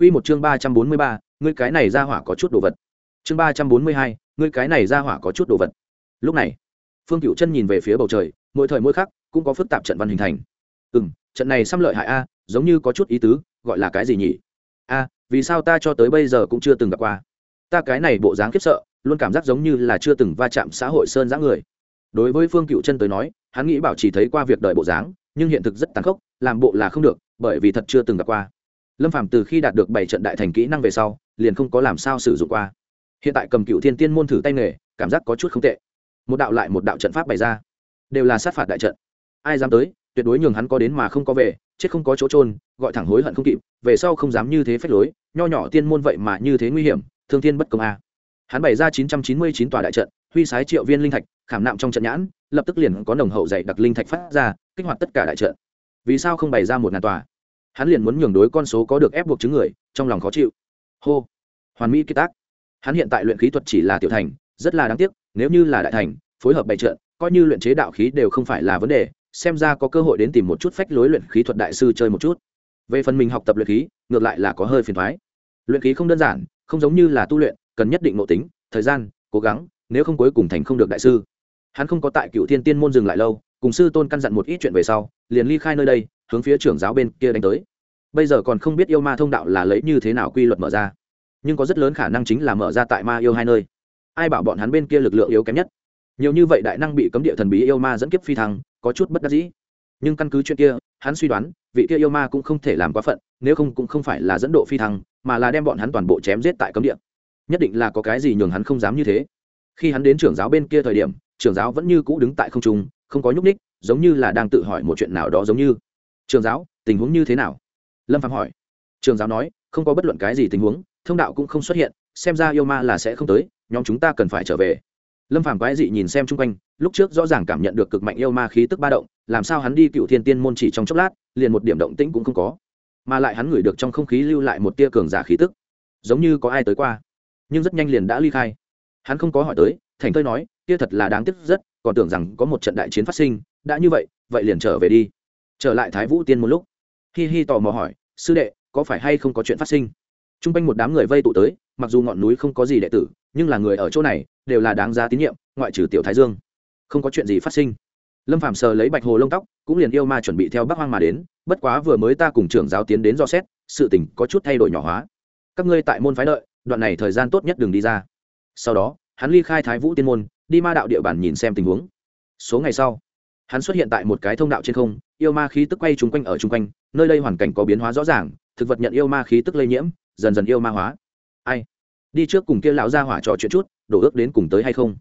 Quy một chương ba trăm bốn mươi ba, ngươi cái này ra hỏa có chút đồ vật. Chương ba trăm bốn mươi hai, ngươi cái này ra hỏa có chút đồ vật. Lúc này, Phương Cửu Chân nhìn về phía bầu trời, mỗi thời mỗi khắc cũng có phức tạp trận văn hình thành. Ừm, trận này xăm lợi hại a, giống như có chút ý tứ, gọi là cái gì nhỉ? A, vì sao ta cho tới bây giờ cũng chưa từng gặp qua? Ta cái này bộ dáng khiếp sợ, luôn cảm giác giống như là chưa từng va chạm xã hội sơn dã người. Đối với Phương Cửu Chân tới nói, hắn nghĩ bảo chỉ thấy qua việc đời bộ dáng, nhưng hiện thực rất tàn khốc, làm bộ là không được, bởi vì thật chưa từng gặp qua lâm phàm từ khi đạt được bảy trận đại thành kỹ năng về sau, liền không có làm sao sử dụng qua. Hiện tại cầm cựu thiên tiên môn thử tay nghề, cảm giác có chút không tệ. Một đạo lại một đạo trận pháp bày ra. Đều là sát phạt đại trận. Ai dám tới, tuyệt đối nhường hắn có đến mà không có về, chết không có chỗ trôn gọi thẳng hối hận không kịp, về sau không dám như thế phách lối, nho nhỏ tiên môn vậy mà như thế nguy hiểm, thương thiên bất công a. Hắn bày ra chín trăm chín mươi chín tòa đại trận, huy sái triệu viên linh thạch, khảm nạm trong trận nhãn, lập tức liền có nồng hậu dày đặc linh thạch phát ra, kích hoạt tất cả đại trận. Vì sao không bày ra một ngàn tòa? Hắn liền muốn nhường đối con số có được ép buộc chứng người, trong lòng khó chịu. Hô. Hoàn mỹ kết tác. Hắn hiện tại luyện khí thuật chỉ là tiểu thành, rất là đáng tiếc, nếu như là đại thành, phối hợp bày trận, coi như luyện chế đạo khí đều không phải là vấn đề, xem ra có cơ hội đến tìm một chút phách lối luyện khí thuật đại sư chơi một chút. Về phần mình học tập luyện khí, ngược lại là có hơi phiền thoái luyện khí không đơn giản, không giống như là tu luyện, cần nhất định nội tính, thời gian, cố gắng, nếu không cuối cùng thành không được đại sư. Hắn không có tại cựu thiên tiên môn dừng lại lâu, cùng sư tôn căn dặn một ít chuyện về sau, liền ly khai nơi đây hướng phía trưởng giáo bên kia đánh tới. Bây giờ còn không biết yêu ma thông đạo là lấy như thế nào quy luật mở ra. Nhưng có rất lớn khả năng chính là mở ra tại ma yêu hai nơi. Ai bảo bọn hắn bên kia lực lượng yếu kém nhất? Nhiều như vậy đại năng bị cấm địa thần bí yêu ma dẫn kiếp phi thăng, có chút bất đắc dĩ. Nhưng căn cứ chuyện kia, hắn suy đoán, vị kia yêu ma cũng không thể làm quá phận, nếu không cũng không phải là dẫn độ phi thăng, mà là đem bọn hắn toàn bộ chém giết tại cấm địa. Nhất định là có cái gì nhường hắn không dám như thế. Khi hắn đến trưởng giáo bên kia thời điểm, trưởng giáo vẫn như cũ đứng tại không trung, không có nhúc ních giống như là đang tự hỏi một chuyện nào đó giống như trường giáo, tình huống như thế nào? Lâm phạm hỏi. Trường giáo nói, không có bất luận cái gì tình huống, thông đạo cũng không xuất hiện, xem ra yêu ma là sẽ không tới, nhóm chúng ta cần phải trở về. Lâm phạm quái dị nhìn xem chung quanh, lúc trước rõ ràng cảm nhận được cực mạnh yêu ma khí tức ba động, làm sao hắn đi cựu thiên tiên môn chỉ trong chốc lát, liền một điểm động tĩnh cũng không có. Mà lại hắn ngửi được trong không khí lưu lại một tia cường giả khí tức. Giống như có ai tới qua. Nhưng rất nhanh liền đã ly khai. Hắn không có hỏi tới, thành thơi nói, kia thật là đáng tiếc rất, còn tưởng rằng có một trận đại chiến phát sinh, đã như vậy vậy liền trở về đi trở lại thái vũ tiên một lúc. Hi hi tò mò hỏi, sư đệ, có phải hay không có chuyện phát sinh? T r u n g quanh một đám người vây tụ tới, mặc dù ngọn núi không có gì đệ tử, nhưng là người ở chỗ này đều là đáng giá tín nhiệm, ngoại trừ tiểu thái dương. Không có chuyện gì phát sinh. Lâm phạm sờ lấy bạch hồ lông tóc, cũng liền yêu ma chuẩn bị theo bắc hoang mà đến, bất quá vừa mới ta cùng trưởng giáo tiến đến do xét, sự tình có chút thay đổi nhỏ hóa. Các ngươi tại môn phái đợi, đoạn này thời gian tốt nhất đừng đi ra. Sau đó, hắn ly khai thái vũ tiên môn, đi ma đạo địa bàn nhìn xem tình huống. Số ngày sau, hắn xuất hiện tại một cái thông đạo trên không yêu ma khí tức quay trung quanh ở chung quanh, nơi đây hoàn cảnh có biến hóa rõ ràng, thực vật nhận yêu ma khí tức lây nhiễm, dần dần yêu ma hóa. Ai? Đi trước cùng kia lão ra hỏa trò chuyện chút, đổ ước đến cùng tới hay không?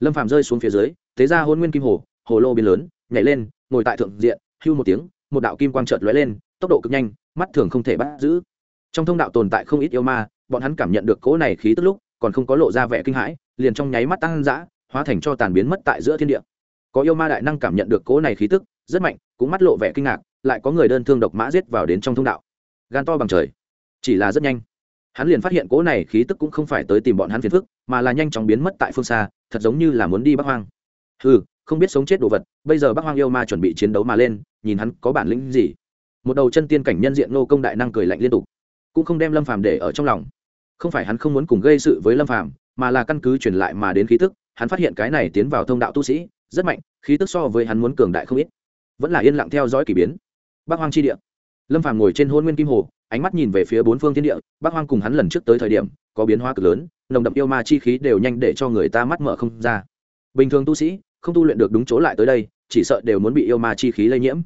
Lâm phạm rơi xuống phía dưới, thế ra hôn nguyên kim hồ hồ lô biến lớn, nhảy lên, ngồi tại thượng diện, hưu một tiếng, một đạo kim quang trợt lóe lên, tốc độ cực nhanh, mắt thường không thể bắt giữ. Trong thông đạo tồn tại không ít yêu ma, bọn hắn cảm nhận được cỗ này khí tức lúc, còn không có lộ ra vẻ kinh hãi, liền trong nháy mắt tăng dã, hóa thành cho tàn biến mất tại giữa thiên địa. Có yêu ma đại năng cảm nhận được cỗ này khí tức rất mạnh, cũng mắt lộ vẻ kinh ngạc, lại có người đơn thương độc mã giết vào đến trong thông đạo. Gan to bằng trời. Chỉ là rất nhanh. Hắn liền phát hiện cỗ này khí tức cũng không phải tới tìm bọn hắn phiền phức, mà là nhanh chóng biến mất tại phương xa, thật giống như là muốn đi bắc hoang. Ừ không biết sống chết đồ vật, bây giờ bắc hoang yêu ma chuẩn bị chiến đấu mà lên, nhìn hắn có bản lĩnh gì. Một đầu chân tiên cảnh nhân diện nô công đại năng cười lạnh liên tục. Cũng không đem lâm phàm để ở trong lòng. Không phải hắn không muốn cùng gây sự với lâm phàm, mà là căn cứ truyền lại mà đến khí tức, hắn phát hiện cái này tiến vào thông đạo tu sĩ, rất mạnh, khí tức so với hắn muốn cường đại không ít vẫn là yên lặng theo dõi k ỳ biến. Bác hoang chi địa. Lâm phàm ngồi trên hôn nguyên kim hồ, ánh mắt nhìn về phía bốn phương thiên địa, bác hoang cùng hắn lần trước tới thời điểm, có biến hóa cực lớn, nồng đậm yêu ma chi khí đều nhanh để cho người ta mắt mở không ra. Bình thường tu sĩ, không tu luyện được đúng chỗ lại tới đây, chỉ sợ đều muốn bị yêu ma chi khí lây nhiễm.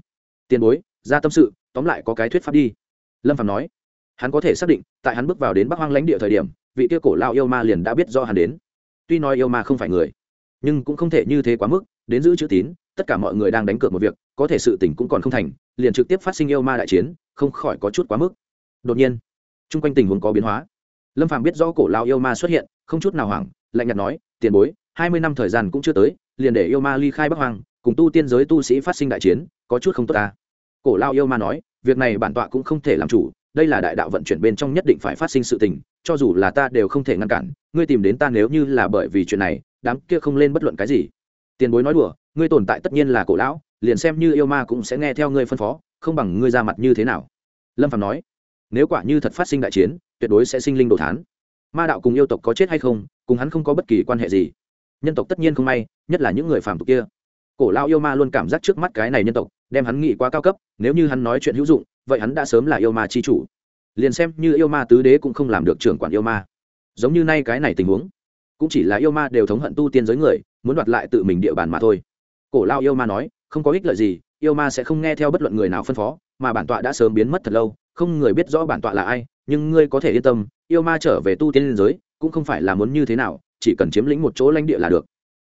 Tiền bối, ra tâm sự, tóm lại có cái thuyết pháp đi. Lâm phàm nói. Hắn có thể xác định, tại hắn bước vào đến bắc hoang lãnh địa thời điểm, vị kia cổ lao yêu ma liền đã biết do hắn đến. Tuy nói yêu ma không phải người, nhưng cũng không thể như thế quá mức, đến giữ chữ tín, tất cả mọi người đang đánh cược một việc có thể sự tình cũng còn không thành, liền trực tiếp phát sinh yêu ma đại chiến, không khỏi có chút quá mức. Đột nhiên, chung quanh tình huống có biến hóa. Lâm phàm biết rõ cổ lao yêu ma xuất hiện, không chút nào hoảng, lạnh nhạt nói, tiền bối, hai mươi năm thời gian cũng chưa tới, liền để yêu ma ly khai bắc hoàng, cùng tu tiên giới tu sĩ phát sinh đại chiến, có chút không tốt ta. Cổ lao yêu ma nói, việc này bản tọa cũng không thể làm chủ, đây là đại đạo vận chuyển bên trong nhất định phải phát sinh sự tình, cho dù là ta đều không thể ngăn cản, ngươi tìm đến ta nếu như là bởi vì chuyện này, đám kia không lên bất luận cái gì. Tiền bối nói đùa, ngươi tồn tại tất nhiên là cổ lão liền xem như yêu ma cũng sẽ nghe theo ngươi phân phó, không bằng ngươi ra mặt như thế nào. Lâm phạm nói, nếu quả như thật phát sinh đại chiến, tuyệt đối sẽ sinh linh đồ thán. Ma đạo cùng yêu tộc có chết hay không, cùng hắn không có bất kỳ quan hệ gì. Nhân tộc tất nhiên không may, nhất là những người phàm tục kia. Cổ lao yêu ma luôn cảm giác trước mắt cái này nhân tộc, đem hắn nghĩ quá cao cấp, nếu như hắn nói chuyện hữu dụng, vậy hắn đã sớm là yêu ma chi chủ. Liền xem như yêu ma tứ đế cũng không làm được trưởng quản yêu ma. Giống như nay cái này tình huống, cũng chỉ là yêu ma đều thống hận tu tiên giới người, muốn đoạt lại tự mình địa bàn mà thôi. Cổ lao yêu ma nói không có ích lợi gì, yêu ma sẽ không nghe theo bất luận người nào phân phó, mà bản tọa đã sớm biến mất thật lâu, không người biết rõ bản tọa là ai, nhưng ngươi có thể yên tâm, yêu ma trở về tu tiên giới, cũng không phải là muốn như thế nào, chỉ cần chiếm lĩnh một chỗ lãnh địa là được.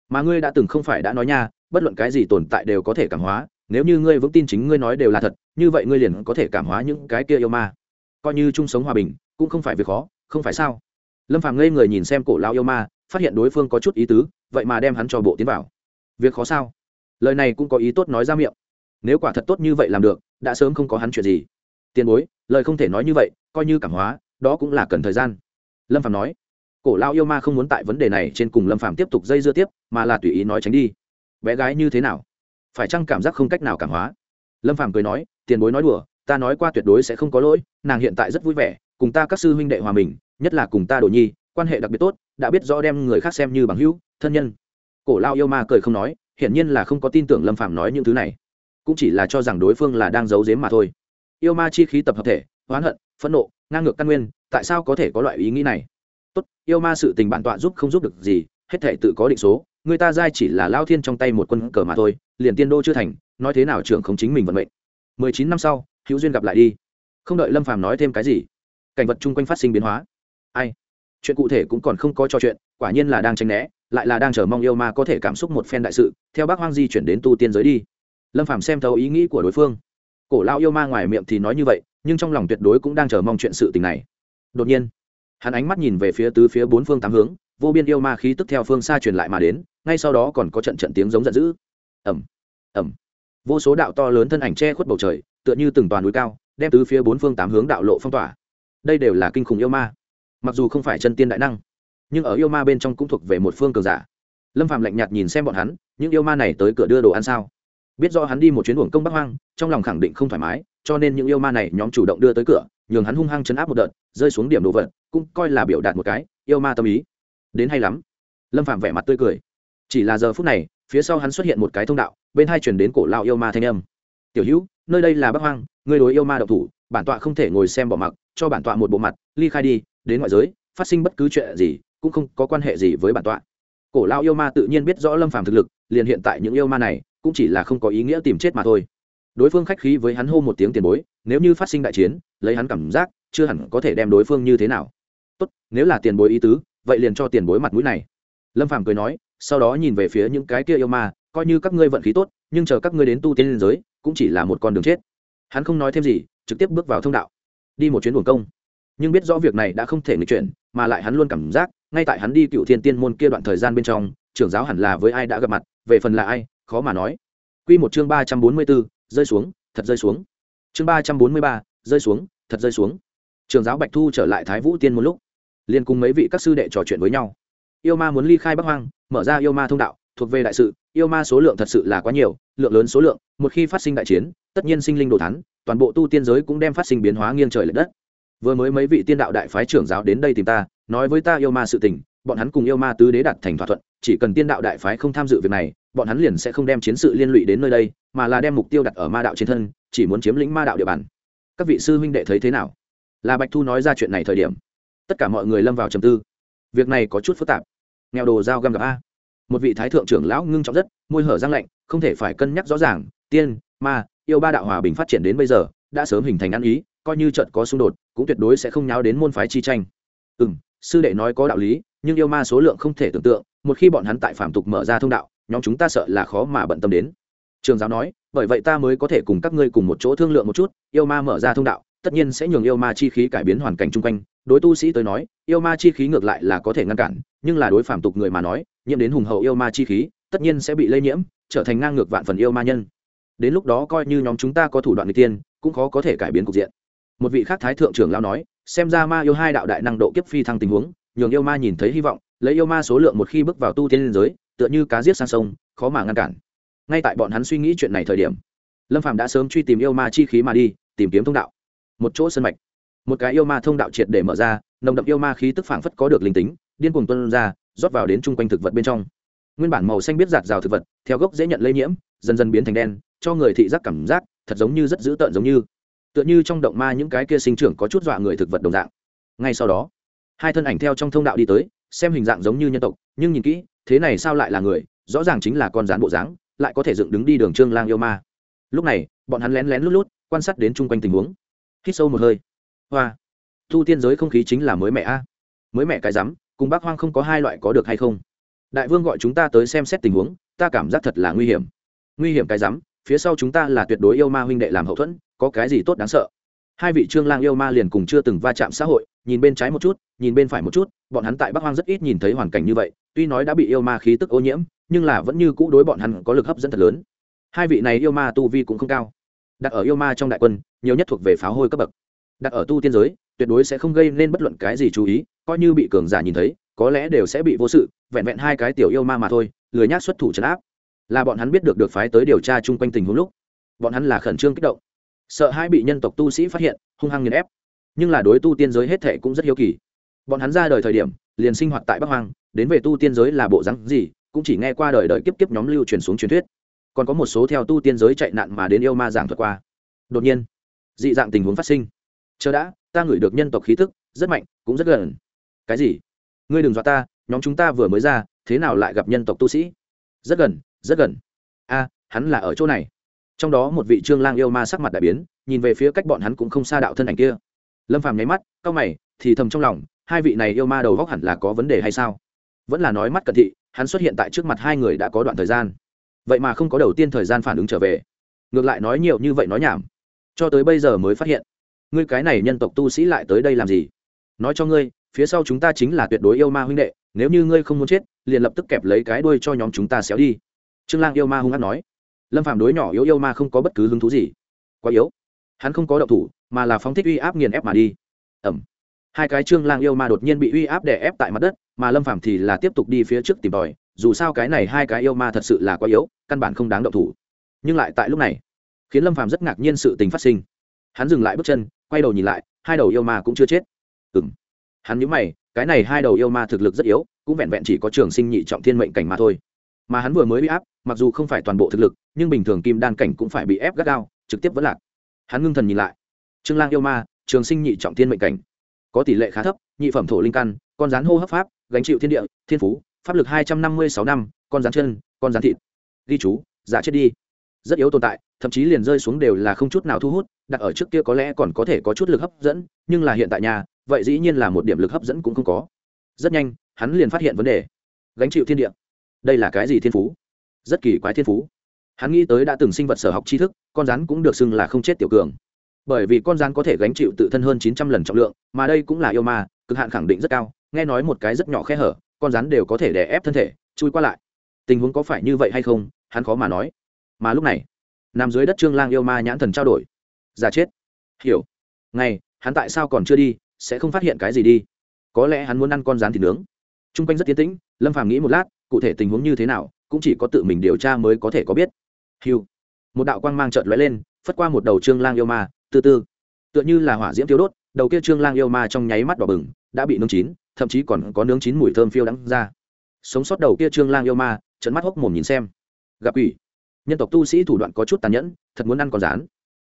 Mà ngươi đã từng không phải đã nói nha, bất luận cái gì tồn tại đều có thể cảm hóa, nếu như ngươi vững tin chính ngươi nói đều là thật, như vậy ngươi liền có thể cảm hóa những cái kia yêu ma. Coi như chung sống hòa bình, cũng không phải việc khó, không phải sao? Lâm phàm ngây người nhìn xem cổ lao yêu ma, phát hiện đối phương có chút ý tứ, vậy mà đem hắn cho bộ tiến vào. Việc khó sao? Lời này cũng có ý tốt nói ra miệng. Nếu quả thật tốt như vậy làm được, đã sớm không có hắn chuyện gì. Tiền bối, lời không thể nói như vậy, coi như cảm hóa, đó cũng là cần thời gian. Lâm phàm nói. Cổ lao yêu ma không muốn tại vấn đề này trên cùng lâm phàm tiếp tục dây dưa tiếp, mà là tùy ý nói tránh đi. Bé gái như thế nào? Phải chăng cảm giác không cách nào cảm hóa? Lâm phàm cười nói, tiền bối nói đùa, ta nói qua tuyệt đối sẽ không có lỗi, nàng hiện tại rất vui vẻ, cùng ta các sư huynh đệ hòa mình, nhất là cùng ta đồ nhi, quan hệ đặc biệt tốt, đã biết rõ đem người khác xem như bằng hữu, thân nhân. Cổ lao yêu ma cười không nói hiển nhiên là không có tin tưởng lâm phàm nói những thứ này. Cũng chỉ là cho rằng đối phương là đang giấu giếm mà thôi. Yêu ma chi khí tập hợp thể, oán hận, phẫn nộ, ngang ngược căn nguyên, tại sao có thể có loại ý nghĩ này? Tốt, yêu ma sự tình bản tọa giúp không giúp được gì, hết thể tự có định số, người ta giai chỉ là lao thiên trong tay một quân cờ mà thôi, liền tiên đô chưa thành, nói thế nào trưởng không chính mình vận mệnh. Mười chín năm sau, hữu duyên gặp lại đi. Không đợi lâm phàm nói thêm cái gì, cảnh vật chung quanh phát sinh biến hóa. Ai? Chuyện cụ thể cũng còn không có trò chuyện, quả nhiên là đang tranh né lại là đang chờ mong yêu ma có thể cảm xúc một phen đại sự, theo bác hoang di chuyển đến tu tiên giới đi. Lâm phàm xem thấu ý nghĩ của đối phương. Cổ lao yêu ma ngoài miệng thì nói như vậy, nhưng trong lòng tuyệt đối cũng đang chờ mong chuyện sự tình này. Đột nhiên, hắn ánh mắt nhìn về phía tứ phía bốn phương tám hướng, vô biên yêu ma khí tức theo phương xa truyền lại mà đến, ngay sau đó còn có trận trận tiếng giống giận dữ. Ẩm ẩm vô số đạo to lớn thân ảnh che khuất bầu trời, tựa như từng toàn núi cao, đem tứ phía bốn phương tám hướng đạo lộ phong tỏa. Đây đều là kinh khủng yêu ma. Mặc dù không phải chân tiên đại năng nhưng ở yêu ma bên trong cũng thuộc về một phương cường giả. Lâm phạm lạnh nhạt nhìn xem bọn hắn, những yêu ma này tới cửa đưa đồ ăn sao? Biết do hắn đi một chuyến uổng công bắc hoang, trong lòng khẳng định không thoải mái, cho nên những yêu ma này nhóm chủ động đưa tới cửa, nhường hắn hung hăng chấn áp một đợt, rơi xuống điểm đồ vật, cũng coi là biểu đạt một cái, yêu ma tâm ý. Đến hay lắm. Lâm phạm vẻ mặt tươi cười. Chỉ là giờ phút này, phía sau hắn xuất hiện một cái thông đạo, bên hai chuyển đến cổ lao yêu ma thanh âm. Tiểu hữu, nơi đây là bắc hoang, ngươi đối yêu ma độc thủ, bản tọa không thể ngồi xem bỏ mặc, cho bản tọa một bộ mặt, ly khai đi, đến ngoại giới, phát sinh bất cứ chuyện gì cũng không có quan hệ gì với bản tọa. Cổ lao yêu ma tự nhiên biết rõ lâm phàm thực lực, liền hiện tại những yêu ma này cũng chỉ là không có ý nghĩa tìm chết mà thôi. Đối phương khách khí với hắn hô một tiếng tiền bối, nếu như phát sinh đại chiến, lấy hắn cảm giác, chưa hẳn có thể đem đối phương như thế nào. Tốt, nếu là tiền bối ý tứ, vậy liền cho tiền bối mặt mũi này. Lâm phàm cười nói, sau đó nhìn về phía những cái kia yêu ma, coi như các ngươi vận khí tốt, nhưng chờ các ngươi đến tu tiên liên giới, cũng chỉ là một con đường chết. Hắn không nói thêm gì, trực tiếp bước vào thông đạo. Đi một chuyến buồng công. Nhưng biết rõ việc này đã không thể nghịch chuyển, mà lại hắn luôn cảm giác ngay tại hắn đi cựu thiên tiên môn kia đoạn thời gian bên trong trưởng giáo hẳn là với ai đã gặp mặt về phần là ai khó mà nói Quy một chương ba trăm bốn mươi 344, rơi xuống, thật rơi xuống. Chương ba trăm bốn mươi ba, rơi xuống, thật rơi xuống. trưởng giáo Bạch Thu trở lại Thái Vũ Tiên một lúc, liền cùng mấy vị các sư đệ trò chuyện với nhau. Yêu ma muốn ly khai Bắc Hoang, mở ra yêu ma thông đạo, thuộc về đại sự, yêu ma số lượng thật sự là quá nhiều, lượng lớn số lượng, một khi phát sinh đại chiến, tất nhiên sinh linh đồ thán, toàn bộ tu tiên giới cũng đem phát sinh biến hóa nghiêng trời lệch đất. Vừa mới mấy vị tiên đạo đại phái trưởng giáo đến đây tìm ta, nói với ta yêu ma sự tình, bọn hắn cùng yêu ma tứ đế đạt thành thỏa thuận, chỉ cần tiên đạo đại phái không tham dự việc này, bọn hắn liền sẽ không đem chiến sự liên lụy đến nơi đây mà là đem mục tiêu đặt ở ma đạo trên thân chỉ muốn chiếm lĩnh ma đạo địa bàn. Các vị sư huynh đệ thấy thế nào? Là bạch thu nói ra chuyện này thời điểm tất cả mọi người lâm vào trầm tư. Việc này có chút phức tạp. Nghèo đồ giao găm gặp a. Một vị thái thượng trưởng lão ngưng trọng rất môi hở răng lạnh không thể phải cân nhắc rõ ràng tiên ma yêu ba đạo hòa bình phát triển đến bây giờ đã sớm hình thành ăn ý coi như trận có xung đột, cũng tuyệt đối sẽ không nháo đến môn phái chi tranh. Ừ m sư đệ nói có đạo lý, nhưng yêu ma số lượng không thể tưởng tượng, một khi bọn hắn tại phạm tục mở ra thông đạo, nhóm chúng ta sợ là khó mà bận tâm đến. Trường giáo nói, bởi vậy ta mới có thể cùng các ngươi cùng một chỗ thương lượng một chút, yêu ma mở ra thông đạo, tất nhiên sẽ nhường yêu ma chi khí cải biến hoàn cảnh chung quanh. Đối tu sĩ tới nói, yêu ma chi khí ngược lại là có thể ngăn cản, nhưng là đối phạm tục người mà nói, nhiễm đến hùng hậu yêu ma chi khí, tất nhiên sẽ bị lây nhiễm, trở thành ngang ngược vạn phần yêu ma nhân. Đến lúc đó coi như nhóm chúng ta có thủ đoạn người tiên cũng khó có thể cải biến cục diện một vị khác thái thượng trưởng lão nói, xem ra ma yêu hai đạo đại năng độ kiếp phi thăng tình huống, nhường yêu ma nhìn thấy hy vọng, lấy yêu ma số lượng một khi bước vào tu tiên liên giới, tựa như cá giết sang sông, khó mà ngăn cản. Ngay tại bọn hắn suy nghĩ chuyện này thời điểm, lâm phạm đã sớm truy tìm yêu ma chi khí mà đi, tìm kiếm thông đạo. Một chỗ sân mạch, một cái yêu ma thông đạo triệt để mở ra, nồng đậm yêu ma khí tức phảng phất có được linh tính, điên cuồng tuân ra, rót vào đến chung quanh thực vật bên trong. Nguyên bản màu xanh biết giạt rào thực vật, theo gốc dễ nhận lây nhiễm, dần dần biến thành đen, cho người thị giác cảm giác, thật giống như rất dữ tợn giống như tựa như trong động ma những cái kia sinh trưởng có chút dọa người thực vật đồng dạng. Ngay sau đó, hai thân ảnh theo trong thông đạo đi tới, xem hình dạng giống như nhân tộc, nhưng nhìn kỹ, thế này sao lại là người? Rõ ràng chính là con rán bộ dáng, lại có thể dựng đứng đi đường trương lang yêu ma. Lúc này, bọn hắn lén lén lút lút quan sát đến chung quanh tình huống. Hít sâu một hơi. Hoa thu tiên giới không khí chính là mới mẹ a. Mới mẹ cái rắm, cùng bác hoang không có hai loại có được hay không? Đại vương gọi chúng ta tới xem xét tình huống, ta cảm giác thật là nguy hiểm. Nguy hiểm cái rắm, phía sau chúng ta là tuyệt đối yêu ma huynh đệ làm hậu thuẫn có cái gì tốt đáng sợ. Hai vị trương lang yêu ma liền cùng chưa từng va chạm xã hội, nhìn bên trái một chút, nhìn bên phải một chút, bọn hắn tại bắc hoang rất ít nhìn thấy hoàn cảnh như vậy, tuy nói đã bị yêu ma khí tức ô nhiễm, nhưng là vẫn như cũ đối bọn hắn có lực hấp dẫn thật lớn. Hai vị này yêu ma tu vi cũng không cao. Đặt ở yêu ma trong đại quân, nhiều nhất thuộc về pháo hôi cấp bậc. Đặt ở tu tiên giới, tuyệt đối sẽ không gây nên bất luận cái gì chú ý, coi như bị cường giả nhìn thấy, có lẽ đều sẽ bị vô sự, vẹn vẹn hai cái tiểu yêu ma mà thôi, lười nhác xuất thủ trấn áp. Là bọn hắn biết được được phái tới điều tra chung quanh tình huống lúc, bọn hắn là khẩn trương kích động sợ hai bị nhân tộc tu sĩ phát hiện, hung hăng nghiền ép. Nhưng là đối tu tiên giới hết thệ cũng rất hiếu kỳ. Bọn hắn ra đời thời điểm, liền sinh hoạt tại bắc hoang, đến về tu tiên giới là bộ rắn gì, cũng chỉ nghe qua đời đời kiếp kiếp nhóm lưu truyền xuống truyền thuyết. Còn có một số theo tu tiên giới chạy nạn mà đến yêu ma giảng thuật qua. Đột nhiên, dị dạng tình huống phát sinh. Chờ đã, ta ngửi được nhân tộc khí tức, rất mạnh, cũng rất gần. Cái gì? Ngươi đừng dọa ta, nhóm chúng ta vừa mới ra, thế nào lại gặp nhân tộc tu sĩ? Rất gần rất gần. A, hắn là ở chỗ này trong đó một vị trương lang yêu ma sắc mặt đại biến, nhìn về phía cách bọn hắn cũng không xa đạo thân ảnh kia. Lâm phàm nháy mắt, cau mày, thì thầm trong lòng, hai vị này yêu ma đầu góc hẳn là có vấn đề hay sao? Vẫn là nói mắt cận thị, hắn xuất hiện tại trước mặt hai người đã có đoạn thời gian. Vậy mà không có đầu tiên thời gian phản ứng trở về. Ngược lại nói nhiều như vậy nói nhảm. Cho tới bây giờ mới phát hiện. Ngươi cái này nhân tộc tu sĩ lại tới đây làm gì? Nói cho ngươi, phía sau chúng ta chính là tuyệt đối yêu ma huynh đệ, nếu như ngươi không muốn chết, liền lập tức kẹp lấy cái đuôi cho nhóm chúng ta xéo đi. Trương lang yêu ma hung hát nói lâm phạm đối nhỏ yếu yêu ma không có bất cứ hứng thú gì quá yếu hắn không có động thủ mà là phóng thích uy áp nghiền ép mà đi ẩm hai cái trương lang yêu ma đột nhiên bị uy áp đè ép tại mặt đất mà lâm phạm thì là tiếp tục đi phía trước tìm tòi dù sao cái này hai cái yêu ma thật sự là quá yếu căn bản không đáng động thủ nhưng lại tại lúc này khiến lâm phạm rất ngạc nhiên sự tình phát sinh hắn dừng lại bước chân quay đầu nhìn lại hai đầu yêu ma cũng chưa chết ừ m hắn nhớ mày, cái này hai đầu yêu ma thực lực rất yếu, cũng vẹn vẹn chỉ có trường sinh nhị trọng thiên mệnh cảnh mà thôi mà hắn vừa mới bị áp, mặc dù không phải toàn bộ thực lực, nhưng bình thường kim đan cảnh cũng phải bị ép gắt gao, trực tiếp vẫn lạc. Hắn ngưng thần nhìn lại. Trương lang yêu ma, trường sinh nhị trọng thiên mệnh cảnh. Có tỷ lệ khá thấp, nhị phẩm thổ linh căn, con rán hô hấp pháp, gánh chịu thiên địa, thiên phú, pháp lực hai trăm năm mươi sáu năm, con rán chân, con rán thịt. Ghi chú, giả chết đi. Rất yếu tồn tại, thậm chí liền rơi xuống đều là không chút nào thu hút, đặt ở trước kia có lẽ còn có thể có chút lực hấp dẫn, nhưng là hiện tại nhà, vậy dĩ nhiên là một điểm lực hấp dẫn cũng không có. Rất nhanh, hắn liền phát hiện vấn đề. Gánh chịu thiên địa đây là cái gì thiên phú? Rất kỳ quái thiên phú. Hắn nghĩ tới đã từng sinh vật sở học tri thức, con rắn cũng được xưng là không chết tiểu cường. Bởi vì con rắn có thể gánh chịu tự thân hơn chín trăm lần trọng lượng, mà đây cũng là yêu ma, cực hạn khẳng định rất cao, nghe nói một cái rất nhỏ khe hở, con rắn đều có thể đè ép thân thể, chui qua lại. Tình huống có phải như vậy hay không, hắn khó mà nói. Mà lúc này, nằm dưới đất trương lang yêu ma nhãn thần trao đổi. Giả chết. Hiểu. Ngay hắn tại sao còn chưa đi, sẽ không phát hiện cái gì đi? Có lẽ hắn muốn ăn con rán thịt nướng. T r u n g quanh rất tiến tĩnh, lâm phàm nghĩ một lát cụ thể tình huống như thế nào, cũng chỉ có tự mình điều tra mới có thể có biết. Hiu. Một đạo quang mang trợt lóe lên, phất qua một đầu trương lang yêu ma tư tư tựa như là hỏa diễm tiêu đốt, đầu kia trương lang yêu ma trong nháy mắt đỏ bừng, đã bị nướng chín, thậm chí còn có nướng chín mùi thơm phiêu đắng ra. Sống sót đầu kia trương lang yêu ma trận mắt hốc mồm nhìn xem. Gặp ủy nhân tộc tu sĩ thủ đoạn có chút tàn nhẫn, thật muốn ăn còn rán.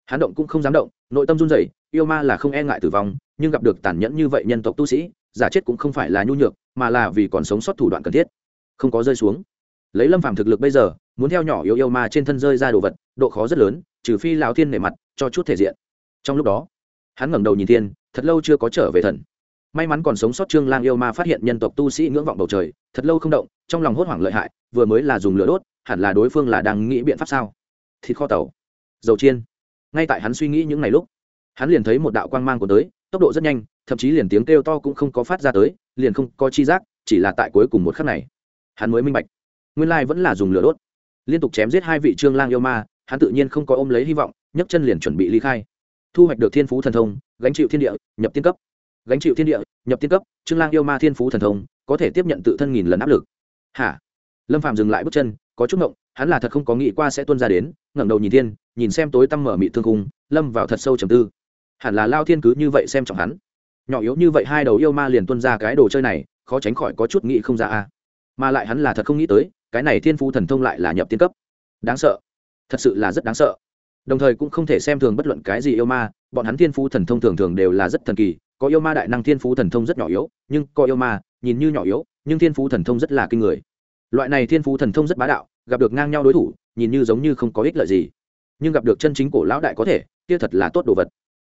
Hắn động cũng không dám động, nội tâm run rẩy, yêu ma là không e ngại tử vong, nhưng gặp được tàn nhẫn như vậy nhân tộc tu sĩ, giả chết cũng không phải là nhu nhược, mà là vì còn sống sót thủ đoạn cần thiết không có rơi xuống. Lấy lâm phàm thực lực bây giờ, muốn theo nhỏ yêu yêu ma trên thân rơi ra đồ vật, độ khó rất lớn, trừ phi lão thiên nể mặt, cho chút thể diện. Trong lúc đó, hắn ngẩng đầu nhìn thiên, thật lâu chưa có trở về thần. May mắn còn sống sót trương lang yêu ma phát hiện nhân tộc tu sĩ ngưỡng vọng bầu trời, thật lâu không động, trong lòng hốt hoảng lợi hại, vừa mới là dùng lửa đốt, hẳn là đối phương là đang nghĩ biện pháp sao? Thịt kho tàu. Dầu chiên. Ngay tại hắn suy nghĩ những ngày lúc, hắn liền thấy một đạo quang mang của tới, tốc độ rất nhanh, thậm chí liền tiếng kêu to cũng không có phát ra tới, liền không có chi giác, chỉ là tại cuối cùng một khắc này hắn mới minh bạch. Nguyên lai vẫn là dùng lửa đốt. Liên tục chém giết hai vị trương lang yêu ma, hắn tự nhiên không có ôm lấy hy vọng, nhấc chân liền chuẩn bị ly khai. Thu hoạch được thiên phú thần thông, gánh chịu thiên địa, nhập tiên cấp. Gánh chịu thiên địa, nhập tiên cấp, trương lang yêu ma thiên phú thần thông, có thể tiếp nhận tự thân nghìn lần áp lực. Hả? Lâm phạm dừng lại bước chân, có chút ngộng, hắn là thật không có nghĩ qua sẽ tuân ra đến, ngẩng đầu nhìn thiên, nhìn xem tối tăm mở mị thương cung lâm vào thật sâu trầm tư. Hẳn là lao thiên cứ như vậy xem trọng hắn. Nhỏ yếu như vậy hai đầu yêu ma liền tuân ra cái đồ chơi này, khó tránh khỏi có chút nghĩ không ra a mà lại hắn là thật không nghĩ tới, cái này thiên phú thần thông lại là nhập tiên cấp. Đáng sợ. Thật sự là rất đáng sợ. Đồng thời cũng không thể xem thường bất luận cái gì yêu ma, bọn hắn thiên phú thần thông thường thường đều là rất thần kỳ, có yêu ma đại năng thiên phú thần thông rất nhỏ yếu, nhưng có yêu ma, nhìn như nhỏ yếu, nhưng thiên phú thần thông rất là kinh người. Loại này thiên phú thần thông rất bá đạo, gặp được ngang nhau đối thủ, nhìn như giống như không có ích lợi gì. Nhưng gặp được chân chính cổ lão đại có thể, kia thật là tốt đồ vật.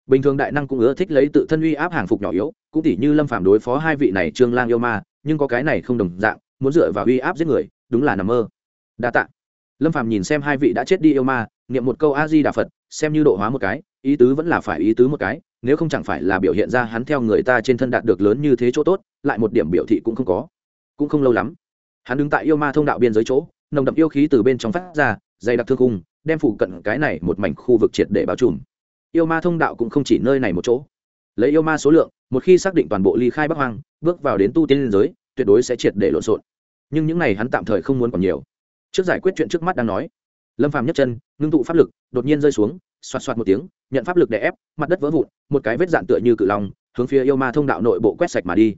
Bình thường đại năng cũng ưa thích lấy tự thân uy áp hàng phục nhỏ yếu, cũng tỉ như lâm phàm đối phó hai vị này trương lang yêu ma, nhưng có cái này không đồng dạng muốn dựa vào uy áp giết người, đúng là nằm mơ. Đa tạ. Lâm phàm nhìn xem hai vị đã chết đi yêu ma, niệm một câu a di đà phật, xem như độ hóa một cái, ý tứ vẫn là phải ý tứ một cái, nếu không chẳng phải là biểu hiện ra hắn theo người ta trên thân đạt được lớn như thế chỗ tốt, lại một điểm biểu thị cũng không có. Cũng không lâu lắm, hắn đứng tại yêu ma thông đạo biên giới chỗ, nồng đậm yêu khí từ bên trong phát ra, dày đặc thương cung đem phụ cận cái này một mảnh khu vực triệt để bao trùm. Yêu ma thông đạo cũng không chỉ nơi này một chỗ. Lấy yêu ma số lượng, một khi xác định toàn bộ ly khai bắc hoang, bước vào đến tu tiên liên giới tuyệt đối sẽ triệt để lộn xộn. Nhưng những này hắn tạm thời không muốn còn nhiều. Trước giải quyết chuyện trước mắt đang nói, lâm phàm nhấc chân, ngưng tụ pháp lực, đột nhiên rơi xuống, xoạt xoạt một tiếng, nhận pháp lực đè ép, mặt đất vỡ vụn, một cái vết dạn tựa như cự long, hướng phía yêu ma thông đạo nội bộ quét sạch mà đi.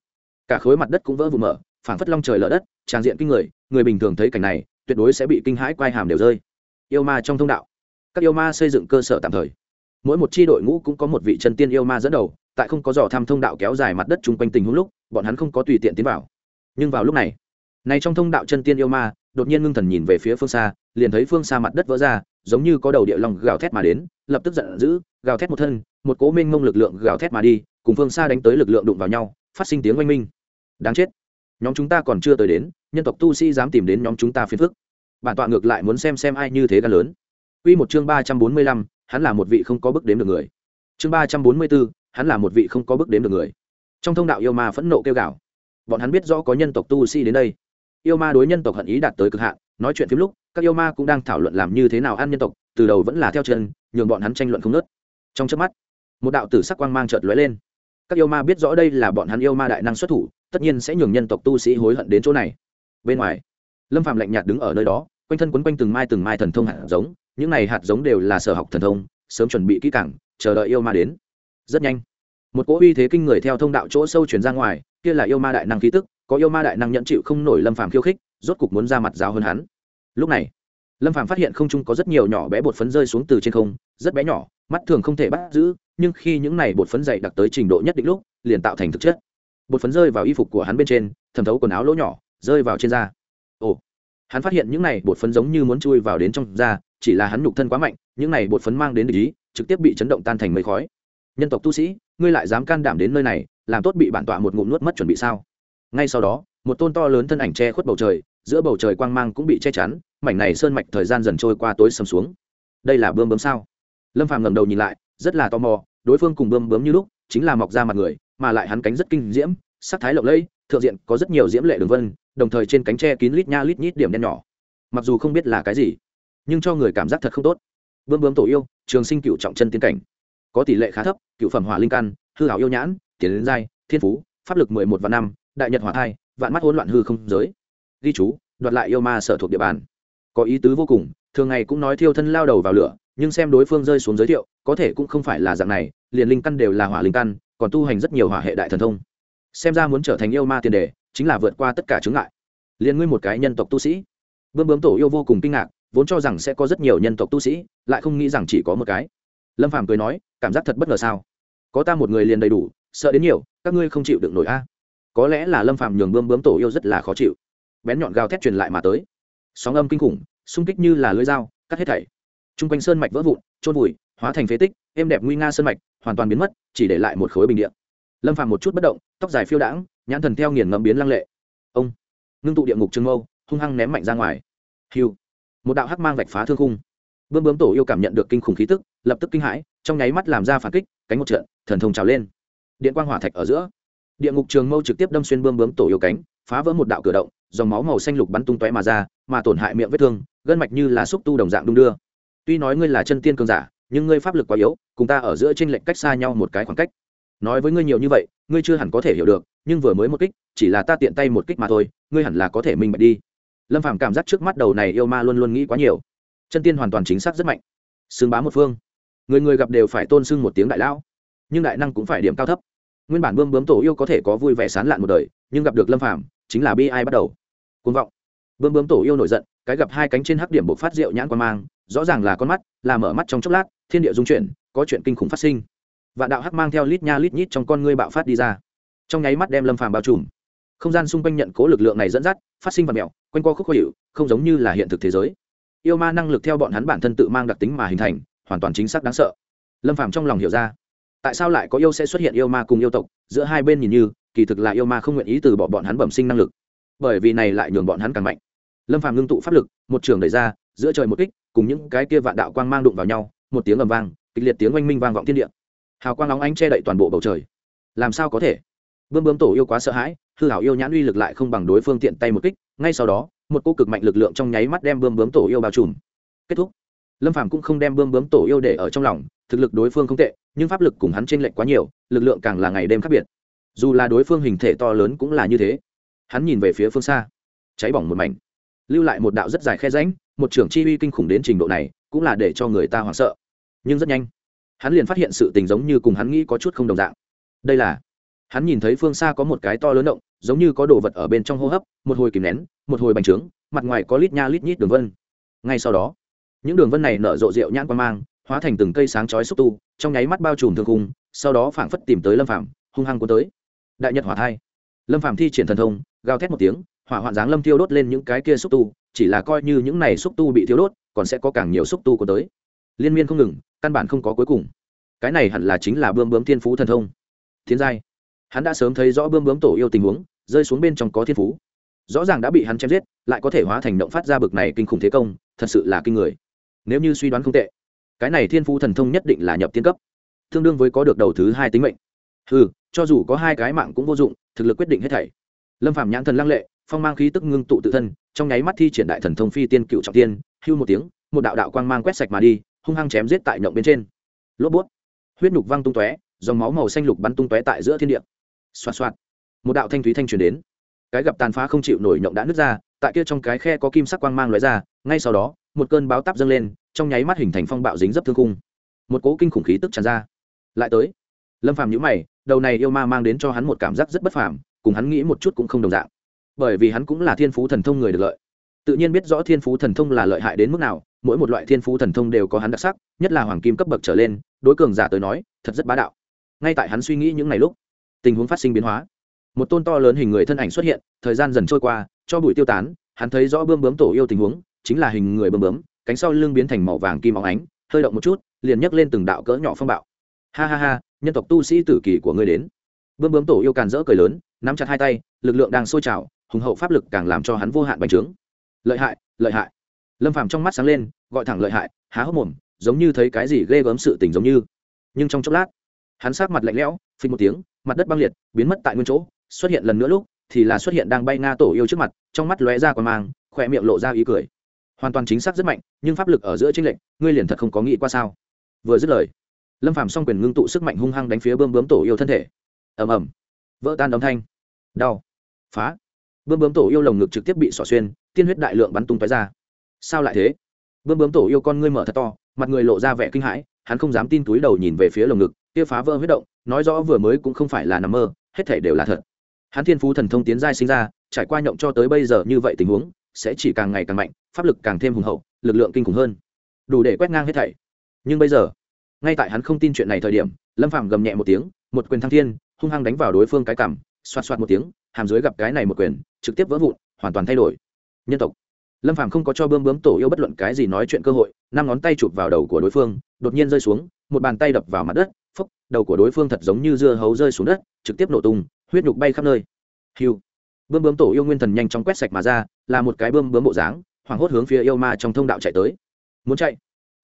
Cả khối mặt đất cũng vỡ vụn mở, phảng phất long trời lở đất, tràn diện kinh người người bình thường thấy cảnh này, tuyệt đối sẽ bị kinh hãi quai hàm đều rơi. Yêu ma trong thông đạo. Các yêu ma xây dựng cơ sở tạm thời. Mỗi một tri đội ngũ cũng có một vị chân tiên yêu ma dẫn đầu, tại không có dò tham thông đạo kéo dài mặt đất chung quanh tình huống lúc, bọn hắn không có tùy tiện tiến vào nhưng vào lúc này này trong thông đạo chân tiên yêu ma đột nhiên ngưng thần nhìn về phía phương xa liền thấy phương xa mặt đất vỡ ra giống như có đầu địa long gào thét mà đến lập tức giận dữ gào thét một thân một cố minh ngông lực lượng gào thét mà đi cùng phương xa đánh tới lực lượng đụng vào nhau phát sinh tiếng oanh minh đáng chết nhóm chúng ta còn chưa tới đến nhân tộc tu sĩ dám tìm đến nhóm chúng ta phiền phức bản tọa ngược lại muốn xem xem ai như thế gan lớn Quy một chương ba trăm bốn mươi lăm, hắn là một vị không có bước đếm được người. Chương ba trăm bốn mươi 344, hắn là một vị không có bước đếm được người. Trong thông đạo yêu ma phẫn nộ kêu gào. Bọn hắn biết rõ có nhân tộc tu sĩ đến đây. Yêu ma đối nhân tộc hận ý đạt tới cực hạn, nói chuyện phím lúc, các yêu ma cũng đang thảo luận làm như thế nào ăn nhân tộc, từ đầu vẫn là theo chân, nhường bọn hắn tranh luận không nớt Trong chớp mắt, một đạo tử sắc quang mang chợt lóe lên. Các yêu ma biết rõ đây là bọn hắn yêu ma đại năng xuất thủ, tất nhiên sẽ nhường nhân tộc tu sĩ hối hận đến chỗ này. Bên ngoài, Lâm Phàm lạnh nhạt đứng ở nơi đó, quanh thân quấn quanh từng mai từng mai thần thông hạt giống, những này hạt giống đều là sở học thần thông sớm chuẩn bị kỹ càng chờ đợi yêu ma đến rất nhanh một cỗ uy thế kinh người theo thông đạo chỗ sâu chuyển ra ngoài kia là yêu ma đại năng khí tức, có yêu ma đại năng nhận chịu không nổi lâm phàm khiêu khích, rốt cục muốn ra mặt giáo hơn hắn. Lúc này, lâm phàm phát hiện không trung có rất nhiều nhỏ bé bột phấn rơi xuống từ trên không, rất bé nhỏ, mắt thường không thể bắt giữ, nhưng khi những này bột phấn dày đặc tới trình độ nhất định lúc, liền tạo thành thực chất. Bột phấn rơi vào y phục của hắn bên trên, thẩm thấu quần áo lỗ nhỏ, rơi vào trên da. Ồ, hắn phát hiện những này bột phấn giống như muốn chui vào đến trong da, chỉ là hắn nhục thân quá mạnh, những này bột phấn mang đến ý, trực tiếp bị chấn động tan thành mây khói. Nhân tộc tu sĩ ngươi lại dám can đảm đến nơi này, làm tốt bị bản tọa một ngụm nuốt mất chuẩn bị sao? Ngay sau đó, một tôn to lớn thân ảnh che khuất bầu trời, giữa bầu trời quang mang cũng bị che chắn, mảnh này sơn mạch thời gian dần trôi qua tối sầm xuống. Đây là bươm bướm sao? Lâm phàm ngẩng đầu nhìn lại, rất là tò mò, đối phương cùng bươm bướm như lúc, chính là mọc ra mặt người, mà lại hắn cánh rất kinh diễm, sắc thái lộng lẫy, thượng diện có rất nhiều diễm lệ đường vân, đồng thời trên cánh tre kín lít nha lít nhít điểm đen nhỏ. Mặc dù không biết là cái gì, nhưng cho người cảm giác thật không tốt. Bươm bướm tổ yêu, trường sinh cựu trọng chân tiến cảnh có tỷ lệ khá thấp, cựu phẩm hỏa linh căn, hư hảo yêu nhãn tiến đến giai thiên phú, pháp lực mười một và năm, đại nhật hỏa thai, vạn mắt hỗn loạn hư không giới. Ghi chú, đoạt lại yêu ma sở thuộc địa bàn. Có ý tứ vô cùng, thường ngày cũng nói thiêu thân lao đầu vào lửa, nhưng xem đối phương rơi xuống giới thiệu, có thể cũng không phải là dạng này, liền linh căn đều là hỏa linh căn, còn tu hành rất nhiều hỏa hệ đại thần thông. Xem ra muốn trở thành yêu ma tiền đề, chính là vượt qua tất cả chướng ngại. Liền ngươi một cái nhân tộc tu sĩ. Bươm bướm tổ yêu vô cùng kinh ngạc, vốn cho rằng sẽ có rất nhiều nhân tộc tu sĩ, lại không nghĩ rằng chỉ có một cái lâm phàm cười nói, cảm giác thật bất ngờ sao? Có ta một người liền đầy đủ, sợ đến nhiều, các ngươi không chịu được nổi a. Có lẽ là lâm phàm nhường bươm bướm tổ yêu rất là khó chịu. Bén nhọn gào thét truyền lại mà tới. Sóng âm kinh khủng, xung kích như là lưỡi dao, cắt hết thảy. Chung quanh sơn mạch vỡ vụn trôn vùi, hóa thành phế tích, êm đẹp nguy nga sơn mạch, hoàn toàn biến mất, chỉ để lại một khối bình điện lâm phàm một chút bất động, tóc dài phiêu đãng, nhãn thần theo nghiền ngẫm biến lăng lệ. Ông ngưng tụ địa ngục trương mâu, hung hăng ném mạnh ra ngoài. Hiu, một đạo hắc mang vạch phá thương khung. Bươm bướm tổ yêu cảm nhận được kinh khủng khí tức lập tức kinh hãi, trong nháy mắt làm ra phản kích, cánh một trận, thần thông trào lên. Điện quang hỏa thạch ở giữa. Địa ngục trường mâu trực tiếp đâm xuyên bươm bướm tổ yêu cánh, phá vỡ một đạo cửa động, dòng máu màu xanh lục bắn tung tóe mà ra, mà tổn hại miệng vết thương, gân mạch như là xúc tu đồng dạng đung đưa. Tuy nói ngươi là chân tiên cường giả, nhưng ngươi pháp lực quá yếu, cùng ta ở giữa trên lệnh cách xa nhau một cái khoảng cách. Nói với ngươi nhiều như vậy, ngươi chưa hẳn có thể hiểu được, nhưng vừa mới một kích, chỉ là ta tiện tay một kích mà thôi, ngươi hẳn là có thể minh bạch đi. Lâm phàm cảm giác trước mắt đầu này yêu ma luôn luôn nghĩ quá nhiều. Chân tiên hoàn toàn chính xác rất mạnh. Xương bá một phương người người gặp đều phải tôn sưng một tiếng đại lão. Nhưng đại năng cũng phải điểm cao thấp. Nguyên bản bươm bướm tổ yêu có thể có vui vẻ sán lạn một đời nhưng gặp được lâm phàm chính là bi ai bắt đầu. Côn vọng. Bươm bướm tổ yêu nổi giận cái gặp hai cánh trên hắc điểm bộc phát rượu nhãn quan mang rõ ràng là con mắt là mở mắt trong chốc lát thiên địa dung chuyển có chuyện kinh khủng phát sinh. Vạn đạo hắc mang theo lít nha lít nhít trong con ngươi bạo phát đi ra. Trong nháy mắt đem lâm phàm bao trùm. Không gian xung quanh nhận cố lực lượng này dẫn dắt phát sinh vật mèo, quanh co khúc khó hiệu không giống như là hiện thực thế giới. Yêu ma năng lực theo bọn hắn bản thân tự mang đặc tính mà hình thành hoàn toàn chính xác đáng sợ. Lâm phàm trong lòng hiểu ra, tại sao lại có yêu sẽ xuất hiện yêu ma cùng yêu tộc, giữa hai bên nhìn như, kỳ thực là yêu ma không nguyện ý từ bỏ bọn hắn bẩm sinh năng lực. Bởi vì này lại nhường bọn hắn càng mạnh. Lâm phàm ngưng tụ pháp lực, một trường đẩy ra, giữa trời một kích, cùng những cái kia vạn đạo quang mang đụng vào nhau, một tiếng ầm vang, kịch liệt tiếng oanh minh vang vọng thiên địa. Hào quang nóng ánh che đậy toàn bộ bầu trời. Làm sao có thể? Bươm bươm tổ yêu quá sợ hãi, hư hảo yêu nhãn uy lực lại không bằng đối phương tiện tay một kích, ngay sau đó, một cô cực mạnh lực lượng trong nháy mắt đem bươm bướm tổ yêu bao trùm. Kết thúc lâm phàm cũng không đem bươm bướm tổ yêu để ở trong lòng, thực lực đối phương không tệ, nhưng pháp lực cùng hắn t r ê n lệch quá nhiều, lực lượng càng là ngày đêm khác biệt. Dù là đối phương hình thể to lớn cũng là như thế. Hắn nhìn về phía phương xa, cháy bỏng một mảnh. Lưu lại một đạo rất dài khe ránh một trưởng chi uy kinh khủng đến trình độ này, cũng là để cho người ta hoảng sợ. Nhưng rất nhanh, hắn liền phát hiện sự tình giống như cùng hắn nghĩ có chút không đồng dạng. Đây là, hắn nhìn thấy phương xa có một cái to lớn động, giống như có đồ vật ở bên trong hô hấp, một hồi kìm nén, một hồi bành trướng, mặt ngoài có lít nha lít nhít đường vân. Ngay sau đó những đường vân này nở rộ rượu nhãn quan mang, hóa thành từng cây sáng chói xúc tu, trong nháy mắt bao trùm thương cung sau đó phảng phất tìm tới lâm phạm hung hăng cuốn tới. Đại nhật hỏa thai. Lâm phạm thi triển thần thông, gào thét một tiếng, hỏa hoạn dáng lâm thiêu đốt lên những cái kia xúc tu, chỉ là coi như những này xúc tu bị thiêu đốt, còn sẽ có càng nhiều xúc tu cuốn tới. Liên miên không ngừng, căn bản không có cuối cùng. Cái này hẳn là chính là bươm bướm thiên phú thần thông. Thiên giai. Hắn đã sớm thấy rõ bươm bướm tổ yêu tình huống, rơi xuống bên trong có thiên phú. Rõ ràng đã bị hắn chém giết, lại có thể hóa thành động phát ra bực này kinh khủng thế công, thật sự là kinh người nếu như suy đoán không tệ, cái này thiên phú thần thông nhất định là nhập tiên cấp, tương đương với có được đầu thứ hai tính mệnh. Ừ cho dù có hai cái mạng cũng vô dụng, thực lực quyết định hết thảy. Lâm phạm nhãn thần lăng lệ, phong mang khí tức ngưng tụ tự thân, trong nháy mắt thi triển đại thần thông phi tiên cựu trọng tiên, hưu một tiếng, một đạo đạo quang mang quét sạch mà đi, hung hăng chém giết tại nhộng bên trên. Lốp bút. Huyết nhục văng tung tóe, dòng máu màu xanh lục bắn tung tóe tại giữa thiên địa. Xoạt xoạt. Một đạo thanh thúy thanh truyền đến. Cái gặp tàn phá không chịu nổi nhộng đã nứt ra, tại kia trong cái khe có kim sắc quang mang lóe ra, ngay sau đó, một cơn báo táp dâng lên trong nháy mắt hình thành phong bạo dính dấp thương cung một cỗ kinh khủng khí tức tràn ra. Lại tới. Lâm phàm nhữ mày, đầu này yêu ma mang đến cho hắn một cảm giác rất bất phàm, cùng hắn nghĩ một chút cũng không đồng dạng. Bởi vì hắn cũng là thiên phú thần thông người được lợi. Tự nhiên biết rõ thiên phú thần thông là lợi hại đến mức nào, mỗi một loại thiên phú thần thông đều có hắn đặc sắc, nhất là hoàng kim cấp bậc trở lên, đối cường giả tới nói, thật rất bá đạo. Ngay tại hắn suy nghĩ những ngày lúc, tình huống phát sinh biến hóa. Một tôn to lớn hình người thân ảnh xuất hiện, thời gian dần trôi qua, cho bụi tiêu tán, hắn thấy rõ bươm bướm tổ yêu tình huống, chính là hình người bươm bướm cánh sau lưng biến thành màu vàng kim óng ánh, hơi động một chút, liền nhấc lên từng đạo cỡ nhỏ phong bạo. Ha ha ha, nhân tộc tu sĩ tử kỳ của ngươi đến. Bươm bướm tổ yêu càn rỡ cười lớn, nắm chặt hai tay, lực lượng đang sôi trào, hùng hậu pháp lực càng làm cho hắn vô hạn bành trướng. Lợi hại lợi hại. Lâm phàm trong mắt sáng lên, gọi thẳng lợi hại, há hốc mồm, giống như thấy cái gì ghê gớm sự tình giống như. Nhưng trong chốc lát, hắn sát mặt lạnh lẽo, phình một tiếng, mặt đất băng liệt, biến mất tại nguyên chỗ, xuất hiện lần nữa lúc, thì là xuất hiện đang bay nga tổ yêu trước mặt, trong mắt lóe ra quả mang, khỏe miệng lộ ra ý cười hoàn toàn chính xác rất mạnh, nhưng pháp lực ở giữa chính lệnh ngươi liền thật không có nghĩ qua sao? Vừa dứt lời, lâm phàm s quyền ngưng tụ sức mạnh hung hăng đánh phía bơm bướm tổ yêu thân thể. Ầm ầm. Vỡ tan âm thanh. Đau. Phá. Bơm bướm tổ yêu lồng ngực trực tiếp bị xỏ xuyên, tiên huyết đại lượng bắn tung tói ra. Sao lại thế? Bơm bướm tổ yêu con ngươi mở thật to, mặt người lộ ra vẻ kinh hãi, hắn không dám tin túi đầu nhìn về phía lồng ngực, kia phá vỡ huyết động, nói rõ vừa mới cũng không phải là nằm mơ, hết thể đều là thật. Hắn thiên phú thần thông tiến giai sinh ra, trải qua nhộng cho tới bây giờ như vậy tình huống sẽ chỉ càng ngày càng mạnh, pháp lực càng thêm hùng hậu, lực lượng kinh khủng hơn. Đủ để quét ngang hết thảy. Nhưng bây giờ, ngay tại hắn không tin chuyện này thời điểm, lâm phạm gầm nhẹ một tiếng, một quyền thăng thiên, hung hăng đánh vào đối phương cái cảm xoạt xoạt một tiếng, hàm dưới gặp cái này một quyền, trực tiếp vỡ vụn, hoàn toàn thay đổi. Nhân tộc. Lâm phạm không có cho bơm bướm tổ yêu bất luận cái gì nói chuyện cơ hội, năm ngón tay chụp vào đầu của đối phương, đột nhiên rơi xuống, một bàn tay đập vào mặt đất, phốc, đầu của đối phương thật giống như dưa hấu rơi xuống đất, trực tiếp nổ tung, huyết nhục bay khắp nơi. Hiu bươm bướm tổ yêu nguyên thần nhanh chóng quét sạch mà ra, là một cái bươm bướm bộ dáng, hoảng hốt hướng phía yêu ma trong thông đạo chạy tới. Muốn chạy?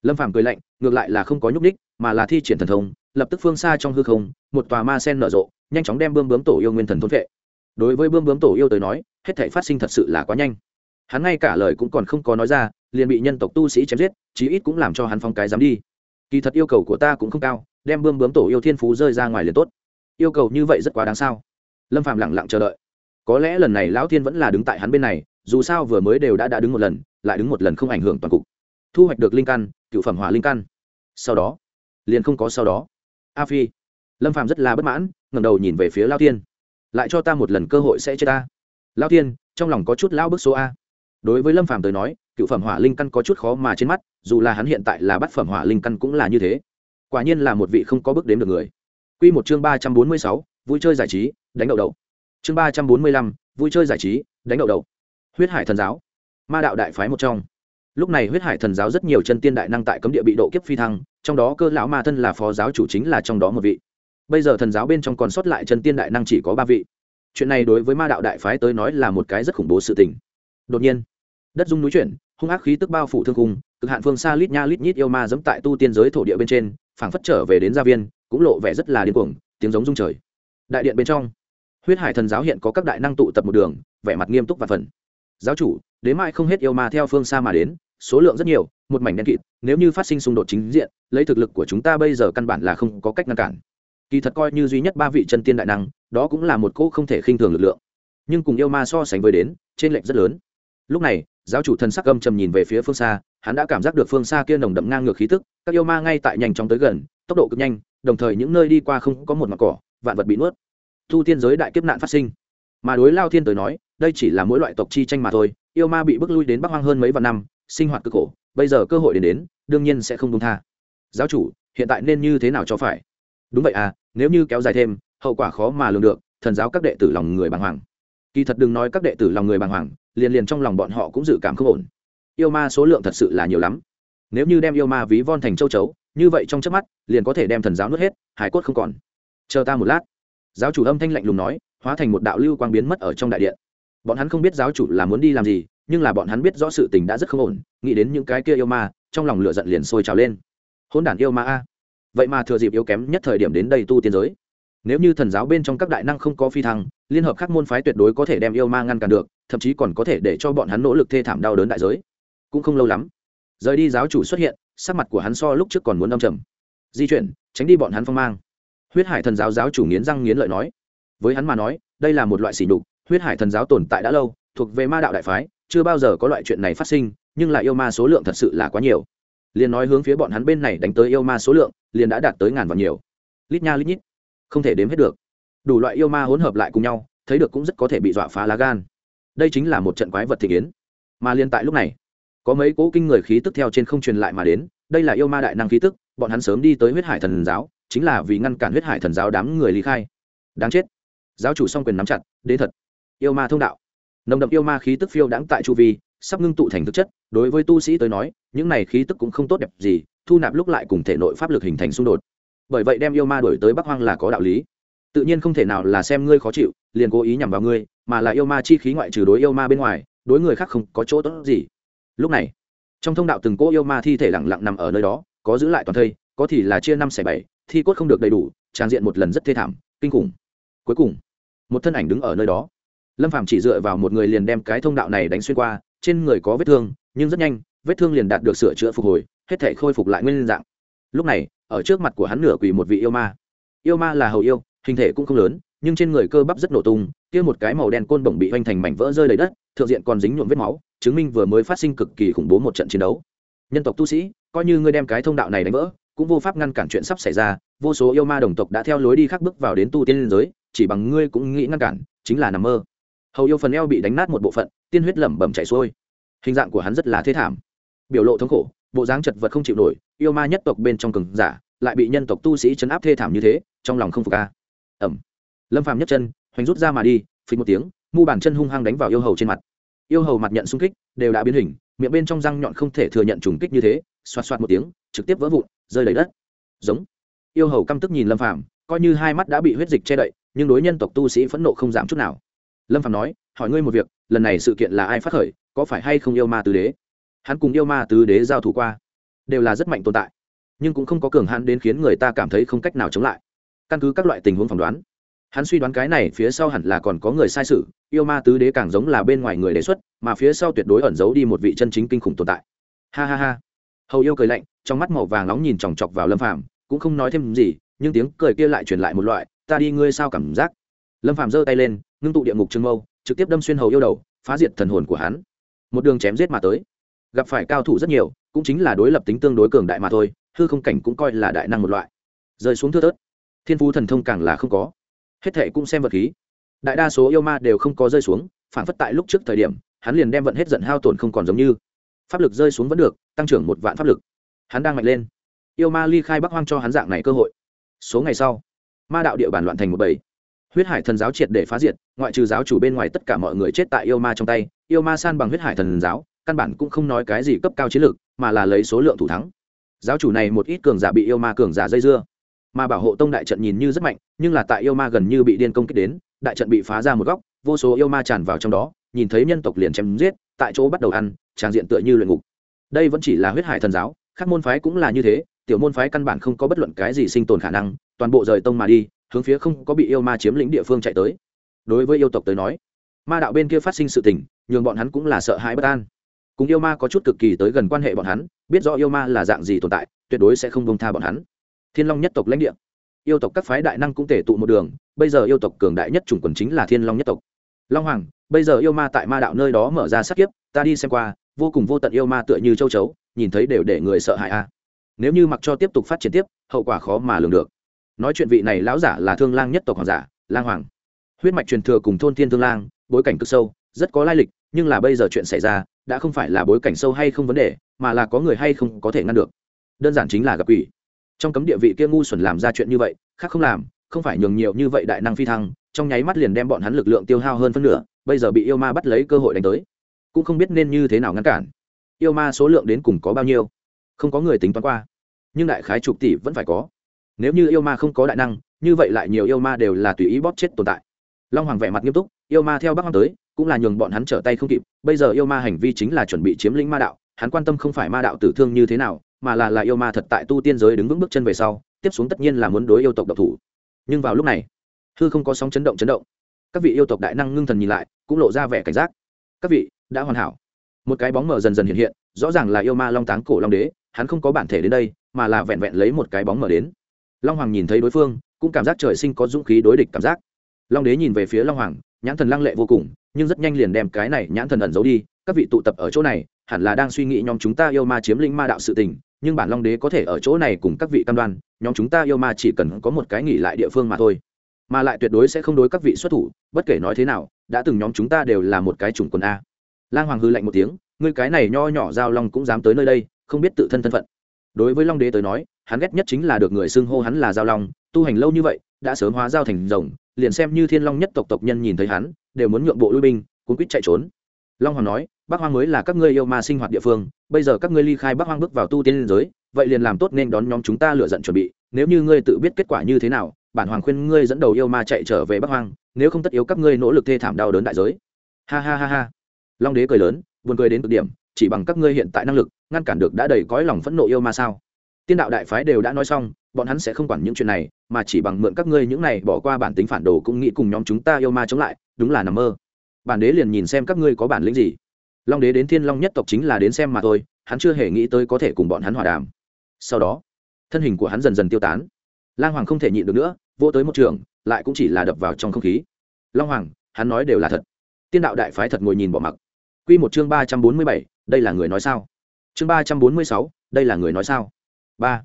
Lâm phàm cười lạnh, ngược lại là không có nhúc ních mà là thi triển thần thông, lập tức phương xa trong hư không, một tòa ma sen nở rộ, nhanh chóng đem bươm bướm tổ yêu nguyên thần thôn vệ. Đối với bươm bướm tổ yêu tới nói, hết thể phát sinh thật sự là quá nhanh. Hắn ngay cả lời cũng còn không có nói ra, liền bị nhân tộc tu sĩ chém giết, chí ít cũng làm cho hắn phong cái dám đi. Kỳ thật yêu cầu của ta cũng không cao, đem bươm bướm tổ yêu thiên phú rơi ra ngoài liền tốt. Yêu cầu như vậy rất quá đáng sao? Lâm phàm lẳng lặng chờ đợi có lẽ lần này lão thiên vẫn là đứng tại hắn bên này dù sao vừa mới đều đã đã đứng một lần lại đứng một lần không ảnh hưởng toàn cục. Thu hoạch được linh căn cựu phẩm hỏa linh căn. Sau đó liền không có sau đó. A phi lâm phàm rất là bất mãn ngẩng đầu nhìn về phía lao thiên. Lại cho ta một lần cơ hội sẽ chết ta. Lao thiên trong lòng có chút lao bức số a. Đối với lâm phàm tới nói cựu phẩm hỏa linh căn có chút khó mà trên mắt dù là hắn hiện tại là bát phẩm hỏa linh căn cũng là như thế. Quả nhiên là một vị không có bước đếm được người. Quy một chương ba trăm bốn mươi sáu, vui chơi giải trí đánh đầu đầu chương ba trăm bốn mươi lăm, vui chơi giải trí đánh đậu đầu huyết hải thần giáo. Ma đạo đại phái một trong. Lúc này huyết hải thần giáo rất nhiều chân tiên đại năng tại cấm địa bị độ kiếp phi thăng trong đó cơ lão ma thân là phó giáo chủ chính là trong đó một vị. Bây giờ thần giáo bên trong còn sót lại chân tiên đại năng chỉ có ba vị. Chuyện này đối với ma đạo đại phái tới nói là một cái rất khủng bố sự tình. Đột nhiên đất dung núi chuyển hung ác khí tức bao phủ thương cung cực hạn phương xa lít nha lít nhít yêu ma dẫm tại tu tiên giới thổ địa bên trên phảng phất trở về đến gia viên cũng lộ vẻ rất là điên cuồng tiếng giống rung trời. Đại điện bên trong huyết hải thần giáo hiện có các đại năng tụ tập một đường, vẻ mặt nghiêm túc và phần. Giáo chủ đến mai không hết yêu ma theo phương xa mà đến, số lượng rất nhiều, một mảnh đen kịt, nếu như phát sinh xung đột chính diện, lấy thực lực của chúng ta bây giờ căn bản là không có cách ngăn cản. Kỳ thật coi như duy nhất ba vị chân tiên đại năng, đó cũng là một cỗ không thể khinh thường lực lượng. Nhưng cùng yêu ma so sánh với đến trên lệnh rất lớn. Lúc này, giáo chủ thần sắc âm trầm nhìn về phía phương xa, hắn đã cảm giác được phương xa kia nồng đậm ngang ngược khí tức, các yêu ma ngay tại nhanh chóng tới gần, tốc độ cực nhanh, đồng thời những nơi đi qua không có một mặt cỏ, vạn vật bị nuốt thu tiên giới đại kiếp nạn phát sinh. Mà đối lao thiên tới nói, đây chỉ là mỗi loại tộc chi tranh mà thôi, yêu ma bị bức lui đến bắc hoang hơn mấy vạn năm, sinh hoạt cực khổ, bây giờ cơ hội đến đến, đương nhiên sẽ không công tha. Giáo chủ, hiện tại nên như thế nào cho phải? Đúng vậy à nếu như kéo dài thêm, hậu quả khó mà lường được, thần giáo các đệ tử lòng người bàng hoàng. Kỳ thật đừng nói các đệ tử lòng người bàng hoàng, liền liền trong lòng bọn họ cũng dự cảm không ổn. Yêu ma số lượng thật sự là nhiều lắm. Nếu như đem yêu ma ví von thành châu chấu, như vậy trong chớp mắt, liền có thể đem thần giáo nuốt hết, hải cốt không còn. Chờ ta một lát giáo chủ âm thanh lạnh lùng nói, hóa thành một đạo lưu quang biến mất ở trong đại điện. Bọn hắn không biết giáo chủ là muốn đi làm gì, nhưng là bọn hắn biết rõ sự tình đã rất không ổn, nghĩ đến những cái kia yêu ma, trong lòng lửa giận liền sôi trào lên. Hôn đản yêu ma a. Vậy mà thừa dịp yếu kém nhất thời điểm đến đây tu tiên giới. Nếu như thần giáo bên trong các đại năng không có phi thăng, liên hợp các môn phái tuyệt đối có thể đem yêu ma ngăn cản được, thậm chí còn có thể để cho bọn hắn nỗ lực thê thảm đau đớn đại giới. Cũng không lâu lắm, rời đi giáo chủ xuất hiện, sắc mặt của hắn so lúc trước còn muốn đâm trầm. Di chuyển, tránh đi bọn hắn phong mang huyết hải thần giáo giáo chủ nghiến răng nghiến lợi nói. Với hắn mà nói, đây là một loại sỉ nhục, huyết hải thần giáo tồn tại đã lâu, thuộc về ma đạo đại phái, chưa bao giờ có loại chuyện này phát sinh, nhưng lại yêu ma số lượng thật sự là quá nhiều. Liền nói hướng phía bọn hắn bên này đánh tới yêu ma số lượng, liền đã đạt tới ngàn vạn nhiều. Lít nha lít nhít, không thể đếm hết được. Đủ loại yêu ma hỗn hợp lại cùng nhau, thấy được cũng rất có thể bị dọa phá lá gan. Đây chính là một trận quái vật thị kiến. Mà liên tại lúc này, có mấy cỗ kinh người khí tức theo trên không truyền lại mà đến, đây là yêu ma đại năng khí tức, bọn hắn sớm đi tới huyết hải thần giáo chính là vì ngăn cản huyết hải thần giáo đám người lý khai. Đáng chết. Giáo chủ song quyền nắm chặt đến thật. Yêu ma thông đạo. Nồng đậm yêu ma khí tức phiêu đãng tại chu vi, sắp ngưng tụ thành thực chất. Đối với tu sĩ tới nói, những này khí tức cũng không tốt đẹp gì, thu nạp lúc lại cùng thể nội pháp lực hình thành xung đột. Bởi vậy đem yêu ma đổi tới bắc hoang là có đạo lý. Tự nhiên không thể nào là xem ngươi khó chịu, liền cố ý nhằm vào ngươi, mà là yêu ma chi khí ngoại trừ đối yêu ma bên ngoài, đối người khác không có chỗ tốt gì. Lúc này, trong thông đạo từng cỗ yêu ma thi thể lặng lặng nằm ở nơi đó, có giữ lại toàn thây, có thì là chia năm xẻ bảy thi cốt không được đầy đủ, trang diện một lần rất thê thảm, kinh khủng. Cuối cùng, một thân ảnh đứng ở nơi đó. Lâm phạm chỉ dựa vào một người liền đem cái thông đạo này đánh xuyên qua, trên người có vết thương, nhưng rất nhanh, vết thương liền đạt được sửa chữa phục hồi, hết thể khôi phục lại nguyên dạng. Lúc này, ở trước mặt của hắn nửa quỳ một vị yêu ma. Yêu ma là hầu yêu, hình thể cũng không lớn, nhưng trên người cơ bắp rất nổ tung, kia một cái màu đen côn bổng bị hoành thành mảnh vỡ rơi đầy đất, thượng diện còn dính nhuộm vết máu, chứng minh vừa mới phát sinh cực kỳ khủng bố một trận chiến đấu. Nhân tộc tu sĩ, coi như ngươi đem cái thông đạo này đánh vỡ cũng vô pháp ngăn cản chuyện sắp xảy ra, vô số yêu ma đồng tộc đã theo lối đi khác bước vào đến tu tiên liên giới, chỉ bằng ngươi cũng nghĩ ngăn cản, chính là nằm mơ. Hầu yêu phần eo bị đánh nát một bộ phận, tiên huyết lẩm bẩm chảy xuôi. Hình dạng của hắn rất là thế thảm. Biểu lộ thống khổ, bộ dáng chật vật không chịu nổi, yêu ma nhất tộc bên trong cường giả, lại bị nhân tộc tu sĩ chấn áp thê thảm như thế, trong lòng không phục ca ẩm lâm phàm nhất chân, hoành rút ra mà đi, phình một tiếng, mu bàn chân hung hăng đánh vào yêu hầu trên mặt. Yêu hầu mặt nhận xung kích, đều đã biến hình miệng bên trong răng nhọn không thể thừa nhận trùng kích như thế, xoạt xoạt một tiếng, trực tiếp vỡ vụn, rơi đầy đất. Giống. Yêu hầu căm tức nhìn lâm phàm, coi như hai mắt đã bị huyết dịch che đậy, nhưng đối nhân tộc tu sĩ phẫn nộ không giảm chút nào. Lâm phàm nói, hỏi ngươi một việc, lần này sự kiện là ai phát khởi, có phải hay không yêu ma tứ đế? Hắn cùng yêu ma tứ đế giao thủ qua, đều là rất mạnh tồn tại, nhưng cũng không có cường hãn đến khiến người ta cảm thấy không cách nào chống lại. Căn cứ các loại tình huống phỏng đoán hắn suy đoán cái này phía sau hẳn là còn có người sai sự, yêu ma tứ đế càng giống là bên ngoài người đề xuất, mà phía sau tuyệt đối ẩn giấu đi một vị chân chính kinh khủng tồn tại. Ha ha ha. Hầu yêu cười lạnh, trong mắt màu vàng nóng nhìn chòng chọc vào lâm phàm, cũng không nói thêm gì, nhưng tiếng cười kia lại truyền lại một loại, ta đi, ngươi sao cảm giác? Lâm phàm giơ tay lên, ngưng tụ địa ngục trương mâu, trực tiếp đâm xuyên hầu yêu đầu, phá diệt thần hồn của hắn. Một đường chém giết mà tới. Gặp phải cao thủ rất nhiều, cũng chính là đối lập tính tương đối cường đại mà thôi, hư không cảnh cũng coi là đại năng một loại. Rơi xuống thưa thớt. Thiên phú thần thông càng là không có hết thệ cũng xem vật khí. Đại đa số yêu ma đều không có rơi xuống, phản phất tại lúc trước thời điểm, hắn liền đem vận hết giận hao tổn không còn giống như. Pháp lực rơi xuống vẫn được, tăng trưởng một vạn pháp lực. Hắn đang mạnh lên. Yêu ma ly khai bắc hoang cho hắn dạng này cơ hội. Số ngày sau, ma đạo địa bàn loạn thành một bầy. Huyết hải thần giáo triệt để phá diệt, ngoại trừ giáo chủ bên ngoài tất cả mọi người chết tại yêu ma trong tay, yêu ma san bằng huyết hải thần giáo, căn bản cũng không nói cái gì cấp cao chiến lược, mà là lấy số lượng thủ thắng. Giáo chủ này một ít cường giả bị yêu ma cường giả dây dưa mà bảo hộ tông đại trận nhìn như rất mạnh, nhưng là tại yêu ma gần như bị điên công kích đến, đại trận bị phá ra một góc, vô số yêu ma tràn vào trong đó, nhìn thấy nhân tộc liền chém giết, tại chỗ bắt đầu ăn tràng diện tựa như luyện ngục. Đây vẫn chỉ là huyết hải thần giáo các môn phái cũng là như thế, tiểu môn phái căn bản không có bất luận cái gì sinh tồn khả năng, toàn bộ rời tông mà đi, hướng phía không có bị yêu ma chiếm lĩnh địa phương chạy tới. Đối với yêu tộc tới nói, ma đạo bên kia phát sinh sự tình, nhường bọn hắn cũng là sợ hãi bất an. Cùng yêu ma có chút cực kỳ tới gần quan hệ bọn hắn, biết rõ yêu ma là dạng gì tồn tại, tuyệt đối sẽ không bông tha bọn hắn thiên long nhất tộc lãnh địa. Yêu tộc các phái đại năng cũng tể tụ một đường, bây giờ yêu tộc cường đại nhất chủng quần chính là thiên long nhất tộc. Long hoàng, bây giờ yêu ma tại ma đạo nơi đó mở ra sát kiếp, ta đi xem qua, vô cùng vô tận yêu ma tựa như châu chấu, nhìn thấy đều để người sợ hãi a. Nếu như mặc cho tiếp tục phát triển tiếp, hậu quả khó mà lường được. Nói chuyện vị này lão giả là thương lang nhất tộc hoàng giả, lang hoàng. Huyết mạch truyền thừa cùng thôn thiên thương lang, bối cảnh cực sâu, rất có lai lịch, nhưng là bây giờ chuyện xảy ra, đã không phải là bối cảnh sâu hay không vấn đề, mà là có người hay không có thể ngăn được. Đơn giản chính là gặp quỷ trong cấm địa vị kia ngu xuẩn làm ra chuyện như vậy, khác không làm, không phải nhường nhiều như vậy đại năng phi thăng, trong nháy mắt liền đem bọn hắn lực lượng tiêu hao hơn phân nửa, bây giờ bị yêu ma bắt lấy cơ hội đánh tới. Cũng không biết nên như thế nào ngăn cản. Yêu ma số lượng đến cùng có bao nhiêu? Không có người tính toán qua. Nhưng đại khái chục tỷ vẫn phải có. Nếu như yêu ma không có đại năng, như vậy lại nhiều yêu ma đều là tùy ý bóp chết tồn tại. Long hoàng vẻ mặt nghiêm túc, yêu ma theo bắc hoàng tới, cũng là nhường bọn hắn trở tay không kịp. Bây giờ yêu ma hành vi chính là chuẩn bị chiếm lĩnh ma đạo, hắn quan tâm không phải ma đạo tử thương như thế nào mà là là yêu ma thật tại tu tiên giới đứng vững bước chân về sau, tiếp xuống tất nhiên là muốn đối yêu tộc độc thủ. Nhưng vào lúc này, hư không có sóng chấn động chấn động. Các vị yêu tộc đại năng ngưng thần nhìn lại, cũng lộ ra vẻ cảnh giác. Các vị, đã hoàn hảo. Một cái bóng mờ dần dần hiện hiện, rõ ràng là yêu ma long táng cổ long đế, hắn không có bản thể đến đây, mà là vẹn vẹn lấy một cái bóng mờ đến. Long hoàng nhìn thấy đối phương, cũng cảm giác trời sinh có dũng khí đối địch cảm giác. Long đế nhìn về phía long hoàng, nhãn thần lăng lệ vô cùng, nhưng rất nhanh liền đem cái này nhãn thần ẩn giấu đi. Các vị tụ tập ở chỗ này, hẳn là đang suy nghĩ nhóm chúng ta yêu ma chiếm lĩnh ma đạo sự tình nhưng bản long đế có thể ở chỗ này cùng các vị cam đoan, nhóm chúng ta yêu ma chỉ cần có một cái nghỉ lại địa phương mà thôi. Mà lại tuyệt đối sẽ không đối các vị xuất thủ, bất kể nói thế nào, đã từng nhóm chúng ta đều là một cái chủng quần a. Lang hoàng hư lạnh một tiếng, ngươi cái này nho nhỏ giao long cũng dám tới nơi đây, không biết tự thân thân phận. Đối với long đế tới nói, hắn ghét nhất chính là được người xưng hô hắn là giao long, tu hành lâu như vậy, đã sớm hóa giao thành rồng, liền xem như thiên long nhất tộc tộc nhân nhìn thấy hắn, đều muốn nhượng bộ lui binh, cuốn quýt chạy trốn long hoàng nói, bắc hoang mới là các ngươi yêu ma sinh hoạt địa phương, bây giờ các ngươi ly khai bắc hoang bước vào tu tiên liên giới, vậy liền làm tốt nên đón nhóm chúng ta lựa giận chuẩn bị. Nếu như ngươi tự biết kết quả như thế nào, bản hoàng khuyên ngươi dẫn đầu yêu ma chạy trở về bắc hoang, nếu không tất yếu các ngươi nỗ lực thê thảm đau đớn đại giới. Ha ha ha ha. Long đế cười lớn, buồn cười đến cực điểm, chỉ bằng các ngươi hiện tại năng lực, ngăn cản được đã đầy cõi lòng phẫn nộ yêu ma sao? Tiên đạo đại phái đều đã nói xong, bọn hắn sẽ không quản những chuyện này, mà chỉ bằng mượn các ngươi những này bỏ qua bản tính phản đồ cũng nghĩ cùng nhóm chúng ta yêu ma chống lại, đúng là nằm mơ bản đế liền nhìn xem các ngươi có bản lĩnh gì. Long đế đến thiên long nhất tộc chính là đến xem mà thôi, hắn chưa hề nghĩ tới có thể cùng bọn hắn hòa đàm. Sau đó, thân hình của hắn dần dần tiêu tán. Lang hoàng không thể nhịn được nữa vô tới một trường, lại cũng chỉ là đập vào trong không khí. Long hoàng, hắn nói đều là thật. Tiên đạo đại phái thật ngồi nhìn bỏ mặc. Q một chương ba trăm bốn mươi bảy, đây là người nói sao? Chương ba trăm bốn mươi sáu, đây là người nói sao? Ba.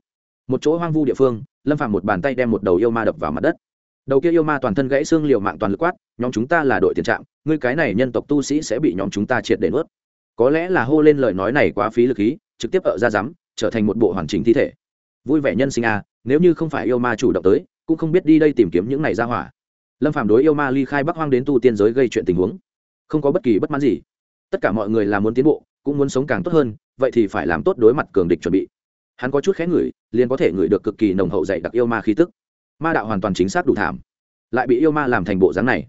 Một chỗ hoang vu địa phương, lâm phạm một bàn tay đem một đầu yêu ma đập vào mặt đất. Đầu kia yêu ma toàn thân gãy xương liều mạng toàn lực quát, nhóm chúng ta là đội tiền trạm ngươi cái này nhân tộc tu sĩ sẽ bị nhóm chúng ta triệt để nuốt. Có lẽ là hô lên lời nói này quá phí lực khí, trực tiếp ở ra rắm trở thành một bộ hoàn chỉnh thi thể. Vui vẻ nhân sinh a nếu như không phải yêu ma chủ động tới, cũng không biết đi đây tìm kiếm những này ra hỏa. Lâm phàm đối yêu ma ly khai bắc hoang đến tu tiên giới gây chuyện tình huống. Không có bất kỳ bất mãn gì. Tất cả mọi người là muốn tiến bộ, cũng muốn sống càng tốt hơn, vậy thì phải làm tốt đối mặt cường địch chuẩn bị. Hắn có chút khẽ ngửi, liền có thể ngửi được cực kỳ nồng hậu dày đặc yêu ma khí tức. Ma đạo hoàn toàn chính xác đủ thảm. Lại bị yêu ma làm thành bộ dáng này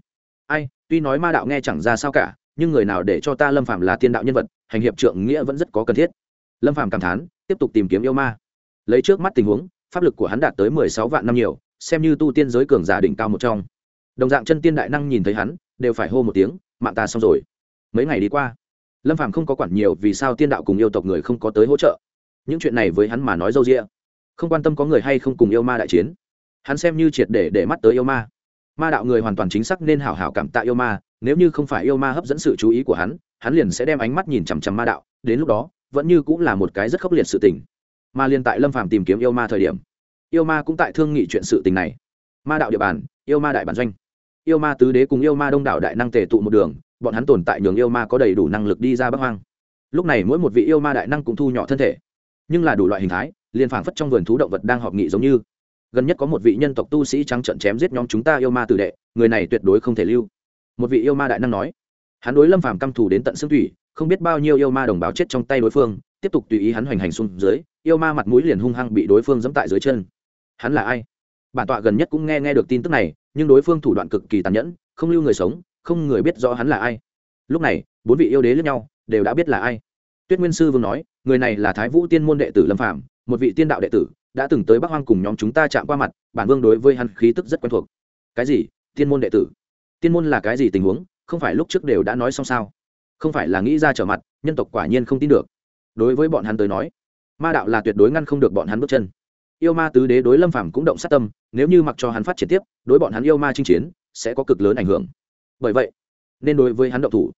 tuy nói ma đạo nghe chẳng ra sao cả, nhưng người nào để cho ta lâm phạm là tiên đạo nhân vật, hành hiệp trượng nghĩa vẫn rất có cần thiết. Lâm phạm cảm thán, tiếp tục tìm kiếm yêu ma. Lấy trước mắt tình huống, pháp lực của hắn đạt tới mười sáu vạn năm nhiều, xem như tu tiên giới cường giả đỉnh cao một trong. Đồng dạng chân tiên đại năng nhìn thấy hắn, đều phải hô một tiếng, mạng ta xong rồi. Mấy ngày đi qua, lâm phạm không có quản nhiều vì sao tiên đạo cùng yêu tộc người không có tới hỗ trợ. Những chuyện này với hắn mà nói dâu rĩa không quan tâm có người hay không cùng yêu ma đại chiến. Hắn xem như triệt để để mắt tới yêu ma ma đạo người hoàn toàn chính xác nên hảo hảo cảm tạ yêu ma, nếu như không phải yêu ma hấp dẫn sự chú ý của hắn hắn liền sẽ đem ánh mắt nhìn chằm chằm ma đạo, đến lúc đó, vẫn như cũng là một cái rất khốc liệt sự tình. Mà liền tại lâm phàm tìm kiếm yêu ma thời điểm, yêu ma cũng tại thương nghị chuyện sự tình này. Ma đạo địa bàn, yêu ma đại bản doanh. Yêu ma tứ đế cùng yêu ma đông đảo đại năng tề tụ một đường, bọn hắn tồn tại nhường yêu ma có đầy đủ năng lực đi ra bắc hoang. Lúc này mỗi một vị yêu ma đại năng cũng thu nhỏ thân thể. Nhưng là đủ loại hình thái, liền phảng phất trong vườn thú động vật đang họp nghị giống như gần nhất có một vị nhân tộc tu sĩ trắng trận chém giết nhóm chúng ta yêu ma tử đệ, người này tuyệt đối không thể lưu. Một vị yêu ma đại năng nói, hắn đối lâm phàm căm thù đến tận xương thủy không biết bao nhiêu yêu ma đồng bào chết trong tay đối phương, tiếp tục tùy ý hắn hoành hành xuống dưới, yêu ma mặt mũi liền hung hăng bị đối phương dẫm tại dưới chân. Hắn là ai? Bản tọa gần nhất cũng nghe nghe được tin tức này, nhưng đối phương thủ đoạn cực kỳ tàn nhẫn, không lưu người sống, không người biết rõ hắn là ai. Lúc này, bốn vị yêu đế lẫn nhau, đều đã biết là ai. Tuyết nguyên sư vương nói, người này là thái vũ tiên môn đệ tử lâm phạm một vị tiên đạo đệ tử đã từng tới bắc hoang cùng nhóm chúng ta chạm qua mặt, bản vương đối với hắn khí tức rất quen thuộc. Cái gì? Tiên môn đệ tử. Tiên môn là cái gì tình huống? Không phải lúc trước đều đã nói xong sao? Không phải là nghĩ ra trở mặt, nhân tộc quả nhiên không tin được. Đối với bọn hắn tới nói, ma đạo là tuyệt đối ngăn không được bọn hắn bước chân. Yêu ma tứ đế đối lâm phàm cũng động sát tâm, nếu như mặc cho hắn phát triển tiếp, đối bọn hắn yêu ma chinh chiến, sẽ có cực lớn ảnh hưởng. Bởi vậy, nên đối với hắn động thủ.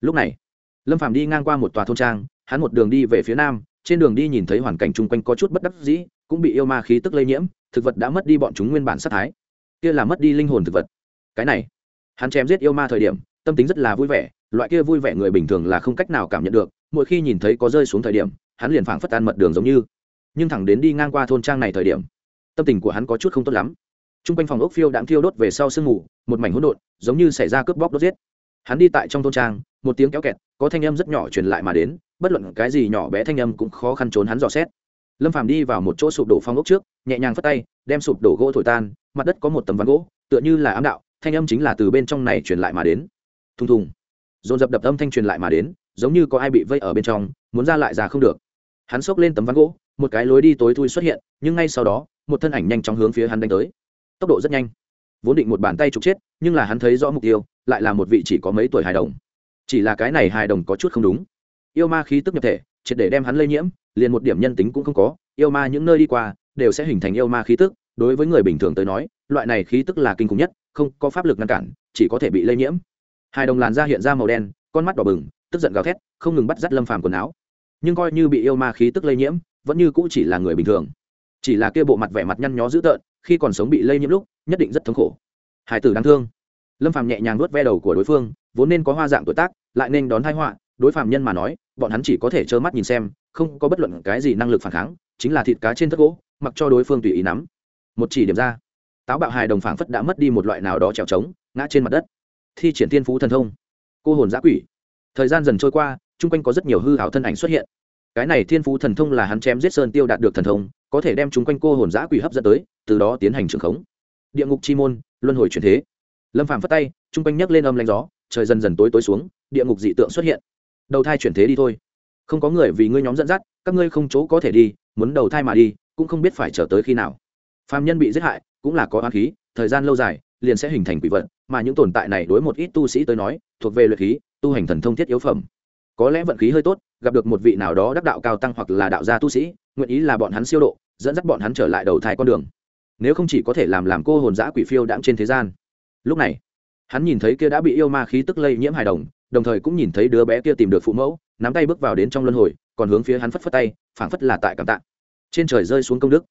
Lúc này, lâm phàm đi ngang qua một tòa thôn trang, hắn một đường đi về phía nam, trên đường đi nhìn thấy hoàn cảnh chung quanh có chút bất đắc dĩ cũng bị yêu ma khí tức lây nhiễm, thực vật đã mất đi bọn chúng nguyên bản sát thái. Kia là mất đi linh hồn thực vật. Cái này, hắn chém giết yêu ma thời điểm, tâm tính rất là vui vẻ, loại kia vui vẻ người bình thường là không cách nào cảm nhận được, mỗi khi nhìn thấy có rơi xuống thời điểm, hắn liền phảng phất tan mật đường giống như. Nhưng thẳng đến đi ngang qua thôn trang này thời điểm, tâm tình của hắn có chút không tốt lắm. T r u n g quanh phòng ốc phiêu đạm thiêu đốt về sau sương mù, một mảnh hỗn độn, giống như xảy ra cướp bóc đốt giết. Hắn đi tại trong thôn trang, một tiếng kéo kẹt, có thanh âm rất nhỏ truyền lại mà đến, bất luận cái gì nhỏ bé thanh âm cũng khó khăn trốn hắn dò xét lâm phàm đi vào một chỗ sụp đổ phong ốc trước, nhẹ nhàng phất tay, đem sụp đổ gỗ thổi tan, mặt đất có một tấm ván gỗ, tựa như là ám đạo, thanh âm chính là từ bên trong này truyền lại mà đến. Thùng thùng. Dồn dập đập âm thanh truyền lại mà đến, giống như có ai bị vây ở bên trong, muốn ra lại ra không được. Hắn xốc lên tấm ván gỗ, một cái lối đi tối thui xuất hiện, nhưng ngay sau đó, một thân ảnh nhanh chóng hướng phía hắn đánh tới. Tốc độ rất nhanh. Vốn định một bàn tay trục chết, nhưng là hắn thấy rõ mục tiêu, lại là một vị chỉ có mấy tuổi hài đồng. Chỉ là cái này hài đồng có chút không đúng. Yêu ma khí tức nhập thể, triệt để đem hắn lây nhiễm liền một điểm nhân tính cũng không có, yêu ma những nơi đi qua đều sẽ hình thành yêu ma khí tức. Đối với người bình thường tới nói, loại này khí tức là kinh khủng nhất, không có pháp lực ngăn cản, chỉ có thể bị lây nhiễm. Hai đồng làn da hiện ra màu đen, con mắt đỏ bừng, tức giận gào thét, không ngừng bắt dắt lâm phàm quần áo. Nhưng coi như bị yêu ma khí tức lây nhiễm, vẫn như cũ chỉ là người bình thường. Chỉ là kia bộ mặt vẻ mặt nhăn nhó dữ tợn, khi còn sống bị lây nhiễm lúc, nhất định rất thống khổ. Hải tử đáng thương. Lâm phàm nhẹ nhàng nuốt ve đầu của đối phương, vốn nên có hoa dạng tuổi tác, lại nên đón thai họa. Đối phàm nhân mà nói, bọn hắn chỉ có thể trơ mắt nhìn xem không có bất luận cái gì năng lực phản kháng, chính là thịt cá trên thất gỗ, mặc cho đối phương tùy ý nắm. Một chỉ điểm ra, táo bạo hài đồng phảng phất đã mất đi một loại nào đó trèo trống, ngã trên mặt đất. Thi triển tiên phú thần thông, cô hồn giã quỷ. Thời gian dần trôi qua, chung quanh có rất nhiều hư hảo thân ảnh xuất hiện. Cái này thiên phú thần thông là hắn chém giết sơn tiêu đạt được thần thông, có thể đem chung quanh cô hồn giã quỷ hấp dẫn tới, từ đó tiến hành trường khống. Địa ngục chi môn, luân hồi truyền thế. Lâm phàm phất tay, chung quanh nhấc lên âm lanh gió, trời dần dần tối tối xuống, địa ngục dị tượng xuất hiện. Đầu thai chuyển thế đi thôi không có người vì ngươi nhóm dẫn dắt, các ngươi không chỗ có thể đi, muốn đầu thai mà đi, cũng không biết phải chờ tới khi nào. Phàm nhân bị giết hại, cũng là có oán khí, thời gian lâu dài, liền sẽ hình thành quỷ vật. mà những tồn tại này đối một ít tu sĩ tới nói, thuộc về luyện khí, tu hành thần thông thiết yếu phẩm. Có lẽ vận khí hơi tốt, gặp được một vị nào đó đắc đạo cao tăng hoặc là đạo gia tu sĩ, nguyện ý là bọn hắn siêu độ, dẫn dắt bọn hắn trở lại đầu thai con đường. Nếu không chỉ có thể làm làm cô hồn giã quỷ phiêu đãng trên thế gian. Lúc này, hắn nhìn thấy kia đã bị yêu ma khí tức lây nhiễm hài đồng đồng thời cũng nhìn thấy đứa bé kia tìm được phụ mẫu nắm tay bước vào đến trong luân hồi, còn hướng phía hắn phất phất tay, phảng phất là tại cảm tạ. Trên trời rơi xuống công đức.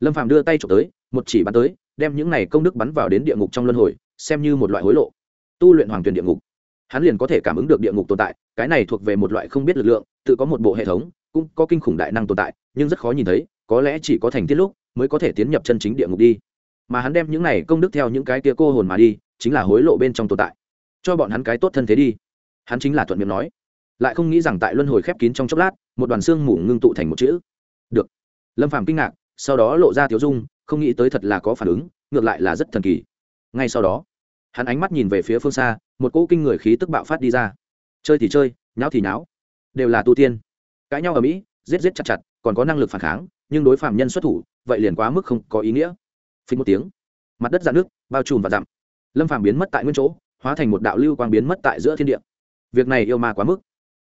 Lâm phàm đưa tay trộm tới, một chỉ bắn tới, đem những này công đức bắn vào đến địa ngục trong luân hồi, xem như một loại hối lộ. Tu luyện hoàng tuyển địa ngục. Hắn liền có thể cảm ứng được địa ngục tồn tại, cái này thuộc về một loại không biết lực lượng, tự có một bộ hệ thống, cũng có kinh khủng đại năng tồn tại, nhưng rất khó nhìn thấy, có lẽ chỉ có thành tiết lúc mới có thể tiến nhập chân chính địa ngục đi. Mà hắn đem những này công đức theo những cái kia cô hồn mà đi, chính là hối lộ bên trong tồn tại. Cho bọn hắn cái tốt thân thế đi. Hắn chính là thuận miệng nói lại không nghĩ rằng tại luân hồi khép kín trong chốc lát, một đoàn xương mủ ngưng tụ thành một chữ. Được. Lâm phàm kinh ngạc, sau đó lộ ra tiếu dung, không nghĩ tới thật là có phản ứng, ngược lại là rất thần kỳ. Ngay sau đó, hắn ánh mắt nhìn về phía phương xa, một cỗ kinh người khí tức bạo phát đi ra. Chơi thì chơi, nháo thì nháo. Đều là tu tiên. Cãi nhau ở mỹ, giết giết chặt chặt, còn có năng lực phản kháng, nhưng đối phạm nhân xuất thủ, vậy liền quá mức không có ý nghĩa. Phí một tiếng. Mặt đất dạn nước bao trùm và dặm. Lâm phàm biến mất tại nguyên chỗ, hóa thành một đạo lưu quang biến mất tại giữa thiên địa. Việc này yêu ma quá mức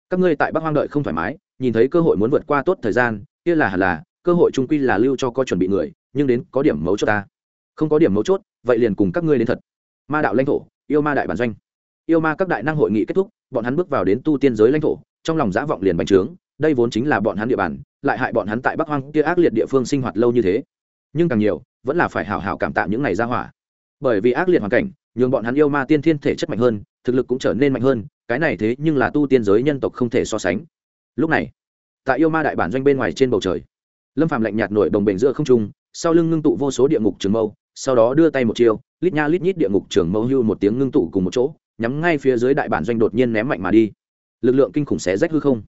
các ngươi tại bắc hoang đợi không thoải mái, nhìn thấy cơ hội muốn vượt qua tốt thời gian, kia là hẳn là, cơ hội trung quy là lưu cho có chuẩn bị người, nhưng đến có điểm mấu chốt ta. Không có điểm mấu chốt, vậy liền cùng các ngươi đến thật. Ma đạo lãnh thổ, yêu ma đại bản doanh. Yêu ma các đại năng hội nghị kết thúc, bọn hắn bước vào đến tu tiên giới lãnh thổ, trong lòng giã vọng liền bành trướng, đây vốn chính là bọn hắn địa bàn, lại hại bọn hắn tại bắc hoang kia ác liệt địa phương sinh hoạt lâu như thế. Nhưng càng nhiều, vẫn là phải hảo hảo cảm tạ những ngày ra hỏa. Bởi vì ác liệt hoàn cảnh, nhường bọn hắn yêu ma tiên thiên thể chất mạnh hơn, thực lực cũng trở nên mạnh hơn cái này thế nhưng là tu tiên giới nhân tộc không thể so sánh. Lúc này, tại yêu ma đại bản doanh bên ngoài trên bầu trời, lâm phạm lạnh nhạt nổi đồng bệnh giữa không trung, sau lưng ngưng tụ vô số địa ngục trường mâu, sau đó đưa tay một chiêu, lít nha lít nhít địa ngục trường mâu hưu một tiếng ngưng tụ cùng một chỗ, nhắm ngay phía dưới đại bản doanh đột nhiên ném mạnh mà đi. Lực lượng kinh khủng xé rách hư không.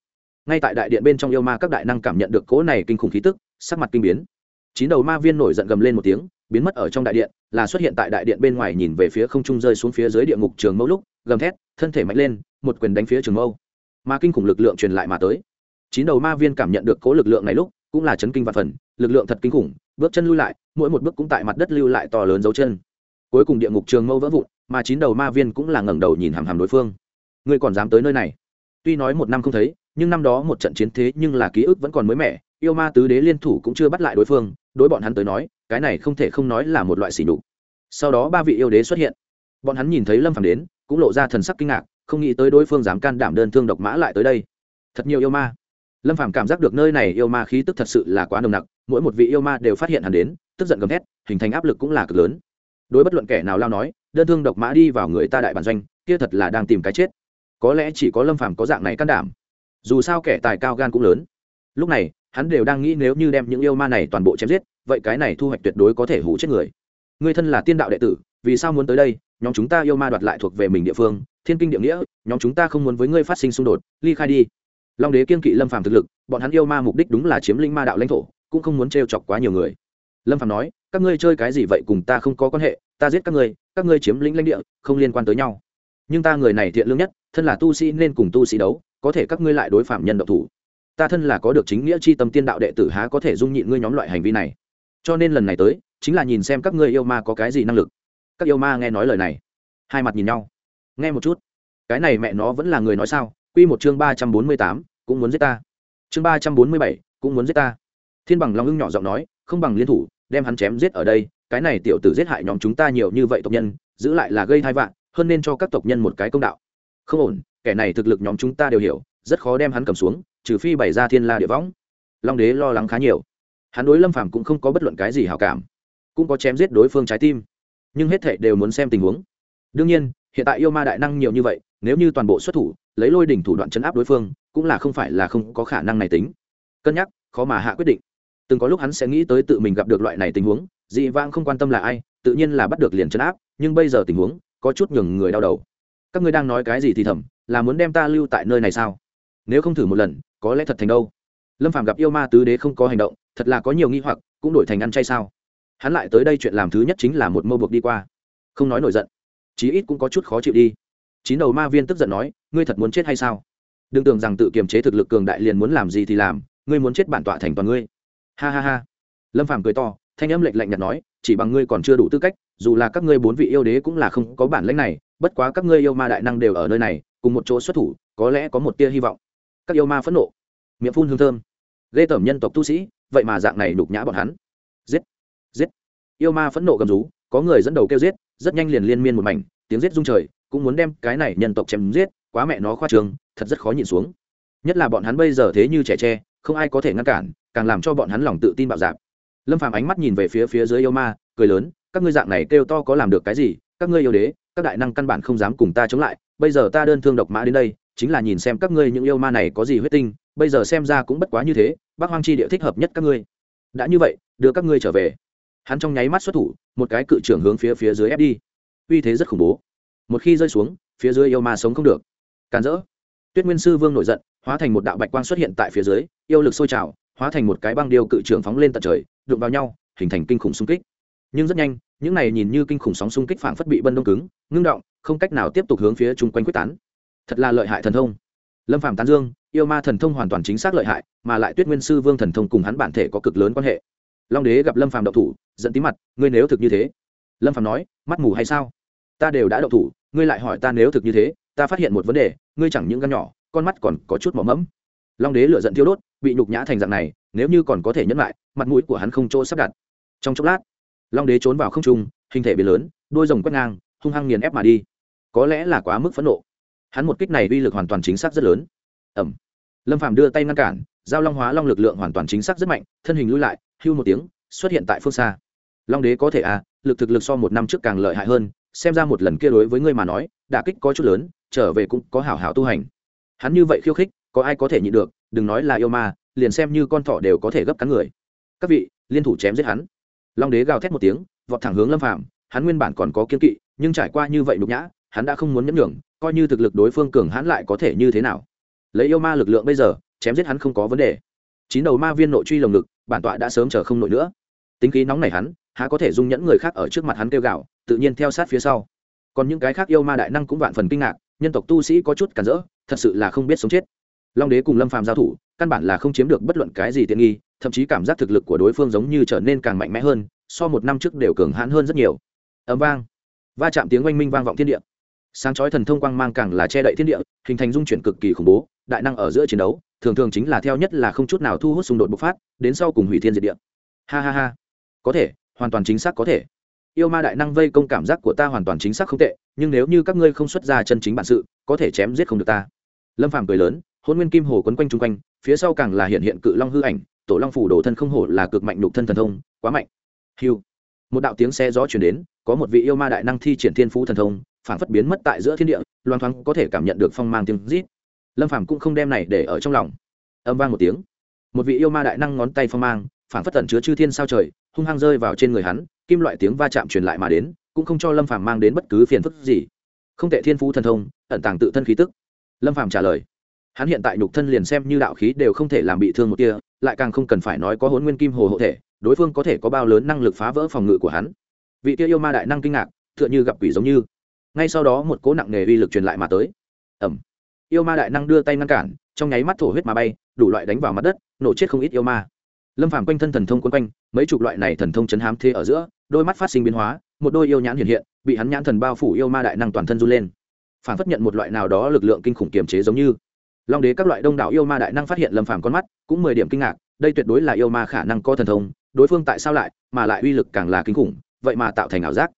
Ngay tại đại điện bên trong yêu ma các đại năng cảm nhận được cỗ này kinh khủng khí tức, sắc mặt kinh biến. Chín đầu ma viên nổi giận gầm lên một tiếng biến mất ở trong đại điện, là xuất hiện tại đại điện bên ngoài nhìn về phía không trung rơi xuống phía dưới địa ngục trường mẫu lúc, gầm thét, thân thể mạnh lên, một quyền đánh phía trường mẫu. Ma kinh khủng lực lượng truyền lại mà tới. Chín đầu ma viên cảm nhận được cố lực lượng này lúc, cũng là chấn kinh và phần, lực lượng thật kinh khủng, bước chân lui lại, mỗi một bước cũng tại mặt đất lưu lại to lớn dấu chân. Cuối cùng địa ngục trường mâu vỡ vụn, mà chín đầu ma viên cũng là ngẩng đầu nhìn hàm hàm đối phương. Ngươi còn dám tới nơi này? Tuy nói một năm không thấy, nhưng năm đó một trận chiến thế nhưng là ký ức vẫn còn mới mẻ, yêu ma tứ đế liên thủ cũng chưa bắt lại đối phương, đối bọn hắn tới nói cái này không thể không nói là một loại sỉ nhục. Sau đó ba vị yêu đế xuất hiện. Bọn hắn nhìn thấy lâm phàm đến, cũng lộ ra thần sắc kinh ngạc, không nghĩ tới đối phương dám can đảm đơn thương độc mã lại tới đây. Thật nhiều yêu ma. Lâm phàm cảm giác được nơi này yêu ma khí tức thật sự là quá nồng nặc, mỗi một vị yêu ma đều phát hiện hắn đến, tức giận gầm thét, hình thành áp lực cũng là cực lớn. Đối bất luận kẻ nào lao nói, đơn thương độc mã đi vào người ta đại bản doanh, kia thật là đang tìm cái chết. Có lẽ chỉ có lâm phàm có dạng này can đảm. Dù sao kẻ tài cao gan cũng lớn. Lúc này hắn đều đang nghĩ nếu như đem những yêu ma này toàn bộ chém giết, vậy cái này thu hoạch tuyệt đối có thể hủ chết người. Người thân là tiên đạo đệ tử, vì sao muốn tới đây? Nhóm chúng ta yêu ma đoạt lại thuộc về mình địa phương, thiên kinh địa nghĩa, nhóm chúng ta không muốn với ngươi phát sinh xung đột, ly khai đi. Long đế kiên kỵ lâm phàm thực lực, bọn hắn yêu ma mục đích đúng là chiếm linh ma đạo lãnh thổ, cũng không muốn trêu chọc quá nhiều người. Lâm phàm nói, các ngươi chơi cái gì vậy cùng ta không có quan hệ, ta giết các ngươi các ngươi chiếm lĩnh lãnh địa, không liên quan tới nhau. Nhưng ta người này thiện lương nhất, thân là tu sĩ nên cùng tu sĩ đấu, có thể các ngươi lại đối phạm nhân độc thủ ta thân là có được chính nghĩa chi tâm tiên đạo đệ tử há có thể dung nhịn ngươi nhóm loại hành vi này. Cho nên lần này tới, chính là nhìn xem các ngươi yêu ma có cái gì năng lực. Các yêu ma nghe nói lời này, hai mặt nhìn nhau. Nghe một chút. Cái này mẹ nó vẫn là người nói sao? Quy một chương ba trăm bốn mươi tám, cũng muốn giết ta. Chương ba trăm bốn mươi bảy, cũng muốn giết ta. Thiên bằng long ưng nhỏ giọng nói, không bằng liên thủ, đem hắn chém giết ở đây, cái này tiểu tử giết hại nhóm chúng ta nhiều như vậy tộc nhân, giữ lại là gây thai vạn hơn nên cho các tộc nhân một cái công đạo. Không ổn, kẻ này thực lực nhóm chúng ta đều hiểu rất khó đem hắn cầm xuống, trừ phi bày ra thiên la địa võng. Long đế lo lắng khá nhiều. Hắn đối lâm phàm cũng không có bất luận cái gì hảo cảm, cũng có chém giết đối phương trái tim. Nhưng hết thệ đều muốn xem tình huống. Đương nhiên, hiện tại yêu ma đại năng nhiều như vậy, nếu như toàn bộ xuất thủ, lấy lôi đỉnh thủ đoạn chấn áp đối phương, cũng là không phải là không có khả năng này tính. Cân nhắc, khó mà hạ quyết định. Từng có lúc hắn sẽ nghĩ tới tự mình gặp được loại này tình huống, dị vãng không quan tâm là ai, tự nhiên là bắt được liền chấn áp, nhưng bây giờ tình huống, có chút nhường người đau đầu. Các ngươi đang nói cái gì thì thầm, là muốn đem ta lưu tại nơi này sao? Nếu không thử một lần, có lẽ thật thành đâu. Lâm phàm gặp yêu ma tứ đế không có hành động, thật là có nhiều nghi hoặc, cũng đổi thành ăn chay sao? Hắn lại tới đây chuyện làm thứ nhất chính là một mâu buộc đi qua. Không nói nổi giận, chí ít cũng có chút khó chịu đi. Chín đầu ma viên tức giận nói, ngươi thật muốn chết hay sao? Đừng tưởng rằng tự kiềm chế thực lực cường đại liền muốn làm gì thì làm, ngươi muốn chết bản tọa thành toàn ngươi. Ha ha ha. Lâm phàm cười to, thanh âm lệnh lạnh nhạt nói, chỉ bằng ngươi còn chưa đủ tư cách, dù là các ngươi bốn vị yêu đế cũng là không có bản lãnh này, bất quá các ngươi yêu ma đại năng đều ở nơi này, cùng một chỗ xuất thủ, có lẽ có một tia hy vọng các yêu ma phẫn nộ, miệng phun hương thơm, ghê tởm nhân tộc tu sĩ, vậy mà dạng này nhục nhã bọn hắn. Giết giết. Yêu ma phẫn nộ gầm rú, có người dẫn đầu kêu giết, rất nhanh liền liên miên một mảnh, tiếng giết rung trời, cũng muốn đem cái này nhân tộc chém giết, quá mẹ nó khoa trường, thật rất khó nhìn xuống. Nhất là bọn hắn bây giờ thế như trẻ tre, không ai có thể ngăn cản, càng làm cho bọn hắn lòng tự tin bạo dạp lâm phàm ánh mắt nhìn về phía phía dưới yêu ma, cười lớn, các ngươi dạng này kêu to có làm được cái gì, các ngươi yêu đế, các đại năng căn bản không dám cùng ta chống lại, bây giờ ta đơn thương độc mã đến đây chính là nhìn xem các ngươi những yêu ma này có gì huyết tinh, bây giờ xem ra cũng bất quá như thế bác hoang chi địa thích hợp nhất các ngươi. Đã như vậy, đưa các ngươi trở về. Hắn trong nháy mắt xuất thủ, một cái cự trưởng hướng phía phía dưới ép đi. Uy thế rất khủng bố. Một khi rơi xuống, phía dưới yêu ma sống không được. Càn rỡ. Tuyết nguyên sư vương nổi giận, hóa thành một đạo bạch quang xuất hiện tại phía dưới, yêu lực sôi trào, hóa thành một cái băng điêu cự trưởng phóng lên tận trời, đụng vào nhau, hình thành kinh khủng xung kích. Nhưng rất nhanh, những này nhìn như kinh khủng sóng xung kích phảng phất bị bân đông cứng, ngưng động, không cách nào tiếp tục hướng phía chung quanh quyết tán thật là lợi hại thần thông. Lâm phạm tán dương, yêu ma thần thông hoàn toàn chính xác lợi hại, mà lại tuyết nguyên sư vương thần thông cùng hắn bản thể có cực lớn quan hệ. Long đế gặp lâm phạm đậu thủ dẫn tí mặt, ngươi nếu thực như thế? Lâm phạm nói, mắt mù hay sao? Ta đều đã đậu thủ, ngươi lại hỏi ta nếu thực như thế, ta phát hiện một vấn đề, ngươi chẳng những gan nhỏ, con mắt còn có chút mỏ mẫm. Long đế lựa giận thiêu đốt, bị nhục nhã thành dạng này, nếu như còn có thể nhẫn lại, mặt mũi của hắn không chỗ sắp đặt. Trong chốc lát, long đế trốn vào không trung, hình thể biến lớn, đôi rồng quét ngang, hung hăng nghiền ép mà đi. Có lẽ là quá mức phẫn nộ hắn một kích này uy lực hoàn toàn chính xác rất lớn. Ẩm lâm phàm đưa tay ngăn cản, giao long hóa long lực lượng hoàn toàn chính xác rất mạnh, thân hình lui lại, hưu một tiếng, xuất hiện tại phương xa. Long đế có thể à lực thực lực so một năm trước càng lợi hại hơn, xem ra một lần kia đối với ngươi mà nói, đả kích có chút lớn, trở về cũng có hảo hảo tu hành. Hắn như vậy khiêu khích, có ai có thể nhịn được, đừng nói là yêu ma, liền xem như con thỏ đều có thể gấp cắn người. Các vị, liên thủ chém giết hắn. Long đế gào thét một tiếng, vọt thẳng hướng lâm phàm, hắn nguyên bản còn có kiên kỵ, nhưng trải qua như vậy nhục nhã hắn đã không muốn nhẫn nhường, coi như thực lực đối phương cường hãn lại có thể như thế nào. Lấy yêu ma lực lượng bây giờ, chém giết hắn không có vấn đề. Chín đầu ma viên nội truy lồng ngực, bản tọa đã sớm chờ không nổi nữa. Tính khí nóng này hắn, há có thể dung nhẫn người khác ở trước mặt hắn kêu gạo tự nhiên theo sát phía sau. Còn những cái khác yêu ma đại năng cũng vạn phần kinh ngạc, nhân tộc tu sĩ có chút cản rỡ, thật sự là không biết sống chết. Long đế cùng lâm phàm giao thủ, căn bản là không chiếm được bất luận cái gì tiện nghi, thậm chí cảm giác thực lực của đối phương giống như trở nên càng mạnh mẽ hơn, so một năm trước đều cường hãn hơn rất nhiều. Ấm vang. Va chạm tiếng oanh minh vang vọng thiên địa sáng chói thần thông quang mang càng là che đậy thiên địa, hình thành dung chuyển cực kỳ khủng bố, đại năng ở giữa chiến đấu, thường thường chính là theo nhất là không chút nào thu hút xung đột bộc phát, đến sau cùng hủy thiên diệt địa. Ha ha ha. Có thể, hoàn toàn chính xác có thể. Yêu ma đại năng vây công cảm giác của ta hoàn toàn chính xác không tệ, nhưng nếu như các ngươi không xuất ra chân chính bản sự, có thể chém giết không được ta. Lâm phàm cười lớn, hôn nguyên kim hồ quấn quanh chung quanh, phía sau càng là hiện hiện cự long hư ảnh, tổ long phủ đồ thân không hổ là cực mạnh đục thân thần thông, quá mạnh. Hiu một đạo tiếng xe gió chuyển đến, có một vị yêu ma đại năng thi triển thiên phú thần thông phản phất biến mất tại giữa thiên địa loan thoáng có thể cảm nhận được phong mang tiếng rít. Lâm phàm cũng không đem này để ở trong lòng. Âm vang một tiếng, một vị yêu ma đại năng ngón tay phong mang phản phất tẩn chứa chư thiên sao trời, hung hăng rơi vào trên người hắn, kim loại tiếng va chạm truyền lại mà đến, cũng không cho lâm phàm mang đến bất cứ phiền phức gì. Không tệ thiên phú thần thông, ẩn tàng tự thân khí tức. Lâm phàm trả lời, hắn hiện tại nhục thân liền xem như đạo khí đều không thể làm bị thương một tia, lại càng không cần phải nói có hỗn nguyên kim hồ hộ thể, đối phương có thể có bao lớn năng lực phá vỡ phòng ngự của hắn. Vị tia yêu ma đại năng kinh ngạc, tựa như gặp quỷ giống như ngay sau đó một cỗ nặng nề uy lực truyền lại mà tới. Ẩm yêu ma đại năng đưa tay ngăn cản, trong nháy mắt thổ huyết mà bay, đủ loại đánh vào mặt đất, nổ chết không ít yêu ma. Lâm phàm quanh thân thần thông quấn quanh, mấy chục loại này thần thông chấn hám thế ở giữa, đôi mắt phát sinh biến hóa, một đôi yêu nhãn hiện hiện, bị hắn nhãn thần bao phủ yêu ma đại năng toàn thân run lên. Phản phất nhận một loại nào đó lực lượng kinh khủng kiềm chế giống như. Long đế các loại đông đảo yêu ma đại năng phát hiện lâm phàm con mắt, cũng mười điểm kinh ngạc, đây tuyệt đối là yêu ma khả năng có thần thông, đối phương tại sao lại, mà lại uy lực càng là kinh khủng, vậy mà tạo thành ảo giác.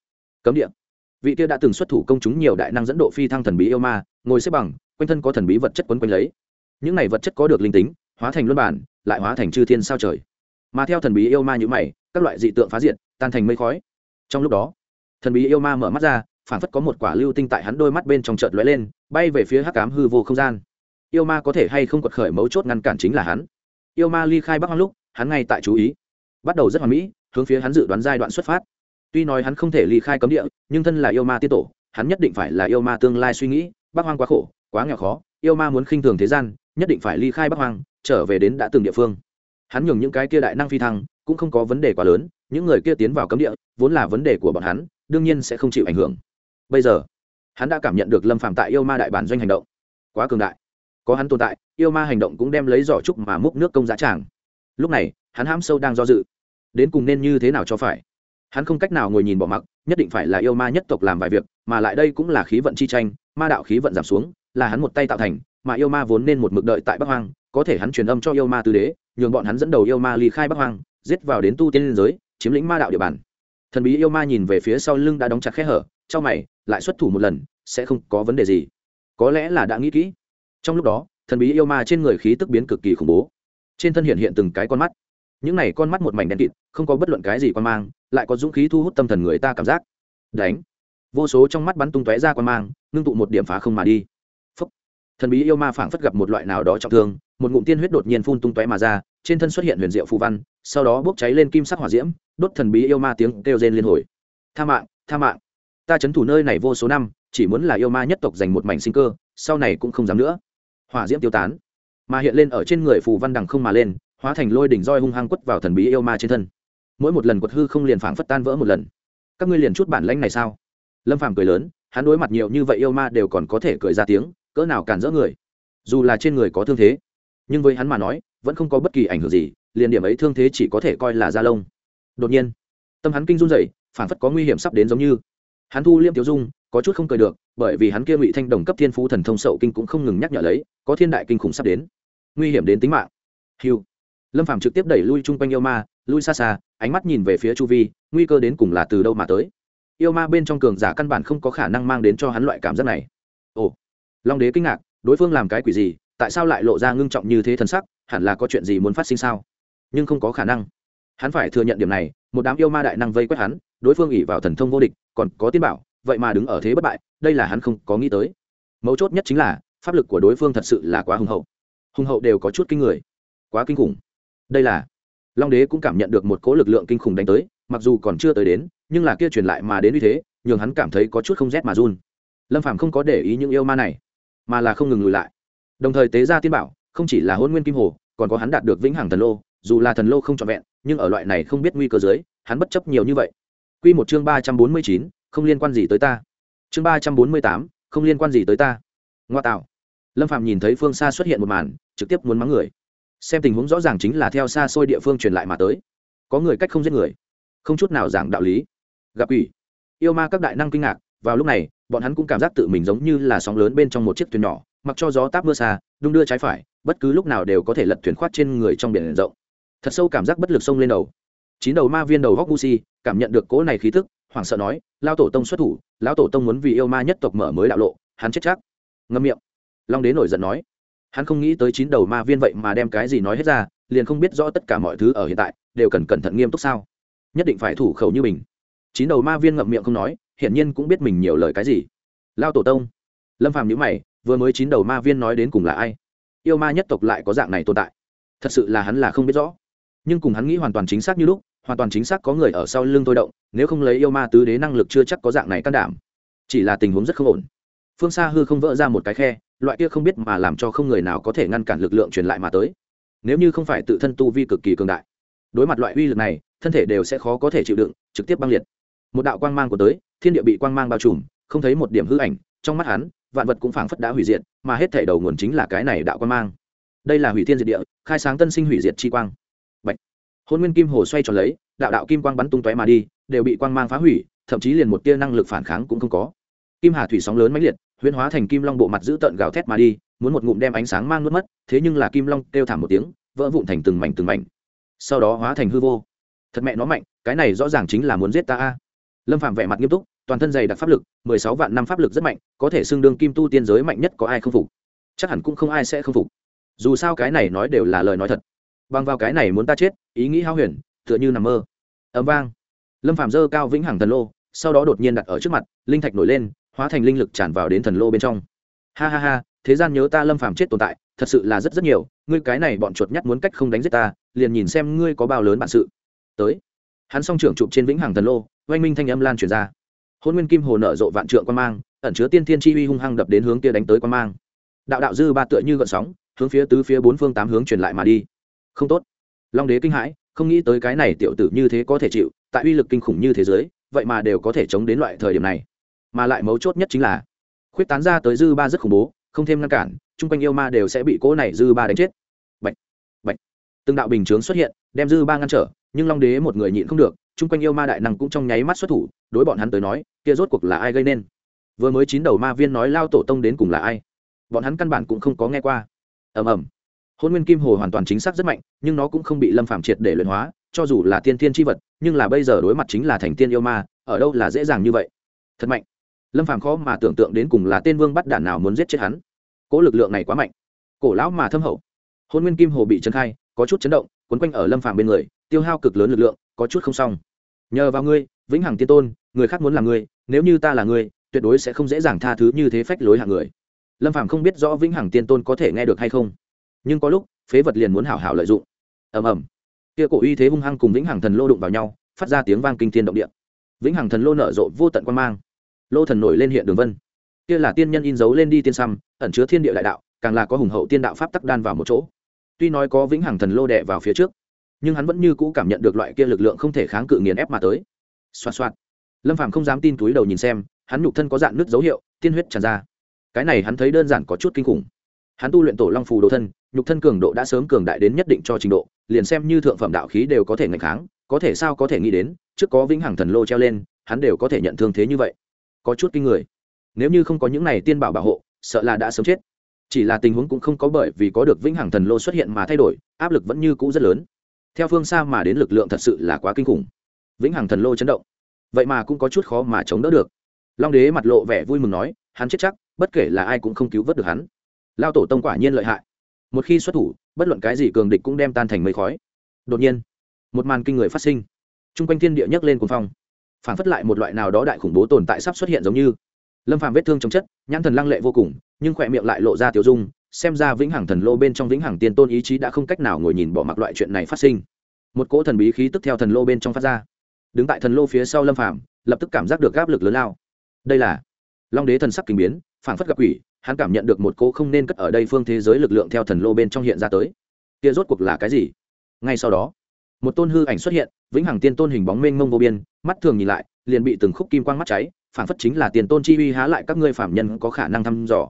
Cấm địa vị kia đã từng xuất thủ công chúng nhiều đại năng dẫn độ phi thăng thần bí yêu ma, ngồi xếp bằng, quanh thân có thần bí vật chất quấn quanh lấy. Những này vật chất có được linh tính, hóa thành luân bản, lại hóa thành chư thiên sao trời. Mà theo thần bí yêu ma như mày, các loại dị tượng phá diệt, tan thành mây khói. Trong lúc đó, thần bí yêu ma mở mắt ra phản phất có một quả lưu tinh tại hắn đôi mắt bên trong chợt lóe lên, bay về phía hắc cám hư vô không gian. Yêu ma có thể hay không quật khởi mấu chốt ngăn cản chính là hắn. Yêu ma ly khai bắc hoang lúc, hắn ngay tại chú ý. Bắt đầu rất hoàn mỹ, hướng phía hắn dự đoán giai đoạn xuất phát tuy nói hắn không thể ly khai cấm địa, nhưng thân là yêu ma tiết tổ, hắn nhất định phải là yêu ma tương lai suy nghĩ, bắc hoang quá khổ, quá nghèo khó, yêu ma muốn khinh thường thế gian, nhất định phải ly khai bắc hoang, trở về đến đã từng địa phương. Hắn nhường những cái kia đại năng phi thăng, cũng không có vấn đề quá lớn, những người kia tiến vào cấm địa, vốn là vấn đề của bọn hắn, đương nhiên sẽ không chịu ảnh hưởng. Bây giờ, hắn đã cảm nhận được lâm phạm tại yêu ma đại bản doanh hành động. Quá cường đại. Có hắn tồn tại, yêu ma hành động cũng đem lấy giỏ trúc mà múc nước công giá tràng. Lúc này, hắn hãm sâu đang do dự. Đến cùng nên như thế nào cho phải? Hắn không cách nào ngồi nhìn bỏ mặc, nhất định phải là yêu ma nhất tộc làm vài việc, mà lại đây cũng là khí vận chi tranh, ma đạo khí vận giảm xuống, là hắn một tay tạo thành, mà yêu ma vốn nên một mực đợi tại bắc hoang, có thể hắn truyền âm cho yêu ma tứ đế, nhường bọn hắn dẫn đầu yêu ma ly khai bắc hoang, giết vào đến tu tiên liên giới, chiếm lĩnh ma đạo địa bàn. Thần bí yêu ma nhìn về phía sau lưng đã đóng chặt khe hở trong mày, lại xuất thủ một lần, sẽ không có vấn đề gì. Có lẽ là đã nghĩ kỹ. Trong lúc đó, thần bí yêu ma trên người khí tức biến cực kỳ khủng bố. Trên thân hiện hiện từng cái con mắt những này con mắt một mảnh đen kịt, không có bất luận cái gì quan mang, lại có dũng khí thu hút tâm thần người ta cảm giác. Đánh. Vô số trong mắt bắn tung tóe ra quan mang, ngưng tụ một điểm phá không mà đi. Phúc. thần bí yêu ma phảng phất gặp một loại nào đó trọng thương, một ngụm tiên huyết đột nhiên phun tung tóe mà ra, trên thân xuất hiện huyền diệu phù văn, sau đó bốc cháy lên kim sắc hỏa diễm, đốt thần bí yêu ma tiếng kêu rên liên hồi. Tha mạng tha mạng. Ta c thủ nơi này vô số năm, chỉ muốn là yêu ma nhất tộc dành một mảnh sinh cơ, sau này cũng không dám nữa. Hỏa diễm tiêu tán. Mà hiện lên ở trên người phù văn đằng không mà lên hóa thành lôi đỉnh roi hung hăng quất vào thần bí yêu ma trên thân. Mỗi một lần quật hư không liền phảng phất tan vỡ một lần. Các ngươi liền chút bản lãnh này sao? Lâm phàm cười lớn, hắn đối mặt nhiều như vậy yêu ma đều còn có thể cười ra tiếng, cỡ nào cản rỡ người. Dù là trên người có thương thế, nhưng với hắn mà nói, vẫn không có bất kỳ ảnh hưởng gì, liền điểm ấy thương thế chỉ có thể coi là da lông. Đột nhiên, tâm hắn kinh run rẩy, phảng phất có nguy hiểm sắp đến giống như. Hắn thu liêm tiêu dung, có chút không cười được, bởi vì hắn kia ngụy thanh đồng cấp thiên phú thần thông sậu kinh cũng không ngừng nhắc nhở lấy, có thiên đại kinh khủng sắp đến. Nguy hiểm đến tính mạng. Hiu lâm phàm trực tiếp đẩy lui chung quanh yêu ma lui xa xa, ánh mắt nhìn về phía chu vi, nguy cơ đến cùng là từ đâu mà tới. Yêu ma bên trong cường giả căn bản không có khả năng mang đến cho hắn loại cảm giác này. Ồ, long đế kinh ngạc, đối phương làm cái quỷ gì, tại sao lại lộ ra ngưng trọng như thế thân sắc, hẳn là có chuyện gì muốn phát sinh sao? Nhưng không có khả năng. Hắn phải thừa nhận điểm này, một đám yêu ma đại năng vây quét hắn, đối phương ỉ vào thần thông vô địch, còn có tiên bảo, vậy mà đứng ở thế bất bại, đây là hắn không có nghĩ tới. Mấu chốt nhất chính là, pháp lực của đối phương thật sự là quá hùng hậu. Hùng hậu đều có chút kinh người. Quá kinh khủng đây là long đế cũng cảm nhận được một cỗ lực lượng kinh khủng đánh tới mặc dù còn chưa tới đến nhưng là kia truyền lại mà đến như thế nhường hắn cảm thấy có chút không rét mà run lâm phàm không có để ý những yêu ma này mà là không ngừng lùi lại đồng thời tế ra tiên bảo không chỉ là hôn nguyên kim hồ còn có hắn đạt được vĩnh hằng thần lô dù là thần lô không trọn vẹn nhưng ở loại này không biết nguy cơ dưới hắn bất chấp nhiều như vậy Quy một chương ba trăm bốn mươi chín, không liên quan gì tới ta. Chương ba trăm bốn mươi tám, không liên quan gì tới ta. Ngoa tạo. Lâm phạm nhìn thấy phương xa xuất hiện một màn, trực tiếp muốn mắng người xem tình huống rõ ràng chính là theo xa xôi địa phương truyền lại mà tới. Có người cách không giết người, không chút nào giảng đạo lý. Gặp ủy yêu ma các đại năng kinh ngạc, vào lúc này, bọn hắn cũng cảm giác tự mình giống như là sóng lớn bên trong một chiếc thuyền nhỏ, mặc cho gió táp mưa xa, đung đưa trái phải, bất cứ lúc nào đều có thể lật thuyền khoát trên người trong biển rộng. Thật sâu cảm giác bất lực sông lên đầu. Chín đầu ma viên đầu góc gu si, cảm nhận được cỗ này khí thức hoảng sợ nói lao tổ tông xuất thủ, lão tổ tông muốn vì yêu ma nhất tộc mở mới đạo lộ, hắn chết chắc. Ngâm miệng. Long đế nổi giận nói hắn không nghĩ tới chín đầu ma viên vậy mà đem cái gì nói hết ra, liền không biết rõ tất cả mọi thứ ở hiện tại đều cần cẩn thận nghiêm túc sao. Nhất định phải thủ khẩu như mình. Chín đầu ma viên ngậm miệng không nói, hiển nhiên cũng biết mình nhiều lời cái gì. Lao tổ tông. Lâm phàm nhữ mày, vừa mới chín đầu ma viên nói đến cùng là ai? Yêu ma nhất tộc lại có dạng này tồn tại. Thật sự là hắn là không biết rõ. Nhưng cùng hắn nghĩ hoàn toàn chính xác như lúc, hoàn toàn chính xác có người ở sau lưng tôi động, nếu không lấy yêu ma tứ đế năng lực chưa chắc có dạng này can đảm. Chỉ là tình huống rất không ổn. Phương xa hư không vỡ ra một cái khe loại kia không biết mà làm cho không người nào có thể ngăn cản lực lượng truyền lại mà tới. Nếu như không phải tự thân tu vi cực kỳ cường đại, đối mặt loại uy lực này, thân thể đều sẽ khó có thể chịu đựng, trực tiếp băng liệt. Một đạo quang mang của tới, thiên địa bị quang mang bao trùm, không thấy một điểm hư ảnh, trong mắt hắn, vạn vật cũng phảng phất đã hủy diệt, mà hết thể đầu nguồn chính là cái này đạo quang mang. Đây là hủy thiên diệt địa, khai sáng tân sinh hủy diệt chi quang. Bạch. hôn nguyên kim hồ xoay tròn lấy, đạo đạo kim quang bắn tung tóe mà đi, đều bị quang mang phá hủy, thậm chí liền một tia năng lực phản kháng cũng không có. Kim hà thủy sóng lớn mãnh liệt huyễn hóa thành kim long bộ mặt giữ tợn gào thét mà đi, muốn một ngụm đem ánh sáng mang nuốt mất, thế nhưng là kim long kêu thảm một tiếng, vỡ vụn thành từng mảnh từng mảnh. Sau đó hóa thành hư vô. Thật mẹ nó mạnh, cái này rõ ràng chính là muốn giết ta a. Lâm phạm vẻ mặt nghiêm túc, toàn thân dày đặc pháp lực, mười sáu vạn năm pháp lực rất mạnh, có thể xưng đương kim tu tiên giới mạnh nhất có ai không phục? Chắc hẳn cũng không ai sẽ không phục. Dù sao cái này nói đều là lời nói thật. Bằng vào cái này muốn ta chết, ý nghĩ hao huyền, tựa như nằm mơ. Ấm vang. Lâm phạm dơ cao vĩnh hằng thần lô, sau đó đột nhiên đặt ở trước mặt, linh thạch nổi lên hóa thành linh lực tràn vào đến thần lô bên trong. Ha ha ha, thế gian nhớ ta lâm phàm chết tồn tại, thật sự là rất rất nhiều, ngươi cái này bọn chuột nhắt muốn cách không đánh giết ta, liền nhìn xem ngươi có bao lớn bản sự. Tới. Hắn song trưởng chụp trên vĩnh hằng thần lô, oanh minh thanh âm lan truyền ra. Hôn nguyên kim hồ nở rộ vạn trượng quan mang, ẩn chứa tiên thiên chi uy hung hăng đập đến hướng kia đánh tới quan mang. Đạo đạo dư ba tựa như gợn sóng, hướng phía tứ phía bốn phương tám hướng truyền lại mà đi. Không tốt. Long đế kinh hãi, không nghĩ tới cái này tiểu tử như thế có thể chịu, tại uy lực kinh khủng như thế giới, vậy mà đều có thể chống đến loại thời điểm này mà lại mấu chốt nhất chính là khuyết tán ra tới dư ba rất khủng bố không thêm ngăn cản chung quanh yêu ma đều sẽ bị cỗ này dư ba đánh chết. Bạch, bạch. từng đạo bình chướng xuất hiện đem dư ba ngăn trở nhưng long đế một người nhịn không được chung quanh yêu ma đại năng cũng trong nháy mắt xuất thủ đối bọn hắn tới nói kia rốt cuộc là ai gây nên? Vừa mới chín đầu ma viên nói lao tổ tông đến cùng là ai? Bọn hắn căn bản cũng không có nghe qua. Ầm ầm. Hôn nguyên kim hồ hoàn toàn chính xác rất mạnh nhưng nó cũng không bị lâm phạm triệt để luyện hóa cho dù là tiên tiên tri vật nhưng là bây giờ đối mặt chính là thành tiên yêu ma ở đâu là dễ dàng như vậy? Thật mạnh lâm phàm khó mà tưởng tượng đến cùng là tên vương bắt đản nào muốn giết chết hắn. Cỗ lực lượng này quá mạnh. Cổ lão mà thâm hậu. Hôn nguyên kim hồ bị trấn khai, có chút chấn động, quấn quanh ở lâm phàm bên người, tiêu hao cực lớn lực lượng, có chút không xong. Nhờ vào ngươi, vĩnh hằng tiên tôn, người khác muốn là ngươi, nếu như ta là ngươi, tuyệt đối sẽ không dễ dàng tha thứ như thế phách lối hạng người. Lâm phàm không biết rõ vĩnh hằng tiên tôn có thể nghe được hay không. Nhưng có lúc, phế vật liền muốn hảo hảo lợi dụng. Ầm ầm. Kia cổ uy thế hung hăng cùng vĩnh hằng thần lô đụng vào nhau, phát ra tiếng vang kinh thiên động địa. Vĩnh hằng thần lô nở rộ vô tận quan mang lô thần nổi lên hiện đường vân. Kia là tiên nhân in dấu lên đi tiên xăm, ẩn chứa thiên địa đại đạo, càng là có hùng hậu tiên đạo pháp tắc đan vào một chỗ. Tuy nói có vĩnh hằng thần lô đệ vào phía trước, nhưng hắn vẫn như cũ cảm nhận được loại kia lực lượng không thể kháng cự nghiền ép mà tới. Xoạt xoạt. Lâm phàm không dám tin túi đầu nhìn xem, hắn nhục thân có dạng nước dấu hiệu, tiên huyết tràn ra. Cái này hắn thấy đơn giản có chút kinh khủng. Hắn tu luyện tổ long phù đồ thân, nhục thân cường độ đã sớm cường đại đến nhất định cho trình độ, liền xem như thượng phẩm đạo khí đều có thể ngạch kháng, có thể sao có thể nghĩ đến, trước có vĩnh hằng thần lô treo lên, hắn đều có thể nhận thương thế như vậy có chút kinh người. Nếu như không có những này tiên bảo bảo hộ, sợ là đã sớm chết. Chỉ là tình huống cũng không có bởi vì có được vĩnh hằng thần lô xuất hiện mà thay đổi, áp lực vẫn như cũ rất lớn. Theo phương xa mà đến lực lượng thật sự là quá kinh khủng. Vĩnh hằng thần lô chấn động. Vậy mà cũng có chút khó mà chống đỡ được. Long đế mặt lộ vẻ vui mừng nói, hắn chết chắc, bất kể là ai cũng không cứu vớt được hắn. Lao tổ tông quả nhiên lợi hại. Một khi xuất thủ, bất luận cái gì cường địch cũng đem tan thành mây khói. Đột nhiên, một màn kinh người phát sinh. T r u n g quanh thiên địa nhấc lên cuồng phong phản phất lại một loại nào đó đại khủng bố tồn tại sắp xuất hiện giống như. Lâm phàm vết thương trong chất, nhãn thần lăng lệ vô cùng, nhưng khỏe miệng lại lộ ra tiểu dung, xem ra vĩnh hằng thần lô bên trong vĩnh hằng tiên tôn ý chí đã không cách nào ngồi nhìn bỏ mặc loại chuyện này phát sinh. Một cỗ thần bí khí tức theo thần lô bên trong phát ra. Đứng tại thần lô phía sau lâm phàm, lập tức cảm giác được áp lực lớn lao. Đây là long đế thần sắc kinh biến phản phất gặp quỷ, hắn cảm nhận được một cỗ không nên cất ở đây phương thế giới lực lượng theo thần lô bên trong hiện ra tới. Kia rốt cuộc là cái gì? Ngay sau đó, một tôn hư ảnh xuất hiện vĩnh hằng tiên tôn hình bóng mênh mông vô biên, mắt thường nhìn lại, liền bị từng khúc kim quang mắt cháy, phản phất chính là tiền tôn chi uy há lại các ngươi phạm nhân có khả năng thăm dò.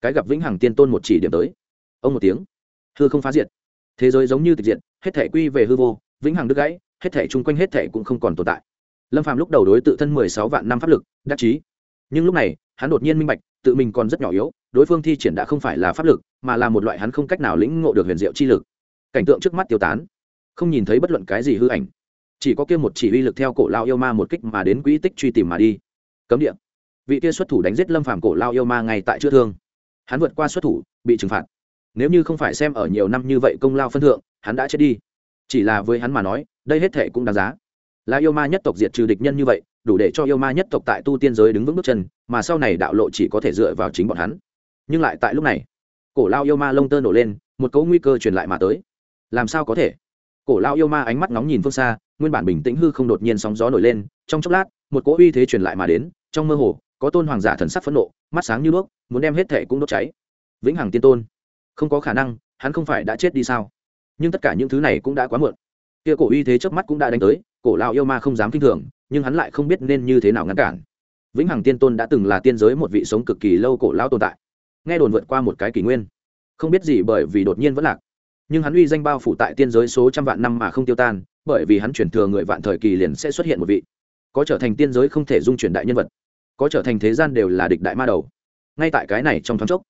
Cái gặp vĩnh hằng tiên tôn một chỉ điểm tới. Ông một tiếng. Hư không phá diệt. Thế giới giống như tịch diệt, hết thể quy về hư vô, vĩnh hằng đứt gãy, hết thể chung quanh hết thể cũng không còn tồn tại. Lâm phàm lúc đầu đối tự thân mười sáu vạn năm pháp lực, đắc chí. Nhưng lúc này, hắn đột nhiên minh bạch, tự mình còn rất nhỏ yếu, đối phương thi triển đã không phải là pháp lực, mà là một loại hắn không cách nào lĩnh ngộ được huyền diệu chi lực. Cảnh tượng trước mắt tiêu tán. Không nhìn thấy bất luận cái gì hư ảnh chỉ có kia một chỉ uy lực theo cổ lao yêu ma một kích mà đến quỹ tích truy tìm mà đi. Cấm địa. Vị kia xuất thủ đánh giết lâm phàm cổ lao yêu ma ngay tại chữa thương. Hắn vượt qua xuất thủ, bị trừng phạt. Nếu như không phải xem ở nhiều năm như vậy công lao phân thượng, hắn đã chết đi. Chỉ là với hắn mà nói, đây hết thệ cũng đáng giá. Là yêu ma nhất tộc diệt trừ địch nhân như vậy, đủ để cho yêu ma nhất tộc tại tu tiên giới đứng vững bước chân, mà sau này đạo lộ chỉ có thể dựa vào chính bọn hắn. Nhưng lại tại lúc này, cổ lao yêu ma lông tơ nổ lên, một cấu nguy cơ truyền lại mà tới. Làm sao có thể? Cổ lao yêu ma ánh mắt nóng nhìn phương xa nguyên bản bình tĩnh hư không đột nhiên sóng gió nổi lên, trong chốc lát, một cỗ uy thế truyền lại mà đến, trong mơ hồ, có tôn hoàng giả thần sắc phẫn nộ, mắt sáng như đuốc muốn đem hết thể cũng đốt cháy. Vĩnh hằng tiên tôn, không có khả năng, hắn không phải đã chết đi sao? Nhưng tất cả những thứ này cũng đã quá muộn. Kia cổ uy thế trước mắt cũng đã đánh tới, cổ lao yêu ma không dám kinh thường, nhưng hắn lại không biết nên như thế nào ngăn cản. Vĩnh hằng tiên tôn đã từng là tiên giới một vị sống cực kỳ lâu cổ lao tồn tại. Nghe đồn vượt qua một cái kỷ nguyên. Không biết gì bởi vì đột nhiên vẫn lạc. Nhưng hắn uy danh bao phủ tại tiên giới số trăm vạn năm mà không tiêu tan bởi vì hắn chuyển thừa người vạn thời kỳ liền sẽ xuất hiện một vị. Có trở thành tiên giới không thể dung chuyển đại nhân vật. Có trở thành thế gian đều là địch đại ma đầu. Ngay tại cái này trong thoáng chốc,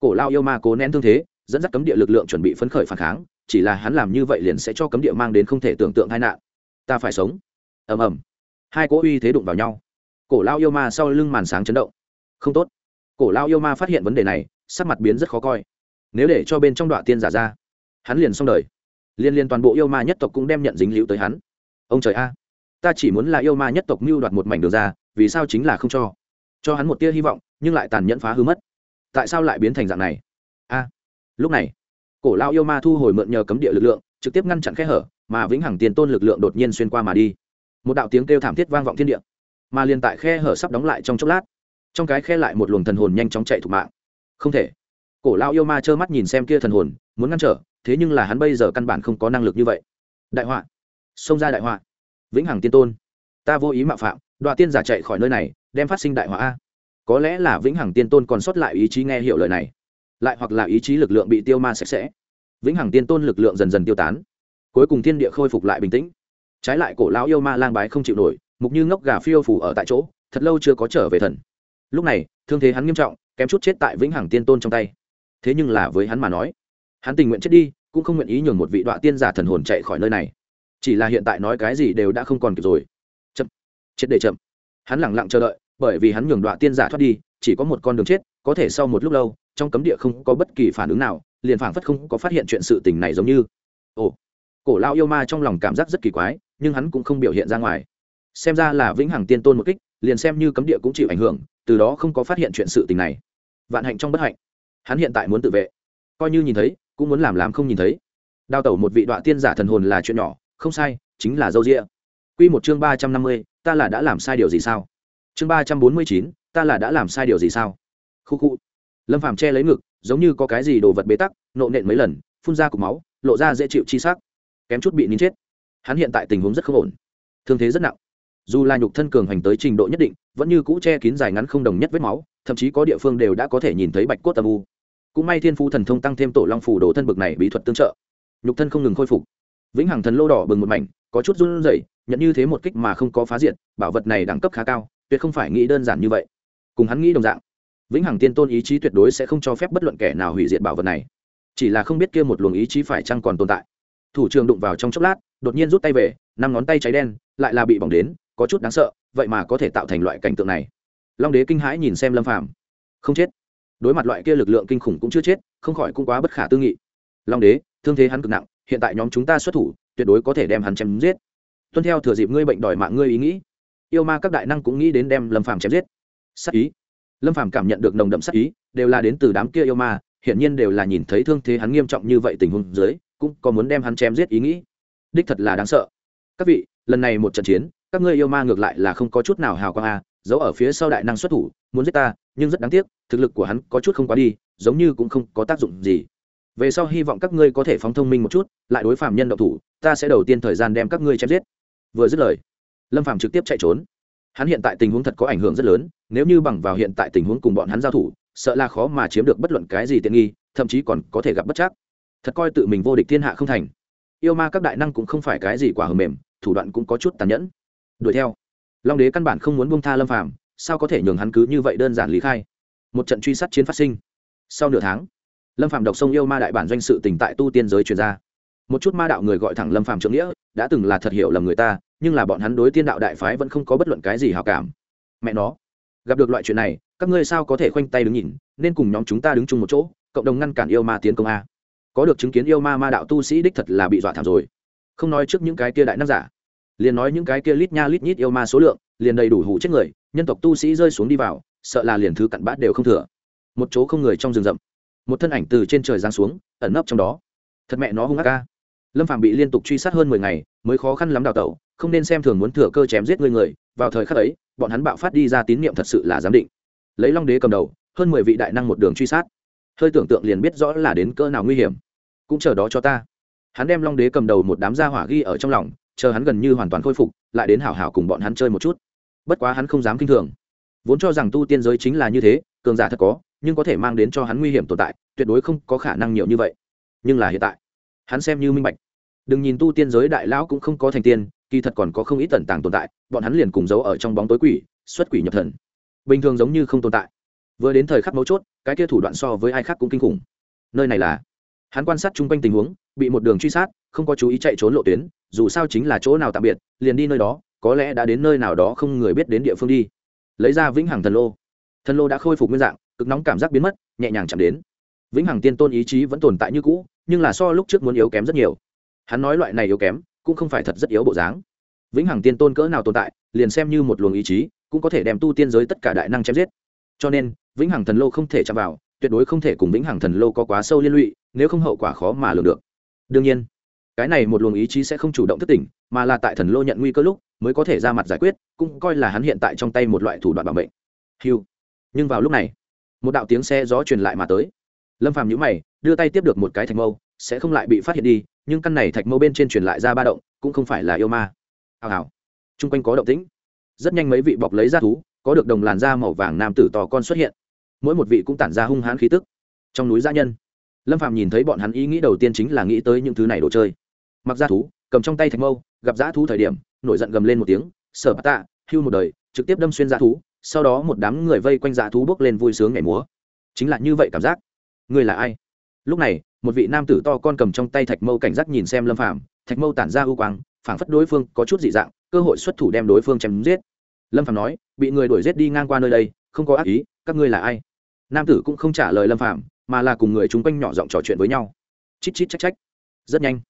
cổ lao yêu ma cố nén thương thế, dẫn dắt cấm địa lực lượng chuẩn bị phấn khởi phản kháng, chỉ là hắn làm như vậy liền sẽ cho cấm địa mang đến không thể tưởng tượng tai nạn. Ta phải sống. Ầm ầm. Hai cỗ uy thế đụng vào nhau. Cổ lao yêu ma sau lưng màn sáng chấn động. Không tốt. Cổ lao yêu ma phát hiện vấn đề này, sắc mặt biến rất khó coi. Nếu để cho bên trong đoạn tiên giả ra, hắn liền xong đời liên liên toàn bộ yêu ma nhất tộc cũng đem nhận dính liễu tới hắn. Ông trời a, ta chỉ muốn là yêu ma nhất tộc mưu đoạt một mảnh đường ra, vì sao chính là không cho? Cho hắn một tia hy vọng, nhưng lại tàn nhẫn phá hư mất. Tại sao lại biến thành dạng này? A, lúc này, cổ lao yêu ma thu hồi mượn nhờ cấm địa lực lượng, trực tiếp ngăn chặn khe hở, mà vĩnh hằng tiền tôn lực lượng đột nhiên xuyên qua mà đi. Một đạo tiếng kêu thảm thiết vang vọng thiên địa, mà liền tại khe hở sắp đóng lại trong chốc lát, trong cái khe lại một luồng thần hồn nhanh chóng chạy thục mạng. Không thể. Cổ lao yêu ma trơ mắt nhìn xem kia thần hồn, muốn ngăn trở thế nhưng là hắn bây giờ căn bản không có năng lực như vậy. Đại họa. Xông ra đại họa. Vĩnh hằng tiên tôn. Ta vô ý mạo phạm đoạn tiên giả chạy khỏi nơi này, đem phát sinh đại họa a. Có lẽ là vĩnh hằng tiên tôn còn sót lại ý chí nghe hiểu lời này, lại hoặc là ý chí lực lượng bị tiêu ma sạch sẽ. Vĩnh hằng tiên tôn lực lượng dần dần tiêu tán. Cuối cùng thiên địa khôi phục lại bình tĩnh. Trái lại cổ lão yêu ma lang bái không chịu nổi, mục như ngốc gà phiêu phủ ở tại chỗ, thật lâu chưa có trở về thần. Lúc này, thương thế hắn nghiêm trọng, kém chút chết tại vĩnh hằng tiên tôn trong tay. Thế nhưng là với hắn mà nói hắn tình nguyện chết đi, cũng không nguyện ý nhường một vị đoạn tiên giả thần hồn chạy khỏi nơi này. Chỉ là hiện tại nói cái gì đều đã không còn kịp rồi. Chậm, chết để chậm. Hắn lẳng lặng chờ đợi, bởi vì hắn nhường đoạn tiên giả thoát đi, chỉ có một con đường chết, có thể sau một lúc lâu, trong cấm địa không có bất kỳ phản ứng nào, liền phảng phất không có phát hiện chuyện sự tình này giống như. Ồ, cổ lao yêu ma trong lòng cảm giác rất kỳ quái, nhưng hắn cũng không biểu hiện ra ngoài. Xem ra là vĩnh hằng tiên tôn một kích, liền xem như cấm địa cũng chịu ảnh hưởng, từ đó không có phát hiện chuyện sự tình này. Vạn hạnh trong bất hạnh. Hắn hiện tại muốn tự vệ. Coi như nhìn thấy cũng muốn làm làm không nhìn thấy. Đào tẩu một vị đoạn tiên giả thần hồn là chuyện nhỏ, không sai, chính là dâu rịa quy một chương ba trăm năm mươi, ta là đã làm sai điều gì sao? Chương ba trăm bốn mươi chín, ta là đã làm sai điều gì sao? Khu khu. Lâm phàm che lấy ngực, giống như có cái gì đồ vật bế tắc, nộ nện mấy lần, phun ra cục máu, lộ ra dễ chịu chi sắc. Kém chút bị nín chết. Hắn hiện tại tình huống rất không ổn. Thương thế rất nặng. Dù là nhục thân cường hành tới trình độ nhất định, vẫn như cũ che kín dài ngắn không đồng nhất vết máu, thậm chí có địa phương đều đã có thể nhìn thấy bạch cốt âm u cũng may thiên phú thần thông tăng thêm tổ long phủ đồ thân bực này bí thuật tương trợ. Nhục thân không ngừng khôi phục. Vĩnh hằng thần lô đỏ bừng một mảnh, có chút run rẩy, nhận như thế một kích mà không có phá diện bảo vật này đẳng cấp khá cao, tuyệt không phải nghĩ đơn giản như vậy. Cùng hắn nghĩ đồng dạng, vĩnh hằng tiên tôn ý chí tuyệt đối sẽ không cho phép bất luận kẻ nào hủy diệt bảo vật này. Chỉ là không biết kia một luồng ý chí phải chăng còn tồn tại. Thủ trường đụng vào trong chốc lát, đột nhiên rút tay về, năm ngón tay cháy đen, lại là bị bỏng đến, có chút đáng sợ, vậy mà có thể tạo thành loại cảnh tượng này. Long đế kinh hãi nhìn xem lâm phàm. Không chết đối mặt loại kia lực lượng kinh khủng cũng chưa chết, không khỏi cũng quá bất khả tư nghị. Long đế, thương thế hắn cực nặng, hiện tại nhóm chúng ta xuất thủ, tuyệt đối có thể đem hắn chém giết. Tuân theo thừa dịp ngươi bệnh đòi mạng ngươi ý nghĩ, yêu ma các đại năng cũng nghĩ đến đem lâm phàm chém giết. Sắc ý. Lâm phàm cảm nhận được nồng đậm sắc ý, đều là đến từ đám kia yêu ma, hiển nhiên đều là nhìn thấy thương thế hắn nghiêm trọng như vậy tình huống dưới, cũng có muốn đem hắn chém giết ý nghĩ. Đích thật là đáng sợ. Các vị, lần này một trận chiến, các ngươi yêu ma ngược lại là không có chút nào hào quang a giấu ở phía sau đại năng xuất thủ muốn giết ta, nhưng rất đáng tiếc, thực lực của hắn có chút không quá đi, giống như cũng không có tác dụng gì. Về sau hy vọng các ngươi có thể phóng thông minh một chút, lại đối phạm nhân độc thủ, ta sẽ đầu tiên thời gian đem các ngươi chém giết. Vừa dứt lời, lâm phạm trực tiếp chạy trốn. Hắn hiện tại tình huống thật có ảnh hưởng rất lớn, nếu như bằng vào hiện tại tình huống cùng bọn hắn giao thủ, sợ là khó mà chiếm được bất luận cái gì tiện nghi, thậm chí còn có thể gặp bất chắc. Thật coi tự mình vô địch thiên hạ không thành. Yêu ma các đại năng cũng không phải cái gì quả hờ mềm, thủ đoạn cũng có chút tàn nhẫn. Đuổi theo. Long đế căn bản không muốn buông tha lâm phàm sao có thể nhường hắn cứ như vậy đơn giản lý khai? Một trận truy sát chiến phát sinh. Sau nửa tháng, lâm Phạm đọc sông yêu ma đại bản doanh sự tỉnh tại tu tiên giới truyền ra. Một chút ma đạo người gọi thẳng lâm Phạm Trưởng nghĩa, đã từng là thật hiểu lầm người ta, nhưng là bọn hắn đối tiên đạo đại phái vẫn không có bất luận cái gì hào cảm. Mẹ nó, gặp được loại chuyện này, các ngươi sao có thể khoanh tay đứng nhìn, nên cùng nhóm chúng ta đứng chung một chỗ, cộng đồng ngăn cản yêu ma tiến công a. Có được chứng kiến yêu ma ma đạo tu sĩ đích thật là bị dọa thảm rồi. Không nói trước những cái kia đại năng giả, liền nói những cái kia lít nha lít nhít yêu ma số lượng, liền đầy đủ hủ chết người nhân tộc tu sĩ rơi xuống đi vào, sợ là liền thứ cặn bát đều không thừa. Một chỗ không người trong rừng rậm. Một thân ảnh từ trên trời giáng xuống, ẩn nấp trong đó. Thật mẹ nó hung ác ca. Lâm phạm bị liên tục truy sát hơn mười ngày, mới khó khăn lắm đào tẩu, không nên xem thường muốn thừa cơ chém giết người người, vào thời khắc ấy, bọn hắn bạo phát đi ra tín nhiệm thật sự là giám định. Lấy long đế cầm đầu, hơn mười vị đại năng một đường truy sát. Hơi tưởng tượng liền biết rõ là đến cỡ nào nguy hiểm. Cũng chờ đó cho ta. Hắn đem long đế cầm đầu một đám gia hỏa ghi ở trong lòng, chờ hắn gần như hoàn toàn khôi phục, lại đến hảo hảo cùng bọn hắn chơi một chút bất quá hắn không dám kinh thường. Vốn cho rằng tu tiên giới chính là như thế, cường giả thật có, nhưng có thể mang đến cho hắn nguy hiểm tồn tại, tuyệt đối không có khả năng nhiều như vậy. Nhưng là hiện tại, hắn xem như minh bạch. Đừng nhìn tu tiên giới đại lão cũng không có thành tiên, kỳ thật còn có không ít tẩn tàng tồn tại, bọn hắn liền cùng giấu ở trong bóng tối quỷ, xuất quỷ nhập thần. Bình thường giống như không tồn tại. Vừa đến thời khắc mấu chốt, cái kia thủ đoạn so với ai khác cũng kinh khủng. Nơi này là, hắn quan sát chung quanh tình huống, bị một đường truy sát, không có chú ý chạy trốn lộ tuyến, dù sao chính là chỗ nào tạm biệt, liền đi nơi đó có lẽ đã đến nơi nào đó không người biết đến địa phương đi. Lấy ra vĩnh hằng thần lô. Thần lô đã khôi phục nguyên dạng, cực nóng cảm giác biến mất, nhẹ nhàng chạm đến. Vĩnh hằng tiên tôn ý chí vẫn tồn tại như cũ, nhưng là so lúc trước muốn yếu kém rất nhiều. Hắn nói loại này yếu kém, cũng không phải thật rất yếu bộ dáng. Vĩnh hằng tiên tôn cỡ nào tồn tại, liền xem như một luồng ý chí, cũng có thể đem tu tiên giới tất cả đại năng chém giết. Cho nên, vĩnh hằng thần lô không thể chạm vào, tuyệt đối không thể cùng vĩnh hằng thần lô có quá sâu liên lụy, nếu không hậu quả khó mà lường được. Đương nhiên cái này một luồng ý chí sẽ không chủ động thức tỉnh, mà là tại thần lô nhận nguy cơ lúc, mới có thể ra mặt giải quyết, cũng coi là hắn hiện tại trong tay một loại thủ đoạn bảo mệnh. Hiu nhưng vào lúc này, một đạo tiếng xe gió truyền lại mà tới. Lâm phàm nhíu mày, đưa tay tiếp được một cái thạch mâu, sẽ không lại bị phát hiện đi, nhưng căn này thạch mâu bên trên truyền lại ra ba động, cũng không phải là yêu ma. Hào hào. Chung quanh có động tĩnh. Rất nhanh mấy vị bọc lấy ra thú, có được đồng làn da màu vàng nam tử to con xuất hiện. Mỗi một vị cũng tản ra hung hãn khí tức. Trong núi gia nhân, lâm phàm nhìn thấy bọn hắn ý nghĩ đầu tiên chính là nghĩ tới những thứ này đồ chơi mặc ra thú, cầm trong tay thạch mâu, gặp dã thú thời điểm, nổi giận gầm lên một tiếng, sở bát tạ, hưu một đời, trực tiếp đâm xuyên dã thú, sau đó một đám người vây quanh dã thú bước lên vui sướng nhảy múa. Chính là như vậy cảm giác. Người là ai? Lúc này, một vị nam tử to con cầm trong tay thạch mâu cảnh giác nhìn xem lâm phạm thạch mâu tản ra ưu quang, phảng phất đối phương có chút dị dạng, cơ hội xuất thủ đem đối phương chém giết. Lâm phạm nói, bị người đuổi giết đi ngang qua nơi đây, không có ác ý, các ngươi là ai? Nam tử cũng không trả lời lâm phạm mà là cùng người chung quanh nhỏ giọng trò chuyện với nhau. Chít chít trách trách rất nhanh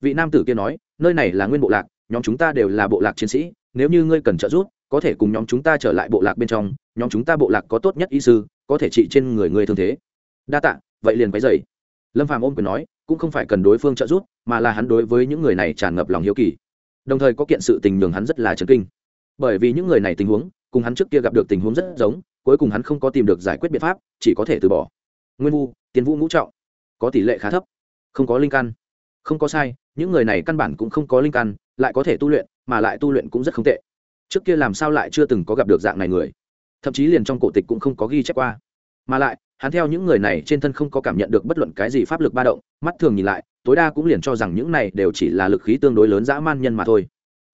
vị nam tử kia nói, nơi này là nguyên bộ lạc, nhóm chúng ta đều là bộ lạc chiến sĩ, nếu như ngươi cần trợ giúp, có thể cùng nhóm chúng ta trở lại bộ lạc bên trong, nhóm chúng ta bộ lạc có tốt nhất y sư, có thể trị trên người ngươi thương thế. Đa tạ, vậy liền váy dày lâm phàm ôm quyền nói, cũng không phải cần đối phương trợ giúp, mà là hắn đối với những người này tràn ngập lòng hiếu kỳ. Đồng thời có kiện sự tình nhường hắn rất là chấn kinh. Bởi vì những người này tình huống, cùng hắn trước kia gặp được tình huống rất giống, cuối cùng hắn không có tìm được giải quyết biện pháp, chỉ có thể từ bỏ. Nguyên vu tiền vũ ngũ trọng, có tỷ lệ khá thấp. Không có linh căn, không có sai những người này căn bản cũng không có linh căn, lại có thể tu luyện, mà lại tu luyện cũng rất không tệ. Trước kia làm sao lại chưa từng có gặp được dạng này người? Thậm chí liền trong cổ tịch cũng không có ghi chép qua. Mà lại, hắn theo những người này trên thân không có cảm nhận được bất luận cái gì pháp lực ba động, mắt thường nhìn lại, tối đa cũng liền cho rằng những này đều chỉ là lực khí tương đối lớn dã man nhân mà thôi.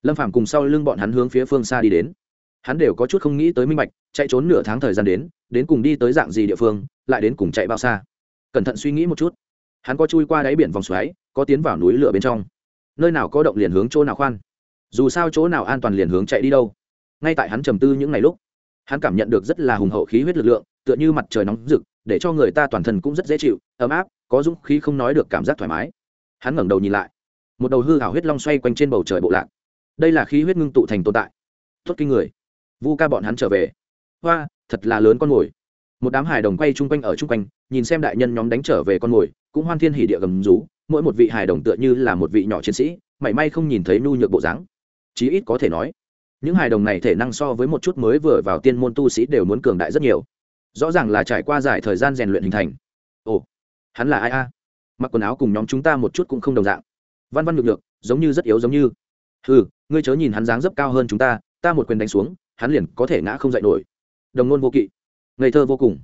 Lâm phàm cùng sau lưng bọn hắn hướng phía phương xa đi đến. Hắn đều có chút không nghĩ tới minh bạch, chạy trốn nửa tháng thời gian đến đến cùng đi tới dạng gì địa phương, lại đến cùng chạy bao xa. Cẩn thận suy nghĩ một chút. Hắn có chui qua đáy biển vòng xoáy có tiến vào núi lửa bên trong. Nơi nào có động liền hướng chỗ nào khoan. Dù sao chỗ nào an toàn liền hướng chạy đi đâu. Ngay tại hắn trầm tư những ngày lúc, hắn cảm nhận được rất là hùng hậu khí huyết lực lượng, tựa như mặt trời nóng rực, để cho người ta toàn thân cũng rất dễ chịu, ấm áp, có dũng khí không nói được cảm giác thoải mái. Hắn ngẩng đầu nhìn lại. Một đầu hư hảo huyết long xoay quanh trên bầu trời bộ lạc. Đây là khí huyết ngưng tụ thành tồn tại. Tốt kinh người. Vu ca bọn hắn trở về. Hoa, thật là lớn con mồi. Một đám hài đồng quay chung quanh ở chung quanh, nhìn xem đại nhân nhóm đánh trở về con mồi, cũng hoan thiên hỉ địa gầm rú mỗi một vị hài đồng tựa như là một vị nhỏ chiến sĩ, mảy may không nhìn thấy nhu nhược bộ dáng. Chí ít có thể nói, những hài đồng này thể năng so với một chút mới vừa vào tiên môn tu sĩ đều muốn cường đại rất nhiều. Rõ ràng là trải qua dài thời gian rèn luyện hình thành. Ồ, hắn là ai a? Mặc quần áo cùng nhóm chúng ta một chút cũng không đồng dạng. Văn văn ngược ngược giống như rất yếu giống như. Ừ ngươi chớ nhìn hắn dáng dấp cao hơn chúng ta ta một quyền đánh xuống, hắn liền có thể ngã không dậy nổi. Đồng nôn vô kỵ, ngây thơ vô cùng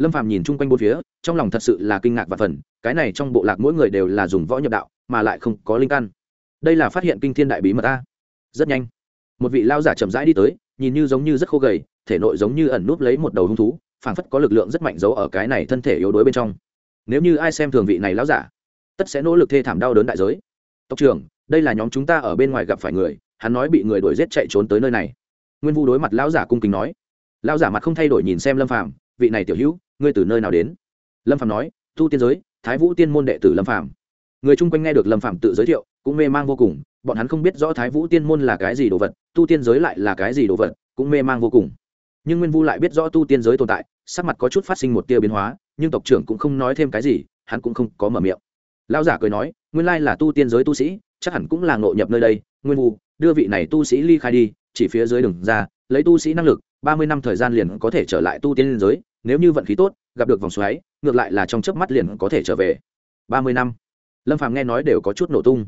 lâm phàm nhìn chung quanh bốn phía, trong lòng thật sự là kinh ngạc và phần cái này trong bộ lạc mỗi người đều là dùng võ nhập đạo, mà lại không có linh căn. Đây là phát hiện kinh thiên đại bí mật ta. Rất nhanh, một vị lao giả chậm rãi đi tới, nhìn như giống như rất khô gầy, thể nội giống như ẩn núp lấy một đầu hung thú, phảng phất có lực lượng rất mạnh giấu ở cái này thân thể yếu đuối bên trong. Nếu như ai xem thường vị này lão giả, tất sẽ nỗ lực thê thảm đau đớn đại giới. Tộc trưởng, đây là nhóm chúng ta ở bên ngoài gặp phải người, hắn nói bị người đuổi giết chạy trốn tới nơi này. Nguyên vu đối mặt lão giả cung kính nói. Lão giả mặt không thay đổi nhìn xem lâm phàm, vị này tiểu hữu ngươi từ nơi nào đến? Lâm phàm nói tu tiên giới, thái vũ tiên môn đệ tử lâm phàm. Người chung quanh nghe được lâm phàm tự giới thiệu, cũng mê mang vô cùng, bọn hắn không biết rõ thái vũ tiên môn là cái gì đồ vật tu tiên giới lại là cái gì đồ vật, cũng mê mang vô cùng. Nhưng nguyên vu lại biết rõ tu tiên giới tồn tại, sắc mặt có chút phát sinh một tia biến hóa, nhưng tộc trưởng cũng không nói thêm cái gì, hắn cũng không có mở miệng. Lão giả cười nói, nguyên lai là tu tiên giới tu sĩ, chắc hẳn cũng là ngộ nhập nơi đây, nguyên vu, đưa vị này tu sĩ ly khai đi, chỉ phía dưới đường ra, lấy tu sĩ năng lực, ba mươi năm thời gian liền có thể trở lại tu tiên giới nếu như vận khí tốt, gặp được vòng xoáy, ngược lại là trong chớp mắt liền có thể trở về. Ba mươi năm. Lâm phàm nghe nói đều có chút nổ tung.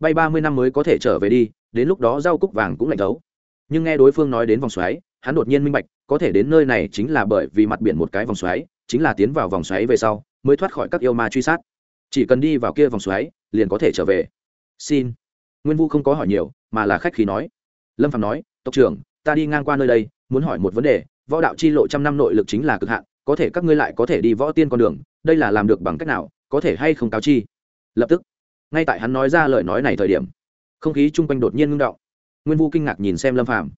Bay ba mươi năm mới có thể trở về đi, đến lúc đó rau cúc vàng cũng lạnh thấu. Nhưng nghe đối phương nói đến vòng xoáy, hắn đột nhiên minh bạch, có thể đến nơi này chính là bởi vì mặt biển một cái vòng xoáy, chính là tiến vào vòng xoáy về sau, mới thoát khỏi các yêu ma truy sát. Chỉ cần đi vào kia vòng xoáy, liền có thể trở về. Xin. Nguyên vu không có hỏi nhiều, mà là khách khí nói. Lâm phạm nói, tộc trưởng, ta đi ngang qua nơi đây, muốn hỏi một vấn đề võ đạo chi lộ trăm năm nội lực chính là cực hạn, có thể các ngươi lại có thể đi võ tiên con đường, đây là làm được bằng cách nào, có thể hay không cáo chi? Lập tức, ngay tại hắn nói ra lời nói này thời điểm, không khí chung quanh đột nhiên ngưng động. Nguyên vu kinh ngạc nhìn xem lâm phàm.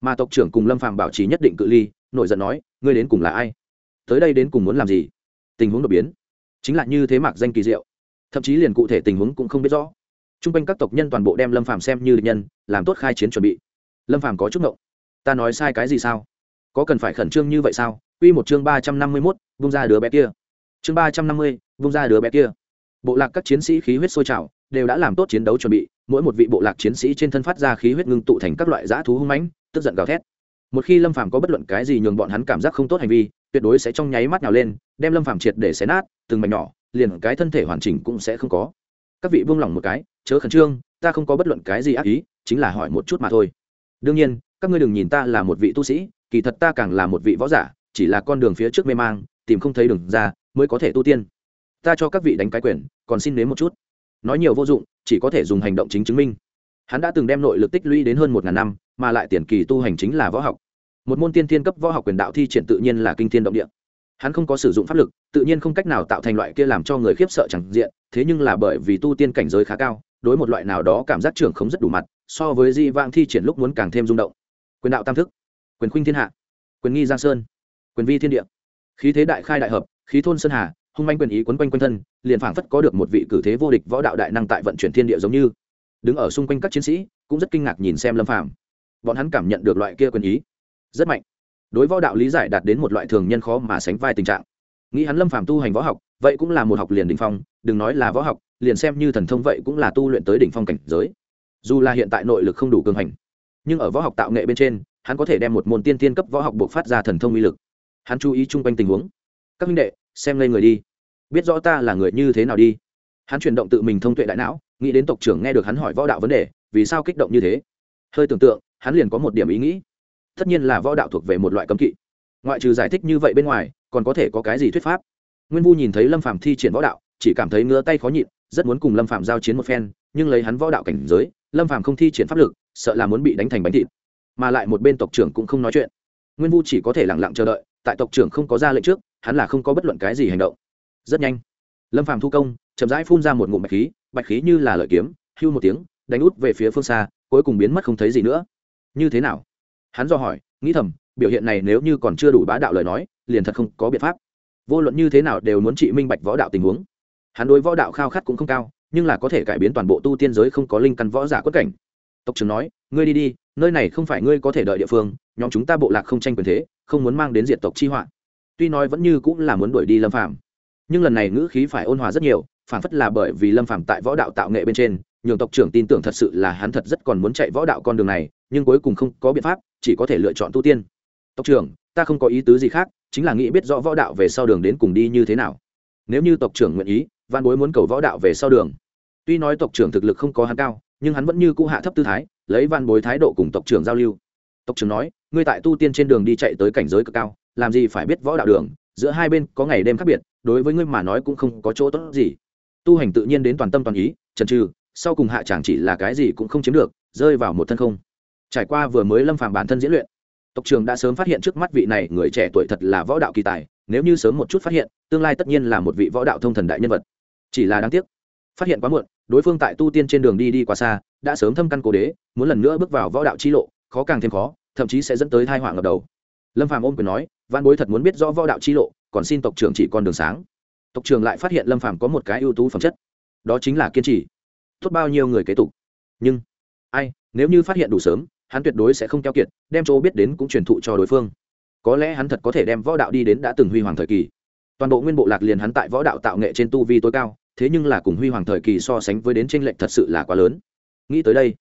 Mà tộc trưởng cùng lâm phàm bảo trì nhất định cự ly, nổi giận nói, ngươi đến cùng là ai? Tới đây đến cùng muốn làm gì? Tình huống đột biến, chính là như thế mạc danh kỳ diệu. Thậm chí liền cụ thể tình huống cũng không biết rõ. Chung quanh các tộc nhân toàn bộ đem lâm phàm xem như địch nhân, làm tốt khai chiến chuẩn bị. Lâm phàm có chút ngộng. Ta nói sai cái gì sao? Có cần phải khẩn trương như vậy sao? Quy một chương ba trăm năm mươi mốt, vung ra đứa bé kia. Chương ba trăm năm mươi, vung ra đứa bé kia. Bộ lạc các chiến sĩ khí huyết sôi trào, đều đã làm tốt chiến đấu chuẩn bị, mỗi một vị bộ lạc chiến sĩ trên thân phát ra khí huyết ngưng tụ thành các loại dã thú hung mãnh, tức giận gào thét. Một khi lâm phàm có bất luận cái gì nhường bọn hắn cảm giác không tốt hành vi, tuyệt đối sẽ trong nháy mắt nào lên, đem lâm phàm triệt để xé nát, từng mảnh nhỏ, liền cái thân thể hoàn chỉnh cũng sẽ không có. Các vị buông lỏng một cái, chớ khẩn trương, ta không có bất luận cái gì ác ý, chính là hỏi một chút mà thôi. Đương nhiên, các ngươi đừng nhìn ta là một vị tu sĩ kỳ thật ta càng là một vị võ giả, chỉ là con đường phía trước mê mang, tìm không thấy đường ra, mới có thể tu tiên. Ta cho các vị đánh cái quyền, còn xin nếm một chút. Nói nhiều vô dụng, chỉ có thể dùng hành động chính chứng minh. Hắn đã từng đem nội lực tích lũy đến hơn một ngàn năm, mà lại tiền kỳ tu hành chính là võ học. Một môn tiên thiên cấp võ học quyền đạo thi triển tự nhiên là kinh thiên động địa. Hắn không có sử dụng pháp lực, tự nhiên không cách nào tạo thành loại kia làm cho người khiếp sợ chẳng diện, thế nhưng là bởi vì tu tiên cảnh giới khá cao, đối một loại nào đó cảm giác trưởng không rất đủ mặt, so với di vang thi triển lúc muốn càng thêm rung động. Quyền đạo tam thức quyền khuynh thiên hạ, quyền nghi giang sơn, quyền vi thiên địa. Khí thế đại khai đại hợp, khí thôn sơn hà, hung manh quyền ý quấn quanh quanh thân, liền phảng phất có được một vị cử thế vô địch võ đạo đại năng tại vận chuyển thiên địa giống như. Đứng ở xung quanh các chiến sĩ, cũng rất kinh ngạc nhìn xem lâm phàm. Bọn hắn cảm nhận được loại kia quyền ý, rất mạnh. Đối võ đạo lý giải đạt đến một loại thường nhân khó mà sánh vai tình trạng. Nghĩ hắn lâm phàm tu hành võ học, vậy cũng là một học liền đỉnh phong, đừng nói là võ học, liền xem như thần thông vậy cũng là tu luyện tới đỉnh phong cảnh giới. Dù là hiện tại nội lực không đủ cường hành, nhưng ở võ học tạo nghệ bên trên hắn có thể đem một môn tiên tiên cấp võ học buộc phát ra thần thông uy lực. Hắn chú ý chung quanh tình huống. Các minh đệ, xem lên người đi. Biết rõ ta là người như thế nào đi. Hắn chuyển động tự mình thông tuệ đại não, nghĩ đến tộc trưởng nghe được hắn hỏi võ đạo vấn đề, vì sao kích động như thế? Hơi tưởng tượng, hắn liền có một điểm ý nghĩ. Tất nhiên là võ đạo thuộc về một loại cấm kỵ. Ngoại trừ giải thích như vậy bên ngoài, còn có thể có cái gì thuyết pháp? Nguyên vu nhìn thấy lâm phạm thi triển võ đạo, chỉ cảm thấy ngứa tay khó nhịn, rất muốn cùng lâm phạm giao chiến một phen, nhưng lấy hắn võ đạo cảnh giới, lâm phạm không thi triển pháp lực, sợ là muốn bị đánh thành bánh thịt mà lại một bên tộc trưởng cũng không nói chuyện. Nguyên vu chỉ có thể lẳng lặng chờ đợi, tại tộc trưởng không có ra lệnh trước, hắn là không có bất luận cái gì hành động. Rất nhanh, lâm phàm thu công, chậm rãi phun ra một ngụm bạch khí bạch khí như là lợi kiếm, hưu một tiếng, đánh út về phía phương xa, cuối cùng biến mất không thấy gì nữa. Như thế nào? Hắn do hỏi, nghĩ thầm, biểu hiện này nếu như còn chưa đủ bá đạo lời nói, liền thật không có biện pháp. Vô luận như thế nào đều muốn trị minh bạch võ đạo tình huống. Hắn đối võ đạo khao khát cũng không cao, nhưng là có thể cải biến toàn bộ tu tiên giới không có linh căn võ giả quất cảnh. Tộc trưởng nói ngươi đi đi, nơi này không phải ngươi có thể đợi địa phương, nhóm chúng ta bộ lạc không tranh quyền thế, không muốn mang đến diện tộc chi họa. Tuy nói vẫn như cũng là muốn đuổi đi lâm phàm, nhưng lần này ngữ khí phải ôn hòa rất nhiều, phản phất là bởi vì lâm phàm tại võ đạo tạo nghệ bên trên, nhường tộc trưởng tin tưởng thật sự là hắn thật rất còn muốn chạy võ đạo con đường này, nhưng cuối cùng không có biện pháp, chỉ có thể lựa chọn tu tiên. Tộc trưởng, ta không có ý tứ gì khác, chính là nghĩ biết rõ võ đạo về sau đường đến cùng đi như thế nào. Nếu như tộc trưởng nguyện ý văn bối muốn cầu võ đạo về sau đường. Tuy nói tộc trưởng thực lực không có hắn cao, nhưng hắn vẫn như cũ hạ thấp tư thái lấy văn bối thái độ cùng tộc trưởng giao lưu. Tộc trưởng nói, ngươi tại tu tiên trên đường đi chạy tới cảnh giới cực cao, làm gì phải biết võ đạo đường, giữa hai bên có ngày đêm khác biệt, đối với ngươi mà nói cũng không có chỗ tốt gì. Tu hành tự nhiên đến toàn tâm toàn ý, trần trừ, sau cùng hạ chẳng chỉ là cái gì cũng không chiếm được, rơi vào một thân không. Trải qua vừa mới lâm phàm bản thân diễn luyện, tộc trường đã sớm phát hiện trước mắt vị này người trẻ tuổi thật là võ đạo kỳ tài, nếu như sớm một chút phát hiện, tương lai tất nhiên là một vị võ đạo thông thần đại nhân vật. Chỉ là đáng tiếc phát hiện quá muộn, đối phương tại tu tiên trên đường đi đi quá xa, đã sớm thâm căn cố đế, muốn lần nữa bước vào võ đạo chi lộ, khó càng thêm khó, thậm chí sẽ dẫn tới thai họa ngập đầu. Lâm phàm ôm quyền nói văn bối thật muốn biết rõ võ đạo chi lộ, còn xin tộc trưởng chỉ con đường sáng. Tộc trưởng lại phát hiện lâm phàm có một cái ưu tú phẩm chất, đó chính là kiên trì. Tốt bao nhiêu người kế tục. Nhưng, ai, nếu như phát hiện đủ sớm, hắn tuyệt đối sẽ không keo kiệt, đem chỗ biết đến cũng truyền thụ cho đối phương. Có lẽ hắn thật có thể đem võ đạo đi đến đã từng huy hoàng thời kỳ. Toàn bộ nguyên bộ lạc liền hắn tại võ đạo tạo nghệ trên tu vi tối cao thế nhưng là cùng huy hoàng thời kỳ so sánh với đến tranh lệch thật sự là quá lớn. Nghĩ tới đây,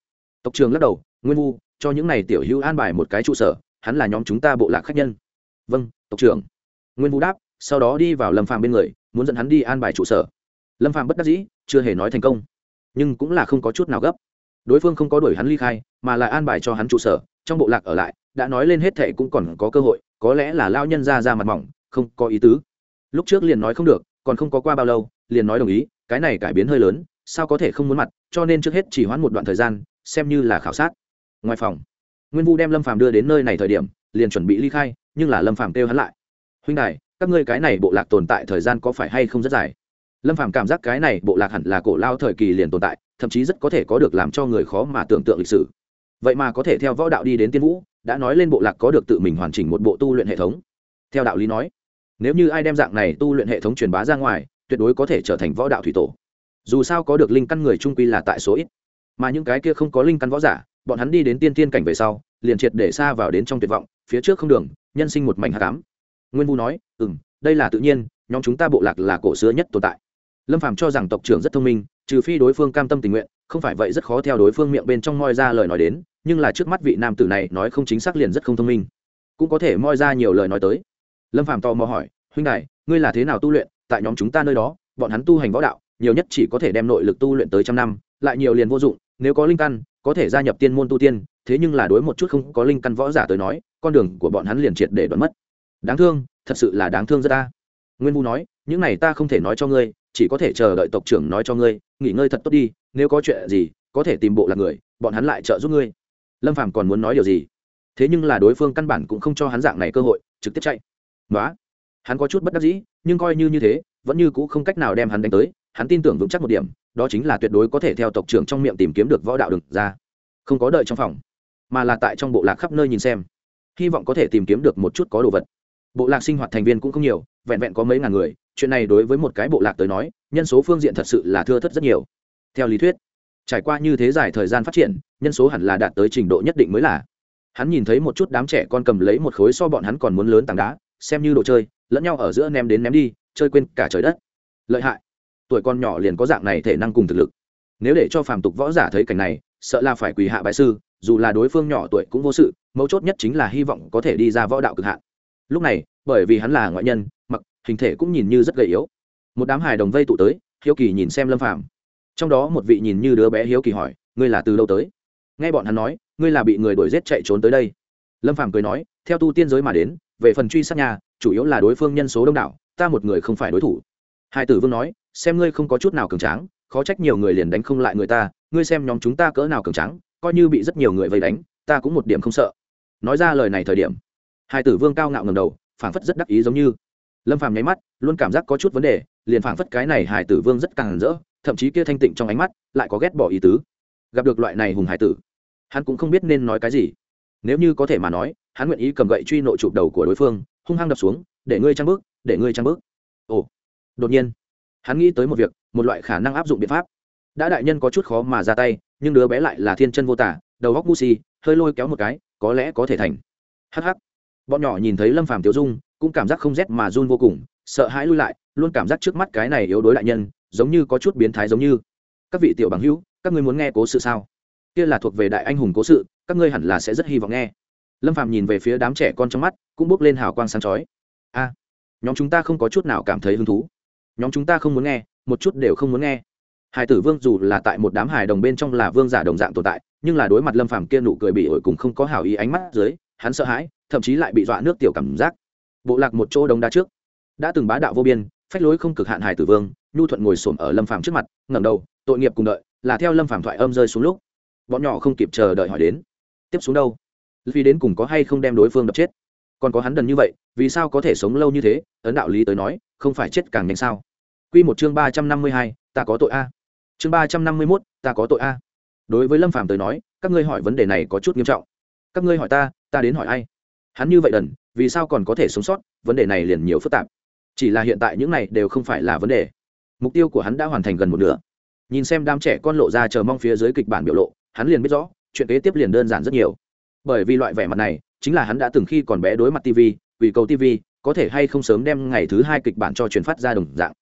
tộc trường lắc đầu, nguyên vu, cho những này tiểu hữu an bài một cái trụ sở, hắn là nhóm chúng ta bộ lạc khách nhân. Vâng tộc trưởng. Nguyên vũ đáp, sau đó đi vào lâm phàm bên người, muốn dẫn hắn đi an bài trụ sở. Lâm phàm bất đắc dĩ, chưa hề nói thành công. Nhưng cũng là không có chút nào gấp. Đối phương không có đuổi hắn ly khai, mà là an bài cho hắn trụ sở, trong bộ lạc ở lại, đã nói lên hết thệ cũng còn có cơ hội, có lẽ là lao nhân ra ra mặt mỏng, không có ý tứ. Lúc trước liền nói không được, còn không có qua bao lâu liền nói đồng ý, cái này cải biến hơi lớn, sao có thể không muốn mặt, cho nên trước hết chỉ hoãn một đoạn thời gian, xem như là khảo sát. Ngoài phòng, nguyên vu đem lâm phàm đưa đến nơi này thời điểm, liền chuẩn bị ly khai, nhưng là lâm phàm kêu hắn lại. Huynh đài, các ngươi cái này bộ lạc tồn tại thời gian có phải hay không rất dài? Lâm phàm cảm giác cái này bộ lạc hẳn là cổ lao thời kỳ liền tồn tại, thậm chí rất có thể có được làm cho người khó mà tưởng tượng lịch sử. Vậy mà có thể theo võ đạo đi đến tiên vũ, đã nói lên bộ lạc có được tự mình hoàn chỉnh một bộ tu luyện hệ thống. Theo đạo lý nói, nếu như ai đem dạng này tu luyện hệ thống truyền bá ra ngoài tuyệt đối có thể trở thành võ đạo thủy tổ. Dù sao có được linh căn người trung quy là tại số ít. Mà những cái kia không có linh căn võ giả, bọn hắn đi đến tiên tiên cảnh về sau, liền triệt để xa vào đến trong tuyệt vọng, phía trước không đường, nhân sinh một mảnh hạ cám nguyên vu nói ừ m đây là tự nhiên, nhóm chúng ta bộ lạc là cổ xưa nhất tồn tại. Lâm phàm cho rằng tộc trưởng rất thông minh, trừ phi đối phương cam tâm tình nguyện, không phải vậy rất khó theo đối phương miệng bên trong moi ra lời nói đến, nhưng là trước mắt vị nam tử này nói không chính xác liền rất không thông minh. Cũng có thể moi ra nhiều lời nói tới. Lâm phàm tò mò hỏi, huynh đại ngươi là thế nào tu luyện? Tại nhóm chúng ta nơi đó, bọn hắn tu hành võ đạo, nhiều nhất chỉ có thể đem nội lực tu luyện tới trăm năm, lại nhiều liền vô dụng, nếu có linh căn, có thể gia nhập tiên môn tu tiên, thế nhưng là đối một chút không có linh căn võ giả tới nói, con đường của bọn hắn liền triệt để đoán mất. Đáng thương, thật sự là đáng thương rất ta. Nguyên vu nói, những này ta không thể nói cho ngươi, chỉ có thể chờ đợi tộc trưởng nói cho ngươi, nghỉ ngơi thật tốt đi, nếu có chuyện gì, có thể tìm bộ là người, bọn hắn lại trợ giúp ngươi. Lâm phàm còn muốn nói điều gì? Thế nhưng là đối phương căn bản cũng không cho hắn dạng này cơ hội, trực tiếp chạy. Nói hắn có chút bất đắc dĩ, nhưng coi như như thế, vẫn như cũ không cách nào đem hắn đánh tới, hắn tin tưởng vững chắc một điểm, đó chính là tuyệt đối có thể theo tộc trưởng trong miệng tìm kiếm được võ đạo đừng ra. Không có đợi trong phòng, mà là tại trong bộ lạc khắp nơi nhìn xem, hy vọng có thể tìm kiếm được một chút có đồ vật. Bộ lạc sinh hoạt thành viên cũng không nhiều, vẹn vẹn có mấy ngàn người, chuyện này đối với một cái bộ lạc tới nói, nhân số phương diện thật sự là thưa thất rất nhiều. Theo lý thuyết, trải qua như thế dài thời gian phát triển, nhân số hẳn là đạt tới trình độ nhất định mới là. Hắn nhìn thấy một chút đám trẻ con cầm lấy một khối so bọn hắn còn muốn lớn tảng đá, xem như đồ chơi lẫn nhau ở giữa ném đến ném đi, chơi quên cả trời đất. Lợi hại. Tuổi con nhỏ liền có dạng này thể năng cùng thực lực. Nếu để cho phàm tục võ giả thấy cảnh này, sợ là phải quỳ hạ bại sư, dù là đối phương nhỏ tuổi cũng vô sự, mấu chốt nhất chính là hy vọng có thể đi ra võ đạo cực hạn. Lúc này, bởi vì hắn là ngoại nhân, mặc, hình thể cũng nhìn như rất gầy yếu. Một đám hài đồng vây tụ tới, hiếu kỳ nhìn xem lâm phàm. Trong đó một vị nhìn như đứa bé hiếu kỳ hỏi, ngươi là từ đâu tới? Nghe bọn hắn nói, ngươi là bị người đuổi giết chạy trốn tới đây. Lâm phàm cười nói, theo tu tiên giới mà đến, về phần truy sát nhà chủ yếu là đối phương nhân số đông đảo, ta một người không phải đối thủ. Hai tử vương nói, xem ngươi không có chút nào cường tráng, khó trách nhiều người liền đánh không lại người ta, ngươi xem nhóm chúng ta cỡ nào cường tráng, coi như bị rất nhiều người vây đánh, ta cũng một điểm không sợ. Nói ra lời này thời điểm, hai tử vương cao ngạo ngầm đầu, phảng phất rất đắc ý giống như. Lâm phàm nháy mắt, luôn cảm giác có chút vấn đề, liền phảng phất cái này hải tử vương rất càng rỡ, thậm chí kia thanh tịnh trong ánh mắt lại có ghét bỏ ý tứ. Gặp được loại này hùng hải tử, hắn cũng không biết nên nói cái gì nếu như có thể mà nói, hắn nguyện ý cầm gậy truy nộ chụp đầu của đối phương, hung hăng đập xuống, để ngươi trăng bước, để ngươi trăng bước. Ồ, đột nhiên, hắn nghĩ tới một việc, một loại khả năng áp dụng biện pháp. Đã đại nhân có chút khó mà ra tay, nhưng đứa bé lại là thiên chân vô tả, đầu góc si, hơi lôi kéo một cái, có lẽ có thể thành. Hh bọn nhỏ nhìn thấy lâm phàm tiểu dung, cũng cảm giác không rét mà run vô cùng, sợ hãi lui lại, luôn cảm giác trước mắt cái này yếu đối đại nhân, giống như có chút biến thái giống như. Các vị tiểu bằng hữu, các ngươi muốn nghe cố sự sao? Kia là thuộc về đại anh hùng cố sự các ngươi hẳn là sẽ rất hy vọng nghe. Lâm Phạm nhìn về phía đám trẻ con trong mắt, cũng bước lên hào quang sáng chói. A, nhóm chúng ta không có chút nào cảm thấy hứng thú. Nhóm chúng ta không muốn nghe, một chút đều không muốn nghe. Hải tử vương dù là tại một đám hài đồng bên trong là vương giả đồng dạng tồn tại, nhưng là đối mặt lâm phàm kia nụ cười bị ổi cùng không có hảo ý ánh mắt dưới, hắn sợ hãi, thậm chí lại bị dọa nước tiểu cảm giác. Bộ lạc một chỗ đống đá trước, đã từng bá đạo vô biên, phách lối không cực hạn hải tử vương, nhu thuận ngồi xổm ở lâm phàm trước mặt, ngẩng đầu, tội nghiệp cùng đợi, là theo lâm phàm thoại âm rơi xuống lúc, bọn nhỏ không kịp chờ đợi hỏi đến tiếp xuống đâu? Vì đến cùng có hay không đem đối phương đập chết? Còn có hắn đần như vậy, vì sao có thể sống lâu như thế? Ấn đạo lý tới nói, không phải chết càng nhanh sao? Quy một chương ba trăm năm mươi hai, ta có tội a. Chương ba trăm năm mươi mốt, ta có tội a. Đối với lâm phàm tới nói, các ngươi hỏi vấn đề này có chút nghiêm trọng. Các ngươi hỏi ta ta đến hỏi ai? Hắn như vậy đần, vì sao còn có thể sống sót? Vấn đề này liền nhiều phức tạp. Chỉ là hiện tại những này đều không phải là vấn đề. Mục tiêu của hắn đã hoàn thành gần một nửa. Nhìn xem đám trẻ con lộ ra chờ mong phía dưới kịch bản biểu lộ, hắn liền biết rõ chuyện kế tiếp liền đơn giản rất nhiều. Bởi vì loại vẻ mặt này, chính là hắn đã từng khi còn bé đối mặt tv ủy cầu tv có thể hay không sớm đem ngày thứ hai kịch bản cho truyền phát ra đồng dạng.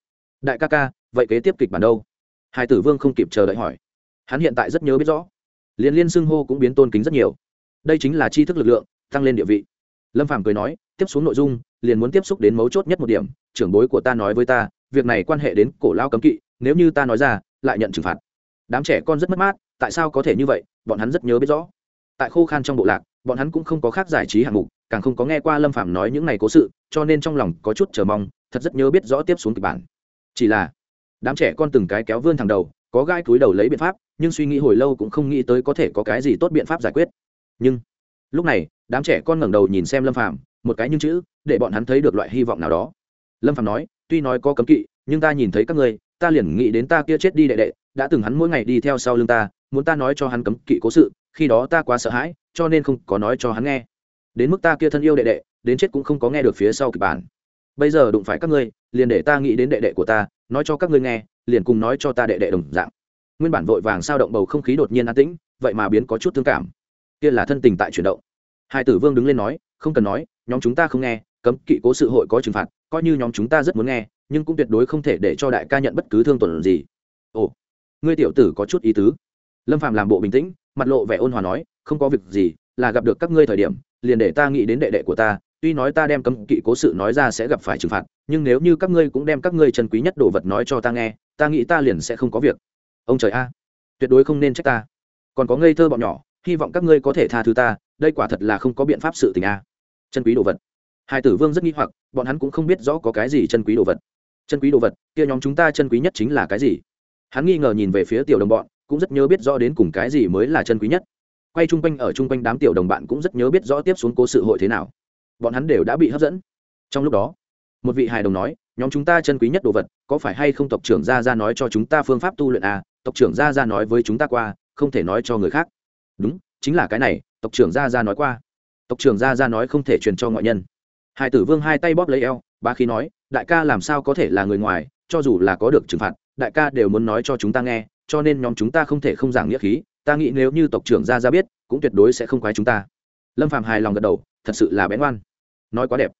Đại ca ca, vậy kế tiếp kịch bản đâu? Hai tử vương không kịp chờ đợi hỏi. Hắn hiện tại rất nhớ biết rõ. Liên liên xưng hô cũng biến tôn kính rất nhiều. Đây chính là tri thức lực lượng, tăng lên địa vị. Lâm phàm cười nói, tiếp xuống nội dung, liền muốn tiếp xúc đến mấu chốt nhất một điểm. Trưởng bối của ta nói với ta, việc này quan hệ đến cổ lao cấm kỵ, nếu như ta nói ra, lại nhận trừng phạt. Đám trẻ con rất mất mát tại sao có thể như vậy, bọn hắn rất nhớ biết rõ. Tại khô khan trong bộ lạc, bọn hắn cũng không có khác giải trí hạng mục, càng không có nghe qua lâm phạm nói những này cố sự, cho nên trong lòng có chút chờ mong, thật rất nhớ biết rõ tiếp xuống kịch bản. Chỉ là, đám trẻ con từng cái kéo vươn thẳng đầu, có gai túi đầu lấy biện pháp, nhưng suy nghĩ hồi lâu cũng không nghĩ tới có thể có cái gì tốt biện pháp giải quyết. Nhưng, lúc này, đám trẻ con ngẩng đầu nhìn xem lâm phạm một cái nhưng chữ, để bọn hắn thấy được loại hy vọng nào đó. Lâm phạm nói, tuy nói có cấm kỵ, nhưng ta nhìn thấy các ngươi, ta liền nghĩ đến ta kia chết đi đệ đệ, đã từng hắn mỗi ngày đi theo sau lưng ta muốn ta nói cho hắn cấm kỵ cố sự, khi đó ta quá sợ hãi, cho nên không có nói cho hắn nghe. Đến mức ta kia thân yêu đệ đệ, đến chết cũng không có nghe được phía sau kịch bản. Bây giờ đụng phải các ngươi, liền để ta nghĩ đến đệ đệ của ta, nói cho các ngươi nghe, liền cùng nói cho ta đệ đệ đồng dạng. Nguyên bản vội vàng sao động bầu không khí đột nhiên an tĩnh, vậy mà biến có chút thương cảm. Kia là thân tình tại chuyển động. Hai tử vương đứng lên nói, không cần nói, nhóm chúng ta không nghe, cấm kỵ cố sự hội có trừng phạt, coi như nhóm chúng ta rất muốn nghe, nhưng cũng tuyệt đối không thể để cho đại ca nhận bất cứ thương tổn gì. Ồ, ngươi tiểu tử có chút ý tứ lâm phạm làm bộ bình tĩnh, mặt lộ vẻ ôn hòa nói, không có việc gì, là gặp được các ngươi thời điểm, liền để ta nghĩ đến đệ đệ của ta, tuy nói ta đem cấm kỵ cố sự nói ra sẽ gặp phải trừng phạt, nhưng nếu như các ngươi cũng đem các ngươi chân quý nhất đồ vật nói cho ta nghe, ta nghĩ ta liền sẽ không có việc. Ông trời a, tuyệt đối không nên trách ta. Còn có ngây thơ bọn nhỏ, hy vọng các ngươi có thể tha thứ ta, đây quả thật là không có biện pháp sự tình a. Chân quý đồ vật. Hai tử vương rất nghi hoặc, bọn hắn cũng không biết rõ có cái gì chân quý đồ vật. Chân quý đồ vật, kia nhóm chúng ta chân quý nhất chính là cái gì? Hắn nghi ngờ nhìn về phía tiểu đồng bọn cũng rất nhớ biết rõ đến cùng cái gì mới là chân quý nhất. Quay chung quanh ở chung quanh đám tiểu đồng bạn cũng rất nhớ biết rõ tiếp xuống cố sự hội thế nào. Bọn hắn đều đã bị hấp dẫn. Trong lúc đó, một vị hài đồng nói, nhóm chúng ta chân quý nhất đồ vật, có phải hay không tộc trưởng gia ra nói cho chúng ta phương pháp tu luyện à? Tộc trưởng gia ra nói với chúng ta qua, không thể nói cho người khác. Đúng, chính là cái này, tộc trưởng gia ra nói qua. Tộc trưởng gia ra nói không thể truyền cho ngoại nhân. Hai tử vương hai tay bóp lấy eo ba khi nói, đại ca làm sao có thể là người ngoài, cho dù là có được trừng phạt, đại ca đều muốn nói cho chúng ta nghe cho nên nhóm chúng ta không thể không giảng nghĩa khí, ta nghĩ nếu như tộc trưởng Ra ra biết, cũng tuyệt đối sẽ không quái chúng ta. Lâm phạm hài lòng gật đầu, thật sự là bén ngoan nói quá đẹp.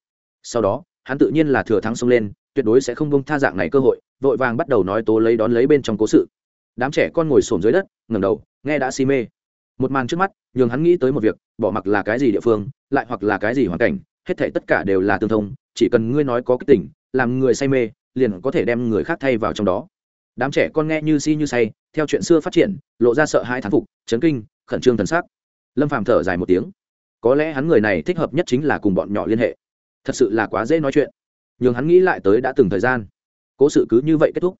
Sau đó, hắn tự nhiên là thừa thắng xông lên, tuyệt đối sẽ không bông tha dạng này cơ hội, vội vàng bắt đầu nói tố lấy đón lấy bên trong cố sự. Đám trẻ con ngồi xổm dưới đất ngầm đầu, nghe đã si mê. Một màn trước mắt, nhường hắn nghĩ tới một việc, bỏ mặc là cái gì địa phương, lại hoặc là cái gì hoàn cảnh, hết thể tất cả đều là tương thông, chỉ cần ngươi nói có kích tỉnh làm người say mê, liền có thể đem người khác thay vào trong đó đám trẻ con nghe như si như say, theo chuyện xưa phát triển, lộ ra sợ hai thán phục, chấn kinh, khẩn trương thần sắc. Lâm phàm thở dài một tiếng. Có lẽ hắn người này thích hợp nhất chính là cùng bọn nhỏ liên hệ. Thật sự là quá dễ nói chuyện. Nhưng hắn nghĩ lại tới đã từng thời gian. Cố sự cứ như vậy kết thúc.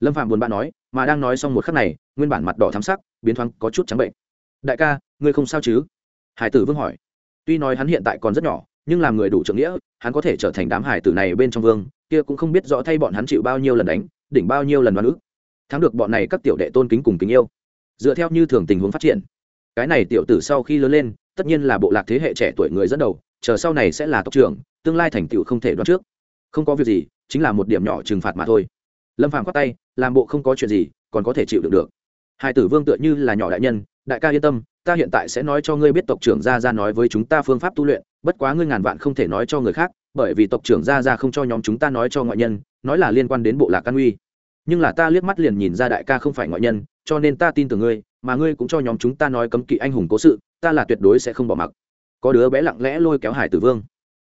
Lâm phạm buồn bã nói, mà đang nói xong một khắc này, nguyên bản mặt đỏ thắm sắc, biến thoáng có chút trắng bệnh. Đại ca, ngươi không sao chứ? Hải tử vương hỏi. Tuy nói hắn hiện tại còn rất nhỏ, nhưng làm người đủ trưởng nghĩa, hắn có thể trở thành đám hải tử này bên trong vương, kia cũng không biết rõ thay bọn hắn chịu bao nhiêu lần đánh đỉnh bao nhiêu lần đoán ức. Thắng được bọn này các tiểu đệ tôn kính cùng kính yêu. Dựa theo như thường tình huống phát triển. Cái này tiểu tử sau khi lớn lên, tất nhiên là bộ lạc thế hệ trẻ tuổi người dẫn đầu, chờ sau này sẽ là tộc trưởng, tương lai thành tựu không thể đoán trước. Không có việc gì, chính là một điểm nhỏ trừng phạt mà thôi. Lâm phàm khoát tay, làm bộ không có chuyện gì, còn có thể chịu được được. Hai tử vương tựa như là nhỏ đại nhân, đại ca yên tâm, ta hiện tại sẽ nói cho ngươi biết tộc trưởng gia ra nói với chúng ta phương pháp tu luyện, bất quá ngươi ngàn vạn không thể nói cho người khác, bởi vì tộc trưởng gia ra không cho nhóm chúng ta nói cho ngoại nhân nói là liên quan đến bộ lạc căn uy. Nhưng là ta liếc mắt liền nhìn ra đại ca không phải ngoại nhân, cho nên ta tin tưởng ngươi, mà ngươi cũng cho nhóm chúng ta nói cấm kỵ anh hùng cố sự, ta là tuyệt đối sẽ không bỏ mặc. Có đứa bé lặng lẽ lôi kéo hải tử vương.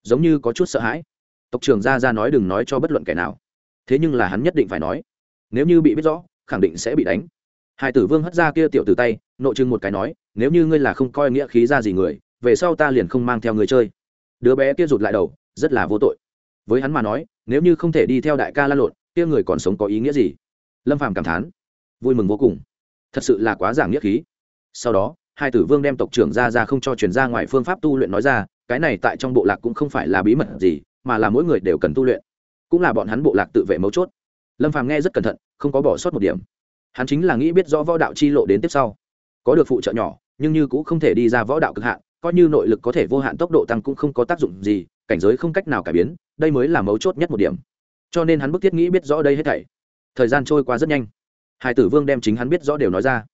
Giống như có chút sợ hãi. Tộc trưởng ra ra nói đừng nói cho bất luận kẻ nào. Thế nhưng là hắn nhất định phải nói. Nếu như bị biết rõ, khẳng định sẽ bị đánh. Hải tử vương hất ra kia tiểu từ tay nội chừng một cái nói, nếu như ngươi là không coi nghĩa khí ra gì người, về sau ta liền không mang theo người chơi. Đứa bé kia rụt lại đầu, rất là vô tội. Với hắn mà nói nếu như không thể đi theo đại ca la lộn, kia người còn sống có ý nghĩa gì? Lâm phàm cảm thán. Vui mừng vô cùng. Thật sự là quá giảng nghĩa khí. Sau đó, hai tử vương đem tộc trưởng ra ra không cho truyền ra ngoài phương pháp tu luyện nói ra, cái này tại trong bộ lạc cũng không phải là bí mật gì, mà là mỗi người đều cần tu luyện. Cũng là bọn hắn bộ lạc tự vệ mấu chốt. Lâm phàm nghe rất cẩn thận, không có bỏ sót một điểm. Hắn chính là nghĩ biết rõ võ đạo chi lộ đến tiếp sau. Có được phụ trợ nhỏ, nhưng như cũng không thể đi ra võ đạo cực hạn, coi như nội lực có thể vô hạn tốc độ tăng cũng không có tác dụng gì cảnh giới không cách nào cải biến, đây mới là mấu chốt nhất một điểm. Cho nên hắn bức thiết nghĩ biết rõ đây hết thảy. Thời gian trôi qua rất nhanh. Hải tử vương đem chính hắn biết rõ đều nói ra.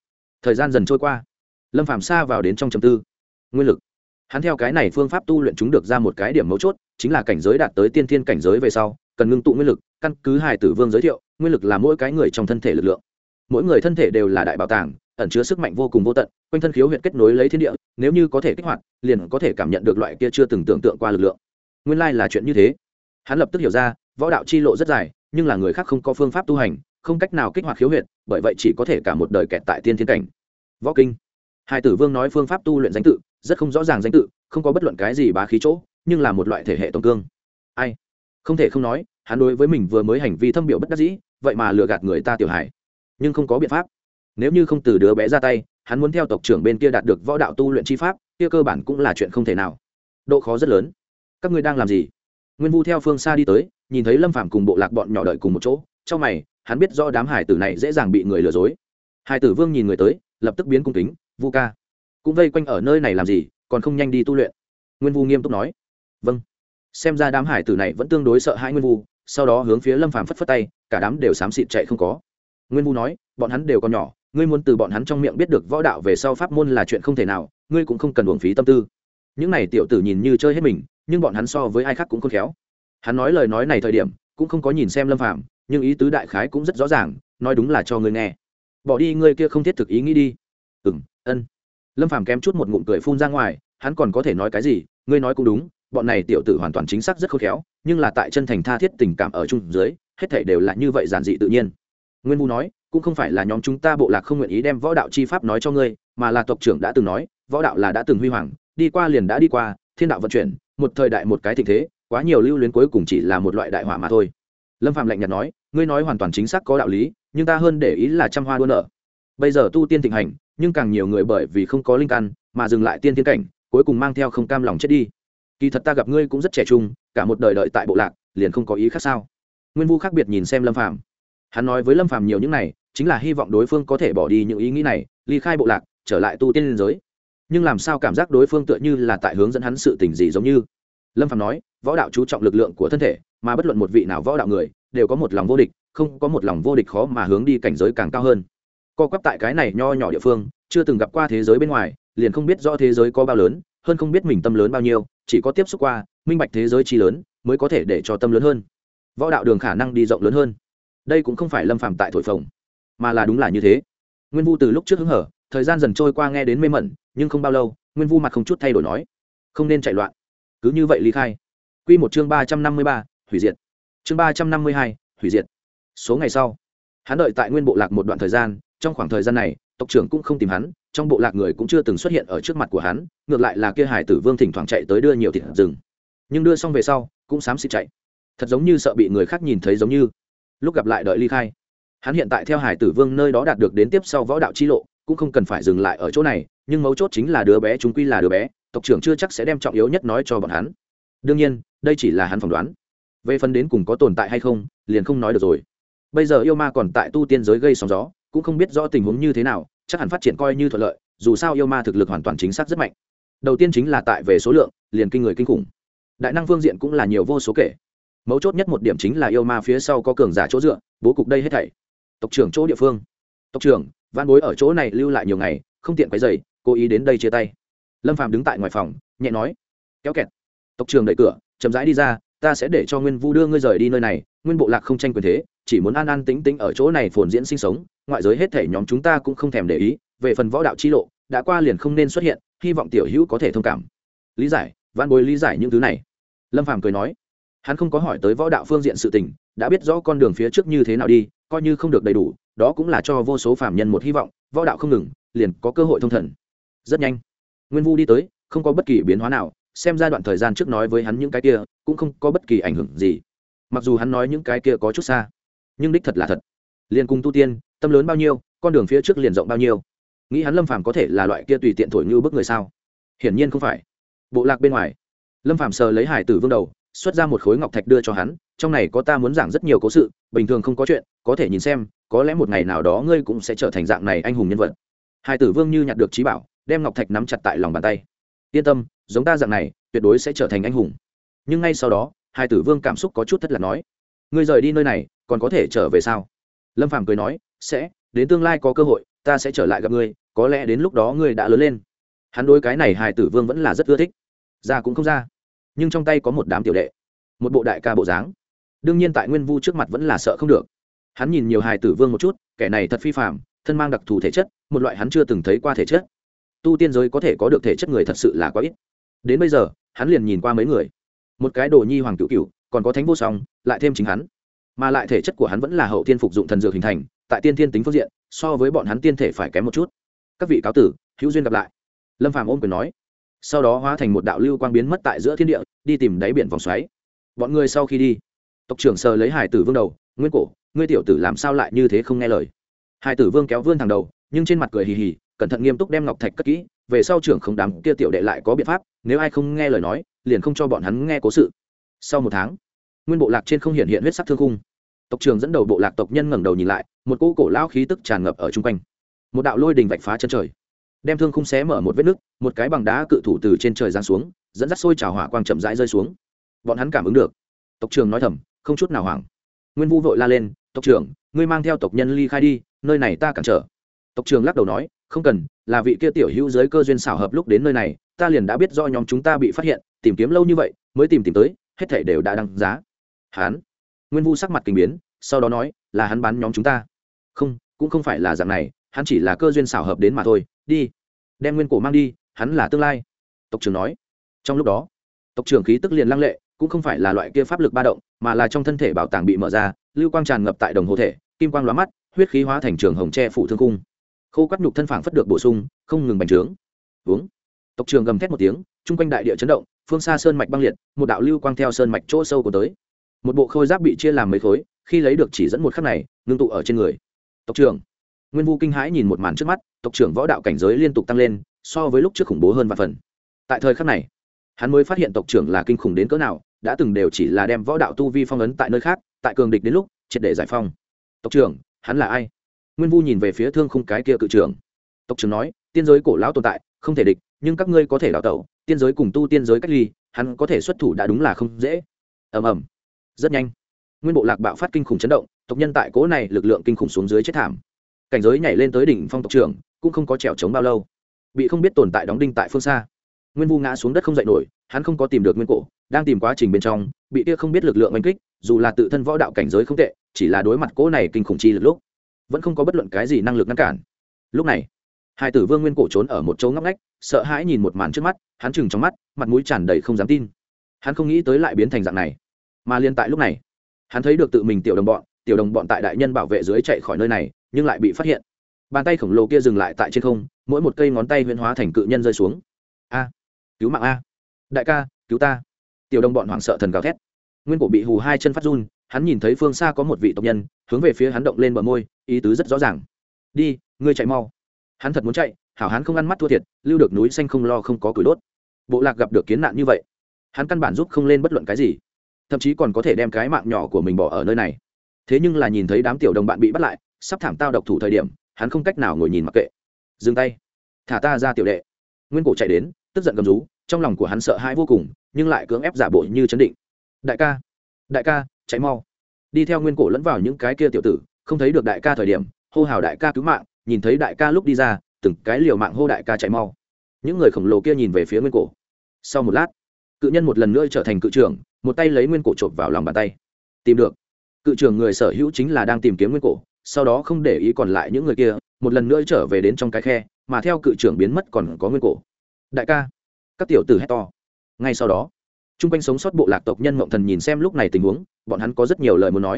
Thời gian dần trôi qua. Lâm phạm xa vào đến trong chầm tư. Nguyên lực. Hắn theo cái này phương pháp tu luyện chúng được ra một cái điểm mấu chốt, chính là cảnh giới đạt tới tiên thiên cảnh giới về sau, cần ngưng tụ nguyên lực, căn cứ hải tử vương giới thiệu, nguyên lực là mỗi cái người trong thân thể lực lượng. Mỗi người thân thể đều là đại bảo tàng, ẩn chứa sức mạnh vô cùng vô tận, quanh thân khiếu huyện kết nối lấy thiên địa, nếu như có thể kích hoạt, liền có thể cảm nhận được loại kia chưa từng tưởng tượng qua lực lượng nguyên lai là chuyện như thế. Hắn lập tức hiểu ra, võ đạo chi lộ rất dài, nhưng là người khác không có phương pháp tu hành, không cách nào kích hoạt khiếu huyệt, bởi vậy chỉ có thể cả một đời kẹt tại tiên thiên cảnh. Võ kinh. Hai tử vương nói phương pháp tu luyện danh tự, rất không rõ ràng danh tự, không có bất luận cái gì bá khí chỗ, nhưng là một loại thể hệ tổng cương. Ai? Không thể không nói, hắn đối với mình vừa mới hành vi thâm biểu bất đắc dĩ, vậy mà lừa gạt người ta tiểu hải nhưng không có biện pháp. Nếu như không từ đứa bé ra tay, hắn muốn theo tộc trưởng bên kia đạt được võ đạo tu luyện chi pháp, kia cơ bản cũng là chuyện không thể nào. Độ khó rất lớn các ngươi đang làm gì? Nguyên vu theo phương xa đi tới, nhìn thấy lâm phạm cùng bộ lạc bọn nhỏ đợi cùng một chỗ, trong mày, hắn biết do đám hải tử này dễ dàng bị người lừa dối. Hải tử vương nhìn người tới, lập tức biến cung kính, vu ca, cũng vây quanh ở nơi này làm gì, còn không nhanh đi tu luyện? Nguyên vu nghiêm túc nói. Vâng. Xem ra đám hải tử này vẫn tương đối sợ hãi nguyên vu, sau đó hướng phía lâm phàm phất phất tay, cả đám đều xám xịt chạy không có. Nguyên vu nói, bọn hắn đều còn nhỏ, ngươi muốn từ bọn hắn trong miệng biết được võ đạo về sau pháp môn là chuyện không thể nào, ngươi cũng không cần uổng phí tâm tư. Những này tiểu tử nhìn như chơi hết mình nhưng bọn hắn so với ai khác cũng khôn khéo. Hắn nói lời nói này thời điểm, cũng không có nhìn xem lâm phạm nhưng ý tứ đại khái cũng rất rõ ràng, nói đúng là cho ngươi nghe. Bỏ đi, ngươi kia không thiết thực ý nghĩ đi. Ừ m ân. Lâm phạm kém chút một ngụm cười phun ra ngoài, hắn còn có thể nói cái gì? Ngươi nói cũng đúng, bọn này tiểu tử hoàn toàn chính xác rất khôn khéo, nhưng là tại chân thành tha thiết tình cảm ở chung dưới, hết thể đều là như vậy giản dị tự nhiên. Nguyên vu nói, cũng không phải là nhóm chúng ta bộ lạc không nguyện ý đem võ đạo chi pháp nói cho ngươi, mà là tộc trưởng đã từng nói, võ đạo là đã từng huy hoàng, đi qua liền đã đi qua thiên đạo vận chuyển, một thời đại một cái tình thế, quá nhiều lưu luyến cuối cùng chỉ là một loại đại hỏa mà thôi. Lâm phạm lạnh nhạt nói, ngươi nói hoàn toàn chính xác có đạo lý, nhưng ta hơn để ý là trăm hoa đua nở bây giờ tu tiên thịnh hành, nhưng càng nhiều người bởi vì không có linh căn, mà dừng lại tiên tiên cảnh, cuối cùng mang theo không cam lòng chết đi. Kỳ thật ta gặp ngươi cũng rất trẻ trung, cả một đời đợi tại bộ lạc, liền không có ý khác sao? Nguyên vu khác biệt nhìn xem lâm phạm hắn nói với lâm phạm nhiều những này, chính là hy vọng đối phương có thể bỏ đi những ý nghĩ này, ly khai bộ lạc, trở lại tu tiên liên giới nhưng làm sao cảm giác đối phương tựa như là tại hướng dẫn hắn sự tình gì giống như? Lâm phạm nói, võ đạo chú trọng lực lượng của thân thể, mà bất luận một vị nào võ đạo người, đều có một lòng vô địch, không có một lòng vô địch khó mà hướng đi cảnh giới càng cao hơn. Co quắp tại cái này nho nhỏ địa phương, chưa từng gặp qua thế giới bên ngoài, liền không biết rõ thế giới có bao lớn, hơn không biết mình tâm lớn bao nhiêu, chỉ có tiếp xúc qua, minh bạch thế giới chi lớn, mới có thể để cho tâm lớn hơn. Võ đạo đường khả năng đi rộng lớn hơn. Đây cũng không phải lâm phạm tại thổi phồng, mà là đúng là như thế. Nguyên vu từ lúc trước hứng hở, thời gian dần trôi qua nghe đến mê mẩn nhưng không bao lâu, nguyên vu mặt không chút thay đổi nói, không nên chạy loạn. Cứ như vậy ly khai. Quy một chương ba trăm năm mươi ba, hủy diệt. Chương ba trăm năm mươi hai, hủy diệt. Số ngày sau, hắn đợi tại nguyên bộ lạc một đoạn thời gian, trong khoảng thời gian này, tộc trưởng cũng không tìm hắn, trong bộ lạc người cũng chưa từng xuất hiện ở trước mặt của hắn, ngược lại là kia hải tử vương thỉnh thoảng chạy tới đưa nhiều thịt rừng. Nhưng đưa xong về sau, cũng xám xịt chạy. Thật giống như sợ bị người khác nhìn thấy giống như. Lúc gặp lại đợi ly khai, hắn hiện tại theo hải tử vương nơi đó đạt được đến tiếp sau võ đạo chi lộ cũng không cần phải dừng lại ở chỗ này, nhưng mấu chốt chính là đứa bé chúng quy là đứa bé, tộc trưởng chưa chắc sẽ đem trọng yếu nhất nói cho bọn hắn. Đương nhiên, đây chỉ là hắn phỏng đoán. Về phần đến cùng có tồn tại hay không, liền không nói được rồi. Bây giờ yêu ma còn tại tu tiên giới gây sóng gió, cũng không biết rõ tình huống như thế nào, chắc hẳn phát triển coi như thuận lợi, dù sao yêu ma thực lực hoàn toàn chính xác rất mạnh. Đầu tiên chính là tại về số lượng, liền kinh người kinh khủng. Đại năng phương diện cũng là nhiều vô số kể. Mấu chốt nhất một điểm chính là yêu ma phía sau có cường giả chỗ dựa, bố cục đây hết thảy. Tộc trưởng chỗ địa phương. Tộc trưởng văn bối ở chỗ này lưu lại nhiều ngày, không tiện quấy dày cố ý đến đây chia tay. Lâm phàm đứng tại ngoài phòng, nhẹ nói, kéo kẹt. Tộc trường đẩy cửa, chậm rãi đi ra, ta sẽ để cho nguyên vu đưa ngươi rời đi nơi này, nguyên bộ lạc không tranh quyền thế, chỉ muốn an an tính tính ở chỗ này phồn diễn sinh sống, ngoại giới hết thể nhóm chúng ta cũng không thèm để ý, về phần võ đạo chi lộ, đã qua liền không nên xuất hiện, hy vọng tiểu hữu có thể thông cảm. Lý giải, văn bối lý giải những thứ này. Lâm phàm cười nói, hắn không có hỏi tới võ đạo phương diện sự tình, đã biết rõ con đường phía trước như thế nào đi, coi như không được đầy đủ đó cũng là cho vô số phạm nhân một hy vọng, võ đạo không ngừng, liền có cơ hội thông thần. Rất nhanh, nguyên vu đi tới, không có bất kỳ biến hóa nào, xem ra đoạn thời gian trước nói với hắn những cái kia, cũng không có bất kỳ ảnh hưởng gì. Mặc dù hắn nói những cái kia có chút xa, nhưng đích thật là thật. Liền cùng tu tiên, tâm lớn bao nhiêu, con đường phía trước liền rộng bao nhiêu. Nghĩ hắn lâm phàm có thể là loại kia tùy tiện thổi như bức người sao? Hiển nhiên không phải. Bộ lạc bên ngoài, lâm phàm sờ lấy hải tử vương đầu xuất ra một khối ngọc thạch đưa cho hắn, trong này có ta muốn giảng rất nhiều cố sự, bình thường không có chuyện, có thể nhìn xem, có lẽ một ngày nào đó ngươi cũng sẽ trở thành dạng này anh hùng nhân vật. Hai tử vương như nhặt được trí bảo, đem ngọc thạch nắm chặt tại lòng bàn tay. Yên tâm, giống ta dạng này, tuyệt đối sẽ trở thành anh hùng. Nhưng ngay sau đó, hai tử vương cảm xúc có chút thất lạc nói, ngươi rời đi nơi này, còn có thể trở về sao? Lâm phàm cười nói, sẽ, đến tương lai có cơ hội, ta sẽ trở lại gặp ngươi, có lẽ đến lúc đó ngươi đã lớn lên. Hắn đối cái này hai tử vương vẫn là rất ưa thích. Ra cũng không ra nhưng trong tay có một đám tiểu đệ, một bộ đại ca bộ dáng. Đương nhiên tại nguyên vu trước mặt vẫn là sợ không được. Hắn nhìn nhiều hài tử vương một chút, kẻ này thật phi phạm thân mang đặc thù thể chất, một loại hắn chưa từng thấy qua thể chất. Tu tiên giới có thể có được thể chất người thật sự là quá ít. Đến bây giờ, hắn liền nhìn qua mấy người. Một cái đồ nhi hoàng cựu cựu còn có thánh vô song, lại thêm chính hắn. Mà lại thể chất của hắn vẫn là hậu tiên phục dụng thần dược hình thành, tại tiên thiên tính phương diện, so với bọn hắn tiên thể phải kém một chút. Các vị cáo tử, hữu duyên gặp lại. Lâm phàm ôm quyền nói sau đó hóa thành một đạo lưu quang biến mất tại giữa thiên địa, đi tìm đáy biển vòng xoáy. Bọn người sau khi đi, tộc trưởng sờ lấy hải tử vương đầu, nguyên cổ, ngươi tiểu tử làm sao lại như thế không nghe lời? Hải tử vương kéo vươn thằng đầu, nhưng trên mặt cười hì hì, cẩn thận nghiêm túc đem ngọc thạch cất kỹ, về sau trưởng không đám kia tiểu đệ lại có biện pháp, nếu ai không nghe lời nói, liền không cho bọn hắn nghe cố sự. Sau một tháng, nguyên bộ lạc trên không hiện hiện huyết sắc thương khung. Tộc trưởng dẫn đầu bộ lạc tộc nhân ngẩng đầu nhìn lại, một cỗ cổ lao khí tức tràn ngập ở chung quanh. Một đạo lôi đình vạch phá chân trời đem thương khung xé mở một vết nứt, một cái bằng đá cự thủ từ trên trời giáng xuống, dẫn dắt sôi trào hỏa quang chậm rãi rơi xuống. Bọn hắn cảm ứng được. Tộc trưởng nói thầm, không chút nào hoảng. Nguyên vũ vội la lên, tộc trưởng, ngươi mang theo tộc nhân ly khai đi, nơi này ta cản trở. Tộc trưởng lắc đầu nói, không cần, là vị kia tiểu hữu giới cơ duyên xảo hợp lúc đến nơi này, ta liền đã biết do nhóm chúng ta bị phát hiện, tìm kiếm lâu như vậy, mới tìm tìm tới, hết thể đều đã đăng giá. Hắn, nguyên vu sắc mặt kinh biến, sau đó nói, là hắn bán nhóm chúng ta. Không, cũng không phải là dạng này, hắn chỉ là cơ duyên xảo hợp đến mà thôi đi. Đem nguyên cổ mang đi, hắn là tương lai. Tộc trưởng nói. Trong lúc đó, tộc trưởng khí tức liền lăng lệ, cũng không phải là loại kia pháp lực ba động, mà là trong thân thể bảo tàng bị mở ra, lưu quang tràn ngập tại đồng hồ thể, kim quang lóa mắt, huyết khí hóa thành trường hồng tre phủ thương cung. Khô quắt nhục thân phản phất được bổ sung, không ngừng bành trướng. Uống tộc trường gầm thét một tiếng, chung quanh đại địa chấn động, phương xa sơn mạch băng liệt, một đạo lưu quang theo sơn mạch chỗ sâu của tới. Một bộ khôi giáp bị chia làm mấy khối, khi lấy được chỉ dẫn một khắc này, ngưng tụ ở trên người. Tộc trưởng nguyên vu kinh hãi nhìn một màn trước mắt, tộc trưởng võ đạo cảnh giới liên tục tăng lên, so với lúc trước khủng bố hơn và phần. Tại thời khắc này, hắn mới phát hiện tộc trưởng là kinh khủng đến cỡ nào, đã từng đều chỉ là đem võ đạo tu vi phong ấn tại nơi khác, tại cường địch đến lúc, triệt để giải phong. Tộc trưởng, hắn là ai? Nguyên vu nhìn về phía thương khung cái kia cự trưởng. Tộc trưởng nói, tiên giới cổ lão tồn tại, không thể địch, nhưng các ngươi có thể đào tẩu, tiên giới cùng tu tiên giới cách ly, hắn có thể xuất thủ đã đúng là không dễ. Ầm ầm. Rất nhanh. Nguyên bộ lạc bạo phát kinh khủng chấn động, tộc nhân tại cố này lực lượng kinh khủng xuống dưới chết thảm cảnh giới nhảy lên tới đỉnh phong tộc trưởng, cũng không có trèo trống bao lâu. Bị không biết tồn tại đóng đinh tại phương xa. Nguyên vu ngã xuống đất không dậy nổi, hắn không có tìm được nguyên cổ, đang tìm quá trình bên trong, bị kia không biết lực lượng oanh kích, dù là tự thân võ đạo cảnh giới không tệ, chỉ là đối mặt cỗ này kinh khủng chi lực lúc, vẫn không có bất luận cái gì năng lực ngăn cản. Lúc này, hai tử vương nguyên cổ trốn ở một chỗ ngóc ngách, sợ hãi nhìn một màn trước mắt, hắn chừng trong mắt, mặt mũi tràn đầy không dám tin. Hắn không nghĩ tới lại biến thành dạng này. Mà liên tại lúc này, hắn thấy được tự mình tiểu đồng bọn, tiểu đồng bọn tại đại nhân bảo vệ dưới chạy khỏi nơi này nhưng lại bị phát hiện. Bàn tay khổng lồ kia dừng lại tại trên không, mỗi một cây ngón tay huyễn hóa thành cự nhân rơi xuống. A, cứu mạng a. Đại ca, cứu ta. Tiểu đồng bọn hoảng sợ thần gào thét. Nguyên cổ bị hù hai chân phát run, hắn nhìn thấy phương xa có một vị tộc nhân, hướng về phía hắn động lên bờ môi, ý tứ rất rõ ràng. Đi, ngươi chạy mau. Hắn thật muốn chạy, hảo hắn không ăn mắt thua thiệt, lưu được núi xanh không lo không có củi đốt. Bộ lạc gặp được kiến nạn như vậy, hắn căn bản giúp không lên bất luận cái gì, thậm chí còn có thể đem cái mạng nhỏ của mình bỏ ở nơi này. Thế nhưng là nhìn thấy đám tiểu đồng bạn bị bắt lại sắp thảm tao độc thủ thời điểm, hắn không cách nào ngồi nhìn mặc kệ. Dừng tay. Thả ta ra tiểu đệ. Nguyên cổ chạy đến, tức giận cầm rú, trong lòng của hắn sợ hãi vô cùng, nhưng lại cưỡng ép giả bộ như chấn định. Đại ca. Đại ca, chạy mau. Đi theo nguyên cổ lẫn vào những cái kia tiểu tử, không thấy được đại ca thời điểm, hô hào đại ca cứu mạng, nhìn thấy đại ca lúc đi ra, từng cái liều mạng hô đại ca chạy mau. Những người khổng lồ kia nhìn về phía nguyên cổ. Sau một lát, cự nhân một lần nữa trở thành cự trưởng, một tay lấy nguyên cổ chộp vào lòng bàn tay. Tìm được. Cự trưởng người sở hữu chính là đang tìm kiếm nguyên cổ sau đó không để ý còn lại những người kia, một lần nữa trở về đến trong cái khe, mà theo cự trưởng biến mất còn có nguyên cổ. Đại ca, các tiểu tử hét to. Ngay sau đó t r u n g quanh sống sót bộ lạc tộc nhân mộng thần nhìn xem lúc này tình huống, bọn hắn có rất nhiều lời muốn nói.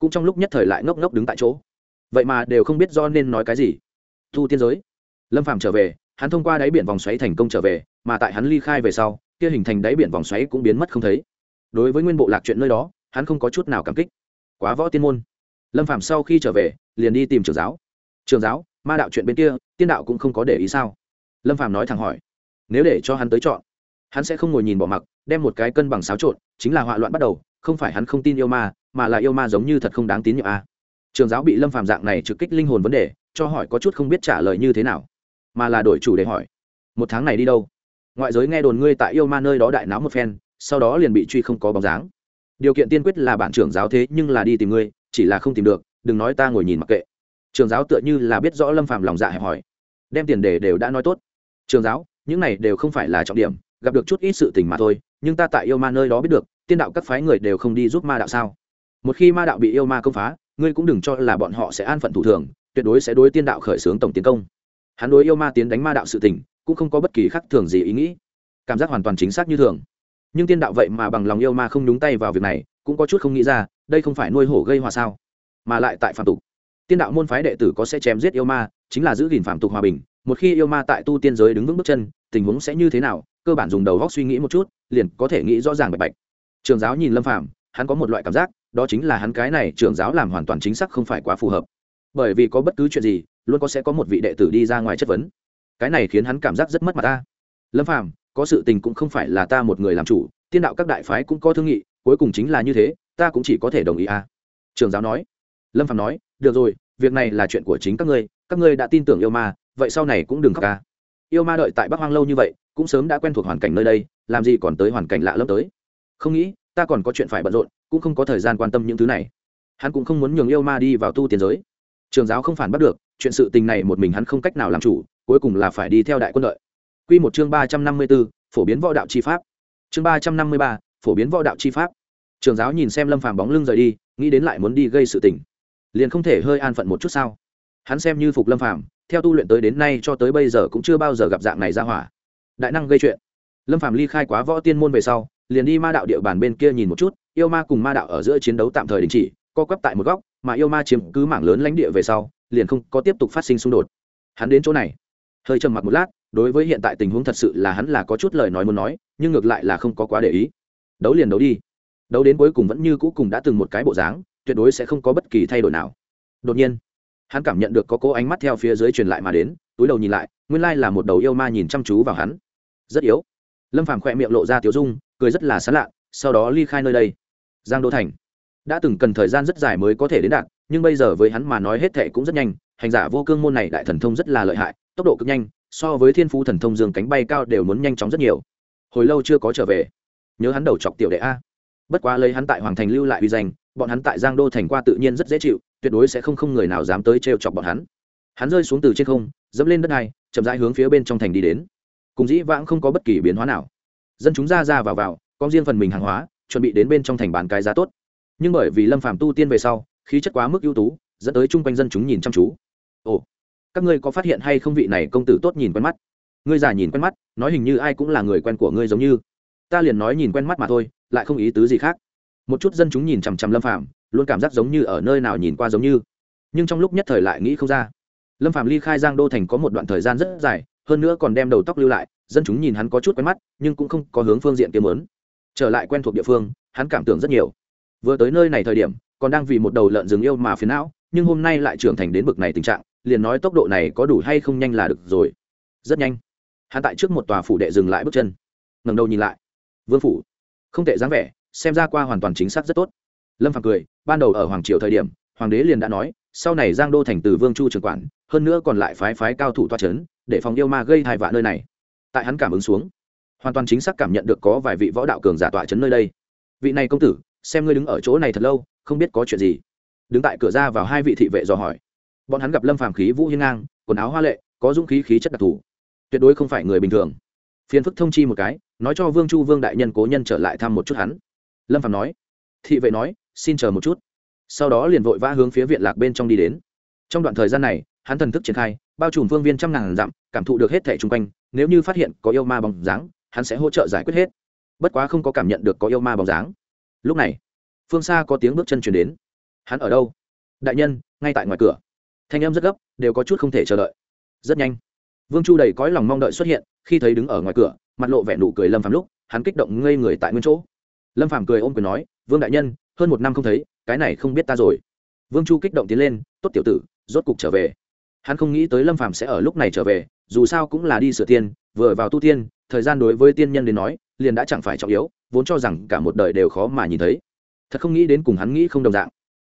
Cũng trong lúc nhất thời lại ngốc ngốc đứng tại chỗ. Vậy mà đều không biết do nên nói cái gì. Thu tiên giới. Lâm phàm trở về, hắn thông qua đáy biển vòng xoáy thành công trở về, mà tại hắn ly khai về sau, kia hình thành đáy biển vòng xoáy cũng biến mất không thấy. Đối với nguyên bộ lạc chuyện nơi đó, hắn không có chút nào cảm kích. Quá võ tiên môn lâm phạm sau khi trở về, liền đi tìm trường giáo. Trường giáo, ma đạo chuyện bên kia, tiên đạo cũng không có để ý sao? Lâm Phạm nói thẳng hỏi. Nếu để cho hắn tới chọn, hắn sẽ không ngồi nhìn bỏ mặc, đem một cái cân bằng xáo trộn, chính là họa loạn bắt đầu, không phải hắn không tin yêu ma, mà là yêu ma giống như thật không đáng tín nhiệm a. Trường giáo bị lâm Phạm dạng này trực kích linh hồn vấn đề, cho hỏi có chút không biết trả lời như thế nào, mà là đổi chủ để hỏi. Một tháng này đi đâu? Ngoại giới nghe đồn ngươi tại yêu ma nơi đó đại náo một phen, sau đó liền bị truy không có bóng dáng. Điều kiện tiên quyết là bản trưởng giáo thế nhưng là đi tìm ngươi chỉ là không tìm được, đừng nói ta ngồi nhìn mặc kệ. Trường giáo tựa như là biết rõ lâm phàm lòng dạ hẹp hòi. Đem tiền đề đều đã nói tốt. Trường giáo, những này đều không phải là trọng điểm, gặp được chút ít sự tình mà thôi, nhưng ta tại yêu ma nơi đó biết được, tiên đạo các phái người đều không đi giúp ma đạo sao? Một khi ma đạo bị yêu ma công phá, ngươi cũng đừng cho là bọn họ sẽ an phận thủ thường, tuyệt đối sẽ đối tiên đạo khởi xướng tổng tiến công. Hắn đối yêu ma tiến đánh ma đạo sự tình, cũng không có bất kỳ khác thường gì ý nghĩ. Cảm giác hoàn toàn chính xác như thường nhưng tiên đạo vậy mà bằng lòng yêu ma không nhúng tay vào việc này, cũng có chút không nghĩ ra, đây không phải nuôi hổ gây hòa sao? Mà lại tại phạm tục. Tiên đạo môn phái đệ tử có sẽ chém giết yêu ma, chính là giữ gìn phạm tục hòa bình. Một khi yêu ma tại tu tiên giới đứng vững bước chân, tình huống sẽ như thế nào? Cơ bản dùng đầu góc suy nghĩ một chút, liền có thể nghĩ rõ ràng bạch bạch. Trường giáo nhìn lâm phạm hắn có một loại cảm giác, đó chính là hắn cái này trường giáo làm hoàn toàn chính xác không phải quá phù hợp. Bởi vì có bất cứ chuyện gì, luôn có sẽ có một vị đệ tử đi ra ngoài chất vấn. Cái này khiến hắn cảm giác rất mất mặt ta. Lâm phạm có sự tình cũng không phải là ta một người làm chủ, tiên đạo các đại phái cũng có thương nghị, cuối cùng chính là như thế, ta cũng chỉ có thể đồng ý a à. trường giáo nói. Lâm phạm nói, được rồi, việc này là chuyện của chính các ngươi các ngươi đã tin tưởng yêu ma, vậy sau này cũng đừng khóc ca yêu ma đợi tại bắc hoang lâu như vậy, cũng sớm đã quen thuộc hoàn cảnh nơi đây, làm gì còn tới hoàn cảnh lạ lẫm tới. Không nghĩ, ta còn có chuyện phải bận rộn, cũng không có thời gian quan tâm những thứ này. Hắn cũng không muốn nhường yêu ma đi vào tu tiến giới. Trường giáo không phản bắt được, chuyện sự tình này một mình hắn không cách nào làm chủ, cuối cùng là phải đi theo đại quân đội. Quy một chương ba trăm năm mươi 354, phổ biến võ đạo chi pháp. Chương ba trăm năm mươi ba, phổ biến võ đạo chi pháp. Trường giáo nhìn xem Lâm Phàm bóng lưng rời đi, nghĩ đến lại muốn đi gây sự tình. Liền không thể hơi an phận một chút sao? Hắn xem như phục lâm phàm theo tu luyện tới đến nay cho tới bây giờ cũng chưa bao giờ gặp dạng này ra hỏa. Đại năng gây chuyện. Lâm phàm ly khai quá võ tiên môn về sau liền đi ma đạo địa bàn bên kia nhìn một chút yêu ma cùng ma đạo ở giữa chiến đấu tạm thời đình chỉ co quắp tại một góc mà yêu ma chiếm cứ mảng lớn lãnh địa về sau liền không có tiếp tục phát sinh xung đột. Hắn đến chỗ này. Hơi trầm mặc một lát đối với hiện tại tình huống thật sự là hắn là có chút lời nói muốn nói, nhưng ngược lại là không có quá để ý. Đấu liền đấu đi. Đấu đến cuối cùng vẫn như cũ cùng đã từng một cái bộ dáng, tuyệt đối sẽ không có bất kỳ thay đổi nào. Đột nhiên, hắn cảm nhận được có cố ánh mắt theo phía dưới truyền lại mà đến, túi đầu nhìn lại, nguyên lai là một đầu yêu ma nhìn chăm chú vào hắn. Rất yếu. Lâm phàm khỏe miệng lộ ra tiếu dung, cười rất là xán lạ, sau đó ly khai nơi đây. Giang đô thành. Đã từng cần thời gian rất dài mới có thể đến đạt, nhưng bây giờ với hắn mà nói hết thệ cũng rất nhanh, hành giả vô cương môn này đại thần thông rất là lợi hại, tốc độ cực nhanh so với thiên phú thần thông dương cánh bay cao đều muốn nhanh chóng rất nhiều. Hồi lâu chưa có trở về. Nhớ hắn đầu chọc tiểu đệ a. Bất quá lấy hắn tại hoàng thành lưu lại uy danh, bọn hắn tại giang đô thành qua tự nhiên rất dễ chịu, tuyệt đối sẽ không không người nào dám tới trêu chọc bọn hắn. Hắn rơi xuống từ trên không, dẫm lên đất này, chậm rãi hướng phía bên trong thành đi đến. Cùng dĩ vãng không có bất kỳ biến hóa nào. Dân chúng ra ra vào vào con riêng phần mình hàng hóa, chuẩn bị đến bên trong thành bán cái giá tốt. Nhưng bởi vì lâm phàm tu tiên về sau, khí chất quá mức ưu tú, dẫn tới chung quanh dân chúng nhìn chăm chú. Ồ các ngươi có phát hiện hay không vị này công tử tốt nhìn quen mắt? Ngươi già nhìn quen mắt, nói hình như ai cũng là người quen của ngươi giống như. Ta liền nói nhìn quen mắt mà thôi, lại không ý tứ gì khác. Một chút dân chúng nhìn chằm chằm lâm phạm luôn cảm giác giống như ở nơi nào nhìn qua giống như. Nhưng trong lúc nhất thời lại nghĩ không ra. Lâm phạm ly khai giang đô thành có một đoạn thời gian rất dài, hơn nữa còn đem đầu tóc lưu lại, dân chúng nhìn hắn có chút quen mắt, nhưng cũng không có hướng phương diện kiếm lớn trở lại quen thuộc địa phương, hắn cảm tưởng rất nhiều. Vừa tới nơi này thời điểm, còn đang vì một đầu lợn rừng yêu mà phiền não, nhưng hôm nay lại trưởng thành đến bực này tình trạng liền nói tốc độ này có đủ hay không nhanh là được rồi. Rất nhanh. Hắn tại trước một tòa phủ đệ dừng lại bước chân. Ngẩng đầu nhìn lại. Vương phủ. Không tệ dáng vẻ, xem ra qua hoàn toàn chính xác rất tốt. Lâm phàm cười, ban đầu ở hoàng triều thời điểm, hoàng đế liền đã nói, sau này giang đô thành từ vương chu trường quản, hơn nữa còn lại phái phái cao thủ toa c h ấ n để phòng yêu ma gây thai vạ nơi này. Tại hắn cảm ứng xuống, hoàn toàn chính xác cảm nhận được có vài vị võ đạo cường giả tọa c h ấ n nơi đây. Vị này công tử, xem ngươi đứng ở chỗ này thật lâu, không biết có chuyện gì. Đứng tại cửa ra vào hai vị thị vệ dò hỏi bọn hắn gặp lâm phàm khí vũ hiên ngang, quần áo hoa lệ, có dũng khí khí chất đặc thù. Tuyệt đối không phải người bình thường. Phiền phức thông chi một cái, nói cho vương chu vương đại nhân cố nhân trở lại thăm một chút hắn. Lâm phàm nói. Thị vệ nói, xin chờ một chút. Sau đó liền vội vã hướng phía viện lạc bên trong đi đến. Trong đoạn thời gian này, hắn thần thức triển khai, bao trùm phương viên trăm ngàn dặm, cảm thụ được hết thẻ chung quanh, nếu như phát hiện có yêu ma bóng dáng, hắn sẽ hỗ trợ giải quyết hết. Bất quá không có cảm nhận được có yêu ma bóng dáng. Lúc này, phương xa có tiếng bước chân chuyển đến. Hắn ở đâu? Đại nhân, ngay tại ngoài cửa thanh em rất gấp, đều có chút không thể chờ đợi. Rất nhanh, vương chu đầy cõi lòng mong đợi xuất hiện, khi thấy đứng ở ngoài cửa, mặt lộ vẻ nụ cười lâm phàm lúc, hắn kích động ngây người tại nguyên chỗ. Lâm phàm cười ôm quyền nói, vương đại nhân, hơn một năm không thấy, cái này không biết ta rồi. Vương chu kích động tiến lên, tốt tiểu tử, rốt cục trở về. Hắn không nghĩ tới lâm phàm sẽ ở lúc này trở về, dù sao cũng là đi sửa tiên vừa vào tu tiên, thời gian đối với tiên nhân đến nói, liền đã chẳng phải trọng yếu, vốn cho rằng cả một đời đều khó mà nhìn thấy. Thật không nghĩ đến cùng hắn nghĩ không đồng dạng.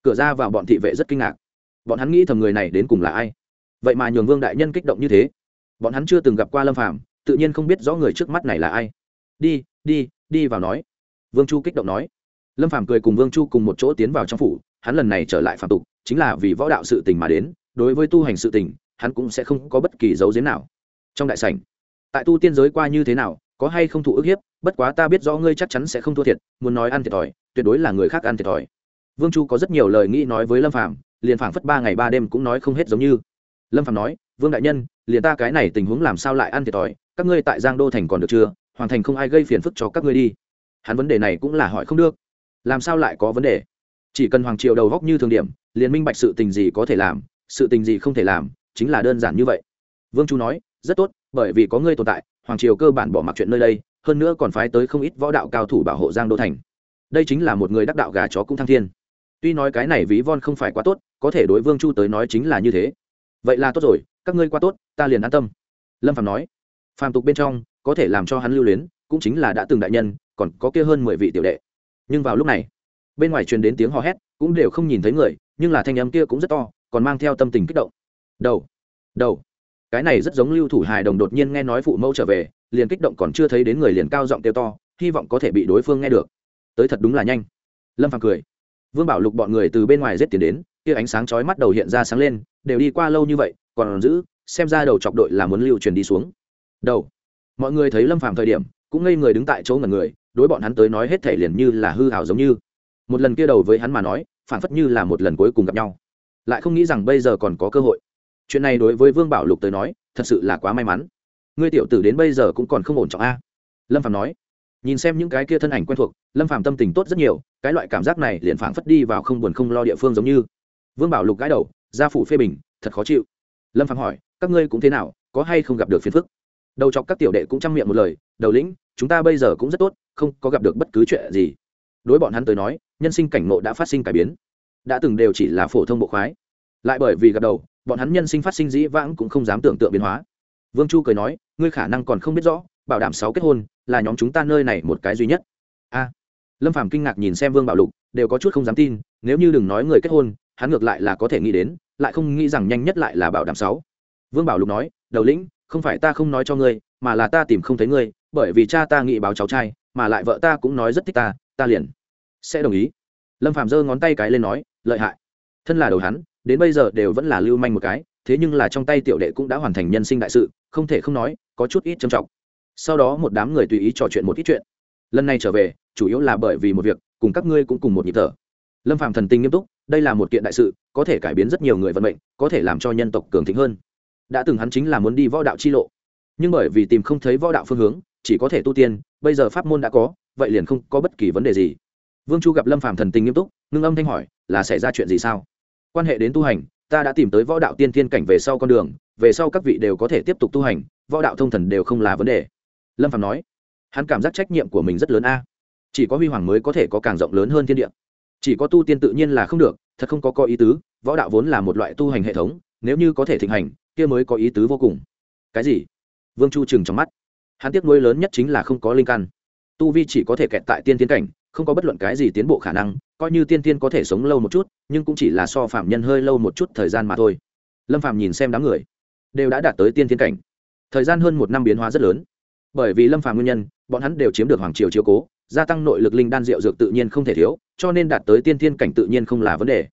Cửa ra vào bọn thị vệ rất kinh ngạc bọn hắn nghĩ thầm người này đến cùng là ai? Vậy mà nhường vương đại nhân kích động như thế. Bọn hắn chưa từng gặp qua lâm phàm, tự nhiên không biết rõ người trước mắt này là ai. Đi đi đi vào nói. Vương chu kích động nói. Lâm phàm cười cùng vương chu cùng một chỗ tiến vào trong phủ, hắn lần này trở lại phạm tục, chính là vì võ đạo sự tình mà đến, đối với tu hành sự tình, hắn cũng sẽ không có bất kỳ dấu giếm nào. Trong đại sảnh, tại tu tiên giới qua như thế nào, có hay không thụ ức hiếp, bất quá ta biết rõ ngươi chắc chắn sẽ không thua thiệt, muốn nói ăn thiệt thòi, tuyệt đối là người khác ăn thiệt thòi. Vương chu có rất nhiều lời nghĩ nói với lâm phàm liền phảng phất ba ngày ba đêm cũng nói không hết giống như. Lâm phàm nói, vương đại nhân, liền ta cái này tình huống làm sao lại ăn thiệt thòi? Các ngươi tại giang đô thành còn được chưa? Hoàn thành không ai gây phiền phức cho các ngươi đi. Hắn vấn đề này cũng là hỏi không được. Làm sao lại có vấn đề? Chỉ cần hoàng triều đầu góc như thường điểm, liền minh bạch sự tình gì có thể làm, sự tình gì không thể làm, chính là đơn giản như vậy. Vương chu nói, rất tốt, bởi vì có ngươi tồn tại, hoàng triều cơ bản bỏ mặc chuyện nơi đây, hơn nữa còn phái tới không ít võ đạo cao thủ bảo hộ giang đô thành. Đây chính là một người đắc đạo gà chó cũng thăng thiên tuy nói cái này ví von không phải quá tốt, có thể đối vương chu tới nói chính là như thế. Vậy là tốt rồi, các ngươi qua tốt, ta liền an tâm. Lâm phạm nói. Phàm tục bên trong, có thể làm cho hắn lưu luyến, cũng chính là đã từng đại nhân, còn có kia hơn mười vị tiểu đệ. Nhưng vào lúc này, bên ngoài truyền đến tiếng hò hét, cũng đều không nhìn thấy người, nhưng là thanh âm kia cũng rất to, còn mang theo tâm tình kích động. Đầu đầu. Cái này rất giống lưu thủ hài đồng đột nhiên nghe nói phụ mẫu trở về, liền kích động còn chưa thấy đến người liền cao giọng kêu to, hy vọng có thể bị đối phương nghe được. Tới thật đúng là nhanh. Lâm phàm cười vương bảo lục bọn người từ bên ngoài rết tiền đến, kia ánh sáng chói mắt đầu hiện ra sáng lên, đều đi qua lâu như vậy, còn giữ, xem ra đầu chọc đội là muốn lưu truyền đi xuống. Đầu. Mọi người thấy lâm phàm thời điểm, cũng ngây người đứng tại chỗ ngần người, đối bọn hắn tới nói hết thể liền như là hư hào giống như. Một lần kia đầu với hắn mà nói phản phất như là một lần cuối cùng gặp nhau. Lại không nghĩ rằng bây giờ còn có cơ hội. Chuyện này đối với vương bảo lục tới nói, thật sự là quá may mắn. Ngươi tiểu tử đến bây giờ cũng còn không ổn trọng a. Lâm Phàm nói nhìn xem những cái kia thân ảnh quen thuộc, lâm phàm tâm tình tốt rất nhiều, cái loại cảm giác này liền phảng phất đi vào không buồn không lo địa phương giống như. Vương bảo lục gãi đầu, gia phụ phê bình, thật khó chịu. Lâm phàm hỏi, các ngươi cũng thế nào, có hay không gặp được phiền phức? Đầu chọc các tiểu đệ cũng chăm miệng một lời, đầu lĩnh, chúng ta bây giờ cũng rất tốt, không có gặp được bất cứ chuyện gì. Đối bọn hắn tới nói, nhân sinh cảnh ngộ đã phát sinh cải biến. Đã từng đều chỉ là phổ thông bộ khoái. Lại bởi vì gặp đầu, bọn hắn nhân sinh phát sinh dĩ vãng cũng không dám tưởng tượng biến hóa. Vương chu cười nói, ngươi khả năng còn không biết rõ bảo đảm sáu kết hôn là nhóm chúng ta nơi này một cái duy nhất. A. Lâm phàm kinh ngạc nhìn xem vương bảo lục, đều có chút không dám tin, nếu như đừng nói người kết hôn, hắn ngược lại là có thể nghĩ đến, lại không nghĩ rằng nhanh nhất lại là bảo đảm sáu. Vương bảo lục nói, đầu lĩnh, không phải ta không nói cho ngươi, mà là ta tìm không thấy ngươi, bởi vì cha ta nghĩ báo cháu trai, mà lại vợ ta cũng nói rất thích ta ta liền sẽ đồng ý. Lâm phạm giơ ngón tay cái lên nói, lợi hại. Thân là đầu hắn, đến bây giờ đều vẫn là lưu manh một cái, thế nhưng là trong tay tiểu đệ cũng đã hoàn thành nhân sinh đại sự, không thể không nói, có chút ít trầm trọng sau đó một đám người tùy ý trò chuyện một ít chuyện. Lần này trở về, chủ yếu là bởi vì một việc, cùng các ngươi cũng cùng một nhịp thở. Lâm phạm thần tình nghiêm túc, đây là một kiện đại sự, có thể cải biến rất nhiều người vận mệnh, có thể làm cho nhân tộc cường thịnh hơn. Đã từng hắn chính là muốn đi võ đạo chi lộ. Nhưng bởi vì tìm không thấy võ đạo phương hướng, chỉ có thể tu tiên, bây giờ pháp môn đã có, vậy liền không có bất kỳ vấn đề gì. Vương chu gặp lâm Phạm thần tình nghiêm túc, ngưng âm thanh hỏi, là xảy ra chuyện gì sao? Quan hệ đến tu hành, ta đã tìm tới võ đạo tiên thiên cảnh về sau con đường, về sau các vị đều có thể tiếp tục tu hành, võ đạo thông thần đều không là vấn đề lâm Phạm nói, hắn cảm giác trách nhiệm của mình rất lớn a. Chỉ có huy hoàng mới có thể có càng rộng lớn hơn thiên địa. Chỉ có tu tiên tự nhiên là không được, thật không có có ý tứ, võ đạo vốn là một loại tu hành hệ thống, nếu như có thể thịnh hành, kia mới có ý tứ vô cùng. Cái gì? Vương chu trừng trong mắt. Hắn tiếc nuối lớn nhất chính là không có linh căn. Tu vi chỉ có thể kẹt tại tiên tiến cảnh, không có bất luận cái gì tiến bộ khả năng, coi như tiên tiên có thể sống lâu một chút, nhưng cũng chỉ là so phạm nhân hơi lâu một chút thời gian mà thôi. Lâm phạm nhìn xem đám người, đều đã đạt tới tiên tiên cảnh. Thời gian hơn một năm biến hóa rất lớn bởi vì lâm phàm nguyên nhân, bọn hắn đều chiếm được hoàng triều chiếu cố, gia tăng nội lực linh đan rượu dược tự nhiên không thể thiếu, cho nên đạt tới tiên thiên cảnh tự nhiên không là vấn đề.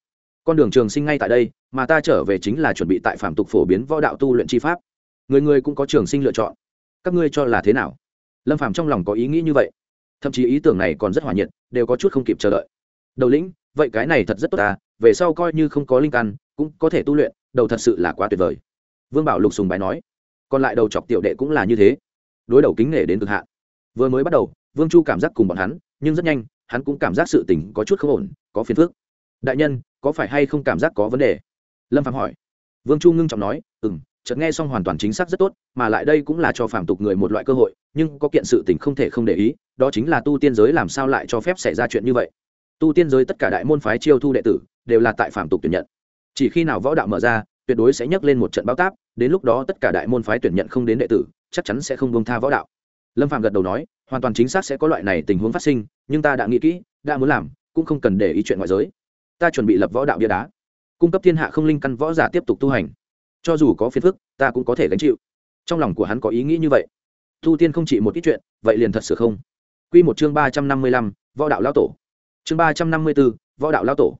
Con đường trường sinh ngay tại đây, mà ta trở về chính là chuẩn bị tại phạm tục phổ biến võ đạo tu luyện chi pháp. Người người cũng có trường sinh lựa chọn. Các ngươi cho là thế nào? Lâm phàm trong lòng có ý nghĩ như vậy. Thậm chí ý tưởng này còn rất hòa nhiệt, đều có chút không kịp chờ đợi. Đầu lĩnh, vậy cái này thật rất tốt ta, về sau coi như không có linh căn, cũng có thể tu luyện, đầu thật sự là quá tuyệt vời. Vương bảo lục sùng bài nói. Còn lại đầu chọc tiểu đệ cũng là như thế đối đầu kính nể đến cực hạn. Vừa mới bắt đầu, vương chu cảm giác cùng bọn hắn, nhưng rất nhanh, hắn cũng cảm giác sự tình có chút không ổn, có phiền phức. Đại nhân, có phải hay không cảm giác có vấn đề? Lâm phạm hỏi. Vương chu ngưng trọng nói ừ m chợt nghe xong hoàn toàn chính xác rất tốt, mà lại đây cũng là cho phạm tục người một loại cơ hội, nhưng có kiện sự tình không thể không để ý, đó chính là tu tiên giới làm sao lại cho phép xảy ra chuyện như vậy. Tu tiên giới tất cả đại môn phái chiêu thu đệ tử, đều là tại phạm tục tuyển nhận. Chỉ khi nào võ đạo mở ra, tuyệt đối sẽ nhắc lên một trận báo táp, đến lúc đó tất cả đại môn phái tuyển nhận không đến đệ tử chắc chắn sẽ không bông tha võ đạo. Lâm phạm gật đầu nói, hoàn toàn chính xác sẽ có loại này tình huống phát sinh, nhưng ta đã nghĩ kỹ, đã muốn làm, cũng không cần để ý chuyện ngoại giới. Ta chuẩn bị lập võ đạo bia đá. Cung cấp thiên hạ không linh căn võ giả tiếp tục tu hành. Cho dù có phiền phức, ta cũng có thể gánh chịu. Trong lòng của hắn có ý nghĩ như vậy. Tu tiên không chỉ một ít chuyện, vậy liền thật sự không? Q một chương ba trăm năm mươi lăm, võ đạo lao tổ. Chương ba trăm năm mươi b ố võ đạo lao tổ.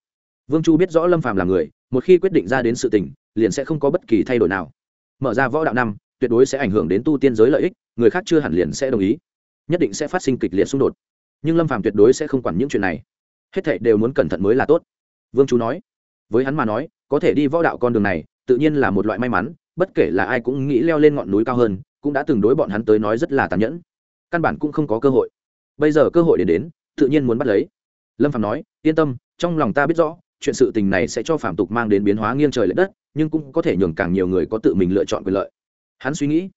Vương chu biết rõ lâm phàm là người, một khi quyết định ra đến sự tình, liền sẽ không có bất kỳ thay đổi nào. Mở ra võ đạo năm tuyệt đối sẽ ảnh hưởng đến tu tiên giới lợi ích, người khác chưa hẳn liền sẽ đồng ý. Nhất định sẽ phát sinh kịch liệt xung đột. Nhưng lâm phàm tuyệt đối sẽ không quản những chuyện này. Hết thảy đều muốn cẩn thận mới là tốt. Vương chú nói, với hắn mà nói, có thể đi võ đạo con đường này, tự nhiên là một loại may mắn, bất kể là ai cũng nghĩ leo lên ngọn núi cao hơn, cũng đã từng đối bọn hắn tới nói rất là tàn nhẫn. Căn bản cũng không có cơ hội. Bây giờ cơ hội đến đến, tự nhiên muốn bắt lấy. Lâm phạm nói, yên tâm, trong lòng ta biết rõ, chuyện sự tình này sẽ cho phạm tục mang đến biến hóa nghiêng trời l ệ đất, nhưng cũng có thể nhường càng nhiều người có tự mình lựa chọn quyền lợi hắn suy nghĩ,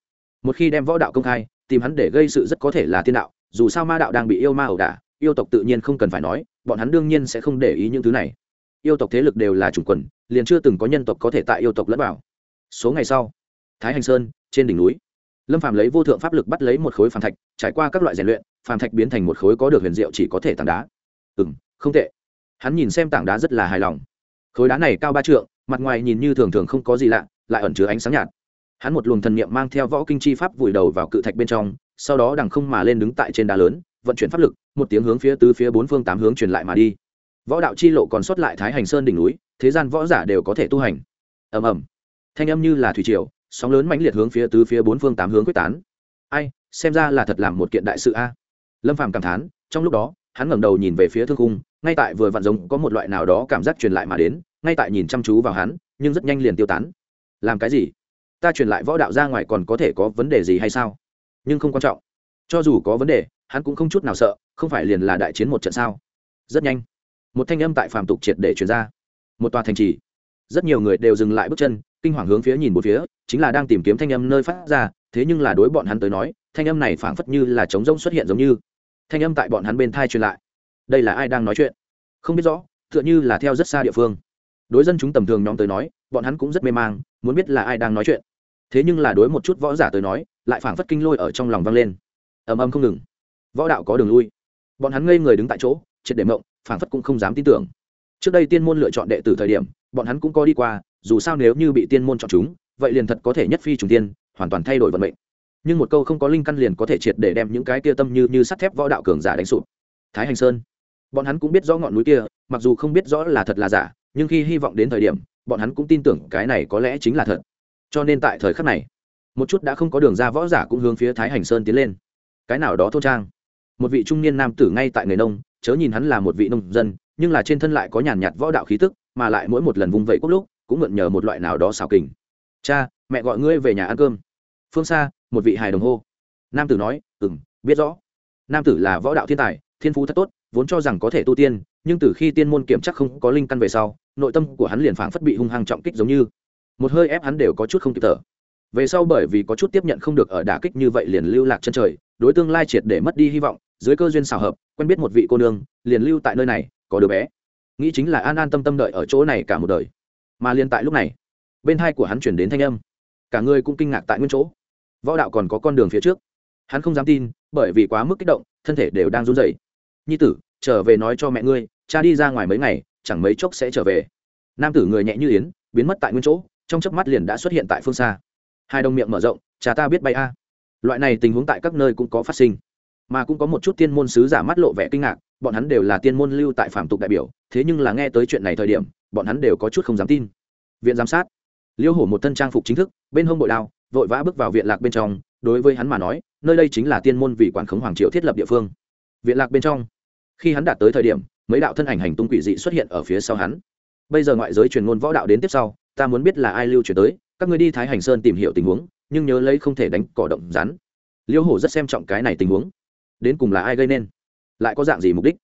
một khi đem võ đạo công khai, tìm hắn để gây sự rất có thể là thiên đạo, dù sao ma đạo đang bị yêu ma ẩu đả, yêu tộc tự nhiên không cần phải nói, bọn hắn đương nhiên sẽ không để ý những thứ này. Yêu tộc thế lực đều là chủng quần, liền chưa từng có nhân tộc có thể tại yêu tộc lẫn vào. Số ngày sau, thái hành sơn, trên đỉnh núi, lâm phàm lấy vô thượng pháp lực bắt lấy một khối phàm thạch, trải qua các loại rèn luyện, phàm thạch biến thành một khối có được huyền diệu chỉ có thể tảng đá. Ừ m không tệ. Hắn nhìn xem tảng đá rất là hài lòng. Khối đá này cao ba trượng, mặt ngoài nhìn như thường thường không có gì lạ, lại ẩn chứa ánh sáng nhạt hắn một luồng thần niệm mang theo võ kinh chi pháp vùi đầu vào cự thạch bên trong, sau đó đằng không mà lên đứng tại trên đá lớn, vận chuyển pháp lực, một tiếng hướng phía tứ phía bốn phương tám hướng truyền lại mà đi. Võ đạo chi lộ còn sót lại thái hành sơn đỉnh núi, thế gian võ giả đều có thể tu hành. Ầm ầm. Thanh âm như là thủy triều, sóng lớn mãnh liệt hướng phía tứ phía bốn phương tám hướng quyết tán. Ai, xem ra là thật làm một kiện đại sự a. Lâm phàm cảm thán, trong lúc đó, hắn ngẩng đầu nhìn về phía thương cung ngay tại vừa vặn giống có một loại nào đó cảm giác truyền lại mà đến, ngay tại nhìn chăm chú vào hắn, nhưng rất nhanh liền tiêu tán. Làm cái gì? Ta truyền lại võ đạo ra ngoài còn có thể có vấn đề gì hay sao? Nhưng không quan trọng. Cho dù có vấn đề, hắn cũng không chút nào sợ, không phải liền là đại chiến một trận sao? Rất nhanh, một thanh âm tại phàm tục triệt để truyền ra. Một tòa thành trì. Rất nhiều người đều dừng lại bước chân, kinh hoàng hướng phía nhìn một phía, chính là đang tìm kiếm thanh âm nơi phát ra, thế nhưng là đối bọn hắn tới nói, thanh âm này phảng phất như là trống rỗng xuất hiện giống như. Thanh âm tại bọn hắn bên thai truyền lại. Đây là ai đang nói chuyện? Không biết rõ, tựa như là theo rất xa địa phương. Đối dân chúng tầm thường nhóm tới nói, bọn hắn cũng rất mê mang, muốn biết là ai đang nói chuyện thế nhưng là đối một chút võ giả tới nói, lại phảng phất kinh lôi ở trong lòng vang lên. Ầm ầm không ngừng. Võ đạo có đường lui. Bọn hắn ngây người đứng tại chỗ, triệt để mộng, phảng phất cũng không dám tin tưởng. Trước đây tiên môn lựa chọn đệ tử thời điểm, bọn hắn cũng có đi qua, dù sao nếu như bị tiên môn chọn chúng, vậy liền thật có thể nhất phi trùng tiên, hoàn toàn thay đổi vận mệnh. Nhưng một câu không có linh căn liền có thể triệt để đem những cái kia tâm như như sắt thép võ đạo cường giả đánh sụp. Thái hành sơn. Bọn hắn cũng biết rõ ngọn núi kia, mặc dù không biết rõ là thật là giả, nhưng khi hy vọng đến thời điểm, bọn hắn cũng tin tưởng cái này có lẽ chính là thật cho nên tại thời khắc này, một chút đã không có đường ra võ giả cũng hướng phía thái hành sơn tiến lên. Cái nào đó thôn trang. Một vị trung niên nam tử ngay tại người nông, chớ nhìn hắn là một vị nông dân, nhưng là trên thân lại có nhàn nhạt võ đạo khí tức, mà lại mỗi một lần vung vẩy quốc lúc, cũng mượn nhờ một loại nào đó xào kình. Cha, mẹ gọi ngươi về nhà ăn cơm. Phương xa một vị hài đồng hô. Nam tử nói ừ m biết rõ. Nam tử là võ đạo thiên tài, thiên phú thật tốt, vốn cho rằng có thể tu tiên, nhưng từ khi tiên môn kiểm chắc không có linh căn về sau, nội tâm của hắn liền phảng phất bị hung hăng trọng kích giống như một hơi ép hắn đều có chút không kịp thở. Về sau bởi vì có chút tiếp nhận không được ở đả kích như vậy liền lưu lạc chân trời, đối tương lai triệt để mất đi hy vọng, dưới cơ duyên xào hợp, quen biết một vị cô nương, liền lưu tại nơi này, có đứa bé. Nghĩ chính là an an tâm tâm đợi ở chỗ này cả một đời. Mà liền tại lúc này, bên hai của hắn chuyển đến thanh âm. Cả người cũng kinh ngạc tại nguyên chỗ. Võ đạo còn có con đường phía trước. Hắn không dám tin, bởi vì quá mức kích động, thân thể đều đang run rẩy. Nhi tử, trở về nói cho mẹ ngươi, cha đi ra ngoài mấy ngày, chẳng mấy chốc sẽ trở về. Nam tử người nhẹ như yến, biến mất tại nguyên chỗ trong chớp mắt liền đã xuất hiện tại phương xa. Hai đồng miệng mở rộng, cha ta biết bay a. Loại này tình huống tại các nơi cũng có phát sinh, mà cũng có một chút tiên môn sứ giả mắt lộ vẻ kinh ngạc, bọn hắn đều là tiên môn lưu tại phạm tục đại biểu, thế nhưng là nghe tới chuyện này thời điểm, bọn hắn đều có chút không dám tin. Viện giám sát. Liêu hổ một thân trang phục chính thức, bên hông bội đao, vội vã bước vào viện lạc bên trong, đối với hắn mà nói, nơi đây chính là tiên môn vì quản khống hoàng triều thiết lập địa phương. Viện lạc bên trong. Khi hắn đạt tới thời điểm, mấy đạo thân ảnh hành tung quỷ dị xuất hiện ở phía sau hắn. Bây giờ ngoại giới truyền ngôn võ đạo đến tiếp sau ta muốn biết là ai lưu chuyển tới, các ngươi đi thái hành sơn tìm hiểu tình huống, nhưng nhớ lấy không thể đánh cỏ động rắn. Liêu hổ rất xem trọng cái này tình huống. Đến cùng là ai gây nên? Lại có dạng gì mục đích?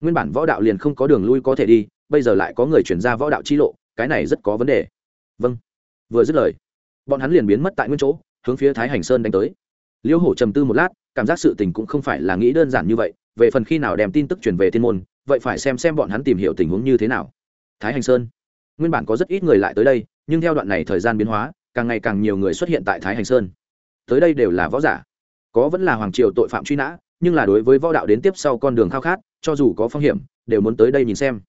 Nguyên bản võ đạo liền không có đường lui có thể đi, bây giờ lại có người chuyển ra võ đạo chi lộ, cái này rất có vấn đề. Vâng. Vừa dứt lời, bọn hắn liền biến mất tại nguyên chỗ, hướng phía thái hành sơn đánh tới. Liêu hổ trầm tư một lát, cảm giác sự tình cũng không phải là nghĩ đơn giản như vậy, về phần khi nào đem tin tức truyền về thiên môn, vậy phải xem xem bọn hắn tìm hiểu tình huống như thế nào. Thái hành sơn nguyên bản có rất ít người lại tới đây, nhưng theo đoạn này thời gian biến hóa, càng ngày càng nhiều người xuất hiện tại thái hành sơn. Tới đây đều là võ giả. Có vẫn là hoàng triều tội phạm truy nã, nhưng là đối với võ đạo đến tiếp sau con đường khao khát, cho dù có phong hiểm, đều muốn tới đây nhìn xem.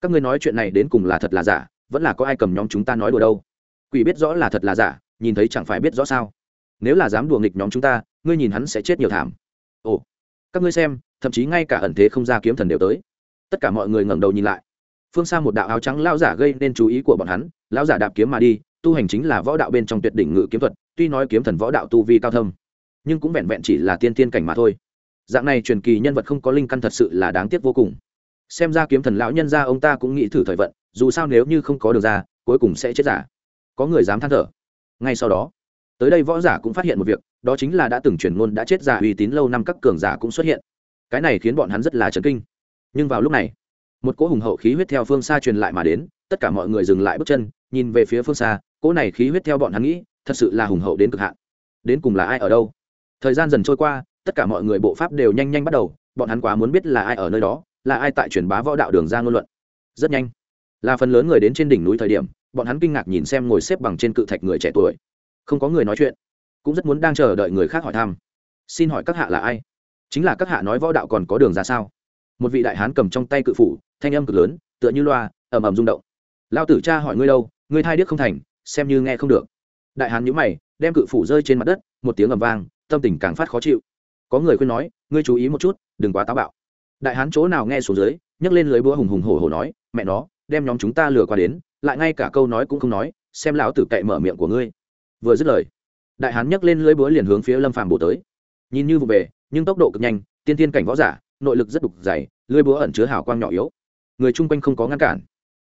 Các ngươi nói chuyện này đến cùng là thật là giả, vẫn là có ai cầm nhóm chúng ta nói đùa đâu? Quỷ biết rõ là thật là giả, nhìn thấy chẳng phải biết rõ sao? Nếu là dám đùa nghịch nhóm chúng ta, ngươi nhìn hắn sẽ chết nhiều thảm. Ồ, các ngươi xem, thậm chí ngay cả ẩn thế không ra kiếm thần đều tới. Tất cả mọi người ngẩng đầu nhìn lại phương xa một đạo áo trắng lao giả gây nên chú ý của bọn hắn lao giả đạp kiếm mà đi, tu hành chính là võ đạo bên trong tuyệt đỉnh ngự kiếm thuật, tuy nói kiếm thần võ đạo tu vi cao thâm, nhưng cũng vẹn vẹn chỉ là tiên tiên cảnh mà thôi. Dạng này truyền kỳ nhân vật không có linh căn thật sự là đáng tiếc vô cùng. Xem ra kiếm thần lão nhân ra ông ta cũng nghĩ thử thời vận, dù sao nếu như không có đường ra, cuối cùng sẽ chết giả. Có người dám than thở. Ngay sau đó, tới đây võ giả cũng phát hiện một việc, đó chính là đã từng truyền ngôn đã chết giả uy tín lâu năm các cường giả cũng xuất hiện. Cái này khiến bọn hắn rất là chấn kinh. Nhưng vào lúc này một cỗ hùng hậu khí huyết theo phương xa truyền lại mà đến, tất cả mọi người dừng lại bước chân, nhìn về phía phương xa, cỗ này khí huyết theo bọn hắn nghĩ, thật sự là hùng hậu đến cực hạn. Đến cùng là ai ở đâu? Thời gian dần trôi qua, tất cả mọi người bộ pháp đều nhanh nhanh bắt đầu, bọn hắn quá muốn biết là ai ở nơi đó, là ai tại truyền bá võ đạo đường ra ngôn luận. Rất nhanh, là phần lớn người đến trên đỉnh núi thời điểm, bọn hắn kinh ngạc nhìn xem ngồi xếp bằng trên cự thạch người trẻ tuổi. Không có người nói chuyện, cũng rất muốn đang chờ đợi người khác hỏi thăm. Xin hỏi các hạ là ai? Chính là các hạ nói võ đạo còn có đường ra sao? Một vị đại hán cầm trong tay cự phủ, thanh âm cực lớn, tựa như loa, ầm ầm rung động. Lao tử cha hỏi ngươi đâu, ngươi thai điếc không thành, xem như nghe không được. Đại hán nhíu mày, đem cự phủ rơi trên mặt đất, một tiếng ầm vang, tâm tình càng phát khó chịu. Có người khuyên nói, ngươi chú ý một chút, đừng quá táo bạo. Đại hán chỗ nào nghe xuống dưới, nhấc lên lưới búa hùng hùng hổ hổ nói, mẹ nó, đem nhóm chúng ta lừa qua đến, lại ngay cả câu nói cũng không nói, xem lão tử cậy mở miệng của ngươi. Vừa dứt lời, đại hán nhấc lên lưới búa liền hướng phía lâm phàm bổ tới. Nhìn như vụ về, nhưng tốc độ cực nhanh, tiên tiên cảnh võ giả nội lực rất đục dày, lưới búa ẩn chứa hào quang nhỏ yếu. Người chung quanh không có ngăn cản.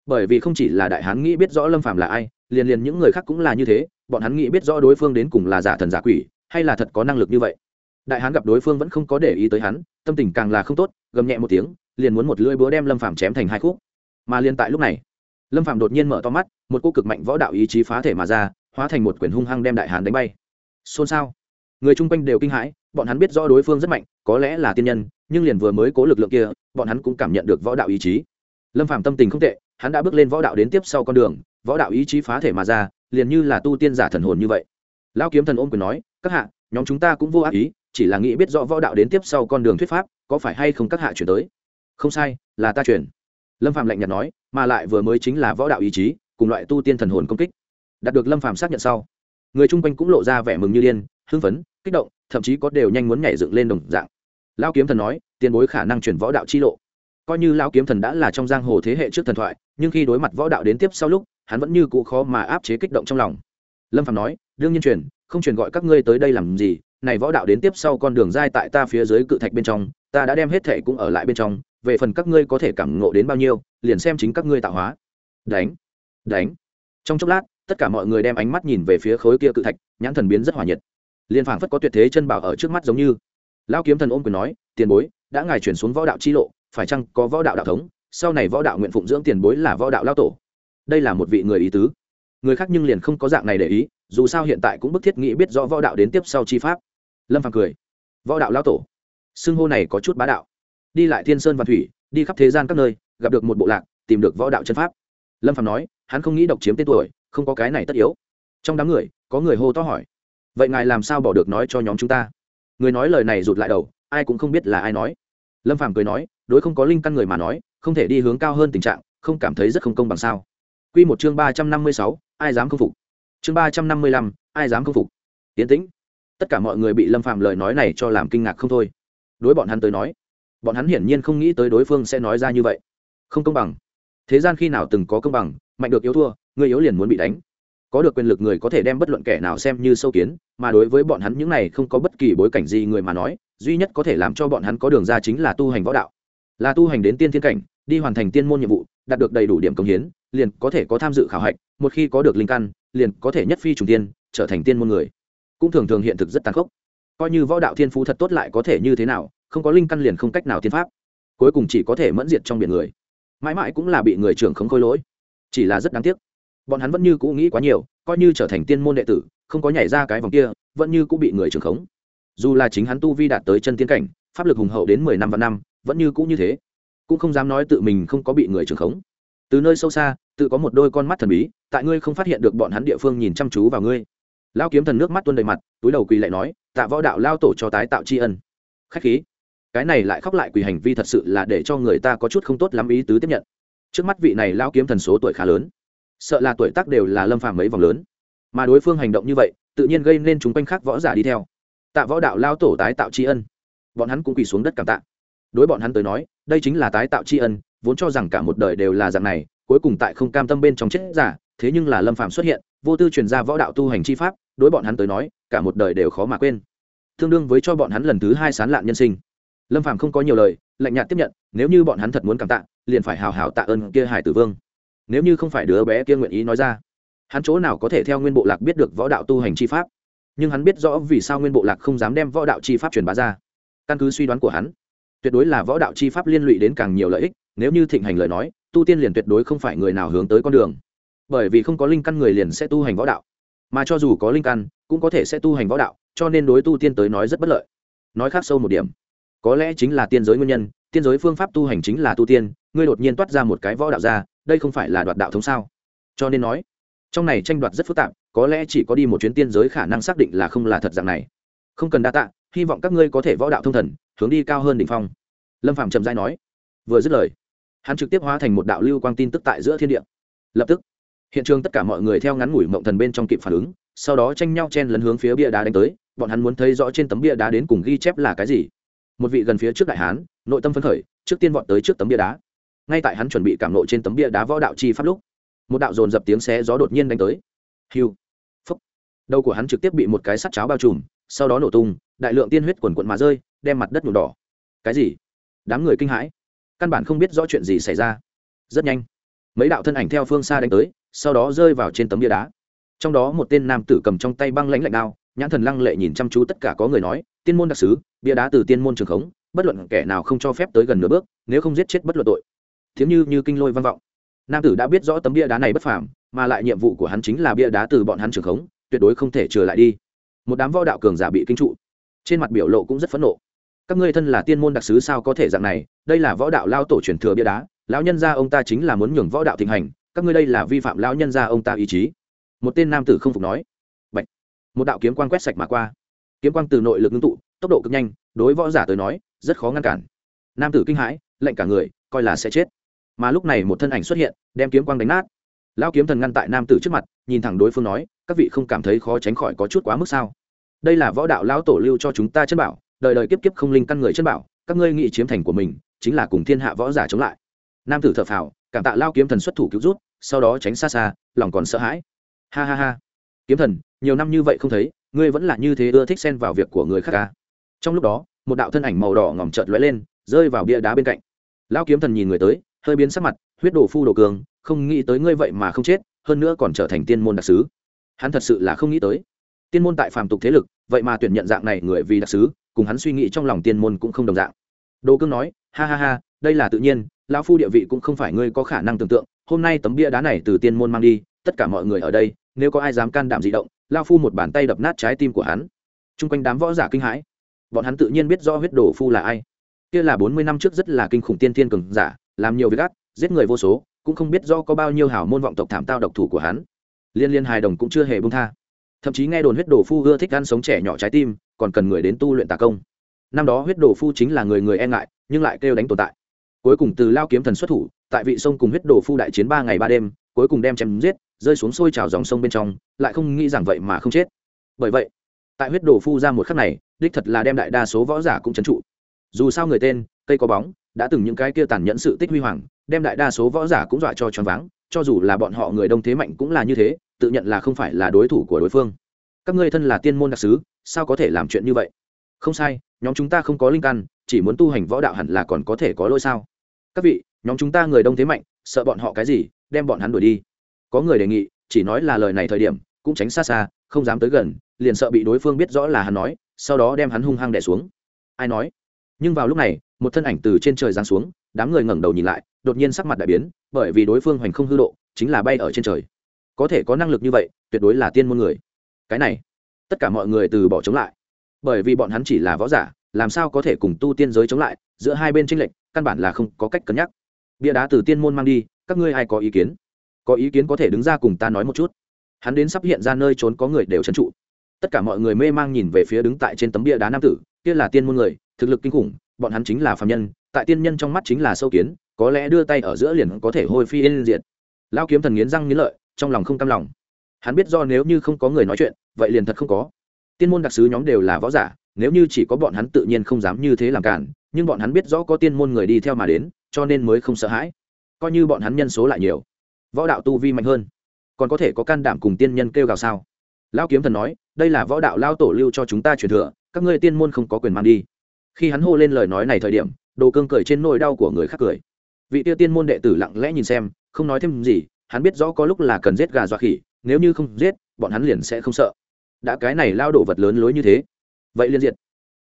Bởi vì không chỉ là đại hán nghĩ biết rõ lâm phàm là ai, liền liền những người khác cũng là như thế, bọn hắn nghĩ biết rõ đối phương đến cùng là giả thần giả quỷ, hay là thật có năng lực như vậy. Đại hán gặp đối phương vẫn không có để ý tới hắn, tâm tình càng là không tốt, gầm nhẹ một tiếng, liền muốn một lưỡi búa đem lâm phàm chém thành hai khúc. Mà liền tại lúc này, lâm phàm đột nhiên mở to mắt, một cô cực mạnh võ đạo ý chí phá thể mà ra, hóa thành một quyển hung hăng đem đại hán đánh bay. Xôn xao. Người chung quanh đều kinh hãi bọn hắn biết rõ đối phương rất mạnh, có lẽ là tiên nhân, nhưng liền vừa mới cố lực lượng kia, bọn hắn cũng cảm nhận được võ đạo ý chí. Lâm phàm tâm tình không tệ, hắn đã bước lên võ đạo đến tiếp sau con đường, võ đạo ý chí phá thể mà ra, liền như là tu tiên giả thần hồn như vậy. Lão kiếm thần ôm quyền nói, các hạ, nhóm chúng ta cũng vô ác ý, chỉ là nghĩ biết rõ võ đạo đến tiếp sau con đường thuyết pháp, có phải hay không các hạ chuyển tới? Không sai, là ta chuyển. Lâm phạm lạnh nhạt nói, mà lại vừa mới chính là võ đạo ý chí, cùng loại tu tiên thần hồn công kích. Đạt được lâm phạm xác nhận sau, người chung quanh cũng lộ ra vẻ mừng như điên, hưng phấn, kích động thậm chí có đều nhanh muốn nhảy dựng lên đồng dạng. Lao kiếm thần nói, tiền bối khả năng chuyển võ đạo chi lộ. Coi như lao kiếm thần đã là trong giang hồ thế hệ trước thần thoại, nhưng khi đối mặt võ đạo đến tiếp sau lúc, hắn vẫn như cũ khó mà áp chế kích động trong lòng. Lâm phạm nói, đương nhiên truyền không truyền gọi các ngươi tới đây làm gì, này võ đạo đến tiếp sau con đường dai tại ta phía dưới cự thạch bên trong, ta đã đem hết thệ cũng ở lại bên trong, về phần các ngươi có thể cảm ngộ đến bao nhiêu, liền xem chính các ngươi tạo hóa. Đánh đánh. Trong chốc lát, tất cả mọi người đem ánh mắt nhìn về phía khối kia cự thạch, nhãn thần biến rất hòa nhiệt liền phảng phất có tuyệt thế chân bảo ở trước mắt giống như. Lão kiếm thần ôm quyền nói, tiền bối, đã ngài chuyển xuống võ đạo chi lộ, phải chăng có võ đạo đạo thống? Sau này võ đạo nguyện phụng dưỡng tiền bối là võ đạo lao tổ. Đây là một vị người ý tứ. Người khác nhưng liền không có dạng này để ý, dù sao hiện tại cũng bức thiết nghĩ biết rõ võ đạo đến tiếp sau chi pháp. Lâm phàm cười, võ đạo lao tổ? Xưng hô này có chút bá đạo. Đi lại thiên sơn và thủy, đi khắp thế gian các nơi, gặp được một bộ lạc, tìm được võ đạo chân pháp. Lâm phàm nói, hắn không nghĩ độc chiếm tên tuổi, không có cái này tất yếu. Trong đám người, có người hô to hỏi vậy ngài làm sao bỏ được nói cho nhóm chúng ta? Người nói lời này rụt lại đầu ai cũng không biết là ai nói. Lâm phàm cười nói đối không có linh căn người mà nói không thể đi hướng cao hơn tình trạng không cảm thấy rất không công bằng sao? Quy một chương ba trăm năm mươi sáu, ai dám không phục? Chương ba trăm năm mươi lăm, ai dám không phục? Tiến tĩnh. Tất cả mọi người bị lâm Phàm lời nói này cho làm kinh ngạc không thôi. Đối bọn hắn tới nói bọn hắn hiển nhiên không nghĩ tới đối phương sẽ nói ra như vậy. Không công bằng. Thế gian khi nào từng có công bằng mạnh được yếu thua người yếu liền muốn bị đánh có được quyền lực người có thể đem bất luận kẻ nào xem như sâu kiến, mà đối với bọn hắn những này không có bất kỳ bối cảnh gì người mà nói, duy nhất có thể làm cho bọn hắn có đường ra chính là tu hành võ đạo. Là tu hành đến tiên thiên cảnh, đi hoàn thành tiên môn nhiệm vụ, đạt được đầy đủ điểm công hiến, liền có thể có tham dự khảo hạch, một khi có được linh căn, liền có thể nhất phi trùng tiên, trở thành tiên môn người. Cũng thường thường hiện thực rất tàn khốc. Coi như võ đạo thiên phú thật tốt lại có thể như thế nào, không có linh căn liền không cách nào tiên pháp. Cuối cùng chỉ có thể mẫn diệt trong biển người. Mãi mãi cũng là bị người trưởng không khôi lỗi. Chỉ là rất đáng tiếc bọn hắn vẫn như cũ nghĩ quá nhiều, coi như trở thành tiên môn đệ tử, không có nhảy ra cái vòng kia, vẫn như cũng bị người trưởng khống. Dù là chính hắn tu vi đạt tới chân tiên cảnh, pháp lực hùng hậu đến mười năm và năm, vẫn như cũ như thế. Cũng không dám nói tự mình không có bị người trưởng khống. Từ nơi sâu xa, tự có một đôi con mắt thần bí, tại ngươi không phát hiện được bọn hắn địa phương nhìn chăm chú vào ngươi. Lao kiếm thần nước mắt tuôn đầy mặt, túi đầu quỳ lại nói, tạ võ đạo lao tổ cho tái tạo tri ân. Khách khí. Cái này lại khóc lại quỳ hành vi thật sự là để cho người ta có chút không tốt lắm ý tứ tiếp nhận. Trước mắt vị này lao kiếm thần số tuổi khá lớn sợ là tuổi tác đều là lâm phàm mấy vòng lớn. Mà đối phương hành động như vậy, tự nhiên gây nên chúng quanh khác võ giả đi theo. Tạ võ đạo lao tổ tái tạo tri ân. Bọn hắn cũng quỳ xuống đất cảm tạ. Đối bọn hắn tới nói, đây chính là tái tạo tri ân, vốn cho rằng cả một đời đều là dạng này, cuối cùng tại không cam tâm bên trong chết giả, thế nhưng là lâm phàm xuất hiện, vô tư truyền ra võ đạo tu hành chi pháp, đối bọn hắn tới nói, cả một đời đều khó mà quên. Tương đương với cho bọn hắn lần thứ hai sán lạn nhân sinh. Lâm phàm không có nhiều lời, lạnh nhạt tiếp nhận, nếu như bọn hắn thật muốn cảm tạ, liền phải hào hào tạ ơn kia hải tử vương nếu như không phải đứa bé kia nguyện ý nói ra, hắn chỗ nào có thể theo nguyên bộ lạc biết được võ đạo tu hành chi pháp? Nhưng hắn biết rõ vì sao nguyên bộ lạc không dám đem võ đạo chi pháp truyền bá ra. Căn cứ suy đoán của hắn, tuyệt đối là võ đạo chi pháp liên lụy đến càng nhiều lợi ích, nếu như thịnh hành lời nói, tu tiên liền tuyệt đối không phải người nào hướng tới con đường. Bởi vì không có linh căn người liền sẽ tu hành võ đạo. Mà cho dù có linh căn, cũng có thể sẽ tu hành võ đạo, cho nên đối tu tiên tới nói rất bất lợi. Nói khác sâu một điểm, có lẽ chính là tiên giới nguyên nhân, tiên giới phương pháp tu hành chính là tu tiên, ngươi đột nhiên toát ra một cái võ đạo ra đây không phải là đoạt đạo thống sao? Cho nên nói, trong này tranh đoạt rất phức tạp, có lẽ chỉ có đi một chuyến tiên giới khả năng xác định là không là thật dạng này. Không cần đa tạ, hy vọng các ngươi có thể võ đạo thông thần, hướng đi cao hơn đ ỉ n h phong. Lâm phạm trầm giai nói. Vừa dứt lời, hắn trực tiếp hóa thành một đạo lưu quang tin tức tại giữa thiên địa. Lập tức, hiện trường tất cả mọi người theo ngắn ngủi mộng thần bên trong kịp phản ứng, sau đó tranh nhau chen lấn hướng phía bia đá đánh tới, bọn hắn muốn thấy rõ trên tấm bia đá đến cùng ghi chép là cái gì. Một vị gần phía trước đại hán, nội tâm phấn khởi, trước tiên vọt tới trước tấm bia đá ngay tại hắn chuẩn bị cảm nộ trên tấm bia đá võ đạo chi pháp lúc, một đạo dồn dập tiếng xé gió đột nhiên đánh tới. Hiu, phúc. Đầu của hắn trực tiếp bị một cái sắt cháo bao trùm, sau đó nổ tung, đại lượng tiên huyết quần quận mà rơi, đem mặt đất nhuộm đỏ. Cái gì? Đám người kinh hãi. Căn bản không biết rõ chuyện gì xảy ra. Rất nhanh, mấy đạo thân ảnh theo phương xa đánh tới, sau đó rơi vào trên tấm bia đá. Trong đó một tên nam tử cầm trong tay băng lãnh lạnh đao, nhãn thần lăng lệ nhìn chăm chú tất cả có người nói, tiên môn đặc sứ, bia đá từ tiên môn trường khống, bất luận kẻ nào không cho phép tới gần nửa bước, nếu không giết chết bất luận tội thiếu như như kinh lôi vang vọng. Nam tử đã biết rõ tấm bia đá này bất phàm, mà lại nhiệm vụ của hắn chính là bia đá từ bọn hắn trường khống, tuyệt đối không thể trừ lại đi. Một đám võ đạo cường giả bị kinh trụ. Trên mặt biểu lộ cũng rất phẫn nộ. Các ngươi thân là tiên môn đặc sứ sao có thể dạng này? Đây là võ đạo lao tổ truyền thừa bia đá. Lão nhân gia ông ta chính là muốn nhường võ đạo thịnh hành. Các ngươi đây là vi phạm lão nhân gia ông ta ý chí. Một tên nam tử không phục nói. Bạch. một đạo kiếm quang quét sạch mà qua. Kiếm quang từ nội lực ngưng tụ, tốc độ cực nhanh. Đối võ giả tới nói, rất khó ngăn cản. Nam tử kinh hãi lệnh cả người, coi là sẽ chết mà lúc này một thân ảnh xuất hiện, đem kiếm quang đánh nát. Lão kiếm thần ngăn tại nam tử trước mặt, nhìn thẳng đối phương nói, các vị không cảm thấy khó tránh khỏi có chút quá mức sao? Đây là võ đạo lão tổ lưu cho chúng ta chân bảo, đời đời kiếp kiếp không linh căn người chân bảo, các ngươi nghĩ chiếm thành của mình, chính là cùng thiên hạ võ giả chống lại. Nam tử thở phào, cảm tạ lao kiếm thần xuất thủ cứu rút sau đó tránh xa xa, lòng còn sợ hãi. Ha ha ha, kiếm thần, nhiều năm như vậy không thấy, ngươi vẫn là như thế ưa thích xen vào việc của người khác ca trong lúc đó, một đạo thân ảnh màu đỏ ngỏm trợt lóe lên, rơi vào bia đá bên cạnh. Lao kiếm thần nhìn người tới hơi biến sắc mặt, huyết đổ phu đồ cường, không nghĩ tới ngươi vậy mà không chết, hơn nữa còn trở thành tiên môn đặc sứ. Hắn thật sự là không nghĩ tới. Tiên môn tại phàm tục thế lực, vậy mà tuyển nhận dạng này người vì đặc sứ, cùng hắn suy nghĩ trong lòng tiên môn cũng không đồng dạng. Đồ cương nói, ha ha ha, đây là tự nhiên, lão phu địa vị cũng không phải ngươi có khả năng tưởng tượng, hôm nay tấm bia đá này từ tiên môn mang đi, tất cả mọi người ở đây, nếu có ai dám can đảm di động lao phu một bàn tay đập nát trái tim của hắn. T r u n g quanh đám võ giả kinh hãi. Bọn hắn tự nhiên biết rõ huyết đồ phu là ai kia là bốn mươi năm trước rất là kinh khủng tiên thiên cường giả, làm nhiều việc gắt giết người vô số, cũng không biết do có bao nhiêu hảo môn vọng tộc thảm tao độc thủ của hắn. Liên liên hài đồng cũng chưa hề bông tha. Thậm chí nghe đồn huyết đồ phu ưa thích ăn sống trẻ nhỏ trái tim, còn cần người đến tu luyện tà công. Năm đó huyết đồ phu chính là người người e ngại, nhưng lại kêu đánh tồn tại. Cuối cùng từ lao kiếm thần xuất thủ, tại vị sông cùng huyết đồ phu đại chiến ba ngày ba đêm, cuối cùng đem chém giết, rơi xuống sôi trào dòng sông bên trong, lại không nghĩ rằng vậy mà không chết. Bởi vậy, tại huyết đồ phu ra một khắc này, đích thật là đem đại đa số võ giả cũng trấn trụ dù sao người tên, cây có bóng, đã từng những cái kia tàn nhẫn sự tích huy hoàng, đem đại đa số võ giả cũng dọa cho choáng váng, cho dù là bọn họ người đông thế mạnh cũng là như thế, tự nhận là không phải là đối thủ của đối phương. Các ngươi thân là tiên môn đặc sứ, sao có thể làm chuyện như vậy? Không sai, nhóm chúng ta không có linh căn, chỉ muốn tu hành võ đạo hẳn là còn có thể có lỗi sao? Các vị, nhóm chúng ta người đông thế mạnh, sợ bọn họ cái gì, đem bọn hắn đuổi đi. Có người đề nghị, chỉ nói là lời này thời điểm, cũng tránh xa xa, không dám tới gần, liền sợ bị đối phương biết rõ là hắn nói, sau đó đem hắn hung hăng đẻ xuống. Ai nói? Nhưng vào lúc này, một thân ảnh từ trên trời giáng xuống, đám người ngẩng đầu nhìn lại, đột nhiên sắc mặt đại biến, bởi vì đối phương hoành không hư độ, chính là bay ở trên trời. Có thể có năng lực như vậy, tuyệt đối là tiên môn người. Cái này, tất cả mọi người từ bỏ chống lại. Bởi vì bọn hắn chỉ là võ giả, làm sao có thể cùng tu tiên giới chống lại, giữa hai bên tranh lệch, căn bản là không có cách cân nhắc. Bia đá từ tiên môn mang đi, các ngươi ai có ý kiến? Có ý kiến có thể đứng ra cùng ta nói một chút. Hắn đến sắp hiện ra nơi trốn có người đều trấn trụ. Tất cả mọi người mê mang nhìn về phía đứng tại trên tấm bia đá nam tử, kia là tiên môn người thực lực kinh khủng, bọn hắn chính là phạm nhân, tại tiên nhân trong mắt chính là sâu kiến, có lẽ đưa tay ở giữa liền có thể hôi phi yên diệt. Lao kiếm thần nghiến răng nghiến lợi, trong lòng không cam lòng. Hắn biết do nếu như không có người nói chuyện, vậy liền thật không có. Tiên môn đặc sứ nhóm đều là võ giả, nếu như chỉ có bọn hắn tự nhiên không dám như thế làm cản, nhưng bọn hắn biết rõ có tiên môn người đi theo mà đến, cho nên mới không sợ hãi. Coi như bọn hắn nhân số lại nhiều, võ đạo tu vi mạnh hơn, còn có thể có can đảm cùng tiên nhân kêu gào sao? Lao kiếm thần nói, đây là võ đạo lao tổ lưu cho chúng ta truyền thừa, các ngươi tiên môn không có quyền mang đi khi hắn hô lên lời nói này thời điểm, đồ cương cười trên nỗi đau của người khác cười. Vị tiêu tiên môn đệ tử lặng lẽ nhìn xem, không nói thêm gì, hắn biết rõ có lúc là cần giết gà dọa khỉ, nếu như không giết, bọn hắn liền sẽ không sợ. Đã cái này lao đổ vật lớn lối như thế, vậy liên diệt.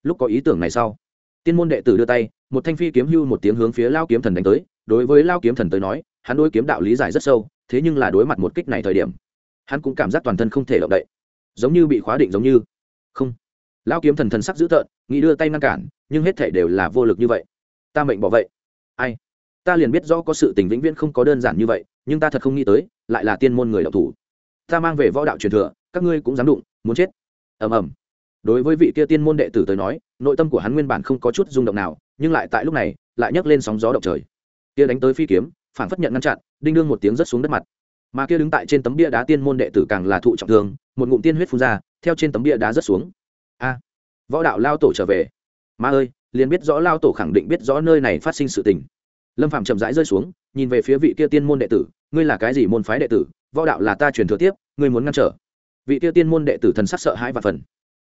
Lúc có ý tưởng này sau, tiên môn đệ tử đưa tay, một thanh phi kiếm hưu một tiếng hướng phía lao kiếm thần đánh tới. Đối với lao kiếm thần tới nói, hắn đối kiếm đạo lý giải rất sâu, thế nhưng là đối mặt một kích này thời điểm, hắn cũng cảm giác toàn thân không thể động đậy. Giống như bị khóa định giống như. Không lao kiếm thần thần sắc dữ tợn, nghĩ đưa tay ngăn cản, nhưng hết thể đều là vô lực như vậy. Ta mệnh bỏ vậy. Ai? Ta liền biết rõ có sự tình vĩnh viễn không có đơn giản như vậy, nhưng ta thật không nghĩ tới, lại là tiên môn người đạo thủ. Ta mang về võ đạo truyền thừa, các ngươi cũng dám đụng, muốn chết. Ầm ầm. Đối với vị kia tiên môn đệ tử tới nói, nội tâm của hắn nguyên bản không có chút rung động nào, nhưng lại tại lúc này, lại nhấc lên sóng gió động trời. Kia đánh tới phi kiếm, phản phất nhận ngăn chặn, đinh đương một tiếng rất xuống đất mặt. Mà kia đứng tại trên tấm bia đá tiên môn đệ tử càng là thụ trọng thương, một ngụm tiên huyết phun ra, theo trên tấm bia đá rất xuống a. Võ đạo lao tổ trở về. Ma ơi, liền biết rõ lao tổ khẳng định biết rõ nơi này phát sinh sự tình. Lâm phạm chậm rãi rơi xuống, nhìn về phía vị kia tiên môn đệ tử. Ngươi là cái gì môn phái đệ tử? Võ đạo là ta truyền thừa tiếp, ngươi muốn ngăn trở. Vị kia tiên môn đệ tử thần sắc sợ hãi và phần.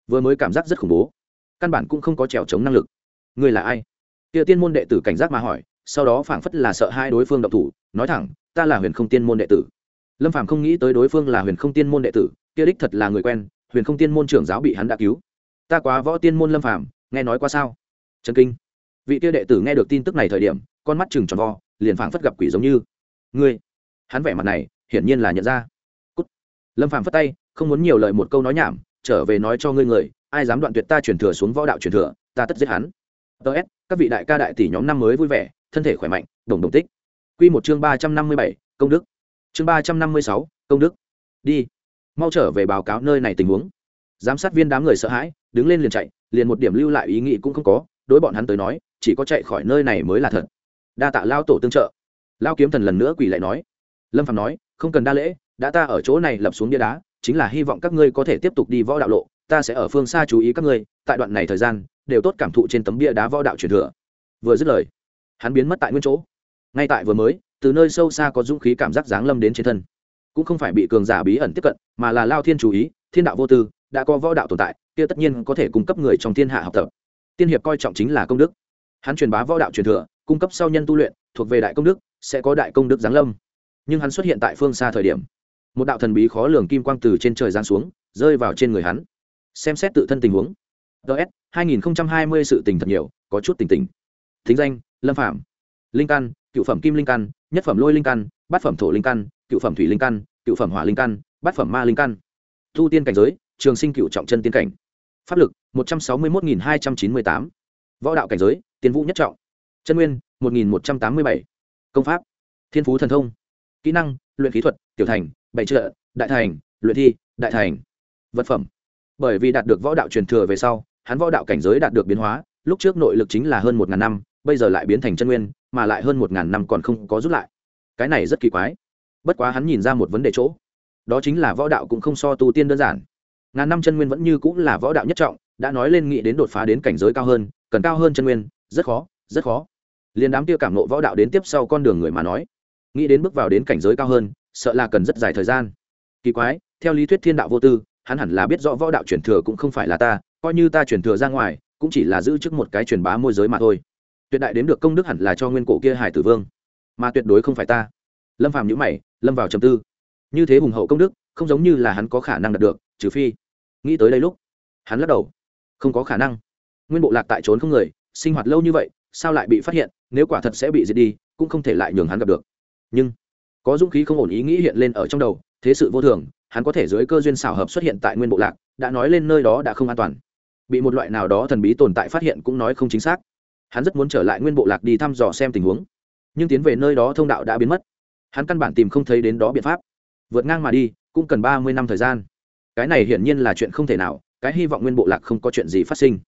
Vừa mới cảm giác rất khủng bố. Căn bản cũng không có trèo chống năng lực. Ngươi là ai? Kia tiên môn đệ tử cảnh giác mà hỏi, sau đó phảng phất là sợ hai đối phương độc thủ, nói thẳng, ta là huyền không tiên môn đệ tử. Lâm phàm không nghĩ tới đối phương là huyền không tiên môn đệ tử, kia đích thật là người quen, huyền không tiên môn trưởng giáo bị hắn đã cứu ta quá võ tiên môn lâm phàm, nghe nói qua sao? Trần kinh. Vị kia đệ tử nghe được tin tức này thời điểm, con mắt chừng tròn vo, liền phảng phất gặp quỷ giống như. Ngươi? Hắn vẻ mặt này, hiển nhiên là nhận ra. Cút. lâm phàm phất tay, không muốn nhiều lời một câu nói nhảm, trở về nói cho ngươi người, ai dám đoạn tuyệt ta chuyển thừa xuống võ đạo chuyển thừa, ta tất giết hắn. Ts các vị đại ca đại tỷ nhóm năm mới vui vẻ, thân thể khỏe mạnh, đồng đồng tích. Quy một chương ba trăm năm mươi bảy, công đức. Chương ba trăm năm mươi sáu, công đức. Đi. Mau trở về báo cáo nơi này tình huống. Giám sát viên đám người sợ hãi đứng lên liền chạy, liền một điểm lưu lại ý nghĩ cũng không có, đối bọn hắn tới nói, chỉ có chạy khỏi nơi này mới là thật. Đa tạ lao tổ tương trợ. Lao kiếm thần lần nữa quỳ lại nói. Lâm phạm nói, không cần đa lễ, đã ta ở chỗ này lập xuống bia đá, chính là hy vọng các ngươi có thể tiếp tục đi võ đạo lộ, ta sẽ ở phương xa chú ý các ngươi, tại đoạn này thời gian, đều tốt cảm thụ trên tấm bia đá võ đạo truyền thừa. Vừa dứt lời, hắn biến mất tại nguyên chỗ. Ngay tại vừa mới, từ nơi sâu xa có dũng khí cảm giác giáng lâm đến trên thân. Cũng không phải bị cường giả bí ẩn tiếp cận, mà là lao thiên chú ý, thiên đạo vô tư đã có võ đạo tồn tại, kia tất nhiên có thể cung cấp người trong thiên hạ học tập. Tiên hiệp coi trọng chính là công đức. Hắn truyền bá võ đạo truyền thừa, cung cấp sau nhân tu luyện, thuộc về đại công đức, sẽ có đại công đức giáng lâm. Nhưng hắn xuất hiện tại phương xa thời điểm, một đạo thần bí khó lường kim quang từ trên trời giáng xuống, rơi vào trên người hắn. Xem xét tự thân tình huống. Ts 2020 sự tình thật nhiều, có chút tình tình. Thính danh, lâm phạm linh căn, cựu phẩm kim linh căn, nhất phẩm lôi linh căn, bát phẩm thổ linh căn, cựu phẩm thủy linh căn, cựu phẩm hỏa linh căn, bát phẩm ma linh căn. Thu tiên cảnh giới trường sinh cựu trọng chân tiên cảnh. Pháp lực, một trăm sáu mươi một hai trăm chín mươi tám. Võ đạo cảnh giới tiến vũ nhất trọng. Chân nguyên, một nghìn một trăm tám mươi bảy. Công pháp, thiên phú thần thông. Kỹ năng, luyện khí thuật, tiểu thành, bảy trợ, đại thành, luyện thi, đại thành. Vật phẩm. Bởi vì đạt được võ đạo truyền thừa về sau, hắn võ đạo cảnh giới đạt được biến hóa, lúc trước nội lực chính là hơn một ngàn năm, bây giờ lại biến thành chân nguyên, mà lại hơn một ngàn năm còn không có rút lại. Cái này rất kỳ quái. Bất quá hắn nhìn ra một vấn đề chỗ. Đó chính là võ đạo cũng không so tu tiên đơn giản ngàn năm chân nguyên vẫn như cũng là võ đạo nhất trọng, đã nói lên nghĩ đến đột phá đến cảnh giới cao hơn, cần cao hơn chân nguyên, rất khó rất khó. Liền đám kia cảm nộ võ đạo đến tiếp sau con đường người mà nói. Nghĩ đến bước vào đến cảnh giới cao hơn, sợ là cần rất dài thời gian. Kỳ quái, theo lý thuyết thiên đạo vô tư, hắn hẳn là biết rõ võ đạo truyền thừa cũng không phải là ta, coi như ta truyền thừa ra ngoài, cũng chỉ là giữ chức một cái truyền bá môi giới mà thôi. Tuyệt đại đến được công đức hẳn là cho nguyên cổ kia hải tử vương. Mà tuyệt đối không phải ta. Lâm phàm nhữ mày, lâm vào trầm tư. Như thế hùng hậu công đức, không giống như là hắn có khả năng đạt được, trừ phi nghĩ tới đây lúc, hắn lắc đầu. Không có khả năng. Nguyên bộ lạc tại trốn không người, sinh hoạt lâu như vậy, sao lại bị phát hiện? Nếu quả thật sẽ bị diệt đi, cũng không thể lại nhường hắn gặp được. Nhưng, có dũng khí không ổn ý nghĩ hiện lên ở trong đầu, thế sự vô thường, hắn có thể dưới cơ duyên xảo hợp xuất hiện tại nguyên bộ lạc, đã nói lên nơi đó đã không an toàn. Bị một loại nào đó thần bí tồn tại phát hiện cũng nói không chính xác. Hắn rất muốn trở lại nguyên bộ lạc đi thăm dò xem tình huống. Nhưng tiến về nơi đó thông đạo đã biến mất. Hắn căn bản tìm không thấy đến đó biện pháp. Vượt ngang mà đi, cũng cần ba mươi năm thời gian cái này hiển nhiên là chuyện không thể nào, cái hy vọng nguyên bộ lạc không có chuyện gì phát sinh.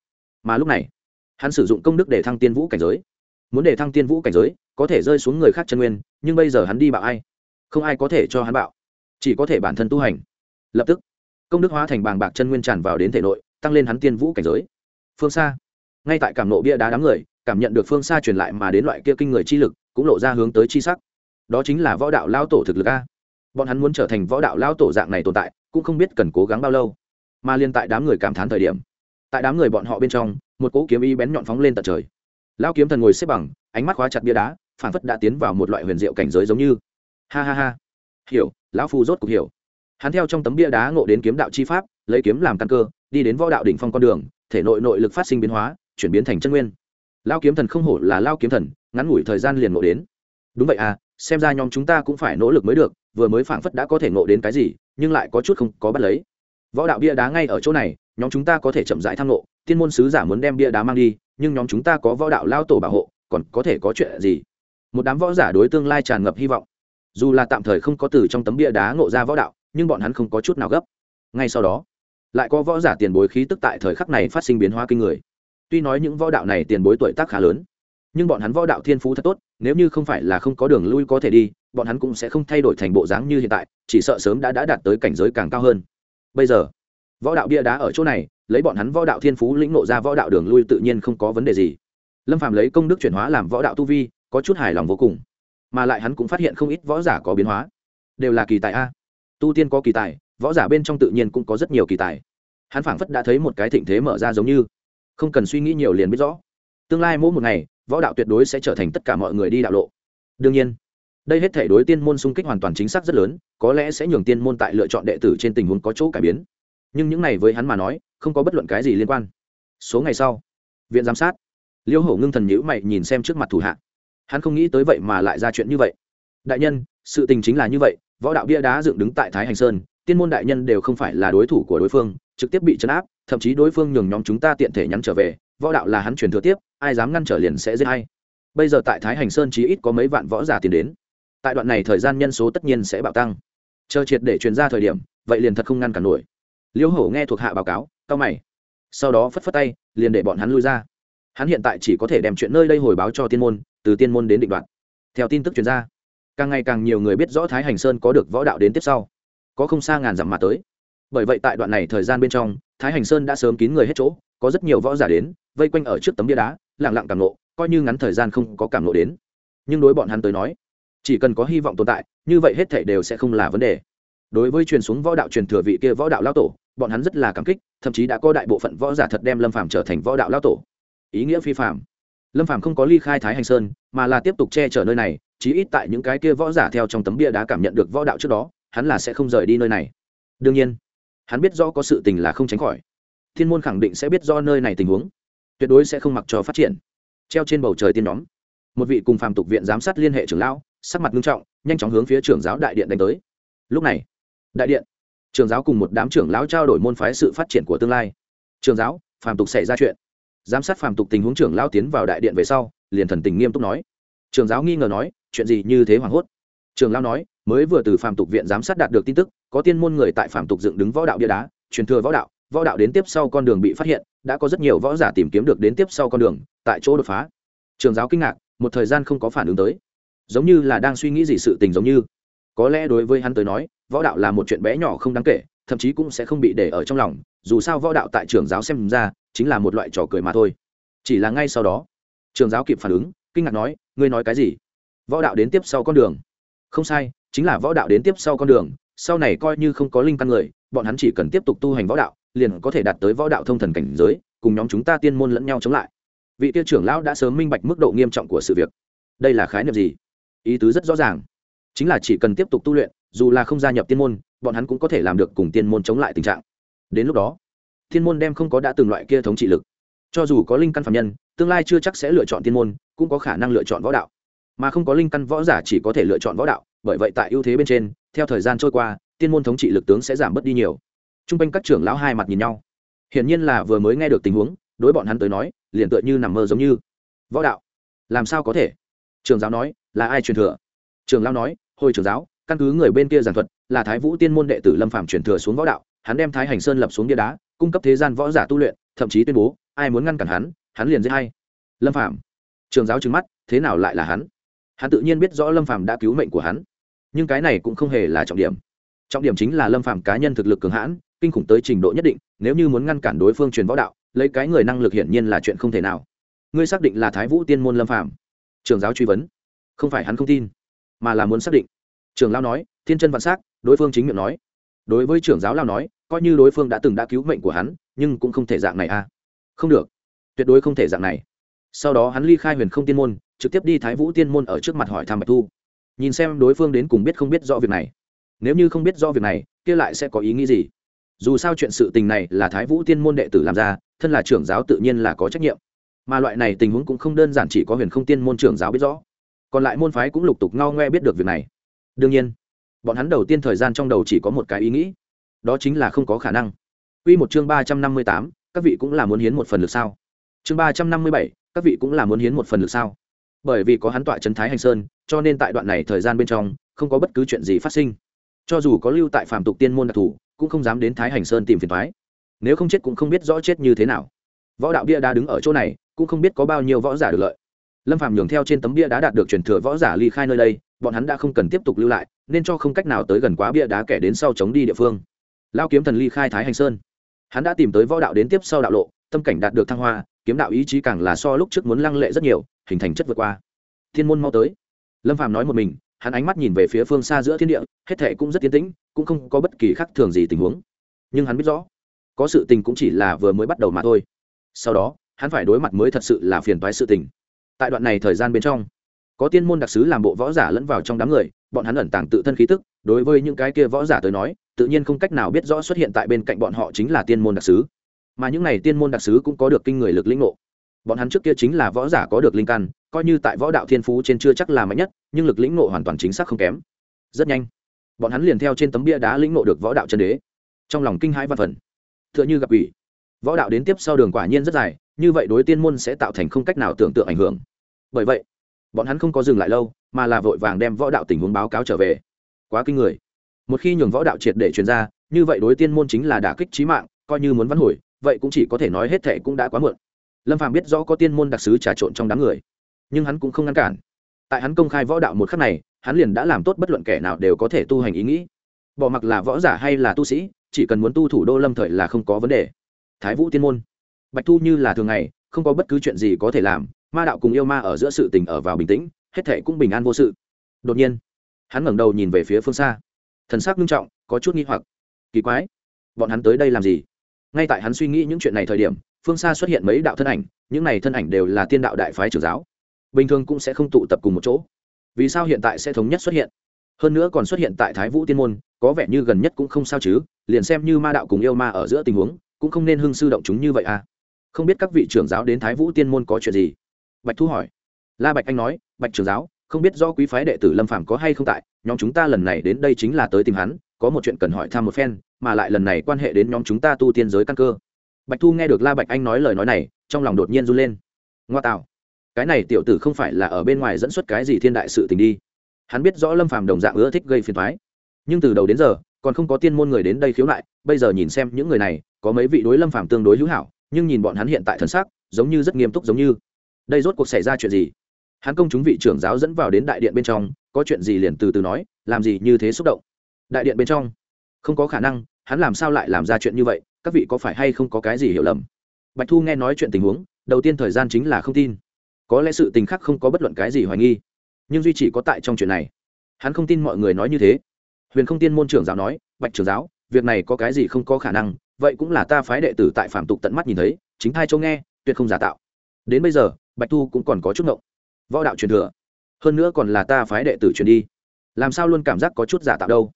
Mà lúc này, hắn sử dụng công đức để thăng tiên vũ cảnh giới. Muốn để thăng tiên vũ cảnh giới, có thể rơi xuống người khác chân nguyên, nhưng bây giờ hắn đi bạo ai? Không ai có thể cho hắn bạo. Chỉ có thể bản thân tu hành. Lập tức, công đức hóa thành bàng bạc chân nguyên tràn vào đến thể nội, tăng lên hắn tiên vũ cảnh giới. Phương xa, ngay tại cảm nộ bia đá đám người, cảm nhận được phương xa truyền lại mà đến loại kia kinh người chi lực, cũng lộ ra hướng tới chi sắc. Đó chính là võ đạo lao tổ thực lực a. Bọn hắn muốn trở thành võ đạo lao tổ dạng này tồn tại cũng không biết cần cố gắng bao lâu. Mà liên tại đám người cảm thán thời điểm, tại đám người bọn họ bên trong, một cỗ kiếm y bén nhọn phóng lên tận trời. Lao kiếm thần ngồi xếp bằng, ánh mắt khóa chặt bia đá phản phất đã tiến vào một loại huyền diệu cảnh giới giống như. Ha ha ha. Hiểu, lão phu rốt cuộc hiểu. Hắn theo trong tấm bia đá ngộ đến kiếm đạo chi pháp, lấy kiếm làm căn cơ, đi đến võ đạo đỉnh phong con đường, thể nội nội lực phát sinh biến hóa, chuyển biến thành chân nguyên. Lao kiếm thần không hổ là lao kiếm thần, ngắn ngủi thời gian liền ngộ đến. Đúng vậy à xem ra nhóm chúng ta cũng phải nỗ lực mới được, vừa mới phảng phất đã có thể ngộ đến cái gì nhưng lại có chút không có bắt lấy. Võ đạo bia đá ngay ở chỗ này, nhóm chúng ta có thể chậm rãi tham ngộ, tiên môn sứ giả muốn đem bia đá mang đi, nhưng nhóm chúng ta có võ đạo lao tổ bảo hộ, còn có thể có chuyện gì? Một đám võ giả đối tương lai tràn ngập hy vọng. Dù là tạm thời không có từ trong tấm bia đá ngộ ra võ đạo, nhưng bọn hắn không có chút nào gấp. Ngay sau đó, lại có võ giả tiền bối khí tức tại thời khắc này phát sinh biến hóa kinh người. Tuy nói những võ đạo này tiền bối tuổi tác khá lớn, nhưng bọn hắn võ đạo thiên phú thật tốt, nếu như không phải là không có đường lui có thể đi, bọn hắn cũng sẽ không thay đổi thành bộ dáng như hiện tại chỉ sợ sớm đã đã đạt tới cảnh giới càng cao hơn. Bây giờ, võ đạo bia đá ở chỗ này, lấy bọn hắn võ đạo thiên phú lĩnh nộ ra võ đạo đường lui tự nhiên không có vấn đề gì. Lâm phạm lấy công đức chuyển hóa làm võ đạo tu vi, có chút hài lòng vô cùng. Mà lại hắn cũng phát hiện không ít võ giả có biến hóa. Đều là kỳ tài a. Tu tiên có kỳ tài, võ giả bên trong tự nhiên cũng có rất nhiều kỳ tài. Hắn phảng phất đã thấy một cái thịnh thế mở ra giống như. Không cần suy nghĩ nhiều liền biết rõ. Tương lai mỗi một ngày, võ đạo tuyệt đối sẽ trở thành tất cả mọi người đi đạo lộ. Đương nhiên đây hết thể đối tiên môn xung kích hoàn toàn chính xác rất lớn, có lẽ sẽ nhường tiên môn tại lựa chọn đệ tử trên tình huống có chỗ cải biến. Nhưng những này với hắn mà nói, không có bất luận cái gì liên quan. Số ngày sau, viện giám sát, liêu hổ ngưng thần nhữ mày nhìn xem trước mặt thủ hạ. Hắn không nghĩ tới vậy mà lại ra chuyện như vậy. Đại nhân, sự tình chính là như vậy, võ đạo bia đá dựng đứng tại thái hành sơn, tiên môn đại nhân đều không phải là đối thủ của đối phương, trực tiếp bị chấn áp, thậm chí đối phương nhường nhóm chúng ta tiện thể nhắn trở về, võ đạo là hắn truyền thừa tiếp, ai dám ngăn trở liền sẽ giết hay bây giờ tại thái hành sơn chí ít có mấy vạn võ giả tiến đến tại đoạn này thời gian nhân số tất nhiên sẽ bạo tăng. Chờ triệt để truyền ra thời điểm, vậy liền thật không ngăn cản nổi. Liêu hổ nghe thuộc hạ báo cáo cao mày. Sau đó phất phất tay, liền để bọn hắn lui ra. Hắn hiện tại chỉ có thể đem chuyện nơi đây hồi báo cho tiên môn, từ tiên môn đến định đoạn. Theo tin tức chuyên gia càng ngày càng nhiều người biết rõ thái hành sơn có được võ đạo đến tiếp sau. Có không xa ngàn dặm mà tới. Bởi vậy tại đoạn này thời gian bên trong, thái hành sơn đã sớm kín người hết chỗ, có rất nhiều võ giả đến, vây quanh ở trước tấm bia đá lẳng lặng cảm nộ coi như ngắn thời gian không có cảm nộ đến. Nhưng đối bọn hắn tới nói chỉ cần có hy vọng tồn tại, như vậy hết thể đều sẽ không là vấn đề. Đối với truyền xuống võ đạo truyền thừa vị kia võ đạo lao tổ, bọn hắn rất là cảm kích, thậm chí đã có đại bộ phận võ giả thật đem lâm phàm trở thành võ đạo lao tổ. Ý nghĩa phi phạm lâm phàm không có ly khai thái hành sơn, mà là tiếp tục che chở nơi này, chí ít tại những cái kia võ giả theo trong tấm bia đá cảm nhận được võ đạo trước đó, hắn là sẽ không rời đi nơi này. Đương nhiên, hắn biết rõ có sự tình là không tránh khỏi. Thiên môn khẳng định sẽ biết do nơi này tình huống. Tuyệt đối sẽ không mặc cho phát triển. Treo trên bầu trời tiên nhóm, một vị cùng phàm tục viện giám sát liên hệ trưởng lão sắc mặt nghiêm trọng, nhanh chóng hướng phía trưởng giáo đại điện đánh tới. Lúc này, đại điện, trưởng giáo cùng một đám trưởng lão trao đổi môn phái sự phát triển của tương lai. Trường giáo, phàm tục xảy ra chuyện. Giám sát phàm tục tình huống trưởng lão tiến vào đại điện về sau, liền thần tình nghiêm túc nói. Trường giáo nghi ngờ nói, chuyện gì như thế hoảng hốt. Trường lão nói, mới vừa từ phàm tục viện giám sát đạt được tin tức, có tiên môn người tại phàm tục dựng đứng võ đạo bia đá, truyền thừa võ đạo võ đạo đến tiếp sau con đường bị phát hiện, đã có rất nhiều võ giả tìm kiếm được đến tiếp sau con đường, tại chỗ đột phá. Trường giáo kinh ngạc, một thời gian không có phản ứng tới giống như là đang suy nghĩ gì sự tình giống như. Có lẽ đối với hắn tới nói, võ đạo là một chuyện bé nhỏ không đáng kể, thậm chí cũng sẽ không bị để ở trong lòng, dù sao võ đạo tại trường giáo xem ra, chính là một loại trò cười mà thôi. Chỉ là ngay sau đó, trường giáo kịp phản ứng, kinh ngạc nói, ngươi nói cái gì? Võ đạo đến tiếp sau con đường. Không sai, chính là võ đạo đến tiếp sau con đường, sau này coi như không có linh căn người, bọn hắn chỉ cần tiếp tục tu hành võ đạo, liền có thể đạt tới võ đạo thông thần cảnh giới, cùng nhóm chúng ta tiên môn lẫn nhau chống lại. Vị tiêu trưởng lão đã sớm minh bạch mức độ nghiêm trọng của sự việc. Đây là khái niệm gì? Ý tứ rất rõ ràng. Chính là chỉ cần tiếp tục tu luyện, dù là không gia nhập tiên môn, bọn hắn cũng có thể làm được cùng tiên môn chống lại tình trạng. Đến lúc đó, tiên môn đem không có đã từng loại kia thống trị lực. Cho dù có linh căn phạm nhân, tương lai chưa chắc sẽ lựa chọn tiên môn, cũng có khả năng lựa chọn võ đạo. Mà không có linh căn võ giả chỉ có thể lựa chọn võ đạo, bởi vậy tại ưu thế bên trên, theo thời gian trôi qua, tiên môn thống trị lực tướng sẽ giảm bớt đi nhiều. T r u n g quanh các trưởng lão hai mặt nhìn nhau. Hiển nhiên là vừa mới nghe được tình huống, đối bọn hắn tới nói, liền tựa như nằm mơ giống như. Võ đạo? Làm sao có thể? Trường giáo nói, là ai truyền thừa? Trường lao nói, hồi trường giáo, căn cứ người bên kia giảng thuật, là thái vũ tiên môn đệ tử lâm phạm truyền thừa xuống võ đạo, hắn đem thái hành sơn lập xuống bia đá, cung cấp thế gian võ giả tu luyện, thậm chí tuyên bố, ai muốn ngăn cản hắn hắn liền giết hay lâm phạm trường giáo trừng mắt, thế nào lại là hắn? Hắn tự nhiên biết rõ lâm phạm đã cứu mệnh của hắn, nhưng cái này cũng không hề là trọng điểm. Trọng điểm chính là lâm phạm cá nhân thực lực cường hãn, kinh khủng tới trình độ nhất định, nếu như muốn ngăn cản đối phương truyền võ đạo, lấy cái người năng lực hiển nhiên là chuyện không thể nào. Ngươi xác định là thái vũ tiên môn lâm phạm trường giáo truy vấn. Không phải hắn không tin, mà là muốn xác định. Trường lao nói, thiên chân vạn s á c đối phương chính miệng nói. Đối với trưởng giáo lao nói, coi như đối phương đã từng đã cứu mệnh của hắn, nhưng cũng không thể dạng này a à. không được. Tuyệt đối không thể dạng này. Sau đó hắn ly khai huyền không tiên môn, trực tiếp đi thái vũ tiên môn ở trước mặt hỏi thăm bạch thu. Nhìn xem đối phương đến cùng biết không biết rõ việc này. Nếu như không biết rõ việc này, kia lại sẽ có ý nghĩ gì? Dù sao chuyện sự tình này là thái vũ tiên môn đệ tử làm ra, thân là trưởng giáo tự nhiên là có trách nhiệm mà loại này tình huống cũng không đơn giản chỉ có huyền không tiên môn trưởng giáo biết rõ. Còn lại môn phái cũng lục tục ngao ngoe biết được việc này. Đương nhiên bọn hắn đầu tiên thời gian trong đầu chỉ có một cái ý nghĩ. Đó chính là không có khả năng. Quy một chương ba trăm năm mươi tám, các vị cũng là muốn hiến một phần lực sao? Chương ba trăm năm mươi bảy, các vị cũng là muốn hiến một phần lực sao? Bởi vì có hắn tọa trấn Thái Hành Sơn, cho nên tại đoạn này thời gian bên trong, không có bất cứ chuyện gì phát sinh. Cho dù có lưu tại phạm tục tiên môn đặc thù cũng không dám đến thái hành sơn tìm phiền thoái nếu không chết cũng không biết rõ chết như thế nào. Võ đạo bia đá đứng ở chỗ này cũng không biết có bao nhiêu võ giả được lợi. Lâm phạm nhường theo trên tấm bia đá đạt được truyền thừa võ giả ly khai nơi đây, bọn hắn đã không cần tiếp tục lưu lại, nên cho không cách nào tới gần quá bia đá kẻ đến sau chống đi địa phương. Lao kiếm thần ly khai thái hành sơn. Hắn đã tìm tới võ đạo đến tiếp sau đạo lộ, tâm cảnh đạt được thăng hoa, kiếm đạo ý chí càng là so lúc trước muốn lăng lệ rất nhiều, hình thành chất vượt qua. Thiên môn mau tới. Lâm phạm nói một mình, hắn ánh mắt nhìn về phía phương xa giữa thiên địa, hết thệ cũng rất tiến tĩnh, cũng không có bất kỳ khác thường gì tình huống. Nhưng hắn biết rõ, có sự tình cũng chỉ là vừa mới bắt đầu mà thôi. Sau đó hắn phải đối mặt mới thật sự là phiền toái sự tình. Tại đoạn này thời gian bên trong, có tiên môn đặc sứ làm bộ võ giả lẫn vào trong đám người, bọn hắn ẩn tàng tự thân khí tức, đối với những cái kia võ giả tới nói, tự nhiên không cách nào biết rõ xuất hiện tại bên cạnh bọn họ chính là tiên môn đặc sứ. Mà những này tiên môn đặc sứ cũng có được kinh người lực lĩnh ngộ. Bọn hắn trước kia chính là võ giả có được linh căn, coi như tại võ đạo thiên phú trên chưa chắc là mạnh nhất, nhưng lực lĩnh ngộ hoàn toàn chính xác không kém. Rất nhanh, bọn hắn liền theo trên tấm bia đá lĩnh ngộ được võ đạo chân đế. Trong lòng kinh hãi văn phần. T h ư ợ n h ư gặp ủy võ đạo đến tiếp sau đường quả nhiên rất dài như vậy đối tiên môn sẽ tạo thành không cách nào tưởng tượng ảnh hưởng. Bởi vậy, bọn hắn không có dừng lại lâu, mà là vội vàng đem võ đạo tình huống báo cáo trở về. Quá kinh người. Một khi nhường võ đạo triệt để truyền ra, như vậy đối tiên môn chính là đả kích trí mạng, coi như muốn vãn hồi, vậy cũng chỉ có thể nói hết thệ cũng đã quá muộn. Lâm phàm biết rõ có tiên môn đặc sứ trà trộn trong đám người, nhưng hắn cũng không ngăn cản. Tại hắn công khai võ đạo một khắc này, hắn liền đã làm tốt bất luận kẻ nào đều có thể tu hành ý nghĩ. Bỏ mặc là võ giả hay là tu sĩ, chỉ cần muốn tu thủ đô lâm thời là không có vấn đề. Thái vũ tiên môn bạch thu như là thường ngày, không có bất cứ chuyện gì có thể làm, ma đạo cùng yêu ma ở giữa sự tình ở vào bình tĩnh, hết thể cũng bình an vô sự. Đột nhiên, hắn ngẩng đầu nhìn về phía phương xa. Thần sắc nghiêm trọng, có chút nghi hoặc. Kỳ quái, bọn hắn tới đây làm gì? Ngay tại hắn suy nghĩ những chuyện này thời điểm, phương xa xuất hiện mấy đạo thân ảnh, những này thân ảnh đều là tiên đạo đại phái trưởng giáo. Bình thường cũng sẽ không tụ tập cùng một chỗ. Vì sao hiện tại sẽ thống nhất xuất hiện? Hơn nữa còn xuất hiện tại thái vũ tiên môn, có vẻ như gần nhất cũng không sao chứ, liền xem như ma đạo cùng yêu ma ở giữa tình huống, cũng không nên hưng sư động chúng như vậy à không biết các vị trưởng giáo đến thái vũ tiên môn có chuyện gì? Bạch thu hỏi. La bạch anh nói, bạch trưởng giáo, không biết do quý phái đệ tử lâm phàm có hay không tại, nhóm chúng ta lần này đến đây chính là tới tìm hắn, có một chuyện cần hỏi thăm một phen, mà lại lần này quan hệ đến nhóm chúng ta tu tiên giới căn cơ. Bạch thu nghe được la bạch anh nói lời nói này, trong lòng đột nhiên run lên. Ngoa tạo. Cái này tiểu tử không phải là ở bên ngoài dẫn xuất cái gì thiên đại sự tình đi. Hắn biết rõ lâm phàm đồng dạng ưa thích gây phiền thoái nhưng từ đầu đến giờ, còn không có tiên môn người đến đây khiếu nại, bây giờ nhìn xem những người này, có mấy vị đối lâm phàm tương đối hữu hảo nhưng nhìn bọn hắn hiện tại thân xác giống như rất nghiêm túc giống như. Đây rốt cuộc xảy ra chuyện gì? Hắn công chúng vị trưởng giáo dẫn vào đến đại điện bên trong, có chuyện gì liền từ từ nói, làm gì như thế xúc động. Đại điện bên trong, không có khả năng, hắn làm sao lại làm ra chuyện như vậy, các vị có phải hay không có cái gì hiểu lầm? Bạch thu nghe nói chuyện tình huống, đầu tiên thời gian chính là không tin. Có lẽ sự tình khác không có bất luận cái gì hoài nghi, nhưng duy chỉ có tại trong chuyện này. Hắn không tin mọi người nói như thế. Huyền không tiên môn trưởng giáo nói, bạch trưởng giáo, việc này có cái gì không có khả năng vậy cũng là ta phái đệ tử tại phạm tục tận mắt nhìn thấy, chính thai châu nghe, tuyệt không giả tạo. Đến bây giờ, bạch thu cũng còn có chút ngộng. Võ đạo truyền thừa, hơn nữa còn là ta phái đệ tử truyền đi. Làm sao luôn cảm giác có chút giả tạo đâu?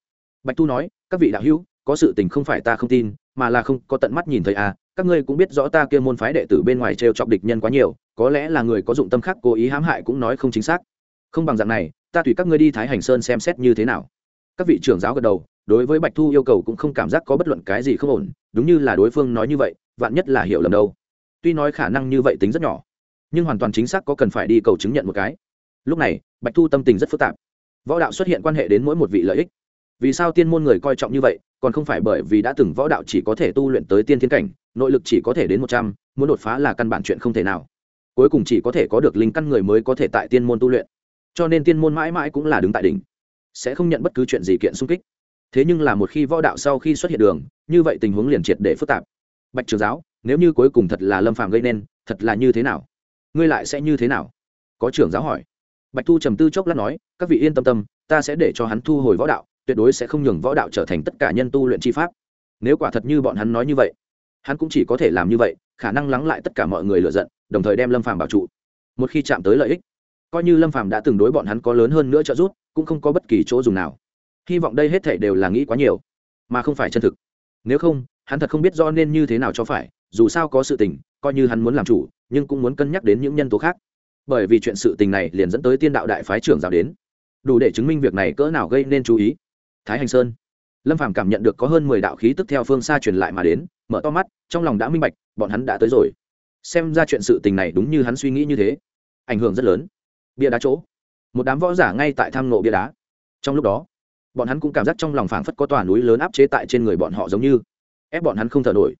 Bạch thu nói, các vị đạo hữu, có sự tình không phải ta không tin, mà là không có tận mắt nhìn thấy à các ngươi cũng biết rõ ta kia môn phái đệ tử bên ngoài t r e o chọc địch nhân quá nhiều, có lẽ là người có dụng tâm khác cố ý hãm hại cũng nói không chính xác. Không bằng dạng này, ta tùy các ngươi đi thái hành sơn xem xét như thế nào. Các vị trưởng giáo gật đầu đối với bạch thu yêu cầu cũng không cảm giác có bất luận cái gì không ổn, đúng như là đối phương nói như vậy, vạn nhất là hiểu lầm đâu. Tuy nói khả năng như vậy tính rất nhỏ, nhưng hoàn toàn chính xác có cần phải đi cầu chứng nhận một cái. Lúc này, bạch thu tâm tình rất phức tạp. Võ đạo xuất hiện quan hệ đến mỗi một vị lợi ích. Vì sao tiên môn người coi trọng như vậy, còn không phải bởi vì đã từng võ đạo chỉ có thể tu luyện tới tiên thiên cảnh, nội lực chỉ có thể đến một trăm, muốn đột phá là căn bản chuyện không thể nào. Cuối cùng chỉ có thể có được linh căn người mới có thể tại tiên môn tu luyện. Cho nên tiên môn mãi mãi cũng là đứng tại đỉnh, sẽ không nhận bất cứ chuyện gì kiện xung kích thế nhưng là một khi võ đạo sau khi xuất hiện đường, như vậy tình huống liền triệt để phức tạp. Bạch trường giáo, nếu như cuối cùng thật là lâm phàm gây nên, thật là như thế nào? Ngươi lại sẽ như thế nào? Có trưởng giáo hỏi. Bạch thu trầm tư chốc lát nói, các vị yên tâm tâm, ta sẽ để cho hắn thu hồi võ đạo, tuyệt đối sẽ không nhường võ đạo trở thành tất cả nhân tu luyện chi pháp. Nếu quả thật như bọn hắn nói như vậy, hắn cũng chỉ có thể làm như vậy, khả năng lắng lại tất cả mọi người lựa giận, đồng thời đem lâm phàm bảo trụ. Một khi chạm tới lợi ích, coi như lâm phàm đã từng đối bọn hắn có lớn hơn nữa trợ giúp, cũng không có bất kỳ chỗ dùng nào hy vọng đây hết thể đều là nghĩ quá nhiều, mà không phải chân thực. Nếu không, hắn thật không biết do nên như thế nào cho phải, dù sao có sự tình, coi như hắn muốn làm chủ, nhưng cũng muốn cân nhắc đến những nhân tố khác. Bởi vì chuyện sự tình này liền dẫn tới tiên đạo đại phái trưởng giáo đến. Đủ để chứng minh việc này cỡ nào gây nên chú ý. Thái hành sơn. Lâm phàm cảm nhận được có hơn mười đạo khí tức theo phương xa truyền lại mà đến, mở to mắt, trong lòng đã minh bạch, bọn hắn đã tới rồi. Xem ra chuyện sự tình này đúng như hắn suy nghĩ như thế. Ảnh hưởng rất lớn. Bia đá chỗ. Một đám võ giả ngay tại tham nộ bia đá. Trong lúc đó bọn hắn cũng cảm giác trong lòng phảng phất có tòa núi lớn áp chế tại trên người bọn họ giống như. Ép bọn hắn không thở nổi.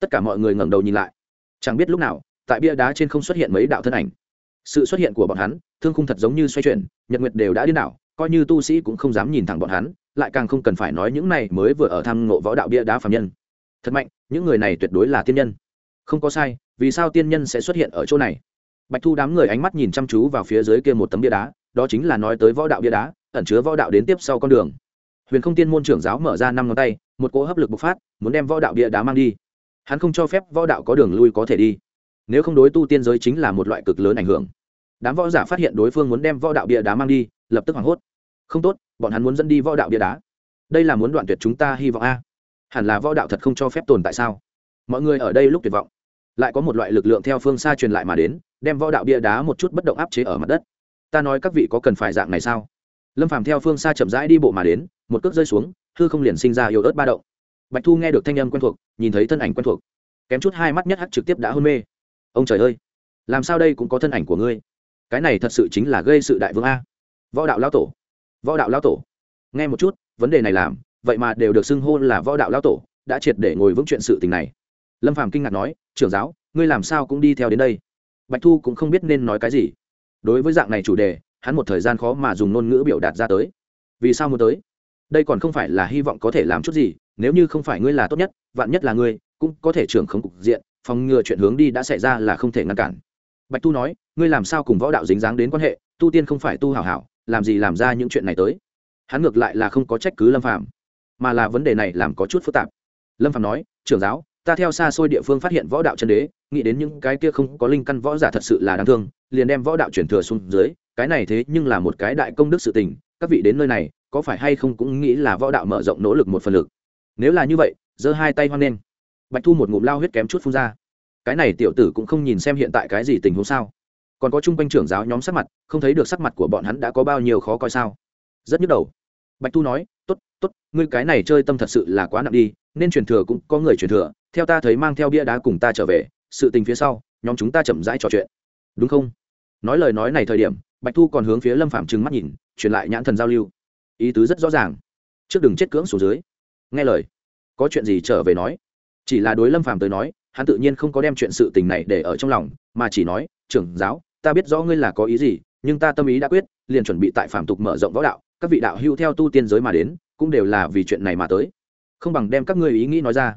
Tất cả mọi người ngẩng đầu nhìn lại. Chẳng biết lúc nào, tại bia đá trên không xuất hiện mấy đạo thân ảnh. Sự xuất hiện của bọn hắn, thương khung thật giống như xoay chuyển, nhật nguyệt đều đã điên đảo, coi như tu sĩ cũng không dám nhìn thẳng bọn hắn, lại càng không cần phải nói những này mới vừa ở tham ngộ võ đạo bia đá phạm nhân. Thật mạnh, những người này tuyệt đối là tiên nhân. Không có sai, vì sao tiên nhân sẽ xuất hiện ở chỗ này? Bạch thu đám người ánh mắt nhìn chăm chú vào phía dưới kia một tấm bia đá, đó chính là nói tới võ đạo bia đá ẩn chứa võ đạo đến tiếp sau con đường. Huyền không tiên môn trưởng giáo mở ra năm ngón tay, một cỗ hấp lực bộc phát, muốn đem võ đạo bia đá mang đi. Hắn không cho phép võ đạo có đường lui có thể đi. Nếu không đối tu tiên giới chính là một loại cực lớn ảnh hưởng. Đám võ giả phát hiện đối phương muốn đem võ đạo bia đá mang đi, lập tức hoảng hốt. Không tốt, bọn hắn muốn dẫn đi võ đạo bia đá. Đây là muốn đoạn tuyệt chúng ta hy vọng a. Hẳn là võ đạo thật không cho phép tồn tại sao? Mọi người ở đây lúc tuyệt vọng. Lại có một loại lực lượng theo phương xa truyền lại mà đến, đem võ đạo bia đá một chút bất động áp chế ở mặt đất. Ta nói các vị có cần phải dạng này sao? Lâm phàm theo phương xa chậm rãi đi bộ mà đến, một cước rơi xuống, hư không liền sinh ra yếu ớt ba động. Bạch thu nghe được thanh âm quen thuộc, nhìn thấy thân ảnh quen thuộc. Kém chút hai mắt nhất hắt trực tiếp đã hôn mê. Ông trời ơi, làm sao đây cũng có thân ảnh của ngươi? Cái này thật sự chính là gây sự đại vương a. Võ đạo lão tổ. Võ đạo lão tổ. Nghe một chút, vấn đề này làm, vậy mà đều được xưng hô là võ đạo lão tổ, đã triệt để ngồi vững chuyện sự tình này. Lâm phàm kinh ngạc nói, trưởng giáo, ngươi làm sao cũng đi theo đến đây? Bạch thu cũng không biết nên nói cái gì. Đối với dạng này chủ đề hắn một thời gian khó mà dùng ngôn ngữ biểu đạt ra tới. Vì sao muốn tới? Đây còn không phải là hy vọng có thể làm chút gì, nếu như không phải ngươi là tốt nhất, vạn nhất là ngươi, cũng có thể trưởng không cục diện, phòng ngừa chuyện hướng đi đã xảy ra là không thể ngăn cản. Bạch tu nói, ngươi làm sao cùng võ đạo dính dáng đến quan hệ, tu tiên không phải tu hảo hảo, làm gì làm ra những chuyện này tới? Hắn ngược lại là không có trách cứ lâm phạm mà là vấn đề này làm có chút phức tạp. Lâm phạm nói, trưởng giáo, ta theo xa xôi địa phương phát hiện võ đạo chân đế, nghĩ đến những cái kia không có linh căn võ giả thật sự là đáng thương, liền đem võ đạo chuyển thừa xuống dưới cái này thế nhưng là một cái đại công đức sự tình, các vị đến nơi này, có phải hay không cũng nghĩ là võ đạo mở rộng nỗ lực một phần lực. Nếu là như vậy, giơ hai tay hoan nghênh. Bạch thu một ngụm lao huyết kém chút phun ra. Cái này tiểu tử cũng không nhìn xem hiện tại cái gì tình huống sao? Còn có chung quanh trưởng giáo nhóm sắc mặt, không thấy được sắc mặt của bọn hắn đã có bao nhiêu khó coi sao? Rất nhức đầu. Bạch thu nói t ố t t ố t ngươi cái này chơi tâm thật sự là quá nặng đi, nên truyền thừa cũng có người truyền thừa, theo ta thấy mang theo bia đá cùng ta trở về, sự tình phía sau, nhóm chúng ta chậm rãi trò chuyện. Đúng không? Nói lời nói này thời điểm bạch thu còn hướng phía lâm phạm trừng mắt nhìn, truyền lại nhãn thần giao lưu. Ý tứ rất rõ ràng. Trước đừng chết cưỡng xuống dưới. Nghe lời. Có chuyện gì trở về nói. Chỉ là đối lâm Phạm tới nói, hắn tự nhiên không có đem chuyện sự tình này để ở trong lòng, mà chỉ nói, trưởng giáo, ta biết rõ ngươi là có ý gì, nhưng ta tâm ý đã quyết, liền chuẩn bị tại phạm tục mở rộng võ đạo, các vị đạo hưu theo tu tiên giới mà đến, cũng đều là vì chuyện này mà tới. Không bằng đem các ngươi ý nghĩ nói ra.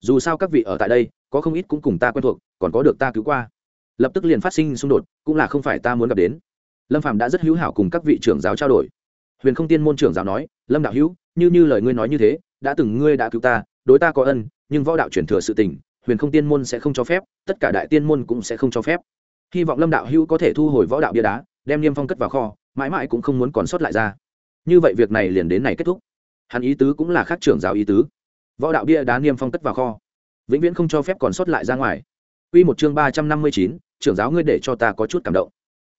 Dù sao các vị ở tại đây, có không ít cũng cùng ta quen thuộc, còn có được ta cứu qua. Lập tức liền phát sinh xung đột, cũng là không phải ta muốn gặp đến lâm phạm đã rất hữu hảo cùng các vị trưởng giáo trao đổi. Huyền không tiên môn trưởng giáo nói lâm đạo hữu như như lời ngươi nói như thế đã từng ngươi đã cứu ta đối ta có ân nhưng võ đạo chuyển thừa sự tình huyền không tiên môn sẽ không cho phép tất cả đại tiên môn cũng sẽ không cho phép. Hy vọng lâm đạo hữu có thể thu hồi võ đạo bia đá đem niêm phong cất vào kho mãi mãi cũng không muốn còn sót lại ra. Như vậy việc này liền đến này kết thúc. Hắn ý tứ cũng là khác trưởng giáo ý tứ. Võ đạo bia đá niêm phong cất vào kho vĩnh viễn không cho phép còn sót lại ra ngoài. Quy một chương ba trăm năm mươi chín, trưởng giáo ngươi để cho ta có chút cảm động.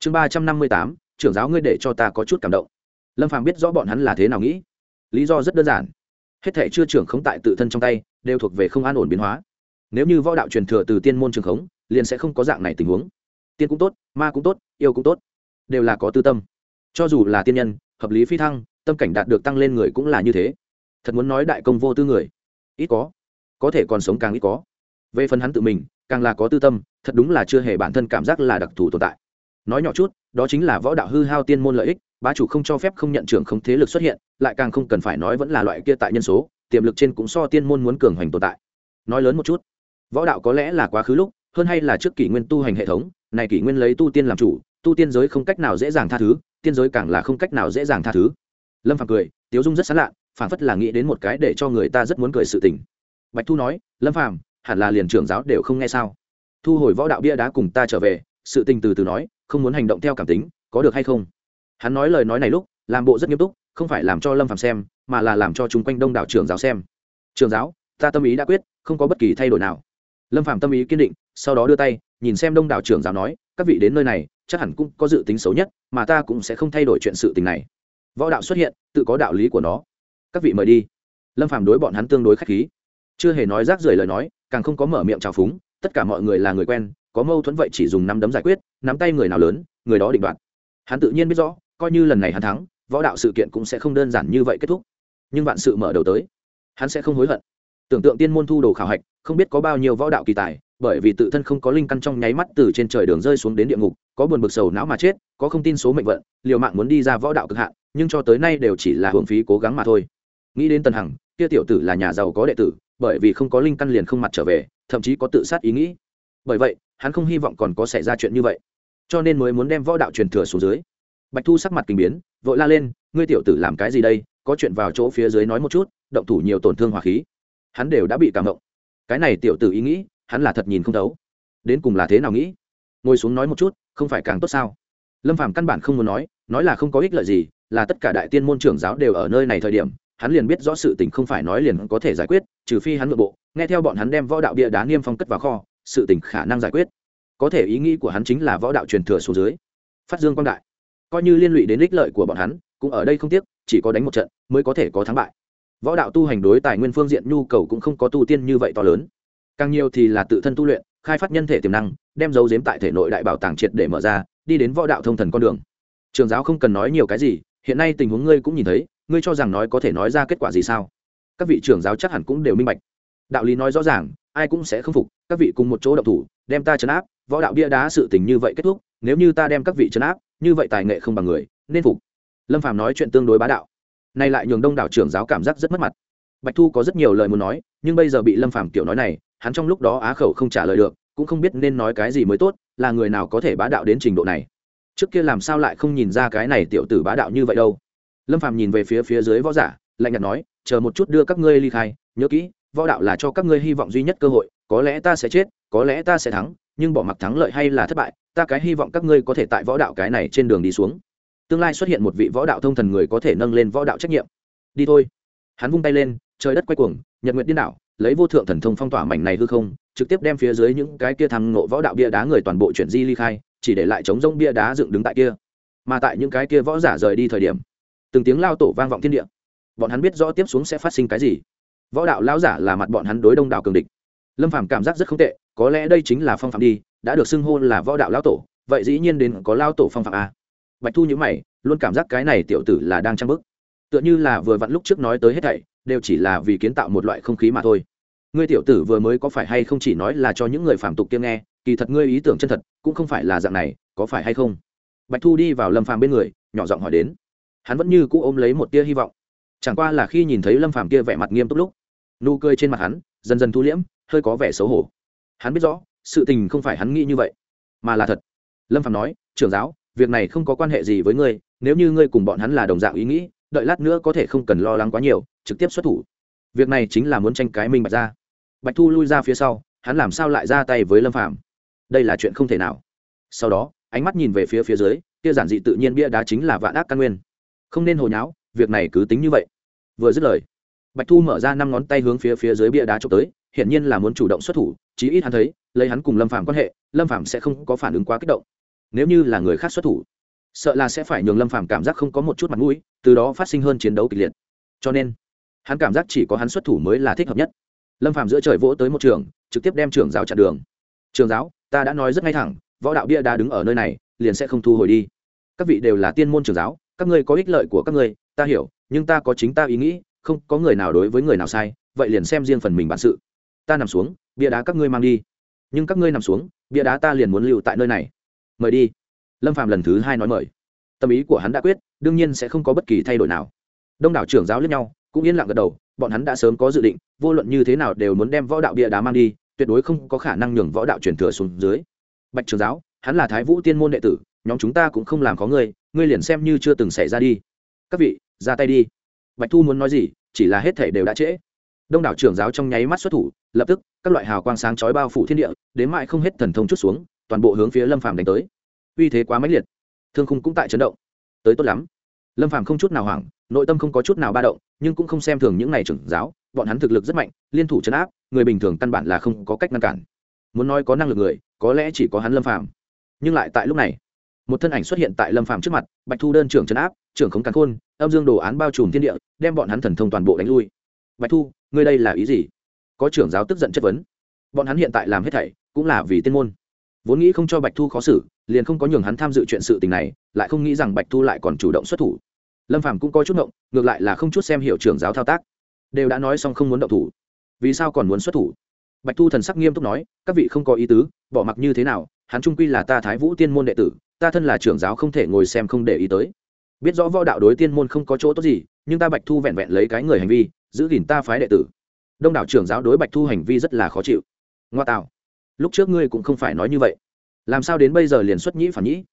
Chương ba trăm năm mươi tám, trưởng giáo ngươi để cho ta có chút cảm động. Lâm Phàm biết rõ bọn hắn là thế nào nghĩ. Lý do rất đơn giản. Hết thể chưa trưởng không tại tự thân trong tay, đều thuộc về không an ổn biến hóa. Nếu như võ đạo truyền thừa từ tiên môn trường khống, liền sẽ không có dạng này tình huống. Tiên cũng tốt, ma cũng tốt, yêu cũng tốt, đều là có tư tâm. Cho dù là tiên nhân, hợp lý phi thăng, tâm cảnh đạt được tăng lên người cũng là như thế. Thật muốn nói đại công vô tư người, ít có, có thể còn sống càng ít có. Về phần hắn tự mình, càng là có tư tâm thật đúng là chưa hề bản thân cảm giác là đặc thù tồn tại nói nhỏ chút, đó chính là võ đạo hư hao tiên môn lợi ích, bá chủ không cho phép không nhận trưởng không thế lực xuất hiện, lại càng không cần phải nói vẫn là loại kia tại nhân số, tiềm lực trên cũng so tiên môn muốn cường hoành tồn tại. Nói lớn một chút, võ đạo có lẽ là quá khứ lúc, hơn hay là trước kỷ nguyên tu hành hệ thống, này kỷ nguyên lấy tu tiên làm chủ, tu tiên giới không cách nào dễ dàng tha thứ, tiên giới càng là không cách nào dễ dàng tha thứ. Lâm phàm cười, tiếu dung rất sán lạ phản phất là nghĩ đến một cái để cho người ta rất muốn cười sự tình. Bạch thu nói, lâm phàm, hẳn là liền trưởng giáo đều không nghe sao? Thu hồi võ đạo bia đá cùng ta trở về. Sự tình từ từ nói không muốn hành động theo cảm tính, có được hay không? Hắn nói lời nói này lúc, làm bộ rất nghiêm túc, không phải làm cho lâm phàm xem, mà là làm cho chúng quanh đông đảo Trường giáo xem. Trường giáo, ta tâm ý đã quyết, không có bất kỳ thay đổi nào. Lâm phàm tâm ý kiên định, sau đó đưa tay, nhìn xem đông đảo Trường giáo nói, các vị đến nơi này, chắc hẳn cũng có dự tính xấu nhất, mà ta cũng sẽ không thay đổi chuyện sự tình này. Võ đạo xuất hiện, tự có đạo lý của nó. Các vị mời đi. Lâm phàm đối bọn hắn tương đối khách khí. Chưa hề nói rác rưởi lời nói, càng không có mở miệng trào phúng, tất cả mọi người là người quen có mâu thuẫn vậy chỉ dùng nắm đấm giải quyết, nắm tay người nào lớn, người đó định đoạt. Hắn tự nhiên biết rõ, coi như lần này hắn thắng, võ đạo sự kiện cũng sẽ không đơn giản như vậy kết thúc. Nhưng vạn sự mở đầu tới, hắn sẽ không hối hận. Tưởng tượng tiên môn thu đồ khảo hạch, không biết có bao nhiêu võ đạo kỳ tài, bởi vì tự thân không có linh căn trong nháy mắt từ trên trời đường rơi xuống đến địa ngục, có buồn bực sầu não mà chết, có không tin số mệnh vận, liều mạng muốn đi ra võ đạo cực hạn, nhưng cho tới nay đều chỉ là hưởng phí cố gắng mà thôi. Nghĩ đến tần hằng, kia tiểu tử là nhà giàu có đệ tử, bởi vì không có linh căn liền không mặt trở về, thậm chí có tự sát ý nghĩ. Bởi vậy hắn không hy vọng còn có xảy ra chuyện như vậy. Cho nên mới muốn đem võ đạo truyền thừa xuống dưới. Bạch thu sắc mặt kinh biến, vội la lên, ngươi tiểu tử làm cái gì đây? Có chuyện vào chỗ phía dưới nói một chút, động thủ nhiều tổn thương hỏa khí. Hắn đều đã bị cảm động. Cái này tiểu tử ý nghĩ, hắn là thật nhìn không thấu. Đến cùng là thế nào nghĩ? Ngồi xuống nói một chút, không phải càng tốt sao? Lâm phàm căn bản không muốn nói nói là không có ích lợi gì, là tất cả đại tiên môn trưởng giáo đều ở nơi này thời điểm, hắn liền biết rõ sự tình không phải nói liền có thể giải quyết, trừ phi hắn nội bộ, nghe theo bọn hắn đem võ đạo bia đá niêm phong cất vào kho sự tình khả năng giải quyết. Có thể ý nghĩ của hắn chính là võ đạo truyền thừa xuống dưới. Phát dương quang đại, coi như liên lụy đến ích lợi của bọn hắn, cũng ở đây không tiếc, chỉ có đánh một trận mới có thể có thắng bại. Võ đạo tu hành đối tài nguyên phương diện nhu cầu cũng không có tu tiên như vậy to lớn. Càng nhiều thì là tự thân tu luyện, khai phát nhân thể tiềm năng, đem dấu dếm tại thể nội đại bảo tàng triệt để mở ra, đi đến võ đạo thông thần con đường. Trường giáo không cần nói nhiều cái gì, hiện nay tình huống ngươi cũng nhìn thấy, ngươi cho rằng nói có thể nói ra kết quả gì sao? Các vị trưởng giáo chắc hẳn cũng đều minh bạch. Đạo lý nói rõ ràng ai cũng sẽ không phục, các vị cùng một chỗ động thủ, đem ta chấn áp, võ đạo bia đá sự tình như vậy kết thúc, nếu như ta đem các vị chấn áp, như vậy tài nghệ không bằng người, nên phục. Lâm phàm nói chuyện tương đối bá đạo. Nay lại nhường đông đảo trưởng giáo cảm giác rất mất mặt. Bạch thu có rất nhiều lời muốn nói, nhưng bây giờ bị lâm phàm kiểu nói này, hắn trong lúc đó á khẩu không trả lời được, cũng không biết nên nói cái gì mới tốt, là người nào có thể bá đạo đến trình độ này. Trước kia làm sao lại không nhìn ra cái này tiểu tử bá đạo như vậy đâu. Lâm phàm nhìn về phía phía dưới võ giả, lạnh nhạt nói, chờ một chút đưa các ngươi ly khai, nhớ kỹ võ đạo là cho các ngươi hy vọng duy nhất cơ hội, có lẽ ta sẽ chết, có lẽ ta sẽ thắng, nhưng bỏ mặc thắng lợi hay là thất bại, ta cái hy vọng các ngươi có thể tại võ đạo cái này trên đường đi xuống. Tương lai xuất hiện một vị võ đạo thông thần người có thể nâng lên võ đạo trách nhiệm. Đi thôi. Hắn vung tay lên, trời đất quay cuồng, nhật nguyện điên đảo, lấy vô thượng thần thông phong tỏa mảnh này hư không, trực tiếp đem phía dưới những cái kia thăng nộ võ đạo bia đá người toàn bộ chuyển di ly khai, chỉ để lại chống rông bia đá dựng đứng tại kia. Mà tại những cái kia võ giả rời đi thời điểm, từng tiếng lao tổ vang vọng thiên địa. Bọn hắn biết rõ tiếp xuống sẽ phát sinh cái gì võ đạo lão giả là mặt bọn hắn đối đông đảo cường địch. Lâm phàm cảm giác rất không tệ, có lẽ đây chính là phong phạm đi, đã được xưng hôn là võ đạo lão tổ, vậy dĩ nhiên đến có lao tổ phong phạm a. Bạch thu nhữ mày, luôn cảm giác cái này tiểu tử là đang trang bức tựa như là vừa vặn lúc trước nói tới hết thảy, đều chỉ là vì kiến tạo một loại không khí mà thôi. Ngươi tiểu tử vừa mới có phải hay không chỉ nói là cho những người phản tục kia nghe, kỳ thật ngươi ý tưởng chân thật, cũng không phải là dạng này, có phải hay không? Bạch thu đi vào lâm phàm bên người, nhỏ giọng hỏi đến. Hắn vẫn như cũ ôm lấy một tia hy vọng. Chẳng qua là khi nhìn thấy lâm phàm kia vẻ mặt nghiêm túc lúc nụ cười trên mặt hắn dần dần thu liễm, hơi có vẻ xấu hổ. Hắn biết rõ, sự tình không phải hắn nghĩ như vậy, mà là thật. Lâm phàm nói, trưởng giáo, việc này không có quan hệ gì với ngươi, nếu như ngươi cùng bọn hắn là đồng dạng ý nghĩ, đợi lát nữa có thể không cần lo lắng quá nhiều, trực tiếp xuất thủ. Việc này chính là muốn tranh cái minh bạch ra. Bạch thu lui ra phía sau, hắn làm sao lại ra tay với lâm phạm đây là chuyện không thể nào. Sau đó, ánh mắt nhìn về phía phía dưới, kia giản dị tự nhiên bia đá chính là vạn ác căn nguyên. Không nên hồi nháo, việc này cứ tính như vậy. Vừa dứt lời bạch thu mở ra năm ngón tay hướng phía phía dưới bia đá trộm tới, hiển nhiên là muốn chủ động xuất thủ, chí ít hắn thấy, lấy hắn cùng lâm phạm quan hệ, lâm phạm sẽ không có phản ứng quá kích động. Nếu như là người khác xuất thủ, sợ là sẽ phải nhường lâm phạm cảm giác không có một chút mặt mũi, từ đó phát sinh hơn chiến đấu kịch liệt. Cho nên, hắn cảm giác chỉ có hắn xuất thủ mới là thích hợp nhất. Lâm phạm giữa trời vỗ tới một trường, trực tiếp đem trưởng giáo chặn đường. Trường giáo, ta đã nói rất ngay thẳng, võ đạo bia đá đứng ở nơi này, liền sẽ không thu hồi đi. Các vị đều là tiên môn trường giáo, các ngươi có ích lợi của các ngươi, ta hiểu, nhưng ta có chính ta ý nghĩ không có người nào đối với người nào sai, vậy liền xem riêng phần mình bản sự. Ta nằm xuống, bia đá các ngươi mang đi. Nhưng các ngươi nằm xuống, bia đá ta liền muốn lưu tại nơi này. Mời đi. Lâm phạm lần thứ hai nói mời. Tâm ý của hắn đã quyết, đương nhiên sẽ không có bất kỳ thay đổi nào. Đông đảo trưởng giáo lẫn nhau cũng yên lặng gật đầu, bọn hắn đã sớm có dự định, vô luận như thế nào đều muốn đem võ đạo bia đá mang đi, tuyệt đối không có khả năng nhường võ đạo truyền thừa xuống dưới. Bạch trưởng giáo, hắn là thái vũ tiên môn đệ tử, nhóm chúng ta cũng không làm có ngươi ngươi liền xem như chưa từng xảy ra đi. Các vị, ra tay đi bạch thu muốn nói gì, chỉ là hết thể đều đã trễ. Đông đảo trưởng giáo trong nháy mắt xuất thủ, lập tức, các loại hào quang sáng chói bao phủ thiên địa, đến mại không hết thần thông chút xuống, toàn bộ hướng phía lâm phàm đánh tới. Uy thế quá mãnh liệt. Thương khung cũng tại chấn động. Tới tốt lắm. Lâm phàm không chút nào hoảng, nội tâm không có chút nào ba động, nhưng cũng không xem thường những này trưởng giáo, bọn hắn thực lực rất mạnh, liên thủ chấn áp, người bình thường căn bản là không có cách ngăn cản. Muốn nói có năng lực người, có lẽ chỉ có hắn lâm phàm. Nhưng lại tại lúc này một thân ảnh xuất hiện tại lâm phàm trước mặt, bạch thu đơn trưởng chấn áp, trưởng khống càn khôn, âm dương đồ án bao trùm thiên địa, đem bọn hắn thần thông toàn bộ đánh lui. Bạch thu, ngươi đây là ý gì? Có trưởng giáo tức giận chất vấn. Bọn hắn hiện tại làm hết thảy, cũng là vì tiên môn. Vốn nghĩ không cho bạch thu khó xử, liền không có nhường hắn tham dự chuyện sự tình này, lại không nghĩ rằng bạch thu lại còn chủ động xuất thủ. Lâm phàm cũng có chút động ngược lại là không chút xem hiệu trưởng giáo thao tác. Đều đã nói xong không muốn động thủ. Vì sao còn muốn xuất thủ? Bạch thu thần sắc nghiêm túc nói, các vị không có ý tứ, bỏ mặc như thế nào, hắn trung quy là ta thái vũ tiên môn đệ tử ta thân là trưởng giáo không thể ngồi xem không để ý tới. Biết rõ võ đạo đối tiên môn không có chỗ tốt gì, nhưng ta bạch thu vẹn vẹn lấy cái người hành vi, giữ gìn ta phái đệ tử. Đông đảo trưởng giáo đối bạch thu hành vi rất là khó chịu. Ngoa tạo. Lúc trước ngươi cũng không phải nói như vậy. Làm sao đến bây giờ liền xuất nhĩ phản nhĩ?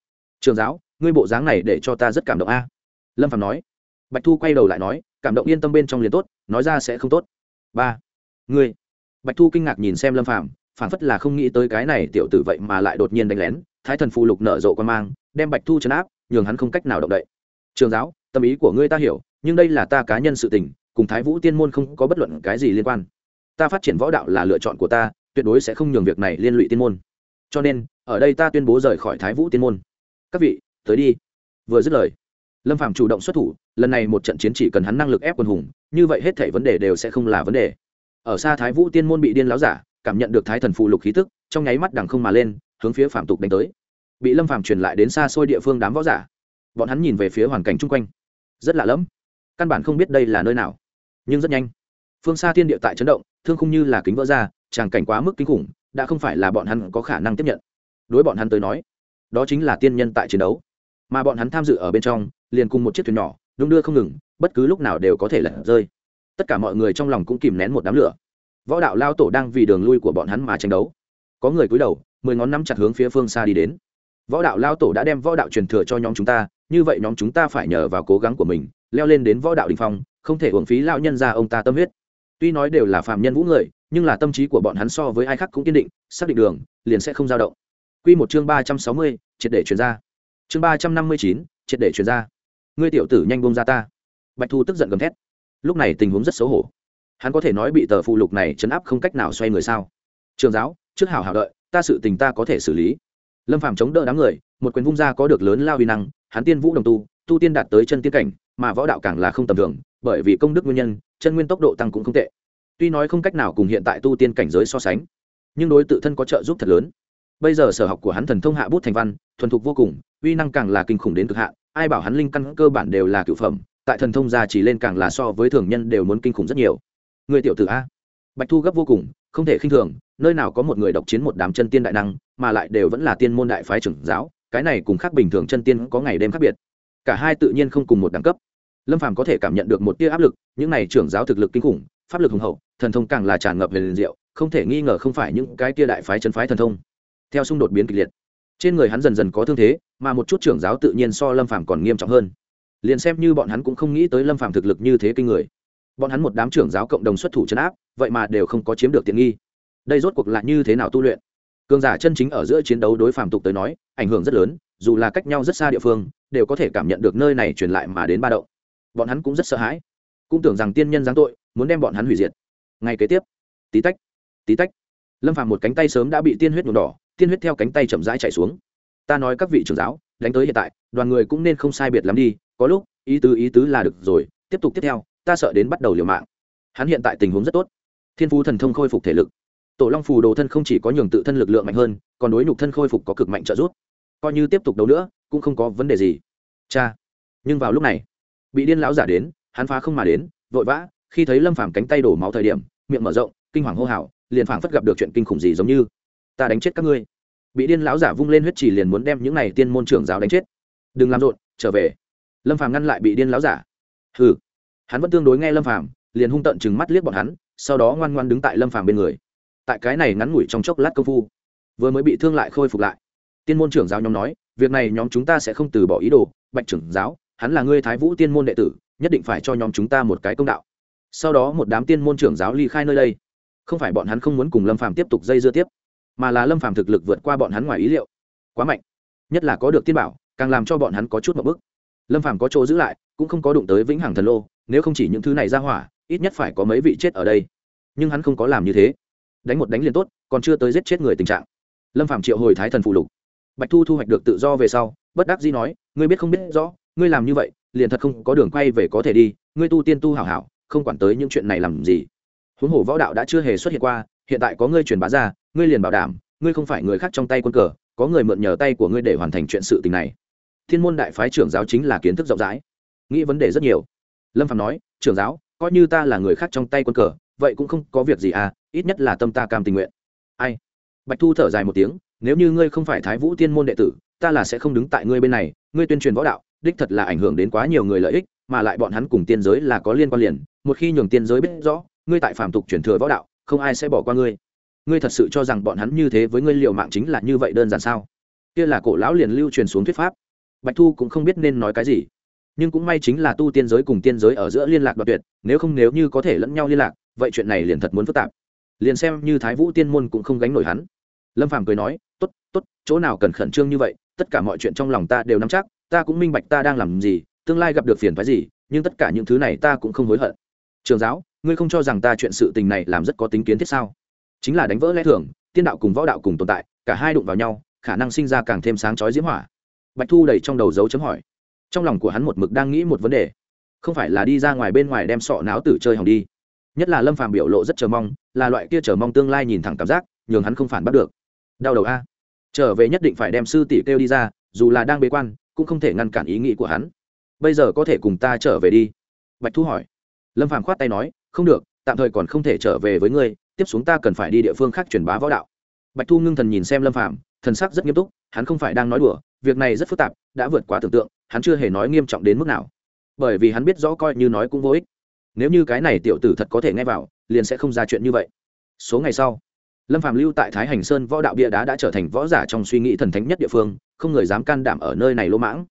Trường giáo, ngươi bộ dáng này để cho ta rất cảm động a. Lâm phạm nói. Bạch thu quay đầu lại nói, cảm động yên tâm bên trong liền tốt, nói ra sẽ không tốt. Ba. Ngươi. Bạch thu kinh ngạc nhìn xem lâm phạm phản phất là không nghĩ tới cái này tiểu tử vậy mà lại đột nhiên đánh lén thái thần phù lục nở rộ quan mang, đem bạch thu chấn áp, nhường hắn không cách nào động đậy. Trường giáo, tâm ý của ngươi ta hiểu, nhưng đây là ta cá nhân sự tình, cùng thái vũ tiên môn không có bất luận cái gì liên quan. Ta phát triển võ đạo là lựa chọn của ta, tuyệt đối sẽ không nhường việc này liên lụy tiên môn. Cho nên, ở đây ta tuyên bố rời khỏi thái vũ tiên môn. Các vị, tới đi. Vừa dứt lời, lâm phạm chủ động xuất thủ, lần này một trận chiến chỉ cần hắn năng lực ép quân hùng, như vậy hết thể vấn đề đều sẽ không là vấn đề. Ở xa thái vũ tiên môn bị điên láo giả, cảm nhận được thái thần phụ lục khí tức, trong nháy mắt đằng không mà lên hướng phía phạm tục đánh tới. Bị lâm phạm truyền lại đến xa xôi địa phương đám võ giả, bọn hắn nhìn về phía hoàn cảnh chung quanh. Rất lạ lẫm, căn bản không biết đây là nơi nào, nhưng rất nhanh. Phương xa thiên địa tại chấn động, thương không như là kính vỡ ra, tràng cảnh quá mức kinh khủng, đã không phải là bọn hắn có khả năng tiếp nhận. Đối bọn hắn tới nói, đó chính là tiên nhân tại chiến đấu. Mà bọn hắn tham dự ở bên trong, liền cùng một chiếc thuyền nhỏ, đung đưa không ngừng, bất cứ lúc nào đều có thể lật rơi. Tất cả mọi người trong lòng cũng kìm nén một đám lửa. Võ đạo lao tổ đang vì đường lui của bọn hắn mà tranh đấu có người cúi đầu, mười ngón nắm chặt hướng phía phương xa đi đến. Võ đạo lao tổ đã đem võ đạo truyền thừa cho nhóm chúng ta, như vậy nhóm chúng ta phải nhờ vào cố gắng của mình, leo lên đến võ đạo đình phong, không thể uổng phí lao nhân ra ông ta tâm huyết. Tuy nói đều là phạm nhân vũ người, nhưng là tâm trí của bọn hắn so với ai khác cũng kiên định, xác định đường, liền sẽ không dao động. Q một chương ba trăm sáu mươi, triệt để chuyển ra. Chương ba trăm năm mươi chín, triệt để chuyển ra. Ngươi tiểu tử nhanh bông ra ta. Bạch thu tức giận gầm thét. Lúc này tình huống rất xấu hổ. Hắn có thể nói bị tờ phụ lục này chấn áp không cách nào xoay người sao? Trường giáo trước hảo hảo đợi, ta sự tình ta có thể xử lý. Lâm phạm chống đỡ đám người, một quyền vung ra có được lớn lao huy năng, hắn tiên vũ đồng tu tu tiên đạt tới chân tiên cảnh, mà võ đạo càng là không tầm thường, bởi vì công đức nguyên nhân, chân nguyên tốc độ tăng cũng không tệ. Tuy nói không cách nào cùng hiện tại tu tiên cảnh giới so sánh, nhưng đối tự thân có trợ giúp thật lớn. Bây giờ sở học của hắn thần thông hạ bút thành văn, thuần thục vô cùng, uy năng càng là kinh khủng đến cực hạn, ai bảo hắn linh căn cơ bản đều là cựu phẩm, tại thần thông gia chỉ lên càng là so với thường nhân đều muốn kinh khủng rất nhiều. Người tiểu tử a. Bạch thu gấp vô cùng, không thể khinh thường nơi nào có một người độc chiến một đám chân tiên đại năng, mà lại đều vẫn là tiên môn đại phái trưởng giáo, cái này cùng khác bình thường chân tiên có ngày đêm khác biệt. Cả hai tự nhiên không cùng một đẳng cấp. Lâm phàm có thể cảm nhận được một tia áp lực, những này trưởng giáo thực lực kinh khủng, pháp lực hùng hậu, thần thông càng là tràn ngập về liền diệu, không thể nghi ngờ không phải những cái tia đại phái chân phái thần thông. Theo xung đột biến kịch liệt, trên người hắn dần dần có thương thế, mà một chút trưởng giáo tự nhiên so lâm phàm còn nghiêm trọng hơn. Liền xem như bọn hắn cũng không nghĩ tới lâm phàm thực lực như thế kinh người. Bọn hắn một đám trưởng giáo cộng đồng xuất thủ chấn áp, vậy mà đều không có chiếm được tiện nghi đây rốt cuộc là như thế nào tu luyện? Cường giả chân chính ở giữa chiến đấu đối phàm tục tới nói, ảnh hưởng rất lớn, dù là cách nhau rất xa địa phương, đều có thể cảm nhận được nơi này truyền lại mà đến ba đậu bọn hắn cũng rất sợ hãi. Cũng tưởng rằng tiên nhân giáng tội, muốn đem bọn hắn hủy diệt. Ngay kế tiếp, tí tách tí tách. Lâm phàm một cánh tay sớm đã bị tiên huyết nhuộm đỏ, tiên huyết theo cánh tay chậm rãi chạy xuống. Ta nói các vị trưởng giáo, đánh tới hiện tại, đoàn người cũng nên không sai biệt lắm đi, có lúc, ý tứ ý tứ là được rồi, tiếp tục tiếp theo, ta sợ đến bắt đầu liều mạng. Hắn hiện tại tình huống rất tốt. Thiên phú thần thông khôi phục thể lực tổ long phù đồ thân không chỉ có nhường tự thân lực lượng mạnh hơn, còn đối nhục thân khôi phục có cực mạnh trợ giúp. Coi như tiếp tục đấu nữa, cũng không có vấn đề gì. Cha. Nhưng vào lúc này, bị điên lão giả đến, hắn phá không mà đến, vội vã, khi thấy lâm phàm cánh tay đổ máu thời điểm, miệng mở rộng, kinh hoàng hô hào, liền phảng phất gặp được chuyện kinh khủng gì giống như. Ta đánh chết các ngươi. Bị điên lão giả vung lên huyết chỉ liền muốn đem những này tiên môn trưởng giáo đánh chết. Đừng làm rộn, trở về. Lâm phàm ngăn lại bị điên lão giả. Hừ. Hắn vẫn tương đối nghe lâm phàm, liền hung tận chừng mắt liếc bọn hắn, sau đó ngoan ngoan đứng tại lâm phàm bên người tại cái này ngắn ngủi trong chốc lát công phu, vừa mới bị thương lại khôi phục lại. Tiên môn trưởng giáo nhóm nói, việc này nhóm chúng ta sẽ không từ bỏ ý đồ, bạch trưởng giáo, hắn là ngươi thái vũ tiên môn đệ tử, nhất định phải cho nhóm chúng ta một cái công đạo. Sau đó một đám tiên môn trưởng giáo ly khai nơi đây. Không phải bọn hắn không muốn cùng lâm phàm tiếp tục dây dưa tiếp, mà là lâm phàm thực lực vượt qua bọn hắn ngoài ý liệu. Quá mạnh. Nhất là có được tiên bảo, càng làm cho bọn hắn có chút một bức. Lâm phàm có chỗ giữ lại, cũng không có đụng tới vĩnh hằng thần lô, nếu không chỉ những thứ này ra hỏa, ít nhất phải có mấy vị chết ở đây. Nhưng hắn không có làm như thế đánh một đánh liền tốt, còn chưa tới giết chết người tình trạng. Lâm phạm triệu hồi thái thần phụ lục. Bạch thu thu hoạch được tự do về sau, bất đắc dĩ nói, ngươi biết không biết rõ, ngươi làm như vậy, liền thật không có đường quay về có thể đi, ngươi tu tiên tu hảo hảo, không quản tới những chuyện này làm gì. Huống hồ võ đạo đã chưa hề xuất hiện qua, hiện tại có ngươi truyền bá ra, ngươi liền bảo đảm, ngươi không phải người khác trong tay quân cờ, có người mượn nhờ tay của ngươi để hoàn thành chuyện sự tình này. Thiên môn đại phái trưởng giáo chính là kiến thức rộng rãi. Nghĩ vấn đề rất nhiều. Lâm phạm nói, trưởng giáo, coi như ta là người khác trong tay quân cờ, vậy cũng không có việc gì à ít nhất là tâm ta cam tình nguyện. Ai? Bạch thu thở dài một tiếng, nếu như ngươi không phải thái vũ tiên môn đệ tử, ta là sẽ không đứng tại ngươi bên này, ngươi tuyên truyền võ đạo, đích thật là ảnh hưởng đến quá nhiều người lợi ích, mà lại bọn hắn cùng tiên giới là có liên quan liền, một khi nhường tiên giới biết rõ, ngươi tại phàm tục truyền thừa võ đạo, không ai sẽ bỏ qua ngươi. Ngươi thật sự cho rằng bọn hắn như thế với ngươi liệu mạng chính là như vậy đơn giản sao? Kia là cổ lão liền lưu truyền xuống thuyết pháp. Bạch thu cũng không biết nên nói cái gì. Nhưng cũng may chính là tu tiên giới cùng tiên giới ở giữa liên lạc đoạn tuyệt, nếu không nếu như có thể lẫn nhau liên lạc, vậy chuyện này liền thật muốn phức tạp liền xem như thái vũ tiên môn cũng không gánh nổi hắn. Lâm phàm cười nói t ố t t ố t chỗ nào cần khẩn trương như vậy, tất cả mọi chuyện trong lòng ta đều nắm chắc, ta cũng minh bạch ta đang làm gì, tương lai gặp được phiền phái gì, nhưng tất cả những thứ này ta cũng không hối hận. Trường giáo, ngươi không cho rằng ta chuyện sự tình này làm rất có tính kiến thiết sao? Chính là đánh vỡ lẽ thường, tiên đạo cùng võ đạo cùng tồn tại, cả hai đụng vào nhau, khả năng sinh ra càng thêm sáng chói diễm hỏa. Bạch thu đầy trong đầu dấu chấm hỏi. Trong lòng của hắn một mực đang nghĩ một vấn đề. Không phải là đi ra ngoài bên ngoài đem sọ náo tử chơi hỏng đi nhất là lâm phàm biểu lộ rất chờ mong, là loại kia chờ mong tương lai nhìn thẳng cảm giác, nhường hắn không phản bắt được. Đau đầu a. Trở về nhất định phải đem sư tỷ kêu đi ra, dù là đang bế quan, cũng không thể ngăn cản ý nghĩ của hắn. Bây giờ có thể cùng ta trở về đi? Bạch thu hỏi. Lâm phàm khoát tay nói, không được, tạm thời còn không thể trở về với ngươi, tiếp xuống ta cần phải đi địa phương khác truyền bá võ đạo. Bạch thu ngưng thần nhìn xem lâm phàm, thần sắc rất nghiêm túc, hắn không phải đang nói đùa, việc này rất phức tạp, đã vượt quá tưởng tượng, hắn chưa hề nói nghiêm trọng đến mức nào. Bởi vì hắn biết rõ coi như nói cũng vô ích nếu như cái này tiểu tử thật có thể nghe vào, liền sẽ không ra chuyện như vậy. Số ngày sau, lâm phạm lưu tại thái hành sơn võ đạo bia đá đã trở thành võ giả trong suy nghĩ thần thánh nhất địa phương, không người dám can đảm ở nơi này lỗ mãng.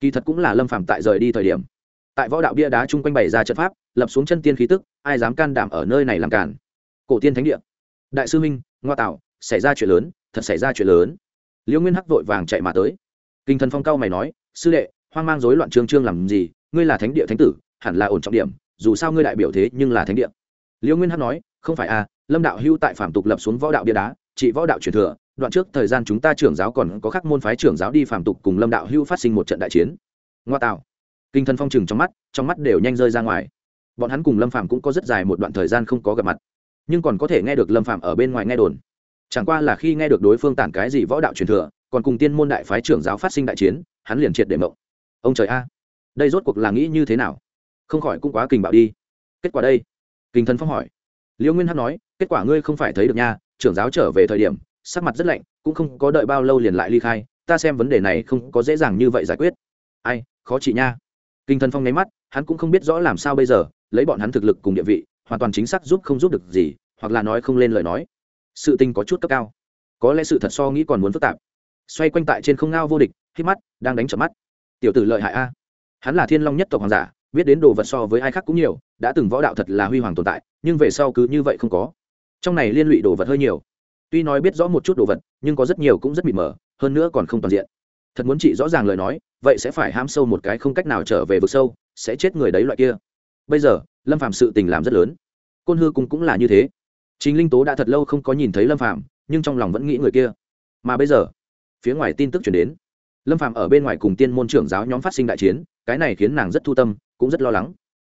Kỳ thật cũng là lâm phạm tại rời đi thời điểm. Tại võ đạo bia đá chung quanh bày ra trận pháp, lập xuống chân tiên khí tức, ai dám can đảm ở nơi này làm cản? Cổ tiên thánh địa. Đại sư minh, ngoa tạo, xảy ra chuyện lớn, thật xảy ra chuyện lớn. Liễu nguyên hắc vội vàng chạy mà tới. Kinh thần phong cao mày nói, sư đệ, hoang mang rối loạn trương trương làm gì? Ngươi là thánh địa thánh tử, hẳn là ổn trọng điểm dù sao ngươi đại biểu thế nhưng là thánh địa. Liễu nguyên hắc nói, không phải à lâm đạo hưu tại phạm tục lập xuống võ đạo bia đá, trị võ đạo truyền thừa, đoạn trước thời gian chúng ta trưởng giáo còn có các môn phái trưởng giáo đi phạm tục cùng lâm đạo hưu phát sinh một trận đại chiến. Ngoa tạo. Kinh thần phong trừng trong mắt trong mắt đều nhanh rơi ra ngoài. Bọn hắn cùng lâm phạm cũng có rất dài một đoạn thời gian không có gặp mặt, nhưng còn có thể nghe được lâm phạm ở bên ngoài nghe đồn. Chẳng qua là khi nghe được đối phương tản cái gì võ đạo truyền thừa, còn cùng tiên môn đại phái trưởng giáo phát sinh đại chiến, hắn liền triệt để mộng. Ông trời a, đây rốt cuộc là nghĩ như thế nào? Không khỏi cũng quá kình bạo đi. Kết quả đây? Kinh thần phong hỏi. Liễu nguyên hắc nói, kết quả ngươi không phải thấy được nha, trưởng giáo trở về thời điểm, sắc mặt rất lạnh, cũng không có đợi bao lâu liền lại ly khai, ta xem vấn đề này không có dễ dàng như vậy giải quyết. Ai, khó chị nha. Kinh thần phong nháy mắt, hắn cũng không biết rõ làm sao bây giờ, lấy bọn hắn thực lực cùng địa vị, hoàn toàn chính xác giúp không giúp được gì, hoặc là nói không lên lời nói. Sự tình có chút cấp cao. Có lẽ sự thật so nghĩ còn muốn phức tạp. Xoay quanh tại trên không ngao vô địch, hít mắt, đang đánh chậm mắt. Tiểu tử lợi hại a. Hắn là thiên long nhất tộc hoàng giả biết đến đồ vật so với ai khác cũng nhiều, đã từng võ đạo thật là huy hoàng tồn tại, nhưng về sau cứ như vậy không có. Trong này liên lụy đồ vật hơi nhiều. Tuy nói biết rõ một chút đồ vật, nhưng có rất nhiều cũng rất mịt mờ, hơn nữa còn không toàn diện. Thật muốn chị rõ ràng lời nói, vậy sẽ phải ham sâu một cái không cách nào trở về vực sâu, sẽ chết người đấy loại kia. Bây giờ, lâm phạm sự tình làm rất lớn. Côn hư cung cũng là như thế. Chính linh tố đã thật lâu không có nhìn thấy lâm phạm nhưng trong lòng vẫn nghĩ người kia. Mà bây giờ, phía ngoài tin tức chuyển đến. Lâm phạm ở bên ngoài cùng tiên môn trưởng giáo nhóm phát sinh đại chiến, cái này khiến nàng rất thu tâm cũng rất lo lắng.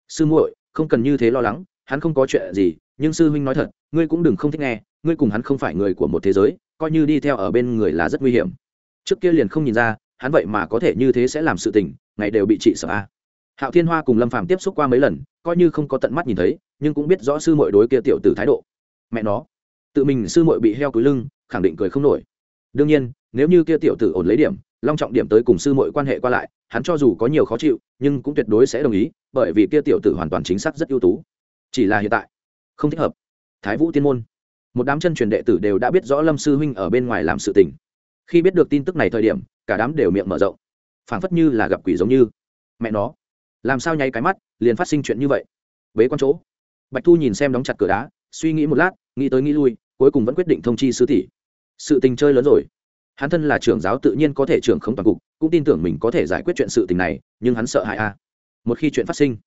Sư muội, không cần như thế lo lắng, hắn không có chuyện gì, nhưng sư huynh nói thật, ngươi cũng đừng không thích nghe, ngươi cùng hắn không phải người của một thế giới, coi như đi theo ở bên người là rất nguy hiểm. Trước kia liền không nhìn ra, hắn vậy mà có thể như thế sẽ làm sự tình, ngày đều bị trị sợ a hạo thiên hoa cùng lâm phàm tiếp xúc qua mấy lần, coi như không có tận mắt nhìn thấy, nhưng cũng biết rõ sư muội đối kia tiểu tử thái độ. Mẹ nó, tự mình sư muội bị heo túi lưng, khẳng định cười không nổi. Đương nhiên, nếu như kia tiểu tử ổn lấy điểm, long trọng điểm tới cùng sư muội quan hệ qua lại hắn cho dù có nhiều khó chịu, nhưng cũng tuyệt đối sẽ đồng ý, bởi vì kia tiểu tử hoàn toàn chính xác rất ưu tú. Chỉ là hiện tại, không thích hợp. Thái vũ tiên môn. Một đám chân truyền đệ tử đều đã biết rõ lâm sư huynh ở bên ngoài làm sự tình. Khi biết được tin tức này thời điểm, cả đám đều miệng mở rộng. Phảng phất như là gặp quỷ giống như. Mẹ nó, làm sao nháy cái mắt, liền phát sinh chuyện như vậy? Bế con chỗ. Bạch thu nhìn xem đóng chặt cửa đá, suy nghĩ một lát, nghĩ tới nghĩ lui, cuối cùng vẫn quyết định thông chi sư tỷ. Sự tình chơi lớn rồi hắn thân là trưởng giáo tự nhiên có thể trưởng không toàn cục, cũng tin tưởng mình có thể giải quyết chuyện sự tình này, nhưng hắn sợ hãi a. Một khi chuyện phát sinh,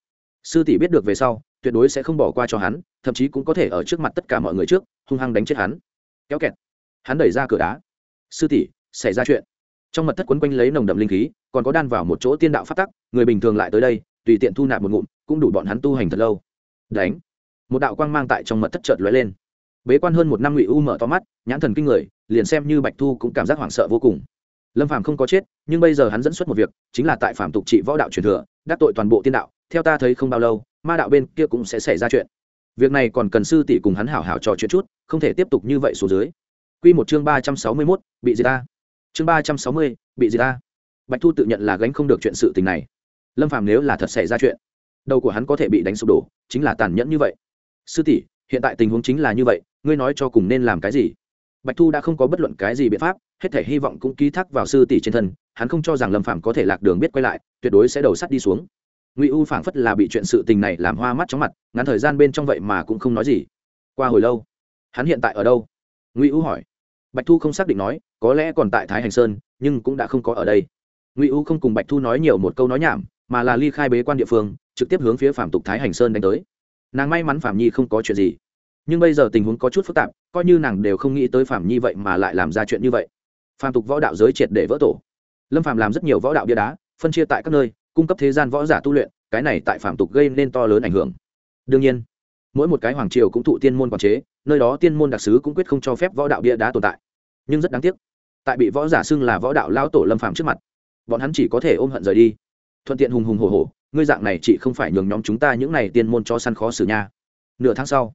sư tỷ biết được về sau, tuyệt đối sẽ không bỏ qua cho hắn, thậm chí cũng có thể ở trước mặt tất cả mọi người trước, hung hăng đánh chết hắn. Kéo kẹt. Hắn đẩy ra cửa đá. Sư tỷ, xảy ra chuyện. Trong mật thất quấn quanh lấy nồng đậm linh khí, còn có đan vào một chỗ tiên đạo phát tắc, người bình thường lại tới đây, tùy tiện thu nạp một ngụm, cũng đủ bọn hắn tu hành thật lâu. Đánh. Một đạo quang mang tại trong mật thất chợt lóe lên bế quan hơn một năm ngụy u mở to mắt nhãn thần kinh người liền xem như bạch thu cũng cảm giác hoảng sợ vô cùng lâm phàm không có chết nhưng bây giờ hắn dẫn xuất một việc chính là tại phạm tục trị võ đạo truyền thừa đắc tội toàn bộ tiên đạo theo ta thấy không bao lâu ma đạo bên kia cũng sẽ xảy ra chuyện việc này còn cần sư tỷ cùng hắn hảo hảo trò chuyện chút không thể tiếp tục như vậy xuống dưới Quy một chương ba trăm sáu mươi 361, bị gì ta? Chương ba trăm sáu mươi, bị gì ta? Bạch Thu tự nhận là gánh không được chuyện sự tình này. Lâm Phàm nếu là thật xảy ra chuyện, đầu của hắn có thể bị đánh sụp đổ, chính là tàn nhẫn như vậy. Sư tỷ, hiện tại tình huống chính là như vậy, ngươi nói cho cùng nên làm cái gì? Bạch Thu đã không có bất luận cái gì biện pháp, hết thể hy vọng cũng ký thác vào sư tỷ trên thân, hắn không cho rằng Lâm phạm có thể lạc đường biết quay lại, tuyệt đối sẽ đầu sắt đi xuống. Ngụy U phảng phất là bị chuyện sự tình này làm hoa mắt chóng mặt, ngắn thời gian bên trong vậy mà cũng không nói gì. Qua hồi lâu, hắn hiện tại ở đâu? Ngụy U hỏi bạch thu không xác định nói có lẽ còn tại thái hành sơn nhưng cũng đã không có ở đây ngụy u không cùng bạch thu nói nhiều một câu nói nhảm mà là ly khai bế quan địa phương trực tiếp hướng phía phạm tục thái hành sơn đánh tới nàng may mắn phạm nhi không có chuyện gì. Nhưng bây giờ tình huống có chút phức tạp, coi như nàng đều không nghĩ tới phạm nhi vậy mà lại làm ra chuyện như vậy. Phạm tục võ đạo giới triệt để vỡ tổ. Lâm phạm làm rất nhiều võ đạo bia đá, phân chia tại các nơi, cung cấp thế gian võ giả tu luyện, cái này tại phạm tục gây nên to lớn ảnh hưởng. Đương nhiên, mỗi một cái hoàng triều cũng thụ tiên môn quản chế, nơi đó tiên môn đặc sứ cũng quyết không cho phép võ đạo bia đá tồn tại. Nhưng rất đáng tiếc, tại bị võ giả xưng là võ đạo lao tổ lâm phạm trước mặt, bọn hắn chỉ có thể ôm hận rời đi, thuận tiện hùng hùng hổ hổ ngươi dạng này chị không phải nhường nhóm chúng ta những này tiên môn cho săn khó xử nha. Nửa tháng sau,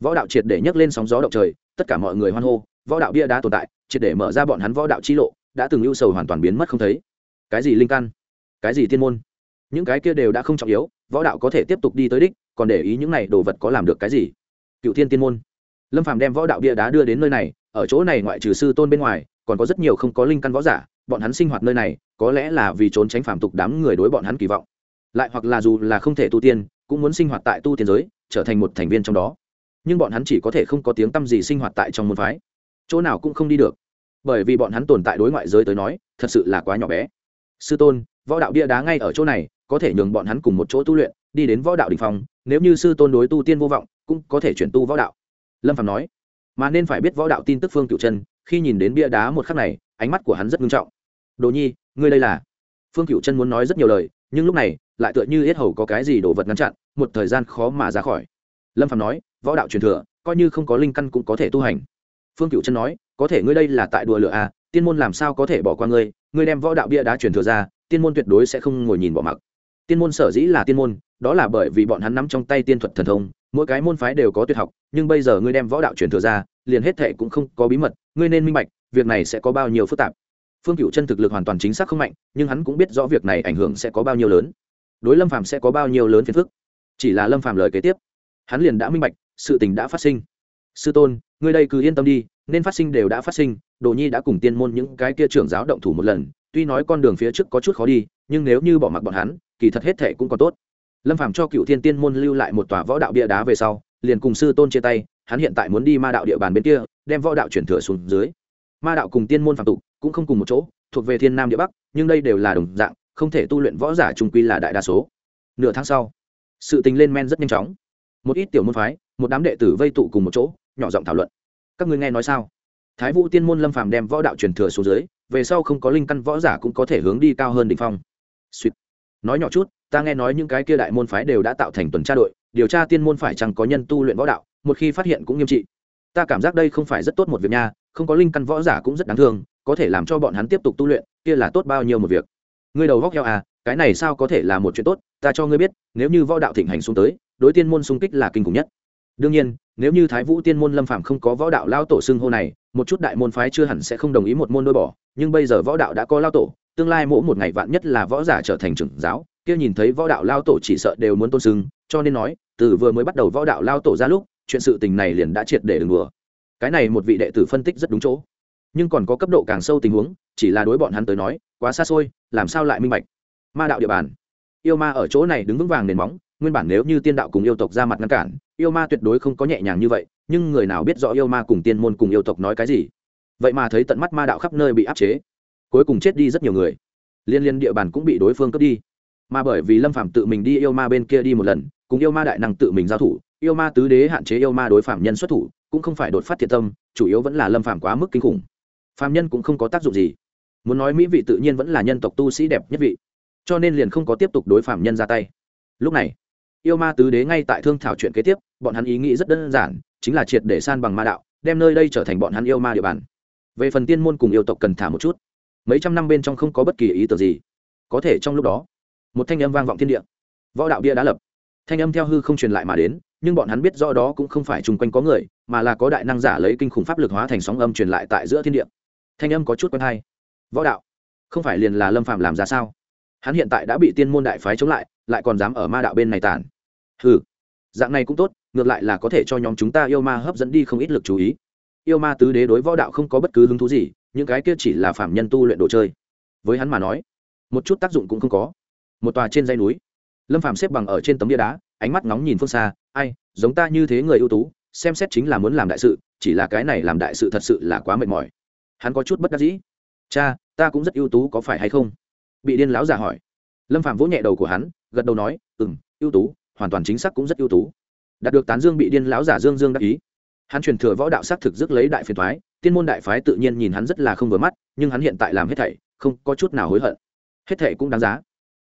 võ đạo triệt để nhấc lên sóng gió động trời, tất cả mọi người hoan hô, võ đạo bia đá tồn tại, triệt để mở ra bọn hắn võ đạo chi lộ, đã từng ưu sầu hoàn toàn biến mất không thấy. Cái gì linh căn? Cái gì tiên môn? Những cái kia đều đã không trọng yếu, võ đạo có thể tiếp tục đi tới đích, còn để ý những này đồ vật có làm được cái gì? Cựu thiên tiên môn. Lâm phàm đem võ đạo bia đá đưa đến nơi này, ở chỗ này ngoại trừ sư tôn bên ngoài, còn có rất nhiều không có linh căn võ giả, bọn hắn sinh hoạt nơi này, có lẽ là vì trốn tránh phạm tục đám người đối bọn hắn kỳ vọng lại hoặc là dù là không thể tu tiên, cũng muốn sinh hoạt tại tu tiên giới, trở thành một thành viên trong đó. Nhưng bọn hắn chỉ có thể không có tiếng t â m gì sinh hoạt tại trong môn phái. Chỗ nào cũng không đi được. Bởi vì bọn hắn tồn tại đối ngoại giới tới nói, thật sự là quá nhỏ bé. Sư tôn, võ đạo bia đá ngay ở chỗ này, có thể nhường bọn hắn cùng một chỗ tu luyện, đi đến võ đạo đình phong, nếu như sư tôn đối tu tiên vô vọng, cũng có thể chuyển tu võ đạo. Lâm phạm nói, mà nên phải biết võ đạo tin tức phương cựu chân, khi nhìn đến bia đá một khắc này, ánh mắt của hắn rất nghiêm trọng. Đồ nhi, ngươi đây là? Phương cựu chân muốn nói rất nhiều lời, nhưng lúc này lại tựa như yết hầu có cái gì đồ vật ngăn chặn, một thời gian khó mà ra khỏi. Lâm phạm nói, võ đạo truyền thừa, coi như không có linh căn cũng có thể tu hành. Phương cựu chân nói, có thể ngươi đây là tại đùa lửa à tiên môn làm sao có thể bỏ qua ngươi ngươi đem võ đạo bia đá truyền thừa ra, tiên môn tuyệt đối sẽ không ngồi nhìn bỏ mặc. Tiên môn sở dĩ là tiên môn, đó là bởi vì bọn hắn nắm trong tay tiên thuật thần thông, mỗi cái môn phái đều có tuyệt học, nhưng bây giờ ngươi đem võ đạo truyền thừa ra, liền hết thệ cũng không có bí mật, ngươi nên minh bạch, việc này sẽ có bao nhiêu phức tạp. Phương cựu chân thực lực hoàn toàn chính xác không mạnh, nhưng hắn cũng biết rõ việc này ảnh hưởng sẽ có bao nhiêu lớn đối lâm phàm sẽ có bao nhiêu lớn phiền phức? Chỉ là lâm phàm lời kế tiếp. Hắn liền đã minh bạch, sự tình đã phát sinh. Sư tôn, ngươi đây cứ yên tâm đi, nên phát sinh đều đã phát sinh, đồ nhi đã cùng tiên môn những cái kia trưởng giáo động thủ một lần, tuy nói con đường phía trước có chút khó đi, nhưng nếu như bỏ mặc bọn hắn, kỳ thật hết thệ cũng còn tốt. Lâm phàm cho cựu thiên tiên môn lưu lại một tòa võ đạo bia đá về sau, liền cùng sư tôn chia tay, hắn hiện tại muốn đi ma đạo địa bàn bên kia, đem võ đạo chuyển thừa xuống dưới. Ma đạo cùng tiên môn phạm tục cũng không cùng một chỗ, thuộc về thiên nam địa bắc, nhưng đây đều là đồng dạng không thể tu luyện võ giả trung quy là đại đa số. Nửa tháng sau, sự tình lên men rất nhanh chóng. Một ít tiểu môn phái, một đám đệ tử vây tụ cùng một chỗ, nhỏ giọng thảo luận. Các ngươi nghe nói sao? Thái vũ tiên môn lâm phàm đem võ đạo truyền thừa xuống dưới, về sau không có linh căn võ giả cũng có thể hướng đi cao hơn đ ỉ n h phong. Suýt. Nói nhỏ chút, ta nghe nói những cái kia đại môn phái đều đã tạo thành tuần tra đội, điều tra tiên môn phải chăng có nhân tu luyện võ đạo, một khi phát hiện cũng nghiêm trị. Ta cảm giác đây không phải rất tốt một việc nha, không có linh căn võ giả cũng rất đáng thương, có thể làm cho bọn hắn tiếp tục tu luyện, kia là tốt bao nhiêu một việc ngươi đầu góc heo à cái này sao có thể là một chuyện tốt, ta cho ngươi biết, nếu như võ đạo thịnh hành xuống tới, đối tiên môn xung kích là kinh khủng nhất. Đương nhiên, nếu như thái vũ tiên môn lâm phạm không có võ đạo lao tổ xưng hô này, một chút đại môn phái chưa hẳn sẽ không đồng ý một môn đôi bỏ, nhưng bây giờ võ đạo đã có lao tổ, tương lai mỗi một ngày vạn nhất là võ giả trở thành trưởng giáo, kia nhìn thấy võ đạo lao tổ chỉ sợ đều muốn tôn xưng, cho nên nói, từ vừa mới bắt đầu võ đạo lao tổ ra lúc, chuyện sự tình này liền đã triệt để đừng đùa. Cái này một vị đệ tử phân tích rất đúng chỗ nhưng còn có cấp độ càng sâu tình huống, chỉ là đối bọn hắn tới nói, quá xa xôi, làm sao lại minh bạch? Ma đạo địa bàn. Yêu ma ở chỗ này đứng vững vàng nền móng, nguyên bản nếu như tiên đạo cùng yêu tộc ra mặt ngăn cản, yêu ma tuyệt đối không có nhẹ nhàng như vậy, nhưng người nào biết rõ yêu ma cùng tiên môn cùng yêu tộc nói cái gì? Vậy mà thấy tận mắt ma đạo khắp nơi bị áp chế, cuối cùng chết đi rất nhiều người. Liên liên địa bàn cũng bị đối phương cướp đi. Mà bởi vì lâm phạm tự mình đi yêu ma bên kia đi một lần, cùng yêu ma đại năng tự mình giao thủ, yêu ma tứ đế hạn chế yêu ma đối phạm nhân xuất thủ, cũng không phải đột phát thiệt tâm, chủ yếu vẫn là lâm phạm quá mức kinh khủng phạm nhân cũng không có tác dụng gì. Muốn nói mỹ vị tự nhiên vẫn là nhân tộc tu sĩ đẹp nhất vị, cho nên liền không có tiếp tục đối phạm nhân ra tay. Lúc này, yêu ma tứ đế ngay tại thương thảo chuyện kế tiếp, bọn hắn ý nghĩ rất đơn giản, chính là triệt để san bằng ma đạo, đem nơi đây trở thành bọn hắn yêu ma địa bàn. Về phần tiên môn cùng yêu tộc cần thả một chút. Mấy trăm năm bên trong không có bất kỳ ý tưởng gì. Có thể trong lúc đó, một thanh âm vang vọng thiên địa. Võ đạo bia đã lập. Thanh âm theo hư không truyền lại mà đến, nhưng bọn hắn biết rõ đó cũng không phải chung quanh có người, mà là có đại năng giả lấy kinh khủng pháp lực hóa thành sóng âm truyền lại tại giữa thiên địa thanh âm có chút quen hay. Võ đạo, không phải liền là lâm phạm làm ra sao? Hắn hiện tại đã bị tiên môn đại phái chống lại lại còn dám ở ma đạo bên này tản. Hừ, dạng này cũng tốt, ngược lại là có thể cho nhóm chúng ta yêu ma hấp dẫn đi không ít lực chú ý. Yêu ma tứ đế đối võ đạo không có bất cứ hứng thú gì, những cái kia chỉ là phạm nhân tu luyện đồ chơi. Với hắn mà nói, một chút tác dụng cũng không có. Một tòa trên dây núi, lâm phạm xếp bằng ở trên tấm bia đá, ánh mắt ngóng nhìn phương xa, ai, giống ta như thế người ưu tú, xem xét chính là muốn làm đại sự, chỉ là cái này làm đại sự thật sự là quá mệt mỏi hắn có chút bất đắc dĩ. Cha, ta cũng rất ưu tú, có phải hay không? Bị điên lão giả hỏi. Lâm phạm vỗ nhẹ đầu của hắn, gật đầu nói ừ m ưu tú, hoàn toàn chính xác cũng rất ưu tú. Đạt được tán dương bị điên lão giả dương dương đắc ý. Hắn truyền thừa võ đạo xác thực dứt lấy đại phiền thoái tiên môn đại phái tự nhiên nhìn hắn rất là không vừa mắt, nhưng hắn hiện tại làm hết thảy, không có chút nào hối hận. Hết thảy cũng đáng giá.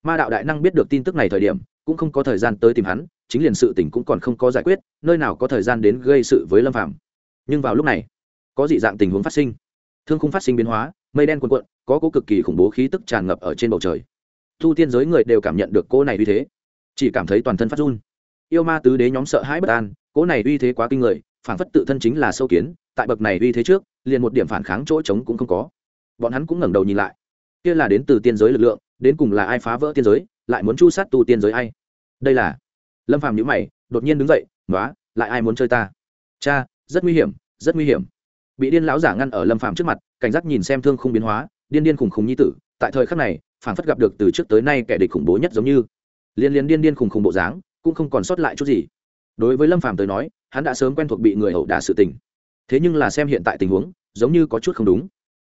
Ma đạo đại năng biết được tin tức này thời điểm, cũng không có thời gian tới tìm hắn, chính liền sự tình cũng còn không có giải quyết, nơi nào có thời gian đến gây sự với lâm phạm nhưng vào lúc này, có dị dạng tình huống phát sinh thương không phát sinh biến hóa, mây đen cuồn cuộn, có cố cực kỳ khủng bố khí tức tràn ngập ở trên bầu trời. Thu tiên giới người đều cảm nhận được cô này uy thế, chỉ cảm thấy toàn thân phát run. Yêu ma tứ đế nhóm sợ hãi bất an, cỗ này uy thế quá kinh người, phản phất tự thân chính là sâu kiến, tại bậc này uy thế trước, liền một điểm phản kháng chỗ trống cũng không có. Bọn hắn cũng ngẩng đầu nhìn lại. Kia là đến từ tiên giới lực lượng, đến cùng là ai phá vỡ tiên giới, lại muốn chu sát tu tiên giới ai? Đây là lâm phàm nhữ mày, đột nhiên đứng dậy nói lại ai muốn chơi ta? Cha, rất nguy hiểm, rất nguy hiểm bị điên lão giả ngăn ở lâm phàm trước mặt, cảnh giác nhìn xem thương không biến hóa, điên điên khùng khùng nhi tử, tại thời khắc này phản phất gặp được từ trước tới nay kẻ địch khủng bố nhất giống như. Liên liên điên điên khùng khùng bộ dáng, cũng không còn sót lại chút gì. Đối với lâm phàm tới nói, hắn đã sớm quen thuộc bị người ẩu đả sự tình. Thế nhưng là xem hiện tại tình huống, giống như có chút không đúng.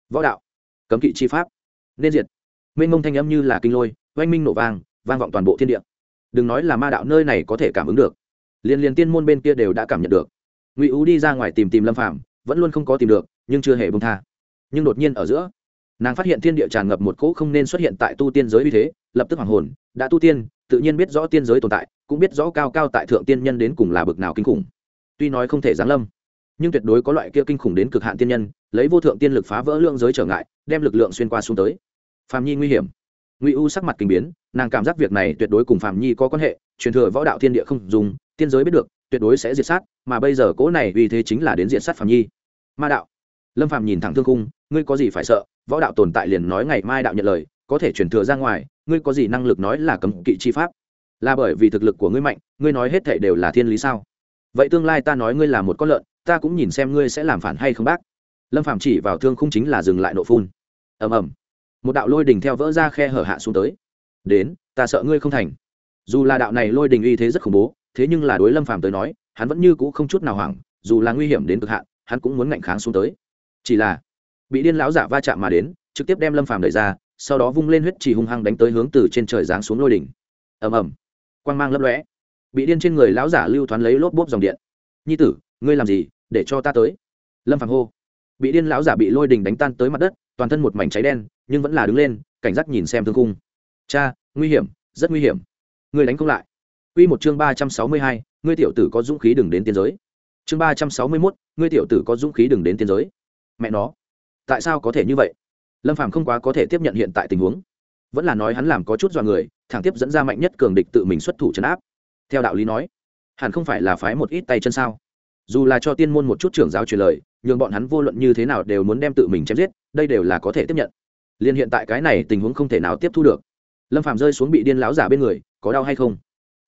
Võ đạo, cấm kỵ chi pháp, nên diệt. Mênh mông thanh âm như là kinh lôi, oanh minh nổ vang vang vọng toàn bộ thiên địa. Đừng nói là ma đạo nơi này có thể cảm ứng được. Liên liên tiên môn bên kia đều đã cảm nhận được. Ngụy ú đi ra ngoài tìm tìm lâm phàm vẫn luôn không có tìm được, nhưng chưa hề bông tha. Nhưng đột nhiên ở giữa, nàng phát hiện thiên địa tràn ngập một cỗ không nên xuất hiện tại tu tiên giới uy thế, lập tức hoàng hồn, đã tu tiên, tự nhiên biết rõ tiên giới tồn tại, cũng biết rõ cao cao tại thượng tiên nhân đến cùng là bực nào kinh khủng. Tuy nói không thể giáng lâm, nhưng tuyệt đối có loại kia kinh khủng đến cực hạn tiên nhân, lấy vô thượng tiên lực phá vỡ lượng giới trở ngại, đem lực lượng xuyên qua xuống tới. Phạm nhi nguy hiểm. Ngụy u sắc mặt kinh biến, nàng cảm giác việc này tuyệt đối cùng phạm nhi có quan hệ, truyền thừa võ đạo thiên địa không dùng, tiên giới biết được tuyệt đối sẽ diệt sát, mà bây giờ cỗ này vì thế chính là đến diệt sát phạm nhi. Ma đạo. Lâm phạm nhìn thẳng thương cung ngươi có gì phải sợ? Võ đạo tồn tại liền nói ngày mai đạo nhận lời, có thể chuyển thừa ra ngoài, ngươi có gì năng lực nói là cấm kỵ chi pháp? Là bởi vì thực lực của ngươi mạnh, ngươi nói hết thảy đều là thiên lý sao? Vậy tương lai ta nói ngươi là một con lợn, ta cũng nhìn xem ngươi sẽ làm phản hay không bác. Lâm phạm chỉ vào thương khung chính là dừng lại nộ phun. Ầm ầm. Một đạo lôi đỉnh theo vỡ ra khe hở hạ xuống tới. Đến, ta sợ ngươi không thành. Dù là đạo này lôi đình uy thế rất khủng bố thế nhưng là đối lâm phàm tới nói, hắn vẫn như cũ không chút nào hoảng, dù là nguy hiểm đến cực hạn, hắn cũng muốn ngạnh kháng xuống tới. Chỉ là, bị điên lão giả va chạm mà đến, trực tiếp đem lâm phàm đẩy ra, sau đó vung lên huyết chỉ hung hăng đánh tới hướng từ trên trời giáng xuống lôi đỉnh. Ầm ầm. Quang mang lấp lóe. Bị điên trên người lão giả lưu thoáng lấy lốp bốp dòng điện. Nhi tử, ngươi làm gì? Để cho ta tới. Lâm phàm hô. Bị điên lão giả bị lôi đình đánh tan tới mặt đất, toàn thân một mảnh cháy đen, nhưng vẫn là đứng lên, cảnh giác nhìn xem thương cung cha, nguy hiểm, rất nguy hiểm. Ngươi đánh không lại. Quy một chương ba trăm sáu mươi hai, ngươi tiểu tử có dũng khí đừng đến tiên giới. Chương ba trăm sáu mươi 361, ngươi tiểu tử có dũng khí đừng đến tiên giới. Mẹ nó, tại sao có thể như vậy? Lâm Phàm không quá có thể tiếp nhận hiện tại tình huống. Vẫn là nói hắn làm có chút dọa người, thẳng tiếp dẫn ra mạnh nhất cường địch tự mình xuất thủ trấn áp. Theo đạo lý nói, hẳn không phải là phái một ít tay chân sao? Dù là cho tiên môn một chút trưởng giáo truyền lời, nhưng bọn hắn vô luận như thế nào đều muốn đem tự mình chém giết, đây đều là có thể tiếp nhận. Liên hiện tại cái này tình huống không thể nào tiếp thu được. Lâm Phàm rơi xuống bị điên lão giả bên người, có đau hay không?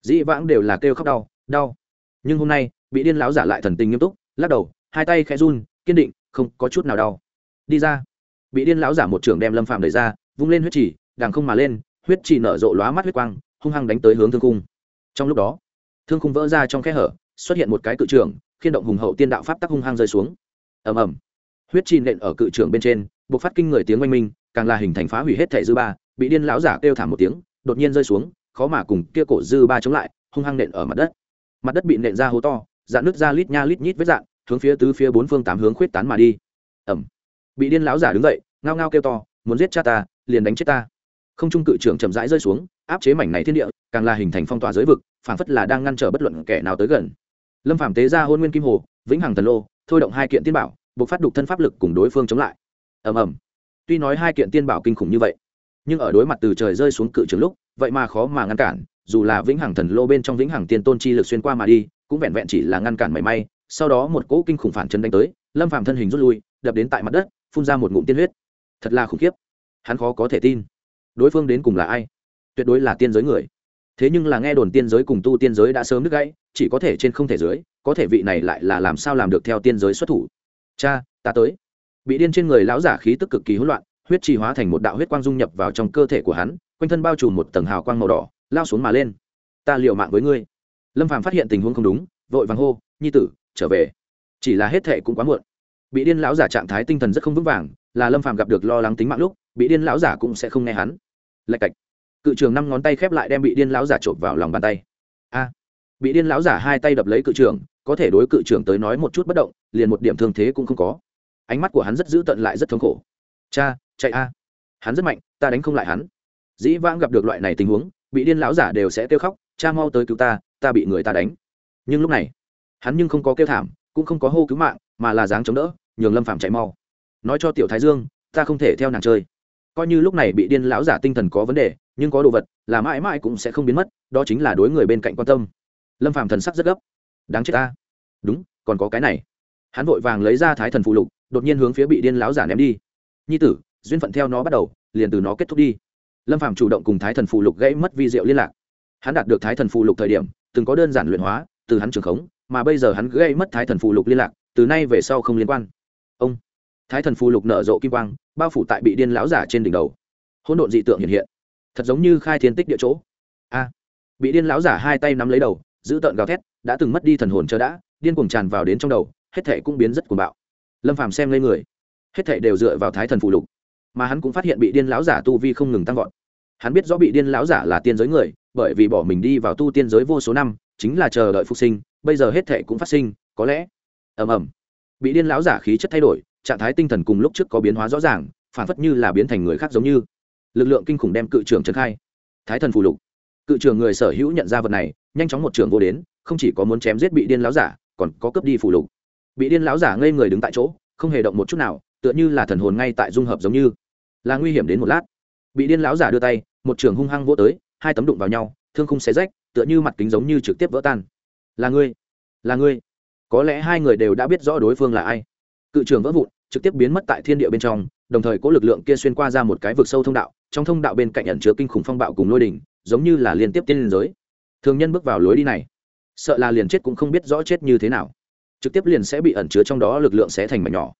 Dĩ vãng đều là kêu khóc đau đau. Nhưng hôm nay, bị điên lão giả lại thần tình nghiêm túc, lắc đầu, hai tay khẽ run, kiên định, không có chút nào đau. Đi ra. Bị điên lão giả một trưởng đem lâm phạm đẩy ra, vung lên huyết chỉ, đằng không mà lên, huyết chỉ nở rộ lóa mắt huyết quang, hung hăng đánh tới hướng thương cung trong lúc đó, thương cung vỡ ra trong khe hở, xuất hiện một cái cự trưởng, khiên động hùng hậu tiên đạo pháp tắc hung hăng rơi xuống. Ầm ầm. Huyết chi nện ở cự trưởng bên trên buộc phát kinh người tiếng oanh minh, càng là hình thành phá hủy hết thể dư ba, bị điên lão giả kêu thảm một tiếng, đột nhiên rơi xuống khó mà cùng kia cổ dư ba chống lại, hung hăng nện ở mặt đất. Mặt đất bị nện ra hố to, dạn nước ra lít nha lít nhít vết dạn, hướng phía tứ phía bốn phương tám hướng khuyết tán mà đi. Ẩm bị điên lão giả đứng dậy, ngao ngao kêu to, muốn giết cha ta, liền đánh chết ta. Không trung cự trưởng chậm rãi rơi xuống, áp chế mảnh này thiên địa, càng là hình thành phong tỏa giới vực, phảng phất là đang ngăn trở bất luận kẻ nào tới gần. Lâm phạm tế ra hôn nguyên kim hồ, vĩnh hằng thần lô, thôi động hai kiện tiên bảo, buộc phát đục thân pháp lực cùng đối phương chống lại. Ầm ầm. Tuy nói hai kiện tiên bảo kinh khủng như vậy, nhưng ở đối mặt từ trời rơi xuống cự trường lúc vậy mà khó mà ngăn cản, dù là vĩnh hằng thần lô bên trong vĩnh hằng tiên tôn chi lực xuyên qua mà đi, cũng vẹn vẹn chỉ là ngăn cản mảy may, sau đó một cỗ kinh khủng phản chân đánh tới, lâm phàm thân hình rút lui, đập đến tại mặt đất, phun ra một ngụm tiên huyết. Thật là khủng khiếp. Hắn khó có thể tin. Đối phương đến cùng là ai? Tuyệt đối là tiên giới người. Thế nhưng là nghe đồn tiên giới cùng tu tiên giới đã sớm đứt gãy, chỉ có thể trên không thể dưới, có thể vị này lại là làm sao làm được theo tiên giới xuất thủ. Cha, ta tới. Bị điên trên người lão giả khí tức cực kỳ hỗn loạn huyết trì hóa thành một đạo huyết quang dung nhập vào trong cơ thể của hắn, quanh thân bao trùm một tầng hào quang màu đỏ, lao xuống mà lên. Ta liều mạng với ngươi. Lâm phàm phát hiện tình huống không đúng, vội vàng hô, nhi tử, trở về. Chỉ là hết thệ cũng quá muộn. Bị điên lão giả trạng thái tinh thần rất không vững vàng, là lâm phàm gặp được lo lắng tính mạng lúc, bị điên lão giả cũng sẽ không nghe hắn. Lạch cạch. Cự trường năm ngón tay khép lại đem bị điên lão giả trộm vào lòng bàn tay. A. Bị điên lão giả hai tay đập lấy cự trường, có thể đối cự trường tới nói một chút bất động, liền một điểm thương thế cũng không có. Ánh mắt của hắn rất dữ tận lại rất thống khổ. Cha chạy a. Hắn rất mạnh, ta đánh không lại hắn. Dĩ vãng gặp được loại này tình huống, bị điên lão giả đều sẽ kêu khóc, cha mau tới cứu ta ta bị người ta đánh. Nhưng lúc này, hắn nhưng không có kêu thảm, cũng không có hô cứu mạng, mà là dáng chống đỡ, nhường lâm phạm chạy mau. Nói cho tiểu thái dương, ta không thể theo nàng chơi. Coi như lúc này bị điên lão giả tinh thần có vấn đề, nhưng có đồ vật là mãi mãi cũng sẽ không biến mất, đó chính là đối người bên cạnh quan tâm. Lâm phạm thần sắc rất gấp. Đáng chết ta. Đúng, còn có cái này. Hắn vội vàng lấy ra thái thần phụ lục, đột nhiên hướng phía bị điên lão giả ném đi. Nhi tử duyên phận theo nó bắt đầu, liền từ nó kết thúc đi. Lâm phạm chủ động cùng thái thần phụ lục gãy mất vi diệu liên lạc. Hắn đạt được thái thần phụ lục thời điểm, từng có đơn giản luyện hóa, từ hắn trường khống, mà bây giờ hắn gây mất thái thần phụ lục liên lạc, từ nay về sau không liên quan. Ông, thái thần phụ lục nở rộ kim quang, bao phủ tại bị điên lão giả trên đỉnh đầu. Hỗn độn dị tượng hiện hiện. Thật giống như khai thiên tích địa chỗ. A, bị điên lão giả hai tay nắm lấy đầu, giữ tợn gào thét, đã từng mất đi thần hồn chờ đã, điên cuồng tràn vào đến trong đầu, hết thể cũng biến rất cuồng bạo. Lâm phàm xem lên người. Hết thể đều dựa vào thái thần phụ lục mà hắn cũng phát hiện bị điên lão giả tu vi không ngừng tăng vọt. Hắn biết rõ bị điên lão giả là tiên giới người, bởi vì bỏ mình đi vào tu tiên giới vô số năm, chính là chờ đợi phục sinh, bây giờ hết thệ cũng phát sinh, có lẽ. Ầm ầm. Bị điên lão giả khí chất thay đổi, trạng thái tinh thần cùng lúc trước có biến hóa rõ ràng, phản phất như là biến thành người khác giống như. Lực lượng kinh khủng đem cự trưởng trấn khai. Thái thần phù lục. Cự trưởng người sở hữu nhận ra vật này, nhanh chóng một trường vô đến, không chỉ có muốn chém giết bị điên lão giả, còn có cướp đi phù lục. Bị điên lão giả ngây người đứng tại chỗ, không hề động một chút nào, tựa như là thần hồn ngay tại dung hợp giống như là nguy hiểm đến một lát. Bị điên lão giả đưa tay, một trường hung hăng vỗ tới, hai tấm đụng vào nhau, thương khung xé rách, tựa như mặt kính giống như trực tiếp vỡ tan. Là ngươi là ngươi. Có lẽ hai người đều đã biết rõ đối phương là ai. Cự trường vỡ vụn, trực tiếp biến mất tại thiên địa bên trong, đồng thời có lực lượng kia xuyên qua ra một cái vực sâu thông đạo, trong thông đạo bên cạnh ẩn chứa kinh khủng phong bạo cùng lôi đỉnh, giống như là liên tiếp tiên liên giới. Thường nhân bước vào lối đi này, sợ là liền chết cũng không biết rõ chết như thế nào. Trực tiếp liền sẽ bị ẩn chứa trong đó lực lượng sẽ thành mảnh nhỏ.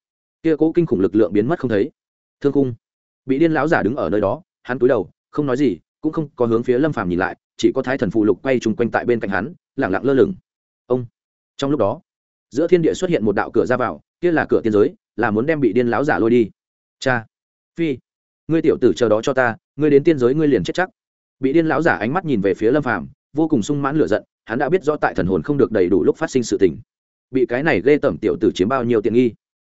Kia cố kinh khủng lực lượng biến mất không thấy. Thương cung bị điên lão giả đứng ở nơi đó, hắn cúi đầu, không nói gì, cũng không có hướng phía lâm phàm nhìn lại, chỉ có thái thần phù lục quay chung quanh tại bên cạnh hắn lẳng lặng lơ lửng. Ông! Trong lúc đó, giữa thiên địa xuất hiện một đạo cửa ra vào, kia là cửa tiên giới, là muốn đem bị điên lão giả lôi đi. Cha! Phi! Ngươi tiểu tử chờ đó cho ta, ngươi đến tiên giới ngươi liền chết chắc. Bị điên lão giả ánh mắt nhìn về phía lâm phàm, vô cùng sung mãn lửa giận, hắn đã biết rõ tại thần hồn không được đầy đủ lúc phát sinh sự tình. Bị cái này ghê tởm tiểu tử chiếm bao nhiêu tiện nghi?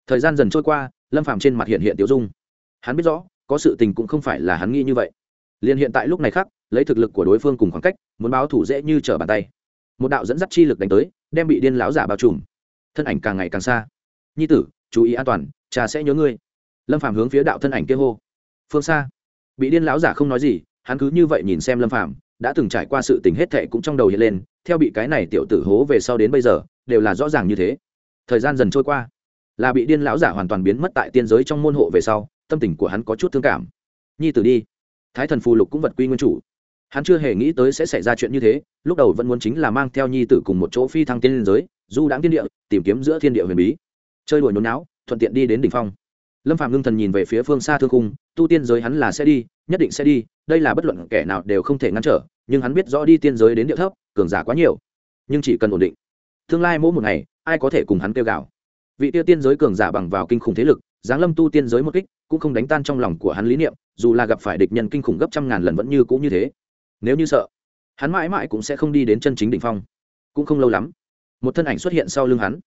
Thời gian dần trôi qua, lâm phàm trên mặt hiện hiện tiểu dung. Hắn biết rõ có sự tình cũng không phải là hắn nghĩ như vậy. Liền hiện tại lúc này khác, lấy thực lực của đối phương cùng khoảng cách, muốn báo thủ dễ như trở bàn tay. Một đạo dẫn dắt chi lực đánh tới, đem bị điên lão giả bao trùm. Thân ảnh càng ngày càng xa. Nhi tử, chú ý an toàn, cha sẽ nhớ ngươi. Lâm phàm hướng phía đạo thân ảnh kia hô. Phương xa. Bị điên lão giả không nói gì, hắn cứ như vậy nhìn xem lâm phàm, đã từng trải qua sự tình hết thệ cũng trong đầu hiện lên, theo bị cái này tiểu tử hố về sau đến bây giờ, đều là rõ ràng như thế. Thời gian dần trôi qua, là bị điên lão giả hoàn toàn biến mất tại tiên giới trong môn hộ về sau tâm tình của hắn có chút thương cảm. Nhi tử đi. Thái thần phù lục cũng vật quy nguyên chủ. Hắn chưa hề nghĩ tới sẽ xảy ra chuyện như thế, lúc đầu vẫn muốn chính là mang theo nhi tử cùng một chỗ phi thăng tiên giới, du đãng tiên địa, tìm kiếm giữa thiên địa huyền bí. Chơi đuổi nhốn não thuận tiện đi đến đỉnh phong. Lâm phạm ngưng thần nhìn về phía phương xa thương cung tu tiên giới hắn là sẽ đi, nhất định sẽ đi, đây là bất luận kẻ nào đều không thể ngăn trở, nhưng hắn biết rõ đi tiên giới đến địa thấp, cường giả quá nhiều. Nhưng chỉ cần ổn định, tương lai mỗi một ngày, ai có thể cùng hắn kêu gào? Vị tiêu tiên giới cường giả bằng vào kinh khủng thế lực, giáng lâm tu tiên giới một kích cũng không đánh tan trong lòng của hắn lý niệm, dù là gặp phải địch nhân kinh khủng gấp trăm ngàn lần vẫn như cũng như thế. Nếu như sợ, hắn mãi mãi cũng sẽ không đi đến chân chính đỉnh phong. Cũng không lâu lắm, một thân ảnh xuất hiện sau lưng hắn.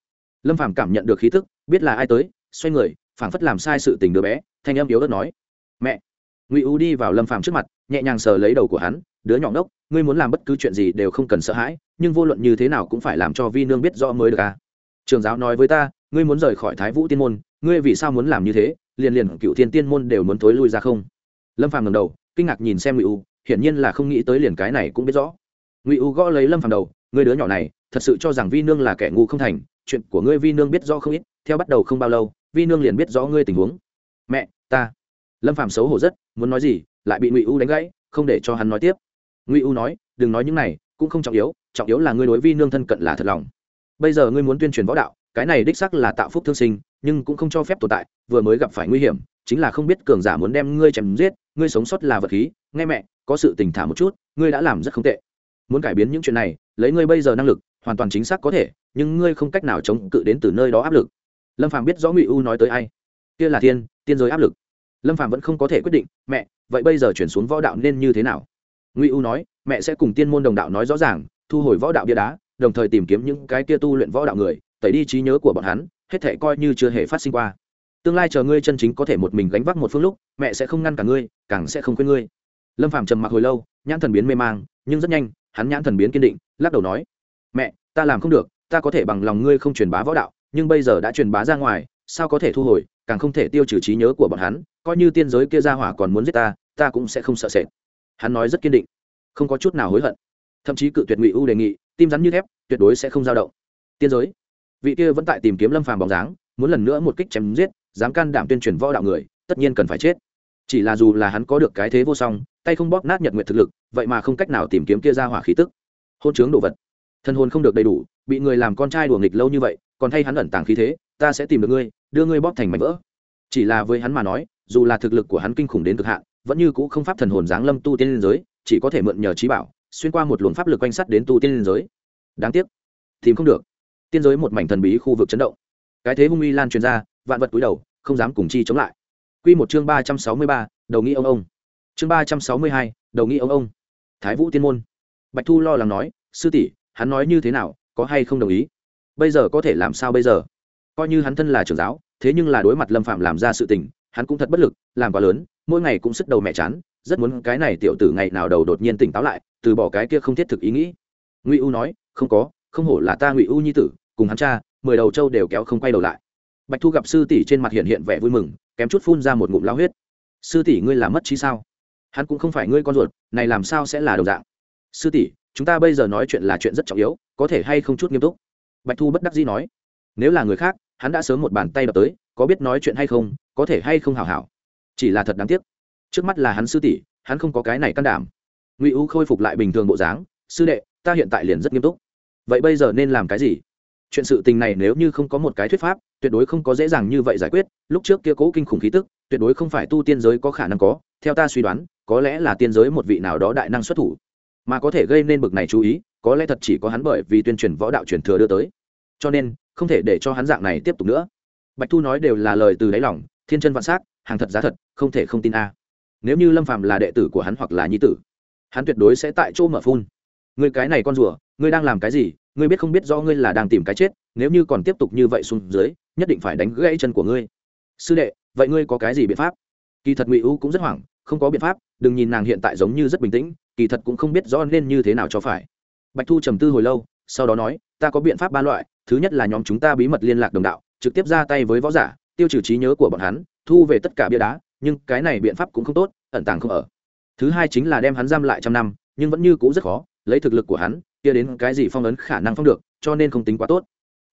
Lâm phàm cảm nhận được khí thức biết là ai tới, xoay người, phảng phất làm sai sự tình đứa bé, thanh âm yếu ớt nói, mẹ. Ngụy u đi vào lâm phàm trước mặt, nhẹ nhàng sờ lấy đầu của hắn, đứa nhỏ ngốc, ngươi muốn làm bất cứ chuyện gì đều không cần sợ hãi, nhưng vô luận như thế nào cũng phải làm cho vi nương biết rõ mới được à. Trường giáo nói với ta, ngươi muốn rời khỏi thái vũ tiên môn, ngươi vì sao muốn làm như thế? Liền liền cựu thiên tiên môn đều muốn thối lui ra không? Lâm phàm ngầm đầu, kinh ngạc nhìn xem ngụy u, hiển nhiên là không nghĩ tới liền cái này cũng biết rõ. Ngụy u gõ lấy lâm phàm đầu, ngươi đứa nhỏ này, thật sự cho rằng vi nương là kẻ ngu không thành, chuyện của ngươi vi nương biết rõ không ít, theo bắt đầu không bao lâu, vi nương liền biết rõ ngươi tình huống. Mẹ, ta. Lâm phàm xấu hổ rất, muốn nói gì, lại bị ngụy u đánh gãy, không để cho hắn nói tiếp. Ngụy u nói, đừng nói những này, cũng không trọng yếu trọng yếu là ngươi đối vi nương thân cận là thật lòng. Bây giờ ngươi muốn tuyên truyền võ đạo cái này đích sắc là tạo phúc thương sinh, nhưng cũng không cho phép tồn tại, vừa mới gặp phải nguy hiểm, chính là không biết cường giả muốn đem ngươi chém giết, ngươi sống sót là vật khí, nghe mẹ, có sự tình thả một chút, ngươi đã làm rất không tệ. Muốn cải biến những chuyện này, lấy ngươi bây giờ năng lực, hoàn toàn chính xác có thể, nhưng ngươi không cách nào chống cự đến từ nơi đó áp lực. Lâm phàm biết rõ ngụy u nói tới ai. Kia là thiên, tiên giới áp lực. Lâm phàm vẫn không có thể quyết định, mẹ, vậy bây giờ chuyển xuống võ đạo nên như thế nào? Ngụy u nói, mẹ sẽ cùng tiên môn đồng đạo nói rõ ràng, thu hồi võ đạo bia đá, đồng thời tìm kiếm những cái kia tu luyện võ đạo người tẩy đi trí nhớ của bọn hắn, hết thể coi như chưa hề phát sinh qua. Tương lai chờ ngươi chân chính có thể một mình gánh vác một phương lúc, mẹ sẽ không ngăn cả ngươi, càng sẽ không khuyên ngươi. Lâm phàm trầm mặc hồi lâu, nhãn thần biến mê mang, nhưng rất nhanh, hắn nhãn thần biến kiên định, lắc đầu nói, mẹ, ta làm không được, ta có thể bằng lòng ngươi không truyền bá võ đạo, nhưng bây giờ đã truyền bá ra ngoài, sao có thể thu hồi, càng không thể tiêu trừ trí nhớ của bọn hắn, coi như tiên giới kia ra hỏa còn muốn giết ta ta cũng sẽ không sợ sệt. Hắn nói rất kiên định, không có chút nào hối hận. Thậm chí cự tuyệt ngụy ưu đề nghị, tim rắn như thép, tuyệt đối sẽ không dao động. Tiên giới vị kia vẫn tại tìm kiếm lâm phàm bóng dáng, muốn lần nữa một kích chém giết, dám can đảm tuyên truyền võ đạo người, tất nhiên cần phải chết. Chỉ là dù là hắn có được cái thế vô song, tay không bóp nát nhật nguyện thực lực, vậy mà không cách nào tìm kiếm kia ra hỏa khí tức. Hôn chướng đồ vật. Thân hồn không được đầy đủ, bị người làm con trai đùa nghịch lâu như vậy, còn thay hắn ẩn tàng khí thế, ta sẽ tìm được ngươi, đưa ngươi bóp thành mảnh vỡ. Chỉ là với hắn mà nói, dù là thực lực của hắn kinh khủng đến cực hạn, vẫn như cũ không pháp thần hồn giáng lâm tu tiên liên giới, chỉ có thể mượn nhờ trí bảo, xuyên qua một luồng pháp lực quanh sắt đến tu tiên liên giới. Đáng tiếc, tìm không được tiên giới một mảnh thần bí khu vực chấn động. Cái thế hung uy lan truyền ra, vạn vật cúi đầu, không dám cùng chi chống lại. Quy một chương ba trăm sáu mươi ba, đầu nghĩ ông ông. Chương ba trăm sáu mươi hai, đầu nghĩ ông ông. Thái vũ tiên môn. Bạch thu lo lắng nói, sư tỷ, hắn nói như thế nào, có hay không đồng ý? Bây giờ có thể làm sao bây giờ? Coi như hắn thân là trưởng giáo, thế nhưng là đối mặt lâm phạm làm ra sự tình, hắn cũng thật bất lực, làm quá lớn, mỗi ngày cũng sức đầu mẹ chán, rất muốn cái này tiểu tử ngày nào đầu đột nhiên tỉnh táo lại, từ bỏ cái kia không thiết thực ý nghĩ. Ngụy u nói, không có không hổ là ta ngụy u nhi tử, cùng hắn cha, mười đầu trâu đều kéo không quay đầu lại. Bạch thu gặp sư tỷ trên mặt hiện hiện vẻ vui mừng, kém chút phun ra một ngụm lao huyết. Sư tỷ ngươi là mất trí sao? Hắn cũng không phải ngươi con ruột, này làm sao sẽ là đồng dạng? Sư tỷ, chúng ta bây giờ nói chuyện là chuyện rất trọng yếu, có thể hay không chút nghiêm túc? Bạch thu bất đắc dĩ nói. Nếu là người khác, hắn đã sớm một bàn tay đập tới, có biết nói chuyện hay không, có thể hay không hào hảo. Chỉ là thật đáng tiếc. Trước mắt là hắn sư tỷ, hắn không có cái này can đảm. Ngụy u khôi phục lại bình thường bộ dáng. Sư đệ, ta hiện tại liền rất nghiêm túc vậy bây giờ nên làm cái gì? Chuyện sự tình này nếu như không có một cái thuyết pháp, tuyệt đối không có dễ dàng như vậy giải quyết. Lúc trước kia cố kinh khủng khí tức, tuyệt đối không phải tu tiên giới có khả năng có. Theo ta suy đoán, có lẽ là tiên giới một vị nào đó đại năng xuất thủ, mà có thể gây nên bực này chú ý, có lẽ thật chỉ có hắn bởi vì tuyên truyền võ đạo truyền thừa đưa tới. Cho nên, không thể để cho hắn dạng này tiếp tục nữa. Bạch thu nói đều là lời từ đáy lòng, thiên chân vạn s á c hàng thật giá thật, không thể không tin a. Nếu như lâm phàm là đệ tử của hắn hoặc là nhi tử, hắn tuyệt đối sẽ tại chỗ mở phun người cái này con rùa, ngươi đang làm cái gì? Ngươi biết không biết do ngươi là đang tìm cái chết, nếu như còn tiếp tục như vậy xuống dưới, nhất định phải đánh gãy chân của ngươi. Sư đệ, vậy ngươi có cái gì biện pháp? Kỳ thật ngụy u cũng rất hoảng, không có biện pháp, đừng nhìn nàng hiện tại giống như rất bình tĩnh, kỳ thật cũng không biết rõ nên như thế nào cho phải. Bạch thu trầm tư hồi lâu, sau đó nói, ta có biện pháp ba loại, thứ nhất là nhóm chúng ta bí mật liên lạc đồng đạo, trực tiếp ra tay với võ giả, tiêu trừ trí nhớ của bọn hắn, thu về tất cả bia đá, nhưng cái này biện pháp cũng không tốt, ẩn tàng không ở thứ hai chính là đem hắn giam lại trăm năm, nhưng vẫn như c ũ rất khó, lấy thực lực của hắn, kia đến cái gì phong ấn khả năng phong được, cho nên không tính quá tốt.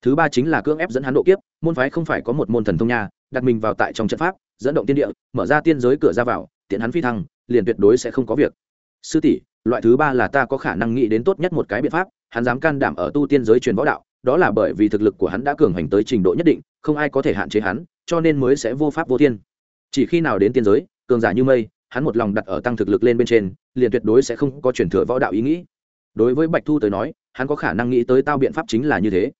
Thứ ba chính là cưỡng ép dẫn hắn độ kiếp, môn phái không phải có một môn thần thông nhà đặt mình vào tại trong trận pháp, dẫn động tiên địa, mở ra tiên giới cửa ra vào, tiện hắn phi thăng, liền tuyệt đối sẽ không có việc. Sư tỷ, loại thứ ba là ta có khả năng nghĩ đến tốt nhất một cái biện pháp, hắn dám can đảm ở tu tiên giới truyền võ đạo, đó là bởi vì thực lực của hắn đã cường hành tới trình độ nhất định, không ai có thể hạn chế hắn, cho nên mới sẽ vô pháp vô thiên. Chỉ khi nào đến tiên giới, cường giả như mây hắn một lòng đặt ở tăng thực lực lên bên trên, liền tuyệt đối sẽ không có chuyển thừa võ đạo ý nghĩ. Đối với bạch thu tới nói, hắn có khả năng nghĩ tới tao biện pháp chính là như thế.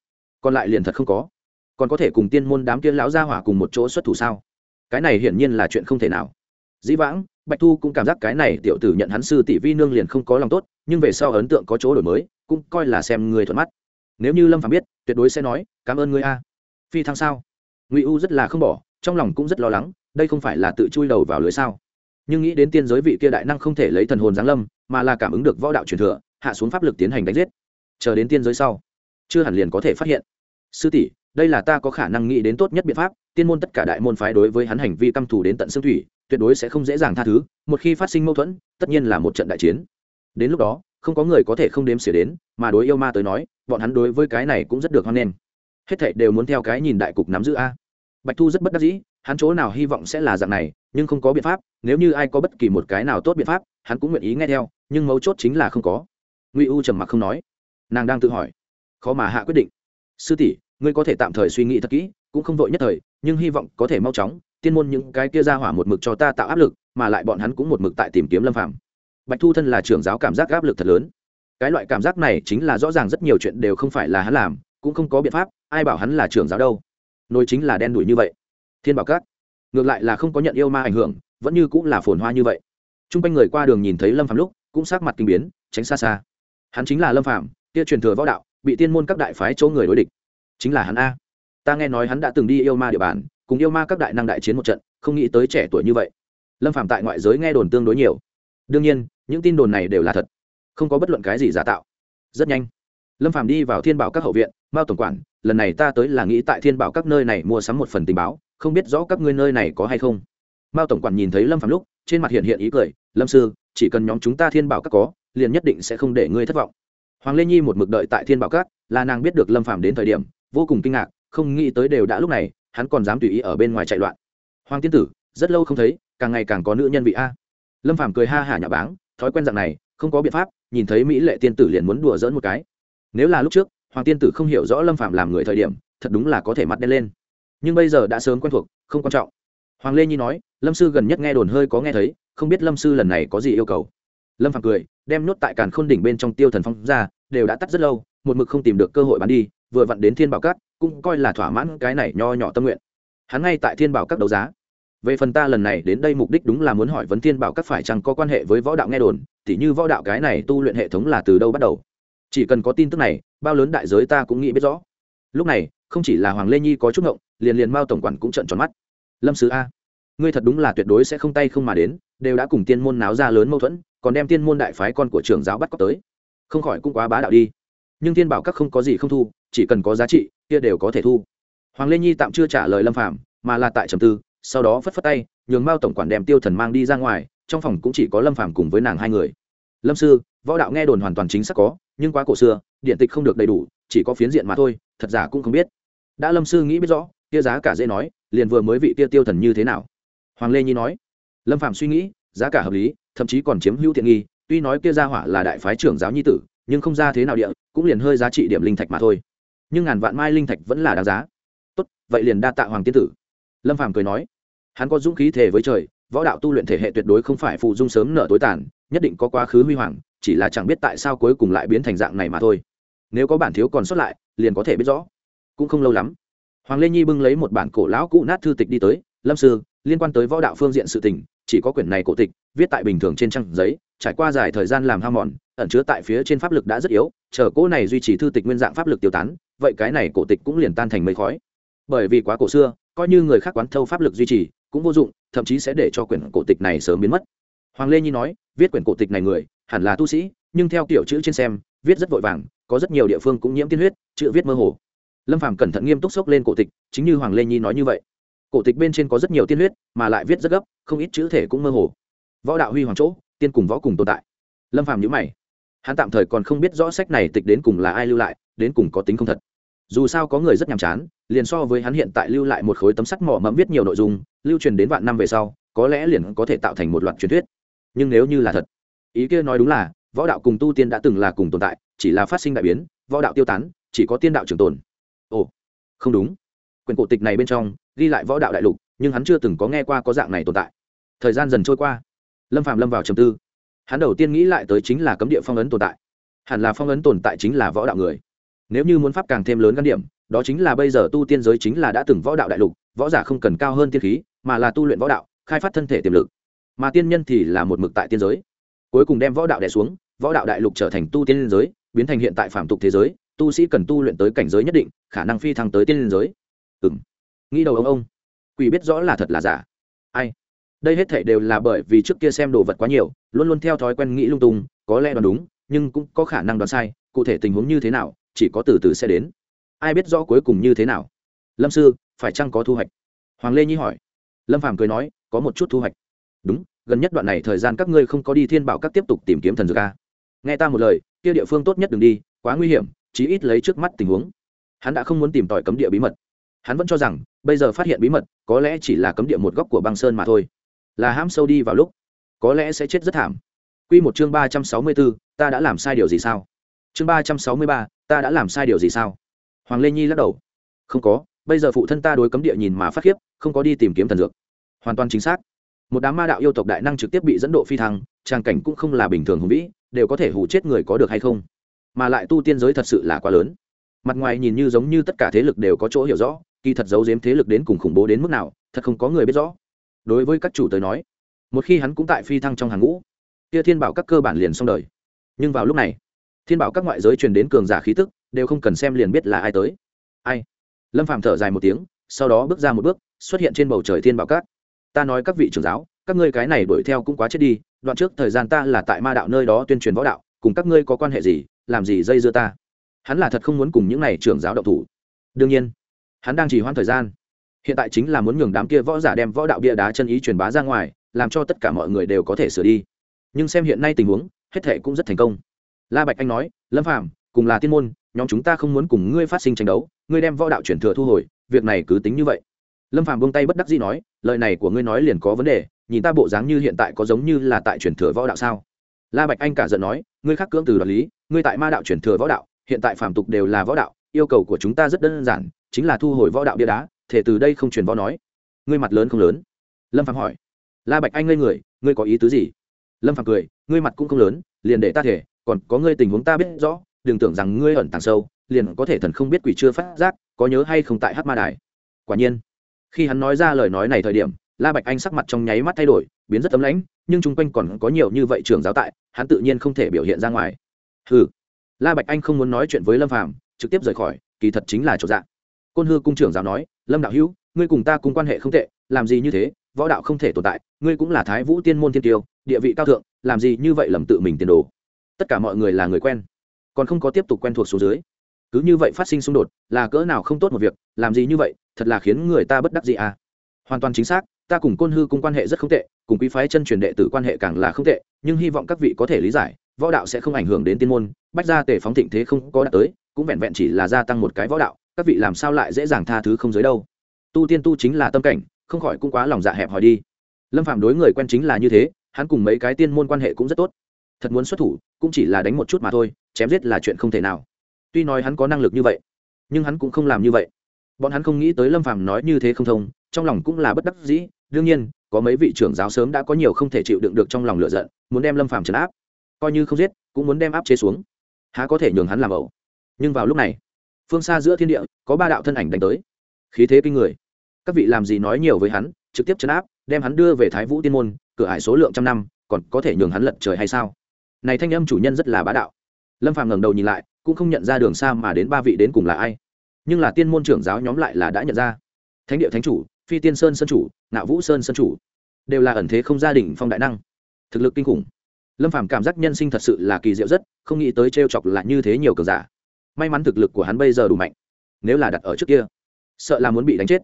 Còn lại liền thật không có. Còn có thể cùng tiên môn đám kia lão gia hỏa cùng một chỗ xuất thủ sao? Cái này hiển nhiên là chuyện không thể nào. Dĩ vãng, bạch thu cũng cảm giác cái này tiểu tử nhận hắn sư tỷ vi nương liền không có lòng tốt, nhưng về sau ấn tượng có chỗ đổi mới, cũng coi là xem người thuận mắt. Nếu như lâm phạm biết, tuyệt đối sẽ nói, cảm ơn người a. Phi thăng sao? Ngụy u rất là không bỏ, trong lòng cũng rất lo lắng, đây không phải là tự chui đầu vào lưới sao? Nhưng nghĩ đến tiên giới vị kia đại năng không thể lấy thần hồn giáng lâm, mà là cảm ứng được võ đạo truyền thừa, hạ xuống pháp lực tiến hành đánh giết. Chờ đến tiên giới sau, chưa hẳn liền có thể phát hiện. Sư tỷ, đây là ta có khả năng nghĩ đến tốt nhất biện pháp, tiên môn tất cả đại môn phái đối với hắn hành vi căm thù đến tận xương thủy, tuyệt đối sẽ không dễ dàng tha thứ, một khi phát sinh mâu thuẫn, tất nhiên là một trận đại chiến. Đến lúc đó, không có người có thể không đếm xỉa đến, mà đối yêu ma tới nói, bọn hắn đối với cái này cũng rất được hoan nghênh. Hết thệ đều muốn theo cái nhìn đại cục nắm giữ a. Bạch thu rất bất đắc dĩ hắn chỗ nào hy vọng sẽ là dạng này, nhưng không có biện pháp, nếu như ai có bất kỳ một cái nào tốt biện pháp, hắn cũng nguyện ý nghe theo, nhưng mấu chốt chính là không có. Ngụy u trầm mặc không nói. Nàng đang tự hỏi. Khó mà hạ quyết định. Sư tỷ, ngươi có thể tạm thời suy nghĩ thật kỹ, cũng không vội nhất thời, nhưng hy vọng có thể mau chóng, tiên môn những cái kia ra hỏa một mực cho ta tạo áp lực, mà lại bọn hắn cũng một mực tại tìm kiếm lâm phạm bạch thu thân là trưởng giáo cảm giác áp lực thật lớn. Cái loại cảm giác này chính là rõ ràng rất nhiều chuyện đều không phải là hắn làm, cũng không có biện pháp, ai bảo hắn là trưởng giáo đâu. Nôi chính là đen đủi như vậy thiên bảo các. Ngược lại là không có nhận yêu ma ảnh hưởng, vẫn như cũng là phồn hoa như vậy. T r u n g quanh người qua đường nhìn thấy lâm phạm lúc, cũng sát mặt kinh biến, tránh xa xa. Hắn chính là lâm phạm kia truyền thừa võ đạo, bị tiên môn các đại phái chỗ người đối địch. Chính là hắn a. Ta nghe nói hắn đã từng đi yêu ma địa bàn, cùng yêu ma các đại năng đại chiến một trận, không nghĩ tới trẻ tuổi như vậy. Lâm phạm tại ngoại giới nghe đồn tương đối nhiều. Đương nhiên, những tin đồn này đều là thật. Không có bất luận cái gì giả tạo. Rất nhanh, lâm phạm đi vào thiên bảo các hậu viện, mao tổng quản, lần này ta tới là nghĩ tại thiên bảo các nơi này mua sắm một phần tình báo không biết rõ các ngươi nơi này có hay không. Mao tổng quản nhìn thấy lâm phạm lúc, trên mặt hiện hiện ý cười, lâm sư, chỉ cần nhóm chúng ta thiên bảo các có, liền nhất định sẽ không để ngươi thất vọng. Hoàng lê nhi một mực đợi tại thiên bảo các, là nàng biết được lâm phạm đến thời điểm, vô cùng kinh ngạc, không nghĩ tới đều đã lúc này, hắn còn dám tùy ý ở bên ngoài chạy loạn. Hoàng tiên tử, rất lâu không thấy, càng ngày càng có nữ nhân vị a. Lâm Phạm cười ha hả nhà báng, thói quen dạng này, không có biện pháp, nhìn thấy mỹ lệ tiên tử liền muốn đùa dỡn một cái. Nếu là lúc trước, hoàng tiên tử không hiểu rõ lâm Phạm làm người thời điểm, thật đúng là có thể mặt đen lên nhưng bây giờ đã sớm quen thuộc, không quan trọng. Hoàng lê nhi nói, lâm sư gần nhất nghe đồn hơi có nghe thấy, không biết lâm sư lần này có gì yêu cầu. Lâm phàm cười, đem nốt tại càn khôn đỉnh bên trong tiêu thần phong ra, đều đã tắt rất lâu, một mực không tìm được cơ hội bán đi, vừa vặn đến thiên bảo cát cũng coi là thỏa mãn cái này nho nhỏ tâm nguyện. Hắn ngay tại thiên bảo các đấu giá. Về phần ta lần này đến đây mục đích đúng là muốn hỏi vấn thiên bảo các phải chăng có quan hệ với võ đạo nghe đồn, tỉ như võ đạo cái này tu luyện hệ thống là từ đâu bắt đầu? Chỉ cần có tin tức này, bao lớn đại giới ta cũng nghĩ biết rõ. Lúc này không chỉ là hoàng lê nhi có chút ngộng, liền liền mao tổng quản cũng trận tròn mắt. Lâm sứ a, ngươi thật đúng là tuyệt đối sẽ không tay không mà đến, đều đã cùng tiên môn náo ra lớn mâu thuẫn, còn đem tiên môn đại phái con của trưởng giáo bắt cóc tới. Không khỏi cũng quá bá đạo đi. Nhưng tiên bảo các không có gì không thu, chỉ cần có giá trị, kia đều có thể thu. Hoàng lê nhi tạm chưa trả lời lâm phạm mà là tại trầm tư, sau đó phất phất tay, nhường mao tổng quản đem tiêu thần mang đi ra ngoài, trong phòng cũng chỉ có lâm phạm cùng với nàng hai người. Lâm sư, võ đạo nghe đồn hoàn toàn chính xác có, nhưng quá cổ xưa, điện tịch không được đầy đủ, chỉ có phiến diện mà thôi, thật giả cũng không biết đã lâm sư nghĩ biết rõ kia giá cả dễ nói, liền vừa mới vị kia tiêu thần như thế nào? Hoàng lê nhi nói, lâm phạm suy nghĩ, giá cả hợp lý, thậm chí còn chiếm hữu tiện nghi, tuy nói kia gia hỏa là đại phái trưởng giáo nhi tử, nhưng không ra thế nào địa, cũng liền hơi giá trị điểm linh thạch mà thôi. Nhưng ngàn vạn mai linh thạch vẫn là đáng giá. Tốt, vậy liền đa tạ hoàng tiên tử. Lâm phàm cười nói, hắn có dũng khí thể với trời, võ đạo tu luyện thể hệ tuyệt đối không phải phụ dung sớm nở tối tàn, nhất định có quá khứ huy hoàng, chỉ là chẳng biết tại sao cuối cùng lại biến thành dạng này mà thôi. Nếu có bản thiếu còn sót lại, liền có thể biết rõ cũng không lâu lắm. Hoàng lê nhi bưng lấy một bản cổ lão cũ nát thư tịch đi tới, lâm sư, liên quan tới võ đạo phương diện sự tình, chỉ có quyển này cổ tịch, viết tại bình thường trên trang giấy, trải qua dài thời gian làm hao mòn, ẩn chứa tại phía trên pháp lực đã rất yếu, chờ cỗ này duy trì thư tịch nguyên dạng pháp lực tiêu tán, vậy cái này cổ tịch cũng liền tan thành mây khói. Bởi vì quá cổ xưa, coi như người khác quán thâu pháp lực duy trì, cũng vô dụng, thậm chí sẽ để cho quyển cổ tịch này sớm biến mất. Hoàng lê nhi nói, viết quyển cổ tịch này người, hẳn là tu sĩ, nhưng theo kiểu chữ trên xem, viết rất vội vàng, có rất nhiều địa phương cũng nhiễm tiên huyết, chữ viết mơ hồ lâm phàm cẩn thận nghiêm túc xốc lên cổ tịch chính như hoàng lê nhi nói như vậy cổ tịch bên trên có rất nhiều tiên huyết mà lại viết rất gấp không ít chữ thể cũng mơ hồ võ đạo huy hoàng chỗ tiên cùng võ cùng tồn tại lâm phàm nhữ mày hắn tạm thời còn không biết rõ sách này tịch đến cùng là ai lưu lại đến cùng có tính không thật dù sao có người rất nhàm chán liền so với hắn hiện tại lưu lại một khối tấm sắt mỏ mẫm viết nhiều nội dung lưu truyền đến vạn năm về sau có lẽ liền có thể tạo thành một loạt truyền thuyết nhưng nếu như là thật ý kia nói đúng là võ đạo cùng tu tiên đã từng là cùng tồn tại chỉ là phát sinh đại biến võ đạo tiêu tán chỉ có tiên đạo trường tồn ồ, không đúng. Quyền cổ tịch này bên trong ghi lại võ đạo đại lục, nhưng hắn chưa từng có nghe qua có dạng này tồn tại. Thời gian dần trôi qua. Lâm phạm lâm vào trầm tư. Hắn đầu tiên nghĩ lại tới chính là cấm địa phong ấn tồn tại. Hẳn là phong ấn tồn tại chính là võ đạo người. Nếu như muốn pháp càng thêm lớn gắn điểm, đó chính là bây giờ tu tiên giới chính là đã từng võ đạo đại lục, võ giả không cần cao hơn tiên khí, mà là tu luyện võ đạo, khai phát thân thể tiềm lực. Mà tiên nhân thì là một mực tại tiên giới. Cuối cùng đem võ đạo đẻ xuống, võ đạo đại lục trở thành tu tiên giới, biến thành hiện tại phạm tục thế giới tu sĩ cần tu luyện tới cảnh giới nhất định, khả năng phi thăng tới tiên giới. Ừ m nghĩ đầu ông ông. Quỷ biết rõ là thật là giả. Ai? Đây hết thể đều là bởi vì trước kia xem đồ vật quá nhiều, luôn luôn theo thói quen nghĩ lung tung, có lẽ đoán đúng, nhưng cũng có khả năng đoán sai, cụ thể tình huống như thế nào, chỉ có từ từ sẽ đến. Ai biết rõ cuối cùng như thế nào? Lâm sư, phải chăng có thu hoạch? Hoàng lê nhi hỏi. Lâm phàm cười nói, có một chút thu hoạch. Đúng, gần nhất đoạn này thời gian các ngươi không có đi thiên bảo các tiếp tục tìm kiếm thần dược a. Nghe ta một lời, kia địa phương tốt nhất đừng đi, quá nguy hiểm chí ít lấy trước mắt tình huống. Hắn đã không muốn tìm tòi cấm địa bí mật. Hắn vẫn cho rằng, bây giờ phát hiện bí mật, có lẽ chỉ là cấm địa một góc của băng sơn mà thôi. Là ham sâu đi vào lúc, có lẽ sẽ chết rất thảm. Q một chương ba trăm sáu mươi bốn ta đã làm sai điều gì sao? Chương ba trăm sáu mươi ba, ta đã làm sai điều gì sao? Hoàng lê nhi lắc đầu. Không có, bây giờ phụ thân ta đối cấm địa nhìn mà phát khiếp, không có đi tìm kiếm thần dược. Hoàn toàn chính xác. Một đám ma đạo yêu tộc đại năng trực tiếp bị dẫn độ phi thăng, trang cảnh cũng không là bình thường hùng vĩ, đều có thể hủ chết người có được hay không? Mà lại tu tiên giới thật sự là quá lớn. Mặt ngoài nhìn như giống như tất cả thế lực đều có chỗ hiểu rõ, kỳ thật giấu giếm thế lực đến cùng khủng bố đến mức nào, thật không có người biết rõ. Đối với các chủ tới nói, một khi hắn cũng tại phi thăng trong hàng ngũ, kia thiên bảo các cơ bản liền xong đời. Nhưng vào lúc này, thiên bảo các ngoại giới truyền đến cường giả khí tức, đều không cần xem liền biết là ai tới. Ai? Lâm phàm thở dài một tiếng, sau đó bước ra một bước, xuất hiện trên bầu trời thiên bảo các. Ta nói các vị trưởng giáo, các ngươi cái này đuổi theo cũng quá chết đi, đoạn trước thời gian ta là tại ma đạo nơi đó tuyên truyền võ đạo, cùng các ngươi có quan hệ gì làm gì dây dưa ta? Hắn là thật không muốn cùng những này trưởng giáo động thủ. Đương nhiên, hắn đang chỉ hoãn thời gian. Hiện tại chính là muốn nhường đám kia võ giả đem võ đạo bia đá chân ý truyền bá ra ngoài, làm cho tất cả mọi người đều có thể sửa đi. Nhưng xem hiện nay tình huống, hết thệ cũng rất thành công. La bạch anh nói, lâm phạm cùng là tiên môn, nhóm chúng ta không muốn cùng ngươi phát sinh tranh đấu, ngươi đem võ đạo chuyển thừa thu hồi, việc này cứ tính như vậy. Lâm phạm buông tay bất đắc dĩ nói, lời này của ngươi nói liền có vấn đề, nhìn ta bộ dáng như hiện tại có giống như là tại chuyển thừa võ đạo sao? La bạch anh cả giận nói, ngươi khắc cưỡng từ đoạt lý, ngươi tại ma đạo chuyển thừa võ đạo, hiện tại phàm tục đều là võ đạo, yêu cầu của chúng ta rất đơn giản, chính là thu hồi võ đạo bia đá, thể từ đây không truyền võ nói. Ngươi mặt lớn không lớn? Lâm phạm hỏi. La bạch anh ngây người, ngươi có ý tứ gì? Lâm phạm cười, ngươi mặt cũng không lớn, liền để ta thể, còn có ngươi tình huống ta biết rõ, đừng tưởng rằng ngươi ẩn tàng sâu, liền có thể thần không biết quỷ chưa phát giác, có nhớ hay không tại hát ma đài? Quả nhiên, khi hắn nói ra lời nói này thời điểm, la bạch anh sắc mặt trong nháy mắt thay đổi, biến rất tấm lãnh nhưng chung quanh còn có nhiều như vậy trường giáo tại, hắn tự nhiên không thể biểu hiện ra ngoài. Hừ. La bạch anh không muốn nói chuyện với lâm phàm, trực tiếp rời khỏi, kỳ thật chính là chỗ dạng côn hư cung trưởng giáo nói, lâm đạo hữu, ngươi cùng ta cùng quan hệ không tệ, làm gì như thế, võ đạo không thể tồn tại, ngươi cũng là thái vũ tiên môn thiên tiêu, địa vị cao thượng, làm gì như vậy lầm tự mình tiền đồ. Tất cả mọi người là người quen, còn không có tiếp tục quen thuộc số dưới. Cứ như vậy phát sinh xung đột, là cỡ nào không tốt một việc, làm gì như vậy, thật là khiến người ta bất đắc gì à. Hoàn toàn chính xác, ta cùng côn hư cung quan hệ rất không tệ cùng quý phái chân truyền đệ tử quan hệ càng là không tệ, nhưng hy vọng các vị có thể lý giải, võ đạo sẽ không ảnh hưởng đến tiên môn, bách gia tề phóng thịnh thế không có đạt tới, cũng vẹn vẹn chỉ là gia tăng một cái võ đạo, các vị làm sao lại dễ dàng tha thứ không giới đâu. Tu tiên tu chính là tâm cảnh, không khỏi cũng quá lòng dạ hẹp hòi đi. Lâm phạm đối người quen chính là như thế, hắn cùng mấy cái tiên môn quan hệ cũng rất tốt. Thật muốn xuất thủ, cũng chỉ là đánh một chút mà thôi, chém giết là chuyện không thể nào. Tuy nói hắn có năng lực như vậy, nhưng hắn cũng không làm như vậy. Bọn hắn không nghĩ tới lâm phàm nói như thế không thông, trong lòng cũng là bất đắc dĩ, đương nhiên có mấy vị trưởng giáo sớm đã có nhiều không thể chịu đựng được trong lòng lựa giận, muốn đem lâm phàm trấn áp. Coi như không giết, cũng muốn đem áp chế xuống. Há có thể nhường hắn làm ẩu. Nhưng vào lúc này, phương xa giữa thiên địa, có ba đạo thân ảnh đánh tới. Khí thế kinh người. Các vị làm gì nói nhiều với hắn, trực tiếp chấn áp, đem hắn đưa về thái vũ tiên môn, cửa hải số lượng trăm năm, còn có thể nhường hắn lật trời hay sao? Này thanh âm chủ nhân rất là bá đạo. Lâm phàm ngẩng đầu nhìn lại, cũng không nhận ra đường xa mà đến ba vị đến cùng là ai. Nhưng là tiên môn trưởng giáo nhóm lại là đã nhận ra. Thánh địa thánh chủ phi tiên sơn sơn chủ, ngạo vũ sơn sơn chủ, đều là ẩn thế không gia đình phong đại năng. Thực lực kinh khủng. Lâm phàm cảm giác nhân sinh thật sự là kỳ diệu rất, không nghĩ tới t chọc là như thế nhiều cờ giả. May mắn thực lực của hắn bây giờ đủ mạnh. Nếu là đặt ở trước kia, sợ là muốn bị đánh chết.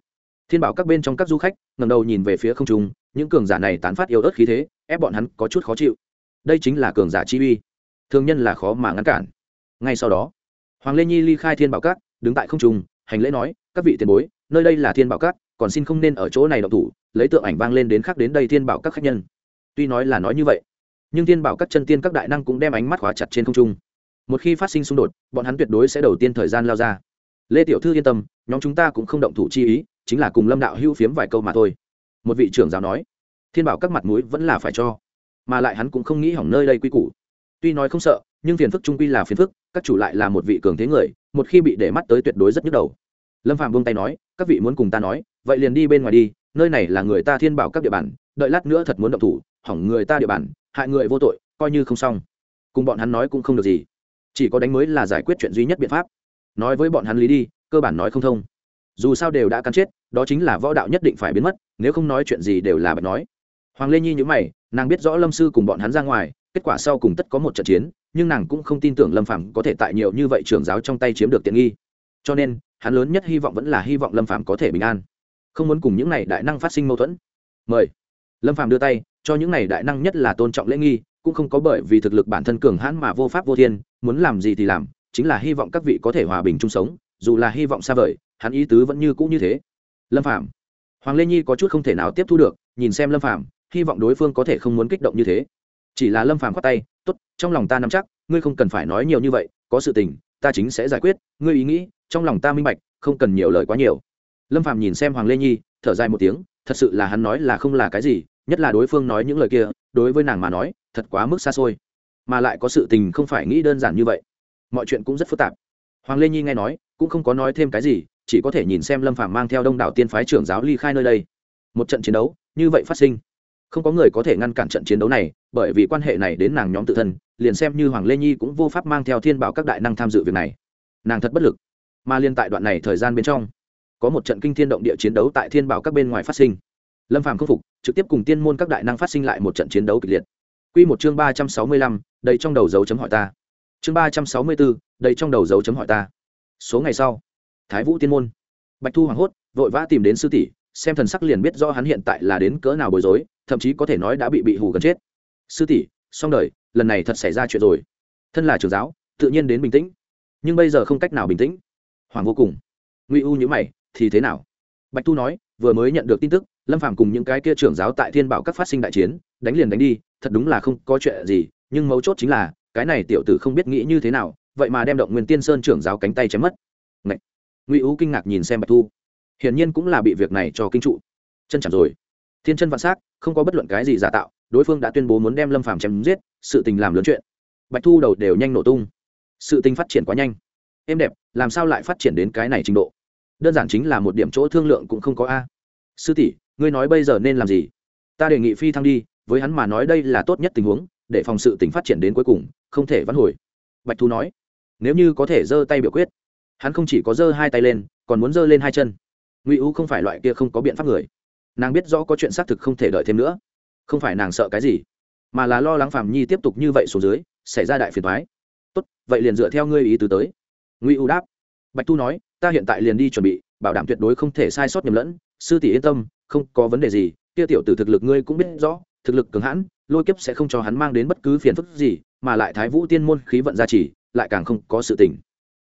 Thiên bảo các bên trong các du khách ngầm đầu nhìn về phía không trung, những cường giả này tán phát yếu ớt khí thế, ép bọn hắn có chút khó chịu. Đây chính là cường giả chi uy. Thường nhân là khó mà ngăn cản. Ngay sau đó, hoàng lê nhi ly khai thiên bảo các, đứng tại không trung, hành lễ nói, các vị tiền bối, nơi đây là thiên bảo các còn xin không nên ở chỗ này động thủ, lấy tượng ảnh vang lên đến khác đến đây thiên bảo các khách nhân. Tuy nói là nói như vậy, nhưng thiên bảo các chân tiên các đại năng cũng đem ánh mắt khóa chặt trên không trung. Một khi phát sinh xung đột, bọn hắn tuyệt đối sẽ đầu tiên thời gian lao ra. Lê tiểu thư yên tâm, nhóm chúng ta cũng không động thủ chi ý, chính là cùng lâm đạo hưu phiếm vài câu mà thôi. Một vị trưởng giáo nói, thiên bảo các mặt mũi vẫn là phải cho, mà lại hắn cũng không nghĩ hỏng nơi đây quy củ. Tuy nói không sợ, nhưng phiền phức trung quy là phiền phức, các chủ lại là một vị cường thế người, một khi bị để mắt tới tuyệt đối rất nhức đầu lâm phạm buông tay nói, các vị muốn cùng ta nói, vậy liền đi bên ngoài đi, nơi này là người ta thiên bảo các địa bàn, đợi lát nữa thật muốn động thủ, hỏng người ta địa bàn, hại người vô tội, coi như không xong. Cùng bọn hắn nói cũng không được gì. Chỉ có đánh mới là giải quyết chuyện duy nhất biện pháp. Nói với bọn hắn lý đi, cơ bản nói không thông. Dù sao đều đã cắn chết, đó chính là võ đạo nhất định phải biến mất, nếu không nói chuyện gì đều là bạch nói. Hoàng lê nhi nhữ mày, nàng biết rõ lâm sư cùng bọn hắn ra ngoài, kết quả sau cùng tất có một trận chiến, nhưng nàng cũng không tin tưởng lâm phạm có thể tại nhiều như vậy trưởng giáo trong tay chiếm được tiện nghi. Cho nên hắn lớn nhất hy vọng vẫn là hy vọng lâm phạm có thể bình an. Không muốn cùng những này đại năng phát sinh mâu thuẫn. Mời. Lâm phạm đưa tay, cho những này đại năng nhất là tôn trọng lễ nghi, cũng không có bởi vì thực lực bản thân cường hãn mà vô pháp vô thiên, muốn làm gì thì làm, chính là hy vọng các vị có thể hòa bình chung sống, dù là hy vọng xa vời, hắn ý tứ vẫn như cũ như thế. Lâm phạm hoàng lê nhi có chút không thể nào tiếp thu được, nhìn xem lâm phạm hy vọng đối phương có thể không muốn kích động như thế. Chỉ là lâm phàm khoát tay, tốt, trong lòng ta nắm chắc, ngươi không cần phải nói nhiều như vậy, có sự tình ta chính sẽ giải quyết, ngươi ý nghĩ, trong lòng ta minh bạch, không cần nhiều lời quá nhiều. Lâm phàm nhìn xem hoàng lê nhi, thở dài một tiếng, thật sự là hắn nói là không là cái gì, nhất là đối phương nói những lời kia, đối với nàng mà nói, thật quá mức xa xôi. Mà lại có sự tình không phải nghĩ đơn giản như vậy. Mọi chuyện cũng rất phức tạp. Hoàng lê nhi nghe nói, cũng không có nói thêm cái gì, chỉ có thể nhìn xem lâm phàm mang theo đông đảo tiên phái trưởng giáo ly khai nơi đây. Một trận chiến đấu, như vậy phát sinh không có người có thể ngăn cản trận chiến đấu này bởi vì quan hệ này đến nàng nhóm tự thân liền xem như hoàng lê nhi cũng vô pháp mang theo thiên bảo các đại năng tham dự việc này nàng thật bất lực mà liên tại đoạn này thời gian bên trong có một trận kinh thiên động địa chiến đấu tại thiên bảo các bên ngoài phát sinh lâm phàm khâm phục trực tiếp cùng tiên môn các đại năng phát sinh lại một trận chiến đấu kịch liệt Quy một chương ba trăm sáu mươi lăm, đầy trong đầu dấu chấm hỏi ta. Chương ba trăm sáu mươi bốn, đầy trong đầu dấu chấm hỏi ta. Số ngày sau, Thái Vũ Tiên môn. Bạch Thu hoàng hốt, vội vã tìm đến sư tỷ, xem thần sắc liền biết rõ hắn hiện tại là đến cỡ nào bối rối, thậm chí có thể nói đã bị bị hù gần chết. Sư tỷ, xong đời, lần này thật xảy ra chuyện rồi. Thân là trưởng giáo, tự nhiên đến bình tĩnh. Nhưng bây giờ không cách nào bình tĩnh. Hoàng vô cùng. Ngụy u nhữ mày, thì thế nào? Bạch tu nói, vừa mới nhận được tin tức, lâm phàm cùng những cái kia trưởng giáo tại thiên bảo các phát sinh đại chiến, đánh liền đánh đi, thật đúng là không có chuyện gì, nhưng mấu chốt chính là, cái này tiểu tử không biết nghĩ như thế nào, vậy mà đem động nguyên tiên sơn trưởng giáo cánh tay chém mất. Ngụy u kinh ngạc nhìn xem bạch tu. Hiển nhiên cũng là bị việc này cho kinh trụ. Chân chẳng rồi thiên chân vạn s á c không có bất luận cái gì giả tạo, đối phương đã tuyên bố muốn đem lâm phàm chém giết, sự tình làm lớn chuyện. Bạch thu đầu đều nhanh nổ tung. Sự tình phát triển quá nhanh. Êm đẹp, làm sao lại phát triển đến cái này trình độ? Đơn giản chính là một điểm chỗ thương lượng cũng không có a. Sư tỷ, ngươi nói bây giờ nên làm gì? Ta đề nghị phi thăng đi, với hắn mà nói đây là tốt nhất tình huống, để phòng sự tình phát triển đến cuối cùng, không thể vãn hồi. Bạch thu nói. Nếu như có thể giơ tay biểu quyết, hắn không chỉ có giơ hai tay lên, còn muốn giơ lên hai chân. Ngụy u không phải loại kia không có biện pháp người nàng biết rõ có chuyện xác thực không thể đợi thêm nữa. Không phải nàng sợ cái gì, mà là lo lắng phạm nhi tiếp tục như vậy xuống dưới, xảy ra đại phiền thoái tốt, vậy liền dựa theo ngươi ý tứ tới. Nguy U đáp. Bạch tu nói, ta hiện tại liền đi chuẩn bị, bảo đảm tuyệt đối không thể sai sót nhầm lẫn. Sư tỷ yên tâm, không có vấn đề gì. Kia tiểu tử thực lực ngươi cũng biết rõ, thực lực cường hãn, lôi kiếp sẽ không cho hắn mang đến bất cứ phiền phức gì, mà lại thái vũ tiên môn khí vận gia trì, lại càng không có sự tình.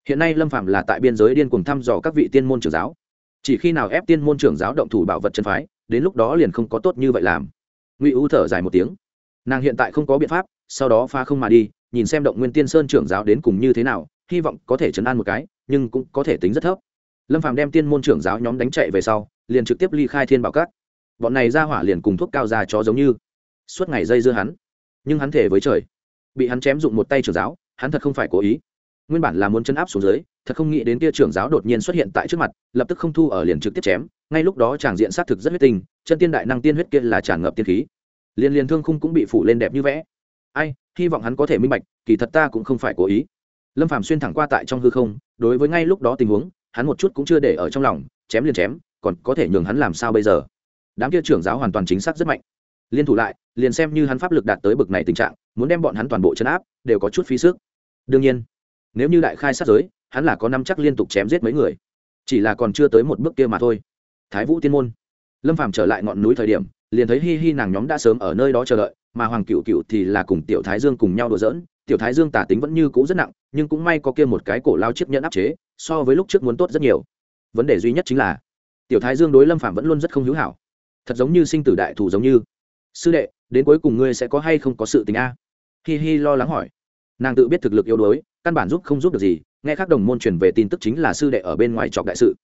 Hiện nay lâm phạm là tại biên giới điên cuồng thăm dò các vị tiên môn trưởng giáo. Chỉ khi nào ép tiên môn trưởng giáo động thủ bảo vật chân phái đến lúc đó liền không có tốt như vậy làm. Ngụy u thở dài một tiếng. Nàng hiện tại không có biện pháp, sau đó pha không mà đi, nhìn xem động nguyên tiên sơn trưởng giáo đến cùng như thế nào, hy vọng có thể chấn an một cái, nhưng cũng có thể tính rất thấp. Lâm phàm đem tiên môn trưởng giáo nhóm đánh chạy về sau, liền trực tiếp ly khai thiên bảo cát bọn này ra hỏa liền cùng thuốc cao ra chó giống như. Suốt ngày dây dưa hắn, nhưng hắn thể với trời. Bị hắn chém dụng một tay trưởng giáo, hắn thật không phải cố ý. Nguyên bản là muốn chân áp xuống dưới, thật không nghĩ đến kia trưởng giáo đột nhiên xuất hiện tại trước mặt, lập tức không thu ở liền trực tiếp chém ngay lúc đó tràng diện xác thực rất huyết tinh, chân tiên đại năng tiên huyết kia là tràn ngập tiên khí. Liên liên thương khung cũng bị phủ lên đẹp như vẽ. Ai, hy vọng hắn có thể minh bạch, kỳ thật ta cũng không phải cố ý. Lâm phàm xuyên thẳng qua tại trong hư không, đối với ngay lúc đó tình huống, hắn một chút cũng chưa để ở trong lòng, chém liền chém, còn có thể nhường hắn làm sao bây giờ? Đám kia trưởng giáo hoàn toàn chính xác rất mạnh. Liên thủ lại, liền xem như hắn pháp lực đạt tới bực này tình trạng, muốn đem bọn hắn toàn bộ chấn áp, đều có chút phí sức. Đương nhiên, nếu như đại khai sát giới, hắn là có năm chắc liên tục chém giết mấy người. Chỉ là còn chưa tới một bước kia mà thôi thái vũ tiên môn. Lâm phàm trở lại ngọn núi thời điểm, liền thấy hi hi nàng nhóm đã sớm ở nơi đó chờ đợi, mà hoàng cựu cựu thì là cùng tiểu thái dương cùng nhau đùa giỡn. Tiểu thái dương tả tính vẫn như cũ rất nặng, nhưng cũng may có kia một cái cổ lao chiếc nhẫn áp chế, so với lúc trước muốn tốt rất nhiều. Vấn đề duy nhất chính là, tiểu thái dương đối lâm phạm vẫn luôn rất không hữu hảo. Thật giống như sinh tử đại thủ giống như. Sư đệ, đến cuối cùng ngươi sẽ có hay không có sự tình a? Hi hi lo lắng hỏi. Nàng tự biết thực lực yếu đuối, căn bản giúp không giúp được gì, nghe khác đồng môn truyền về tin tức chính là sư đệ ở bên ngoài trọc đại sự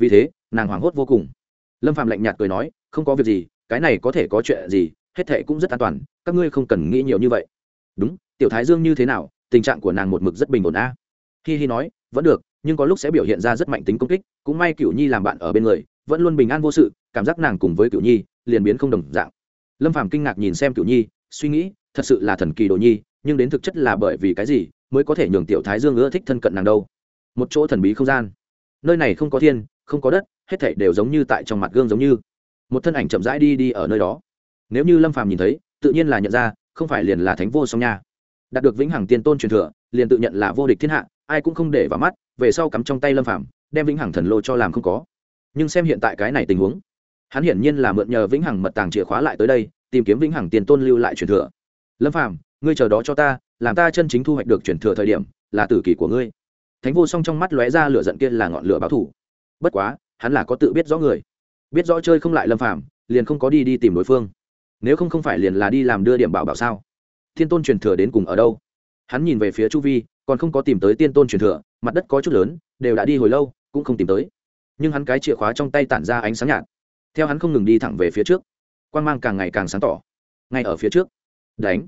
vì thế, nàng hoảng hốt vô cùng. Lâm phạm lạnh nhạt cười nói, không có việc gì, cái này có thể có chuyện gì, hết thệ cũng rất an toàn, các ngươi không cần nghĩ nhiều như vậy. Đúng, tiểu thái dương như thế nào, tình trạng của nàng một mực rất bình ổn a. À? hi hi nói, vẫn được, nhưng có lúc sẽ biểu hiện ra rất mạnh tính công kích, cũng may cựu nhi làm bạn ở bên người, vẫn luôn bình an vô sự, cảm giác nàng cùng với cựu nhi, liền biến không đồng dạng. Lâm phàm kinh ngạc nhìn xem cựu nhi, suy nghĩ, thật sự là thần kỳ đồ nhi, nhưng đến thực chất là bởi vì cái gì mới có thể nhường tiểu thái dương ưa thích thân cận nàng đâu? Một chỗ thần bí không gian. Nơi này không có thiên không có đất, hết thảy đều giống như tại trong mặt gương giống như. Một thân ảnh chậm rãi đi đi ở nơi đó. Nếu như lâm phàm nhìn thấy, tự nhiên là nhận ra, không phải liền là thánh vô song nha. Đạt được vĩnh hằng tiên tôn truyền thừa, liền tự nhận là vô địch thiên hạ, ai cũng không để vào mắt, về sau cắm trong tay lâm phàm, đem vĩnh hằng thần lô cho làm không có. Nhưng xem hiện tại cái này tình huống, hắn hiển nhiên là mượn nhờ vĩnh hằng mật tàng chìa khóa lại tới đây, tìm kiếm vĩnh hằng tiền tôn lưu lại truyền thừa. Lâm phàm, ngươi chờ đó cho ta, làm ta chân chính thu hoạch được truyền thừa thời điểm, là tử kỷ của ngươi. Thánh vô song trong mắt lóe ra lửa giận kia là ngọn lửa báo thủ bất quá, hắn là có tự biết rõ người. Biết rõ chơi không lại lâm phàm, liền không có đi đi tìm đối phương. Nếu không không phải liền là đi làm đưa điểm bảo bảo sao? Thiên tôn truyền thừa đến cùng ở đâu? Hắn nhìn về phía chu vi, còn không có tìm tới tiên tôn truyền thừa, mặt đất có chút lớn, đều đã đi hồi lâu, cũng không tìm tới. Nhưng hắn cái chìa khóa trong tay tản ra ánh sáng nhạt. Theo hắn không ngừng đi thẳng về phía trước. Quang mang càng ngày càng sáng tỏ. Ngay ở phía trước. Đánh.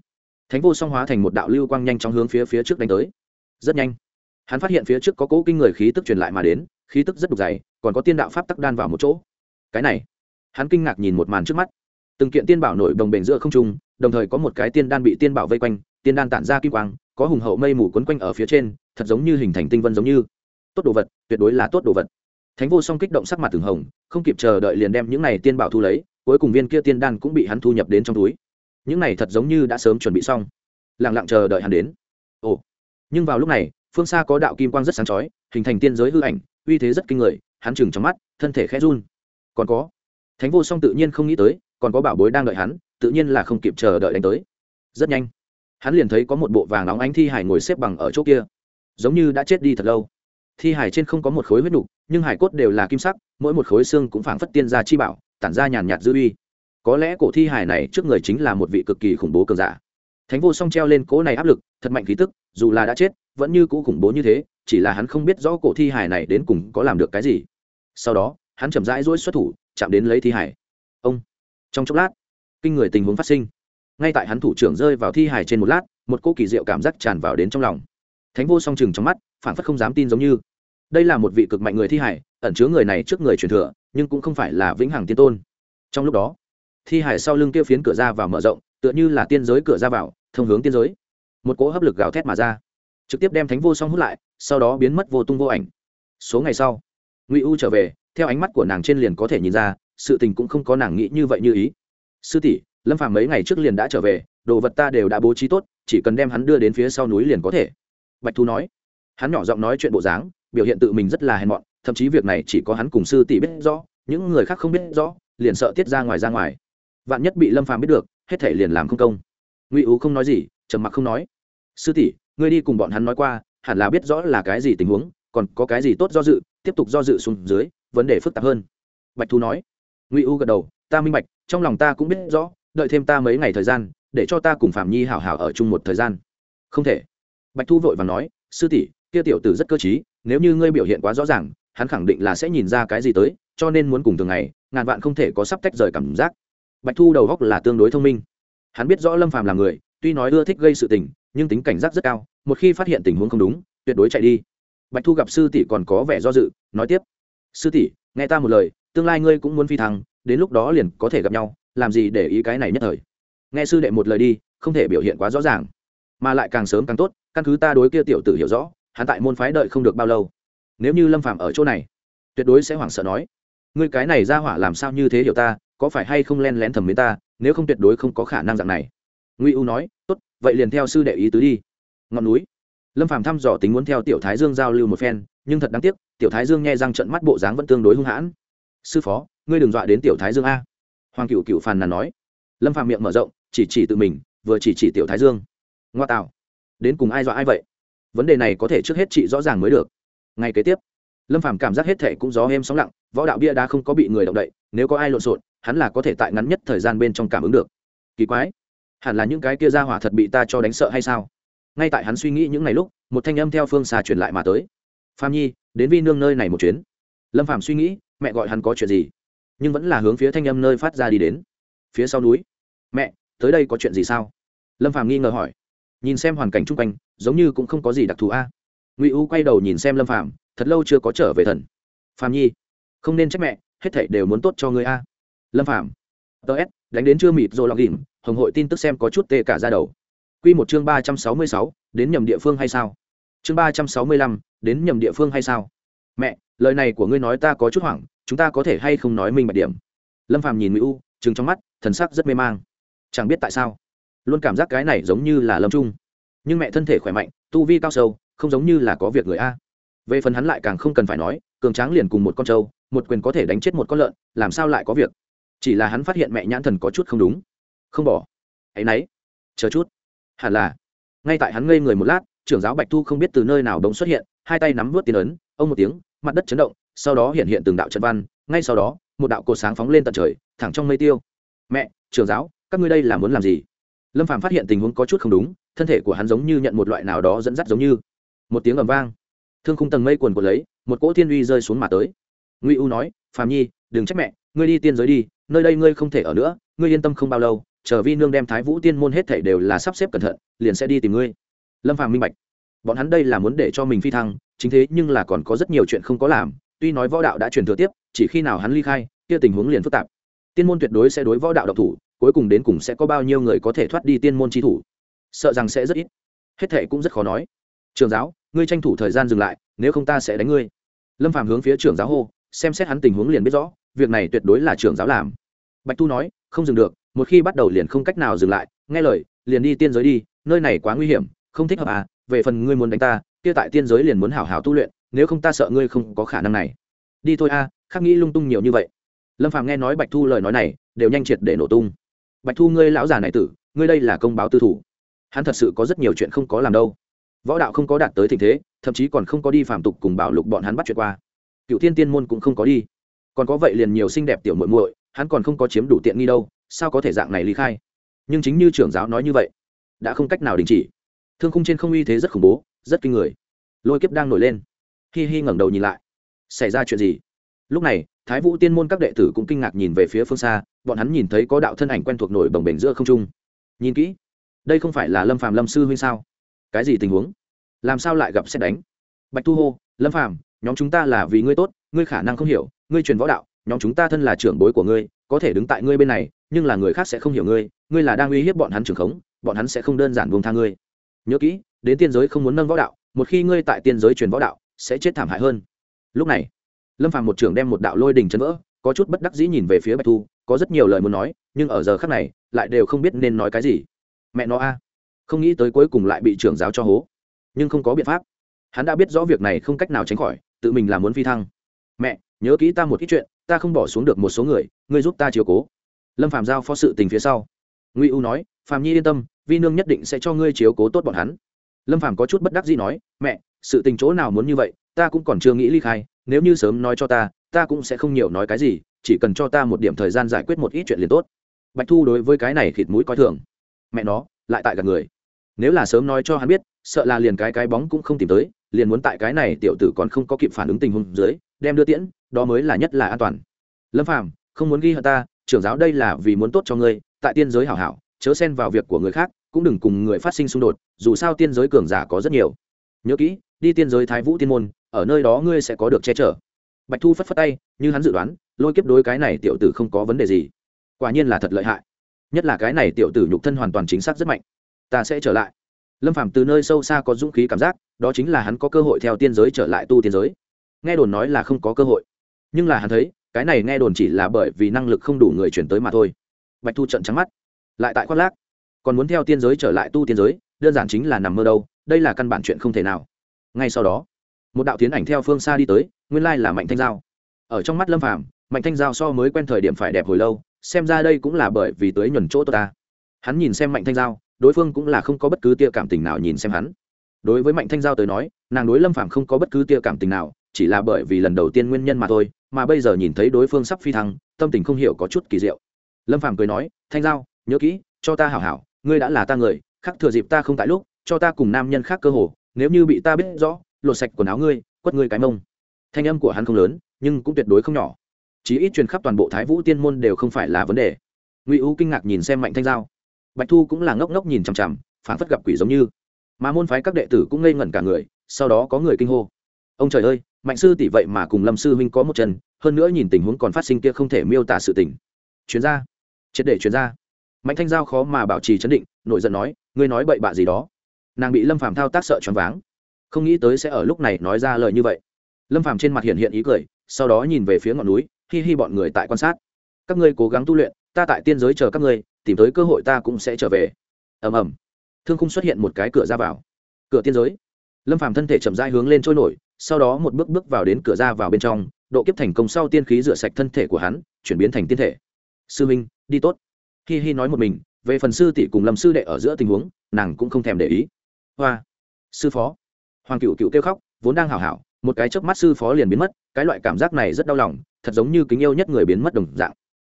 Thánh vô song hóa thành một đạo lưu quang nhanh chóng hướng phía phía trước đánh tới. Rất nhanh. Hắn phát hiện phía trước có cỗ kinh người khí tức truyền lại mà đến khí tức rất đục dày, còn có tiên đạo pháp tắc đan vào một chỗ. Cái này, hắn kinh ngạc nhìn một màn trước mắt. Từng kiện tiên bảo nổi đồng bền giữa không trung, đồng thời có một cái tiên đan bị tiên bảo vây quanh, tiên đan tản ra kim quang, có hùng hậu mây mù quấn quanh ở phía trên, thật giống như hình thành tinh vân giống như. Tốt đồ vật, tuyệt đối là tốt đồ vật. Thánh vô song kích động sắc mặt từng hồng, không kịp chờ đợi liền đem những này tiên bảo thu lấy, cuối cùng viên kia tiên đan cũng bị hắn thu nhập đến trong túi. Những này thật giống như đã sớm chuẩn bị xong. Lẳng lặng chờ đợi hắn đến. Ồ, nhưng vào lúc này, phương xa có đạo kim quang rất sáng chói, hình thành tiên giới hư ảnh uy thế rất kinh người, hắn chừng trong mắt, thân thể khẽ run. Còn có, thánh vô song tự nhiên không nghĩ tới, còn có bảo bối đang đợi hắn, tự nhiên là không kịp chờ đợi đánh tới. Rất nhanh, hắn liền thấy có một bộ vàng óng ánh thi hải ngồi xếp bằng ở chỗ kia. Giống như đã chết đi thật lâu. Thi hải trên không có một khối huyết nục, nhưng hải cốt đều là kim sắc, mỗi một khối xương cũng phảng phất tiên ra chi bảo, tản ra nhàn nhạt dư uy. Có lẽ cổ thi hải này trước người chính là một vị cực kỳ khủng bố cường giả. Thánh vô song treo lên cố này áp lực, thật mạnh khí tức, dù là đã chết, vẫn như cũ khủng bố như thế chỉ là hắn không biết rõ cổ thi hải này đến cùng có làm được cái gì. Sau đó, hắn chậm rãi rỗi xuất thủ, chạm đến lấy thi hải ông! Trong chốc lát, kinh người tình huống phát sinh. Ngay tại hắn thủ trưởng rơi vào thi hải trên một lát, một cô kỳ diệu cảm giác tràn vào đến trong lòng. Thánh vô song chừng trong mắt phản phất không dám tin giống như. Đây là một vị cực mạnh người thi hải ẩn chứa người này trước người truyền thừa, nhưng cũng không phải là vĩnh hằng tiên tôn. Trong lúc đó, thi hải sau lưng kia phiến cửa ra vào mở rộng, tựa như là tiên giới cửa ra vào, thông hướng tiên giới. Một cỗ hấp lực gào thét mà ra trực tiếp đem thánh vô song hút lại, sau đó biến mất vô tung vô ảnh. Số ngày sau, ngụy u trở về, theo ánh mắt của nàng trên liền có thể nhìn ra, sự tình cũng không có nàng nghĩ như vậy như ý. Sư tỷ, lâm phàm mấy ngày trước liền đã trở về, đồ vật ta đều đã bố trí tốt, chỉ cần đem hắn đưa đến phía sau núi liền có thể. Bạch thu nói. Hắn nhỏ giọng nói chuyện bộ dáng, biểu hiện tự mình rất là hèn mọn, thậm chí việc này chỉ có hắn cùng sư tỷ biết rõ, những người khác không biết rõ, liền sợ tiết ra ngoài ra ngoài. Vạn nhất bị lâm phàm biết được, hết thể liền làm không công. Ngụy ú không nói gì, trầm mặc không nói. Sư tỷ ngươi đi cùng bọn hắn nói qua, hẳn là biết rõ là cái gì tình huống, còn có cái gì tốt do dự, tiếp tục do dự xuống dưới, vấn đề phức tạp hơn. Bạch thu nói. Ngụy u gật đầu, ta minh bạch, trong lòng ta cũng biết rõ, đợi thêm ta mấy ngày thời gian, để cho ta cùng phạm nhi hảo hảo ở chung một thời gian. Không thể. Bạch thu vội và nói, sư tỷ, kia tiểu tử rất cơ t nếu như ngươi biểu hiện quá rõ ràng, hắn khẳng định là sẽ nhìn ra cái gì tới, cho nên muốn cùng thường ngày, ngàn vạn không thể có sắp tách rời cảm giác. Bạch thu đầu góc là tương đối thông minh. Hắn biết rõ lâm phàm là người tuy nói ưa thích gây sự tình, nhưng tính cảnh giác rất cao, một khi phát hiện tình huống không đúng, tuyệt đối chạy đi. Bạch thu gặp sư tỷ còn có vẻ do dự, nói tiếp. Sư tỷ, nghe ta một lời, tương lai ngươi cũng muốn phi thăng, đến lúc đó liền có thể gặp nhau, làm gì để ý cái này nhất thời. Nghe sư đệ một lời đi, không thể biểu hiện quá rõ ràng. Mà lại càng sớm càng tốt, căn cứ ta đối kia tiểu tử hiểu rõ, hắn tại môn phái đợi không được bao lâu. Nếu như lâm phạm ở chỗ này, tuyệt đối sẽ hoảng sợ nói, ngươi cái này ra hỏa làm sao như thế hiểu ta, có phải hay không len lén thầm mến ta, nếu không tuyệt đối không có khả năng dạng này nguy u nói, tốt, vậy liền theo sư đệ ý tứ đi. Ngọn núi. Lâm phàm thăm dò tính muốn theo tiểu thái dương giao lưu một phen, nhưng thật đáng tiếc, tiểu thái dương nghe răng trận mắt bộ dáng vẫn tương đối hung hãn. Sư phó, ngươi đừng dọa đến tiểu thái dương a. Hoàng cựu cựu phàn nàn nói. Lâm phàm miệng mở rộng, chỉ chỉ tự mình, vừa chỉ chỉ tiểu thái dương. Ngoa tạo, đến cùng ai dọa ai vậy? Vấn đề này có thể trước hết chị rõ ràng mới được. Ngay kế tiếp, lâm phàm cảm giác hết thể cũng gió êm sóng lặng, võ đạo bia đá không có bị người động đậy, nếu có ai lộn xộn, hắn là có thể tại ngắn nhất thời gian bên trong cảm ứng được. Kỳ quái hẳn là những cái kia ra hỏa thật bị ta cho đánh sợ hay sao? Ngay tại hắn suy nghĩ những ngày lúc, một thanh âm theo phương xa truyền lại mà tới. Phạm nhi, đến vi nương nơi này một chuyến. Lâm phạm suy nghĩ, mẹ gọi hắn có chuyện gì? Nhưng vẫn là hướng phía thanh âm nơi phát ra đi đến. Phía sau núi. Mẹ, tới đây có chuyện gì sao? Lâm phạm nghi ngờ hỏi. Nhìn xem hoàn cảnh chung quanh, giống như cũng không có gì đặc thù a. Ngụy u quay đầu nhìn xem lâm phạm thật lâu chưa có trở về thần. Phạm nhi, không nên trách mẹ, hết thảy đều muốn tốt cho người a. Lâm phạm tớ s, đánh đến chưa mịt rồi lọc đỉnh hồng hội tin tức xem có chút tê cả ra đầu. Quy một chương ba trăm sáu mươi sáu, đến nhầm địa phương hay sao? Chương ba trăm sáu mươi lăm, đến nhầm địa phương hay sao? Mẹ, lời này của ngươi nói ta có chút hoảng, chúng ta có thể hay không nói minh bạch điểm? Lâm phàm nhìn mỹ u chừng trong mắt, thần sắc rất mê mang. Chẳng biết tại sao, luôn cảm giác cái này giống như là lâm trung. Nhưng mẹ thân thể khỏe mạnh, tu vi cao sâu, không giống như là có việc người a. Về phần hắn lại càng không cần phải nói, cường tráng liền cùng một con trâu, một quyền có thể đánh chết một con lợn, làm sao lại có việc? Chỉ là hắn phát hiện mẹ nhãn thần có chút không đúng không bỏ. Hãy nấy. Chờ chút. Hẳn là. Ngay tại hắn ngây người một lát, trưởng giáo bạch thu không biết từ nơi nào đống xuất hiện, hai tay nắm vớt tiền ấn, ông một tiếng, mặt đất chấn động, sau đó hiện hiện từng đạo trận văn, ngay sau đó, một đạo cột sáng phóng lên tận trời, thẳng trong mây tiêu. Mẹ, trưởng giáo, các ngươi đây là muốn làm gì? Lâm Phạm phát hiện tình huống có chút không đúng, thân thể của hắn giống như nhận một loại nào đó dẫn dắt giống như. Một tiếng ầm vang. Thương khung tầng mây quần quần lấy, một cỗ thiên uy rơi xuống mà tới. Ngụy u nói Phạm nhi, đừng trách mẹ, ngươi đi tiên giới đi, nơi đây ngươi không thể ở nữa, ngươi yên tâm không bao lâu chờ vi nương đem thái vũ tiên môn hết thảy đều là sắp xếp cẩn thận, liền sẽ đi tìm ngươi. Lâm phàm minh bạch. Bọn hắn đây là muốn để cho mình phi thăng, chính thế nhưng là còn có rất nhiều chuyện không có làm, tuy nói võ đạo đã truyền thừa tiếp, chỉ khi nào hắn ly khai, kia tình huống liền phức tạp. Tiên môn tuyệt đối sẽ đối võ đạo độc thủ, cuối cùng đến cùng sẽ có bao nhiêu người có thể thoát đi tiên môn chi thủ? Sợ rằng sẽ rất ít. Hết thệ cũng rất khó nói. Trường giáo, ngươi tranh thủ thời gian dừng lại, nếu không ta sẽ đánh ngươi. Lâm phàm hướng phía trưởng giáo hô, xem xét hắn tình huống liền biết rõ, việc này tuyệt đối là trưởng giáo làm. Bạch tu nói, không dừng được một khi bắt đầu liền không cách nào dừng lại nghe lời liền đi tiên giới đi nơi này quá nguy hiểm không thích hợp à về phần ngươi muốn đánh ta kia tại tiên giới liền muốn hảo hảo tu luyện nếu không ta sợ ngươi không có khả năng này. Đi thôi a à, khắc nghĩ lung tung nhiều như vậy. Lâm phàm nghe nói bạch thu lời nói này đều nhanh triệt để nổ tung. Bạch thu ngươi lão già này tử ngươi đây là công báo tư thủ. Hắn thật sự có rất nhiều chuyện không có làm đâu. Võ đạo không có đạt tới tình thế thậm chí còn không có đi phạm tục cùng bảo lục bọn hắn bắt chuyện qua. Cựu Tiên tiên môn cũng không có đi. Còn có vậy liền nhiều xinh đẹp tiểu muội muội hắn còn không có chiếm đủ tiện nghi đâu sao có thể dạng này ly khai? Nhưng chính như trưởng giáo nói như vậy, đã không cách nào đình chỉ. Thương khung trên không uy thế rất khủng bố, rất kinh người. Lôi kiếp đang nổi lên. Hi hi ngẩng đầu nhìn lại. Xảy ra chuyện gì? Lúc này, thái vũ tiên môn các đệ tử cũng kinh ngạc nhìn về phía phương xa, bọn hắn nhìn thấy có đạo thân ảnh quen thuộc nổi bồng bềnh giữa không trung. Nhìn kỹ, đây không phải là lâm phàm lâm sư huynh sao? Cái gì tình huống? Làm sao lại gặp xét đánh? Bạch thu hô, lâm phàm, nhóm chúng ta là vì ngươi tốt, ngươi khả năng không hiểu, ngươi truyền võ đạo, nhóm chúng ta thân là trưởng bối của ngươi có thể đứng tại ngươi bên này, nhưng là người khác sẽ không hiểu ngươi ngươi là đang uy hiếp bọn hắn trưởng khống, bọn hắn sẽ không đơn giản buông tha ngươi. Nhớ kỹ, đến tiên giới không muốn nâng võ đạo, một khi ngươi tại tiên giới truyền võ đạo, sẽ chết thảm hại hơn. Lúc này, lâm phàm một trưởng đem một đạo lôi đình chấn vỡ, có chút bất đắc dĩ nhìn về phía bạch thu, có rất nhiều lời muốn nói, nhưng ở giờ khắc này, lại đều không biết nên nói cái gì. Mẹ nó a, không nghĩ tới cuối cùng lại bị trưởng giáo cho hố. Nhưng không có biện pháp. Hắn đã biết rõ việc này không cách nào tránh khỏi, tự mình là muốn phi thăng. Mẹ, nhớ kỹ ta một ít chuyện ta không bỏ xuống được một số người, ngươi giúp ta chiều cố. Lâm Phạm giao phó sự tình phía sau. Ngụy u nói Phạm nhi yên tâm, vi nương nhất định sẽ cho ngươi chiếu cố tốt bọn hắn. Lâm Phạm có chút bất đắc dĩ nói, mẹ, sự tình chỗ nào muốn như vậy, ta cũng còn chưa nghĩ ly khai, nếu như sớm nói cho ta ta cũng sẽ không nhiều nói cái gì, chỉ cần cho ta một điểm thời gian giải quyết một ít chuyện liền tốt. Bạch thu đối với cái này khịt mũi coi thường. Mẹ nó, lại tại gặp người. Nếu là sớm nói cho hắn biết, sợ là liền cái cái bóng cũng không tìm tới, liền muốn tại cái này tiểu tử còn không có kịp phản ứng tình huống dưới đem đưa tiễn, đó mới là nhất là an toàn. Lâm phàm, không muốn ghi hận ta, trưởng giáo đây là vì muốn tốt cho ngươi, tại tiên giới hảo hảo, chớ xen vào việc của người khác, cũng đừng cùng người phát sinh xung đột, dù sao tiên giới cường giả có rất nhiều. Nhớ kỹ, đi tiên giới thái vũ tiên môn, ở nơi đó ngươi sẽ có được che chở. Bạch thu phất phất tay, như hắn dự đoán, lôi kiếp đối cái này tiểu tử không có vấn đề gì. Quả nhiên là thật lợi hại. Nhất là cái này tiểu tử nhục thân hoàn toàn chính xác rất mạnh. Ta sẽ trở lại. Lâm phàm từ nơi sâu xa có dũng khí cảm giác, đó chính là hắn có cơ hội theo tiên giới trở lại tu tiên giới nghe đồn nói là không có cơ hội. Nhưng là hắn thấy, cái này nghe đồn chỉ là bởi vì năng lực không đủ người chuyển tới mà thôi. Bạch thu trận trắng mắt. Lại tại khoác lác. Còn muốn theo tiên giới trở lại tu tiên giới, đơn giản chính là nằm mơ đâu, đây là căn bản chuyện không thể nào. Ngay sau đó, một đạo tiến ảnh theo phương xa đi tới, nguyên lai là mạnh thanh giao. Ở trong mắt lâm phàm, mạnh thanh giao so mới quen thời điểm phải đẹp hồi lâu, xem ra đây cũng là bởi vì tới nhuần chỗ tôi ta. Hắn nhìn xem mạnh thanh giao, đối phương cũng là không có bất cứ tia cảm tình nào nhìn xem hắn. Đối với mạnh thanh giao tới nói, nàng đối lâm phàm không có bất cứ tia cảm tình nào chỉ là bởi vì lần đầu tiên nguyên nhân mà thôi, mà bây giờ nhìn thấy đối phương sắp phi thăng, tâm tình không hiểu có chút kỳ diệu. Lâm phàm cười nói, thanh giao, nhớ kỹ, cho ta hảo hảo, ngươi đã là ta người khắc thừa dịp ta không tại lúc, cho ta cùng nam nhân khác cơ hồ nếu như bị ta biết rõ, lột sạch quần áo ngươi, quất ngươi cái mông. Thanh âm của hắn không lớn, nhưng cũng tuyệt đối không nhỏ. Chí ít truyền khắp toàn bộ thái vũ tiên môn đều không phải là vấn đề. Ngụy u kinh ngạc nhìn xem mạnh thanh giao. Bạch thu cũng là ngốc ngốc nhìn chằm chằm phản phất gặp quỷ giống như. Mà môn phái các đệ tử cũng ngây ngẩn cả người, sau đó có người kinh hô. Ông trời ơi mạnh sư tỷ vậy mà cùng lâm sư huynh có một chân, hơn nữa nhìn tình huống còn phát sinh kia không thể miêu tả sự tình. Chuyên gia, triệt để chuyên gia. Mạnh thanh giao khó mà bảo trì chấn định nội giận nói, ngươi nói bậy bạ gì đó. Nàng bị lâm phàm thao tác sợ choáng váng. Không nghĩ tới sẽ ở lúc này nói ra lời như vậy. Lâm phàm trên mặt hiện hiện ý cười, sau đó nhìn về phía ngọn núi, hi hi bọn người tại quan sát. Các ngươi cố gắng tu luyện, ta tại tiên giới chờ các ngươi, tìm tới cơ hội ta cũng sẽ trở về. Ầm ầm. Thương khung xuất hiện một cái cửa ra vào. Cửa tiên giới lâm phàm thân thể chậm rãi hướng lên trôi nổi, sau đó một bước bước vào đến cửa ra vào bên trong, độ kiếp thành công sau tiên khí rửa sạch thân thể của hắn, chuyển biến thành tiên thể. Sư minh, đi tốt. Hi hi nói một mình, về phần sư tỷ cùng lâm sư đệ ở giữa tình huống, nàng cũng không thèm để ý. Hoa, sư phó. Hoàng cựu cựu kêu khóc, vốn đang hào hảo, một cái chớp mắt sư phó liền biến mất, cái loại cảm giác này rất đau lòng, thật giống như kính yêu nhất người biến mất đồng dạng.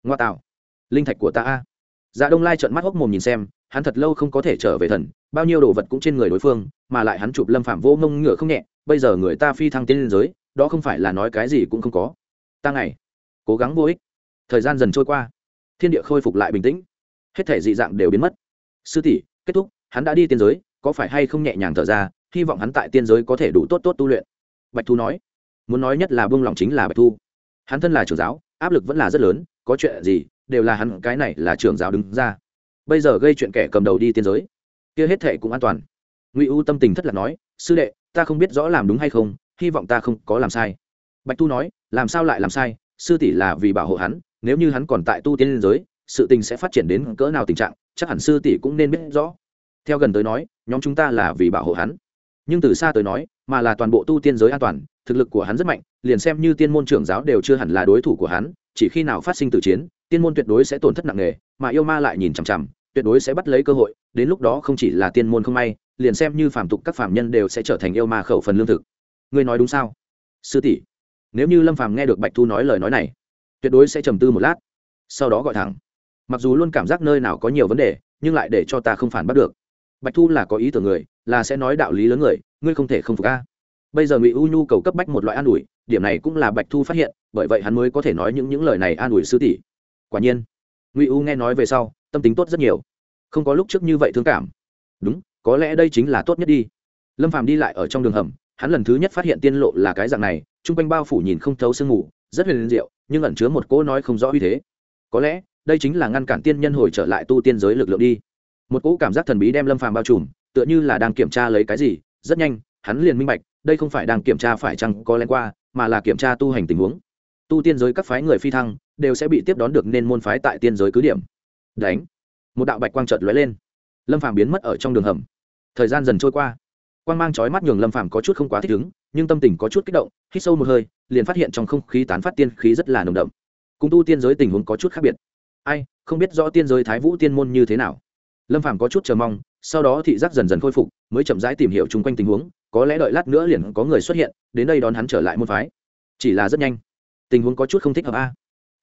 Ngoa tạo linh thạch của ta a. Dạ đông lai trợn mắt hốc mồm nhìn xem hắn thật lâu không có thể trở về thần, bao nhiêu đồ vật cũng trên người đối phương, mà lại hắn chụp lâm phạm vô ngông ngựa không nhẹ, bây giờ người ta phi thăng tiên lên giới, đó không phải là nói cái gì cũng không có. Ta ngày, cố gắng vô ích. Thời gian dần trôi qua, thiên địa khôi phục lại bình tĩnh. Hết thể dị dạng đều biến mất. Sư tỷ, kết thúc, hắn đã đi tiên giới, có phải hay không nhẹ nhàng thở ra, hy vọng hắn tại tiên giới có thể đủ tốt tốt tu luyện. Bạch thu nói, muốn nói nhất là buông lòng chính là bạch thu. Hắn thân là trưởng giáo, áp lực vẫn là rất lớn, có chuyện gì, đều là hắn, cái này là trưởng giáo đứng ra bây giờ gây chuyện kẻ cầm đầu đi tiên giới. Kia hết thệ cũng an toàn. Ngụy u tâm tình thất lạc nói, sư đệ, ta không biết rõ làm đúng hay không, hy vọng ta không có làm sai. Bạch thu nói, làm sao lại làm sai? Sư tỷ là vì bảo hộ hắn, nếu như hắn còn tại tu tiên liên giới, sự tình sẽ phát triển đến cỡ nào tình trạng, chắc hẳn sư tỷ cũng nên biết rõ. Theo gần tới nói, nhóm chúng ta là vì bảo hộ hắn. Nhưng từ xa tới nói, mà là toàn bộ tu tiên giới an toàn, thực lực của hắn rất mạnh, liền xem như tiên môn trưởng giáo đều chưa hẳn là đối thủ của hắn, chỉ khi nào phát sinh từ chiến tiên môn tuyệt đối sẽ tổn thất nặng nề, mà yêu ma lại nhìn chằm chằm, tuyệt đối sẽ bắt lấy cơ hội, đến lúc đó không chỉ là tiên môn không may, liền xem như phàm tục các phàm nhân đều sẽ trở thành yêu ma khẩu phần lương thực. Ngươi nói đúng sao? Sư tỷ, nếu như lâm phàm nghe được bạch thu nói lời nói này, tuyệt đối sẽ trầm tư một lát, sau đó gọi thẳng. Mặc dù luôn cảm giác nơi nào có nhiều vấn đề, nhưng lại để cho ta không phản bắt được. Bạch thu là có ý tưởng người, là sẽ nói đạo lý lớn người, ngươi không thể không phục a. Bây giờ ngụy u nhu cầu cấp bách một loại an ủi, điểm này cũng là bạch thu phát hiện, bởi vậy hắn mới có thể nói những những lời này an ủi sư tỷ quả nhiên. Ngụy u nghe nói về sau, tâm tính tốt rất nhiều. Không có lúc trước như vậy thương cảm. Đúng, có lẽ đây chính là tốt nhất đi. Lâm phàm đi lại ở trong đường hầm, hắn lần thứ nhất phát hiện tiên lộ là cái dạng này, chung quanh bao phủ nhìn không thấu sương mù, rất huyền diệu, nhưng ẩn chứa một cỗ nói không rõ uy thế. Có lẽ, đây chính là ngăn cản tiên nhân hồi trở lại tu tiên giới lực lượng đi. Một cỗ cảm giác thần bí đem lâm phàm bao trùm, tựa như là đang kiểm tra lấy cái gì, rất nhanh, hắn liền minh bạch, đây không phải đang kiểm tra phải chăng có len qua, mà là kiểm tra tu hành tình huống. Tu tiên giới các phái người phi thăng đều sẽ bị tiếp đón được nên môn phái tại tiên giới cứ điểm. Đánh. Một đạo bạch quang trợt lóe lên. Lâm phàm biến mất ở trong đường hầm. Thời gian dần trôi qua. Quang mang chói mắt nhường lâm phàm có chút không quá thích ứng, nhưng tâm tình có chút kích động, hít sâu một hơi, liền phát hiện trong không khí tán phát tiên khí rất là nồng đậm. Cùng tu tiên giới tình huống có chút khác biệt. Ai, không biết rõ tiên giới thái vũ tiên môn như thế nào. Lâm phàm có chút chờ mong, sau đó thị giác dần dần khôi phục, mới chậm rãi tìm hiểu chung quanh tình huống, có lẽ đợi lát nữa liền có người xuất hiện, đến đây đón hắn trở lại môn phái. Chỉ là rất nhanh. Tình huống có chút không thích hợp a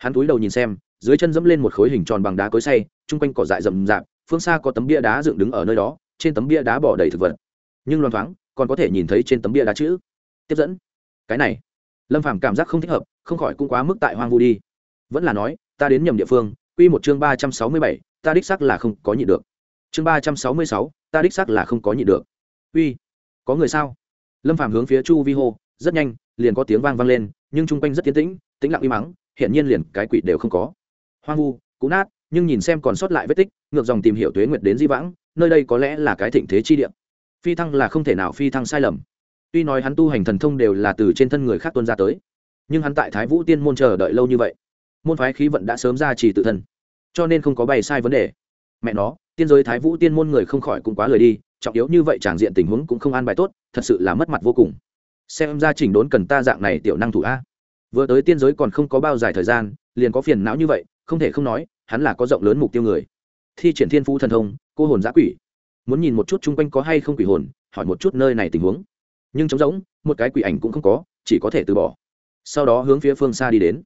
hắn túi đầu nhìn xem, dưới chân dẫm lên một khối hình tròn bằng đá cối say chung quanh cỏ dại rậm rạp, phương xa có tấm bia đá dựng đứng ở nơi đó, trên tấm bia đá bỏ đầy thực vật. Nhưng loang thoáng, còn có thể nhìn thấy trên tấm bia đá chữ. Tiếp dẫn. Cái này, lâm phàm cảm giác không thích hợp, không khỏi cũng quá mức tại hoang vu đi. Vẫn là nói, ta đến nhầm địa phương, quy một chương ba trăm sáu mươi bảy, ta đích xác là không có nhịn được. Chương ba trăm sáu mươi sáu, ta đích xác là không có nhịn được. Uy, có người sao? Lâm phàm hướng phía chu vi hô, rất nhanh, liền có tiếng vang vang lên, nhưng chung quanh rất tiến tĩnh tĩnh lặng im mắng hiện nhiên liền cái quỷ đều không có. Hoang vu, cũ nát, nhưng nhìn xem còn sót lại vết tích, ngược dòng tìm hiểu tuế nguyệt đến di vãng, nơi đây có lẽ là cái thịnh thế chi địa. Phi thăng là không thể nào phi thăng sai lầm. Tuy nói hắn tu hành thần thông đều là từ trên thân người khác tuân ra tới, nhưng hắn tại thái vũ tiên môn chờ đợi lâu như vậy, môn phái khí vận đã sớm ra chỉ tự thân, cho nên không có bày sai vấn đề. Mẹ nó, tiên giới thái vũ tiên môn người không khỏi cũng quá lời đi, trọng yếu như vậy tràng diện tình huống cũng không an bài tốt, thật sự là mất mặt vô cùng. Xem ra chỉnh đốn cần ta dạng này tiểu năng thủ a vừa tới tiên giới còn không có bao dài thời gian, liền có phiền não như vậy, không thể không nói, hắn là có rộng lớn mục tiêu người. Thi triển thiên phú thần thông, cô hồn giã quỷ. Muốn nhìn một chút chung quanh có hay không quỷ hồn, hỏi một chút nơi này tình huống. Nhưng trống rỗng, một cái quỷ ảnh cũng không có, chỉ có thể từ bỏ. Sau đó hướng phía phương xa đi đến.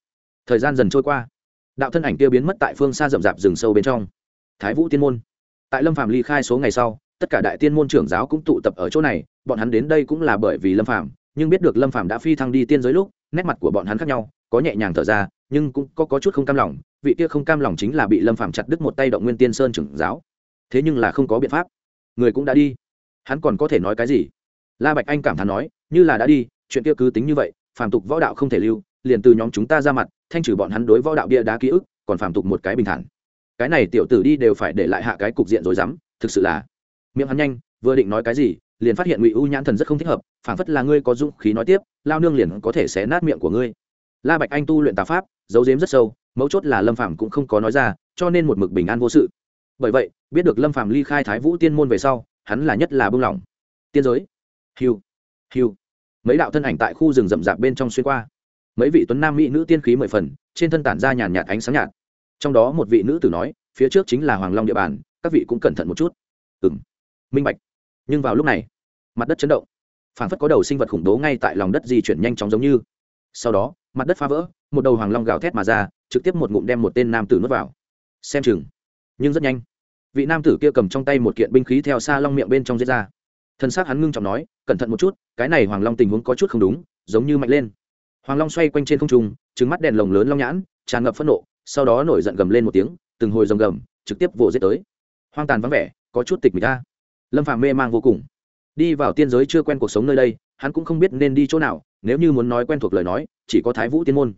Thời gian dần trôi qua. Đạo thân ảnh kia biến mất tại phương xa rậm rạp rừng sâu bên trong. Thái vũ tiên môn. Tại lâm phạm ly khai số ngày sau, tất cả đại tiên môn trưởng giáo cũng tụ tập ở chỗ này, bọn hắn đến đây cũng là bởi vì lâm phạm nhưng biết được lâm phạm đã phi thăng đi tiên giới lúc nét mặt của bọn hắn khác nhau có nhẹ nhàng thở ra nhưng cũng có, có chút không cam lòng vị kia không cam lòng chính là bị lâm phàm chặt đứt một tay động nguyên tiên sơn trưởng giáo. Thế nhưng là không có biện pháp. Người cũng đã đi. Hắn còn có thể nói cái gì? La bạch anh cảm thán nói như là đã đi chuyện kia cứ tính như vậy phàm tục võ đạo không thể lưu liền từ nhóm chúng ta ra mặt thanh trừ bọn hắn đối võ đạo bia đá ký ức còn phàm tục một cái bình thản. Cái này tiểu tử đi đều phải để lại hạ cái cục diện rồi dám thực sự là miệng hắn nhanh vừa định nói cái gì liền phát hiện ngụy u nhãn thần rất không thích hợp phảng phất là ngươi có dũng khí nói tiếp lao nương liền có thể xé nát miệng của ngươi. La bạch anh tu luyện tà pháp, giấu giếm rất sâu, mấu chốt là lâm phàm cũng không có nói ra, cho nên một mực bình an vô sự. Bởi vậy, biết được lâm phàm ly khai thái vũ tiên môn về sau, hắn là nhất là bưng lỏng tiên giới. Hiu. Hiu. Mấy đạo thân ảnh tại khu rừng rậm rạp bên trong xuyên qua. Mấy vị tuấn nam mỹ nữ tiên khí mười phần, trên thân tản ra nhàn nhạt ánh sáng nhạt. Trong đó một vị nữ tử nói, phía trước chính là hoàng long địa bàn, các vị cũng cẩn thận một chút. Ừng minh bạch. Nhưng vào lúc này, mặt đất chấn động phản phất có đầu sinh vật khủng bố ngay tại lòng đất di chuyển nhanh chóng giống như. Sau đó, mặt đất phá vỡ, một đầu hoàng long gào thét mà ra, trực tiếp một ngụm đem một tên nam tử nuốt vào. Xem chừng, nhưng rất nhanh, vị nam tử kia cầm trong tay một kiện binh khí theo xa long miệng bên trong giết ra. Thân xác hắn ngưng trọng nói, cẩn thận một chút, cái này hoàng long tình huống có chút không đúng, giống như mạnh lên. Hoàng long xoay quanh trên không trung trứng mắt đèn lồng lớn long nhãn, tràn ngập phẫn nộ, sau đó nổi giận gầm lên một tiếng, từng hồi rồng gầm, trực tiếp vồ giết tới. Hoang tàn vắng vẻ, có chút tịch mịch ta lâm phàm mê mang vô cùng đi vào tiên giới chưa quen cuộc sống nơi đây, hắn cũng không biết nên đi chỗ nào, nếu như muốn nói quen thuộc lời nói, chỉ có thái vũ tiên môn.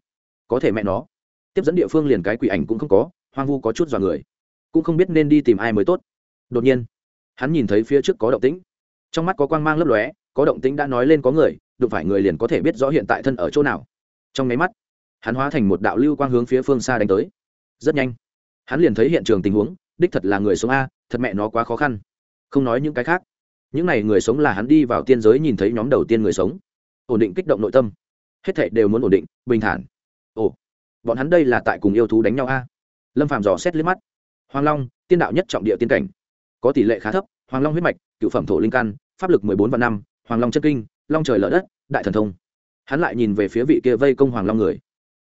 Có thể mẹ nó. Tiếp dẫn địa phương liền cái quỷ ảnh cũng không có, hoang vu có chút dọa người. Cũng không biết nên đi tìm ai mới tốt. Đột nhiên, hắn nhìn thấy phía trước có động tĩnh. Trong mắt có quang mang lấp lóe, có động tĩnh đã nói lên có người, đụng phải người liền có thể biết rõ hiện tại thân ở chỗ nào. Trong máy mắt, hắn hóa thành một đạo lưu quang hướng phía phương xa đánh tới. Rất nhanh, hắn liền thấy hiện trường tình huống, đích thật là người sống a, thật mẹ nó quá khó khăn. Không nói những cái khác những n à y người sống là hắn đi vào tiên giới nhìn thấy nhóm đầu tiên người sống. Ổn định kích động nội tâm. Hết thệ đều muốn ổn định, bình thản. Ồ, bọn hắn đây là tại cùng yêu thú đánh nhau a? Lâm phạm dò xét liếc mắt. Hoàng long, tiên đạo nhất trọng địa tiên cảnh. Có tỷ lệ khá thấp, hoàng long huyết mạch, cựu phẩm thổ linh căn, pháp lực mười bốn và năm, hoàng long chân kinh, long trời lở đất, đại thần thông. Hắn lại nhìn về phía vị kia vây công hoàng long người.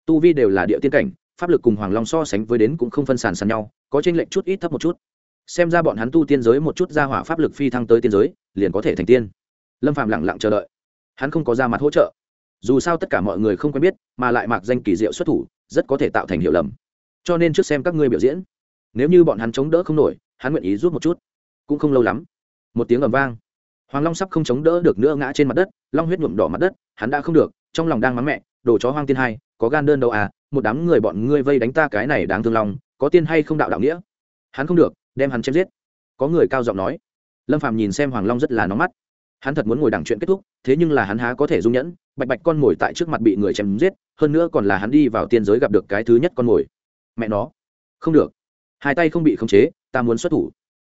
Tu vi đều là địa tiên cảnh, pháp lực cùng hoàng long so sánh với đến cũng không phân sàn sàn nhau, có tranh lệch chút ít thấp một chút xem ra bọn hắn tu tiên giới một chút ra hỏa pháp lực phi thăng tới tiên giới, liền có thể thành tiên. Lâm phạm lẳng lặng chờ đợi. Hắn không có ra mặt hỗ trợ. Dù sao tất cả mọi người không quen biết, mà lại mặc danh kỳ diệu xuất thủ, rất có thể tạo thành hiệu lầm. Cho nên trước xem các ngươi biểu diễn. Nếu như bọn hắn chống đỡ không nổi, hắn nguyện ý rút một chút. Cũng không lâu lắm, một tiếng ầm vang. Hoàng long sắp không chống đỡ được nữa ngã trên mặt đất, long huyết nhuộm đỏ mặt đất, hắn đã không được, trong lòng đang mắng mẹ, đồ chó hoang tiên hai, có gan đơn đâu à một đám người bọn ngươi vây đánh ta cái này đáng thương lòng, có tiên hay không đạo đạo nghĩa? Hắn không được đem hắn chém giết. Có người cao giọng nói. Lâm phàm nhìn xem hoàng long rất là nóng mắt. Hắn thật muốn ngồi đằng chuyện kết thúc, thế nhưng là hắn há có thể dung nhẫn, bạch bạch con mồi tại trước mặt bị người chém giết, hơn nữa còn là hắn đi vào tiên giới gặp được cái thứ nhất con mồi mẹ nó. Không được. Hai tay không bị khống chế, ta muốn xuất thủ.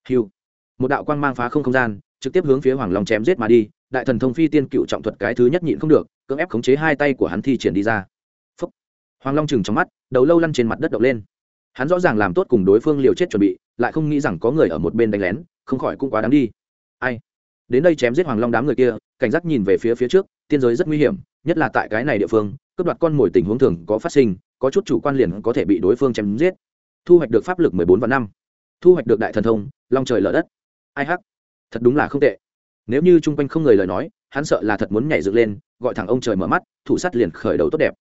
Hiu một đạo quang mang phá không không gian, trực tiếp hướng phía hoàng long chém giết mà đi, đại thần thông phi tiên cựu trọng thuật cái thứ nhất nhịn không được, cưỡng ép khống chế hai tay của hắn thi triển đi ra. Phúc. hoàng long chừng trong mắt, đầu lâu lăn trên mặt đất động lên. Hắn rõ ràng làm tốt cùng đối phương liều chết chuẩn bị lại không nghĩ rằng có người ở một bên đánh lén, không khỏi cũng quá đáng đi. Ai? Đến đây chém giết hoàng long đám người kia, cảnh giác nhìn về phía phía trước, tiên giới rất nguy hiểm, nhất là tại cái này địa phương, cướp đoạt con mồi tình huống thường có phát sinh, có chút chủ quan liền có thể bị đối phương chém giết. Thu hoạch được pháp lực mười bốn và năm. Thu hoạch được đại thần thông, long trời lở đất. Ai hắc? Thật đúng là không tệ. Nếu như chung quanh không người lời nói, hắn sợ là thật muốn nhảy dựng lên, gọi thẳng ông trời mở mắt, thủ sắt liền khởi đầu tốt đẹp.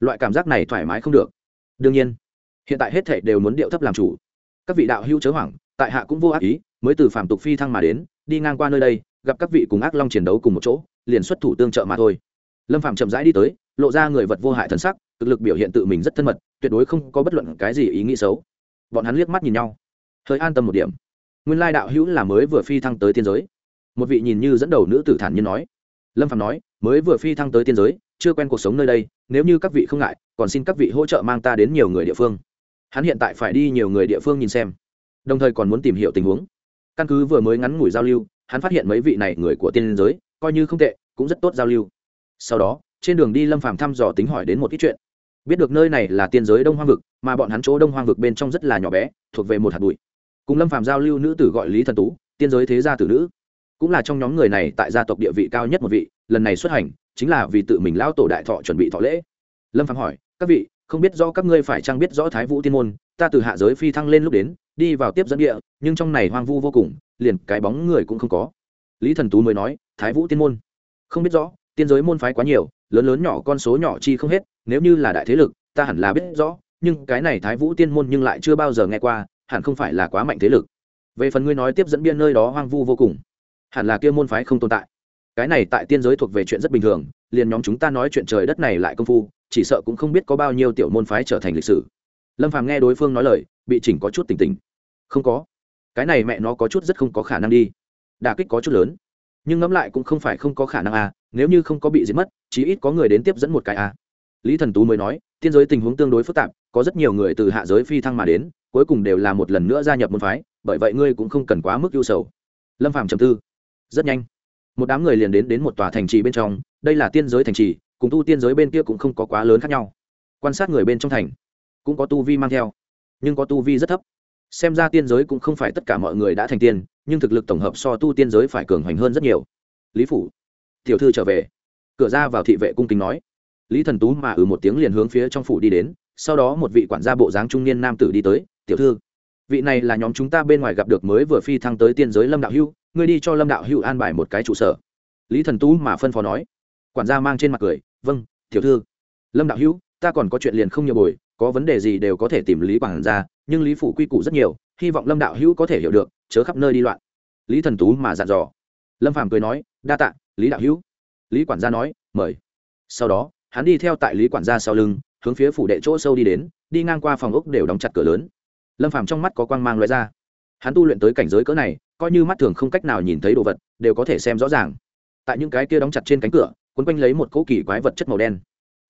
Loại cảm giác này thoải mái không được. Đương nhiên, hiện tại hết thể đều muốn điệu thấp làm chủ các vị đạo hữu chớ hoảng, tại hạ cũng vô ác ý, mới từ phạm tục phi thăng mà đến, đi ngang qua nơi đây, gặp các vị cùng ác long chiến đấu cùng một chỗ, liền xuất thủ tương trợ mà thôi. Lâm phạm chậm rãi đi tới, lộ ra người vật vô hại thần sắc, thực lực biểu hiện tự mình rất thân mật, tuyệt đối không có bất luận cái gì ý nghĩ xấu. Bọn hắn liếc mắt nhìn nhau. Hơi an tâm một điểm. Nguyên lai đạo hữu là mới vừa phi thăng tới tiên giới. Một vị nhìn như dẫn đầu nữ tử thản nhiên nói. Lâm phạm nói, mới vừa phi thăng tới tiên giới, chưa quen cuộc sống nơi đây, nếu như các vị không ngại, còn xin các vị hỗ trợ mang ta đến nhiều người địa phương hắn hiện tại phải đi nhiều người địa phương nhìn xem. Đồng thời còn muốn tìm hiểu tình huống. Căn cứ vừa mới ngắn ngủi giao lưu, hắn phát hiện mấy vị này người của tiên giới, coi như không tệ, cũng rất tốt giao lưu. Sau đó, trên đường đi lâm phàm thăm dò tính hỏi đến một ít chuyện. Biết được nơi này là tiên giới đông hoang vực, mà bọn hắn chỗ đông hoang vực bên trong rất là nhỏ bé, thuộc về một hạt bụi. Cùng lâm phàm giao lưu nữ tử gọi lý thần tú, tiên giới thế gia tử nữ. Cũng là trong nhóm người này tại gia tộc địa vị cao nhất một vị, lần này xuất hành, chính là vì tự mình lao tổ đại thọ chuẩn bị thọ lễ. Lâm phàm hỏi, các vị không biết rõ các ngươi phải chăng biết rõ thái vũ tiên môn, ta từ hạ giới phi thăng lên lúc đến, đi vào tiếp dẫn địa, nhưng trong này hoang vu vô cùng, liền cái bóng người cũng không có. Lý thần tú mới nói, thái vũ tiên môn? Không biết rõ, tiên giới môn phái quá nhiều, lớn lớn nhỏ, con số nhỏ chi không hết, nếu như là đại thế lực, ta hẳn là biết rõ, nhưng cái này thái vũ tiên môn nhưng lại chưa bao giờ nghe qua, hẳn không phải là quá mạnh thế lực. Về phần ngươi nói tiếp dẫn biên nơi đó hoang vu vô cùng, hẳn là kia môn phái không tồn tại. Cái này tại tiên giới thuộc về chuyện rất bình thường, liền nhóm chúng ta nói chuyện trời đất này lại công phu chỉ sợ cũng không biết có bao nhiêu tiểu môn phái trở thành lịch sử. Lâm phàm nghe đối phương nói lời, bị chỉnh có chút tỉnh tỉnh. Không có. Cái này mẹ nó có chút rất không có khả năng đi. Đà kích có chút lớn. Nhưng ngẫm lại cũng không phải không có khả năng à nếu như không có bị giết mất, chí ít có người đến tiếp dẫn một cái à. Lý thần tú mới nói, tiên giới tình huống tương đối phức tạp, có rất nhiều người từ hạ giới phi thăng mà đến, cuối cùng đều là một lần nữa gia nhập môn phái, bởi vậy ngươi cũng không cần quá mức ưu sầu. Lâm phàm trầm tư. Rất nhanh. Một đám người liền đến đến một tòa thành trì bên trong, đây là tiên giới thành trì cùng tu tiên giới bên kia cũng không có quá lớn khác nhau. Quan sát người bên trong thành, cũng có tu vi mang theo, nhưng có tu vi rất thấp. Xem ra tiên giới cũng không phải tất cả mọi người đã thành tiên, nhưng thực lực tổng hợp so tu tiên giới phải cường hoành hơn rất nhiều. Lý phủ, tiểu thư trở về. Cửa ra vào thị vệ cung kính nói. Lý thần tú mà ừ một tiếng liền hướng phía trong phủ đi đến, sau đó một vị quản gia bộ dáng trung niên nam tử đi tới, tiểu thư, vị này là nhóm chúng ta bên ngoài gặp được mới vừa phi thăng tới tiên giới lâm đạo hưu, ngươi đi cho lâm đạo hưu an bài một cái trụ sở. Lý thần tú mà phân phó nói quản gia mang trên mặt cười vâng tiểu thư. Lâm đạo hữu, ta còn có chuyện liền không nhiều bồi, có vấn đề gì đều có thể tìm lý quản gia, nhưng lý phủ quy củ rất nhiều, hy vọng lâm đạo hữu có thể hiểu được, chớ khắp nơi đi loạn. Lý thần tú mà dặn dò. Lâm phàm cười nói, đa tạ, lý đạo hữu. Lý quản gia nói, mời. Sau đó, hắn đi theo tại lý quản gia sau lưng, hướng phía phủ đệ chỗ sâu đi đến, đi ngang qua phòng ốc đều đóng chặt cửa lớn. Lâm phàm trong mắt có quang mang loại ra. Hắn tu luyện tới cảnh giới cỡ này, coi như mắt thường không cách nào nhìn thấy đồ vật, đều có thể xem rõ ràng. Tại những cái kia đóng chặt trên cánh cửa quấn quanh lấy một cỗ kỳ quái vật chất màu đen.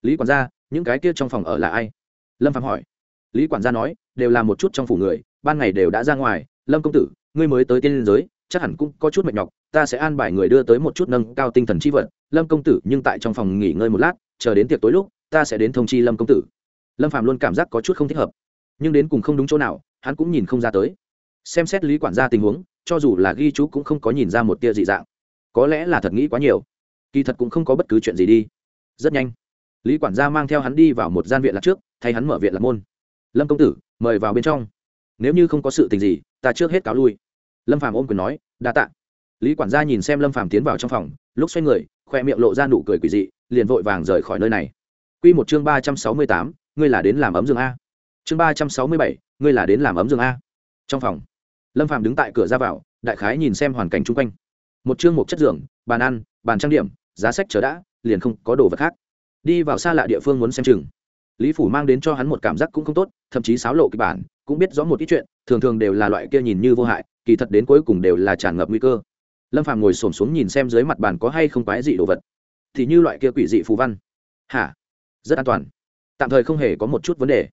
Lý quản gia, những cái kia trong phòng ở là ai? Lâm phạm hỏi. Lý quản gia nói, đều là một chút trong phủ người, ban ngày đều đã ra ngoài. Lâm công tử, ngươi mới tới tiên liên giới, chắc hẳn cũng có chút mệt nhọc, ta sẽ an bài người đưa tới một chút nâng cao tinh thần chi vật. Lâm công tử, nhưng tại trong phòng nghỉ ngơi một lát, chờ đến tiệc tối lúc, ta sẽ đến thông chi lâm công tử. Lâm phạm luôn cảm giác có chút không thích hợp. Nhưng đến cùng không đúng chỗ nào, hắn cũng nhìn không ra tới. Xem xét lý quản gia tình huống, cho dù là ghi chú cũng không có nhìn ra một tia dị dạng. Có lẽ là thật nghĩ quá nhiều kỳ thật cũng không có bất cứ chuyện gì đi. Rất nhanh, lý quản gia mang theo hắn đi vào một gian viện lạc trước, thay hắn mở viện lạc môn. Lâm công tử, mời vào bên trong. Nếu như không có sự tình gì, ta trước hết cáo lui. Lâm phàm ôm quyền nói, đa tạ. Lý quản gia nhìn xem lâm phàm tiến vào trong phòng, lúc xoay người, khoe miệng lộ ra nụ cười quỷ dị, liền vội vàng rời khỏi nơi này. Quy một chương ba trăm sáu mươi tám, ngươi là đến làm ấm giường a. Chương ba trăm sáu mươi bảy, ngươi là đến làm ấm giường a. Trong phòng, lâm phàm đứng tại cửa ra vào, đại khái nhìn xem hoàn cảnh chung quanh. Một chương một chất giường, bàn ăn, bàn trang điểm giá sách chờ đã, liền không có đồ vật khác. Đi vào xa lạ địa phương muốn xem chừng. Lý phủ mang đến cho hắn một cảm giác cũng không tốt, thậm chí xáo lộ kịch bản, cũng biết rõ một ít chuyện, thường thường đều là loại kia nhìn như vô hại, kỳ thật đến cuối cùng đều là tràn ngập nguy cơ. Lâm phàm ngồi xổm xuống nhìn xem dưới mặt bàn có hay không quái dị đồ vật. Thì như loại kia quỷ dị phù văn. Hả? Rất an toàn. Tạm thời không hề có một chút vấn đề.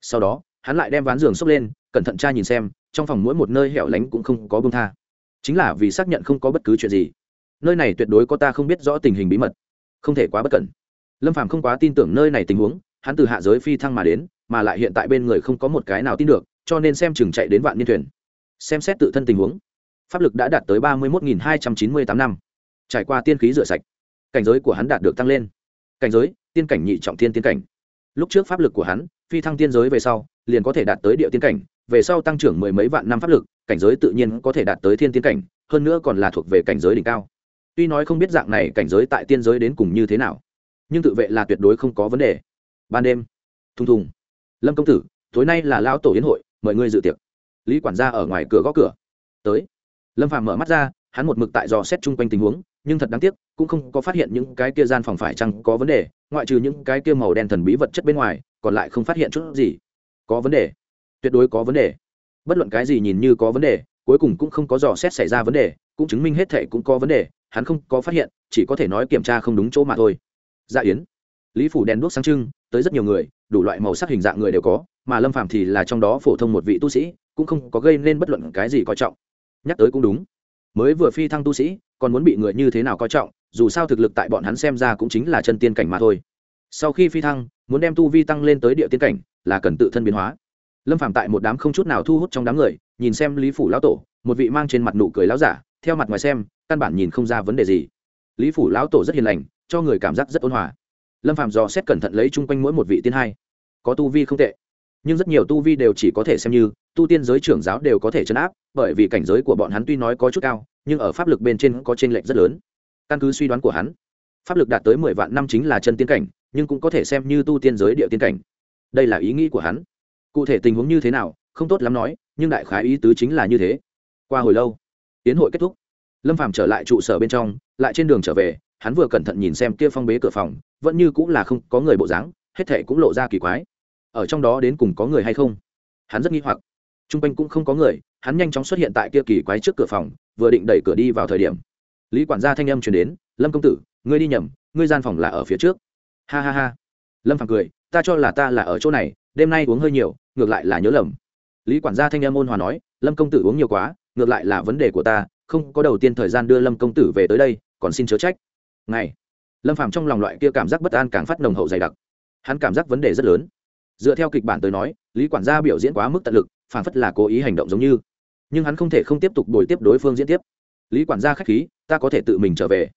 Sau đó, hắn lại đem ván giường xốc lên, cẩn thận tra nhìn xem, trong phòng mỗi một nơi hẻo lánh cũng không có bông tha. Chính là vì xác nhận không có bất cứ chuyện gì nơi này tuyệt đối có ta không biết rõ tình hình bí mật. Không thể quá bất cẩn. Lâm phàm không quá tin tưởng nơi này tình huống, hắn từ hạ giới phi thăng mà đến, mà lại hiện tại bên người không có một cái nào tin được, cho nên xem chừng chạy đến vạn niên thuyền. Xem xét tự thân tình huống, pháp lực đã đạt tới ba mươi một hai trăm chín mươi tám năm. Trải qua tiên khí rửa sạch, cảnh giới của hắn đạt được tăng lên. Cảnh giới, tiên cảnh nhị trọng tiên tiên cảnh. Lúc trước pháp lực của hắn, phi thăng tiên giới về sau, liền có thể đạt tới địa tiên cảnh, về sau tăng trưởng mười mấy vạn năm pháp lực, cảnh giới tự nhiên có thể đạt tới thiên tiên cảnh, hơn nữa còn là thuộc về cảnh giới đỉnh cao tuy nói không biết dạng này cảnh giới tại tiên giới đến cùng như thế nào, nhưng tự vệ là tuyệt đối không có vấn đề. Ban đêm, thùng thùng. Lâm công tử, tối nay là lão tổ yến hội, mời ngươi dự tiệc. Lý quản gia ở ngoài cửa gõ cửa. Tới. Lâm phàm mở mắt ra, hắn một mực tại dò xét chung quanh tình huống, nhưng thật đáng tiếc, cũng không có phát hiện những cái kia gian phòng phải chăng có vấn đề, ngoại trừ những cái kia màu đen thần bí vật chất bên ngoài, còn lại không phát hiện chút gì. Có vấn đề. Tuyệt đối có vấn đề. Bất luận cái gì nhìn như có vấn đề, cuối cùng cũng không có dò xét xảy ra vấn đề, cũng chứng minh hết thể cũng có vấn đề hắn không có phát hiện, chỉ có thể nói kiểm tra không đúng chỗ mà thôi. Dạ yến, lý phủ đèn đuốc sáng trưng, tới rất nhiều người, đủ loại màu sắc hình dạng người đều có, mà lâm phàm thì là trong đó phổ thông một vị tu sĩ, cũng không có gây nên bất luận cái gì coi trọng. Nhắc tới cũng đúng. Mới vừa phi thăng tu sĩ, còn muốn bị người như thế nào coi trọng, dù sao thực lực tại bọn hắn xem ra cũng chính là chân tiên cảnh mà thôi. Sau khi phi thăng, muốn đem tu vi tăng lên tới địa tiên cảnh, là cần tự thân biến hóa. Lâm phàm tại một đám không chút nào thu hút trong đám người, nhìn xem lý phủ lão tổ, một vị mang trên mặt nụ cười lão giả theo mặt ngoài xem, căn bản nhìn không ra vấn đề gì. Lý phủ lão tổ rất hiền lành, cho người cảm giác rất ôn hòa. Lâm Phạm dò xét cẩn thận lấy chung quanh mỗi một vị tiên hai. Có tu vi không tệ, nhưng rất nhiều tu vi đều chỉ có thể xem như tu tiên giới trưởng giáo đều có thể chấn áp, bởi vì cảnh giới của bọn hắn tuy nói có chút cao, nhưng ở pháp lực bên trên có t r ê n lệch rất lớn. Căn cứ suy đoán của hắn, pháp lực đạt tới mười vạn năm chính là chân tiên cảnh, nhưng cũng có thể xem như tu tiên giới địa tiên cảnh. Đây là ý nghĩ của hắn. Cụ thể tình huống như thế nào, không tốt lắm nói, nhưng đại khái ý tứ chính là như thế. Qua hồi lâu tiến hội kết thúc. Lâm phàm trở lại trụ sở bên trong, lại trên đường trở về, hắn vừa cẩn thận nhìn xem kia phong bế cửa phòng, vẫn như cũng là không có người bộ dáng, hết thệ cũng lộ ra kỳ quái. Ở trong đó đến cùng có người hay không? Hắn rất nghi hoặc. T r u n g quanh cũng không có người, hắn nhanh chóng xuất hiện tại kia kỳ quái trước cửa phòng, vừa định đẩy cửa đi vào thời điểm, lý quản gia thanh âm chuyển đến, lâm công tử, ngươi đi nhầm, ngươi gian phòng là ở phía trước. Ha ha ha. Lâm phàm cười, ta cho là ta là ở chỗ này, đêm nay uống hơi nhiều, ngược lại là nhớ lầm. Lý quản gia thanh âm ôn hòa nói, lâm công tử uống nhiều quá ngược lại là vấn đề của ta, không có đầu tiên thời gian đưa lâm công tử về tới đây, còn xin chớ trách. Ngày lâm phàm trong lòng loại kia cảm giác bất an càng phát nồng hậu dày đặc. Hắn cảm giác vấn đề rất lớn. Dựa theo kịch bản tới nói, lý quản gia biểu diễn quá mức tận lực, phản phất là cố ý hành động giống như. Nhưng hắn không thể không tiếp tục đổi tiếp đối phương diễn tiếp. Lý quản gia k h á c h khí, ta có thể tự mình trở về.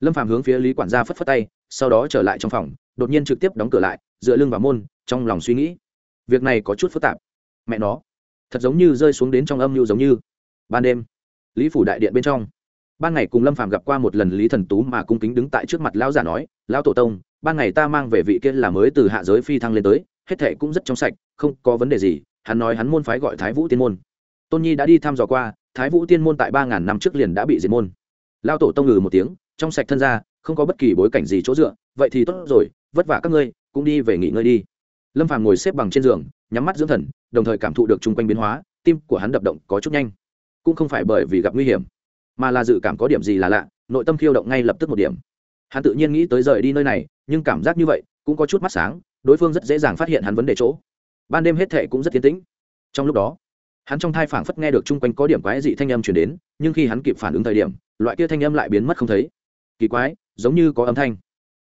Lâm phàm hướng phía lý quản gia phất phất tay, sau đó trở lại trong phòng, đột nhiên trực tiếp đóng cửa lại, dựa lưng vào môn, trong lòng suy nghĩ. Việc này có chút phức tạp. Mẹ nó, thật giống như rơi xuống đến trong âm mưu giống như ban đêm, lý phủ đại điện bên trong. Ban ngày cùng lâm phàm gặp qua một lần lý thần tú mà cung kính đứng tại trước mặt lão giả nói, lão tổ tông, ban ngày ta mang về vị kia là mới từ hạ giới phi thăng lên tới, hết thệ cũng rất trong sạch, không có vấn đề gì, hắn nói hắn môn phái gọi thái vũ tiên môn. Tôn nhi đã đi thăm dò qua, thái vũ tiên môn tại ba ngàn năm trước liền đã bị diệt môn. Lao tổ tông ngừ một tiếng, trong sạch thân ra, không có bất kỳ bối cảnh gì chỗ dựa, vậy thì tốt rồi, vất vả các ngươi, cũng đi về nghỉ ngơi đi. Lâm phàm ngồi xếp bằng trên giường, nhắm mắt dưỡng thần, đồng thời cảm thụ được chung quanh biến hóa, tim của hắn đập động có chút nhanh cũng không phải bởi vì gặp nguy hiểm, mà là dự cảm có điểm gì là lạ, nội tâm khiêu động ngay lập tức một điểm. Hắn tự nhiên nghĩ tới rời đi nơi này, nhưng cảm giác như vậy cũng có chút mắt sáng, đối phương rất dễ dàng phát hiện hắn vấn đề chỗ. Ban đêm hết thệ cũng rất tiến tĩnh. Trong lúc đó, hắn trong thai phảng phất nghe được chung quanh có điểm quái dị thanh âm chuyển đến, nhưng khi hắn kịp phản ứng thời điểm, loại kia thanh âm lại biến mất không thấy. Kỳ quái, giống như có âm thanh.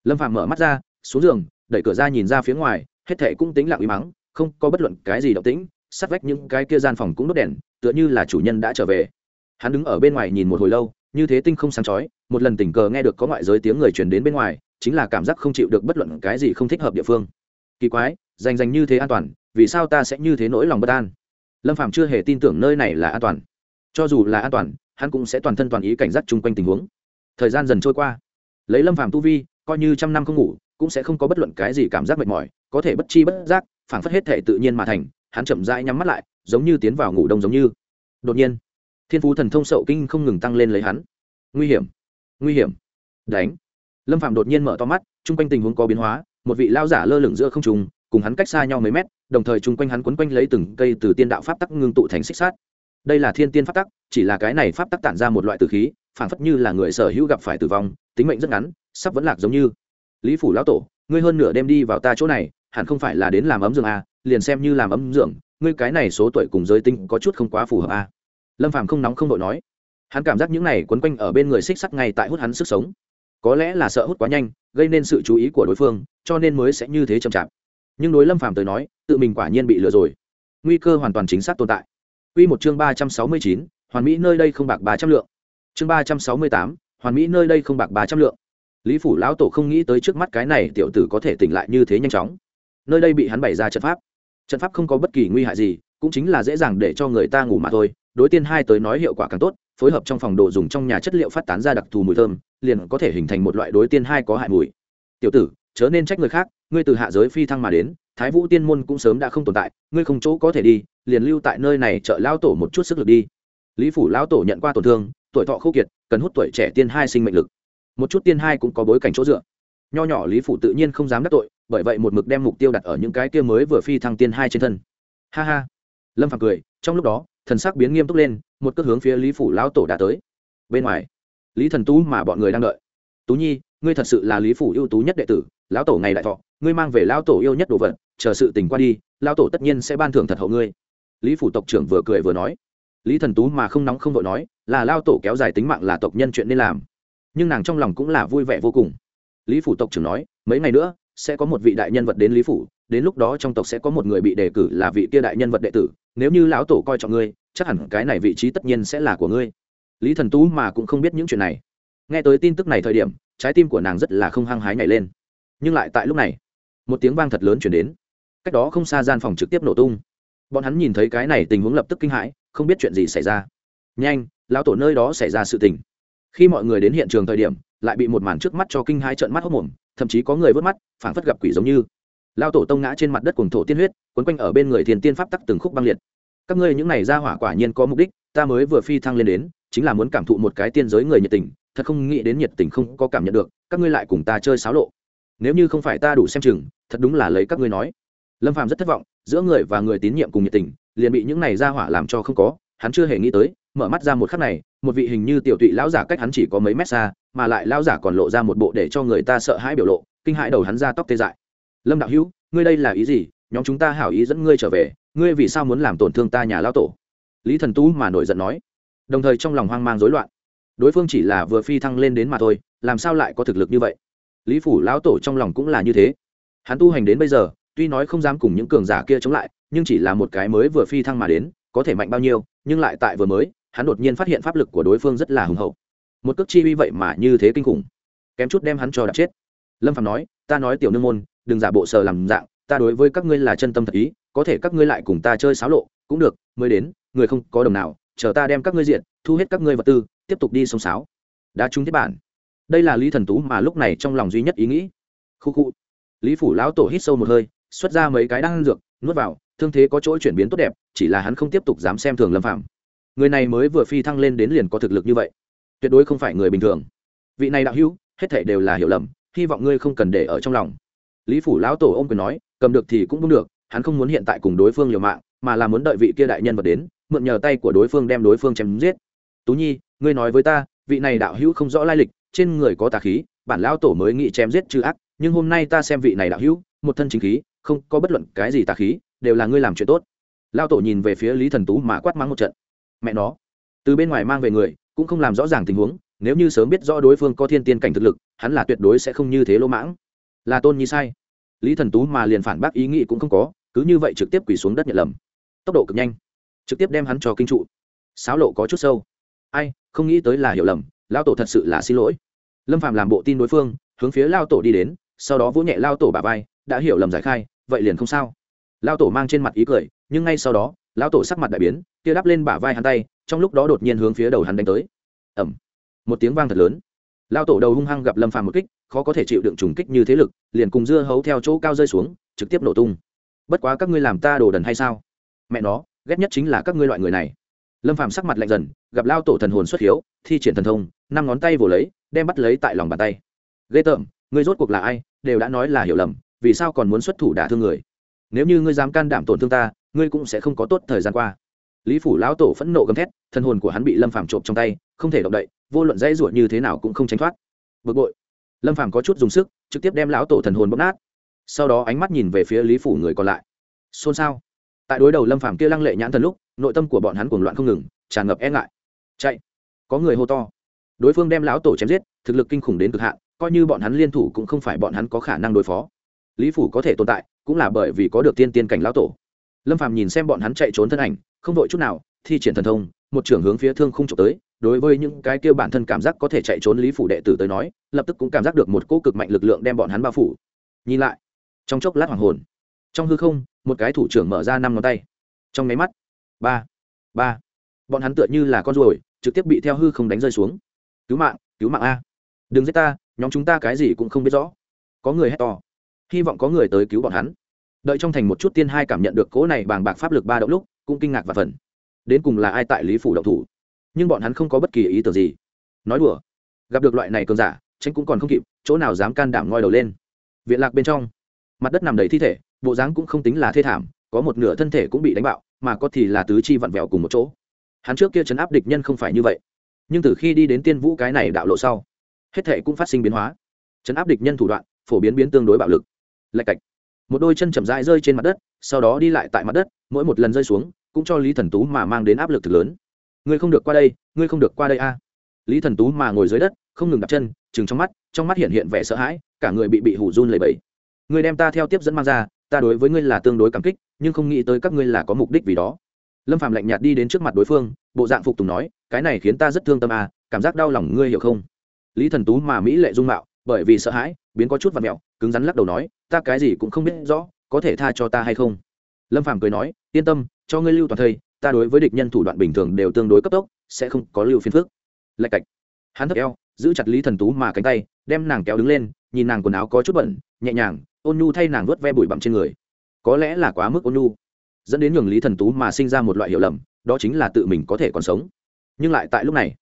Lâm phạm mở mắt ra, xuống giường, đẩy cửa ra nhìn ra phía ngoài, hết thệ cũng tính lặng uy mắng không có bất luận cái gì động tĩnh sát vách những cái kia gian phòng cũng đốt đèn tựa như là chủ nhân đã trở về. Hắn đứng ở bên ngoài nhìn một hồi lâu, như thế tinh không sáng chói, một lần tình cờ nghe được có ngoại giới tiếng người truyền đến bên ngoài, chính là cảm giác không chịu được bất luận cái gì không thích hợp địa phương. Kỳ quái dành dành như thế an toàn, vì sao ta sẽ như thế nỗi lòng bất an? Lâm phạm chưa hề tin tưởng nơi này là an toàn. Cho dù là an toàn, hắn cũng sẽ toàn thân toàn ý cảnh giác chung quanh tình huống. Thời gian dần trôi qua. Lấy lâm phạm tu vi, coi như trăm năm không ngủ, cũng sẽ không có bất luận cái gì cảm giác mệt mỏi, có thể bất chi bất giác, phảng phất hết thể tự nhiên mà thành, hắn chậm rãi nhắm mắt lại giống như tiến vào ngủ đông giống như. Đột nhiên thiên phú thần thông sậu kinh không ngừng tăng lên lấy hắn. Nguy hiểm nguy hiểm. Đánh. Lâm phạm đột nhiên mở to mắt chung quanh tình huống có biến hóa một vị lao giả lơ lửng giữa không trùng cùng hắn cách xa nhau mấy mét đồng thời chung quanh hắn quấn quanh lấy từng cây từ tiên đạo pháp tắc ngưng tụ thành xích sát đây là thiên tiên pháp tắc chỉ là cái này pháp tắc tản ra một loại tử khí phản phất như là người sở hữu gặp phải tử vong tính mệnh rất ngắn sắp vẫn lạc giống như. Lý phủ lão tổ ngươi hơn nửa đêm đi vào ta chỗ này hẳn không phải là đến làm ấm giường à, liền xem như làm ấm giường ngươi cái này số tuổi cùng giới tinh có chút không quá phù hợp à. lâm phàm không nóng không đội nói hắn cảm giác những này quấn quanh ở bên người xích sắt ngay tại hút hắn sức sống có lẽ là sợ hút quá nhanh gây nên sự chú ý của đối phương cho nên mới sẽ như thế chậm chạp nhưng đối lâm phàm tới nói tự mình quả nhiên bị lừa rồi nguy cơ hoàn toàn chính xác tồn tại Quy một chương ba trăm sáu mươi chín, hoàn mỹ nơi đây không bạc ba trăm lượng. Chương ba trăm sáu mươi tám, hoàn mỹ nơi đây không bạc ba trăm lượng. Lý phủ lão tổ không nghĩ tới trước mắt cái này tiểu tử có thể tỉnh lại như thế nhanh chóng. Nơi đây bị hắn bày ra trận pháp. Trận pháp không có bất kỳ nguy hại gì, cũng chính là dễ dàng để cho người ta ngủ mà thôi. Đối tiên hai tới nói hiệu quả càng tốt, phối hợp trong phòng đồ dùng trong nhà chất liệu phát tán ra đặc thù mùi thơm, liền có thể hình thành một loại đối tiên hai có hại mùi. Tiểu tử chớ nên trách người khác ngươi từ hạ giới phi thăng mà đến thái vũ tiên môn cũng sớm đã không tồn tại ngươi không chỗ có thể đi liền lưu tại nơi này trợ lao tổ một chút sức lực đi. Lý phủ lao tổ nhận qua tổn thương tuổi thọ khô kiệt cần hút tuổi trẻ tiên hai sinh mệnh lực. Một chút tiên hai cũng có bối cảnh chỗ dựa. Nho nhỏ lý phủ tự nhiên không dám đắc tội bởi vậy một mực đem mục tiêu đặt ở những cái kia mới vừa phi thăng tiên hai trên thân. Ha ha. Lâm phàm cười, trong lúc đó, thần sắc biến nghiêm túc lên, một cước hướng phía lý phủ lão tổ đã tới. Bên ngoài, lý thần tú mà bọn người đang đợi. Tú nhi, ngươi thật sự là lý phủ ưu tú nhất đệ tử, lão tổ ngày đại thọ, ngươi mang về lão tổ yêu nhất đồ vật, chờ sự tình qua đi, lão tổ tất nhiên sẽ ban thưởng thật hậu ngươi. Lý phủ tộc trưởng vừa cười vừa nói. Lý thần tú mà không nóng không vội nói, là lao tổ kéo dài tính mạng là tộc nhân chuyện nên làm. Nhưng nàng trong lòng cũng là vui vẻ vô cùng. Lý phủ tộc trưởng nói, mấy ngày nữa sẽ có một vị đại nhân vật đến lý phủ, đến lúc đó trong tộc sẽ có một người bị đề cử là vị kia đại nhân vật đệ tử, nếu như lão tổ coi trọng ngươi, chắc hẳn cái này vị trí tất nhiên sẽ là của ngươi. Lý thần tú mà cũng không biết những chuyện này. Nghe tới tin tức này thời điểm, trái tim của nàng rất là không hăng hái nhảy lên. Nhưng lại tại lúc này, một tiếng vang thật lớn chuyển đến. Cách đó không xa gian phòng trực tiếp nổ tung. Bọn hắn nhìn thấy cái này tình huống lập tức kinh hãi, không biết chuyện gì xảy ra. Nhanh, lão tổ nơi đó xảy ra sự tình. Khi mọi người đến hiện trường thời điểm lại bị một màn trước mắt cho kinh hai trận mắt hốc mồm, thậm chí có người vớt mắt, phảng phất gặp quỷ giống như. Lao tổ tông ngã trên mặt đất cùng thổ tiên huyết, quấn quanh ở bên người thiền tiên pháp tắc từng khúc băng liệt. Các ngươi những này ra hỏa quả nhiên có mục đích, ta mới vừa phi thăng lên đến, chính là muốn cảm thụ một cái tiên giới người nhiệt tình, thật không nghĩ đến nhiệt tình không có cảm nhận được, các ngươi lại cùng ta chơi xáo lộ. Nếu như không phải ta đủ xem chừng, thật đúng là lấy các ngươi nói. Lâm phàm rất thất vọng, giữa người và người tín nhiệm cùng nhiệt tình, liền bị những này ra hỏa làm cho không có, hắn chưa hề nghĩ tới, mở mắt ra một khắc này, một vị hình như tiểu tụy lão giả cách hắn chỉ có mấy mét xa mà lại lão giả còn lộ ra một bộ để cho người ta sợ hãi biểu lộ, kinh hãi đầu hắn ra tóc tê dại. Lâm đạo hữu, ngươi đây là ý gì? Nhóm chúng ta hảo ý dẫn ngươi trở về, ngươi vì sao muốn làm tổn thương ta nhà lão tổ? Lý thần tú mà nổi giận nói. Đồng thời trong lòng hoang mang rối loạn. Đối phương chỉ là vừa phi thăng lên đến mà thôi, làm sao lại có thực lực như vậy? Lý phủ lão tổ trong lòng cũng là như thế. Hắn tu hành đến bây giờ, tuy nói không dám cùng những cường giả kia chống lại, nhưng chỉ là một cái mới vừa phi thăng mà đến, có thể mạnh bao nhiêu, nhưng lại tại vừa mới, hắn đột nhiên phát hiện pháp lực của đối phương rất là hùng hậu một cước chi uy vậy mà như thế kinh khủng. Kém chút đem hắn cho đạp chết. Lâm phạm nói, ta nói tiểu nương môn, đừng giả bộ sờ làm dạng, ta đối với các ngươi là chân tâm thật ý, có thể các ngươi lại cùng ta chơi xáo lộ, cũng được, mới đến, người không có đồng nào, chờ ta đem các ngươi diện thu hết các ngươi vật tư, tiếp tục đi sông sáo. Đã trúng thiết bản. Đây là lý thần tú mà lúc này trong lòng duy nhất ý nghĩ. Khu khu. Lý phủ lão tổ hít sâu một hơi, xuất ra mấy cái đang dược, nuốt vào, thương thế có chỗ chuyển biến tốt đẹp, chỉ là hắn không tiếp tục dám xem thường lâm phạm người này mới vừa phi thăng lên đến liền có thực lực như vậy tuyệt đối không phải người bình thường. Vị này đạo hữu, hết thể đều là hiểu lầm, hy vọng ngươi không cần để ở trong lòng. Lý phủ lão tổ ô m quyền nói, cầm được thì cũng đúng được, hắn không muốn hiện tại cùng đối phương liều mạng, mà là muốn đợi vị kia đại nhân vật đến, mượn nhờ tay của đối phương đem đối phương chém giết. Tú nhi, ngươi nói với ta, vị này đạo hữu không rõ lai lịch, trên người có tà khí, bản lão tổ mới nghĩ chém giết chư ác, nhưng hôm nay ta xem vị này đạo hữu, một thân chính khí, không có bất luận cái gì tà khí, đều là ngươi làm chuyện tốt. Lao tổ nhìn về phía lý thần tú mà quát mắng một trận. Mẹ nó. Từ bên ngoài mang về người cũng không làm rõ ràng tình huống, nếu như sớm biết rõ đối phương có thiên tiên cảnh thực lực, hắn là tuyệt đối sẽ không như thế lỗ mãng. Là tôn nhi sai. Lý thần tú mà liền phản bác ý nghĩ cũng không có, cứ như vậy trực tiếp quỳ xuống đất nhận lầm. Tốc độ cực nhanh. Trực tiếp đem hắn cho kinh trụ. Sáo lộ có chút sâu. Ai, không nghĩ tới là hiểu lầm lao tổ thật sự là xin lỗi. Lâm phạm làm bộ tin đối phương, hướng phía lao tổ đi đến, sau đó vỗ nhẹ lao tổ bà vai, đã hiểu lầm giải khai, vậy liền không sao. Lao tổ mang trên mặt ý cười, nhưng ngay sau đó lao tổ sắc mặt đại biến, kia đắp lên bả vai hắn tay trong lúc đó đột nhiên hướng phía đầu hắn đánh tới. Ẩm một tiếng vang thật lớn. Lao tổ đầu hung hăng gặp lâm phàm một kích, khó có thể chịu đựng trùng kích như thế lực, liền cùng dưa hấu theo chỗ cao rơi xuống, trực tiếp nổ tung. Bất quá các ngươi làm ta đồ đần hay sao? Mẹ nó, ghét nhất chính là các ngươi loại người này. Lâm phàm sắc mặt lạnh dần, gặp lao tổ thần hồn xuất hiếu, thi triển thần thông, năm ngón tay vồ lấy, đem bắt lấy tại lòng bàn tay. Ghê tởm, ngươi rốt cuộc là ai, đều đã nói là hiểu lầm, vì sao còn muốn xuất thủ đả thương người? Nếu như ngươi dám can đảm tổn thương ta, ngươi cũng sẽ không có tốt thời gian qua lý phủ lão tổ phẫn nộ gầm thét, thân hồn của hắn bị lâm phàm trộm trong tay, không thể động đậy, vô luận dãy ruột như thế nào cũng không tránh thoát. Bực bội. Lâm phàm có chút dùng sức, trực tiếp đem lão tổ thần hồn bóp nát. Sau đó ánh mắt nhìn về phía lý phủ người còn lại. Xôn xao. Tại đối đầu lâm phàm kia lăng lệ nhãn thần lúc, nội tâm của bọn hắn cuồng loạn không ngừng, tràn ngập e ngại. Chạy. Có người hô to. Đối phương đem lão tổ chém giết, thực lực kinh khủng đến cực hạn, coi như bọn hắn liên thủ cũng không phải bọn hắn có khả năng đối phó. Lý phủ có thể tồn tại, cũng là bởi vì có được tiên tiên cảnh lão tổ. Lâm phàm nhìn xem bọn hắn chạy trốn thân ảnh không vội chút nào, thi triển thần thông, một trưởng hướng phía thương không trộm tới, đối với những cái kia bản thân cảm giác có thể chạy trốn lý phủ đệ tử tới nói, lập tức cũng cảm giác được một cỗ cực mạnh lực lượng đem bọn hắn bao phủ. Nhìn lại, trong chốc lát hoàng hồn, trong hư không, một cái thủ trưởng mở ra năm ngón tay. Trong máy mắt, ba ba, bọn hắn tựa như là con ruồi, trực tiếp bị theo hư không đánh rơi xuống. Cứu mạng cứu mạng a. Đừng giết ta, nhóm chúng ta cái gì cũng không biết rõ. Có người hét to. Hy vọng có người tới cứu bọn hắn. Đợi trong thành một chút tiên hai cảm nhận được cỗ này bàng bạc pháp lực ba động lúc cũng kinh ngạc và phần. Đến cùng là ai tại lý phủ động thủ? Nhưng bọn hắn không có bất kỳ ý tưởng gì. Nói đùa, gặp được loại này cường giả, tránh cũng còn không kịp, chỗ nào dám can đảm ngoi đầu lên. Viện lạc bên trong, mặt đất nằm đầy thi thể, bộ dáng cũng không tính là thê thảm, có một nửa thân thể cũng bị đánh bạo, mà có thì là tứ chi vặn vẹo cùng một chỗ. Hắn trước kia chấn áp địch nhân không phải như vậy. Nhưng từ khi đi đến tiên vũ cái này đạo lộ sau, hết thể cũng phát sinh biến hóa. Chấn áp địch nhân thủ đoạn, phổ biến biến tương đối bạo lực. Lạch cạch một đôi chân chậm rãi rơi trên mặt đất, sau đó đi lại tại mặt đất, mỗi một lần rơi xuống, cũng cho lý thần tú mà mang đến áp lực thực lớn. Ngươi không được qua đây, ngươi không được qua đây a. Lý thần tú mà ngồi dưới đất, không ngừng đặt chân chừng trong mắt trong mắt hiện hiện vẻ sợ hãi, cả người bị bị hủ run lầy bẫy ngươi đem ta theo tiếp dẫn mang ra, ta đối với ngươi là tương đối cảm kích, nhưng không nghĩ tới các ngươi là có mục đích vì đó. Lâm phạm lạnh nhạt đi đến trước mặt đối phương, bộ dạng phục tùng nói, cái này khiến ta rất thương tâm à cảm giác đau lòng ngươi hiểu không? Lý thần tú mà mỹ lệ dung mạo, bởi vì sợ hãi, biến có chút vật mẹo cứng rắn lắc đầu nói, ta cái gì cũng không biết rõ, có thể tha cho ta hay không? Lâm phàm cười nói, yên tâm, cho ngươi lưu toàn thây, ta đối với địch nhân thủ đoạn bình thường đều tương đối cấp tốc, sẽ không có lưu phiền phức. Lạch cạch. Hắn thấp eo, giữ chặt lý thần tú mà cánh tay, đem nàng kéo đứng lên, nhìn nàng quần áo có chút bẩn, nhẹ nhàng, ôn nhu thay nàng vớt ve bụi bặm trên người. Có lẽ là quá mức ôn nhu, dẫn đến nhường lý thần tú mà sinh ra một loại hiểu lầm, đó chính là tự mình có thể còn sống. Nhưng lại tại lúc này,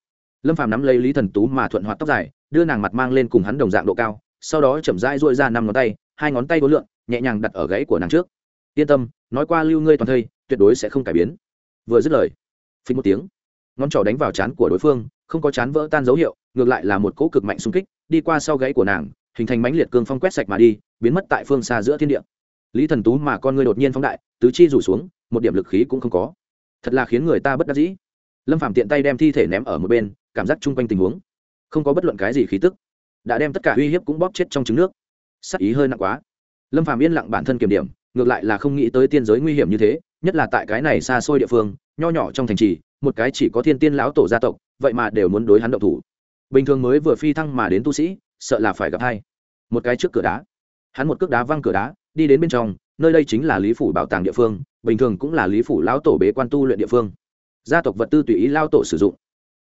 lâm phàm nắm lấy lý thần tú mà thuận hoạt tóc dài, đưa nàng mặt mang lên cùng hắn đồng dạng độ cao sau đó chậm rãi duỗi ra năm ngón tay, hai ngón tay đối lượng, nhẹ nhàng đặt ở gãy của nàng trước. Yên tâm, nói qua lưu ngươi toàn thây, tuyệt đối sẽ không cải biến. Vừa dứt lời phí một tiếng, ngón trỏ đánh vào chán của đối phương, không có chán vỡ tan dấu hiệu, ngược lại là một cỗ cực mạnh xung kích, đi qua sau gãy của nàng, hình thành mãnh liệt cương phong quét sạch mà đi, biến mất tại phương xa giữa thiên địa. Lý thần tú mà con ngươi đột nhiên phóng đại, tứ chi rủ xuống, một điểm lực khí cũng không có. Thật là khiến người ta bất đắc dĩ. Lâm phạm tiện tay đem thi thể ném ở một bên, cảm giác chung quanh tình huống. Không có bất luận cái gì khí tức đã đem tất cả uy hiếp cũng bóp chết trong trứng nước. Sắc ý hơi nặng quá. Lâm Phàm yên lặng bản thân kiểm điểm, ngược lại là không nghĩ tới tiên giới nguy hiểm như thế, nhất là tại cái này xa xôi địa phương, nho nhỏ trong thành trì, một cái chỉ có thiên tiên lão tổ gia tộc, vậy mà đều muốn đối hắn động thủ. Bình thường mới vừa phi thăng mà đến tu sĩ, sợ là phải gặp hai. Một cái trước cửa đá. Hắn một cước đá văng cửa đá, đi đến bên trong, nơi đây chính là lý phủ bảo tàng địa phương, bình thường cũng là lý phủ lão tổ bế quan tu luyện địa phương. Gia tộc vật tư tùy ý lao tổ sử dụng.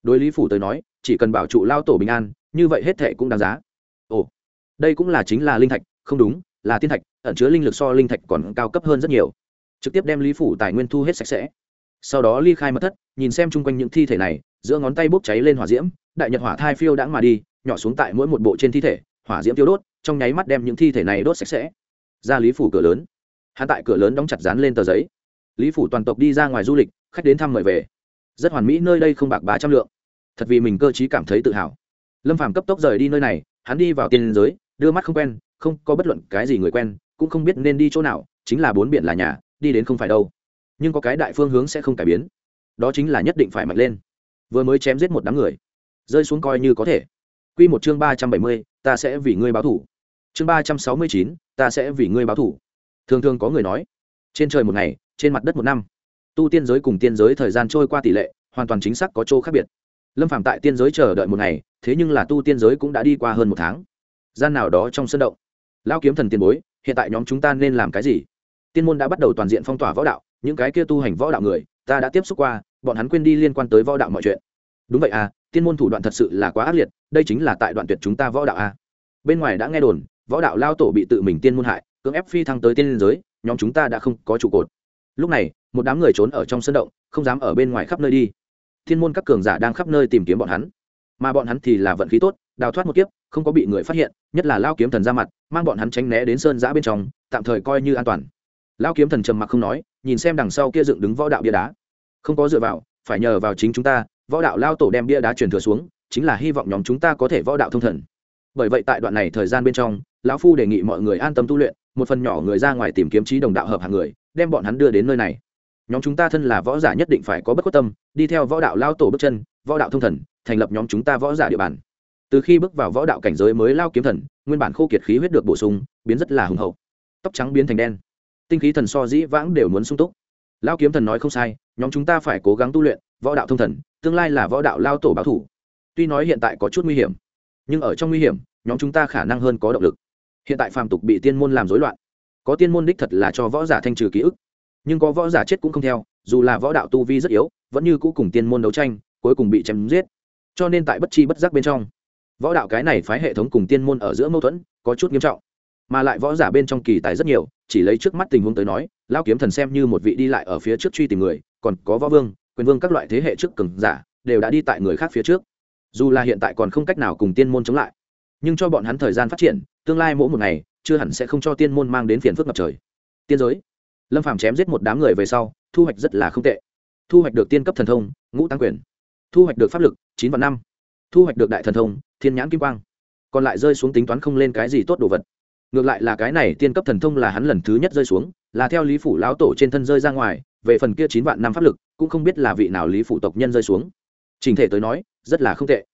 Đối lý phủ tới nói, chỉ cần bảo trụ lao tổ bình an như vậy hết thệ cũng đáng giá. Ồ, đây cũng là chính là linh thạch, không đúng, là tiên thạch, ẩn chứa linh lực so linh thạch còn cao cấp hơn rất nhiều. Trực tiếp đem lý phủ tài nguyên thu hết sạch sẽ. Sau đó ly khai mật thất, nhìn xem chung quanh những thi thể này, giữa ngón tay bốc cháy lên hỏa diễm, đại nhật hỏa thai phiêu đãng mà đi, nhỏ xuống tại mỗi một bộ trên thi thể, hỏa diễm tiêu đốt, trong nháy mắt đem những thi thể này đốt sạch sẽ. Ra lý phủ cửa lớn. Hắn tại cửa lớn đóng chặt dán lên tờ giấy. Lý phủ toàn tộc đi ra ngoài du lịch, khách đến thăm mời về. Rất hoàn mỹ, nơi đây không bạc ba trăm lượng. Thật vì mình cơ t cảm thấy tự hào lâm phàm cấp tốc rời đi nơi này, hắn đi vào tiên giới, đưa mắt không quen, không có bất luận cái gì người quen, cũng không biết nên đi chỗ nào, chính là bốn biển là nhà, đi đến không phải đâu. Nhưng có cái đại phương hướng sẽ không cải biến. Đó chính là nhất định phải mạnh lên. Vừa mới chém giết một đám người. Rơi xuống coi như có thể. Q một chương ba trăm bảy mươi, ta sẽ vì ngươi báo thủ. Chương ba trăm sáu mươi chín, ta sẽ vì ngươi báo thủ. Thường thường có người nói, trên trời một ngày, trên mặt đất một năm. Tu tiên giới cùng tiên giới thời gian trôi qua tỷ lệ, hoàn toàn chính xác có chỗ khác biệt. Lâm phạm tại tiên giới chờ đợi một ngày thế nhưng là tu tiên giới cũng đã đi qua hơn một tháng. Gian nào đó trong sân động lao kiếm thần tiền bối, hiện tại nhóm chúng ta nên làm cái gì? Tiên môn đã bắt đầu toàn diện phong tỏa võ đạo, những cái kia tu hành võ đạo người, ta đã tiếp xúc qua, bọn hắn quên đi liên quan tới võ đạo mọi chuyện. Đúng vậy à tiên môn thủ đoạn thật sự là quá ác liệt, đây chính là tại đoạn tuyệt chúng ta võ đạo à. bên ngoài đã nghe đồn, võ đạo lao tổ bị tự mình tiên môn hại, cưỡng ép phi thăng tới tiên liên giới, nhóm chúng ta đã không có trụ cột. Lúc này, một đám người trốn ở trong sân động, không dám ở bên ngoài khắp nơi đi. Thiên môn các cường giả đang khắp nơi tìm kiếm bọn hắn mà bọn hắn thì là vận khí tốt, đào thoát một kiếp, không có bị người phát hiện, nhất là lao kiếm thần ra mặt, mang bọn hắn tránh né đến sơn giã bên trong, tạm thời coi như an toàn. Lao kiếm thần trầm mặc không nói, nhìn xem đằng sau kia dựng đứng võ đạo bia đá. Không có dựa vào, phải nhờ vào chính chúng ta, võ đạo lao tổ đem bia đá truyền thừa xuống, chính là hy vọng nhóm chúng ta có thể võ đạo thông thần. Bởi vậy tại đoạn này thời gian bên trong, lão phu đề nghị mọi người an tâm tu luyện, một phần nhỏ người ra ngoài tìm kiếm trí đồng đạo hợp hàng người, đem bọn hắn đưa đến nơi này. Nhóm chúng ta thân là võ giả nhất định phải có bất khuất tâm, đi theo võ đạo lao tổ bước chân võ đạo thông thần, thành lập nhóm chúng ta võ giả địa bàn. Từ khi bước vào võ đạo cảnh giới mới lao kiếm thần, nguyên bản khô kiệt khí huyết được bổ sung, biến rất là hùng hậu. Tóc trắng biến thành đen. Tinh khí thần so dĩ vãng đều muốn sung túc. Lao kiếm thần nói không sai, nhóm chúng ta phải cố gắng tu luyện võ đạo thông thần, tương lai là võ đạo lao tổ báo thủ. Tuy nói hiện tại có chút nguy hiểm, nhưng ở trong nguy hiểm, nhóm chúng ta khả năng hơn có động lực. Hiện tại phàm tục bị tiên môn làm rối loạn. Có tiên môn đích thật là cho võ giả thanh trừ ký ức. Nhưng có võ giả chết cũng không theo, dù là võ đạo tu vi rất yếu, vẫn như cũ cùng tiên môn đấu tranh cuối cùng bị chém giết. Cho nên tại bất chi bất giác bên trong, võ đạo cái này phái hệ thống cùng tiên môn ở giữa mâu thuẫn có chút nghiêm trọng. Mà lại võ giả bên trong kỳ tài rất nhiều, chỉ lấy trước mắt tình huống tới nói lao kiếm thần xem như một vị đi lại ở phía trước truy tìm người, còn có võ vương, quyền vương các loại thế hệ trước cường giả, đều đã đi tại người khác phía trước. Dù là hiện tại còn không cách nào cùng tiên môn chống lại, nhưng cho bọn hắn thời gian phát triển, tương lai mỗi một ngày, chưa hẳn sẽ không cho tiên môn mang đến phiền phức ngập trời. Tiên giới, lâm phàm chém giết một đám người về sau, thu hoạch rất là không tệ. Thu hoạch được tiên cấp thần thông, ngũ tăng quyền thu hoạch được pháp lực, chín vạn năm. Thu hoạch được đại thần thông, thiên nhãn kim quang. Còn lại rơi xuống tính toán không lên cái gì tốt đồ vật. Ngược lại là cái này tiên cấp thần thông là hắn lần thứ nhất rơi xuống, là theo lý phủ lão tổ trên thân rơi ra ngoài, về phần kia chín vạn năm pháp lực, cũng không biết là vị nào lý phủ tộc nhân rơi xuống. Trình thể tới nói, rất là không tệ.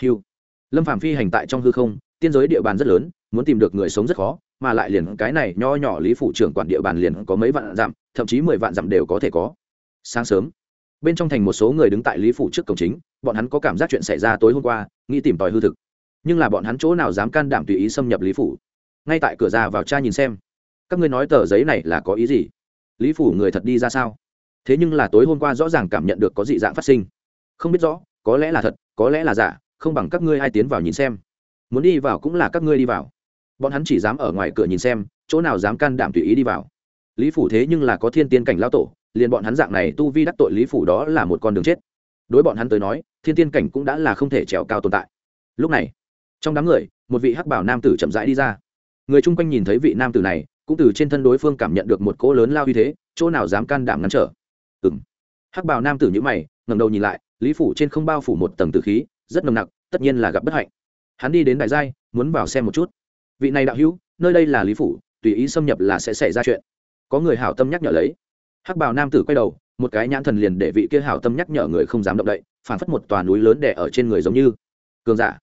Hiu lâm phạm phi hành tại trong hư không, tiên giới địa bàn rất lớn, muốn tìm được người sống rất khó, mà lại liền cái này nho nhỏ lý phủ trưởng quản địa bàn liền có mấy vạn dặm, thậm chí mười vạn dặm đều có thể có. Sáng sớm bên trong thành một số người đứng tại lý phủ trước cổng chính, bọn hắn có cảm giác chuyện xảy ra tối hôm qua, nghĩ tìm tòi hư thực. Nhưng là bọn hắn chỗ nào dám can đảm tùy ý xâm nhập lý phủ? Ngay tại cửa ra vào cha nhìn xem. Các ngươi nói tờ giấy này là có ý gì? Lý phủ người thật đi ra sao? Thế nhưng là tối hôm qua rõ ràng cảm nhận được có dị dạng phát sinh. Không biết rõ, có lẽ là thật, có lẽ là giả, không bằng các ngươi ai tiến vào nhìn xem. Muốn đi vào cũng là các ngươi đi vào. Bọn hắn chỉ dám ở ngoài cửa nhìn xem, chỗ nào dám can đảm tùy ý đi vào. Lý phủ thế nhưng là có thiên tiên cảnh lao tổ liền bọn hắn dạng này tu vi đắc tội lý phủ đó là một con đường chết. Đối bọn hắn tới nói, thiên tiên cảnh cũng đã là không thể trèo cao tồn tại. Lúc này, trong đám người, một vị hắc bảo nam tử chậm rãi đi ra. Người chung quanh nhìn thấy vị nam tử này, cũng từ trên thân đối phương cảm nhận được một cỗ lớn lao uy thế, chỗ nào dám can đảm ngăn trở. Ừng hắc bảo nam tử nhữ mày, ngẩng đầu nhìn lại, lý phủ trên không bao phủ một tầng tử khí, rất nồng nặc, tất nhiên là gặp bất hạnh. Hắn đi đến đại giai, muốn vào xem một chút. Vị này đạo hữu, nơi đây là lý phủ, tùy ý xâm nhập là sẽ xảy ra chuyện. Có người hảo tâm nhắc nhở lấy hắc bào nam tử quay đầu, một cái nhãn thần liền để vị kia hảo tâm nhắc nhở người không dám động đậy, phản phất một tòa núi lớn đè ở trên người giống như. Cường giả,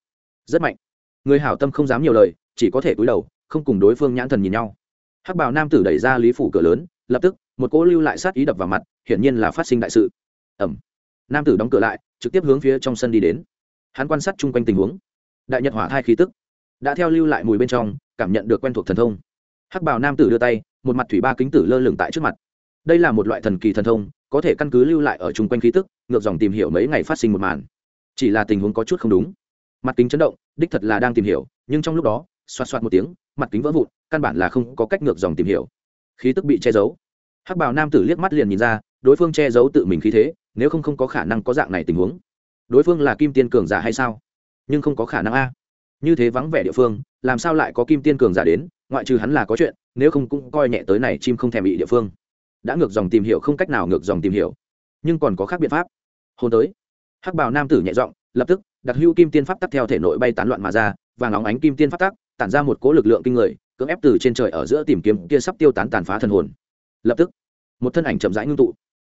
rất mạnh. Người hảo tâm không dám nhiều lời, chỉ có thể cúi đầu, không cùng đối phương nhãn thần nhìn nhau. Hắc bào nam tử đẩy ra lý phủ cửa lớn, lập tức, một cỗ lưu lại sát ý đập vào mặt, hiển nhiên là phát sinh đại sự. Ẩm nam tử đóng cửa lại, trực tiếp hướng phía trong sân đi đến. Hắn quan sát chung quanh tình huống. Đại nhật hỏa thai khí tức đã theo lưu lại mùi bên trong, cảm nhận được quen thuộc thần thông. Hắc bào nam tử đưa tay, một mặt thủy ba kính tử lơ lửng tại trước mặt đây là một loại thần kỳ thần thông, có thể căn cứ lưu lại ở chung quanh khí tức, ngược dòng tìm hiểu mấy ngày phát sinh một màn. Chỉ là tình huống có chút không đúng. Mặt kính chấn động, đích thật là đang tìm hiểu, nhưng trong lúc đó, xoạt xoạt một tiếng, mặt kính vỡ vụn, căn bản là không có cách ngược dòng tìm hiểu. Khí tức bị che giấu. Hắc bào nam tử liếc mắt liền nhìn ra, đối phương che giấu tự mình khí thế, nếu không không có khả năng có dạng này tình huống. Đối phương là kim tiên cường giả hay sao? Nhưng không có khả năng a. Như thế vắng vẻ địa phương, làm sao lại có kim tiên cường giả đến, ngoại trừ hắn là có chuyện, nếu không cũng coi nhẹ tới này chim không thèm bị địa phương đã ngược dòng tìm hiểu không cách nào ngược dòng tìm hiểu. Nhưng còn có khác biện pháp. Hôn tới. Hắc bào nam tử nhẹ giọng, lập tức, đặc hữu kim tiên pháp tắc theo thể nội bay tán loạn mà ra và ngóng ánh kim tiên pháp tắc, tản ra một cố lực lượng kinh người, cưỡng ép từ trên trời ở giữa tìm kiếm kia sắp tiêu tán tàn phá thần hồn. Lập tức, một thân ảnh chậm rãi ngưng tụ.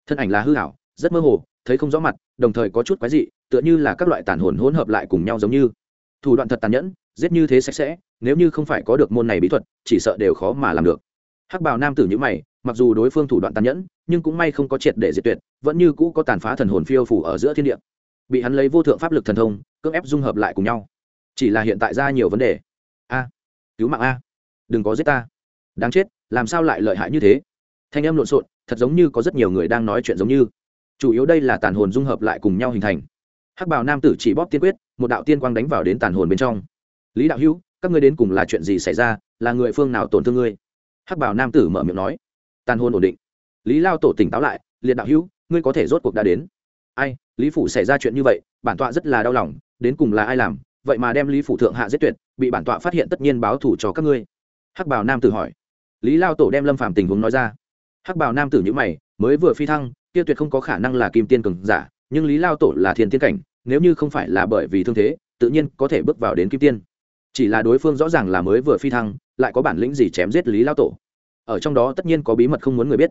Thân ảnh là hư hảo, rất mơ hồ, thấy không rõ mặt, đồng thời có chút quái dị, tựa như là các loại tàn hồn hỗn hợp lại cùng nhau giống như. Thủ đoạn thật tàn nhẫn, giết như thế sạch sẽ, nếu như không phải có được môn này bí thuật, chỉ sợ đều khó mà làm được hắc bào nam tử như mày, mặc dù đối phương thủ đoạn tàn nhẫn, nhưng cũng may không có triệt để diệt tuyệt, vẫn như cũ có tàn phá thần hồn phiêu phủ ở giữa thiên địa. Bị hắn lấy vô thượng pháp lực thần thông, cưỡng ép dung hợp lại cùng nhau. Chỉ là hiện tại ra nhiều vấn đề. A, cứu mạng a. Đừng có giết ta. Đáng chết, làm sao lại lợi hại như thế? Thanh âm lộn xộn, thật giống như có rất nhiều người đang nói chuyện giống như. Chủ yếu đây là tàn hồn dung hợp lại cùng nhau hình thành. Hắc bào nam tử chỉ bóp tiên quyết, một đạo tiên quang đánh vào đến tàn hồn bên trong. Lý đạo hữu, các ngươi đến cùng là chuyện gì xảy ra? Là người phương nào tổn thương ngươi? Hắc bào nam tử mở miệng nói, tàn hôn ổn định. Lý lao tổ tỉnh táo lại, liệt đạo hữu, ngươi có thể rốt cuộc đã đến. Ai, lý phủ xảy ra chuyện như vậy, bản tọa rất là đau lòng, đến cùng là ai làm? Vậy mà đem lý phủ thượng hạ giết tuyệt, bị bản tọa phát hiện tất nhiên báo thủ cho các ngươi. Hắc bào nam tử hỏi. Lý lao tổ đem lâm phàm tình huống nói ra. Hắc bào nam tử nhữ mày, mới vừa phi thăng, kia tuyệt không có khả năng là kim tiên cường giả, nhưng lý lao tổ là thiên tiên cảnh, nếu như không phải là bởi vì thương thế, tự nhiên có thể bước vào đến kim tiên chỉ là đối phương rõ ràng là mới vừa phi thăng, lại có bản lĩnh gì chém giết lý lao tổ? Ở trong đó tất nhiên có bí mật không muốn người biết.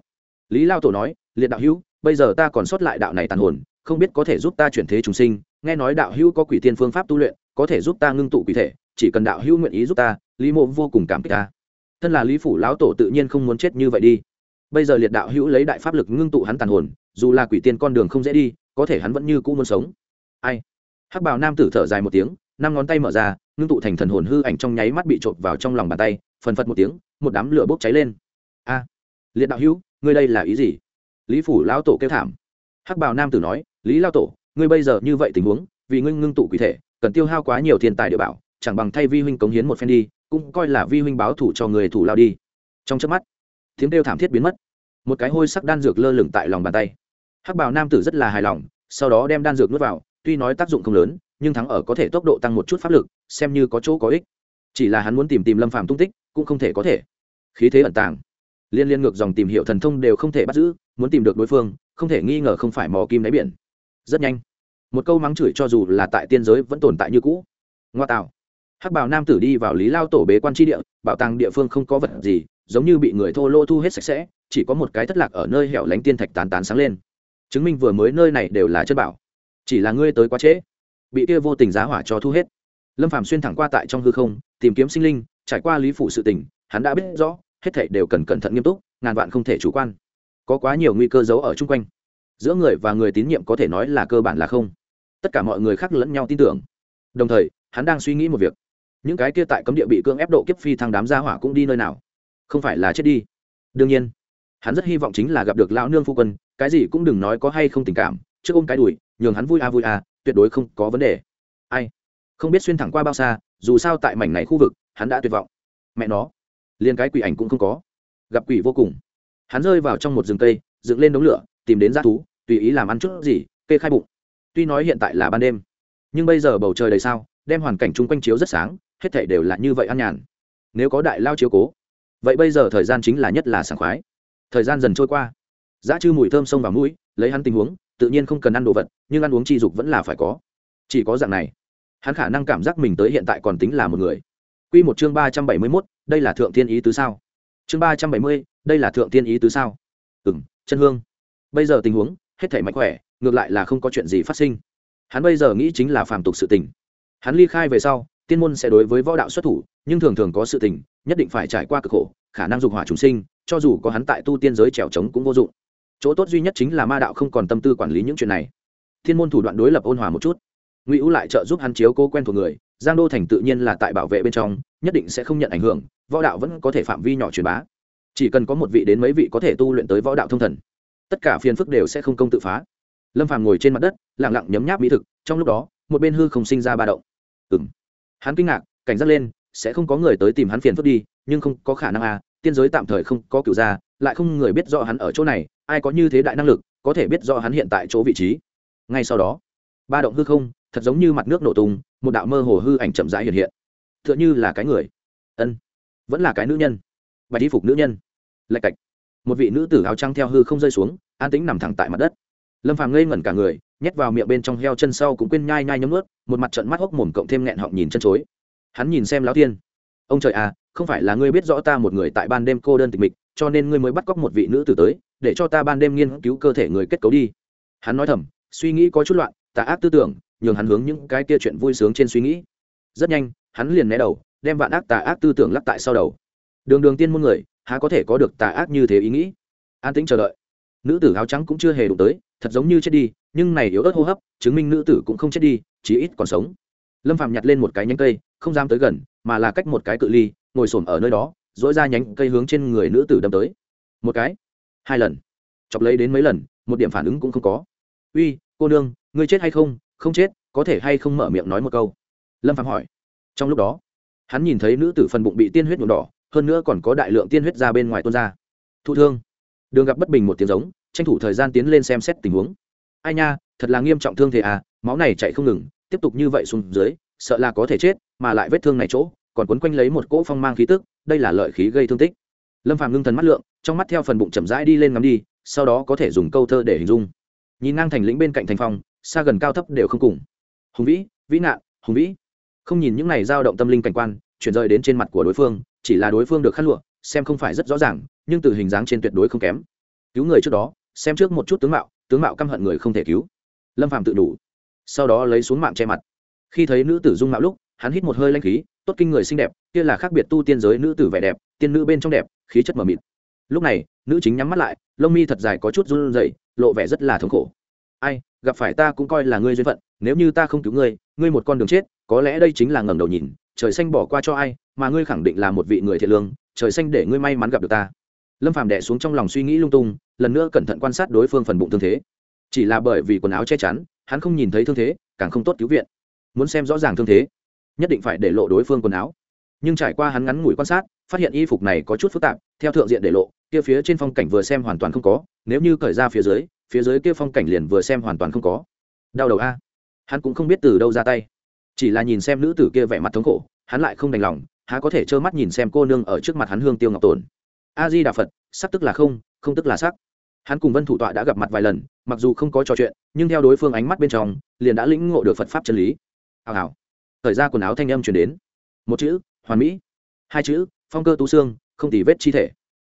Lý lao tổ nói, liệt đạo hữu, bây giờ ta còn sót lại đạo này tàn hồn, không biết có thể giúp ta chuyển thế trùng sinh. Nghe nói đạo hữu có quỷ tiên phương pháp tu luyện, có thể giúp ta ngưng tụ quỷ thể, chỉ cần đạo hữu nguyện ý giúp ta, lý mộ vô cùng cảm kích ta. Thân là lý phủ lão tổ tự nhiên không muốn chết như vậy đi. Bây giờ liệt đạo hữu lấy đại pháp lực ngưng tụ hắn tàn hồn, dù là quỷ tiên con đường không dễ đi, có thể hắn vẫn như cũ muốn sống. Ai? Hắc bào nam tử thở dài một tiếng, năm ngón tay mở ra ngưng tụ thành thần hồn hư ảnh trong nháy mắt bị trộn vào trong lòng bàn tay, phần phật một tiếng, một đám lửa bốc cháy lên. A, liệt đạo hữu, ngươi đây là ý gì? Lý phủ lão tổ kêu thảm. Hắc bào nam tử nói, lý lao tổ, ngươi bây giờ như vậy tình huống, vì ngươi ngưng tụ quỷ thể, cần tiêu hao quá nhiều thiên tài địa bảo, chẳng bằng thay vi huynh cống hiến một phen đi, cũng coi là vi huynh báo thủ cho người thủ lao đi. Trong chớp mắt, tiếng kêu thảm thiết biến mất. Một cái hôi sắc đan dược lơ lửng tại lòng bàn tay. Hắc bào nam tử rất là hài lòng, sau đó đem đan dược nuốt vào, tuy nói tác dụng không lớn nhưng thắng ở có thể tốc độ tăng một chút pháp lực, xem như có chỗ có ích. Chỉ là hắn muốn tìm tìm lâm phàm tung tích, cũng không thể có thể. Khí thế ẩn tàng. Liên liên ngược dòng tìm hiểu thần thông đều không thể bắt giữ, muốn tìm được đối phương, không thể nghi ngờ không phải mò kim đáy biển. Rất nhanh. Một câu mắng chửi cho dù là tại tiên giới vẫn tồn tại như cũ. Ngoa tạo. Hắc bào nam tử đi vào lý lao tổ bế quan tri địa, bảo tàng địa phương không có vật gì, giống như bị người thô lô thu hết sạch sẽ, chỉ có một cái thất lạc ở nơi hẻo lánh tiên thạch tán tán sáng lên. Chứng minh vừa mới nơi này đều là chất bảo. Chỉ là ngươi tới quá trễ bị kia vô tình giá hỏa cho thu hết. Lâm phàm xuyên thẳng qua tại trong hư không, tìm kiếm sinh linh, trải qua lý phủ sự tình, hắn đã biết rõ, hết thảy đều cần cẩn thận nghiêm túc, ngàn vạn không thể chủ quan. Có quá nhiều nguy cơ giấu ở chung quanh. Giữa người và người tín nhiệm có thể nói là cơ bản là không. Tất cả mọi người khác lẫn nhau tin tưởng. Đồng thời, hắn đang suy nghĩ một việc. Những cái kia tại cấm địa bị cưỡng ép độ kiếp phi thăng đám gia hỏa cũng đi nơi nào? Không phải là chết đi. Đương nhiên, hắn rất hy vọng chính là gặp được lão nương phu quân, cái gì cũng đừng nói có hay không tình cảm, trước ôm cái đùi, nhường hắn vui a vui a tuyệt đối không có vấn đề. Ai? Không biết xuyên thẳng qua bao xa, dù sao tại mảnh này khu vực, hắn đã tuyệt vọng. Mẹ nó. Liền cái quỷ ảnh cũng không có. Gặp quỷ vô cùng. Hắn rơi vào trong một rừng cây, dựng lên đống lửa, tìm đến g thú, tùy ý làm ăn chút gì, kê khai bụng. Tuy nói hiện tại là ban đêm, nhưng bây giờ bầu trời đầy sao, đem hoàn cảnh chung quanh chiếu rất sáng, hết thảy đều là như vậy an nhàn. Nếu có đại lao chiếu cố, vậy bây giờ thời gian chính là nhất là sảng khoái. Thời gian dần trôi qua. Giá chư mùi thơm sông vào mũi, lấy hắn tình huống tự nhiên không cần ăn đồ vật, nhưng ăn uống chi dục vẫn là phải có. Chỉ có dạng này, hắn khả năng cảm giác mình tới hiện tại còn tính là một người. Q một chương ba trăm bảy mươi mốt, đây là thượng tiên ý tứ sao? Chương ba trăm bảy mươi, đây là thượng tiên ý tứ sao? Ừ m chân hương. Bây giờ tình huống, hết thể mạnh khỏe, ngược lại là không có chuyện gì phát sinh. Hắn bây giờ nghĩ chính là phàm tục sự tình. Hắn ly khai về sau, tiên môn sẽ đối với võ đạo xuất thủ, nhưng thường thường có sự tình, nhất định phải trải qua cực khổ, khả năng dục hỏa chúng sinh, cho dù có hắn tại tu tiên giới trèo trống cũng vô dụng chỗ tốt duy nhất chính là ma đạo không còn tâm tư quản lý những chuyện này. Thiên môn thủ đoạn đối lập ôn hòa một chút. Ngụy u lại trợ giúp hắn chiếu cố quen thuộc người, giang đô thành tự nhiên là tại bảo vệ bên trong, nhất định sẽ không nhận ảnh hưởng, võ đạo vẫn có thể phạm vi nhỏ truyền bá. Chỉ cần có một vị đến mấy vị có thể tu luyện tới võ đạo thông thần, tất cả phiền phức đều sẽ không công tự phá. Lâm phàm ngồi trên mặt đất, lặng lặng nhấm nháp mỹ thực, trong lúc đó, một bên hư không sinh ra ba động. Ừng hắn kinh ngạc, cảnh giác lên, sẽ không có người tới tìm hắn phiền phức đi, nhưng không có khả năng à tiên giới tạm thời không có cựu gia lại không người biết rõ hắn ở chỗ này, ai có như thế đại năng lực, có thể biết rõ hắn hiện tại chỗ vị trí. Ngay sau đó, ba động hư không, thật giống như mặt nước nổ tung, một đạo mơ hồ hư ảnh chậm rãi hiện hiện. T h ư ợ n h ư là cái người. Ân, vẫn là cái nữ nhân. Bạch y phục nữ nhân. Lạch cạch. Một vị nữ tử áo trăng theo hư không rơi xuống, an tính nằm thẳng tại mặt đất. Lâm phàm ngây ngẩn cả người, nhét vào miệng bên trong heo chân sau cũng quên nhai nhai nhấm ướt một mặt trận mắt hốc mồm cộng thêm nghẹn họng nhìn chân chối. Hắn nhìn xem lão tiên ông trời à không phải là ngươi biết rõ ta một người tại ban đêm cô đơn tịch mịch cho nên ngươi mới bắt cóc một vị nữ tử tới, để cho ta ban đêm nghiên cứu cơ thể người kết cấu đi. Hắn nói thầm, suy nghĩ có chút loạn, tà ác tư tưởng, nhường hắn hướng những cái kia chuyện vui sướng trên suy nghĩ. Rất nhanh, hắn liền né đầu, đem vạn ác tà ác tư tưởng lắc tại sau đầu. Đường đường tiên môn người, há có thể có được tà ác như thế ý nghĩ? An tĩnh chờ đợi. Nữ tử áo trắng cũng chưa hề đụng tới, thật giống như chết đi, nhưng này yếu ớt hô hấp, chứng minh nữ tử cũng không chết đi chỉ ít còn sống. Lâm phạm nhặt lên một cái nhánh cây, không dám tới gần, mà là cách một cái cự ly, ngồi s ở nơi đó dỗi ra nhánh cây hướng trên người nữ tử đâm tới. Một cái, hai lần. Chọc lấy đến mấy lần, một điểm phản ứng cũng không có. Uy, cô nương, ngươi chết hay không? Không chết, có thể hay không mở miệng nói một câu? Lâm phạm hỏi. Trong lúc đó, hắn nhìn thấy nữ tử phần bụng bị tiên huyết nhuộm đỏ, hơn nữa còn có đại lượng tiên huyết ra bên ngoài tuôn ra. Thụ thương. Đường gặp bất bình một tiếng giống, tranh thủ thời gian tiến lên xem xét tình huống. Ai nha, thật là nghiêm trọng thương thể à máu này chạy không ngừng, tiếp tục như vậy xuống dưới, sợ là có thể chết, mà lại vết thương này chỗ, còn quấn quanh lấy một cỗ phong mang khí tức đây là lợi khí gây thương tích. Lâm phàm ngưng thần mắt lượng, trong mắt theo phần bụng chậm rãi đi lên ngắm đi, sau đó có thể dùng câu thơ để hình dung. Nhìn ngang thành lĩnh bên cạnh thành phong xa gần cao thấp đều không cùng. Hùng vĩ vĩ nạn, hùng vĩ. Không nhìn những này dao động tâm linh cảnh quan, chuyển rời đến trên mặt của đối phương, chỉ là đối phương được khát lụa, xem không phải rất rõ ràng, nhưng từ hình dáng trên tuyệt đối không kém. Cứu người trước đó, xem trước một chút tướng mạo tướng mạo căm hận người không thể cứu. Lâm phàm tự đủ. Sau đó lấy xuống mạng che mặt. Khi thấy nữ tử dung mạo lúc, hắn hít một hơi lanh khí tốt kinh người xinh đẹp, kia là khác biệt tu tiên giới nữ tử vẻ đẹp, tiên nữ bên trong đẹp, khí chất mờ mịt. Lúc này, nữ chính nhắm mắt lại, lông mi thật dài có chút run rẩy, lộ vẻ rất là thống khổ. Ai, gặp phải ta cũng coi là ngươi duyên phận, nếu như ta không cứu ngươi ngươi một con đường chết, có lẽ đây chính là ngẩng đầu nhìn, trời xanh bỏ qua cho ai, mà ngươi khẳng định là một vị người thiện lương, trời xanh để ngươi may mắn gặp được ta. Lâm phàm đẻ xuống trong lòng suy nghĩ lung tung, lần nữa cẩn thận quan sát đối phương phần bụng thương thế. Chỉ là bởi vì quần áo che chắn, hắn không nhìn thấy thương thế, càng không tốt cứu viện. Muốn xem rõ ràng thương thế nhất định phải để lộ đối phương quần áo. Nhưng trải qua hắn ngắn ngủi quan sát, phát hiện y phục này có chút phức tạp, theo thượng diện để lộ, kia phía trên phong cảnh vừa xem hoàn toàn không có, nếu như cởi ra phía dưới phía dưới kia phong cảnh liền vừa xem hoàn toàn không có. Đau đầu a. Hắn cũng không biết từ đâu ra tay. Chỉ là nhìn xem nữ tử kia vẻ mặt thống khổ, hắn lại không đành lòng, há có thể trơ mắt nhìn xem cô nương ở trước mặt hắn hương tiêu ngọc tồn. A di đà phật, sắc tức là không không tức là sắc. Hắn cùng vân thủ tọa đã gặp mặt vài lần, mặc dù không có trò chuyện, nhưng theo đối phương ánh mắt bên trong, liền đã lĩnh ngộ được phật pháp chân lý. Hào hào thời ra quần áo thanh âm chuyển đến. Một chữ, hoàn mỹ. Hai chữ, phong cơ tú xương, không tì vết chi thể.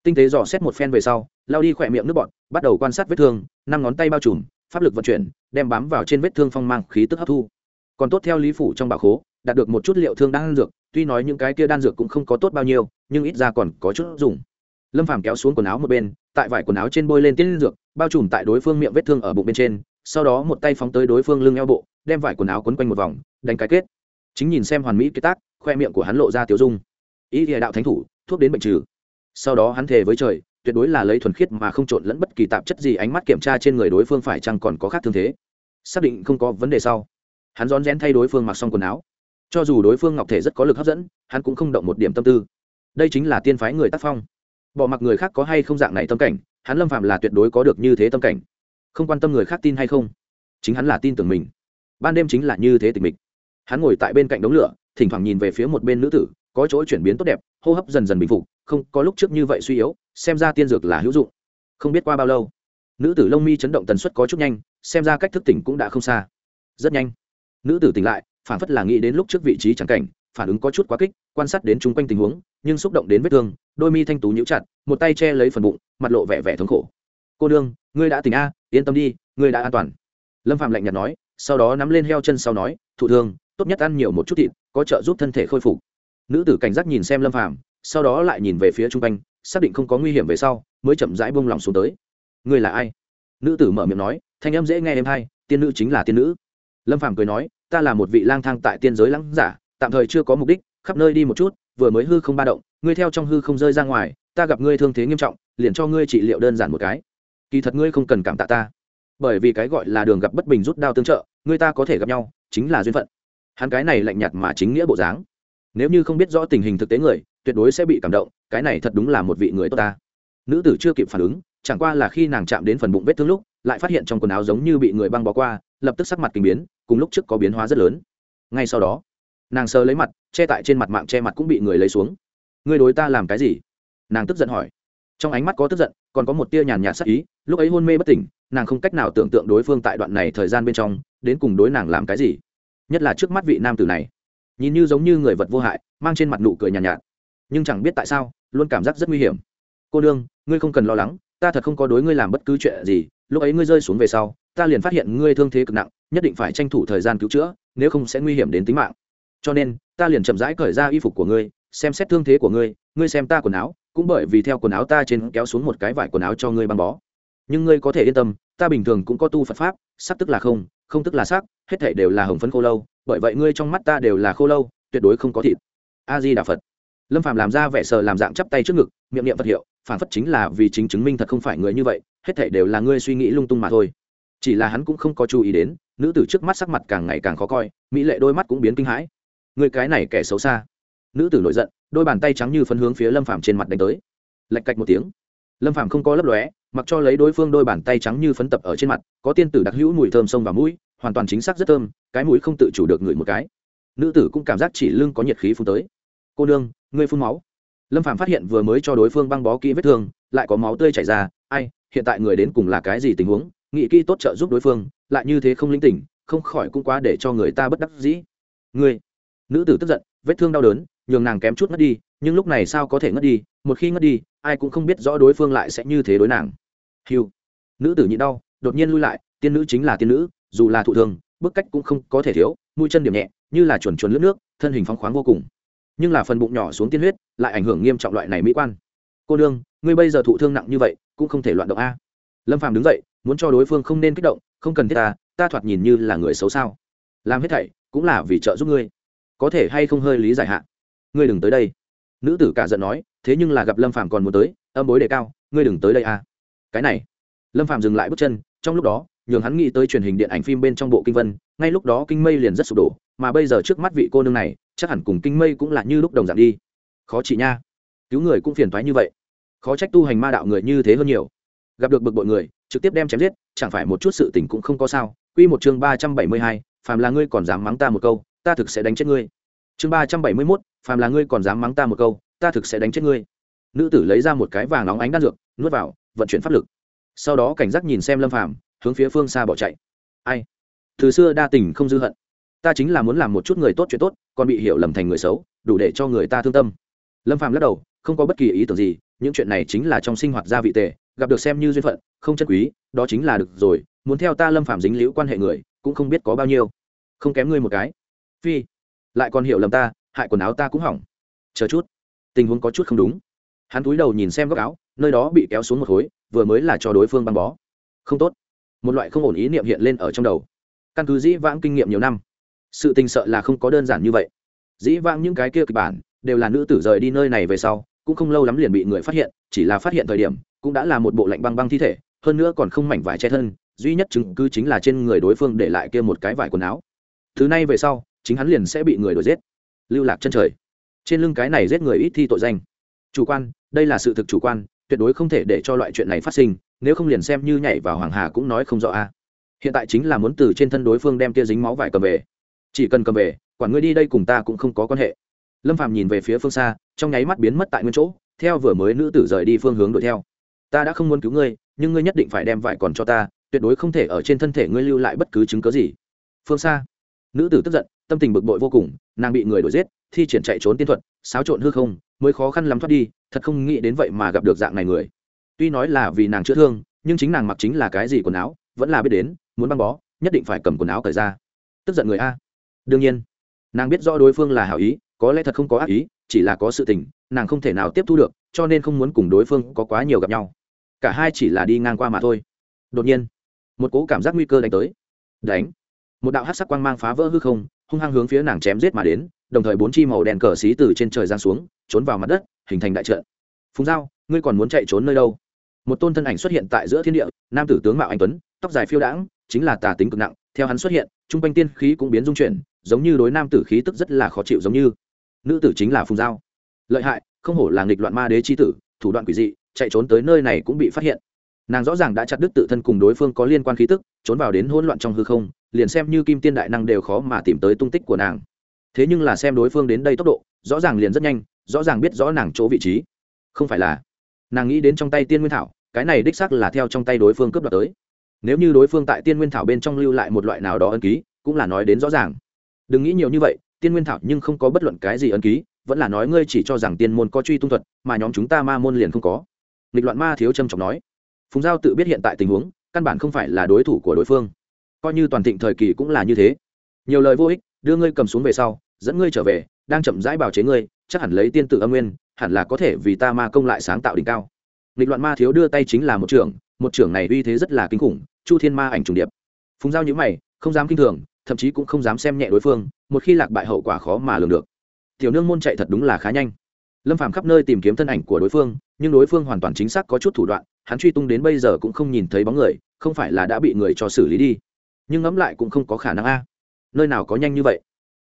Tinh tế dò xét một phen về sau, lao đi khỏe miệng nước bọn bắt đầu quan sát vết thương, năm ngón tay bao trùm, pháp lực vận chuyển, đem bám vào trên vết thương phong mang khí tức hấp thu. Còn tốt theo lý phủ trong bảo khố, đạt được một chút liệu thương đan dược, tuy nói những cái kia đan dược cũng không có tốt bao nhiêu, nhưng ít ra còn có chút dùng. Lâm phàm kéo xuống quần áo một bên, tại vải quần áo trên bôi lên tiên dược, bao trùm tại đối phương miệng vết thương ở bụng bên trên, sau đó một tay phóng tới đối phương lưng eo bộ, đem vải quần áo quấn quanh một vòng, đánh cái kết chính nhìn xem hoàn mỹ kế tác, khoe miệng của hắn lộ ra tiểu dung. Ý địa đạo thánh thủ, thuốc đến bệnh trừ. Sau đó hắn thề với trời, tuyệt đối là lấy thuần khiết mà không trộn lẫn bất kỳ tạp chất gì, ánh mắt kiểm tra trên người đối phương phải chăng còn có khác thương thế. Xác định không có vấn đề sau, hắn rón rén thay đối phương mặc xong quần áo. Cho dù đối phương ngọc thể rất có lực hấp dẫn, hắn cũng không động một điểm tâm tư. Đây chính là tiên phái người tác phong. Bỏ mặc người khác có hay không dạng này tâm cảnh, hắn lâm phạm là tuyệt đối có được như thế tâm cảnh. Không quan tâm người khác tin hay không, chính hắn là tin tưởng mình. Ban đêm chính là như thế tình mình hắn ngồi tại bên cạnh đống lửa, thỉnh thoảng nhìn về phía một bên nữ tử, có chỗ chuyển biến tốt đẹp, hô hấp dần dần bình phục, không, có lúc trước như vậy suy yếu, xem ra tiên dược là hữu dụng. Không biết qua bao lâu, nữ tử lông mi chấn động tần suất có chút nhanh, xem ra cách thức tỉnh cũng đã không xa. Rất nhanh, nữ tử tỉnh lại, phản phất là nghĩ đến lúc trước vị trí chẳng cảnh, phản ứng có chút quá kích, quan sát đến chung quanh tình huống, nhưng xúc động đến vết thương, đôi mi thanh tú nhíu chặt, một tay che lấy phần bụng, mặt lộ vẻ vẻ thống khổ. Cô đương ngươi đã tỉnh a, yên tâm đi, ngươi đã an toàn. Lâm phạm lạnh nhạt nói, sau đó nắm lên heo chân sau nói, thụ thương tốt nhất ăn nhiều một chút thịt có trợ giúp thân thể khôi phục. Nữ tử cảnh giác nhìn xem lâm Phàm, sau đó lại nhìn về phía chung quanh xác định không có nguy hiểm về sau mới chậm rãi buông lòng xuống tới. Ngươi là ai? Nữ tử mở miệng nói thanh âm dễ nghe em hay tiên nữ chính là tiên nữ. Lâm phàm cười nói ta là một vị lang thang tại tiên giới lắng giả tạm thời chưa có mục đích khắp nơi đi một chút vừa mới hư không ba động ngươi theo trong hư không rơi ra ngoài ta gặp ngươi thương thế nghiêm trọng liền cho ngươi trị liệu đơn giản một cái. Kỳ thật ngươi không cần cảm tạ ta bởi vì cái gọi là đường gặp bất bình rút đao tương trợ ngươi ta có thể gặp nhau chính là duyên phận hắn cái này lạnh nhạt mà chính nghĩa bộ dáng. Nếu như không biết rõ tình hình thực tế người, tuyệt đối sẽ bị cảm động, cái này thật đúng là một vị người tốt ta. Nữ tử chưa kịp phản ứng, chẳng qua là khi nàng chạm đến phần bụng vết thương lúc, lại phát hiện trong quần áo giống như bị người băng bó qua, lập tức sắc mặt kinh biến, cùng lúc trước có biến hóa rất lớn. Ngay sau đó, nàng sơ lấy mặt, che tại trên mặt mạng che mặt cũng bị người lấy xuống. Ngươi đối ta làm cái gì? Nàng tức giận hỏi. Trong ánh mắt có tức giận, còn có một tia nhàn nhạt sắc ý, lúc ấy hôn mê bất tỉnh, nàng không cách nào tưởng tượng đối phương tại đoạn này thời gian bên trong, đến cùng đối nàng làm cái gì nhất là trước mắt vị nam tử này. Nhìn như giống như người vật vô hại mang trên mặt nụ cười nhàn nhạt, nhạt. Nhưng chẳng biết tại sao luôn cảm giác rất nguy hiểm. Cô nương ngươi không cần lo lắng ta thật không có đối ngươi làm bất cứ chuyện gì lúc ấy ngươi rơi xuống về sau ta liền phát hiện ngươi thương thế cực nặng nhất định phải tranh thủ thời gian cứu chữa nếu không sẽ nguy hiểm đến tính mạng. Cho nên ta liền chậm rãi cởi ra y phục của ngươi xem xét thương thế của ngươi ngươi xem ta quần áo cũng bởi vì theo quần áo ta trên kéo xuống một cái vải quần áo cho ngươi băng bó. Nhưng ngươi có thể yên tâm ta bình thường cũng có tu phật pháp sắc tức là không không tức là sắc hết thể đều là hồng phấn khô lâu, bởi vậy ngươi trong mắt ta đều là khô lâu, tuyệt đối không có thịt. A di đà phật. Lâm phạm làm ra vẻ sờ làm dạng chắp tay trước ngực, miệng niệm phật hiệu phản phất chính là vì chính chứng minh thật không phải người như vậy, hết thể đều là ngươi suy nghĩ lung tung mà thôi. Chỉ là hắn cũng không có chú ý đến, nữ tử trước mắt sắc mặt càng ngày càng khó coi, mỹ lệ đôi mắt cũng biến kinh hãi. Người cái này kẻ xấu xa. Nữ tử nổi giận, đôi bàn tay trắng như phân hướng phía lâm phàm trên mặt đánh tới. Lạch cạch một tiếng. Lâm phàm không có lấp lóe, mặc cho lấy đối phương đôi bàn tay trắng như phấn tập ở trên mặt, có tiên tử đặc hữu mùi thơm sông và mũi hoàn toàn chính xác rất thơm, cái mũi không tự chủ được ngửi một cái. Nữ tử cũng cảm giác chỉ lưng có nhiệt khí phun tới. Cô nương, ngươi phun máu. Lâm phàm phát hiện vừa mới cho đối phương băng bó kỹ vết thương, lại có máu tươi chảy ra. Ai, hiện tại người đến cùng là cái gì tình huống? Nghị kỹ tốt trợ giúp đối phương, lại như thế không linh tỉnh, không khỏi cũng quá để cho người ta bất đắc dĩ. Ngươi. Nữ tử tức giận, vết thương đau đớn, nhường nàng kém chút ngất đi, nhưng lúc này sao có thể ngất đi? Một khi ngất đi, ai cũng không biết rõ đối phương lại sẽ như thế đối nàng. Hiu nữ tử nhịn đau, đột nhiên lui lại, tiên nữ chính là tiên nữ dù là thụ thương, bức cách cũng không có thể thiếu mũi chân điểm nhẹ như là chuẩn chuẩn lướt nước thân hình phóng khoáng vô cùng. Nhưng là phần bụng nhỏ xuống tiên huyết lại ảnh hưởng nghiêm trọng loại này mỹ quan. Cô đương ngươi bây giờ thụ thương nặng như vậy cũng không thể loạn động a. Lâm phàm đứng dậy muốn cho đối phương không nên kích động không cần thiết ta ta thoạt nhìn như là người xấu sao. Làm hết thảy cũng là vì trợ giúp ngươi. Có thể hay không hơi lý giải hạn ngươi đừng tới đây. Nữ tử cả giận nói thế nhưng là gặp lâm phàm còn muốn tới âm bối đề cao ngươi đừng tới đây à cái này. Lâm phàm dừng lại bước chân trong lúc đó nhường hắn nghĩ tới truyền hình điện ảnh phim bên trong bộ kinh vân, ngay lúc đó kinh mây liền rất sụp đổ, mà bây giờ trước mắt vị cô nương này, chắc hẳn cùng kinh mây cũng là như lúc đồng dạng đi. Khó chị nha. Cứu người cũng phiền thoái như vậy. Khó trách tu hành ma đạo người như thế hơn nhiều. Gặp được bực bội người, trực tiếp đem chém giết, chẳng phải một chút sự tình cũng không có sao. Quy một chương ba trăm bảy mươi hai, phàm là ngươi còn dám mắng ta một câu, ta thực sẽ đánh chết ngươi. Chương ba trăm bảy mươi mốt, phàm là ngươi còn dám mắng ta một câu, ta thực sẽ đánh chết ngươi. Nữ tử lấy ra một cái vàng nóng ánh đan dược, nuốt vào, vận chuyển pháp lực. Sau đó cảnh giác nhìn xem lâm phàm hướng phía phương xa bỏ chạy. Ai? Từ xưa đa tình không dư hận. Ta chính là muốn làm một chút người tốt chuyện tốt còn bị hiểu lầm thành người xấu đủ để cho người ta thương tâm. Lâm phàm lắc đầu không có bất kỳ ý tưởng gì những chuyện này chính là trong sinh hoạt gia vị tệ, gặp được xem như duyên phận không chân quý đó chính là được rồi muốn theo ta lâm phàm dính liễu quan hệ người cũng không biết có bao nhiêu. Không kém ngươi một cái. Phi lại còn hiểu lầm ta hại quần áo ta cũng hỏng. Chờ chút tình huống có chút không đúng. Hắn cúi đầu nhìn xem góc áo nơi đó bị kéo xuống một khối vừa mới là cho đối phương băng bó. Không tốt một loại không ổn ý niệm hiện lên ở trong đầu. Căn cứ dĩ vãng kinh nghiệm nhiều năm, sự tình sợ là không có đơn giản như vậy. Dĩ vãng những cái kia kịch bản đều là nữ tử rời đi nơi này về sau, cũng không lâu lắm liền bị người phát hiện, chỉ là phát hiện thời điểm, cũng đã là một bộ lạnh băng băng thi thể, hơn nữa còn không mảnh vải che thân, duy nhất chứng cứ chính là trên người đối phương để lại kia một cái vải quần áo. Thứ này về sau, chính hắn liền sẽ bị người đuổi giết. Lưu lạc chân trời. Trên lưng cái này giết người ít thi tội danh. Chủ quan, đây là sự thực chủ quan tuyệt đối không thể để cho loại chuyện này phát sinh, nếu không liền xem như nhảy vào hoàng hà cũng nói không rõ a. À. Hiện tại chính là muốn từ trên thân đối phương đem kia dính máu vải cầm về. Chỉ cần cầm về, quản ngươi đi đây cùng ta cũng không có quan hệ. Lâm phàm nhìn về phía phương xa, trong nháy mắt biến mất tại nguyên chỗ, theo vừa mới nữ tử rời đi phương hướng đuổi theo. Ta đã không muốn cứu ngươi, nhưng ngươi nhất định phải đem vải còn cho ta, tuyệt đối không thể ở trên thân thể ngươi lưu lại bất cứ chứng cớ gì. Phương xa, nữ tử tức giận, tâm tình bực bội vô cùng, nàng bị người đuổi giết, thi triển chạy trốn tiên thuật, xáo trộn hư không, mới khó khăn lắm thoát đi thật không nghĩ đến vậy mà gặp được dạng này người. Tuy nói là vì nàng chữa thương, nhưng chính nàng mặc chính là cái gì quần áo, vẫn là biết đến, muốn băng bó, nhất định phải cầm quần áo cởi ra. Tức giận người a. Đương nhiên, nàng biết rõ đối phương là hảo ý, có lẽ thật không có ác ý, chỉ là có sự tình, nàng không thể nào tiếp thu được, cho nên không muốn cùng đối phương có quá nhiều gặp nhau. Cả hai chỉ là đi ngang qua mà thôi. Đột nhiên, một cố cảm giác nguy cơ đánh tới. Đánh. Một đạo hát sắc quang mang phá vỡ hư không, hung hăng hướng phía nàng chém giết mà đến, đồng thời bốn chi màu đèn cờ xí từ trên trời giang xuống trốn vào mặt đất, hình thành đại trận. Phùng giao, ngươi còn muốn chạy trốn nơi đâu? Một tôn thân ảnh xuất hiện tại giữa thiên địa, nam tử tướng mạo anh tuấn, tóc dài phiêu đãng, chính là tà tính cực nặng, theo hắn xuất hiện, trung quanh tiên khí cũng biến dung chuyển, giống như đối nam tử khí tức rất là khó chịu giống như. Nữ tử chính là phùng giao. Lợi hại, không hổ là nghịch loạn ma đế chi tử, thủ đoạn quỷ dị, chạy trốn tới nơi này cũng bị phát hiện. Nàng rõ ràng đã chặt đứt tự thân cùng đối phương có liên quan khí tức, trốn vào đến hỗn loạn trong hư không, liền xem như kim tiên đại năng đều khó mà tìm tới tung tích của nàng. Thế nhưng là xem đối phương đến đây tốc độ, rõ ràng liền rất nhanh rõ ràng biết rõ nàng chỗ vị trí. Không phải là, nàng nghĩ đến trong tay tiên nguyên thảo, cái này đích xác là theo trong tay đối phương cướp đoạt tới. Nếu như đối phương tại tiên nguyên thảo bên trong lưu lại một loại nào đó ân ký, cũng là nói đến rõ ràng. Đừng nghĩ nhiều như vậy, tiên nguyên thảo nhưng không có bất luận cái gì ân ký, vẫn là nói ngươi chỉ cho rằng tiên môn có truy tung thuật, mà nhóm chúng ta ma môn liền không có. Nghịch loạn ma thiếu trầm trọng nói. Phùng giao tự biết hiện tại tình huống, căn bản không phải là đối thủ của đối phương. Coi như toàn thịnh thời kỳ cũng là như thế. Nhiều lời vô ích, đưa ngươi cầm xuống về sau, dẫn ngươi trở về, đang chậm rãi bào chế ngươi chắc hẳn lấy tiên tử âm nguyên, hẳn là có thể vì ta ma công lại sáng tạo đỉnh cao. Nghịch loạn ma thiếu đưa tay chính là một trưởng một trưởng này uy thế rất là kinh khủng, chu thiên ma ảnh trùng điệp. Phùng giao nhữ mày, không dám kinh thường, thậm chí cũng không dám xem nhẹ đối phương, một khi lạc bại hậu quả khó mà lường được. Tiểu nương môn chạy thật đúng là khá nhanh. Lâm phàm khắp nơi tìm kiếm thân ảnh của đối phương, nhưng đối phương hoàn toàn chính xác có chút thủ đoạn, hắn truy tung đến bây giờ cũng không nhìn thấy bóng người, không phải là đã bị người cho xử lý đi. Nhưng ngẫm lại cũng không có khả năng a. Nơi nào có nhanh như vậy?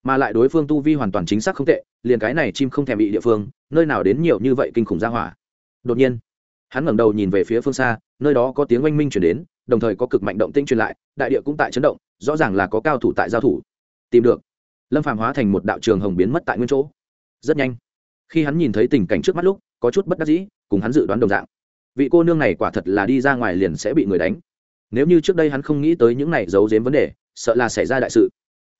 Mà lại đối phương tu vi hoàn toàn chính xác không tệ, liền cái này chim không thèm bị địa phương, nơi nào đến nhiều như vậy kinh khủng ra hỏa. Đột nhiên, hắn ngẩng đầu nhìn về phía phương xa, nơi đó có tiếng oanh minh chuyển đến, đồng thời có cực mạnh động tinh truyền lại, đại địa cũng tại chấn động, rõ ràng là có cao thủ tại giao thủ. Tìm được, lâm phàm hóa thành một đạo trường hồng biến mất tại nguyên chỗ. Rất nhanh, khi hắn nhìn thấy tình cảnh trước mắt lúc, có chút bất đắc dĩ, cùng hắn dự đoán đồng dạng. Vị cô nương này quả thật là đi ra ngoài liền sẽ bị người đánh. Nếu như trước đây hắn không nghĩ tới những này giấu giếm vấn đề, sợ là xảy ra đại sự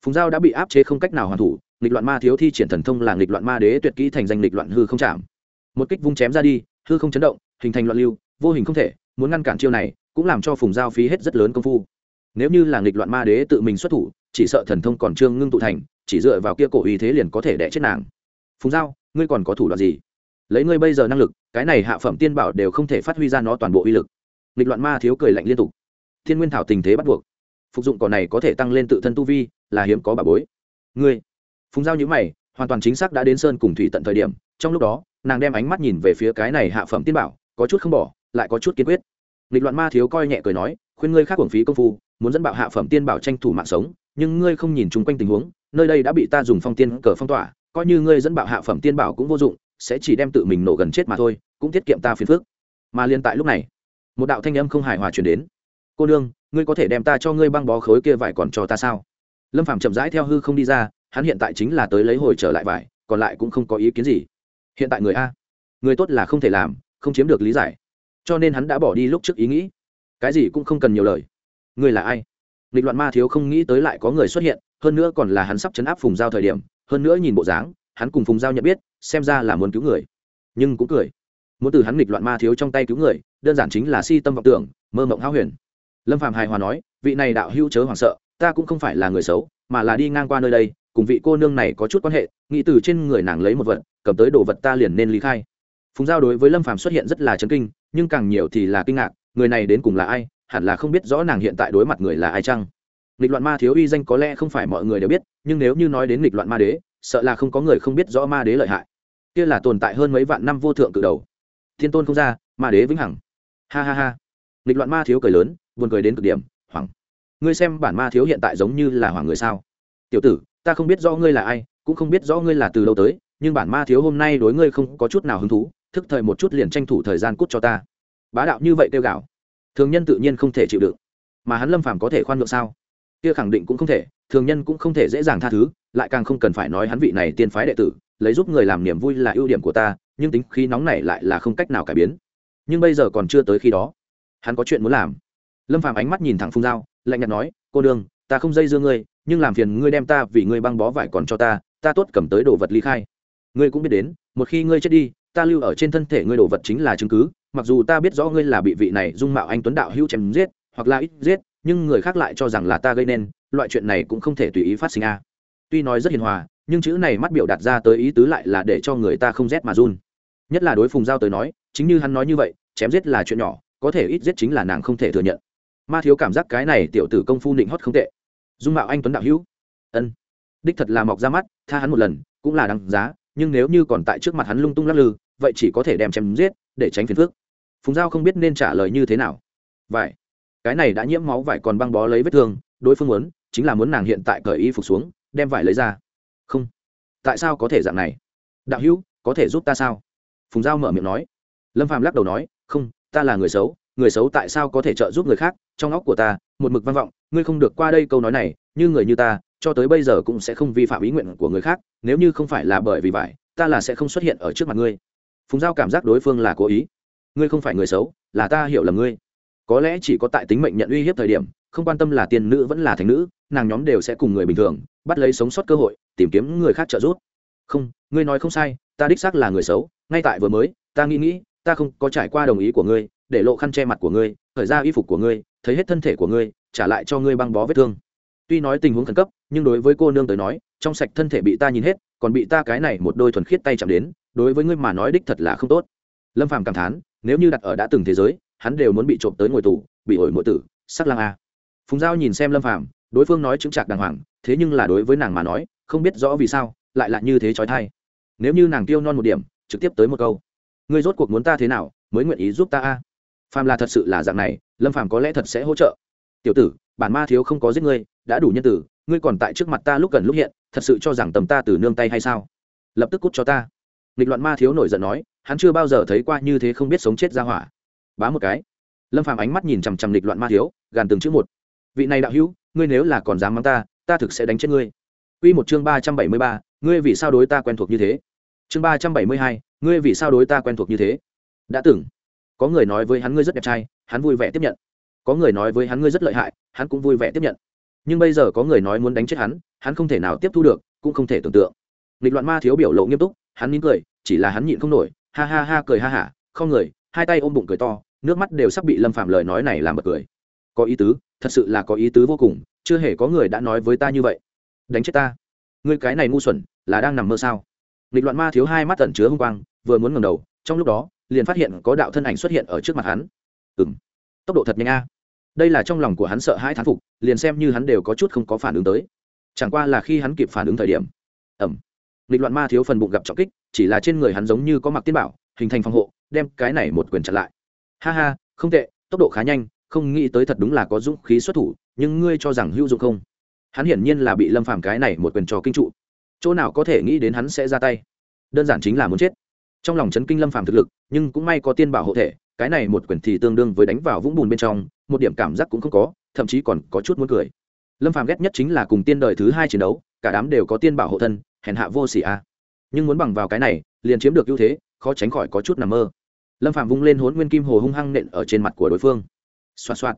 phùng giao đã bị áp chế không cách nào hoàn thủ, nghịch loạn ma thiếu thi triển thần thông là nghịch loạn ma đế tuyệt kỹ thành danh nghịch loạn hư không chạm. Một kích vung chém ra đi, hư không chấn động, hình thành loạn lưu, vô hình không thể, muốn ngăn cản chiêu này cũng làm cho phùng giao phí hết rất lớn công phu. Nếu như là nghịch loạn ma đế tự mình xuất thủ, chỉ sợ thần thông còn trương ngưng tụ thành, chỉ dựa vào kia cổ uy thế liền có thể đẻ chết nàng. Phùng giao, ngươi còn có thủ đoạn gì? Lấy ngươi bây giờ năng lực, cái này hạ phẩm tiên bảo đều không thể phát huy ra nó toàn bộ uy lực. Nghịch loạn ma thiếu cười lạnh liên tục. Thiên nguyên thảo tình thế bắt buộc phục dụng cỏ này có thể tăng lên tự thân tu vi, là hiếm có bà bối. Ngươi, phùng giao nhữ mày, hoàn toàn chính xác đã đến sơn cùng thủy tận thời điểm, trong lúc đó, nàng đem ánh mắt nhìn về phía cái này hạ phẩm tiên bảo, có chút không bỏ, lại có chút kiên quyết. Nghịch loạn ma thiếu coi nhẹ cười nói, khuyên ngươi khác hưởng phí công phu, muốn dẫn bạo hạ phẩm tiên bảo tranh thủ mạng sống, nhưng ngươi không nhìn chung quanh tình huống, nơi đây đã bị ta dùng phong tiên cờ phong tỏa, coi như ngươi dẫn bạo hạ phẩm tiên bảo cũng vô dụng, sẽ chỉ đem tự mình nổ gần chết mà thôi, cũng tiết kiệm ta phiền phước. mà liên tại lúc này, một đạo thanh âm không hài hòa chuyển đến cô nương, ngươi có thể đem ta cho ngươi băng bó khối kia vải còn cho ta sao? Lâm phạm chậm rãi theo hư không đi ra, hắn hiện tại chính là tới lấy hồi trở lại vải, còn lại cũng không có ý kiến gì. Hiện tại người a, người tốt là không thể làm, không chiếm được lý giải. Cho nên hắn đã bỏ đi lúc trước ý nghĩ. Cái gì cũng không cần nhiều lời. Người là ai? Nghịch loạn ma thiếu không nghĩ tới lại có người xuất hiện, hơn nữa còn là hắn sắp chấn áp phùng giao thời điểm, hơn nữa nhìn bộ dáng, hắn cùng phùng giao nhận biết, xem ra là muốn cứu người. Nhưng cũng cười. Muốn từ hắn nghịch loạn ma thiếu trong tay cứu người, đơn giản chính là si tâm vọng tưởng, mơ mộng háo huyền lâm phạm hài hòa nói, vị này đạo hữu chớ hoảng sợ, ta cũng không phải là người xấu, mà là đi ngang qua nơi đây, cùng vị cô nương này có chút quan hệ, nghĩ từ trên người nàng lấy một vật, cầm tới đồ vật ta liền nên lý khai. Phùng giao đối với lâm Phạm xuất hiện rất là chấn kinh, nhưng càng nhiều thì là kinh ngạc, người này đến cùng là ai, hẳn là không biết rõ nàng hiện tại đối mặt người là ai chăng. Nghịch loạn ma thiếu uy danh có lẽ không phải mọi người đều biết, nhưng nếu như nói đến nghịch loạn ma đế, sợ là không có người không biết rõ ma đế lợi hại. Kia là tồn tại hơn mấy vạn năm vô thượng cự đầu. Thiên tôn không ra, ma đế vĩnh hằng. Ha ha ha. Nghịch loạn ma thiếu cười lớn buồn cười đến cực điểm, hoảng. Ngươi xem bản ma thiếu hiện tại giống như là hoảng người sao? Tiểu tử, ta không biết rõ ngươi là ai, cũng không biết rõ ngươi là từ đâu tới, nhưng bản ma thiếu hôm nay đối ngươi không có chút nào hứng thú, thức thời một chút liền tranh thủ thời gian cút cho ta. Bá đạo như vậy tiêu gạo thường nhân tự nhiên không thể chịu đựng. Mà hắn lâm phàm có thể khoan nhượng sao? Kia khẳng định cũng không thể, thường nhân cũng không thể dễ dàng tha thứ, lại càng không cần phải nói hắn vị này tiên phái đệ tử, lấy giúp người làm niềm vui là ưu điểm của ta, nhưng tính khí nóng này lại là không cách nào cải biến. Nhưng bây giờ còn chưa tới khi đó, hắn có chuyện muốn làm lâm phàm ánh mắt nhìn thẳng phung giao, lạnh nhạt nói, cô đương ta không dây dưa ngươi, nhưng làm phiền ngươi đem ta vì ngươi băng bó vải còn cho ta ta tốt cầm tới đồ vật ly khai. Ngươi cũng biết đến, một khi ngươi chết đi, ta lưu ở trên thân thể ngươi đồ vật chính là chứng cứ, mặc dù ta biết rõ ngươi là bị vị này dung mạo anh tuấn đạo hữu chém giết, hoặc là ít giết, nhưng người khác lại cho rằng là ta gây nên, loại chuyện này cũng không thể tùy ý phát sinh a. Tuy nói rất hiền hòa, nhưng chữ này mắt biểu đạt ra tới ý tứ lại là để cho người ta không rét mà run. Nhất là đối phùng giao tới nói, chính như hắn nói như vậy, chém giết là chuyện nhỏ, có thể ít giết chính là nàng không thể thừa nhận ma thiếu cảm giác cái này tiểu tử công phu định hót không tệ. Dung mạo anh tuấn đạo hữu. Ân. Đích thật là mọc ra mắt, tha hắn một lần, cũng là đáng giá, nhưng nếu như còn tại trước mặt hắn lung tung lắc lư, vậy chỉ có thể đem chém giết, để tránh phiền phước phùng giao không biết nên trả lời như thế nào. Vải. Cái này đã nhiễm máu vải còn băng bó lấy vết thương, đối phương muốn, chính là muốn nàng hiện tại cởi y phục xuống, đem vải lấy ra. Không. Tại sao có thể dạng này? Đạo hữu, có thể giúp ta sao? Phùng giao mở miệng nói. Lâm phạm lắc đầu nói, không, ta là người xấu người xấu tại sao có thể trợ giúp người khác, trong óc của ta, một mực văn vọng, ngươi không được qua đây câu nói này, như người như ta, cho tới bây giờ cũng sẽ không vi phạm ý nguyện của người khác, nếu như không phải là bởi vì vậy, ta là sẽ không xuất hiện ở trước mặt ngươi. Phùng giao cảm giác đối phương là cố ý. Ngươi không phải người xấu, là ta hiểu là ngươi. Có lẽ chỉ có tại tính mệnh nhận uy hiếp thời điểm, không quan tâm là tiền nữ vẫn là thành nữ, nàng nhóm đều sẽ cùng người bình thường, bắt lấy sống sót cơ hội, tìm kiếm người khác trợ giúp. Không, ngươi nói không sai, ta đích xác là người xấu, ngay tại vừa mới, ta nghĩ nghĩ ta không có trải qua đồng ý của ngươi, để lộ khăn che mặt của ngươi thời ra y phục của ngươi, thấy hết thân thể của ngươi, trả lại cho ngươi băng bó vết thương. Tuy nói tình huống khẩn cấp, nhưng đối với cô nương tới nói, trong sạch thân thể bị ta nhìn hết, còn bị ta cái này một đôi thuần khiết tay chạm đến, đối với ngươi mà nói đích thật là không tốt. Lâm phàm cảm thán, nếu như đặt ở đã từng thế giới, hắn đều muốn bị trộm tới ngồi tù, bị ổi mộ tử, sắc lang a. Phùng giao nhìn xem lâm phàm, đối phương nói chứng trạc đàng hoàng, thế nhưng là đối với nàng mà nói, không biết rõ vì sao, lại là như thế trói thai. Nếu như nàng tiêu non một điểm, trực tiếp tới một câu ngươi rốt cuộc muốn ta thế nào mới nguyện ý giúp ta a? Phàm là thật sự là dạng này lâm phàm có lẽ thật sẽ hỗ trợ. Tiểu tử bản ma thiếu không có giết ngươi đã đủ nhân tử ngươi còn tại trước mặt ta lúc gần lúc hiện thật sự cho rằng tầm ta từ nương tay hay sao? Lập tức cút cho ta. Nghịch loạn ma thiếu nổi giận nói hắn chưa bao giờ thấy qua như thế không biết sống chết ra hỏa. Bá một cái. Lâm phàm ánh mắt nhìn chằm chằm nghịch loạn ma thiếu gàn từng chữ một. Vị này đạo hữu ngươi nếu là còn dám mắng ta ta thực sẽ đánh chết ngươi. Quy một chương ba trăm bảy mươi ba, ngươi vì sao đối ta quen thuộc như thế? Chương ba trăm bảy mươi hai, ngươi vì sao đối ta quen thuộc như thế? Đã từng, có người nói với hắn ngươi rất đẹp trai, hắn vui vẻ tiếp nhận. Có người nói với hắn ngươi rất lợi hại, hắn cũng vui vẻ tiếp nhận. Nhưng bây giờ có người nói muốn đánh chết hắn hắn không thể nào tiếp thu được cũng không thể tưởng tượng. Nghịch loạn ma thiếu biểu lộ nghiêm túc hắn nín cười chỉ là hắn nhịn không nổi ha ha ha cười ha hả không người hai tay ôm bụng cười to nước mắt đều sắp bị lâm phạm lời nói này làm bật cười. Có ý tứ thật sự là có ý tứ vô cùng chưa hề có người đã nói với ta như vậy. Đánh chết ta. Ngươi cái này ngu xuẩn là đang nằm mơ sao? Nghịch loạn ma thiếu hai mắt tẩn chứa hung quang, vừa muốn ngầm đầu, trong lúc đó, liền phát hiện có đạo thân ảnh xuất hiện ở trước mặt hắn. Ừng tốc độ thật nhanh a. Đây là trong lòng của hắn sợ hãi thán phục, liền xem như hắn đều có chút không có phản ứng tới. Chẳng qua là khi hắn kịp phản ứng thời điểm. Ẩm nghịch loạn ma thiếu phần bụng gặp trọng kích, chỉ là trên người hắn giống như có mặc tiên bảo, hình thành phòng hộ, đem cái này một quyền chặn lại. Ha ha, không tệ, tốc độ khá nhanh, không nghĩ tới thật đúng là có dũng khí xuất thủ, nhưng ngươi cho rằng hữu dụng không? Hắn hiển nhiên là bị lâm phàm cái này một quyền trò kinh trụ chỗ nào có thể nghĩ đến hắn sẽ ra tay? Đơn giản chính là muốn chết. Trong lòng chấn kinh lâm phàm thực lực, nhưng cũng may có tiên bảo hộ thể, cái này một quyển thì tương đương với đánh vào vũng bùn bên trong, một điểm cảm giác cũng không có, thậm chí còn có chút muốn cười. Lâm phàm ghét nhất chính là cùng tiên đời thứ hai chiến đấu, cả đám đều có tiên bảo hộ thân, hèn hạ vô sỉ a. Nhưng muốn bằng vào cái này, liền chiếm được ưu thế, khó tránh khỏi có chút nằm mơ. Lâm phàm vung lên hốn nguyên kim hồ hung hăng nện ở trên mặt của đối phương. Xoa xoạt.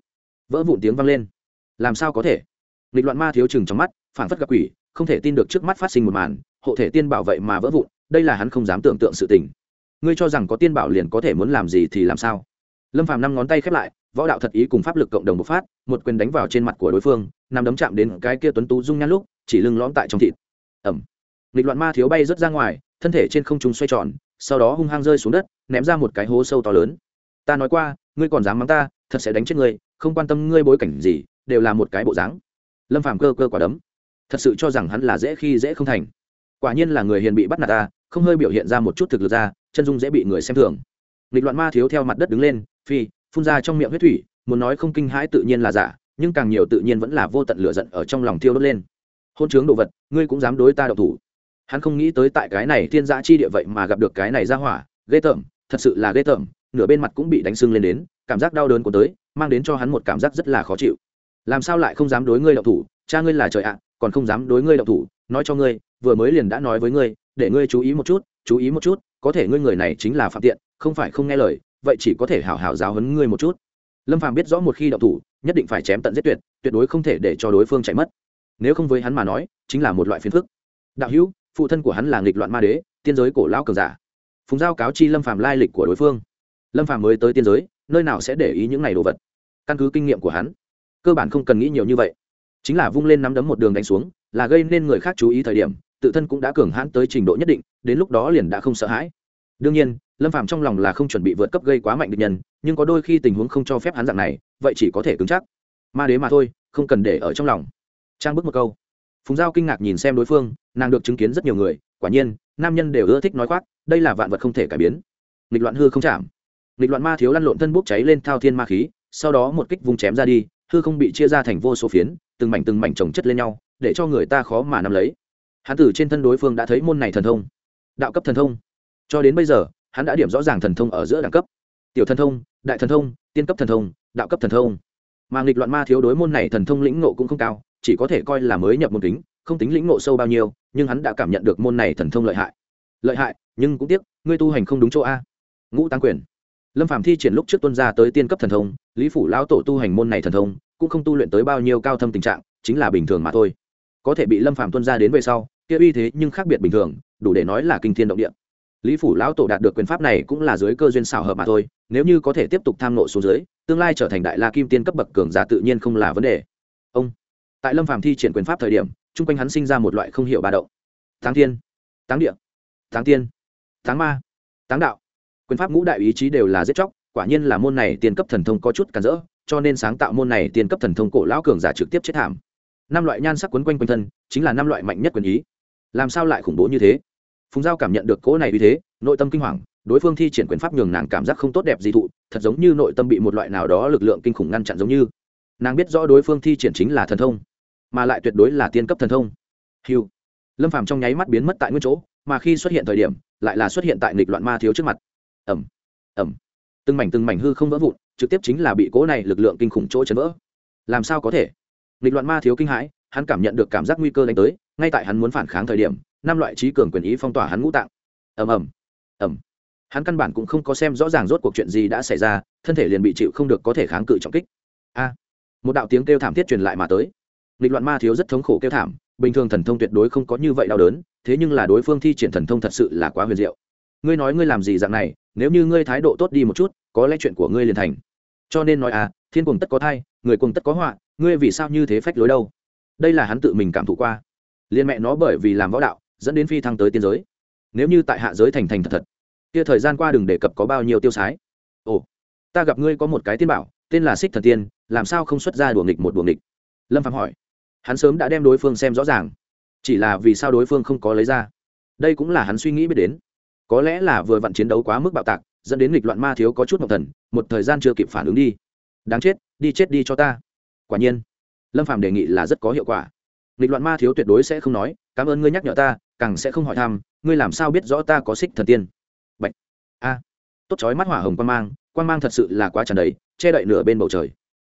Vỡ vụn tiếng vang lên. Làm sao có thể? Nghịch loạn ma thiếu chừng trong mắt phản phất gặp quỷ không thể tin được trước mắt phát sinh một màn, hộ thể tiên bảo vậy mà vỡ vụn, đây là hắn không dám tưởng tượng sự tình. Ngươi cho rằng có tiên bảo liền có thể muốn làm gì thì làm sao? Lâm phàm năm ngón tay khép lại, võ đạo thật ý cùng pháp lực cộng đồng bộc phát, một quyền đánh vào trên mặt của đối phương, nằm đấm chạm đến cái kia tuấn tú dung nhan lúc, chỉ lưng lõm tại trong thịt. Ẩm nghịch loạn ma thiếu bay rớt ra ngoài, thân thể trên không trung xoay tròn, sau đó hung hăng rơi xuống đất, ném ra một cái hố sâu to lớn. Ta nói qua, ngươi còn dám mắng ta, thật sẽ đánh chết ngươi, không quan tâm ngươi bối cảnh gì, đều là một cái bộ dáng. Lâm phàm cơ cơ quả đấm thật sự cho rằng hắn là dễ khi dễ không thành. Quả nhiên là người hiền bị bắt nạt ta, không hơi biểu hiện ra một chút thực lực ra, chân dung dễ bị người xem thường. Nghịch loạn ma thiếu theo mặt đất đứng lên, phi, phun ra trong miệng huyết thủy, muốn nói không kinh hãi tự nhiên là giả, nhưng càng nhiều tự nhiên vẫn là vô tận lửa giận ở trong lòng thiêu đốt lên. Hôn chướng đồ vật, ngươi cũng dám đối ta độc thủ. Hắn không nghĩ tới tại cái này thiên giã chi địa vậy mà gặp được cái này ra hỏa, ghê tởm, thật sự là ghê tởm, nửa bên mặt cũng bị đánh sưng lên đến, cảm giác đau đớn của tới, mang đến cho hắn một cảm giác rất là khó chịu. Làm sao lại không dám đối ngươi độc thủ, cha ngươi là trời ạ còn không dám đối ngươi động thủ, nói cho ngươi, vừa mới liền đã nói với ngươi, để ngươi chú ý một chút, chú ý một chút, có thể ngươi người này chính là phạm tiện, không phải không nghe lời, vậy chỉ có thể hảo hảo giáo huấn ngươi một chút. Lâm phàm biết rõ một khi động thủ, nhất định phải chém tận giết tuyệt tuyệt đối không thể để cho đối phương chạy mất. Nếu không với hắn mà nói, chính là một loại phiền phức. Đạo hữu, phụ thân của hắn là nghịch loạn ma đế, tiên giới cổ lão cường giả. Phùng giao cáo chi lâm phàm lai lịch của đối phương. Lâm phàm mới tới tiên giới, nơi nào sẽ để ý những này đồ vật? Căn cứ kinh nghiệm của hắn, cơ bản không cần nghĩ nhiều như vậy chính là vung lên nắm đấm một đường đánh xuống, là gây nên người khác chú ý thời điểm, tự thân cũng đã cường hãn tới trình độ nhất định, đến lúc đó liền đã không sợ hãi. Đương nhiên, lâm phạm trong lòng là không chuẩn bị vượt cấp gây quá mạnh được nhân, nhưng có đôi khi tình huống không cho phép hắn dạng này, vậy chỉ có thể cứng chắc. Ma đế mà thôi, không cần để ở trong lòng. Trang bức một câu. Phùng giao kinh ngạc nhìn xem đối phương, nàng được chứng kiến rất nhiều người, quả nhiên, nam nhân đều ưa thích nói khoác, đây là vạn vật không thể cải biến. Nghịch loạn hư không chạm. Nghịch loạn ma thiếu lăn lộn thân bốc cháy lên thao thiên ma khí, sau đó một kích vùng chém ra đi, hư không bị chia ra thành vô số phiến từng mảnh từng mảnh trồng chất lên nhau, để cho người ta khó mà nắm lấy. Hắn từ trên thân đối phương đã thấy môn này thần thông, đạo cấp thần thông. Cho đến bây giờ, hắn đã điểm rõ ràng thần thông ở giữa đẳng cấp. Tiểu thần thông, đại thần thông, tiên cấp thần thông, đạo cấp thần thông. Mà nghịch loạn ma thiếu đối môn này thần thông lĩnh ngộ cũng không cao, chỉ có thể coi là mới nhập môn kính, không tính lĩnh ngộ sâu bao nhiêu, nhưng hắn đã cảm nhận được môn này thần thông lợi hại. Lợi hại, nhưng cũng tiếc, ngươi tu hành không đúng chỗ a. Ngũ tăng quyền. Lâm phạm thi triển lúc trước tuân ra tới tiên cấp thần thông, lý phủ lão tổ tu hành môn này thần thông cũng không tu luyện tới bao nhiêu cao thâm tình trạng, chính là bình thường mà thôi. Có thể bị lâm phạm tuân ra đến về sau, kia uy thế nhưng khác biệt bình thường, đủ để nói là kinh thiên động địa. Lý phủ lão tổ đạt được quyền pháp này cũng là dưới cơ duyên xảo hợp mà thôi, nếu như có thể tiếp tục tham nộ xuống dưới, tương lai trở thành đại la kim tiên cấp bậc cường giả tự nhiên không là vấn đề. Ông, tại lâm phàm thi triển quyền pháp thời điểm, chung quanh hắn sinh ra một loại không hiểu ba động. Táng thiên, táng địa, táng tiên, táng ma, táng đạo. Quyền pháp ngũ đại ý chí đều là giết chóc, quả nhiên là môn này tiền cấp thần thông có chút cản rỡ cho nên sáng tạo môn này tiên cấp thần thông cổ lão cường giả trực tiếp chết thảm. Năm loại nhan sắc quấn quanh quanh thân, chính là năm loại mạnh nhất quyền ý. Làm sao lại khủng bố như thế? Phùng giao cảm nhận được cỗ này uy thế, nội tâm kinh hoàng, đối phương thi triển quyền pháp nhường nàng cảm giác không tốt đẹp gì thụ, thật giống như nội tâm bị một loại nào đó lực lượng kinh khủng ngăn chặn giống như. Nàng biết rõ đối phương thi triển chính là thần thông, mà lại tuyệt đối là tiên cấp thần thông. Hiu lâm phàm trong nháy mắt biến mất tại nguyên chỗ, mà khi xuất hiện thời điểm, lại là xuất hiện tại nghịch loạn ma thiếu trước mặt. Ẩm ẩm từng mảnh từng mảnh hư không vỡ vụn, trực tiếp chính là bị cỗ này lực lượng kinh khủng chỗ chấn vỡ. Làm sao có thể? Nghịch loạn ma thiếu kinh hãi, hắn cảm nhận được cảm giác nguy cơ đánh tới, ngay tại hắn muốn phản kháng thời điểm, năm loại trí cường quyền ý phong tỏa hắn ngũ tạng. Ầm ầm ầm. Hắn căn bản cũng không có xem rõ ràng rốt cuộc chuyện gì đã xảy ra, thân thể liền bị chịu không được có thể kháng cự trọng kích. A. Một đạo tiếng kêu thảm thiết truyền lại mà tới. Nghịch loạn ma thiếu rất thống khổ kêu thảm, bình thường thần thông tuyệt đối không có như vậy đau đớn, thế nhưng là đối phương thi triển thần thông thật sự là quá huyền diệu. Ngươi nói ngươi làm gì dạng này, nếu như ngươi thái độ tốt đi một chút có lẽ chuyện của ngươi liền thành. Cho nên nói à thiên cùng tất có thai, người cùng tất có họa, ngươi vì sao như thế phách lối đâu? Đây là hắn tự mình cảm thụ qua. Liên mẹ nó bởi vì làm võ đạo, dẫn đến phi thăng tới tiên giới. Nếu như tại hạ giới thành thành thật thật, kia thời gian qua đừng đề cập có bao nhiêu tiêu sái. Ồ, ta gặp ngươi có một cái tiên bảo, tên là xích thần tiên, làm sao không xuất ra đùa nghịch một đùa nghịch? Lâm phạm hỏi. Hắn sớm đã đem đối phương xem rõ ràng. Chỉ là vì sao đối phương không có lấy ra? Đây cũng là hắn suy nghĩ biết đến. Có lẽ là vừa vặn chiến đấu quá mức bạo tạc dẫn đến nghịch loạn ma thiếu có chút ngọc thần, một thời gian chưa kịp phản ứng đi. Đáng chết, đi chết đi cho ta. Quả nhiên, lâm phạm đề nghị là rất có hiệu quả. Nghịch loạn ma thiếu tuyệt đối sẽ không nói, cảm ơn ngươi nhắc nhở ta, càng sẽ không hỏi thăm, ngươi làm sao biết rõ ta có xích thần tiên? Bạch. a. Tốt chói mắt hỏa hồng quan mang quan mang thật sự là quá tràn đầy, che đậy nửa bên bầu trời.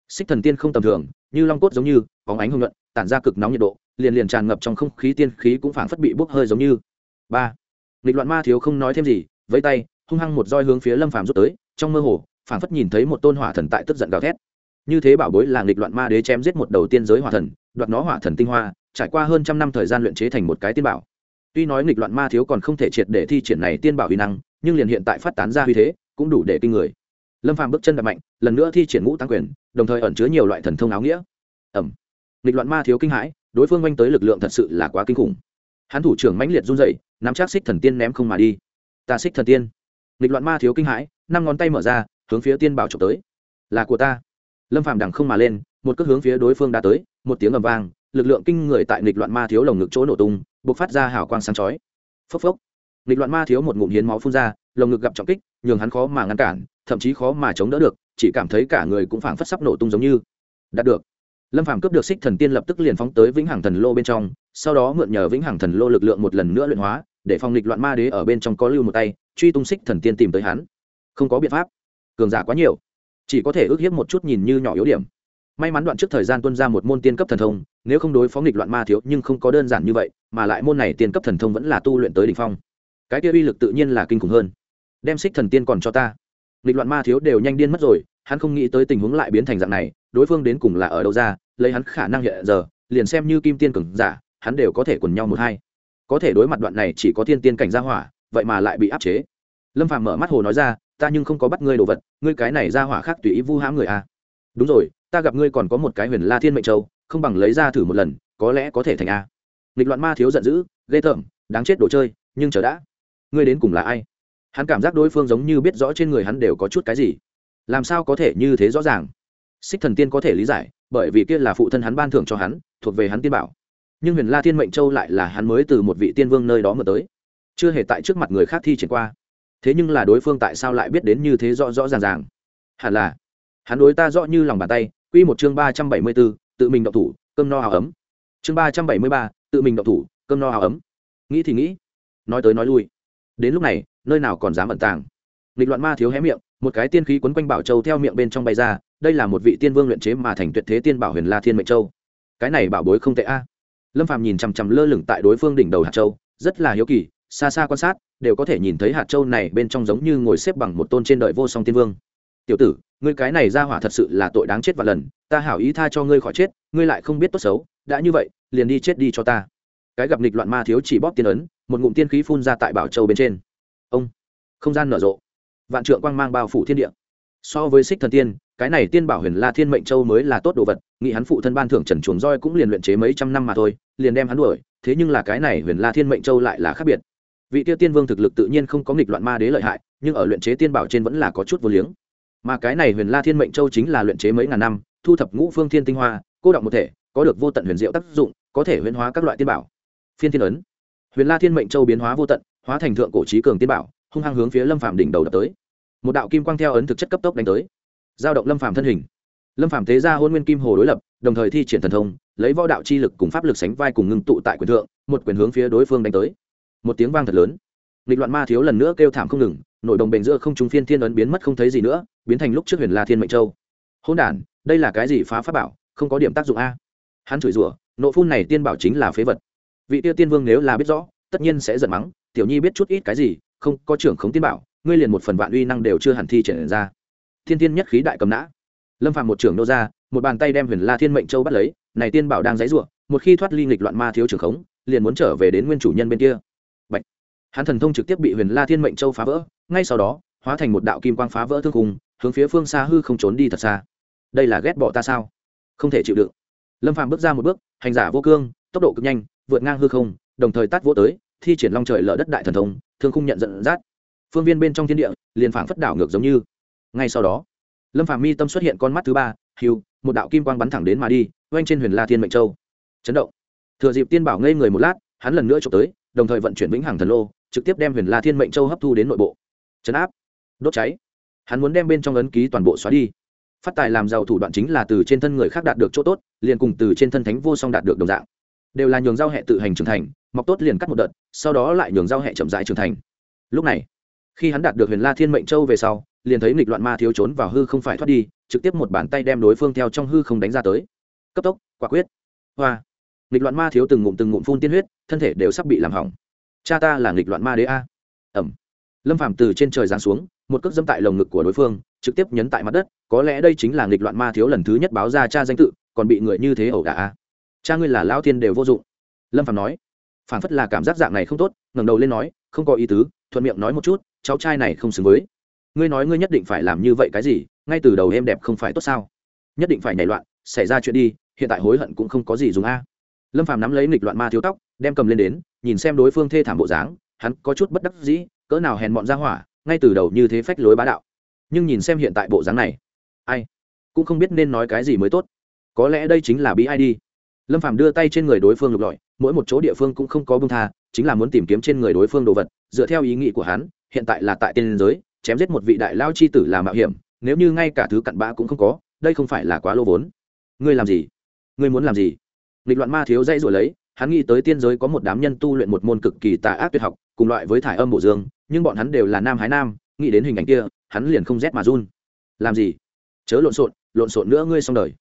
Xích thần tiên không tầm thường, như long cốt giống như, bóng ánh hồng nhuận tản ra cực nóng nhiệt độ, liền liền tràn ngập trong không khí tiên khí cũng phảng phất bị bốc hơi giống như. Ba. Nghịch loạn ma thiếu không nói thêm gì với tay hung hăng một roi hướng phía lâm phàm rút tới, trong mơ hồ, phảng phất nhìn thấy một tôn hỏa thần tại tức giận gào thét. Như thế bảo bối là nghịch loạn ma đế chém giết một đầu tiên giới hỏa thần, đoạt nó hỏa thần tinh hoa, trải qua hơn trăm năm thời gian luyện chế thành một cái tiên bảo. Tuy nói nghịch loạn ma thiếu còn không thể triệt để thi triển này tiên bảo uy năng, nhưng liền hiện tại phát tán ra huy thế, cũng đủ để kinh người. Lâm phàm bước chân đập mạnh, lần nữa thi triển ngũ tăng quyền, đồng thời ẩn chứa nhiều loại thần thông áo nghĩa. Ẩm nghịch loạn ma thiếu kinh hãi, đối phương oanh tới lực lượng thật sự là quá kinh khủng. Hắn thủ trưởng mãnh liệt run dậy nắm chắc xích thần tiên ném không mà đi. Ta xích thần tiên nghịch loạn ma thiếu kinh hãi, năm ngón tay mở ra, hướng phía tiên bảo trộm tới. Là của ta. Lâm phàm đằng không mà lên, một cước hướng phía đối phương đã tới, một tiếng ầm vang, lực lượng kinh người tại nghịch loạn ma thiếu lồng ngực chỗ nổ tung, bộc phát ra hào quang sáng chói. Phốc phốc. Nghịch loạn ma thiếu một ngụm hiến máu phun ra, lồng ngực gặp trọng kích, nhường hắn khó mà ngăn cản, thậm chí khó mà chống đỡ được, chỉ cảm thấy cả người cũng phảng phất sắp nổ tung giống như. Đạt được. Lâm phàm cướp được xích thần tiên lập tức liền phóng tới vĩnh hằng thần lô bên trong, sau đó mượn nhờ vĩnh hằng thần lô lực lượng một lần nữa luyện hóa để phòng nghịch loạn ma đế ở bên trong có lưu một tay, truy tung xích thần tiên tìm tới hắn. Không có biện pháp. Cường giả quá nhiều. Chỉ có thể ước hiếp một chút nhìn như nhỏ yếu điểm. May mắn đoạn trước thời gian tuân ra một môn tiên cấp thần thông, nếu không đối phó nghịch loạn ma thiếu nhưng không có đơn giản như vậy, mà lại môn này tiên cấp thần thông vẫn là tu luyện tới đỉnh phong. Cái kia uy lực tự nhiên là kinh khủng hơn. Đem xích thần tiên còn cho ta. Nghịch loạn ma thiếu đều nhanh điên mất rồi, hắn không nghĩ tới tình huống lại biến thành dạng này, đối phương đến cùng là ở đâu ra, lấy hắn khả năng hiện giờ, liền xem như kim tiên cường giả, hắn đều có thể quần nhau một hai có thể đối mặt đoạn này chỉ có thiên tiên cảnh gia hỏa, vậy mà lại bị áp chế. Lâm phàm mở mắt hồ nói ra, ta nhưng không có bắt ngươi đồ vật, ngươi cái này gia hỏa khác tùy ý vu hãm người a. À. đúng rồi, ta gặp ngươi còn có một cái huyền la thiên mệnh châu, không bằng lấy ra thử một lần, có lẽ có thể thành a. Nghịch loạn ma thiếu giận dữ, ghê tởm, đáng chết đồ chơi, nhưng chờ đã. Ngươi đến cùng là ai? Hắn cảm giác đối phương giống như biết rõ trên người hắn đều có chút cái gì. Làm sao có thể như thế rõ ràng? Xích thần tiên có thể lý giải, bởi vì kia là phụ thân hắn ban thưởng cho hắn, thuộc về hắn tiên bảo nhưng huyền la thiên mệnh châu lại là hắn mới từ một vị tiên vương nơi đó mở tới, chưa hề tại trước mặt người khác thi triển qua. Thế nhưng là đối phương tại sao lại biết đến như thế rõ rõ ràng ràng? Hẳn là, hắn đối ta rõ như lòng bàn tay, quy một chương ba trăm bảy mươi b ố tự mình đậu thủ, cơm no hào ấm. Chương ba trăm bảy mươi ba, tự mình đậu thủ, cơm no hào ấm. Nghĩ thì nghĩ, nói tới nói lui. Đến lúc này, nơi nào còn dám ẩn tàng? Nghịch loạn ma thiếu hé miệng, một cái tiên khí quấn quanh bảo châu theo miệng bên trong bay ra, đây là một vị tiên vương luyện chế mà thành tuyệt thế tiên bảo huyền la thiên mệnh châu. Cái này bảo bối không tệ a lâm phàm nhìn chằm chằm lơ lửng tại đối phương đỉnh đầu hạt châu, rất là hiếu kỳ, xa xa quan sát, đều có thể nhìn thấy hạt châu này bên trong giống như ngồi xếp bằng một tôn trên đợi vô song tiên vương. Tiểu tử, ngươi cái này ra hỏa thật sự là tội đáng chết và lần, ta hảo ý tha cho ngươi khỏi chết, ngươi lại không biết tốt xấu, đã như vậy, liền đi chết đi cho ta. Cái gặp nghịch loạn ma thiếu chỉ bóp tiên ấn, một ngụm tiên khí phun ra tại bảo châu bên trên. Ông, không gian nở rộ. Vạn trượng quang mang bao phủ thiên địa so với xích thần tiên, cái này tiên bảo huyền la thiên mệnh châu mới là tốt đồ vật, nghĩ hắn phụ thân ban thưởng trần chuồng roi cũng liền luyện chế mấy trăm năm mà thôi, liền đem hắn đuổi, thế nhưng là cái này huyền la thiên mệnh châu lại là khác biệt. Vị tiêu tiên vương thực lực tự nhiên không có nghịch loạn ma đế lợi hại, nhưng ở luyện chế tiên bảo trên vẫn là có chút vô liếng. Mà cái này huyền la thiên mệnh châu chính là luyện chế mấy ngàn năm, thu thập ngũ phương thiên tinh hoa, cô động một thể, có được vô tận huyền diệu tác dụng, có thể huyền hóa các loại tiên bảo. Phiên thiên ấn. Huyền la thiên mệnh châu biến hóa vô tận, hóa thành thượng cổ trí cường tiên bảo, hung hăng hướng phía lâm phạm đỉnh đầu đập tới một đạo kim quang theo ấn thực chất cấp tốc đánh tới, giao động lâm phàm thân hình. Lâm phàm thế ra hôn nguyên kim hồ đối lập, đồng thời thi triển thần thông, lấy võ đạo chi lực cùng pháp lực sánh vai cùng ngưng tụ tại quyền thượng, một quyền hướng phía đối phương đánh tới. Một tiếng vang thật lớn. Nghịch loạn ma thiếu lần nữa kêu thảm không ngừng, nội đồng bền giữa không trung phiên thiên ấn biến mất không thấy gì nữa, biến thành lúc trước huyền la thiên mệnh châu. Hôn đản, đây là cái gì phá pháp bảo, không có điểm tác dụng a? Hắn chửi rủa, nộ phun này tiên bảo chính là phế vật. Vị tiêu tiên vương nếu là biết rõ, tất nhiên sẽ giận mắng, tiểu nhi biết chút ít cái gì, không có trưởng khống tiên bảo ngươi liền một phần vạn uy năng đều chưa hẳn thi triển ra. Thiên tiên nhất khí đại cầm nã. Lâm phạm một trưởng nô ra, một bàn tay đem huyền la thiên mệnh châu bắt lấy, này tiên bảo đang dãy ruộng một khi thoát ly nghịch loạn ma thiếu trưởng khống, liền muốn trở về đến nguyên chủ nhân bên kia. Bạch. hắn thần thông trực tiếp bị huyền la thiên mệnh châu phá vỡ, ngay sau đó, hóa thành một đạo kim quang phá vỡ thương khung, hướng phía phương xa hư không trốn đi thật xa. Đây là ghét bỏ ta sao? Không thể chịu đựng. Lâm phàm bước ra một bước, hành giả vô cương, tốc độ cực nhanh, vượt ngang hư không, đồng thời tát vỗ tới, thi triển long trời lở đất đại thần thông, thương khung nhận dẫn dắt phương viên bên trong thiên địa, liền phảng phất đảo ngược giống như. Ngay sau đó, lâm phàm mi tâm xuất hiện con mắt thứ ba hiu một đạo kim quang bắn thẳng đến mà đi oanh trên huyền la thiên mệnh châu. Chấn động. Thừa dịp tiên bảo ngây người một lát, hắn lần nữa trộm tới, đồng thời vận chuyển vĩnh hằng thần lô, trực tiếp đem huyền la thiên mệnh châu hấp thu đến nội bộ. Chấn áp. Đốt cháy. Hắn muốn đem bên trong ấn ký toàn bộ xóa đi. Phát tài làm giàu thủ đoạn chính là từ trên thân người khác đạt được chỗ tốt, liền cùng từ trên thân thánh vô song đạt được đồng dạng. Đều là nhường giao hệ tự hành trưởng thành, mọc tốt liền cắt một đợt, sau đó lại nhường giao hệ chậm rãi trưởng thành. Lúc này khi hắn đạt được huyền la thiên mệnh châu về sau, liền thấy nghịch loạn ma thiếu trốn vào hư không phải thoát đi, trực tiếp một bàn tay đem đối phương theo trong hư không đánh ra tới. Cấp tốc, quả quyết. Hoa. Nghịch loạn ma thiếu từng ngụm từng ngụm phun tiên huyết, thân thể đều sắp bị làm hỏng. Cha ta là nghịch loạn ma đế a. Ẩm. Lâm phàm từ trên trời giáng xuống, một cước dâm tại lồng ngực của đối phương, trực tiếp nhấn tại mặt đất, có lẽ đây chính là nghịch loạn ma thiếu lần thứ nhất báo ra cha danh tự, còn bị người như thế ẩu đả a. Cha ngươi là lao thiên đều vô dụng. Lâm phàm nói. Phản phất là cảm giác dạng này không tốt, ngẩng đầu lên nói, không có ý tứ, thuận miệng nói một chút cháu trai này không xứng với. Ngươi nói ngươi nhất định phải làm như vậy cái gì? Ngay từ đầu em đẹp không phải tốt sao? Nhất định phải nhảy loạn, xảy ra chuyện đi, hiện tại hối hận cũng không có gì dùng a. Lâm phàm nắm lấy nghịch loạn ma thiếu tóc, đem cầm lên đến, nhìn xem đối phương thê thảm bộ dáng, hắn có chút bất đắc dĩ, cỡ nào hèn bọn ra hỏa, ngay từ đầu như thế phách lối bá đạo. Nhưng nhìn xem hiện tại bộ dáng này, ai cũng không biết nên nói cái gì mới tốt. Có lẽ đây chính là bí ai đi. lâm phàm đưa tay trên người đối phương lục lọi, mỗi một chỗ địa phương cũng không có bông tha, chính là muốn tìm kiếm trên người đối phương đồ vật, dựa theo ý nghĩ của hắn hiện tại là tại tiên giới, chém giết một vị đại lao chi tử là mạo hiểm, nếu như ngay cả thứ cặn bã cũng không có, đây không phải là quá lô vốn. Ngươi làm gì? Ngươi muốn làm gì? Nghịch loạn ma thiếu dây rồi lấy, hắn nghĩ tới tiên giới có một đám nhân tu luyện một môn cực kỳ tà ác tuyệt học, cùng loại với thải âm bộ dương, nhưng bọn hắn đều là nam hái nam, nghĩ đến hình ảnh kia, hắn liền không rét mà run. Làm gì? Chớ lộn xộn lộn xộn nữa ngươi xong đời.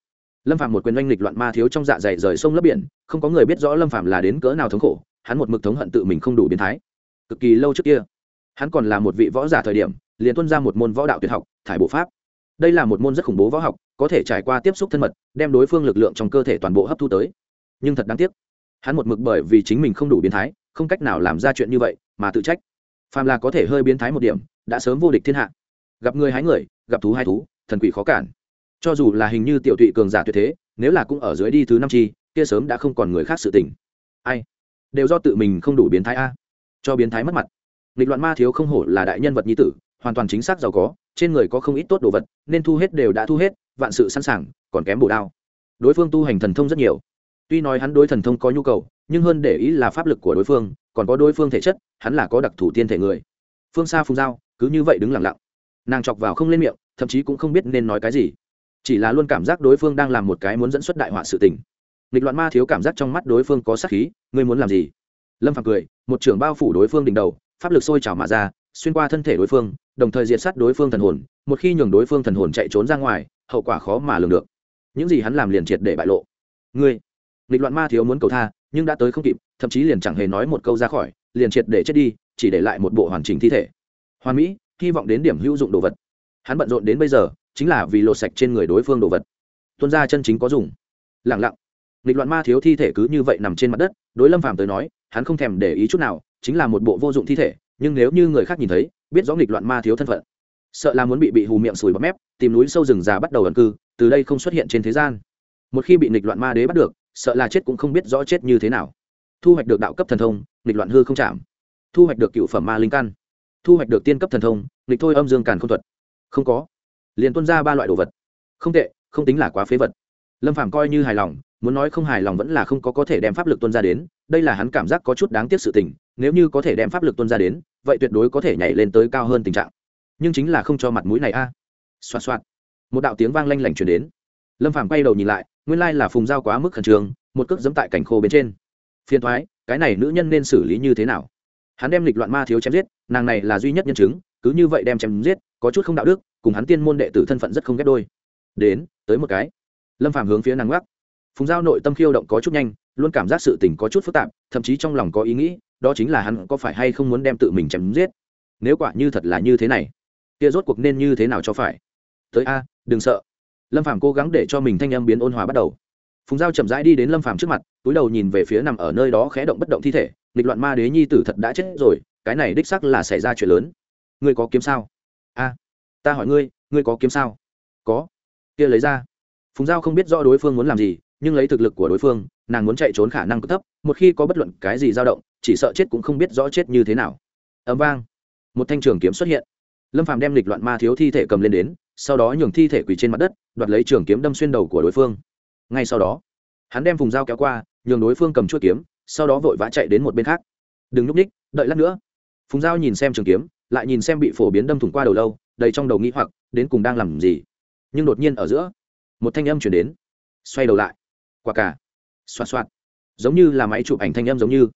Lâm phạm một quyền oanh lịch loạn ma thiếu trong dạ dày rời sông lấp biển, không có người biết rõ lâm phạm là đến cỡ nào thống khổ, hắn một mực thống hận tự mình không đủ biến thái. Cực kỳ lâu trước kia hắn còn là một vị võ giả thời điểm, liền tuân ra một môn võ đạo tuyệt học, thải bộ pháp. Đây là một môn rất khủng bố võ học, có thể trải qua tiếp xúc thân mật, đem đối phương lực lượng trong cơ thể toàn bộ hấp thu tới. Nhưng thật đáng tiếc, hắn một mực bởi vì chính mình không đủ biến thái, không cách nào làm ra chuyện như vậy, mà tự trách. Phàm là có thể hơi biến thái một điểm, đã sớm vô địch thiên hạ. Gặp người hái người, gặp thú hai thú, thần quỷ khó cản. Cho dù là hình như tiểu tụy cường giả tuyệt thế, nếu là cũng ở dưới đi thứ năm chi, kia sớm đã không còn người khác sự tình. Ai? Đều do tự mình không đủ biến thái a. Cho biến thái mất mặt nghịch loạn ma thiếu không hổ là đại nhân vật nhi tử, hoàn toàn chính xác giàu có, trên người có không ít tốt đồ vật, nên thu hết đều đã thu hết, vạn sự sẵn sàng, còn kém bổ đao. Đối phương tu hành thần thông rất nhiều. Tuy nói hắn đối thần thông có nhu cầu, nhưng hơn để ý là pháp lực của đối phương, còn có đối phương thể chất, hắn là có đặc thù tiên thể người. Phương xa phùng giao, cứ như vậy đứng lặng lặng. Nàng chọc vào không lên miệng, thậm chí cũng không biết nên nói cái gì. Chỉ là luôn cảm giác đối phương đang làm một cái muốn dẫn xuất đại họa sự tình. Nghịch loạn ma thiếu cảm giác trong mắt đối phương có sát khí, ngươi muốn làm gì? Lâm phàm cười, một trưởng bao phủ đối phương đỉnh đầu pháp lực sôi trào mà ra, xuyên qua thân thể đối phương, đồng thời diệt sát đối phương thần hồn, một khi nhường đối phương thần hồn chạy trốn ra ngoài, hậu quả khó mà lường được. Những gì hắn làm liền triệt để bại lộ. Ngươi, nghịch loạn ma thiếu muốn cầu tha, nhưng đã tới không kịp, thậm chí liền chẳng hề nói một câu ra khỏi, liền triệt để chết đi, chỉ để lại một bộ hoàn chỉnh thi thể. Hoàn mỹ, hy vọng đến điểm hữu dụng đồ vật. Hắn bận rộn đến bây giờ, chính là vì lột sạch trên người đối phương đồ vật. Tuân ra chân chính có dùng. Lẳng lặng. Nghịch loạn ma thiếu thi thể cứ như vậy nằm trên mặt đất, đối lâm phàm tới nói, hắn không thèm để ý chút nào chính là một bộ vô dụng thi thể, nhưng nếu như người khác nhìn thấy, biết rõ nghịch loạn ma thiếu thân phận, sợ là muốn bị bị hù miệng sùi bắp mép, tìm núi sâu rừng già bắt đầu ẩn cư, từ đây không xuất hiện trên thế gian. Một khi bị nghịch loạn ma đế bắt được, sợ là chết cũng không biết rõ chết như thế nào. Thu hoạch được đạo cấp thần thông, nghịch loạn hư không chạm. Thu hoạch được cựu phẩm ma linh căn. Thu hoạch được tiên cấp thần thông, nghịch thôi âm dương càn không thuật. Không có. Liền tuân ra ba loại đồ vật. Không tệ, không tính là quá phế vật. Lâm phàm coi như hài lòng, muốn nói không hài lòng vẫn là không có có thể đem pháp lực tuân ra đến, đây là hắn cảm giác có chút đáng tiếc sự tình nếu như có thể đem pháp lực tuân ra đến, vậy tuyệt đối có thể nhảy lên tới cao hơn tình trạng. Nhưng chính là không cho mặt mũi này a. À. xoạt xoạt. Một đạo tiếng vang lanh lảnh truyền đến. Lâm phàm quay đầu nhìn lại, nguyên lai là phùng giao quá mức khẩn trương, một cước dẫm tại cảnh khô bên trên. Phiền thoái cái này nữ nhân nên xử lý như thế nào? Hắn đem lịch loạn ma thiếu chém giết, nàng này là duy nhất nhân chứng, cứ như vậy đem chém giết, có chút không đạo đức, cùng hắn tiên môn đệ tử thân phận rất không ghép đôi. Đến, tới một cái. Lâm phàm hướng phía nàng gác phùng giao nội tâm khiêu động có chút nhanh, luôn cảm giác sự tình có chút phức tạp, thậm chí trong lòng có ý nghĩ đó chính là hắn có phải hay không muốn đem tự mình chém giết? Nếu quả như thật là như thế này, kia rốt cuộc nên như thế nào cho phải? Tới a, đừng sợ. Lâm phàm cố gắng để cho mình thanh âm biến ôn hòa bắt đầu. Phùng giao chậm rãi đi đến lâm phàm trước mặt, túi đầu nhìn về phía nằm ở nơi đó khẽ động bất động thi thể, nghịch loạn ma đế nhi tử thật đã chết rồi, cái này đích sắc là xảy ra chuyện lớn. Ngươi có kiếm sao? A, ta hỏi ngươi ngươi có kiếm sao? Có. Kia lấy ra. Phùng giao không biết rõ đối phương muốn làm gì, nhưng lấy thực lực của đối phương, nàng muốn chạy trốn khả năng cực thấp, một khi có bất luận cái gì dao động chỉ sợ chết cũng không biết rõ chết như thế nào. Ấm vang. Một thanh trường kiếm xuất hiện. Lâm phàm đem lịch loạn ma thiếu thi thể cầm lên đến, sau đó nhường thi thể quỳ trên mặt đất, đoạt lấy trường kiếm đâm xuyên đầu của đối phương. Ngay sau đó, hắn đem vùng dao kéo qua, nhường đối phương cầm chuỗi kiếm, sau đó vội vã chạy đến một bên khác. Đừng núp ních đợi lát nữa. Phùng dao nhìn xem trường kiếm, lại nhìn xem bị phổ biến đâm thủng qua đầu lâu, đầy trong đầu nghĩ hoặc, đến cùng đang làm gì. Nhưng đột nhiên ở giữa, một thanh âm chuyển đến. Xoay đầu lại. Quả cả. Xoạt xoạt. Giống như là máy chụp ảnh thanh âm giống như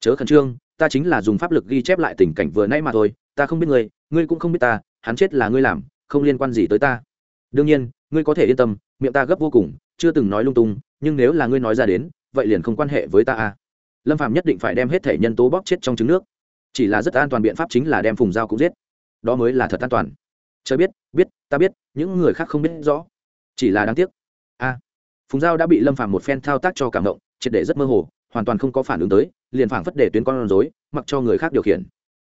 chớ khẩn trương, ta chính là dùng pháp lực ghi chép lại tình cảnh vừa nãy mà thôi, ta không biết ngươi ngươi cũng không biết ta, hắn chết là ngươi làm, không liên quan gì tới ta. Đương nhiên, ngươi có thể yên tâm, miệng ta gấp vô cùng, chưa từng nói lung tung, nhưng nếu là ngươi nói ra đến, vậy liền không quan hệ với ta à. Lâm phạm nhất định phải đem hết thể nhân tố bóp chết trong trứng nước. Chỉ là rất an toàn biện pháp chính là đem phùng dao cũng giết. Đó mới là thật an toàn. Chớ biết biết, ta biết, những người khác không biết rõ. Chỉ là đáng tiếc. A phùng giao đã bị lâm Phạm một phen thao tác cho cảm động, triệt để rất mơ hồ hoàn toàn không có phản ứng tới, liền phảng phất để tuyến con rối, mặc cho người khác điều khiển.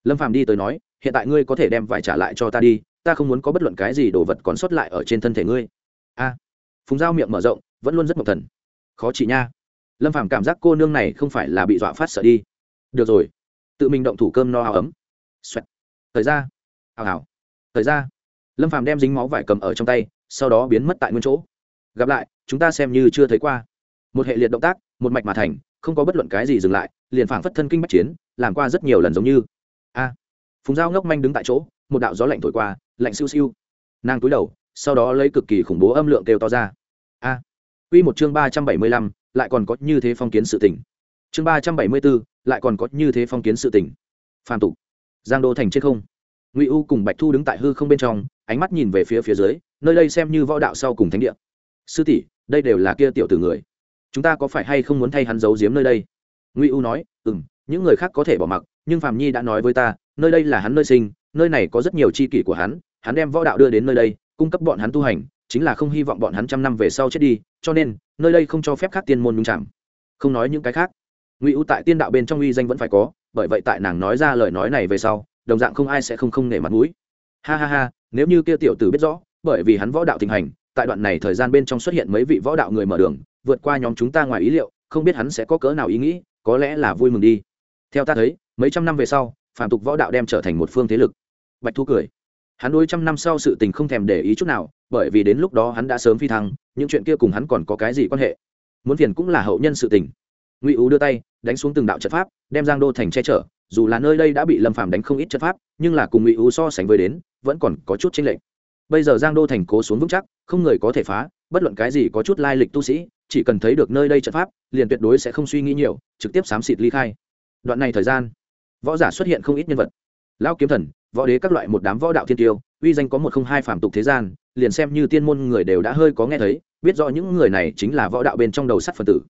Lâm phàm đi tới nói, hiện tại ngươi có thể đem vải trả lại cho ta đi, ta không muốn có bất luận cái gì đồ vật còn sót lại ở trên thân thể ngươi. A. À, Phùng giao miệng mở rộng, vẫn luôn rất mộc thần. Khó chị nha. Lâm phàm cảm giác cô nương này không phải là bị dọa phát sợ đi. Được rồi, tự mình động thủ cơm no áo ấm. Xoẹt. Thời ra. Hào hào. Thời ra. Lâm phàm đem dính máu vải cầm ở trong tay, sau đó biến mất tại nguyên chỗ. Gặp lại, chúng ta xem như chưa thấy qua. Một hệ liệt động tác một mạch mà thành không có bất luận cái gì dừng lại liền phảng phất thân kinh bách chiến làm qua rất nhiều lần giống như a phùng giao ngốc manh đứng tại chỗ một đạo gió lạnh thổi qua lạnh siêu siêu nàng túi đầu sau đó lấy cực kỳ khủng bố âm lượng kêu to ra a à. Quy một chương ba trăm bảy mươi lăm, lại còn có như thế phong kiến sự tỉnh, Chương ba trăm bảy mươi 374, lại còn có như thế phong kiến sự tỉnh, Phàm tục. Giang đô thành trên không. Ngụy U cùng Bạch Thu đứng tại hư không bên trong, ánh mắt nhìn về phía phía dưới, nơi đây xem như võ đạo sau cùng thánh địa. Sư tỷ, đây đều là kia tiểu tử người. Chúng ta có phải hay không muốn thay hắn giấu giếm nơi đây? Ngụy U nói, "Ừm, những người khác có thể bỏ mặc, nhưng Phạm Nhi đã nói với ta, nơi đây là hắn nơi sinh, nơi này có rất nhiều chi kỷ của hắn, hắn đem võ đạo đưa đến nơi đây, cung cấp bọn hắn tu hành, chính là không hy vọng bọn hắn trăm năm về sau chết đi, cho nên, nơi đây không cho phép khác tiên môn nhung chạm. Không nói những cái khác, Ngụy U tại tiên đạo bên trong uy danh vẫn phải có, bởi vậy tại nàng nói ra lời nói này về sau, đồng dạng không ai sẽ không không nể mặt mũi. Ha ha ha, nếu như kia tiểu tử biết rõ, bởi vì hắn võ đạo thịnh hành, tại đoạn này thời gian bên trong xuất hiện mấy vị võ đạo người mở đường, vượt qua nhóm chúng ta ngoài ý liệu, không biết hắn sẽ có cỡ nào ý nghĩ, có lẽ là vui mừng đi. Theo ta thấy, mấy trăm năm về sau, phàm tục võ đạo đem trở thành một phương thế lực. Bạch Thu cười hắn đối trăm năm sau sự tình không thèm để ý chút nào bởi vì đến lúc đó hắn đã sớm phi thăng những chuyện kia cùng hắn còn có cái gì quan hệ muốn phiền cũng là hậu nhân sự tình ngụy ú đưa tay đánh xuống từng đạo trận pháp đem giang đô thành che chở dù là nơi đây đã bị lâm phàm đánh không ít trận pháp nhưng là cùng ngụy ú so sánh với đến vẫn còn có chút chênh lệch bây giờ giang đô thành cố xuống vững chắc không người có thể phá bất luận cái gì có chút lai lịch tu sĩ chỉ cần thấy được nơi đây trận pháp, liền tuyệt đối sẽ không suy nghĩ nhiều, trực tiếp xám xịt ly khai. Đoạn này thời gian, võ giả xuất hiện không ít nhân vật. Lão kiếm thần, võ đế các loại một đám võ đạo thiên tiêu, uy danh có một không hai phàm tục thế gian, liền xem như tiên môn người đều đã hơi có nghe thấy, biết rõ những người này chính là võ đạo bên trong đầu sắt phần tử.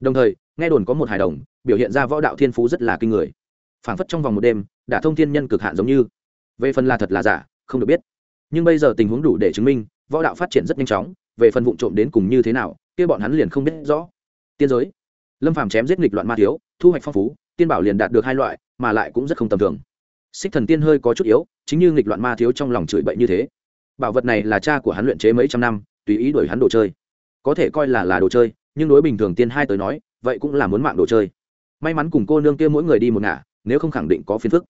Đồng thời, nghe đồn có một hài đồng, biểu hiện ra võ đạo thiên phú rất là kinh người. Phảng phất trong vòng một đêm đã thông thiên nhân cực hạn giống như. Về phần là thật là giả, không được biết. Nhưng bây giờ tình huống đủ để chứng minh, võ đạo phát triển rất nhanh chóng, về phần vụ trộm đến cùng như thế nào kia bọn hắn liền không biết rõ. Tiên giới. Lâm phàm chém giết nghịch loạn ma thiếu, thu hoạch phong phú, tiên bảo liền đạt được hai loại, mà lại cũng rất không tầm thường. Xích thần tiên hơi có chút yếu, chính như nghịch loạn ma thiếu trong lòng chửi bậy như thế. Bảo vật này là cha của hắn luyện chế mấy trăm năm, tùy ý đuổi hắn đồ chơi. Có thể coi là là đồ chơi, nhưng đối bình thường tiên hai tới nói, vậy cũng là muốn mạng đồ chơi. May mắn cùng cô nương kia mỗi người đi một ngả, nếu không khẳng định có phiền phức.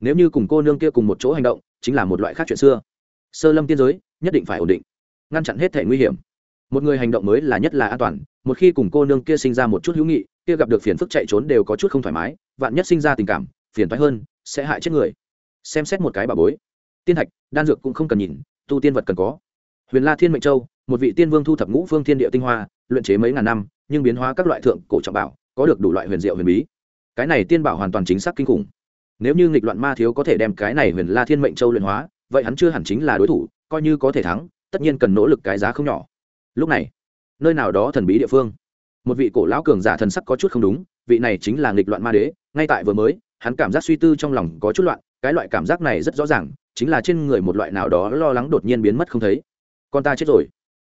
Nếu như cùng cô nương kia cùng một chỗ hành động, chính là một loại khác chuyện xưa. Sơ lâm tiên giới, nhất định phải ổn định, ngăn chặn hết thể nguy hiểm một người hành động mới là nhất là an toàn, một khi cùng cô nương kia sinh ra một chút hữu nghị, kia gặp được phiền phức chạy trốn đều có chút không thoải mái, vạn nhất sinh ra tình cảm, phiền thoái hơn, sẽ hại chết người. Xem xét một cái bà bối. Tiên thạch đan dược cũng không cần nhìn, tu tiên vật cần có. Huyền la thiên mệnh châu, một vị tiên vương thu thập ngũ phương thiên địa tinh hoa, luyện chế mấy ngàn năm, nhưng biến hóa các loại thượng cổ trọng bảo, có được đủ loại huyền diệu huyền bí. Cái này tiên bảo hoàn toàn chính xác kinh khủng. Nếu như nghịch loạn ma thiếu có thể đem cái này huyền la thiên mệnh châu luyện hóa, vậy hắn chưa hẳn chính là đối thủ, coi như có thể thắng, tất nhiên cần nỗ lực cái giá không nhỏ lúc này, nơi nào đó thần bí địa phương. Một vị cổ lão cường giả thần sắc có chút không đúng, vị này chính là nghịch loạn ma đế, ngay tại vừa mới, hắn cảm giác suy tư trong lòng có chút loạn, cái loại cảm giác này rất rõ ràng, chính là trên người một loại nào đó lo lắng đột nhiên biến mất không thấy. Con ta chết rồi.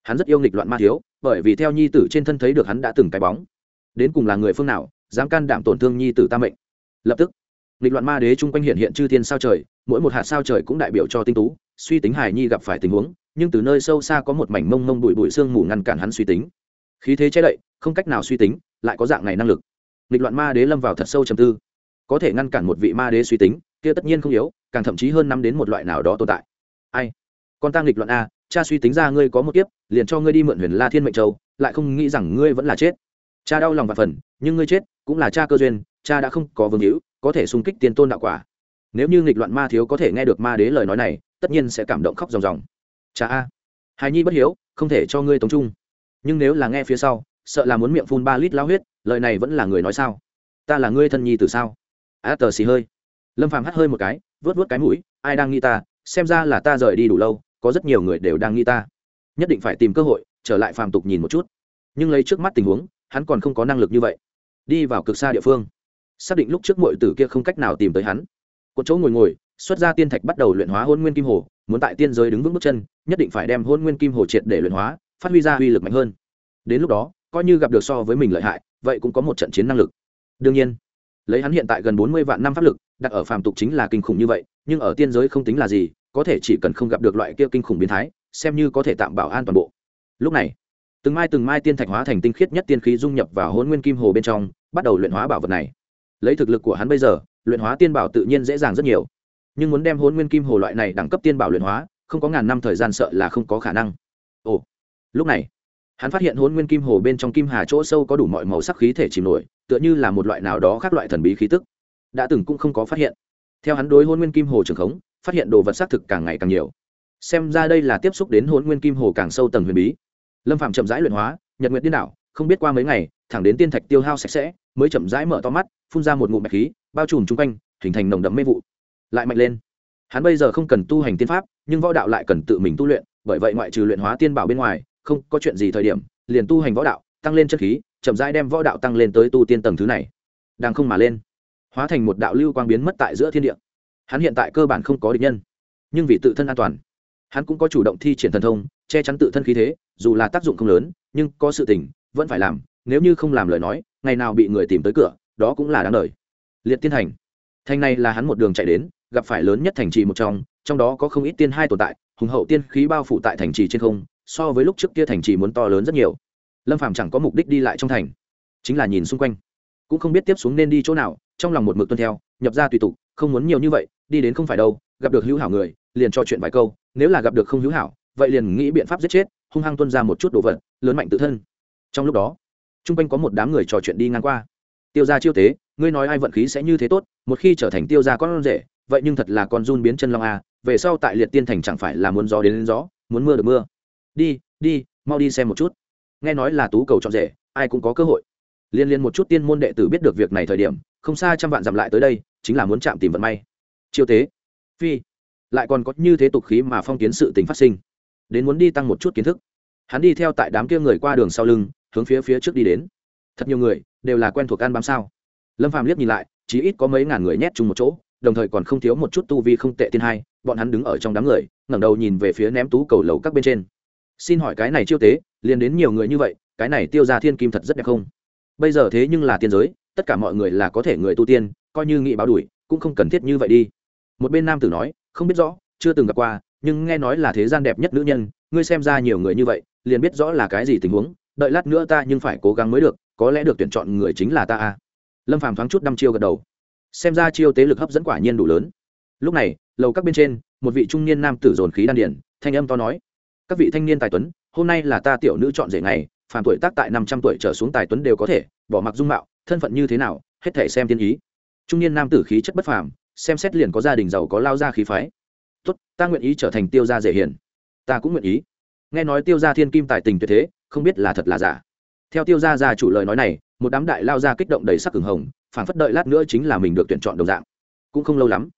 Hắn rất yêu nghịch loạn ma thiếu, bởi vì theo nhi tử trên thân thấy được hắn đã từng cái bóng. Đến cùng là người phương nào, dám can đảm tổn thương nhi tử ta mệnh? Lập tức, nghịch loạn ma đế chung quanh hiện hiện chư thiên sao trời, mỗi một hạt sao trời cũng đại biểu cho tinh tú, suy tính hài nhi gặp phải tình huống nhưng từ nơi sâu xa có một mảnh mông mông bụi bụi sương mù ngăn cản hắn suy tính. Khí thế che đậy, không cách nào suy tính, lại có dạng này năng lực. Nghịch loạn ma đế lâm vào thật sâu trầm tư. Có thể ngăn cản một vị ma đế suy tính, kia tất nhiên không yếu, càng thậm chí hơn năm đến một loại nào đó tồn tại. Ai? Con tăng nghịch loạn a, cha suy tính ra ngươi có một kiếp, liền cho ngươi đi mượn huyền la thiên mệnh châu, lại không nghĩ rằng ngươi vẫn là chết. Cha đau lòng và phần, nhưng ngươi chết, cũng là cha cơ duyên, cha đã không có vương hữu, có thể xung kích tiên tôn đạo quả. Nếu như nghịch loạn ma thiếu có thể nghe được ma đế lời nói này, tất nhiên sẽ cảm động khóc ròng ròng cha a, hài nhi bất hiếu, không thể cho ngươi tống trung. Nhưng nếu là nghe phía sau, sợ là muốn miệng phun ba lít lao huyết, lời này vẫn là người nói sao? Ta là ngươi thân nhi từ sao? A tờ xì hơi. Lâm phàm hắt hơi một cái vớt vớt cái mũi, ai đang nghĩ ta, xem ra là ta rời đi đủ lâu, có rất nhiều người đều đang nghĩ ta. Nhất định phải tìm cơ hội, trở lại phàm tục nhìn một chút. Nhưng lấy trước mắt tình huống, hắn còn không có năng lực như vậy. Đi vào cực xa địa phương. Xác định lúc trước mọi tử kia không cách nào tìm tới hắn. Một chỗ ngồi ngồi, xuất ra tiên thạch bắt đầu luyện hóa hôn nguyên kim hồ muốn tại tiên giới đứng vững bước chân, nhất định phải đem hôn nguyên kim hồ triệt để luyện hóa, phát huy ra uy lực mạnh hơn. Đến lúc đó, coi như gặp được so với mình lợi hại, vậy cũng có một trận chiến năng lực. Đương nhiên, lấy hắn hiện tại gần bốn mươi vạn năm pháp lực, đặt ở phàm tục chính là kinh khủng như vậy, nhưng ở tiên giới không tính là gì, có thể chỉ cần không gặp được loại kia kinh khủng biến thái, xem như có thể tạm bảo an toàn bộ. Lúc này, từng mai từng mai tiên thạch hóa thành tinh khiết nhất tiên khí dung nhập vào hôn nguyên kim hồ bên trong, bắt đầu luyện hóa bảo vật này. Lấy thực lực của hắn bây giờ, luyện hóa tiên bảo tự nhiên dễ dàng rất nhiều nhưng muốn đem hôn nguyên kim hồ loại này đẳng cấp tiên bảo luyện hóa, không có ngàn năm thời gian sợ là không có khả năng. Ồ, lúc này, hắn phát hiện hôn nguyên kim hồ bên trong kim hà chỗ sâu có đủ mọi màu sắc khí thể chìm nổi, tựa như là một loại nào đó khác loại thần bí khí tức. Đã từng cũng không có phát hiện. Theo hắn đối hôn nguyên kim hồ trường khống, phát hiện đồ vật xác thực càng ngày càng nhiều. Xem ra đây là tiếp xúc đến hôn nguyên kim hồ càng sâu tầng huyền bí. Lâm phạm chậm rãi luyện hóa, nhật nguyện điên đảo, không biết qua mấy ngày, thẳng đến tiên thạch tiêu hao sạch sẽ, mới chậm rãi mở to mắt, phun ra một ngụm bạch khí, bao trùm chung quanh, hình thành nồng đậm mê vụ lại mạnh lên. Hắn bây giờ không cần tu hành tiên pháp, nhưng võ đạo lại cần tự mình tu luyện, bởi vậy ngoại trừ luyện hóa tiên bảo bên ngoài, không có chuyện gì thời điểm, liền tu hành võ đạo, tăng lên chất khí, chậm rãi đem võ đạo tăng lên tới tu tiên tầng thứ này. Đang không mà lên, hóa thành một đạo lưu quang biến mất tại giữa thiên địa. Hắn hiện tại cơ bản không có địch nhân, nhưng vì tự thân an toàn, hắn cũng có chủ động thi triển thần thông, che chắn tự thân khí thế, dù là tác dụng không lớn, nhưng có sự tình, vẫn phải làm, nếu như không làm lời nói, ngày nào bị người tìm tới cửa, đó cũng là đáng lời liệt tiên thành. Thành này là hắn một đường chạy đến gặp phải lớn nhất thành trì một trong trong đó có không ít tiên hai tồn tại, hùng hậu tiên khí bao phủ tại thành trì trên không, so với lúc trước kia thành trì muốn to lớn rất nhiều. Lâm phàm chẳng có mục đích đi lại trong thành, chính là nhìn xung quanh, cũng không biết tiếp xuống nên đi chỗ nào, trong lòng một mực tuân theo, nhập ra tùy tục, không muốn nhiều như vậy, đi đến không phải đâu, gặp được hữu hảo người, liền cho chuyện vài câu, nếu là gặp được không hữu hảo, vậy liền nghĩ biện pháp giết chết, hung hăng tuân ra một chút đồ vật, lớn mạnh tự thân. Trong lúc đó t quanh có một đám người trò chuyện đi ngang qua. Tiêu gia chiêu tế, ngươi nói ai vận khí sẽ như thế tốt, một khi trở thành tiêu gia con rể vậy nhưng thật là con run biến chân long a về sau tại liệt tiên thành chẳng phải là muốn gió đến, đến gió muốn mưa được mưa. Đi đi mau đi xem một chút. Nghe nói là tú cầu chọn rể ai cũng có cơ hội. Liên liên một chút tiên môn đệ tử biết được việc này thời điểm không xa trăm vạn dặm lại tới đây chính là muốn chạm tìm vận may. Chiêu tế. Phi. Lại còn có như thế tục khí mà phong kiến sự tình phát sinh. Đến muốn đi tăng một chút kiến thức. Hắn đi theo tại đám kia người qua đường sau lưng hướng phía phía trước đi đến. Thật nhiều người đều là quen thuộc ăn bám sao. Lâm phàm liếc nhìn lại chỉ ít có mấy ngàn người nhét chung một chỗ đồng thời còn không thiếu một chút tu vi không tệ tiên hai, bọn hắn đứng ở trong đám người, ngẩng đầu nhìn về phía ném tú cầu lầu các bên trên. Xin hỏi cái này chiêu tế, liền đến nhiều người như vậy, cái này tiêu ra thiên kim thật rất đẹp không? Bây giờ thế nhưng là tiên giới, tất cả mọi người là có thể người tu tiên, coi như nghị báo đuổi, cũng không cần thiết như vậy đi. Một bên nam tử nói, không biết rõ, chưa từng gặp qua, nhưng nghe nói là thế gian đẹp nhất nữ nhân, ngươi xem ra nhiều người như vậy, liền biết rõ là cái gì tình huống, đợi lát nữa ta nhưng phải cố gắng mới được, có lẽ được tuyển chọn người chính là ta a lâm phàm thoáng chút năm chiêu gật đầu xem ra chiêu tế lực hấp dẫn quả nhiên đủ lớn. Lúc này, lầu các bên trên, một vị trung niên nam tử dồn khí đan điển thanh âm to nói, các vị thanh niên tài tuấn, hôm nay là ta tiểu nữ chọn rể ngày, phàm tuổi tác tại năm trăm tuổi trở xuống tài tuấn đều có thể, bỏ mặc dung mạo, thân phận như thế nào, hết thể xem tiên ý. Trung niên nam tử khí chất bất phàm, xem xét liền có gia đình giàu có lao ra khí phái. Tốt, ta nguyện ý trở thành tiêu gia dễ hiền. Ta cũng nguyện ý. Nghe nói tiêu gia thiên kim tài tình tuyệt thế, không biết là thật là giả. Theo tiêu gia gia chủ lời nói này, một đám đại lao gia kích động đầy sắc cường hồng phản phất đợi lát nữa chính là mình được tuyển chọn đồng dạng. Cũng không lâu lắm,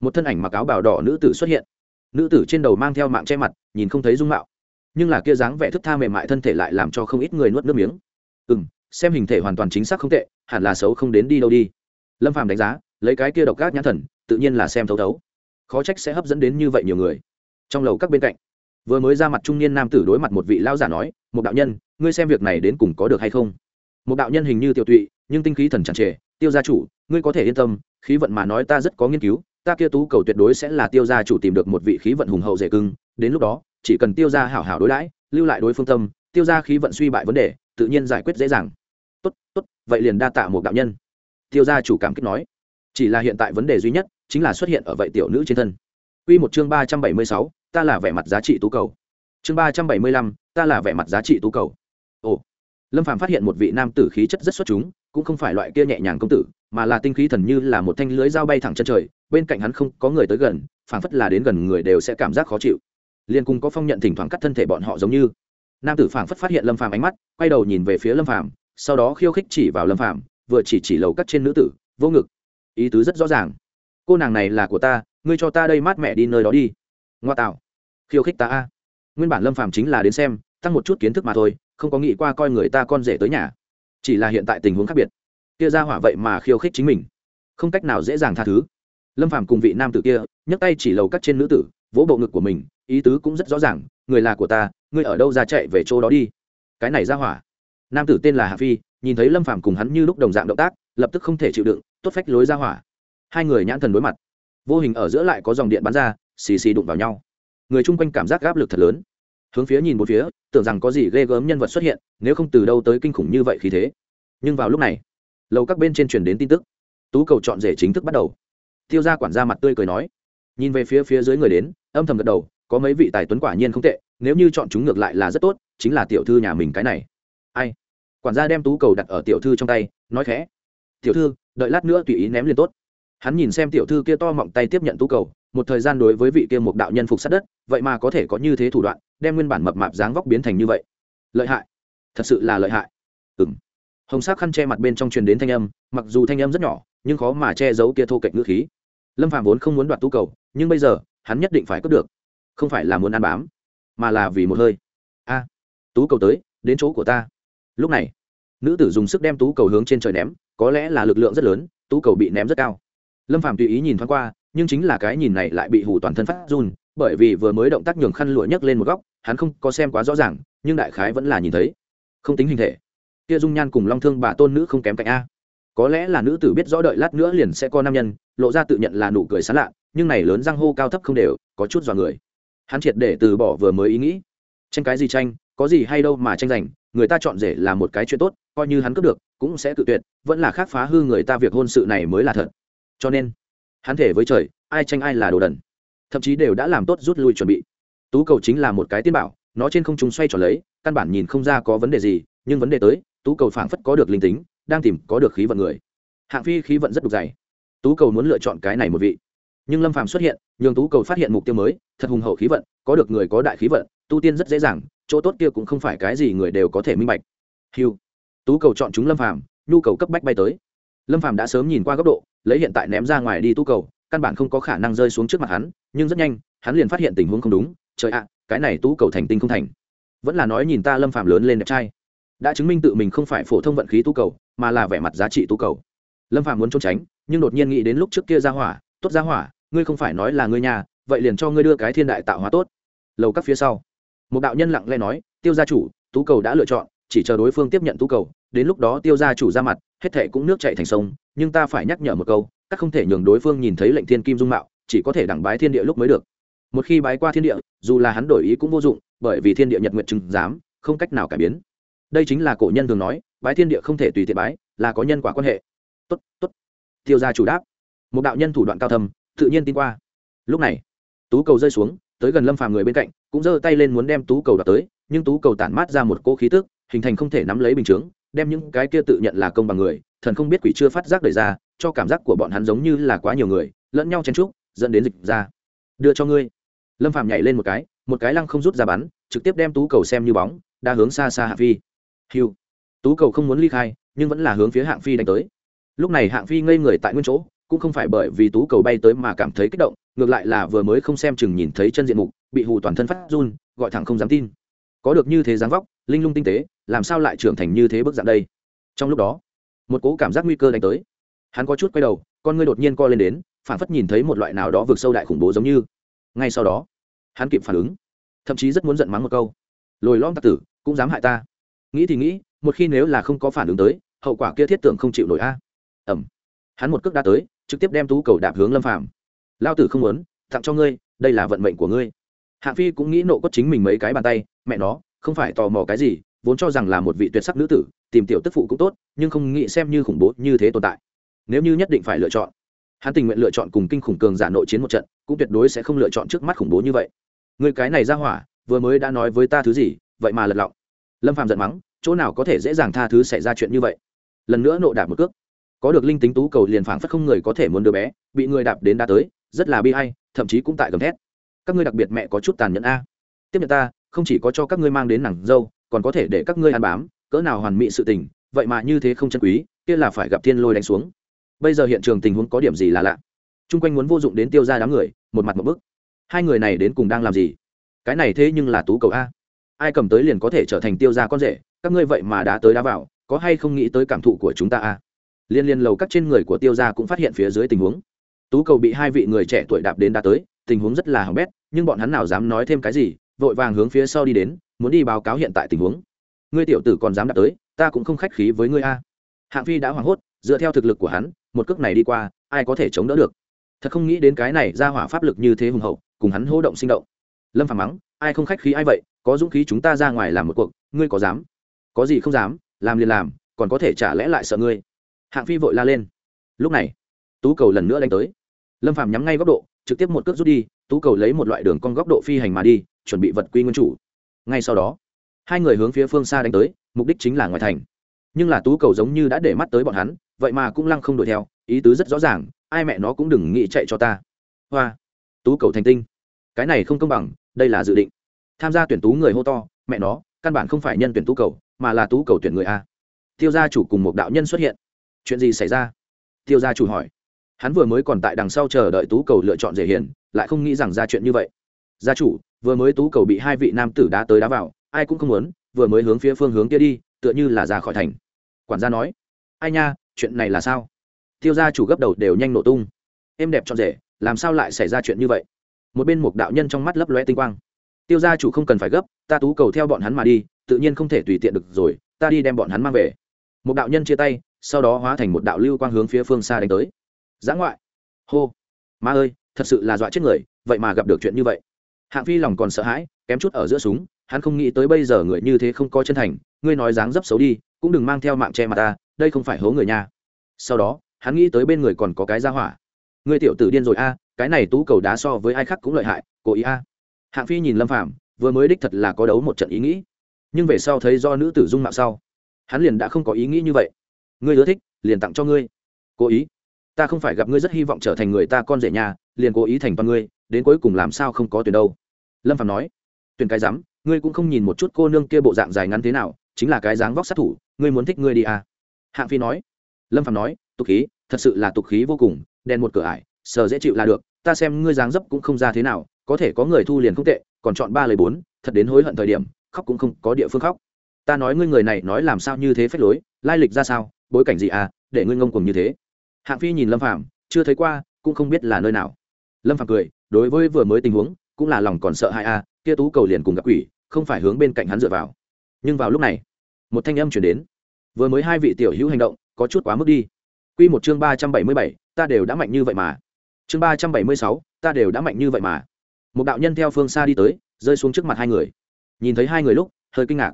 một thân ảnh mặc áo bào đỏ nữ tử xuất hiện. Nữ tử trên đầu mang theo mạng che mặt, nhìn không thấy dung mạo. Nhưng là kia dáng vẻ thức tha mềm mại thân thể lại làm cho không ít người nuốt nước miếng. Ừ m xem hình thể hoàn toàn chính xác không tệ, hẳn là xấu không đến đi đâu đi. Lâm phàm đánh giá, lấy cái kia độc gác nhãn thần, tự nhiên là xem thấu thấu. Khó trách sẽ hấp dẫn đến như vậy nhiều người. Trong lầu các bên cạnh, vừa mới ra mặt trung niên nam tử đối mặt một vị lao giả nói một đạo nhân, ngươi xem việc này đến cùng có được hay không? Một đạo nhân hình như tiểu tụy, nhưng tinh khí thần chẳng trề tiêu gia chủ ngươi có thể yên tâm khí vận mà nói ta rất có nghiên cứu ta kia tú cầu tuyệt đối sẽ là tiêu gia chủ tìm được một vị khí vận hùng hậu dễ cưng đến lúc đó chỉ cần tiêu gia hảo hảo đối đãi lưu lại đối phương tâm tiêu gia khí vận suy bại vấn đề tự nhiên giải quyết dễ dàng tốt tốt vậy liền đa tạ một đạo nhân tiêu gia chủ cảm kích nói chỉ là hiện tại vấn đề duy nhất chính là xuất hiện ở vậy tiểu nữ trên thân Quy một chương ba trăm bảy mươi sáu, ta là vẻ mặt giá trị tú cầu. Chương ba trăm bảy mươi lăm, ta là vẻ mặt giá trị tú cầu. Ồ. Lâm Phàm phát hiện một vị nam tử khí chất rất xuất chúng, cũng không phải loại kia nhẹ nhàng công tử, mà là tinh khí thần như là một thanh lưới dao bay thẳng chân trời, bên cạnh hắn không có người tới gần, phảng phất là đến gần người đều sẽ cảm giác khó chịu. Liên cùng có phong nhận thỉnh thoảng cắt thân thể bọn họ giống như. Nam tử phảng phất phát hiện Lâm Phàm ánh mắt, quay đầu nhìn về phía Lâm Phàm, sau đó khiêu khích chỉ vào Lâm Phàm, vừa chỉ chỉ lầu cắt trên nữ tử vô ngực. Ý tứ rất rõ ràng. Cô nàng này là của ta ngươi cho ta đây mát mẹ đi nơi đó đi. Ngoa tạo. Khiêu khích ta a. Nguyên bản lâm phàm chính là đến xem tăng một chút kiến thức mà thôi không có nghĩ qua coi người ta con rể tới nhà. Chỉ là hiện tại tình huống khác biệt. Kia ra hỏa vậy mà khiêu khích chính mình. Không cách nào dễ dàng tha thứ. Lâm phàm cùng vị nam tử kia, nhấc tay chỉ lầu cắt trên nữ tử, vỗ bộ ngực của mình, ý tứ cũng rất rõ ràng, người là của ta ngươi ở đâu ra chạy về chỗ đó đi. Cái này ra hỏa. Nam tử tên là hạ phi, nhìn thấy lâm phàm cùng hắn như lúc đồng dạng động tác, lập tức không thể chịu đựng, tốt phách lối ra hỏa. Hai người nhãn thần đối mặt. Vô hình ở giữa lại có dòng điện bắn ra, xì xì đụng vào nhau. Người chung quanh cảm giác áp lực thật lớn hướng phía nhìn một phía, tưởng rằng có gì ghê gớm nhân vật xuất hiện, nếu không từ đâu tới kinh khủng như vậy khí thế. Nhưng vào lúc này, lầu các bên trên truyền đến tin tức. Tú cầu chọn rể chính thức bắt đầu. Tiêu ra quản gia mặt tươi cười nói. Nhìn về phía phía dưới người đến, âm thầm gật đầu, có mấy vị tài tuấn quả nhiên không tệ, nếu như chọn chúng ngược lại là rất tốt, chính là tiểu thư nhà mình cái này. Ai? Quản gia đem tú cầu đặt ở tiểu thư trong tay, nói khẽ. Tiểu thư, đợi lát nữa tùy ý ném liền tốt. Hắn nhìn xem tiểu thư kia to mọng tay tiếp nhận tú cầu một thời gian đối với vị kia một đạo nhân phục sát đất, vậy mà có thể có như thế thủ đoạn, đem nguyên bản mập mạp dáng vóc biến thành như vậy. Lợi hại. Thật sự là lợi hại. Ừ m hồng sắc khăn che mặt bên trong truyền đến thanh âm, mặc dù thanh âm rất nhỏ, nhưng khó mà che giấu kia thô cạnh ngữ khí. Lâm phạm vốn không muốn đoạt tú cầu, nhưng bây giờ, hắn nhất định phải cướp được. Không phải là muốn ăn bám, mà là vì một hơi. A, tú cầu tới, đến chỗ của ta. Lúc này, nữ tử dùng sức đem tú cầu hướng trên trời ném, có lẽ là lực lượng rất lớn, tú cầu bị ném rất cao. Lâm phạm tùy ý nhìn thoáng qua nhưng chính là cái nhìn này lại bị hủ toàn thân phát run, bởi vì vừa mới động tác nhường khăn lụa nhấc lên một góc, hắn không có xem quá rõ ràng, nhưng đại khái vẫn là nhìn thấy. Không tính hình thể. Kia dung nhan cùng long thương bà tôn nữ không kém cạnh a. Có lẽ là nữ tử biết rõ đợi lát nữa liền sẽ có nam nhân, lộ ra tự nhận là nụ cười sán lạ, nhưng này lớn răng hô cao thấp không đều, có chút dọa người. Hắn triệt để từ bỏ vừa mới ý nghĩ. Tranh cái gì tranh, có gì hay đâu mà tranh giành, người ta chọn rể là một cái chuyện tốt, coi như hắn cướp được, cũng sẽ tự tuyệt, vẫn là khác phá hư người ta việc hôn sự này mới là thật. Cho nên hắn thể với trời, ai tranh ai là đồ đần. Thậm chí đều đã làm tốt rút lui chuẩn bị. Tú cầu chính là một cái tiên bảo, nó trên không trung xoay tròn lấy, căn bản nhìn không ra có vấn đề gì, nhưng vấn đề tới, tú cầu phảng phất có được linh tính, đang tìm có được khí vận người. Hạng phi khí vận rất đục dày. Tú cầu muốn lựa chọn cái này một vị. Nhưng lâm phàm xuất hiện, nhường tú cầu phát hiện mục tiêu mới, thật hùng hậu khí vận, có được người có đại khí vận, tu tiên rất dễ dàng, chỗ tốt kia cũng không phải cái gì người đều có thể minh bạch. Hiu tú cầu chọn chúng lâm phàm, nhu cầu cấp bách bay tới lâm phàm đã sớm nhìn qua góc độ, lấy hiện tại ném ra ngoài đi tu cầu, căn bản không có khả năng rơi xuống trước mặt hắn, nhưng rất nhanh, hắn liền phát hiện tình huống không đúng. Trời ạ, cái này tú cầu thành tinh không thành. Vẫn là nói nhìn ta lâm phàm lớn lên đẹp trai. Đã chứng minh tự mình không phải phổ thông vận khí tú cầu, mà là vẻ mặt giá trị tú cầu. Lâm phàm muốn trốn tránh, nhưng đột nhiên nghĩ đến lúc trước kia ra hỏa, tốt ra hỏa, ngươi không phải nói là ngươi nhà, vậy liền cho ngươi đưa cái thiên đại tạo hóa tốt. Lầu các phía sau, một đạo nhân lặng lẽ nói, tiêu gia chủ tú cầu đã lựa chọn, chỉ chờ đối phương tiếp nhận tú cầu, đến lúc đó tiêu gia chủ ra mặt hết thệ cũng nước chảy thành sông nhưng ta phải nhắc nhở một câu các không thể nhường đối phương nhìn thấy lệnh thiên kim dung mạo chỉ có thể đẳng bái thiên địa lúc mới được. Một khi bái qua thiên địa dù là hắn đổi ý cũng vô dụng bởi vì thiên địa nhật nguyện chứng giám không cách nào cải biến. Đây chính là cổ nhân thường nói bái thiên địa không thể tùy tiện bái là có nhân quả quan hệ. Tốt tốt. Tiêu gia chủ đáp. Một đạo nhân thủ đoạn cao thâm tự nhiên tin qua. Lúc này tú cầu rơi xuống tới gần lâm phàm người bên cạnh cũng giơ tay lên muốn đem tú cầu đoạt tới nhưng tú cầu tản mát ra một cỗ khí tức hình thành không thể nắm lấy bình chứng, đem những cái kia tự nhận là công bằng người, thần không biết quỷ chưa phát giác đời ra, cho cảm giác của bọn hắn giống như là quá nhiều người, lẫn nhau chen trúc dẫn đến dịch ra. Đưa cho ngươi. Lâm phàm nhảy lên một cái một cái lăng không rút ra bắn, trực tiếp đem tú cầu xem như bóng đã hướng xa xa hạ phi. Hiu tú cầu không muốn ly khai, nhưng vẫn là hướng phía hạng phi đánh tới. Lúc này hạng phi ngây người tại nguyên chỗ, cũng không phải bởi vì tú cầu bay tới mà cảm thấy kích động, ngược lại là vừa mới không xem chừng nhìn thấy chân diện mục, bị hù toàn thân phát run, gọi thẳng không dám tin. Có được như thế dáng vóc, linh lung tinh tế làm sao lại trưởng thành như thế bước dạng đây? Trong lúc đó, một cố cảm giác nguy cơ đánh tới. Hắn có chút quay đầu, con ngươi đột nhiên co lên đến phản phất nhìn thấy một loại nào đó vượt sâu đại khủng bố giống như. Ngay sau đó, hắn kịp phản ứng, thậm chí rất muốn giận mắng một câu. Lồi lom tặc tử, cũng dám hại ta. Nghĩ thì nghĩ, một khi nếu là không có phản ứng tới, hậu quả kia thiết tưởng không chịu nổi a. Ẩm hắn một cước đã tới, trực tiếp đem tú cầu đạp hướng lâm phàm. Lao tử không muốn, tặng cho ngươi, đây là vận mệnh của ngươi. Hạ phi cũng nghĩ nộ cốt chính mình mấy cái bàn tay, mẹ nó, không phải tò mò cái gì vốn cho rằng là một vị tuyệt sắc nữ tử, tìm tiểu tức phụ cũng tốt, nhưng không nghĩ xem như khủng bố như thế tồn tại. Nếu như nhất định phải lựa chọn, hắn tình nguyện lựa chọn cùng kinh khủng cường giả nội chiến một trận, cũng tuyệt đối sẽ không lựa chọn trước mắt khủng bố như vậy. Người cái này ra hỏa, vừa mới đã nói với ta thứ gì, vậy mà lật lọng. Lâm phàm giận mắng, chỗ nào có thể dễ dàng tha thứ xảy ra chuyện như vậy. Lần nữa nộ đạp một cước. Có được linh tính tú cầu liền phảng phất không người có thể muốn đứa bé, bị người đạp đến đã tới, rất là bi hay thậm chí cũng tại gầm thét. Các ngươi đặc biệt mẹ có chút tàn nhẫn a. Tiếp nhận ta, không chỉ có cho các ngươi mang đến nàng dâu còn có thể để các ngươi ăn bám, cỡ nào hoàn mỹ sự tình, vậy mà như thế không chân quý, kia là phải gặp thiên lôi đánh xuống. Bây giờ hiện trường tình huống có điểm gì là lạ? Chung quanh muốn vô dụng đến tiêu ra đám người, một mặt một bức. Hai người này đến cùng đang làm gì? Cái này thế nhưng là tú cầu a. Ai cầm tới liền có thể trở thành tiêu ra con rể, các ngươi vậy mà đã tới đá vào, có hay không nghĩ tới cảm thụ của chúng ta a? Liên liên lầu các trên người của tiêu ra cũng phát hiện phía dưới tình huống. Tú cầu bị hai vị người trẻ tuổi đạp đến đã tới, tình huống rất là hỏng bét, nhưng bọn hắn nào dám nói thêm cái gì vội vàng hướng phía sau đi đến, muốn đi báo cáo hiện tại tình huống. Ngươi tiểu tử còn dám đạp tới, ta cũng không khách khí với ngươi a. Hạng phi đã hoảng hốt, dựa theo thực lực của hắn, một cước này đi qua, ai có thể chống đỡ được? Thật không nghĩ đến cái này ra hỏa pháp lực như thế hùng hậu, cùng hắn hô động sinh động. Lâm phàm mắng, ai không khách khí ai vậy, có dũng khí chúng ta ra ngoài làm một cuộc, ngươi có dám? Có gì không dám, làm liền làm, còn có thể trả lẽ lại sợ ngươi? Hạng phi vội la lên. Lúc này, tú cầu lần nữa đánh tới. Lâm phàm nhắm ngay góc độ, trực tiếp một cước rút đi, tú cầu lấy một loại đường con góc độ phi hành mà đi chuẩn bị vật quy nguyên chủ. Ngay sau đó, hai người hướng phía phương xa đánh tới, mục đích chính là ngoài thành. Nhưng là tú cầu giống như đã để mắt tới bọn hắn, vậy mà cũng lăng không đuổi theo, ý tứ rất rõ ràng, ai mẹ nó cũng đừng nghĩ chạy cho ta. Hoa, tú cầu thành tinh. Cái này không công bằng, đây là dự định. Tham gia tuyển tú người hô to, mẹ nó, căn bản không phải nhân tuyển tú cầu, mà là tú cầu tuyển người a. Tiêu gia chủ cùng một đạo nhân xuất hiện. Chuyện gì xảy ra? Tiêu gia chủ hỏi. Hắn vừa mới còn tại đằng sau chờ đợi tú cầu lựa chọn dễ hiền, lại không nghĩ rằng ra chuyện như vậy. Gia chủ vừa mới tú cầu bị hai vị nam tử đá tới đá vào, ai cũng không muốn, vừa mới hướng phía phương hướng kia đi, tựa như là ra khỏi thành. Quản gia nói, ai nha, chuyện này là sao? Tiêu gia chủ gấp đầu đều nhanh nổ tung. Em đẹp trọn rể, làm sao lại xảy ra chuyện như vậy? Một bên một đạo nhân trong mắt lấp lóe tinh quang. Tiêu gia chủ không cần phải gấp, ta tú cầu theo bọn hắn mà đi, tự nhiên không thể tùy tiện được rồi, ta đi đem bọn hắn mang về. Một đạo nhân chia tay, sau đó hóa thành một đạo lưu quang hướng phía phương xa đánh tới. Giã ngoại! Hô! Ma ơi, thật sự là dọa chết người, vậy mà gặp được chuyện như vậy hạng phi lòng còn sợ hãi, kém chút ở giữa súng, hắn không nghĩ tới bây giờ người như thế không có chân thành, ngươi nói dáng dấp xấu đi, cũng đừng mang theo mạng che mặt ta, đây không phải hố người nha. Sau đó, hắn nghĩ tới bên người còn có cái ra hỏa. Ngươi tiểu tử điên rồi a, cái này tú cầu đá so với ai khác cũng lợi hại, cố ý a. Hạng phi nhìn lâm phạm vừa mới đích thật là có đấu một trận ý nghĩ. Nhưng về sau thấy do nữ tử dung mạo sau, hắn liền đã không có ý nghĩ như vậy. Ngươi ưa thích, liền tặng cho ngươi. Cố ý. Ta không phải gặp ngươi rất hy vọng trở thành người ta con rể nhà, liền cố ý thành toàn ngươi, đến cuối cùng làm sao không có tuyển đâu lâm phạm nói, tuyển cái rắm ngươi cũng không nhìn một chút cô nương kia bộ dạng dài ngắn thế nào, chính là cái dáng vóc sát thủ, ngươi muốn thích ngươi đi à? Hạng phi nói. Lâm phạm nói, tục khí, thật sự là tục khí vô cùng, đèn một cửa ải, sờ dễ chịu là được, ta xem ngươi dáng dấp cũng không ra thế nào, có thể có người thu liền không tệ, còn chọn ba lời bốn, thật đến hối hận thời điểm, khóc cũng không có địa phương khóc. Ta nói ngươi người này nói làm sao như thế phép lối, lai lịch ra sao, bối cảnh gì à để ngươi ngông cùng như thế. Hạng phi nhìn lâm phạm chưa thấy qua, cũng không biết là nơi nào. Lâm phạm cười, đối với vừa mới tình huống cũng là lòng còn sợ hai a, kia tú cầu liền cùng gặp quỷ, không phải hướng bên cạnh hắn dựa vào. Nhưng vào lúc này, một thanh âm chuyển đến. Vừa mới hai vị tiểu hữu hành động, có chút quá mức đi. Q một chương ba trăm bảy mươi bảy, ta đều đã mạnh như vậy mà. Chương ba trăm bảy mươi sáu, ta đều đã mạnh như vậy mà. Một đạo nhân theo phương xa đi tới, rơi xuống trước mặt hai người. Nhìn thấy hai người lúc, hơi kinh ngạc.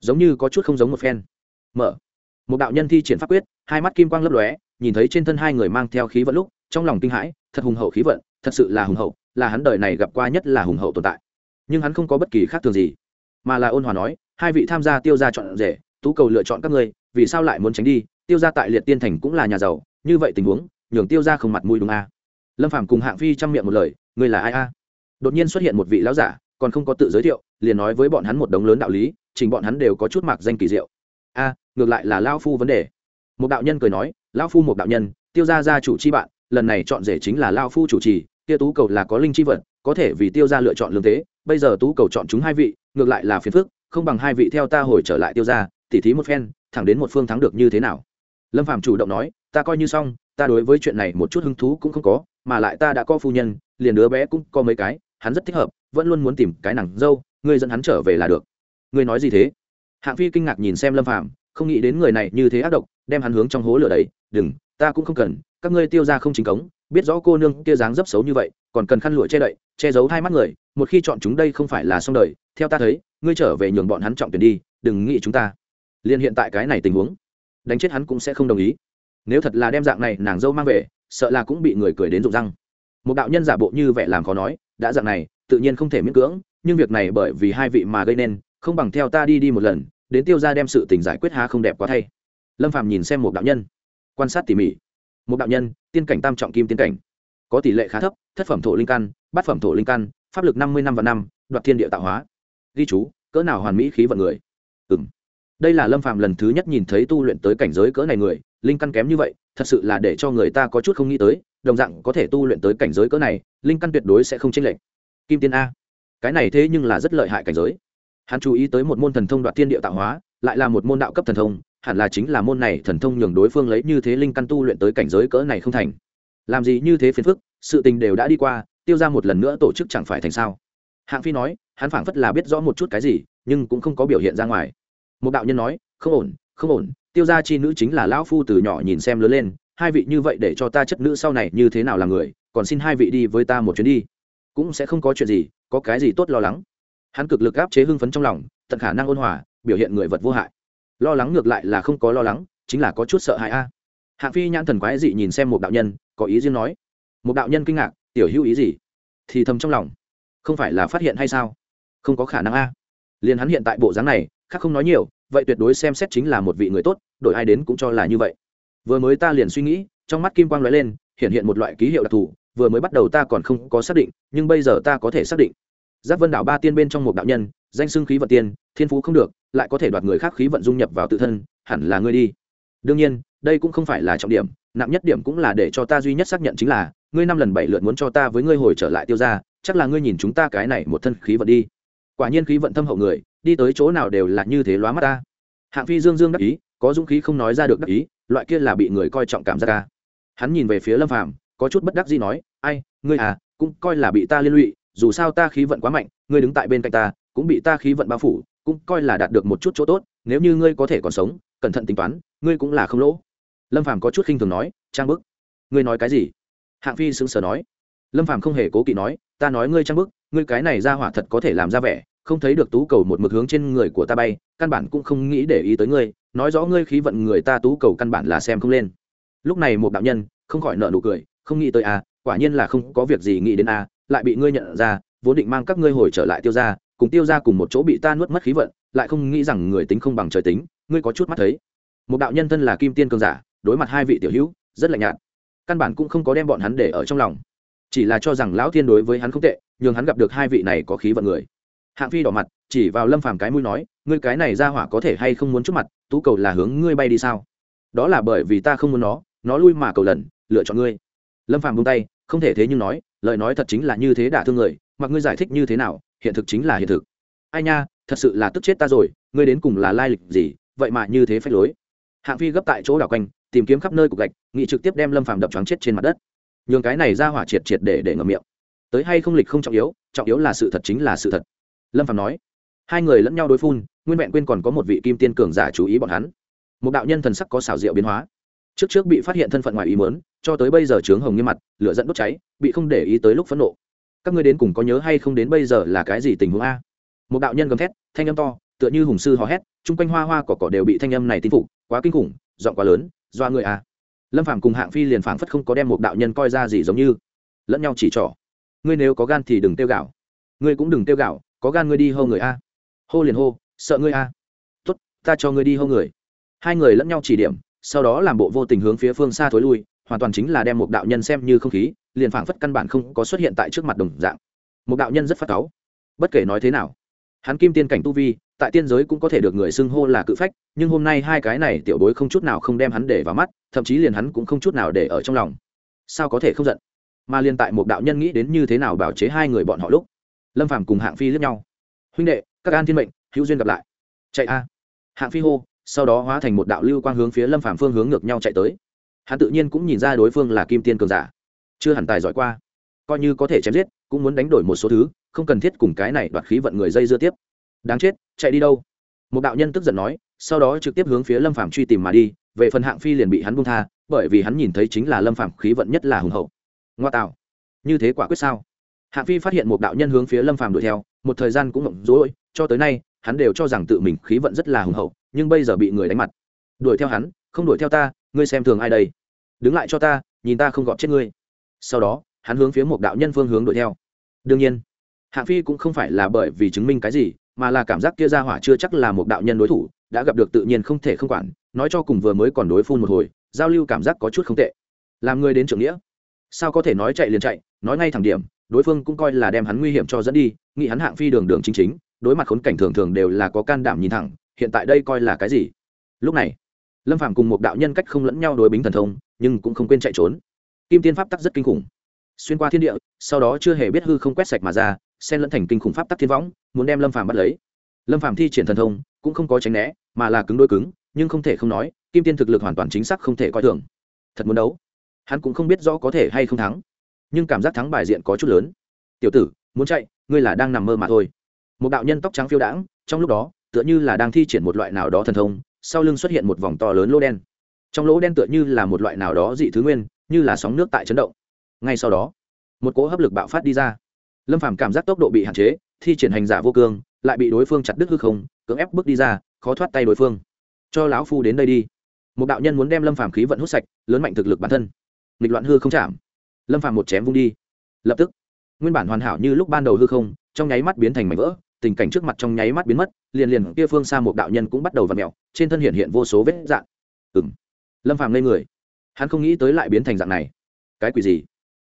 Giống như có chút không giống một phen. Mở. Một đạo nhân thi triển pháp quyết, hai mắt kim quang lấp lóe, nhìn thấy trên thân hai người mang theo khí vận lúc, trong lòng kinh hãi, thật hùng hậu khí vận, thật sự là hùng hậu là hắn đời này gặp qua nhất là hùng hậu tồn tại. Nhưng hắn không có bất kỳ khác thường gì. Mà là ôn hòa nói, hai vị tham gia tiêu gia chọn rể, tú cầu lựa chọn các ngươi, vì sao lại muốn tránh đi? Tiêu gia tại liệt tiên thành cũng là nhà giàu, như vậy tình huống, nhường tiêu gia không mặt mũi đúng a? À. lâm phàm cùng hạng phi chăm miệng một lời, ngươi là ai a? Đột nhiên xuất hiện một vị lão giả, còn không có tự giới thiệu, liền nói với bọn hắn một đống lớn đạo lý trình bọn hắn đều có chút mặc danh kỳ diệu. A, ngược lại là lao phu vấn đề. Một đạo nhân cười nói lao phu một đạo nhân, tiêu gia gia chủ chi bạn, lần này chọn rể chính là lao phu chủ trì kia tú cầu là có linh chi vật có thể vì tiêu gia lựa chọn lương thế, bây giờ tú cầu chọn chúng hai vị ngược lại là phiền phức không bằng hai vị theo ta hồi trở lại tiêu gia tỉ thí một phen thẳng đến một phương thắng được như thế nào. Lâm phạm chủ động nói ta coi như xong ta đối với chuyện này một chút hứng thú cũng không có mà lại ta đã có phu nhân liền đứa bé cũng có mấy cái hắn rất thích hợp vẫn luôn muốn tìm cái nàng dâu ngươi dẫn hắn trở về là được. Ngươi nói gì thế? Hạng phi kinh ngạc nhìn xem lâm phạm không nghĩ đến người này như thế ác độc đem hắn hướng trong hố lửa đấy đừng ta cũng không cần, các ngươi tiêu ra không chính cống, biết rõ cô nương kia dáng dấp xấu như vậy, còn cần khăn lụa che đậy, che giấu hai mắt người, một khi chọn chúng đây không phải là xong đời, theo ta thấy, ngươi trở về nhường bọn hắn trọng tuyển đi, đừng nghĩ chúng ta. Liên hiện tại cái này tình huống, đánh chết hắn cũng sẽ không đồng ý. Nếu thật là đem dạng này nàng dâu mang về, sợ là cũng bị người cười đến rụng răng. Một đạo nhân giả bộ như vẻ làm khó nói, đã dạng này, tự nhiên không thể miễn cưỡng, nhưng việc này bởi vì hai vị mà gây nên, không bằng theo ta đi đi một lần, đến tiêu ra đem sự tình giải quyết há không đẹp quá thay. Lâm phàm nhìn xem một đạo nhân quan sát tỉ mỉ. Một đạo nhân, tiên cảnh tam trọng kim tiên cảnh. Có tỷ lệ khá thấp, thất phẩm thổ linh căn, bát phẩm thổ linh căn, pháp lực năm mươi năm và năm, đoạt thiên địa tạo hóa. Ghi chú, cỡ nào hoàn mỹ khí vận người? Ừng đây là lâm phàm lần thứ nhất nhìn thấy tu luyện tới cảnh giới cỡ này người, linh căn kém như vậy, thật sự là để cho người ta có chút không nghĩ tới, đồng dạng có thể tu luyện tới cảnh giới cỡ này, linh căn tuyệt đối sẽ không chênh lệch. Kim tiên a. Cái này thế nhưng là rất lợi hại cảnh giới. Hắn chú ý tới một môn thần thông đoạt thiên địa tạo hóa, lại là một môn đạo cấp thần thông hẳn là chính là môn này thần thông nhường đối phương lấy như thế linh căn tu luyện tới cảnh giới cỡ này không thành. Làm gì như thế phiền phức, sự tình đều đã đi qua, tiêu ra một lần nữa tổ chức chẳng phải thành sao? Hạng phi nói, hắn phảng phất là biết rõ một chút cái gì, nhưng cũng không có biểu hiện ra ngoài. Một đạo nhân nói, không ổn không ổn, tiêu gia chi nữ chính là lão phu từ nhỏ nhìn xem lớn lên, hai vị như vậy để cho ta chất nữ sau này như thế nào là người, còn xin hai vị đi với ta một chuyến đi. Cũng sẽ không có chuyện gì, có cái gì tốt lo lắng. Hắn cực lực áp chế hưng phấn trong lòng, tận khả năng ôn hòa, biểu hiện người vật vô hại lo lắng ngược lại là không có lo lắng, chính là có chút sợ hãi a. Hạng phi nhãn thần quái dị nhìn xem một đạo nhân, có ý riêng nói. Một đạo nhân kinh ngạc, tiểu hữu ý gì? Thì thầm trong lòng. Không phải là phát hiện hay sao? Không có khả năng a. Liền hắn hiện tại bộ dáng này, khác không nói nhiều, vậy tuyệt đối xem xét chính là một vị người tốt, đổi ai đến cũng cho là như vậy. Vừa mới ta liền suy nghĩ, trong mắt kim quang lóe lên, hiện hiện một loại ký hiệu đặc thù, vừa mới bắt đầu ta còn không có xác định, nhưng bây giờ ta có thể xác định giáp vân đảo ba tiên bên trong một đạo nhân, danh xưng khí vận tiên, thiên phú không được, lại có thể đoạt người khác khí vận dung nhập vào tự thân, hẳn là ngươi đi. Đương nhiên, đây cũng không phải là trọng điểm, nặng nhất điểm cũng là để cho ta duy nhất xác nhận chính là, ngươi năm lần bảy lượt muốn cho ta với ngươi hồi trở lại tiêu ra chắc là ngươi nhìn chúng ta cái này một thân khí vận đi. Quả nhiên khí vận thâm hậu người, đi tới chỗ nào đều là như thế lóa mắt ta. Hạng phi dương dương đắc ý, có dũng khí không nói ra được đắc ý, loại kia là bị người coi trọng cảm giác ca hắn nhìn về phía lâm phàm, có chút bất đắc gì nói, ai, ngươi à cũng coi là bị ta liên lụy dù sao ta khí vận quá mạnh ngươi đứng tại bên cạnh ta cũng bị ta khí vận bao phủ cũng coi là đạt được một chút chỗ tốt nếu như ngươi có thể còn sống cẩn thận tính toán ngươi cũng là không lỗ. Lâm phàm có chút khinh thường nói trang bức ngươi nói cái gì? Hạng phi sững sờ nói. Lâm phàm không hề cố kỵ nói ta nói ngươi trang bức ngươi cái này ra hỏa thật có thể làm ra vẻ không thấy được tú cầu một mực hướng trên người của ta bay căn bản cũng không nghĩ để ý tới ngươi nói rõ ngươi khí vận người ta tú cầu căn bản là xem không lên. Lúc này một đạo nhân không khỏi nợ nụ cười không nghĩ tới a à, quả nhiên là không có việc gì nghĩ đến a à, lại bị ngươi nhận ra, vốn định mang các ngươi hồi trở lại tiêu ra cùng tiêu ra cùng một chỗ bị ta nuốt mất khí vận, lại không nghĩ rằng người tính không bằng trời tính, ngươi có chút mắt thấy. Một đạo nhân thân là kim tiên cường giả, đối mặt hai vị tiểu hữu, rất lạnh nhạt. Căn bản cũng không có đem bọn hắn để ở trong lòng. Chỉ là cho rằng lão thiên đối với hắn không tệ, nhường hắn gặp được hai vị này có khí vận người. Hạng phi đỏ mặt, chỉ vào lâm phàm cái mũi nói, ngươi cái này ra hỏa có thể hay không muốn chút mặt, tú cầu là hướng ngươi bay đi sao? Đó là bởi vì ta không muốn nó nó lui mà cầu lần, lựa chọn ngươi. Lâm phàm buông tay không thể thế nhưng nói, lời nói thật chính là như thế đả thương người, mặc ngươi giải thích như thế nào, hiện thực chính là hiện thực. Ai nha, thật sự là tức chết ta rồi, ngươi đến cùng là lai lịch gì, vậy mà như thế phách lối. Hạng phi gấp tại chỗ đảo quanh, tìm kiếm khắp nơi cục gạch nghị trực tiếp đem lâm phàm đập choáng chết trên mặt đất. Nhường cái này ra hỏa triệt triệt để để ngậm miệng. Tới hay không lịch không trọng yếu trọng yếu là sự thật chính là sự thật. Lâm phàm nói. Hai người lẫn nhau đối phun, nguyên vẹn quên còn có một vị kim tiên cường giả chú ý bọn hắn. Một đạo nhân thần sắc có xảo diệu biến hóa. Trước trước bị phát hiện thân phận ngoài ý mớn cho tới bây giờ trướng hồng như mặt, lửa dẫn đốt cháy, bị không để ý tới lúc phẫn nộ. Các ngươi đến cùng có nhớ hay không đến bây giờ là cái gì tình huống a? Một đạo nhân gầm thét, thanh âm to, tựa như hùng sư hò hét, chung quanh hoa hoa cỏ cỏ đều bị thanh âm này tin phục, quá kinh khủng, giọng quá lớn, doa người a. Lâm phàm cùng hạng phi liền phảng phất không có đem một đạo nhân coi ra gì giống như. Lẫn nhau chỉ trỏ. Ngươi nếu có gan thì đừng tiêu gạo. Ngươi cũng đừng tiêu gạo, có gan ngươi đi hô người a. Hô liền hô, sợ ngươi a. Tốt, ta cho ngươi đi hô người. Hai người lẫn nhau chỉ điểm, sau đó làm bộ vô tình hướng phía phương xa thối lui hoàn toàn chính là đem một đạo nhân xem như không khí, liền phảng phất căn bản không có xuất hiện tại trước mặt đồng dạng. Một đạo nhân rất phát cáu. Bất kể nói thế nào, hắn kim tiên cảnh tu vi, tại tiên giới cũng có thể được người xưng hô là cự phách, nhưng hôm nay hai cái này tiểu bối không chút nào không đem hắn để vào mắt, thậm chí liền hắn cũng không chút nào để ở trong lòng. Sao có thể không giận? Mà liền tại một đạo nhân nghĩ đến như thế nào bảo chế hai người bọn họ lúc, lâm phàm cùng hạng phi lướt nhau. Huynh đệ, các an thiên mệnh, hữu duyên gặp lại. Chạy a. Hạng phi hô, sau đó hóa thành một đạo lưu quang hướng phía lâm phàm phương hướng ngược nhau chạy tới hắn tự nhiên cũng nhìn ra đối phương là kim tiên cường giả. Chưa hẳn tài giỏi qua. Coi như có thể chém giết, cũng muốn đánh đổi một số thứ, không cần thiết cùng cái này đoạt khí vận người dây dưa tiếp. Đáng chết, chạy đi đâu? Một đạo nhân tức giận nói, sau đó trực tiếp hướng phía lâm phàm truy tìm mà đi, về phần hạng phi liền bị hắn buông tha, bởi vì hắn nhìn thấy chính là lâm phàm khí vận nhất là hùng hậu. Ngoa tạo. Như thế quả quyết sao? Hạng phi phát hiện một đạo nhân hướng phía lâm phàm đuổi theo, một thời gian cũng mộng rối, cho tới nay, hắn đều cho rằng tự mình khí vận rất là hùng hậu, nhưng bây giờ bị người đánh mặt. Đuổi theo hắn, không đuổi theo ta, ngươi xem thường ai đây? Đứng lại cho ta, nhìn ta không gọt chết ngươi. Sau đó, hắn hướng phía một đạo nhân phương hướng đuổi theo. Đương nhiên, hạng phi cũng không phải là bởi vì chứng minh cái gì, mà là cảm giác kia ra hỏa chưa chắc là một đạo nhân đối thủ, đã gặp được tự nhiên không thể không quản, nói cho cùng vừa mới còn đối phun một hồi, giao lưu cảm giác có chút không tệ. Làm người đến trưởng nghĩa. Sao có thể nói chạy liền chạy, nói ngay thẳng điểm, đối phương cũng coi là đem hắn nguy hiểm cho dẫn đi, nghĩ hắn hạng phi đường đường chính chính, đối mặt khốn cảnh thường thường đều là có can đảm nhìn thẳng, hiện tại đây coi là cái gì? Lúc này lâm phàm cùng một đạo nhân cách không lẫn nhau đối bính thần thông, nhưng cũng không quên chạy trốn. Kim tiên pháp tắc rất kinh khủng. Xuyên qua thiên địa, sau đó chưa hề biết hư không quét sạch mà ra, xen lẫn thành kinh khủng pháp tắc thiên võng, muốn đem lâm phàm bắt lấy. Lâm phàm thi triển thần thông, cũng không có tránh né, mà là cứng đôi cứng, nhưng không thể không nói, kim tiên thực lực hoàn toàn chính xác không thể coi thường. Thật muốn đấu. Hắn cũng không biết rõ có thể hay không thắng, nhưng cảm giác thắng bài diện có chút lớn. Tiểu tử, muốn chạy, ngươi là đang nằm mơ mà thôi. Một đạo nhân tóc trắng phiêu đãng, trong lúc đó, tựa như là đang thi triển một loại nào đó thần thông sau lưng xuất hiện một vòng to lớn lỗ đen. Trong lỗ đen tựa như là một loại nào đó dị thứ nguyên, như là sóng nước tại chấn động. Ngay sau đó, một cỗ hấp lực bạo phát đi ra. Lâm phàm cảm giác tốc độ bị hạn chế, thi triển hành giả vô cương, lại bị đối phương chặt đứt hư không, cưỡng ép bước đi ra, khó thoát tay đối phương. Cho lão phu đến đây đi. Một đạo nhân muốn đem lâm phàm khí vận hút sạch, lớn mạnh thực lực bản thân. Nghịch loạn hư không chạm. Lâm phàm một chém vung đi. Lập tức, nguyên bản hoàn hảo như lúc ban đầu hư không, trong nháy mắt biến thành mảnh vỡ tình cảnh trước mặt trong nháy mắt biến mất, liền liền kia phương xa một đạo nhân cũng bắt đầu v ặ mẹo trên thân hiện hiện vô số vết dạng. Ừ m lâm phàm lên người. Hắn không nghĩ tới lại biến thành dạng này. Cái quỷ gì?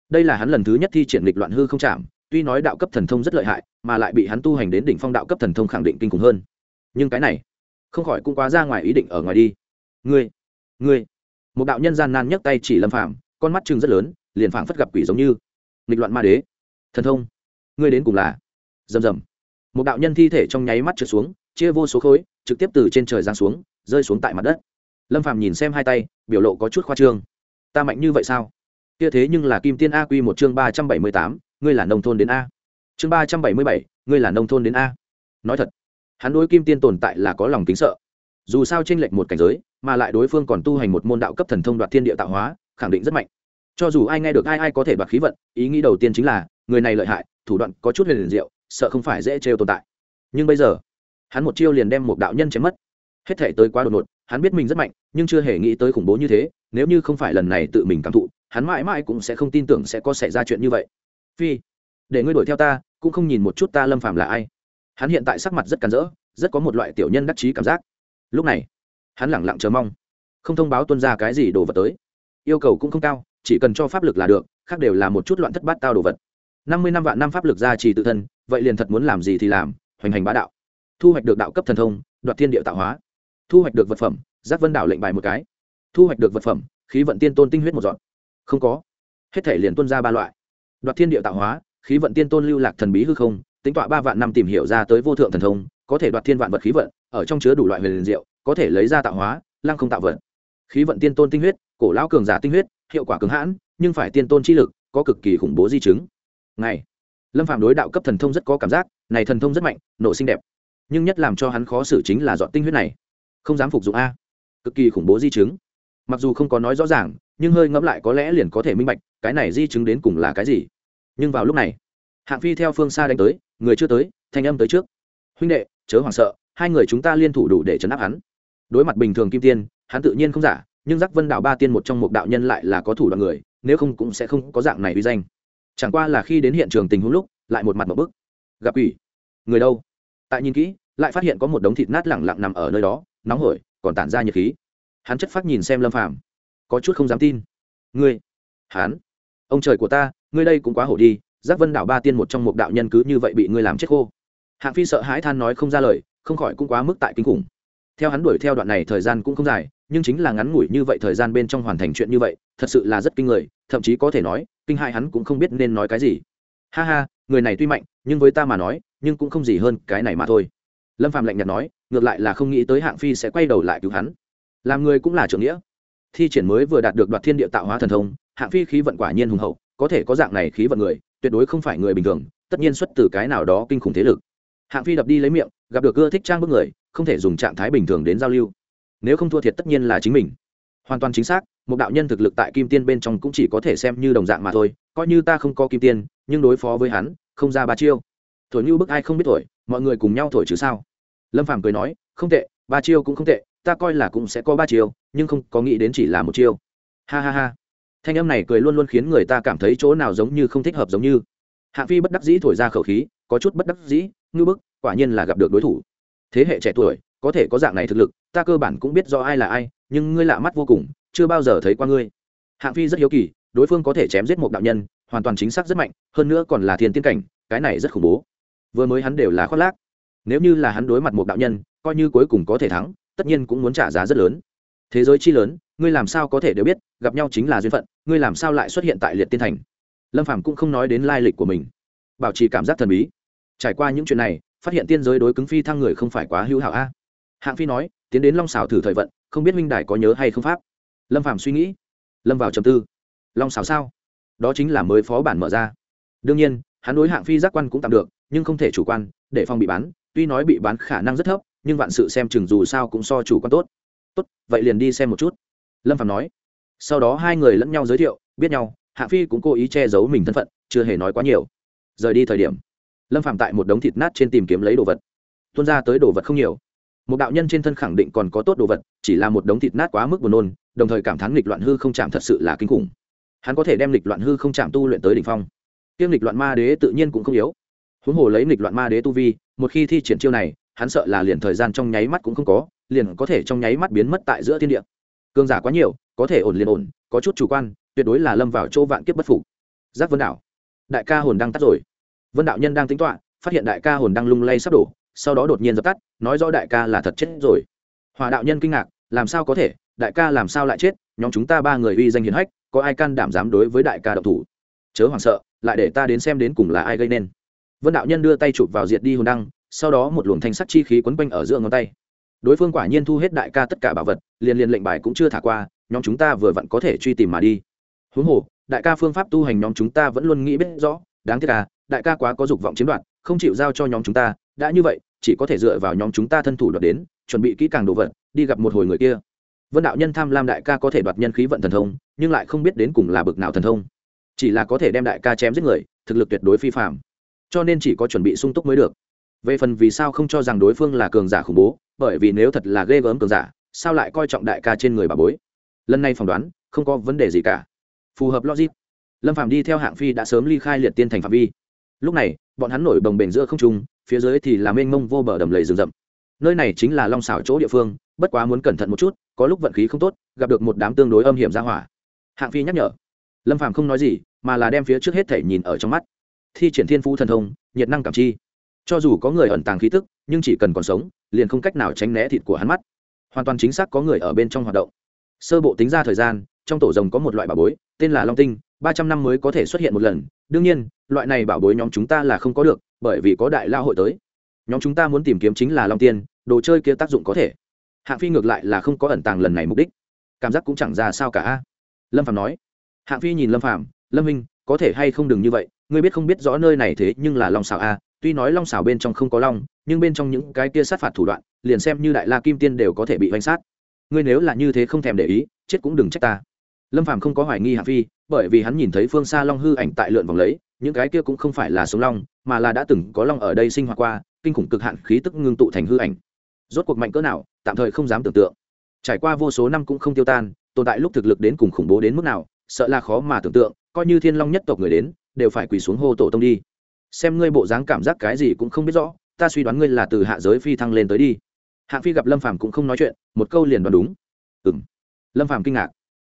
Đây là hắn lần thứ nhất thi triển lịch loạn hư không chạm, tuy nói đạo cấp thần thông rất lợi hại, mà lại bị hắn tu hành đến đỉnh phong đạo cấp thần thông khẳng định kinh khủng hơn. Nhưng cái này, không khỏi cũng quá ra ngoài ý định ở ngoài đi. Ngươi ngươi. Một đạo nhân gian nan nhấc tay chỉ lâm phàm, con mắt chừng rất lớn, liền phảng phất gặp quỷ giống như. Nghịch loạn ma đế. Thần thông. Ngươi đến cùng là? Rầm rầm một đạo nhân thi thể trong nháy mắt trượt xuống, chia vô số khối, trực tiếp từ trên trời giáng xuống, rơi xuống tại mặt đất. Lâm phàm nhìn xem hai tay, biểu lộ có chút khoa trương. Ta mạnh như vậy sao? Kia thế nhưng là kim tiên a quy một chương ba trăm bảy mươi tám, ngươi là nông thôn đến a. Chương ba trăm bảy mươi bảy, ngươi là nông thôn đến a. Nói thật, hắn đối kim tiên tồn tại là có lòng kính sợ. Dù sao tranh lệch một cảnh giới, mà lại đối phương còn tu hành một môn đạo cấp thần thông đoạt thiên địa tạo hóa, khẳng định rất mạnh. Cho dù ai nghe được ai ai có thể đoạt khí vận, ý nghĩ đầu tiên chính là, người này lợi hại, thủ đoạn có chút huyền liền diệu sợ không phải dễ trêu tồn tại. Nhưng bây giờ, hắn một chiêu liền đem một đạo nhân chém mất. Hết thể tới quá đột ngột, hắn biết mình rất mạnh, nhưng chưa hề nghĩ tới khủng bố như thế, nếu như không phải lần này tự mình cảm thụ, hắn mãi mãi cũng sẽ không tin tưởng sẽ có xảy ra chuyện như vậy. Phi, để ngươi đuổi theo ta, cũng không nhìn một chút ta lâm phàm là ai. Hắn hiện tại sắc mặt rất cắn rỡ, rất có một loại tiểu nhân đắc chí cảm giác. Lúc này, hắn lẳng lặng chờ mong. Không thông báo tuân ra cái gì đồ vật tới. Yêu cầu cũng không cao, chỉ cần cho pháp lực là được, khác đều là một chút loạn thất bát tao đồ vật năm mươi năm vạn năm pháp lực ra trì tự thân, vậy liền thật muốn làm gì thì làm, hoành hành bá đạo. Thu hoạch được đạo cấp thần thông, đoạt thiên địa tạo hóa. Thu hoạch được vật phẩm, giác vân đảo lệnh bài một cái. Thu hoạch được vật phẩm, khí vận tiên tôn tinh huyết một dọn. Không có. Hết thể liền tuân ra ba loại. Đoạt thiên địa tạo hóa, khí vận tiên tôn lưu lạc thần bí hư không, tính tọa ba vạn năm tìm hiểu ra tới vô thượng thần thông, có thể đoạt thiên vạn vật khí vận, ở trong chứa đủ loại huyền liền diệu, có thể lấy ra tạo hóa, lăng không tạo vật. Khí vận tiên tôn tinh huyết, cổ lão cường giả tinh huyết, hiệu quả cứng hãn, nhưng phải tiên tôn chi lực, có cực kỳ khủng bố di chứng này lâm phạm đối đạo cấp thần thông rất có cảm giác, này thần thông rất mạnh nổ xinh đẹp. Nhưng nhất làm cho hắn khó xử chính là dọn tinh huyết này. Không dám phục dụng a. Cực kỳ khủng bố di chứng. Mặc dù không có nói rõ ràng, nhưng hơi ngẫm lại có lẽ liền có thể minh bạch, cái này di chứng đến cùng là cái gì. Nhưng vào lúc này, hạng phi theo phương xa đánh tới, người chưa tới, thanh âm tới trước. Huynh đệ, chớ hoảng sợ, hai người chúng ta liên thủ đủ để chấn áp hắn. Đối mặt bình thường kim tiên, hắn tự nhiên không giả, nhưng giác vân đạo ba tiên một trong một đạo nhân lại là có thủ đoạn người, nếu không cũng sẽ không có dạng này uy danh chẳng qua là khi đến hiện trường tình huống lúc, lại một mặt một bức. Gặp quỷ. Người đâu? Tại nhìn kỹ, lại phát hiện có một đống thịt nát lẳng lặng nằm ở nơi đó, nóng hổi, còn tản ra nhiệt khí. Hắn chất phát nhìn xem lâm phàm. Có chút không dám tin. Ngươi? Hắn? Ông trời của ta, ngươi đây cũng quá hổ đi, giác vân đảo ba tiên một trong một đạo nhân cứ như vậy bị ngươi làm chết khô. Hạng phi sợ hãi than nói không ra lời, không khỏi cũng quá mức tại kinh khủng. Theo hắn đuổi theo đoạn này thời gian cũng không dài nhưng chính là ngắn ngủi như vậy thời gian bên trong hoàn thành chuyện như vậy, thật sự là rất kinh người, thậm chí có thể nói, kinh hai hắn cũng không biết nên nói cái gì. Ha ha, người này tuy mạnh, nhưng với ta mà nói, nhưng cũng không gì hơn cái này mà thôi. Lâm phạm lạnh nhạt nói, ngược lại là không nghĩ tới hạng phi sẽ quay đầu lại cứu hắn. Làm người cũng là trưởng nghĩa. Thi triển mới vừa đạt được đoạt thiên địa tạo hóa thần thông, hạng phi khí vận quả nhiên hùng hậu, có thể có dạng này khí vận người, tuyệt đối không phải người bình thường, tất nhiên xuất từ cái nào đó kinh khủng thế lực. Hạng phi đập đi lấy miệng, gặp được ưa thích trang bức người, không thể dùng trạng thái bình thường đến giao lưu nếu không thua thiệt tất nhiên là chính mình. Hoàn toàn chính xác, một đạo nhân thực lực tại kim tiên bên trong cũng chỉ có thể xem như đồng dạng mà thôi, coi như ta không có kim tiên, nhưng đối phó với hắn, không ra ba chiêu. Thổi như bức ai không biết thổi, mọi người cùng nhau thổi chứ sao? Lâm phàm cười nói, không tệ, ba chiêu cũng không tệ, ta coi là cũng sẽ có ba chiêu, nhưng không có nghĩ đến chỉ là một chiêu. Ha ha ha. Thanh âm này cười luôn luôn khiến người ta cảm thấy chỗ nào giống như không thích hợp giống như. Hạ phi bất đắc dĩ thổi ra khẩu khí, có chút bất đắc dĩ, ngư bức, quả nhiên là gặp được đối thủ. Thế hệ trẻ tuổi có thể có dạng này thực lực, ta cơ bản cũng biết do ai là ai, nhưng ngươi lạ mắt vô cùng, chưa bao giờ thấy qua ngươi. Hạng phi rất hiếu kỳ, đối phương có thể chém giết một đạo nhân, hoàn toàn chính xác rất mạnh, hơn nữa còn là thiên tiên cảnh, cái này rất khủng bố. Vừa mới hắn đều là khoác lác. Nếu như là hắn đối mặt một đạo nhân, coi như cuối cùng có thể thắng, tất nhiên cũng muốn trả giá rất lớn. Thế giới chi lớn, ngươi làm sao có thể đều biết, gặp nhau chính là duyên phận, ngươi làm sao lại xuất hiện tại liệt tiên thành? Lâm phàm cũng không nói đến lai lịch của mình. Bảo trì cảm giác thần bí. Trải qua những chuyện này, phát hiện tiên giới đối cứng phi thăng người không phải quá hữu hảo a hạng phi nói, tiến đến long xào thử thời vận, không biết minh đài có nhớ hay không pháp. Lâm phàm suy nghĩ, lâm vào trầm tư. Long xào sao? Đó chính là mới phó bản mở ra. Đương nhiên, hắn đối hạng phi giác quan cũng tạm được, nhưng không thể chủ quan, để phòng bị bán, tuy nói bị bán khả năng rất thấp, nhưng vạn sự xem chừng dù sao cũng so chủ quan tốt. Tốt, vậy liền đi xem một chút. Lâm phạm nói. Sau đó hai người lẫn nhau giới thiệu, biết nhau, hạng phi cũng cố ý che giấu mình thân phận, chưa hề nói quá nhiều. Rời đi thời điểm, lâm phạm tại một đống thịt nát trên tìm kiếm lấy đồ vật. Tuôn ra tới đồ vật không nhiều một đạo nhân trên thân khẳng định còn có tốt đồ vật chỉ là một đống thịt nát quá mức buồn nôn đồng thời cảm thán nghịch loạn hư không chạm thật sự là kinh khủng. Hắn có thể đem nghịch loạn hư không chạm tu luyện tới đỉnh phong. Kiêm nghịch loạn ma đế tự nhiên cũng không yếu. Huống hồ lấy nghịch loạn ma đế tu vi một khi thi triển chiêu này hắn sợ là liền thời gian trong nháy mắt cũng không có liền có thể trong nháy mắt biến mất tại giữa thiên địa. Cương giả quá nhiều có thể ổn liền ổn có chút chủ quan tuyệt đối là lâm vào chỗ vạn kiếp bất phục. Giác vân đạo, đại ca hồn đang tắt rồi. Vân đạo nhân đang tính toạ phát hiện đại ca hồn đang lung lay sắp đổ sau đó đột nhiên dập tắt, nói rõ đại ca là thật chết rồi. Hòa đạo nhân kinh ngạc, làm sao có thể? Đại ca làm sao lại chết? Nhóm chúng ta ba người uy danh hiền hách, có ai can đảm dám đối với đại ca độc thủ? Chớ hoảng sợ, lại để ta đến xem đến cùng là ai gây nên. Vân đạo nhân đưa tay chụp vào diệt đi hồn đăng, sau đó một luồng thanh sắc chi khí quấn quanh ở giữa ngón tay. Đối phương quả nhiên thu hết đại ca tất cả bảo vật, liền liền lệnh bài cũng chưa thả qua, nhóm chúng ta vừa vặn có thể truy tìm mà đi. Huống hồ, đại ca phương pháp tu hành nhóm chúng ta vẫn luôn nghĩ biết rõ, đáng tiếc à đại ca quá có dục vọng chiếm đoạt không chịu giao cho nhóm chúng ta, đã như vậy, chỉ có thể dựa vào nhóm chúng ta thân thủ đoạt đến, chuẩn bị kỹ càng đồ vật, đi gặp một hồi người kia. Vân đạo nhân tham lam đại ca có thể đoạt nhân khí vận thần thông, nhưng lại không biết đến cùng là bực nào thần thông. Chỉ là có thể đem đại ca chém giết người, thực lực tuyệt đối phi phạm cho nên chỉ có chuẩn bị sung túc mới được. Về phần vì sao không cho rằng đối phương là cường giả khủng bố, bởi vì nếu thật là ghê gớm cường giả, sao lại coi trọng đại ca trên người bà bối? Lần này phỏng đoán, không có vấn đề gì cả. Phù hợp logic. Lâm phạm đi theo hạng phi đã sớm ly khai liệt tiên thành phạm vi lúc này, bọn hắn nổi bồng bềnh giữa không trung, phía dưới thì là mênh mông vô bờ đầm lầy rừng rậm. Nơi này chính là long xảo chỗ địa phương, bất quá muốn cẩn thận một chút, có lúc vận khí không tốt, gặp được một đám tương đối âm hiểm ra hỏa. Hạng phi nhắc nhở. Lâm phàm không nói gì, mà là đem phía trước hết thể nhìn ở trong mắt. Thi triển thiên phú thần thông, nhiệt năng cảm chi. Cho dù có người ẩn tàng khí tức, nhưng chỉ cần còn sống, liền không cách nào tránh né thịt của hắn mắt. Hoàn toàn chính xác có người ở bên trong hoạt động. Sơ bộ tính ra thời gian, trong tổ rồng có một loại bảo bối, tên là long tinh, ba trăm năm mới có thể xuất hiện một lần đương nhiên, loại này bảo bối nhóm chúng ta là không có được, bởi vì có đại lao hội tới. Nhóm chúng ta muốn tìm kiếm chính là long tiên, đồ chơi kia tác dụng có thể. Hạng phi ngược lại là không có ẩn tàng lần này mục đích. Cảm giác cũng chẳng ra sao cả. Lâm phạm nói. Hạng phi nhìn lâm phạm lâm minh có thể hay không đừng như vậy? Ngươi biết không biết rõ nơi này thế nhưng là long xảo a à? tuy nói long xảo bên trong không có long, nhưng bên trong những cái kia sát phạt thủ đoạn, liền xem như đại la kim tiên đều có thể bị vanh sát. Ngươi nếu là như thế không thèm để ý, chết cũng đừng trách ta lâm phàm không có hoài nghi hạng phi, bởi vì hắn nhìn thấy phương xa long hư ảnh tại lượn vòng lấy, những cái kia cũng không phải là sống long, mà là đã từng có long ở đây sinh hoạt qua, kinh khủng cực hạn khí tức ngưng tụ thành hư ảnh. Rốt cuộc mạnh cỡ nào, tạm thời không dám tưởng tượng. Trải qua vô số năm cũng không tiêu tan, tồn tại lúc thực lực đến cùng khủng bố đến mức nào, sợ là khó mà tưởng tượng, coi như thiên long nhất tộc người đến, đều phải quỳ xuống hô tổ tông đi. Xem ngươi bộ dáng cảm giác cái gì cũng không biết rõ, ta suy đoán ngươi là từ hạ giới phi thăng lên tới đi. Hạng phi gặp lâm phàm cũng không nói chuyện, một câu liền đoán đúng. Ừng lâm phàm kinh ngạc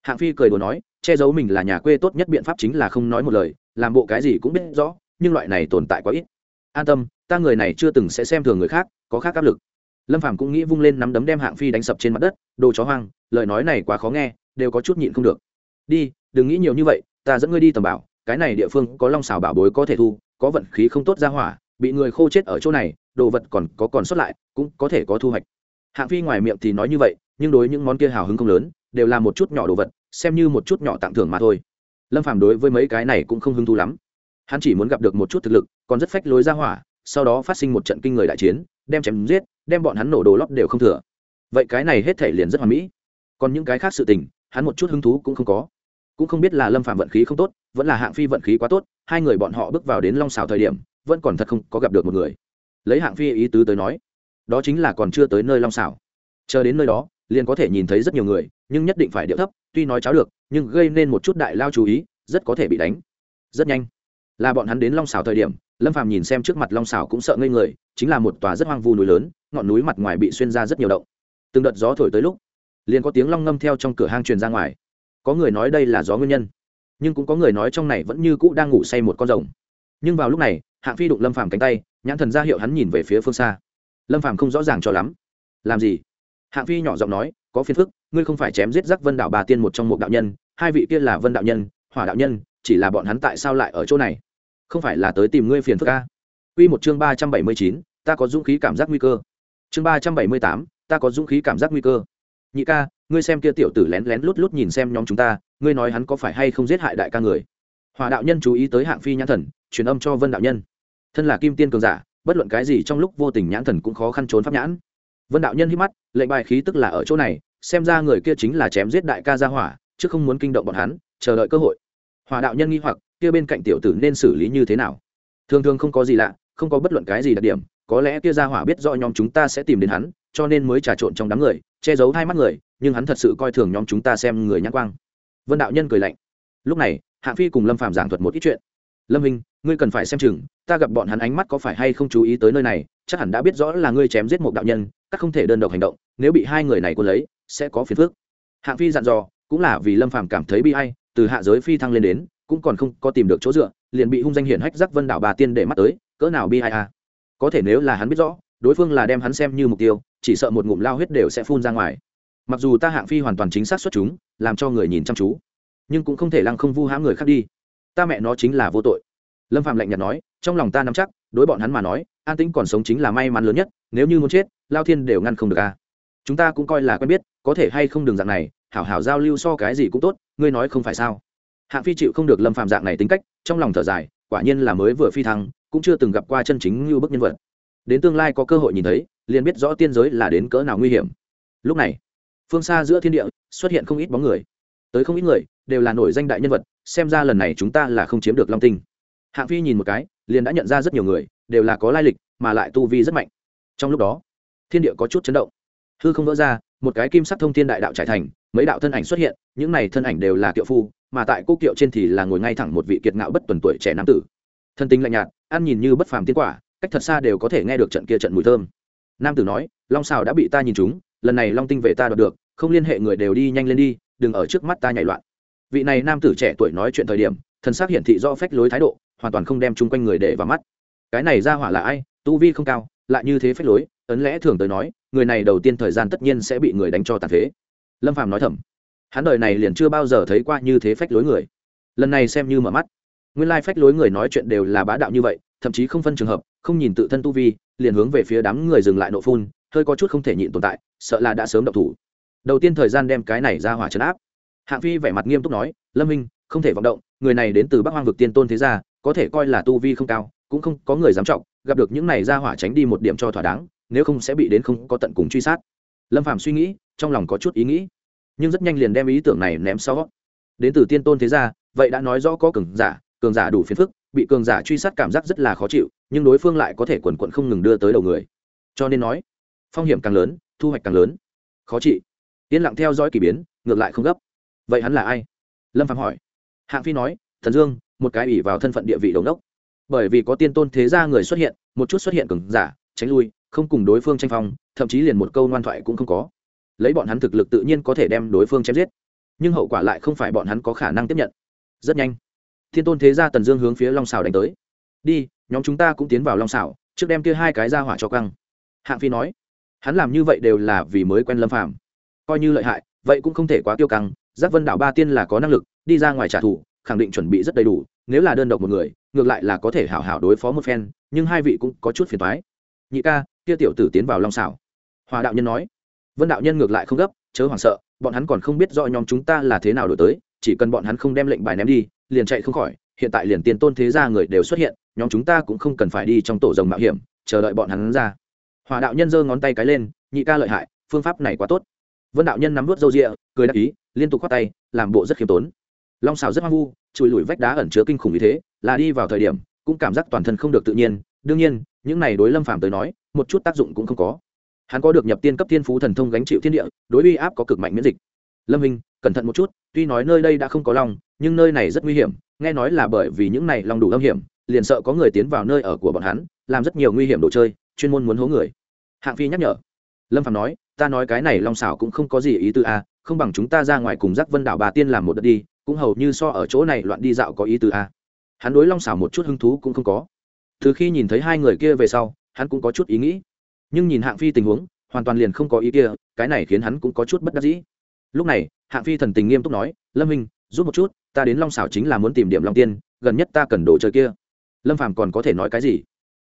hạng phi cười đùa nói, che giấu mình là nhà quê tốt nhất biện pháp chính là không nói một lời, làm bộ cái gì cũng biết rõ, nhưng loại này tồn tại quá ít. An tâm, ta người này chưa từng sẽ xem thường người khác, có khác áp lực. Lâm phàm cũng nghĩ vung lên nắm đấm đem hạng phi đánh sập trên mặt đất, đồ chó hoang, lời nói này quá khó nghe, đều có chút nhịn không được. Đi, đừng nghĩ nhiều như vậy, ta dẫn ngươi đi tầm bảo, cái này địa phương có long xào bảo bối có thể thu, có vận khí không tốt ra hỏa, bị người khô chết ở chỗ này, đồ vật còn có còn sót lại, cũng có thể có thu hoạch. Hạng phi ngoài miệng thì nói như vậy, nhưng đối những món kia hào hứng không lớn đều là một chút nhỏ đồ vật xem như một chút nhỏ tặng thưởng mà thôi. Lâm phàm đối với mấy cái này cũng không hứng thú lắm. Hắn chỉ muốn gặp được một chút thực lực còn rất phách lối ra hỏa sau đó phát sinh một trận kinh người đại chiến đem chém giết đem bọn hắn nổ đồ lót đều không thừa. Vậy cái này hết thể liền rất hoàn mỹ. Còn những cái khác sự tình hắn một chút hứng thú cũng không có. Cũng không biết là lâm phạm vận khí không tốt vẫn là hạng phi vận khí quá tốt hai người bọn họ bước vào đến long xào thời điểm vẫn còn thật không có gặp được một người. Lấy hạng phi ý tứ tới nói đó chính là còn chưa tới nơi long Sào, chờ đến nơi đó liền có thể nhìn thấy rất nhiều người, nhưng nhất định phải điệu thấp, tuy nói cháo được, nhưng gây nên một chút đại lao chú ý, rất có thể bị đánh. Rất nhanh. Là bọn hắn đến long xào thời điểm, lâm phàm nhìn xem trước mặt long xào cũng sợ ngây người, chính là một tòa rất hoang vu núi lớn, ngọn núi mặt ngoài bị xuyên ra rất nhiều động. Từng đợt gió thổi tới lúc, liền có tiếng long ngâm theo trong cửa hang truyền ra ngoài. Có người nói đây là gió nguyên nhân, nhưng cũng có người nói trong này vẫn như cũ đang ngủ say một con rồng. Nhưng vào lúc này, hạng phi đụng lâm phàm cánh tay, nhãn thần ra hiệu hắn nhìn về phía phương xa. Lâm phàm không rõ ràng cho lắm. Làm gì? Hạng phi nhỏ giọng nói, có phiền phức, ngươi không phải chém giết giác vân đạo bà tiên một trong một đạo nhân, hai vị kia là vân đạo nhân, hỏa đạo nhân, chỉ là bọn hắn tại sao lại ở chỗ này? Không phải là tới tìm ngươi phiền phức ca Quy một chương ba trăm bảy mươi chín, ta có dũng khí cảm giác nguy cơ. Chương ba trăm bảy mươi tám, ta có dũng khí cảm giác nguy cơ. Nhị ca, ngươi xem kia tiểu tử lén lén lút lút nhìn xem nhóm chúng ta, ngươi nói hắn có phải hay không giết hại đại ca người? Hòa đạo nhân chú ý tới hạng phi nhãn thần, truyền âm cho vân đạo nhân. Thân là kim tiên cường giả, bất luận cái gì trong lúc vô tình nhãn thần cũng khó khăn trốn pháp nhãn vân đạo nhân hít mắt, lệnh bài khí tức là ở chỗ này, xem ra người kia chính là chém giết đại ca gia hỏa, chứ không muốn kinh động bọn hắn, chờ đợi cơ hội. Hòa đạo nhân nghi hoặc, kia bên cạnh tiểu tử nên xử lý như thế nào? Thường thường không có gì lạ, không có bất luận cái gì đặc điểm, có lẽ kia gia hỏa biết rõ nhóm chúng ta sẽ tìm đến hắn, cho nên mới trà trộn trong đám người, che giấu hai mắt người, nhưng hắn thật sự coi thường nhóm chúng ta xem người nhãn quang. Vân đạo nhân cười lạnh. Lúc này, hạng phi cùng lâm Phàm giảng thuật một ít chuyện. Lâm hình ngươi cần phải xem chừng, ta gặp bọn hắn ánh mắt có phải hay không chú ý tới nơi này, chắc hẳn đã biết rõ là ngươi chém giết một đạo nhân, các không thể đơn độc hành động, nếu bị hai người này quân lấy, sẽ có phiền phức. Hạng phi dặn dò, cũng là vì lâm phàm cảm thấy bi hay từ hạ giới phi thăng lên đến, cũng còn không có tìm được chỗ dựa, liền bị hung danh hiển hách giác vân đảo bà tiên để mắt tới, cỡ nào bi ai à? Có thể nếu là hắn biết rõ, đối phương là đem hắn xem như mục tiêu, chỉ sợ một ngụm lao huyết đều sẽ phun ra ngoài. Mặc dù ta hạng phi hoàn toàn chính xác xuất chúng, làm cho người nhìn chăm chú, nhưng cũng không thể lăng không vu hãm người khác đi. Ta mẹ nó chính là vô tội lâm phạm lạnh nhạt nói, trong lòng ta nắm chắc, đối bọn hắn mà nói, an tĩnh còn sống chính là may mắn lớn nhất, nếu như muốn chết, lao thiên đều ngăn không được a. À. chúng ta cũng coi là quen biết, có thể hay không đường dạng này, hảo hảo giao lưu so cái gì cũng tốt, ngươi nói không phải sao? Hạng phi chịu không được lâm phạm dạng này tính cách, trong lòng thở dài, quả nhiên là mới vừa phi thăng, cũng chưa từng gặp qua chân chính như bức nhân vật. Đến tương lai có cơ hội nhìn thấy, liền biết rõ tiên giới là đến cỡ nào nguy hiểm. Lúc này, phương xa giữa thiên địa, xuất hiện không ít bóng người. Tới không ít người, đều là nổi danh đại nhân vật, xem ra lần này chúng ta là không chiếm được long tinh hạng phi nhìn một cái, liền đã nhận ra rất nhiều người, đều là có lai lịch, mà lại tu vi rất mạnh. Trong lúc đó, thiên địa có chút chấn động. Hư không vỡ ra, một cái kim sắc thông thiên đại đạo trải thành, mấy đạo thân ảnh xuất hiện, những này thân ảnh đều là kiệu phu, mà tại cô kiệu trên thì là ngồi ngay thẳng một vị kiệt ngạo bất tuần tuổi trẻ nam tử. Thân tính lạnh nhạt, ăn nhìn như bất phàm tiên quả, cách thật xa đều có thể nghe được trận kia trận mùi thơm. Nam tử nói, long xào đã bị ta nhìn chúng lần này long tinh về ta đoạt được, không liên hệ người đều đi nhanh lên đi, đừng ở trước mắt ta nhảy loạn. Vị này nam tử trẻ tuổi nói chuyện thời điểm thân xác hiển thị do phách lối thái độ, hoàn toàn không đem chung quanh người để vào mắt. Cái này ra hỏa là ai, tu vi không cao, lại như thế phách lối, ấn lẽ thường tới nói, người này đầu tiên thời gian tất nhiên sẽ bị người đánh cho tàn phế. Lâm phàm nói thầm, hắn đời này liền chưa bao giờ thấy qua như thế phách lối người. Lần này xem như mở mắt. Nguyên lai phách lối người nói chuyện đều là bá đạo như vậy, thậm chí không phân trường hợp, không nhìn tự thân tu vi, liền hướng về phía đám người dừng lại nộ phun, hơi có chút không thể nhịn tồn tại, sợ là đã sớm động thủ. Đầu tiên thời gian đem cái này ra hỏa trấn áp. Hạng phi vẻ mặt nghiêm túc nói, lâm minh không thể vọng động, người này đến từ bắc hoang vực tiên tôn thế gia, có thể coi là tu vi không cao, cũng không có người dám trọng, gặp được những này ra hỏa tránh đi một điểm cho thỏa đáng, nếu không sẽ bị đến không có tận cùng truy sát. Lâm phạm suy nghĩ, trong lòng có chút ý nghĩ, nhưng rất nhanh liền đem ý tưởng này ném sau. Đến từ tiên tôn thế gia, vậy đã nói rõ có cường giả cường giả đủ phiền phức, bị cường giả truy sát cảm giác rất là khó chịu, nhưng đối phương lại có thể quần quận không ngừng đưa tới đầu người. Cho nên nói, phong hiểm càng lớn, thu hoạch càng lớn. Khó trị yên lặng theo dõi k ỳ biến, ngược lại không gấp. Vậy hắn là ai? Lâm phạm hỏi hạng phi nói, thần dương, một cái ủy vào thân phận địa vị đầu đốc. Bởi vì có tiên tôn thế gia người xuất hiện, một chút xuất hiện cường giả, tránh lui, không cùng đối phương tranh phong, thậm chí liền một câu ngoan thoại cũng không có. Lấy bọn hắn thực lực tự nhiên có thể đem đối phương chém giết, nhưng hậu quả lại không phải bọn hắn có khả năng tiếp nhận. Rất nhanh thiên tôn thế gia tần dương hướng phía long xào đánh tới. Đi, nhóm chúng ta cũng tiến vào long xào trước đem kia hai cái ra hỏa cho căng. Hạng phi nói. Hắn làm như vậy đều là vì mới quen lâm phàm. Coi như lợi hại, vậy cũng không thể quá tiêu căng giác vân đảo ba tiên là có năng lực đi ra ngoài trả thù, khẳng định chuẩn bị rất đầy đủ, nếu là đơn độc một người, ngược lại là có thể hảo hảo đối phó một phen, nhưng hai vị cũng có chút phiền thoái nhị ca, kia tiểu tử tiến vào long xảo hòa đạo nhân nói. Vân đạo nhân ngược lại không gấp, chớ hoảng sợ, bọn hắn còn không biết rõ nhóm chúng ta là thế nào đổi tới, chỉ cần bọn hắn không đem lệnh bài ném đi, liền chạy không khỏi, hiện tại liền tiền tôn thế gia người đều xuất hiện, nhóm chúng ta cũng không cần phải đi trong tổ rồng mạo hiểm, chờ đợi bọn hắn ra. Hòa đạo nhân giơ ngón tay cái lên, nhị ca lợi hại, phương pháp này quá tốt. Vân đạo nhân nắm vớt râu rịa, cười đáp ý, liên tục khoát tay, làm bộ rất khiêm tốn long xào rất hoang vu, chùi lùi vách đá ẩn chứa kinh khủng như thế, là đi vào thời điểm, cũng cảm giác toàn thân không được tự nhiên. Đương nhiên, những này đối lâm phàm tới nói, một chút tác dụng cũng không có. Hắn có được nhập tiên cấp tiên phú thần thông gánh chịu thiên địa, đối uy áp có cực mạnh miễn dịch. Lâm hình cẩn thận một chút, tuy nói nơi đây đã không có long, nhưng nơi này rất nguy hiểm, nghe nói là bởi vì những này long đủ âm hiểm, liền sợ có người tiến vào nơi ở của bọn hắn, làm rất nhiều nguy hiểm đồ chơi, chuyên môn muốn hố người. Hạng phi nhắc nhở. Lâm phạm nói, ta nói cái này long xảo cũng không có gì ý tư a không bằng chúng ta ra ngoài cùng giác vân đảo bà tiên làm một đợt đi cũng hầu như so ở chỗ này loạn đi dạo có ý tứ a hắn đối long xảo một chút hứng thú cũng không có. Từ khi nhìn thấy hai người kia về sau, hắn cũng có chút ý nghĩ. Nhưng nhìn hạng phi tình huống, hoàn toàn liền không có ý kia, cái này khiến hắn cũng có chút bất đắc dĩ. Lúc này, hạng phi thần tình nghiêm túc nói, lâm minh, giúp một chút, ta đến long xảo chính là muốn tìm điểm long tiên, gần nhất ta cần đồ chơi kia. Lâm phàm còn có thể nói cái gì?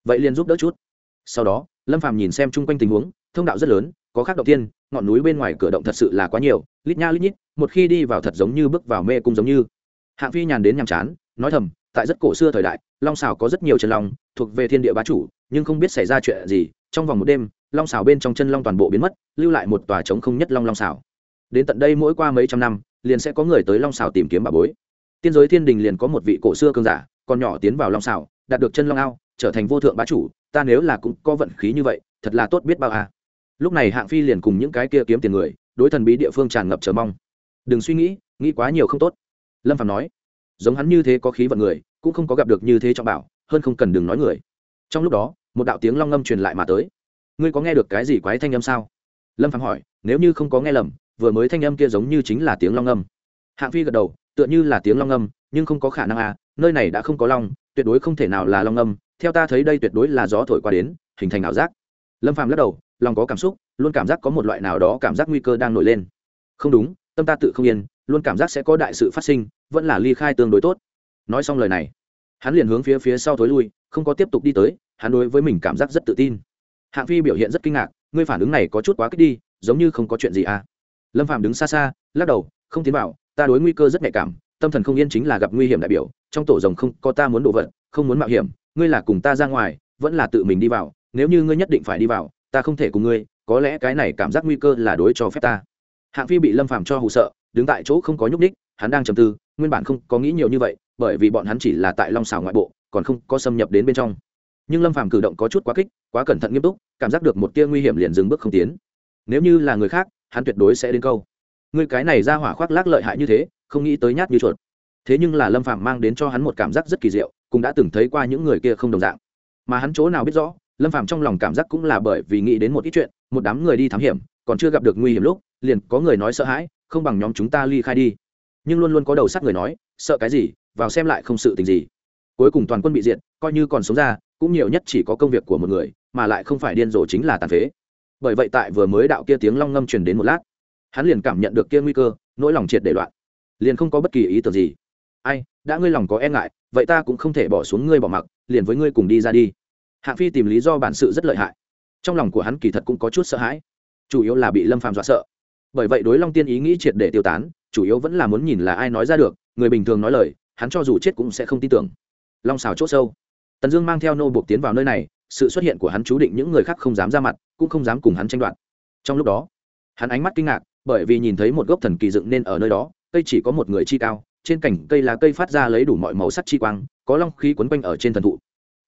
Vậy liền giúp đỡ chút. Sau đó, lâm phàm nhìn xem chung quanh tình huống, thông đạo rất lớn có khác động tiên, ngọn núi bên ngoài cửa động thật sự là quá nhiều, lít nha lít nhít, một khi đi vào thật giống như bước vào mê cung giống như. Hạng phi nhàn đến nhàm chán, nói thầm, tại rất cổ xưa thời đại, long xào có rất nhiều chân long, thuộc về thiên địa bá chủ, nhưng không biết xảy ra chuyện gì, trong vòng một đêm, long xào bên trong chân long toàn bộ biến mất, lưu lại một tòa trống không nhất long long xào đến tận đây mỗi qua mấy trăm năm, liền sẽ có người tới long xào tìm kiếm bà bối. Tiên giới thiên đình liền có một vị cổ xưa cương giả, còn nhỏ tiến vào long xào đạt được chân long ao, trở thành vô thượng bá chủ, ta nếu là cũng có vận khí như vậy, thật là tốt biết bao à lúc này hạng phi liền cùng những cái kia kiếm tiền người, đối thần bí địa phương tràn ngập chờ mong. Đừng suy nghĩ nghĩ quá nhiều không tốt. Lâm phạm nói, giống hắn như thế có khí vận người, cũng không có gặp được như thế trọng bảo, hơn không cần đừng nói người. Trong lúc đó, một đạo tiếng long ngâm truyền lại mà tới. Ngươi có nghe được cái gì quái thanh âm sao? Lâm phạm hỏi, nếu như không có nghe lầm, vừa mới thanh âm kia giống như chính là tiếng long ngâm. Hạng phi gật đầu, tựa như là tiếng long ngâm, nhưng không có khả năng à nơi này đã không có long, tuyệt đối không thể nào là long ngâm. Theo ta thấy đây tuyệt đối là gió thổi qua đến, hình thành ảo giác. Lâm phàm lắc đầu lòng có cảm xúc, luôn cảm giác có một loại nào đó cảm giác nguy cơ đang nổi lên. Không đúng, tâm ta tự không yên, luôn cảm giác sẽ có đại sự phát sinh, vẫn là ly khai tương đối tốt. Nói xong lời này, hắn liền hướng phía phía sau thối lui, không có tiếp tục đi tới, hắn đối với mình cảm giác rất tự tin. Hạng phi biểu hiện rất kinh ngạc, ngươi phản ứng này có chút quá kích đi, giống như không có chuyện gì à? Lâm phạm đứng xa xa, lắc đầu, không tiến vào, ta đối nguy cơ rất nhạy cảm, tâm thần không yên chính là gặp nguy hiểm đại biểu, trong tổ rồng không có ta muốn đổ vật, không muốn mạo hiểm, ngươi là cùng ta ra ngoài, vẫn là tự mình đi vào, nếu như ngươi nhất định phải đi vào ta không thể cùng ngươi, có lẽ cái này cảm giác nguy cơ là đối cho phép ta. Hạng phi bị lâm phàm cho hụ sợ, đứng tại chỗ không có nhúc ních hắn đang trầm tư, nguyên bản không có nghĩ nhiều như vậy, bởi vì bọn hắn chỉ là tại long xào ngoại bộ, còn không có xâm nhập đến bên trong. Nhưng lâm phàm cử động có chút quá kích, quá cẩn thận nghiêm túc, cảm giác được một tia nguy hiểm liền dừng bước không tiến. Nếu như là người khác, hắn tuyệt đối sẽ đến câu. Ngươi cái này ra hỏa khoác lác lợi hại như thế, không nghĩ tới nhát như chuột. Thế nhưng là lâm phạm mang đến cho hắn một cảm giác rất kỳ diệu, cũng đã từng thấy qua những người kia không đồng dạng. Mà hắn chỗ nào biết rõ lâm phạm trong lòng cảm giác cũng là bởi vì nghĩ đến một ít chuyện, một đám người đi thám hiểm, còn chưa gặp được nguy hiểm lúc, liền có người nói sợ hãi, không bằng nhóm chúng ta ly khai đi. Nhưng luôn luôn có đầu sắt người nói, sợ cái gì, vào xem lại không sự tình gì. Cuối cùng toàn quân bị diệt, coi như còn sống ra, cũng nhiều nhất chỉ có công việc của một người, mà lại không phải điên rồ chính là tàn phế. Bởi vậy tại vừa mới đạo kia tiếng long ngâm truyền đến một lát, hắn liền cảm nhận được kia nguy cơ, nỗi lòng triệt để loạn. Liền không có bất kỳ ý tưởng gì. Ai, đã ngươi lòng có e ngại, vậy ta cũng không thể bỏ xuống ngươi bỏ mặc, liền với ngươi cùng đi ra đi hạng phi tìm lý do bản sự rất lợi hại. Trong lòng của hắn kỳ thật cũng có chút sợ hãi. Chủ yếu là bị lâm phàm dọa sợ. Bởi vậy đối long tiên ý nghĩ triệt để tiêu tán, chủ yếu vẫn là muốn nhìn là ai nói ra được, người bình thường nói lời, hắn cho dù chết cũng sẽ không tin tưởng. Long xào chốt sâu. Tần dương mang theo nô buộc tiến vào nơi này, sự xuất hiện của hắn chú định những người khác không dám ra mặt, cũng không dám cùng hắn tranh đoạt. Trong lúc đó, hắn ánh mắt kinh ngạc, bởi vì nhìn thấy một gốc thần kỳ dựng nên ở nơi đó, cây chỉ có một người chi cao, trên cành cây là cây phát ra lấy đủ mọi màu sắc chi quang, có long khí quấn quanh ở trên thần thụ.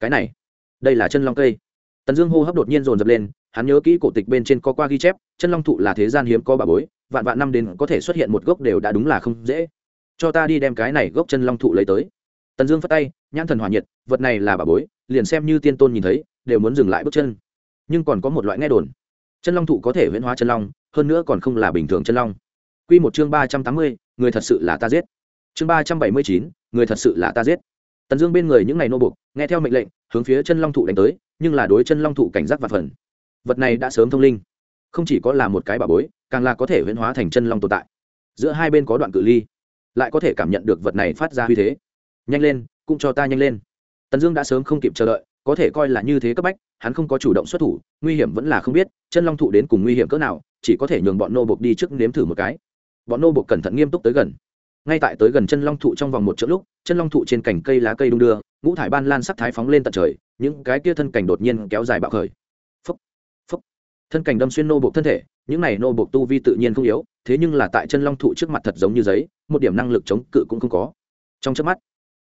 Cái này đây là chân long cây. Tần dương hô hấp đột nhiên dồn dập lên, hắn nhớ kỹ cổ tịch bên trên có qua ghi chép, chân long thụ là thế gian hiếm có bà bối, vạn vạn năm đến có thể xuất hiện một gốc đều đã đúng là không dễ. Cho ta đi đem cái này gốc chân long thụ lấy tới. Tần dương phất tay, nhãn thần hòa nhiệt, vật này là bà bối, liền xem như tiên tôn nhìn thấy, đều muốn dừng lại bước chân. Nhưng còn có một loại nghe đồn. Chân long thụ có thể huyễn hóa chân long, hơn nữa còn không là bình thường chân long. Q một chương ba trăm tám mươi, người thật sự là ta giết. Chương ba trăm bảy mươi chín, người thật sự là ta giết tần dương bên người những ngày nô bục nghe theo mệnh lệnh, hướng phía chân long thụ đánh tới, nhưng là đối chân long thụ cảnh giác và phần. Vật này đã sớm thông linh. Không chỉ có là một cái bà bối, càng là có thể huyễn hóa thành chân long tồn tại. Giữa hai bên có đoạn cự ly, lại có thể cảm nhận được vật này phát ra uy thế. Nhanh lên, cũng cho ta nhanh lên. Tần dương đã sớm không kịp chờ đợi, có thể coi là như thế cấp bách, hắn không có chủ động xuất thủ, nguy hiểm vẫn là không biết, chân long thụ đến cùng nguy hiểm cỡ nào, chỉ có thể nhường bọn nô buộc đi trước nếm thử một cái. Bọn nô buộc cẩn thận nghiêm túc tới gần. Ngay tại tới gần chân long thụ trong vòng một chữ lúc chân long thụ trên cành cây lá cây đung đưa, ngũ thải ban lan sắc thái phóng lên tận trời, những cái kia thân cảnh đột nhiên kéo dài bạo khởi. Phấp phấp thân cảnh đâm xuyên nô buộc thân thể, những này nô buộc tu vi tự nhiên không yếu, thế nhưng là tại chân long thụ trước mặt thật giống như giấy, một điểm năng lực chống cự cũng không có. Trong trước mắt,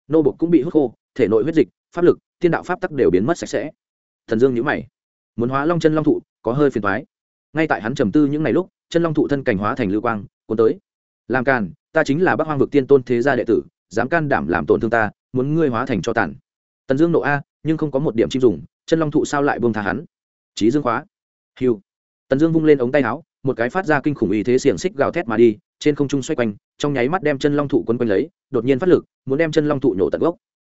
nô buộc cũng bị hút khô, thể nội huyết dịch, pháp lực thiên đạo pháp tắc đều biến mất sạch sẽ. Thần dương nhữ mày. Muốn hóa long chân long thụ, có hơi phiền thoái ngay tại hắn trầm tư những ngày lúc, chân long thụ thân cảnh hóa thành lưu quang, cuốn tới. Làm càn, ta chính là bác hoang vực tiên tôn thế gia đệ tử dám can đảm làm tổn thương ta, muốn ngươi hóa thành cho tàn. Tần dương nộ a, nhưng không có một điểm chim dùng, chân long thụ sao lại buông tha hắn? Trí dương khóa. Hiu tần dương vung lên ống tay áo, một cái phát ra kinh khủng ý thế xiềng xích gào thét mà đi, trên không trung xoay quanh, trong nháy mắt đem chân long thụ quấn quanh lấy, đột nhiên phát lực, muốn đem chân long thụ nhổ tận gốc.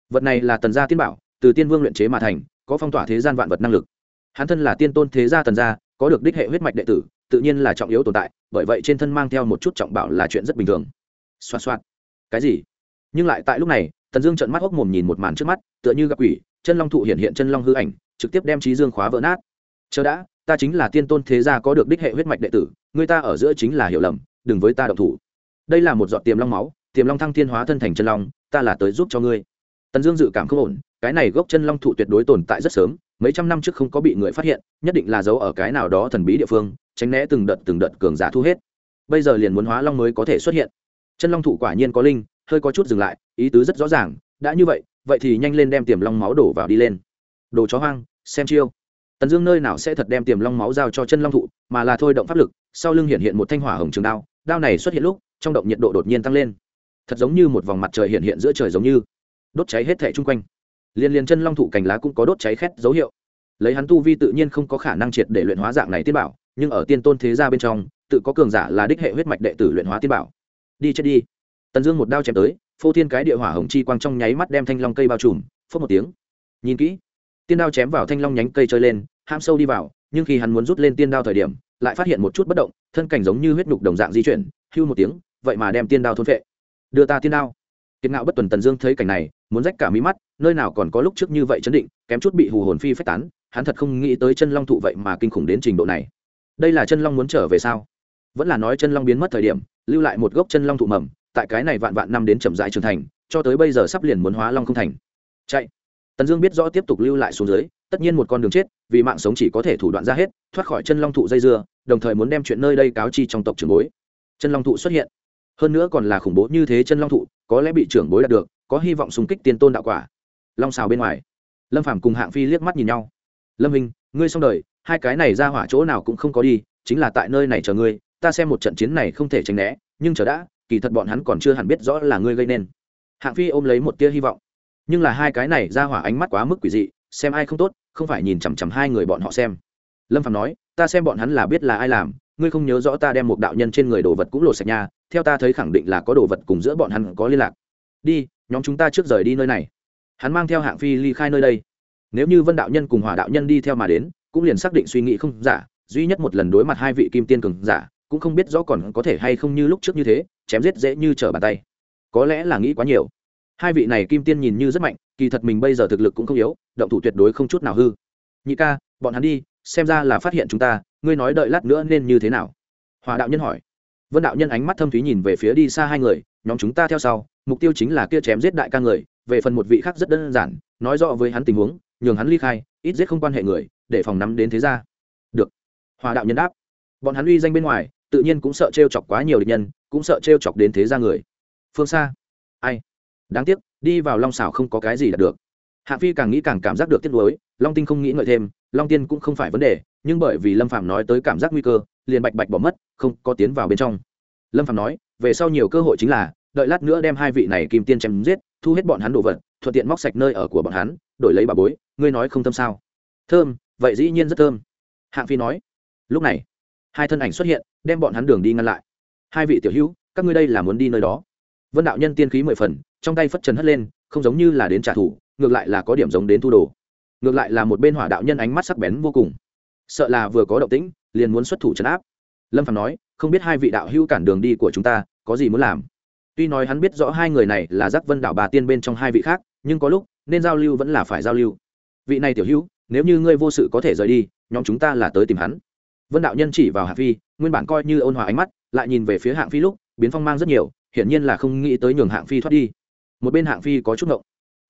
Vật này là tần gia tiên bảo, từ tiên vương luyện chế mà thành, có phong tỏa thế gian vạn vật năng lực. Hắn thân là tiên tôn thế gia tần gia, có được đích hệ huyết mạch đệ tử, tự nhiên là trọng yếu tồn tại, bởi vậy trên thân mang theo một chút trọng bảo là chuyện rất bình thường. Xoa xoa cái gì? Nhưng lại tại lúc này, tần dương trợn mắt hốc mồm nhìn một màn trước mắt, tựa như gặp quỷ, chân long thụ hiện hiện chân long hư ảnh, trực tiếp đem trí dương khóa vỡ nát. Chờ đã, ta chính là tiên tôn thế gia có được đích hệ huyết mạch đệ tử, người ta ở giữa chính là hiểu lầm, đừng với ta động thủ. Đây là một giọt tiềm long máu, tiềm long thăng thiên hóa thân thành chân long, ta là tới giúp cho ngươi. Tần dương dự cảm không ổn, cái này gốc chân long thụ tuyệt đối tồn tại rất sớm, mấy trăm năm trước không có bị người phát hiện, nhất định là giấu ở cái nào đó thần bí địa phương, tránh né từng đợt từng đợt cường giả thu hết. Bây giờ liền muốn hóa long mới có thể xuất hiện. Chân long thụ quả nhiên có linh hơi có chút dừng lại, ý tứ rất rõ ràng, đã như vậy vậy thì nhanh lên đem tiềm long máu đổ vào đi lên. Đồ chó hoang, xem chiêu. Tần dương nơi nào sẽ thật đem tiềm long máu giao cho chân long thụ, mà là thôi động pháp lực, sau lưng hiện hiện một thanh hỏa hồng trường đao đao này xuất hiện lúc, trong động nhiệt độ đột nhiên tăng lên. Thật giống như một vòng mặt trời hiện hiện giữa trời giống như. Đốt cháy hết thẻ chung quanh. Liên liên chân long thụ cành lá cũng có đốt cháy khét dấu hiệu. Lấy hắn tu vi tự nhiên không có khả năng triệt để luyện hóa dạng này tiên bảo, nhưng ở tiên tôn thế gia bên trong, tự có cường giả là đích hệ huyết mạch đệ tử luyện hóa tiên bảo. Đi chết đi tần dương một đao chém tới, phô thiên cái địa hỏa hồng chi quang trong nháy mắt đem thanh long cây bao trùm phớt một tiếng. Nhìn kỹ, tiên đao chém vào thanh long nhánh cây chơi lên ham sâu đi vào, nhưng khi hắn muốn rút lên tiên đao thời điểm, lại phát hiện một chút bất động, thân cảnh giống như huyết nhục đồng dạng di chuyển, hưu một tiếng, vậy mà đem tiên đao thôn vệ đưa ta tiên đao. Kiệt ngạo bất tuần tần dương thấy cảnh này, muốn rách cả mí mắt, nơi nào còn có lúc trước như vậy chấn định, kém chút bị hù hồn phi phách tán, hắn thật không nghĩ tới chân long thụ vậy mà kinh khủng đến trình độ này. Đây là chân long muốn trở về sao? Vẫn là nói chân long biến mất thời điểm, lưu lại một gốc chân long thụ mầm tại cái này vạn vạn năm đến chậm rãi trưởng thành, cho tới bây giờ sắp liền muốn hóa long không thành. Chạy. Tần dương biết rõ tiếp tục lưu lại xuống dưới, tất nhiên một con đường chết, vì mạng sống chỉ có thể thủ đoạn ra hết, thoát khỏi chân long thụ dây dưa, đồng thời muốn đem chuyện nơi đây cáo chi trong tộc trưởng bối. Chân long thụ xuất hiện. Hơn nữa còn là khủng bố như thế chân long thụ, có lẽ bị trưởng bối đạt được, có hy vọng xung kích tiên tôn đạo quả. Long xào bên ngoài. Lâm phàm cùng hạng phi liếc mắt nhìn nhau. Lâm hình ngươi xong đời, hai cái này ra hỏa chỗ nào cũng không có đi, chính là tại nơi này chờ ngươi, ta xem một trận chiến này không thể tránh né, nhưng chờ đã kỳ thật bọn hắn còn chưa hẳn biết rõ là ngươi gây nên. Hạng phi ôm lấy một tia hy vọng. Nhưng là hai cái này ra hỏa ánh mắt quá mức quỷ dị, xem ai không tốt, không phải nhìn chằm chằm hai người bọn họ xem. Lâm phạm nói, ta xem bọn hắn là biết là ai làm, ngươi không nhớ rõ ta đem một đạo nhân trên người đồ vật cũng lột sạch nha, theo ta thấy khẳng định là có đồ vật cùng giữa bọn hắn có liên lạc. Đi, nhóm chúng ta trước rời đi nơi này. Hắn mang theo hạng phi ly khai nơi đây. Nếu như vân đạo nhân cùng hỏa đạo nhân đi theo mà đến, cũng liền xác định suy nghĩ không giả, duy nhất một lần đối mặt hai vị kim tiên cường giả, cũng không biết rõ còn có thể hay không như lúc trước như thế chém giết dễ như trở bàn tay. Có lẽ là nghĩ quá nhiều. Hai vị này kim tiên nhìn như rất mạnh, kỳ thật mình bây giờ thực lực cũng không yếu, động thủ tuyệt đối không chút nào hư. Nhị ca, bọn hắn đi, xem ra là phát hiện chúng ta, ngươi nói đợi lát nữa nên như thế nào? Hòa đạo nhân hỏi. Vân đạo nhân ánh mắt thâm thúy nhìn về phía đi xa hai người, nhóm chúng ta theo sau, mục tiêu chính là kia chém giết đại ca người, về phần một vị khác rất đơn giản, nói rõ với hắn tình huống, nhường hắn ly khai, ít giết không quan hệ người, để phòng nắm đến thế ra được. Hòa đạo nhân đáp. Bọn hắn uy danh bên ngoài tự nhiên cũng sợ t chọc quá nhiều địch nhân, cũng sợ t chọc đến thế ra người. Phương xa. Ai? Đáng tiếc, đi vào long xảo không có cái gì đạt được. Hạ phi càng nghĩ càng cảm giác được tiếc nuối, long tinh không nghĩ ngợi thêm, long tiên cũng không phải vấn đề, nhưng bởi vì lâm phạm nói tới cảm giác nguy cơ, liền bạch bạch bỏ mất, không có tiến vào bên trong. Lâm phạm nói, về sau nhiều cơ hội chính là, đợi lát nữa đem hai vị này kim tiên chém giết, thu hết bọn hắn đồ vật, thuận tiện móc sạch nơi ở của bọn hắn, đổi lấy bà bối, ngươi nói không tâm sao? Thơm, vậy dĩ nhiên rất thơm. Hạng phi nói, lúc này, hai thân ảnh xuất hiện đem bọn hắn đường đi ngăn lại. Hai vị tiểu hữu, các ngươi đây là muốn đi nơi đó. Vân đạo nhân tiên khí mười phần, trong tay phất trần hất lên, không giống như là đến trả thù, ngược lại là có điểm giống đến thu đồ. Ngược lại là một bên hỏa đạo nhân ánh mắt sắc bén vô cùng. Sợ là vừa có động tĩnh, liền muốn xuất thủ trấn áp. Lâm phạm nói, không biết hai vị đạo hữu cản đường đi của chúng ta, có gì muốn làm? Tuy nói hắn biết rõ hai người này là giác vân đạo bà tiên bên trong hai vị khác, nhưng có lúc, nên giao lưu vẫn là phải giao lưu. Vị này tiểu hữu, nếu như ngươi vô sự có thể rời đi, nhóm chúng ta là tới tìm hắn vân đạo nhân chỉ vào hạng phi, nguyên bản coi như ôn hòa ánh mắt, lại nhìn về phía hạng phi lúc, biến phong mang rất nhiều, hiển nhiên là không nghĩ tới nhường hạng phi thoát đi. Một bên hạng phi có chút ngộng.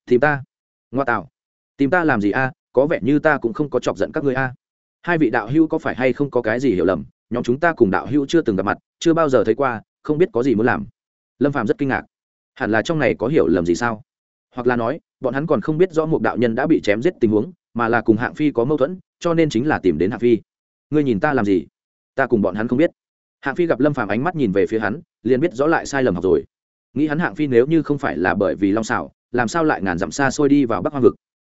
Tìm ta? Ngoa tạo. Tìm ta làm gì a? Có vẻ như ta cũng không có chọc giận các ngươi a. Hai vị đạo hữu có phải hay không có cái gì hiểu lầm? Nhóm chúng ta cùng đạo hữu chưa từng gặp mặt, chưa bao giờ thấy qua, không biết có gì muốn làm. Lâm phạm rất kinh ngạc. Hẳn là trong này có hiểu lầm gì sao? Hoặc là nói, bọn hắn còn không biết rõ một đạo nhân đã bị chém giết tình huống, mà là cùng hạng phi có mâu thuẫn, cho nên chính là tìm đến hạng phi ngươi nhìn ta làm gì? Ta cùng bọn hắn không biết. Hạng phi gặp lâm phàm ánh mắt nhìn về phía hắn, liền biết rõ lại sai lầm học rồi. Nghĩ hắn hạng phi nếu như không phải là bởi vì long xảo làm sao lại ngàn dặm xa xôi đi vào bắc hoang vực?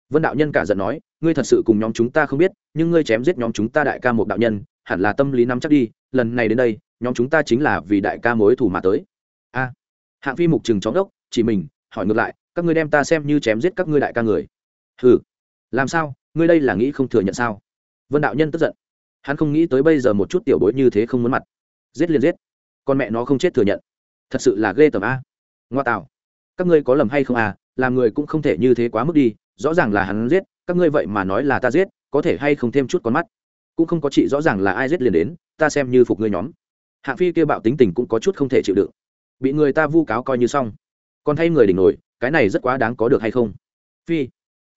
Vân đạo nhân cả giận nói, ngươi thật sự cùng nhóm chúng ta không biết, nhưng ngươi chém giết nhóm chúng ta đại ca một đạo nhân, hẳn là tâm lý nắm chắc đi, lần này đến đây, nhóm chúng ta chính là vì đại ca mối thủ mà tới. A. Hạng phi mục chừng chóng đốc, chỉ mình, hỏi ngược lại, các ngươi đem ta xem như chém giết các ngươi đại ca người. Ừ làm sao? Ngươi đây là nghĩ không thừa nhận sao? Vân đạo nhân tức giận hắn không nghĩ tới bây giờ một chút tiểu bối như thế không muốn mặt. Giết liền giết. Con mẹ nó không chết thừa nhận. Thật sự là ghê tởm a. Ngoa tạo. Các ngươi có lầm hay không à? Làm người cũng không thể như thế quá mức đi. Rõ ràng là hắn giết. Các ngươi vậy mà nói là ta giết, có thể hay không thêm chút con mắt? Cũng không có chị rõ ràng là ai giết liền đến, ta xem như phục ngươi nhóm. Hạng phi kia bạo tính tình cũng có chút không thể chịu đựng. Bị người ta vu cáo coi như xong. Còn thay người đỉnh nổi, cái này rất quá đáng có được hay không? Phi.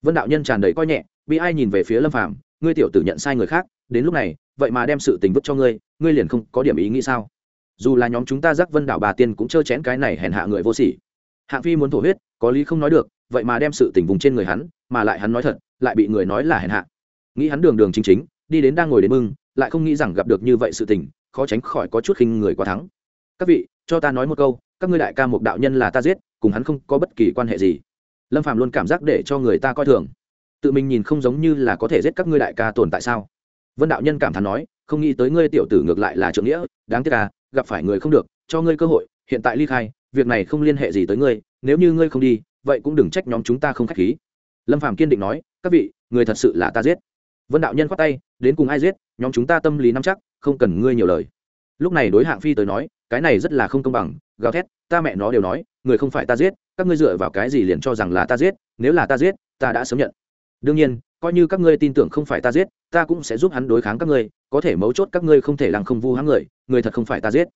Vân đạo nhân tràn đầy coi nhẹ, bị ai nhìn về phía lâm phàm ngươi tiểu tử nhận sai người khác, đến lúc này, vậy mà đem sự tình vứt cho ngươi ngươi liền không có điểm ý nghĩ sao? Dù là nhóm chúng ta giác vân đảo bà tiên cũng trơ chén cái này hèn hạ người vô sỉ. Hạng phi muốn thổ huyết, có lý không nói được, vậy mà đem sự tình vùng trên người hắn, mà lại hắn nói thật, lại bị người nói là hèn hạ. Nghĩ hắn đường đường chính chính, đi đến đang ngồi đến mưng lại không nghĩ rằng gặp được như vậy sự tình, khó tránh khỏi có chút khinh người quá thắng. Các vị, cho ta nói một câu, các ngươi đại ca một đạo nhân là ta giết, cùng hắn không có bất kỳ quan hệ gì. Lâm phạm luôn cảm giác để cho người ta coi thường tự mình nhìn không giống như là có thể giết các ngươi đại ca tồn tại sao? Vân đạo nhân cảm thán nói, không nghĩ tới ngươi tiểu tử ngược lại là trượng nghĩa, đáng tiếc à gặp phải người không được, cho ngươi cơ hội, hiện tại ly khai, việc này không liên hệ gì tới ngươi, nếu như ngươi không đi, vậy cũng đừng trách nhóm chúng ta không k h á c h khí. Lâm phàm kiên định nói, các vị, người thật sự là ta giết. Vân đạo nhân khoát tay, đến cùng ai giết, nhóm chúng ta tâm lý nắm chắc, không cần ngươi nhiều lời. Lúc này đối hạng phi tới nói, cái này rất là không công bằng, gào thét, ta mẹ nó đều nói, người không phải ta giết, các ngươi dựa vào cái gì liền cho rằng là ta giết, nếu là ta giết, ta đã sớm nhận đương nhiên, coi như các ngươi tin tưởng không phải ta giết, ta cũng sẽ giúp hắn đối kháng các ngươi, có thể mấu chốt các ngươi không thể lăng không vu hãng người người thật không phải ta giết.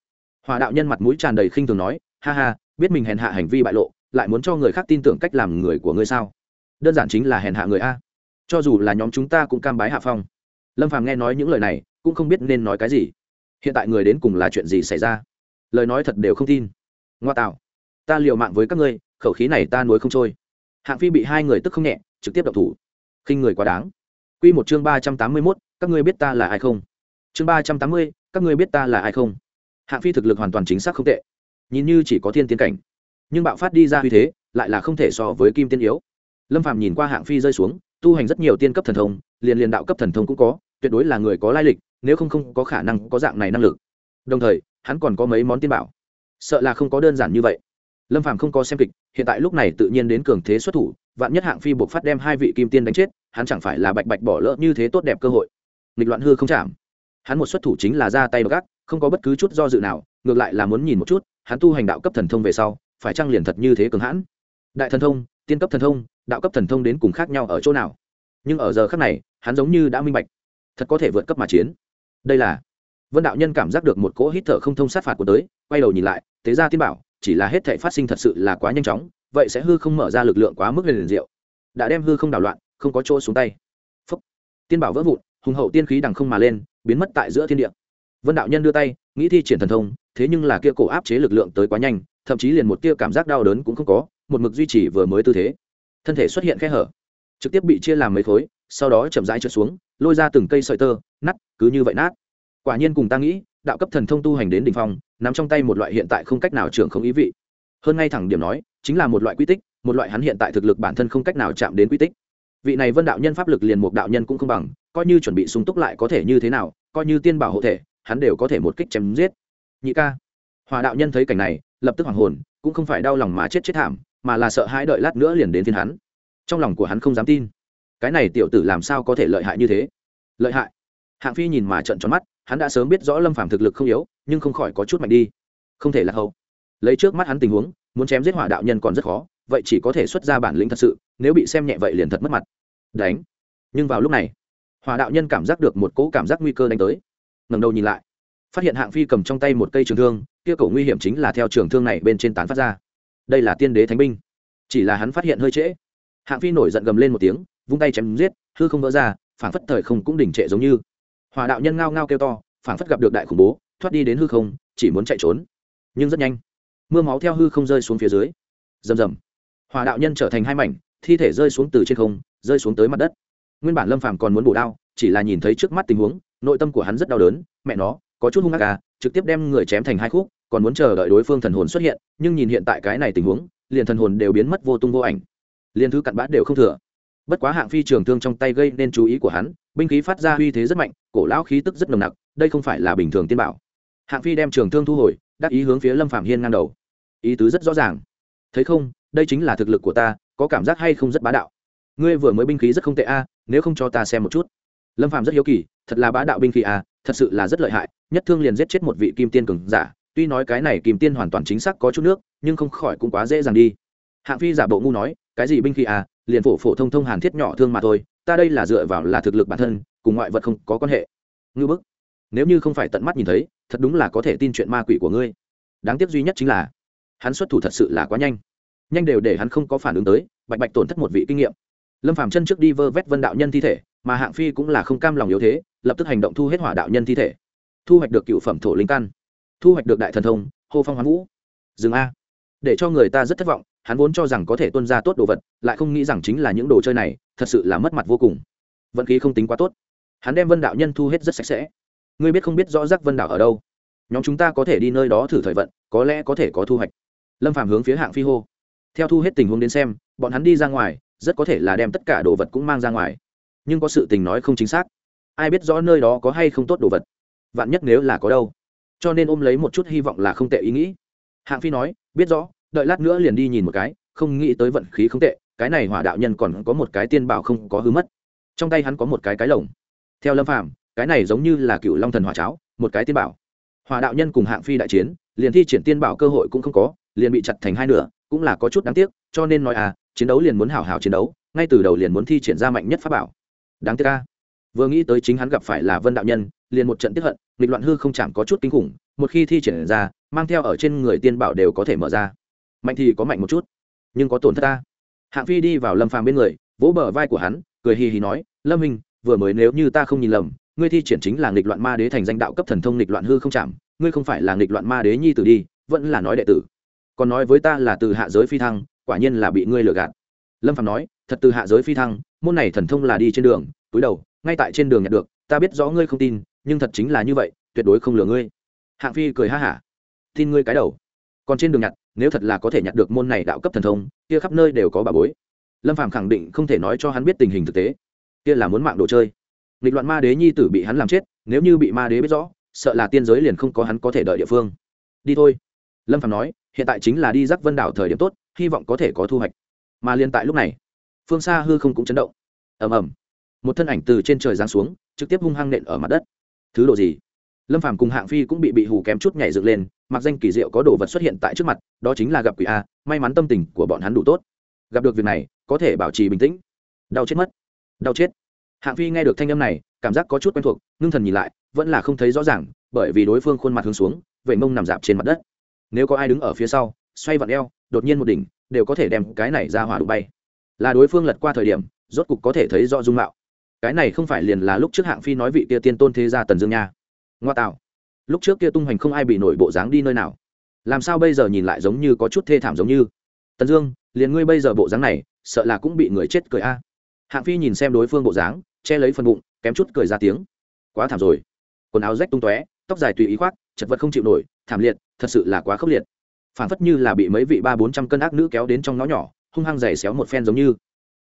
Hòa đạo nhân mặt mũi tràn đầy khinh thường nói, ha ha, biết mình hèn hạ hành vi bại lộ, lại muốn cho người khác tin tưởng cách làm người của ngươi sao? Đơn giản chính là hèn hạ người a. Cho dù là nhóm chúng ta cũng cam bái hạ phong. Lâm phàm nghe nói những lời này, cũng không biết nên nói cái gì. Hiện tại người đến cùng là chuyện gì xảy ra? Lời nói thật đều không tin. Ngoa tạo. Ta liều mạng với các ngươi, khẩu khí này ta nuối không trôi. Hạng phi bị hai người tức không nhẹ, trực tiếp đập thủ khinh người quá đáng Quy một chương ba trăm tám mươi 381, các ngươi biết ta là ai không? Chương ba trăm tám mươi, các ngươi biết ta là ai không? Hạng Phi thực lực hoàn toàn chính xác không tệ. Nhìn như chỉ có thiên tiên cảnh, nhưng bạo phát đi ra uy thế, lại là không thể so với kim tiên yếu. Lâm Phàm nhìn qua Hạng Phi rơi xuống, tu hành rất nhiều tiên cấp thần thông, liền liền đạo cấp thần thông cũng có, tuyệt đối là người có lai lịch, nếu không không có khả năng có dạng này năng lực. Đồng thời, hắn còn có mấy món tiên bảo, sợ là không có đơn giản như vậy. Lâm Phàm không có xem kịch, hiện tại lúc này tự nhiên đến cường thế xuất thủ, vạn nhất hạng phi buộc phát đem hai vị kim tiên đánh chết, hắn chẳng phải là bạch bạch bỏ lỡ như thế tốt đẹp cơ hội. Nghịch loạn hư không chạm. Hắn một xuất thủ chính là ra tay gác, không có bất cứ chút do dự nào, ngược lại là muốn nhìn một chút, hắn tu hành đạo cấp thần thông về sau, phải trang liền thật như thế cường hãn? Đại thần thông, tiên cấp thần thông, đạo cấp thần thông đến cùng khác nhau ở chỗ nào? Nhưng ở giờ khác này, hắn giống như đã minh bạch. Thật có thể vượt cấp mà chiến. Đây là vân đạo nhân cảm giác được một cỗ hít thở không thông sát phạt của tới, quay đầu nhìn lại tế ra tiên bảo, chỉ là hết thể phát sinh thật sự là quá nhanh chóng vậy sẽ hư không mở ra lực lượng quá mức liền diệu. Đã đem hư không đảo loạn, không có chỗ xuống tay. Phúc. tiên bảo vỡ vụn, hùng hậu tiên khí đằng không mà lên, biến mất tại giữa thiên địa. Vân đạo nhân đưa tay, nghĩ thi triển thần thông, thế nhưng là kia cổ áp chế lực lượng tới quá nhanh, thậm chí liền một tia cảm giác đau đớn cũng không có, một mực duy trì vừa mới tư thế. Thân thể xuất hiện khe hở, trực tiếp bị chia làm mấy khối, sau đó chậm rãi trượt xuống, lôi ra từng cây sợi tơ, nát, cứ như vậy nát. Quả nhiên cùng ta nghĩ, đạo cấp thần thông tu hành đến đ ỉ n h phong, nắm trong tay một loại hiện tại không cách nào trưởng không ý vị hơn ngay thẳng điểm nói, chính là một loại quy tích, một loại hắn hiện tại thực lực bản thân không cách nào chạm đến quy tích. Vị này vân đạo nhân pháp lực liền một đạo nhân cũng không bằng, coi như chuẩn bị sung túc lại có thể như thế nào, coi như tiên bảo hộ thể, hắn đều có thể một kích chém giết. Nhị ca. Hòa đạo nhân thấy cảnh này, lập tức hoàng hồn, cũng không phải đau lòng mà chết chết thảm, mà là sợ hãi đợi lát nữa liền đến phiên hắn. Trong lòng của hắn không dám tin. Cái này tiểu tử làm sao có thể lợi hại như thế? Lợi hại. Hạng phi nhìn mà trận tròn mắt, hắn đã sớm biết rõ lâm phàm thực lực không yếu, nhưng không khỏi có chút mạnh đi. Không thể là hậu lấy trước mắt hắn tình huống, muốn chém giết hỏa đạo nhân còn rất khó, vậy chỉ có thể xuất ra bản lĩnh thật sự, nếu bị xem nhẹ vậy liền thật mất mặt. Đánh. Nhưng vào lúc này, hỏa đạo nhân cảm giác được một cỗ cảm giác nguy cơ đánh tới. Ngẩng đầu nhìn lại, phát hiện hạng phi cầm trong tay một cây trường thương, kia cổ nguy hiểm chính là theo trường thương này bên trên tán phát ra. Đây là tiên đế thánh binh. Chỉ là hắn phát hiện hơi trễ. Hạng phi nổi giận gầm lên một tiếng, vung tay chém giết, hư không vỡ ra, phảng phất thời không cũng đỉnh trệ giống như. Hòa đạo nhân ngao ngao kêu to, phảng phất gặp được đại khủng bố, thoát đi đến hư không, chỉ muốn chạy trốn. Nhưng rất nhanh mưa máu theo hư không rơi xuống phía dưới. Rầm rầm. Hòa đạo nhân trở thành hai mảnh, thi thể rơi xuống từ trên không, rơi xuống tới mặt đất. Nguyên bản lâm phàm còn muốn bổ đao, chỉ là nhìn thấy trước mắt tình huống, nội tâm của hắn rất đau đớn, mẹ nó, có chút hung ác à trực tiếp đem người chém thành hai khúc, còn muốn chờ đợi đối phương thần hồn xuất hiện, nhưng nhìn hiện tại cái này tình huống, liền thần hồn đều biến mất vô tung vô ảnh. Liền thứ cặn bã đều không thừa. Bất quá hạng phi trường thương trong tay gây nên chú ý của hắn, binh khí phát ra uy thế rất mạnh, cổ lão khí tức rất nồng nặc, đây không phải là bình thường tiên bảo. Hạng phi đem trường thương thu hồi, đắc ý hướng phía lâm phạm hiên ngang đầu ý tứ rất rõ ràng. Thấy không, đây chính là thực lực của ta, có cảm giác hay không rất bá đạo. Ngươi vừa mới binh khí rất không tệ a, nếu không cho ta xem một chút. Lâm phàm rất hiếu kỳ, thật là bá đạo binh khí à thật sự là rất lợi hại, nhất thương liền giết chết một vị kim tiên cường giả. Tuy nói cái này kim tiên hoàn toàn chính xác có chút nước, nhưng không khỏi cũng quá dễ dàng đi. Hạng phi giả bộ ngu nói, cái gì binh khí à liền phổ phổ thông thông hàn thiết nhỏ thương mà thôi, ta đây là dựa vào là thực lực bản thân, cùng ngoại vật không có quan hệ. Ngư bức, nếu như không phải tận mắt nhìn thấy, thật đúng là có thể tin chuyện ma quỷ của ngươi. Đáng tiếc duy nhất chính là hắn xuất thủ thật sự là quá nhanh. Nhanh đều để hắn không có phản ứng tới, bạch bạch tổn thất một vị kinh nghiệm. Lâm phàm chân trước đi vơ vét vân đạo nhân thi thể, mà hạng phi cũng là không cam lòng yếu thế, lập tức hành động thu hết hỏa đạo nhân thi thể. Thu hoạch được cựu phẩm thổ linh căn. Thu hoạch được đại thần thông, hô phong hoán vũ. Dừng a. Để cho người ta rất thất vọng, hắn vốn cho rằng có thể tuân ra tốt đồ vật, lại không nghĩ rằng chính là những đồ chơi này, thật sự là mất mặt vô cùng. Vận khí không tính quá tốt. Hắn đem vân đạo nhân thu hết rất sạch sẽ. Ngươi biết không biết rõ rắc vân đạo ở đâu? Nhóm chúng ta có thể đi nơi đó thử thời vận, có lẽ có thể có thu hoạch lâm phàm hướng phía hạng phi hô. Theo thu hết tình huống đến xem, bọn hắn đi ra ngoài, rất có thể là đem tất cả đồ vật cũng mang ra ngoài. Nhưng có sự tình nói không chính xác. Ai biết rõ nơi đó có hay không tốt đồ vật. Vạn nhất nếu là có đâu. Cho nên ôm lấy một chút hy vọng là không tệ ý nghĩ. Hạng phi nói, biết rõ, đợi lát nữa liền đi nhìn một cái, không nghĩ tới vận khí không tệ, cái này hỏa đạo nhân còn có một cái tiên bảo không có hư mất. Trong tay hắn có một cái cái lồng. Theo lâm phàm, cái này giống như là cựu long thần hỏa cháo, một cái tiên bảo. Hỏa đạo nhân cùng hạng phi đại chiến, liền thi triển tiên bảo cơ hội cũng không có liền bị chặt thành hai nửa, cũng là có chút đáng tiếc, cho nên nói à chiến đấu liền muốn hảo hảo chiến đấu, ngay từ đầu liền muốn thi triển ra mạnh nhất pháp bảo. Đáng tiếc ca vừa nghĩ tới chính hắn gặp phải là vân đạo nhân, liền một trận tiếp hận, nghịch loạn hư không chạm có chút kinh khủng, một khi thi triển ra, mang theo ở trên người tiên bảo đều có thể mở ra. Mạnh thì có mạnh một chút, nhưng có tổn thất ta. Hạng phi đi vào lâm phàm bên người, vỗ bờ vai của hắn, cười hì hì nói, lâm minh vừa mới nếu như ta không nhìn lầm, ngươi thi triển chính là nghịch loạn ma đế thành danh đạo cấp thần thông nghịch loạn hư không chạm, ngươi không phải là nghịch loạn ma đế nhi tử đi, vẫn là nói đệ tử còn nói với ta là từ hạ giới phi thăng, quả nhiên là bị ngươi lừa gạt. Lâm phạm nói, thật từ hạ giới phi thăng, môn này thần thông là đi trên đường, túi đầu, ngay tại trên đường nhận được, ta biết rõ ngươi không tin, nhưng thật chính là như vậy, tuyệt đối không lừa ngươi. Hạng phi cười ha hả, tin ngươi cái đầu. Còn trên đường nhặt, nếu thật là có thể nhặt được môn này đạo cấp thần thông, kia khắp nơi đều có bà bối. Lâm phạm khẳng định không thể nói cho hắn biết tình hình thực tế. Kia là muốn mạng đồ chơi. Nghịch loạn ma đế nhi tử bị hắn làm chết, nếu như bị ma đế biết rõ, sợ là tiên giới liền không có hắn có thể đợi địa phương. Đi thôi. Lâm phạm nói hiện tại chính là đi rắc vân đảo thời điểm tốt, hy vọng có thể có thu hoạch. Mà liên tại lúc này, phương xa hư không cũng chấn động. Ầm ầm. Một thân ảnh từ trên trời giáng xuống, trực tiếp hung hăng nện ở mặt đất. Thứ độ gì? Lâm phàm cùng hạng phi cũng bị bị hù kém chút nhảy dựng lên, mặc danh kỳ diệu có đồ vật xuất hiện tại trước mặt, đó chính là gặp quỷ a, may mắn tâm tình của bọn hắn đủ tốt. Gặp được việc này, có thể bảo trì bình tĩnh. Đau chết mất. Đau chết. Hạng phi nghe được thanh âm này, cảm giác có chút quen thuộc, ngưng thần nhìn lại, vẫn là không thấy rõ ràng, bởi vì đối phương khuôn mặt hướng xuống vậy mông nằm dạp trên mặt đất nếu có ai đứng ở phía sau, xoay vặn eo, đột nhiên một đỉnh, đều có thể đem cái này ra hỏa đụng bay. Là đối phương lật qua thời điểm, rốt cục có thể thấy rõ dung mạo. Cái này không phải liền là lúc trước hạng phi nói vị kia tiên tôn thế gia tần dương nha. Ngoa tạo. Lúc trước kia tung hoành không ai bị nổi bộ dáng đi nơi nào. Làm sao bây giờ nhìn lại giống như có chút thê thảm giống như? Tần dương, liền ngươi bây giờ bộ dáng này, sợ là cũng bị người chết cười a. Hạng phi nhìn xem đối phương bộ dáng, che lấy phần bụng, kém chút cười ra tiếng. Quá thảm rồi. Quần áo rách tung tóe, tóc dài tùy ý khoác chật vật không chịu nổi, thảm liệt, thật sự là quá khốc liệt. Phản phất như là bị mấy vị ba bốn trăm cân ác nữ kéo đến trong nó nhỏ, hung hăng giày xéo một phen giống như.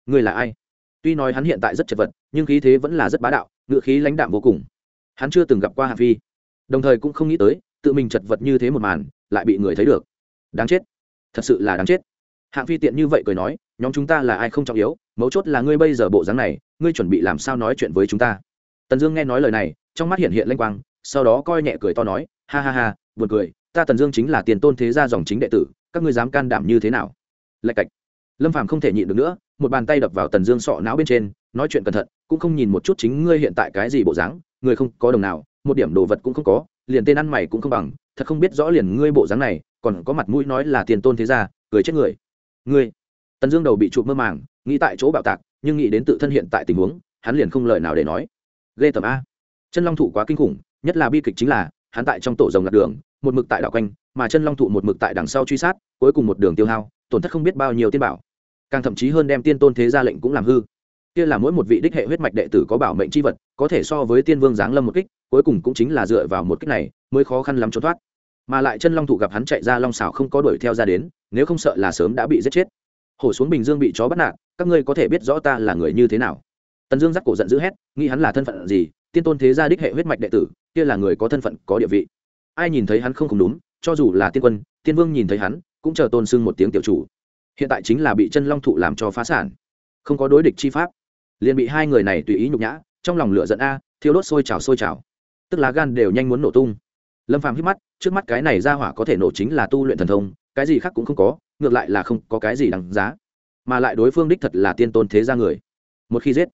Người là ai? Tuy nói hắn hiện tại rất chật vật, nhưng khí thế vẫn là rất bá đạo ngự khí lãnh đạm vô cùng. Hắn chưa từng gặp qua hạng phi. Đồng thời cũng không nghĩ tới, tự mình chật vật như thế một màn, lại bị người thấy được. Đáng chết. Thật sự là đáng chết. Hạng phi tiện như vậy cười nói, nhóm chúng ta là ai không trọng yếu, mấu chốt là ngươi bây giờ bộ dáng này, ngươi chuẩn bị làm sao nói chuyện với chúng ta. Tần dương nghe nói lời này, trong mắt hiện hiện lanh quang, sau đó coi nhẹ cười to nói ha ha ha, buồn cười, ta tần dương chính là tiền tôn thế gia dòng chính đệ tử, các ngươi dám can đảm như thế nào? Lạch cạch. Lâm phàm không thể nhịn được nữa, một bàn tay đập vào tần dương sọ não bên trên, nói chuyện cẩn thận, cũng không nhìn một chút chính ngươi hiện tại cái gì bộ dáng, người không có đồng nào, một điểm đồ vật cũng không có, liền tên ăn mày cũng không bằng, thật không biết rõ liền ngươi bộ dáng này, còn có mặt mũi nói là tiền tôn thế gia, cười chết người. Ngươi. Tần dương đầu bị chụp mơ màng, nghĩ tại chỗ bạo tạc, nhưng nghĩ đến tự thân hiện tại tình huống, hắn liền không lời nào để nói. Ghê tầm a. Chân long thụ quá kinh khủng, nhất là bi kịch chính là hắn tại trong tổ rồng lạc đường, một mực tại đảo quanh, mà chân long thụ một mực tại đằng sau truy sát, cuối cùng một đường tiêu hao, tổn thất không biết bao nhiêu tiên bảo. Càng thậm chí hơn đem tiên tôn thế gia lệnh cũng làm hư. Kia là mỗi một vị đích hệ huyết mạch đệ tử có bảo mệnh c h i vật, có thể so với tiên vương giáng lâm một kích, cuối cùng cũng chính là dựa vào một kích này mới khó khăn lắm trốn thoát. Mà lại chân long thụ gặp hắn chạy ra long xảo không có đuổi theo ra đến, nếu không sợ là sớm đã bị giết chết. Hổ xuống bình dương bị chó bắt nạt, các ngươi có thể biết rõ ta là người như thế nào. Tần dương dắt cổ giận dữ hét, nghĩ hắn là thân phận gì tiên tôn thế gia đích hệ huyết mạch đệ tử, kia là người có thân phận, có địa vị. Ai nhìn thấy hắn không không đúng, cho dù là tiên quân, tiên vương nhìn thấy hắn, cũng chờ tôn sưng một tiếng tiểu chủ. Hiện tại chính là bị chân long thụ làm cho phá sản. Không có đối địch chi pháp. Liền bị hai người này tùy ý nhục nhã, trong lòng lửa giận a, thiêu đốt sôi trào sôi trào. Tức lá gan đều nhanh muốn nổ tung. Lâm phàm hít mắt, trước mắt cái này ra hỏa có thể nổ chính là tu luyện thần thông, cái gì khác cũng không có, ngược lại là không có cái gì đáng giá. Mà lại đối phương đích thật là tiên tôn thế gia người. Một khi giết,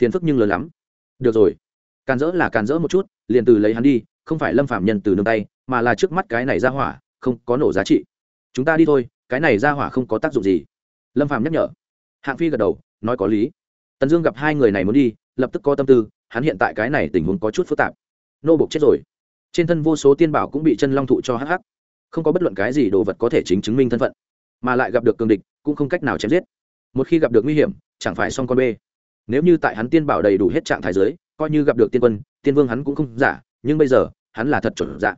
phiền phức nhưng lớn lắm. Được rồi càn rỡ là càn rỡ một chút, liền từ lấy hắn đi, không phải lâm phạm nhân từ nương tay, mà là trước mắt cái này ra hỏa, không có nổ giá trị. Chúng ta đi thôi, cái này ra hỏa không có tác dụng gì. Lâm phạm nhắc nhở. Hạng phi gật đầu, nói có lý. Tần dương gặp hai người này muốn đi, lập tức có tâm tư, hắn hiện tại cái này tình huống có chút phức tạp. Nô bộc chết rồi. Trên thân vô số tiên bảo cũng bị chân long thụ cho hắc hắc. Không có bất luận cái gì đồ vật có thể chính chứng minh thân phận, mà lại gặp được cường địch, cũng không cách nào chém giết. Một khi gặp được nguy hiểm, chẳng phải xong con bê. Nếu như tại hắn tiên bảo đầy đủ hết trạng thái giới coi như gặp được tiên quân, tiên vương hắn cũng không giả, nhưng bây giờ, hắn là thật chuẩn dạ.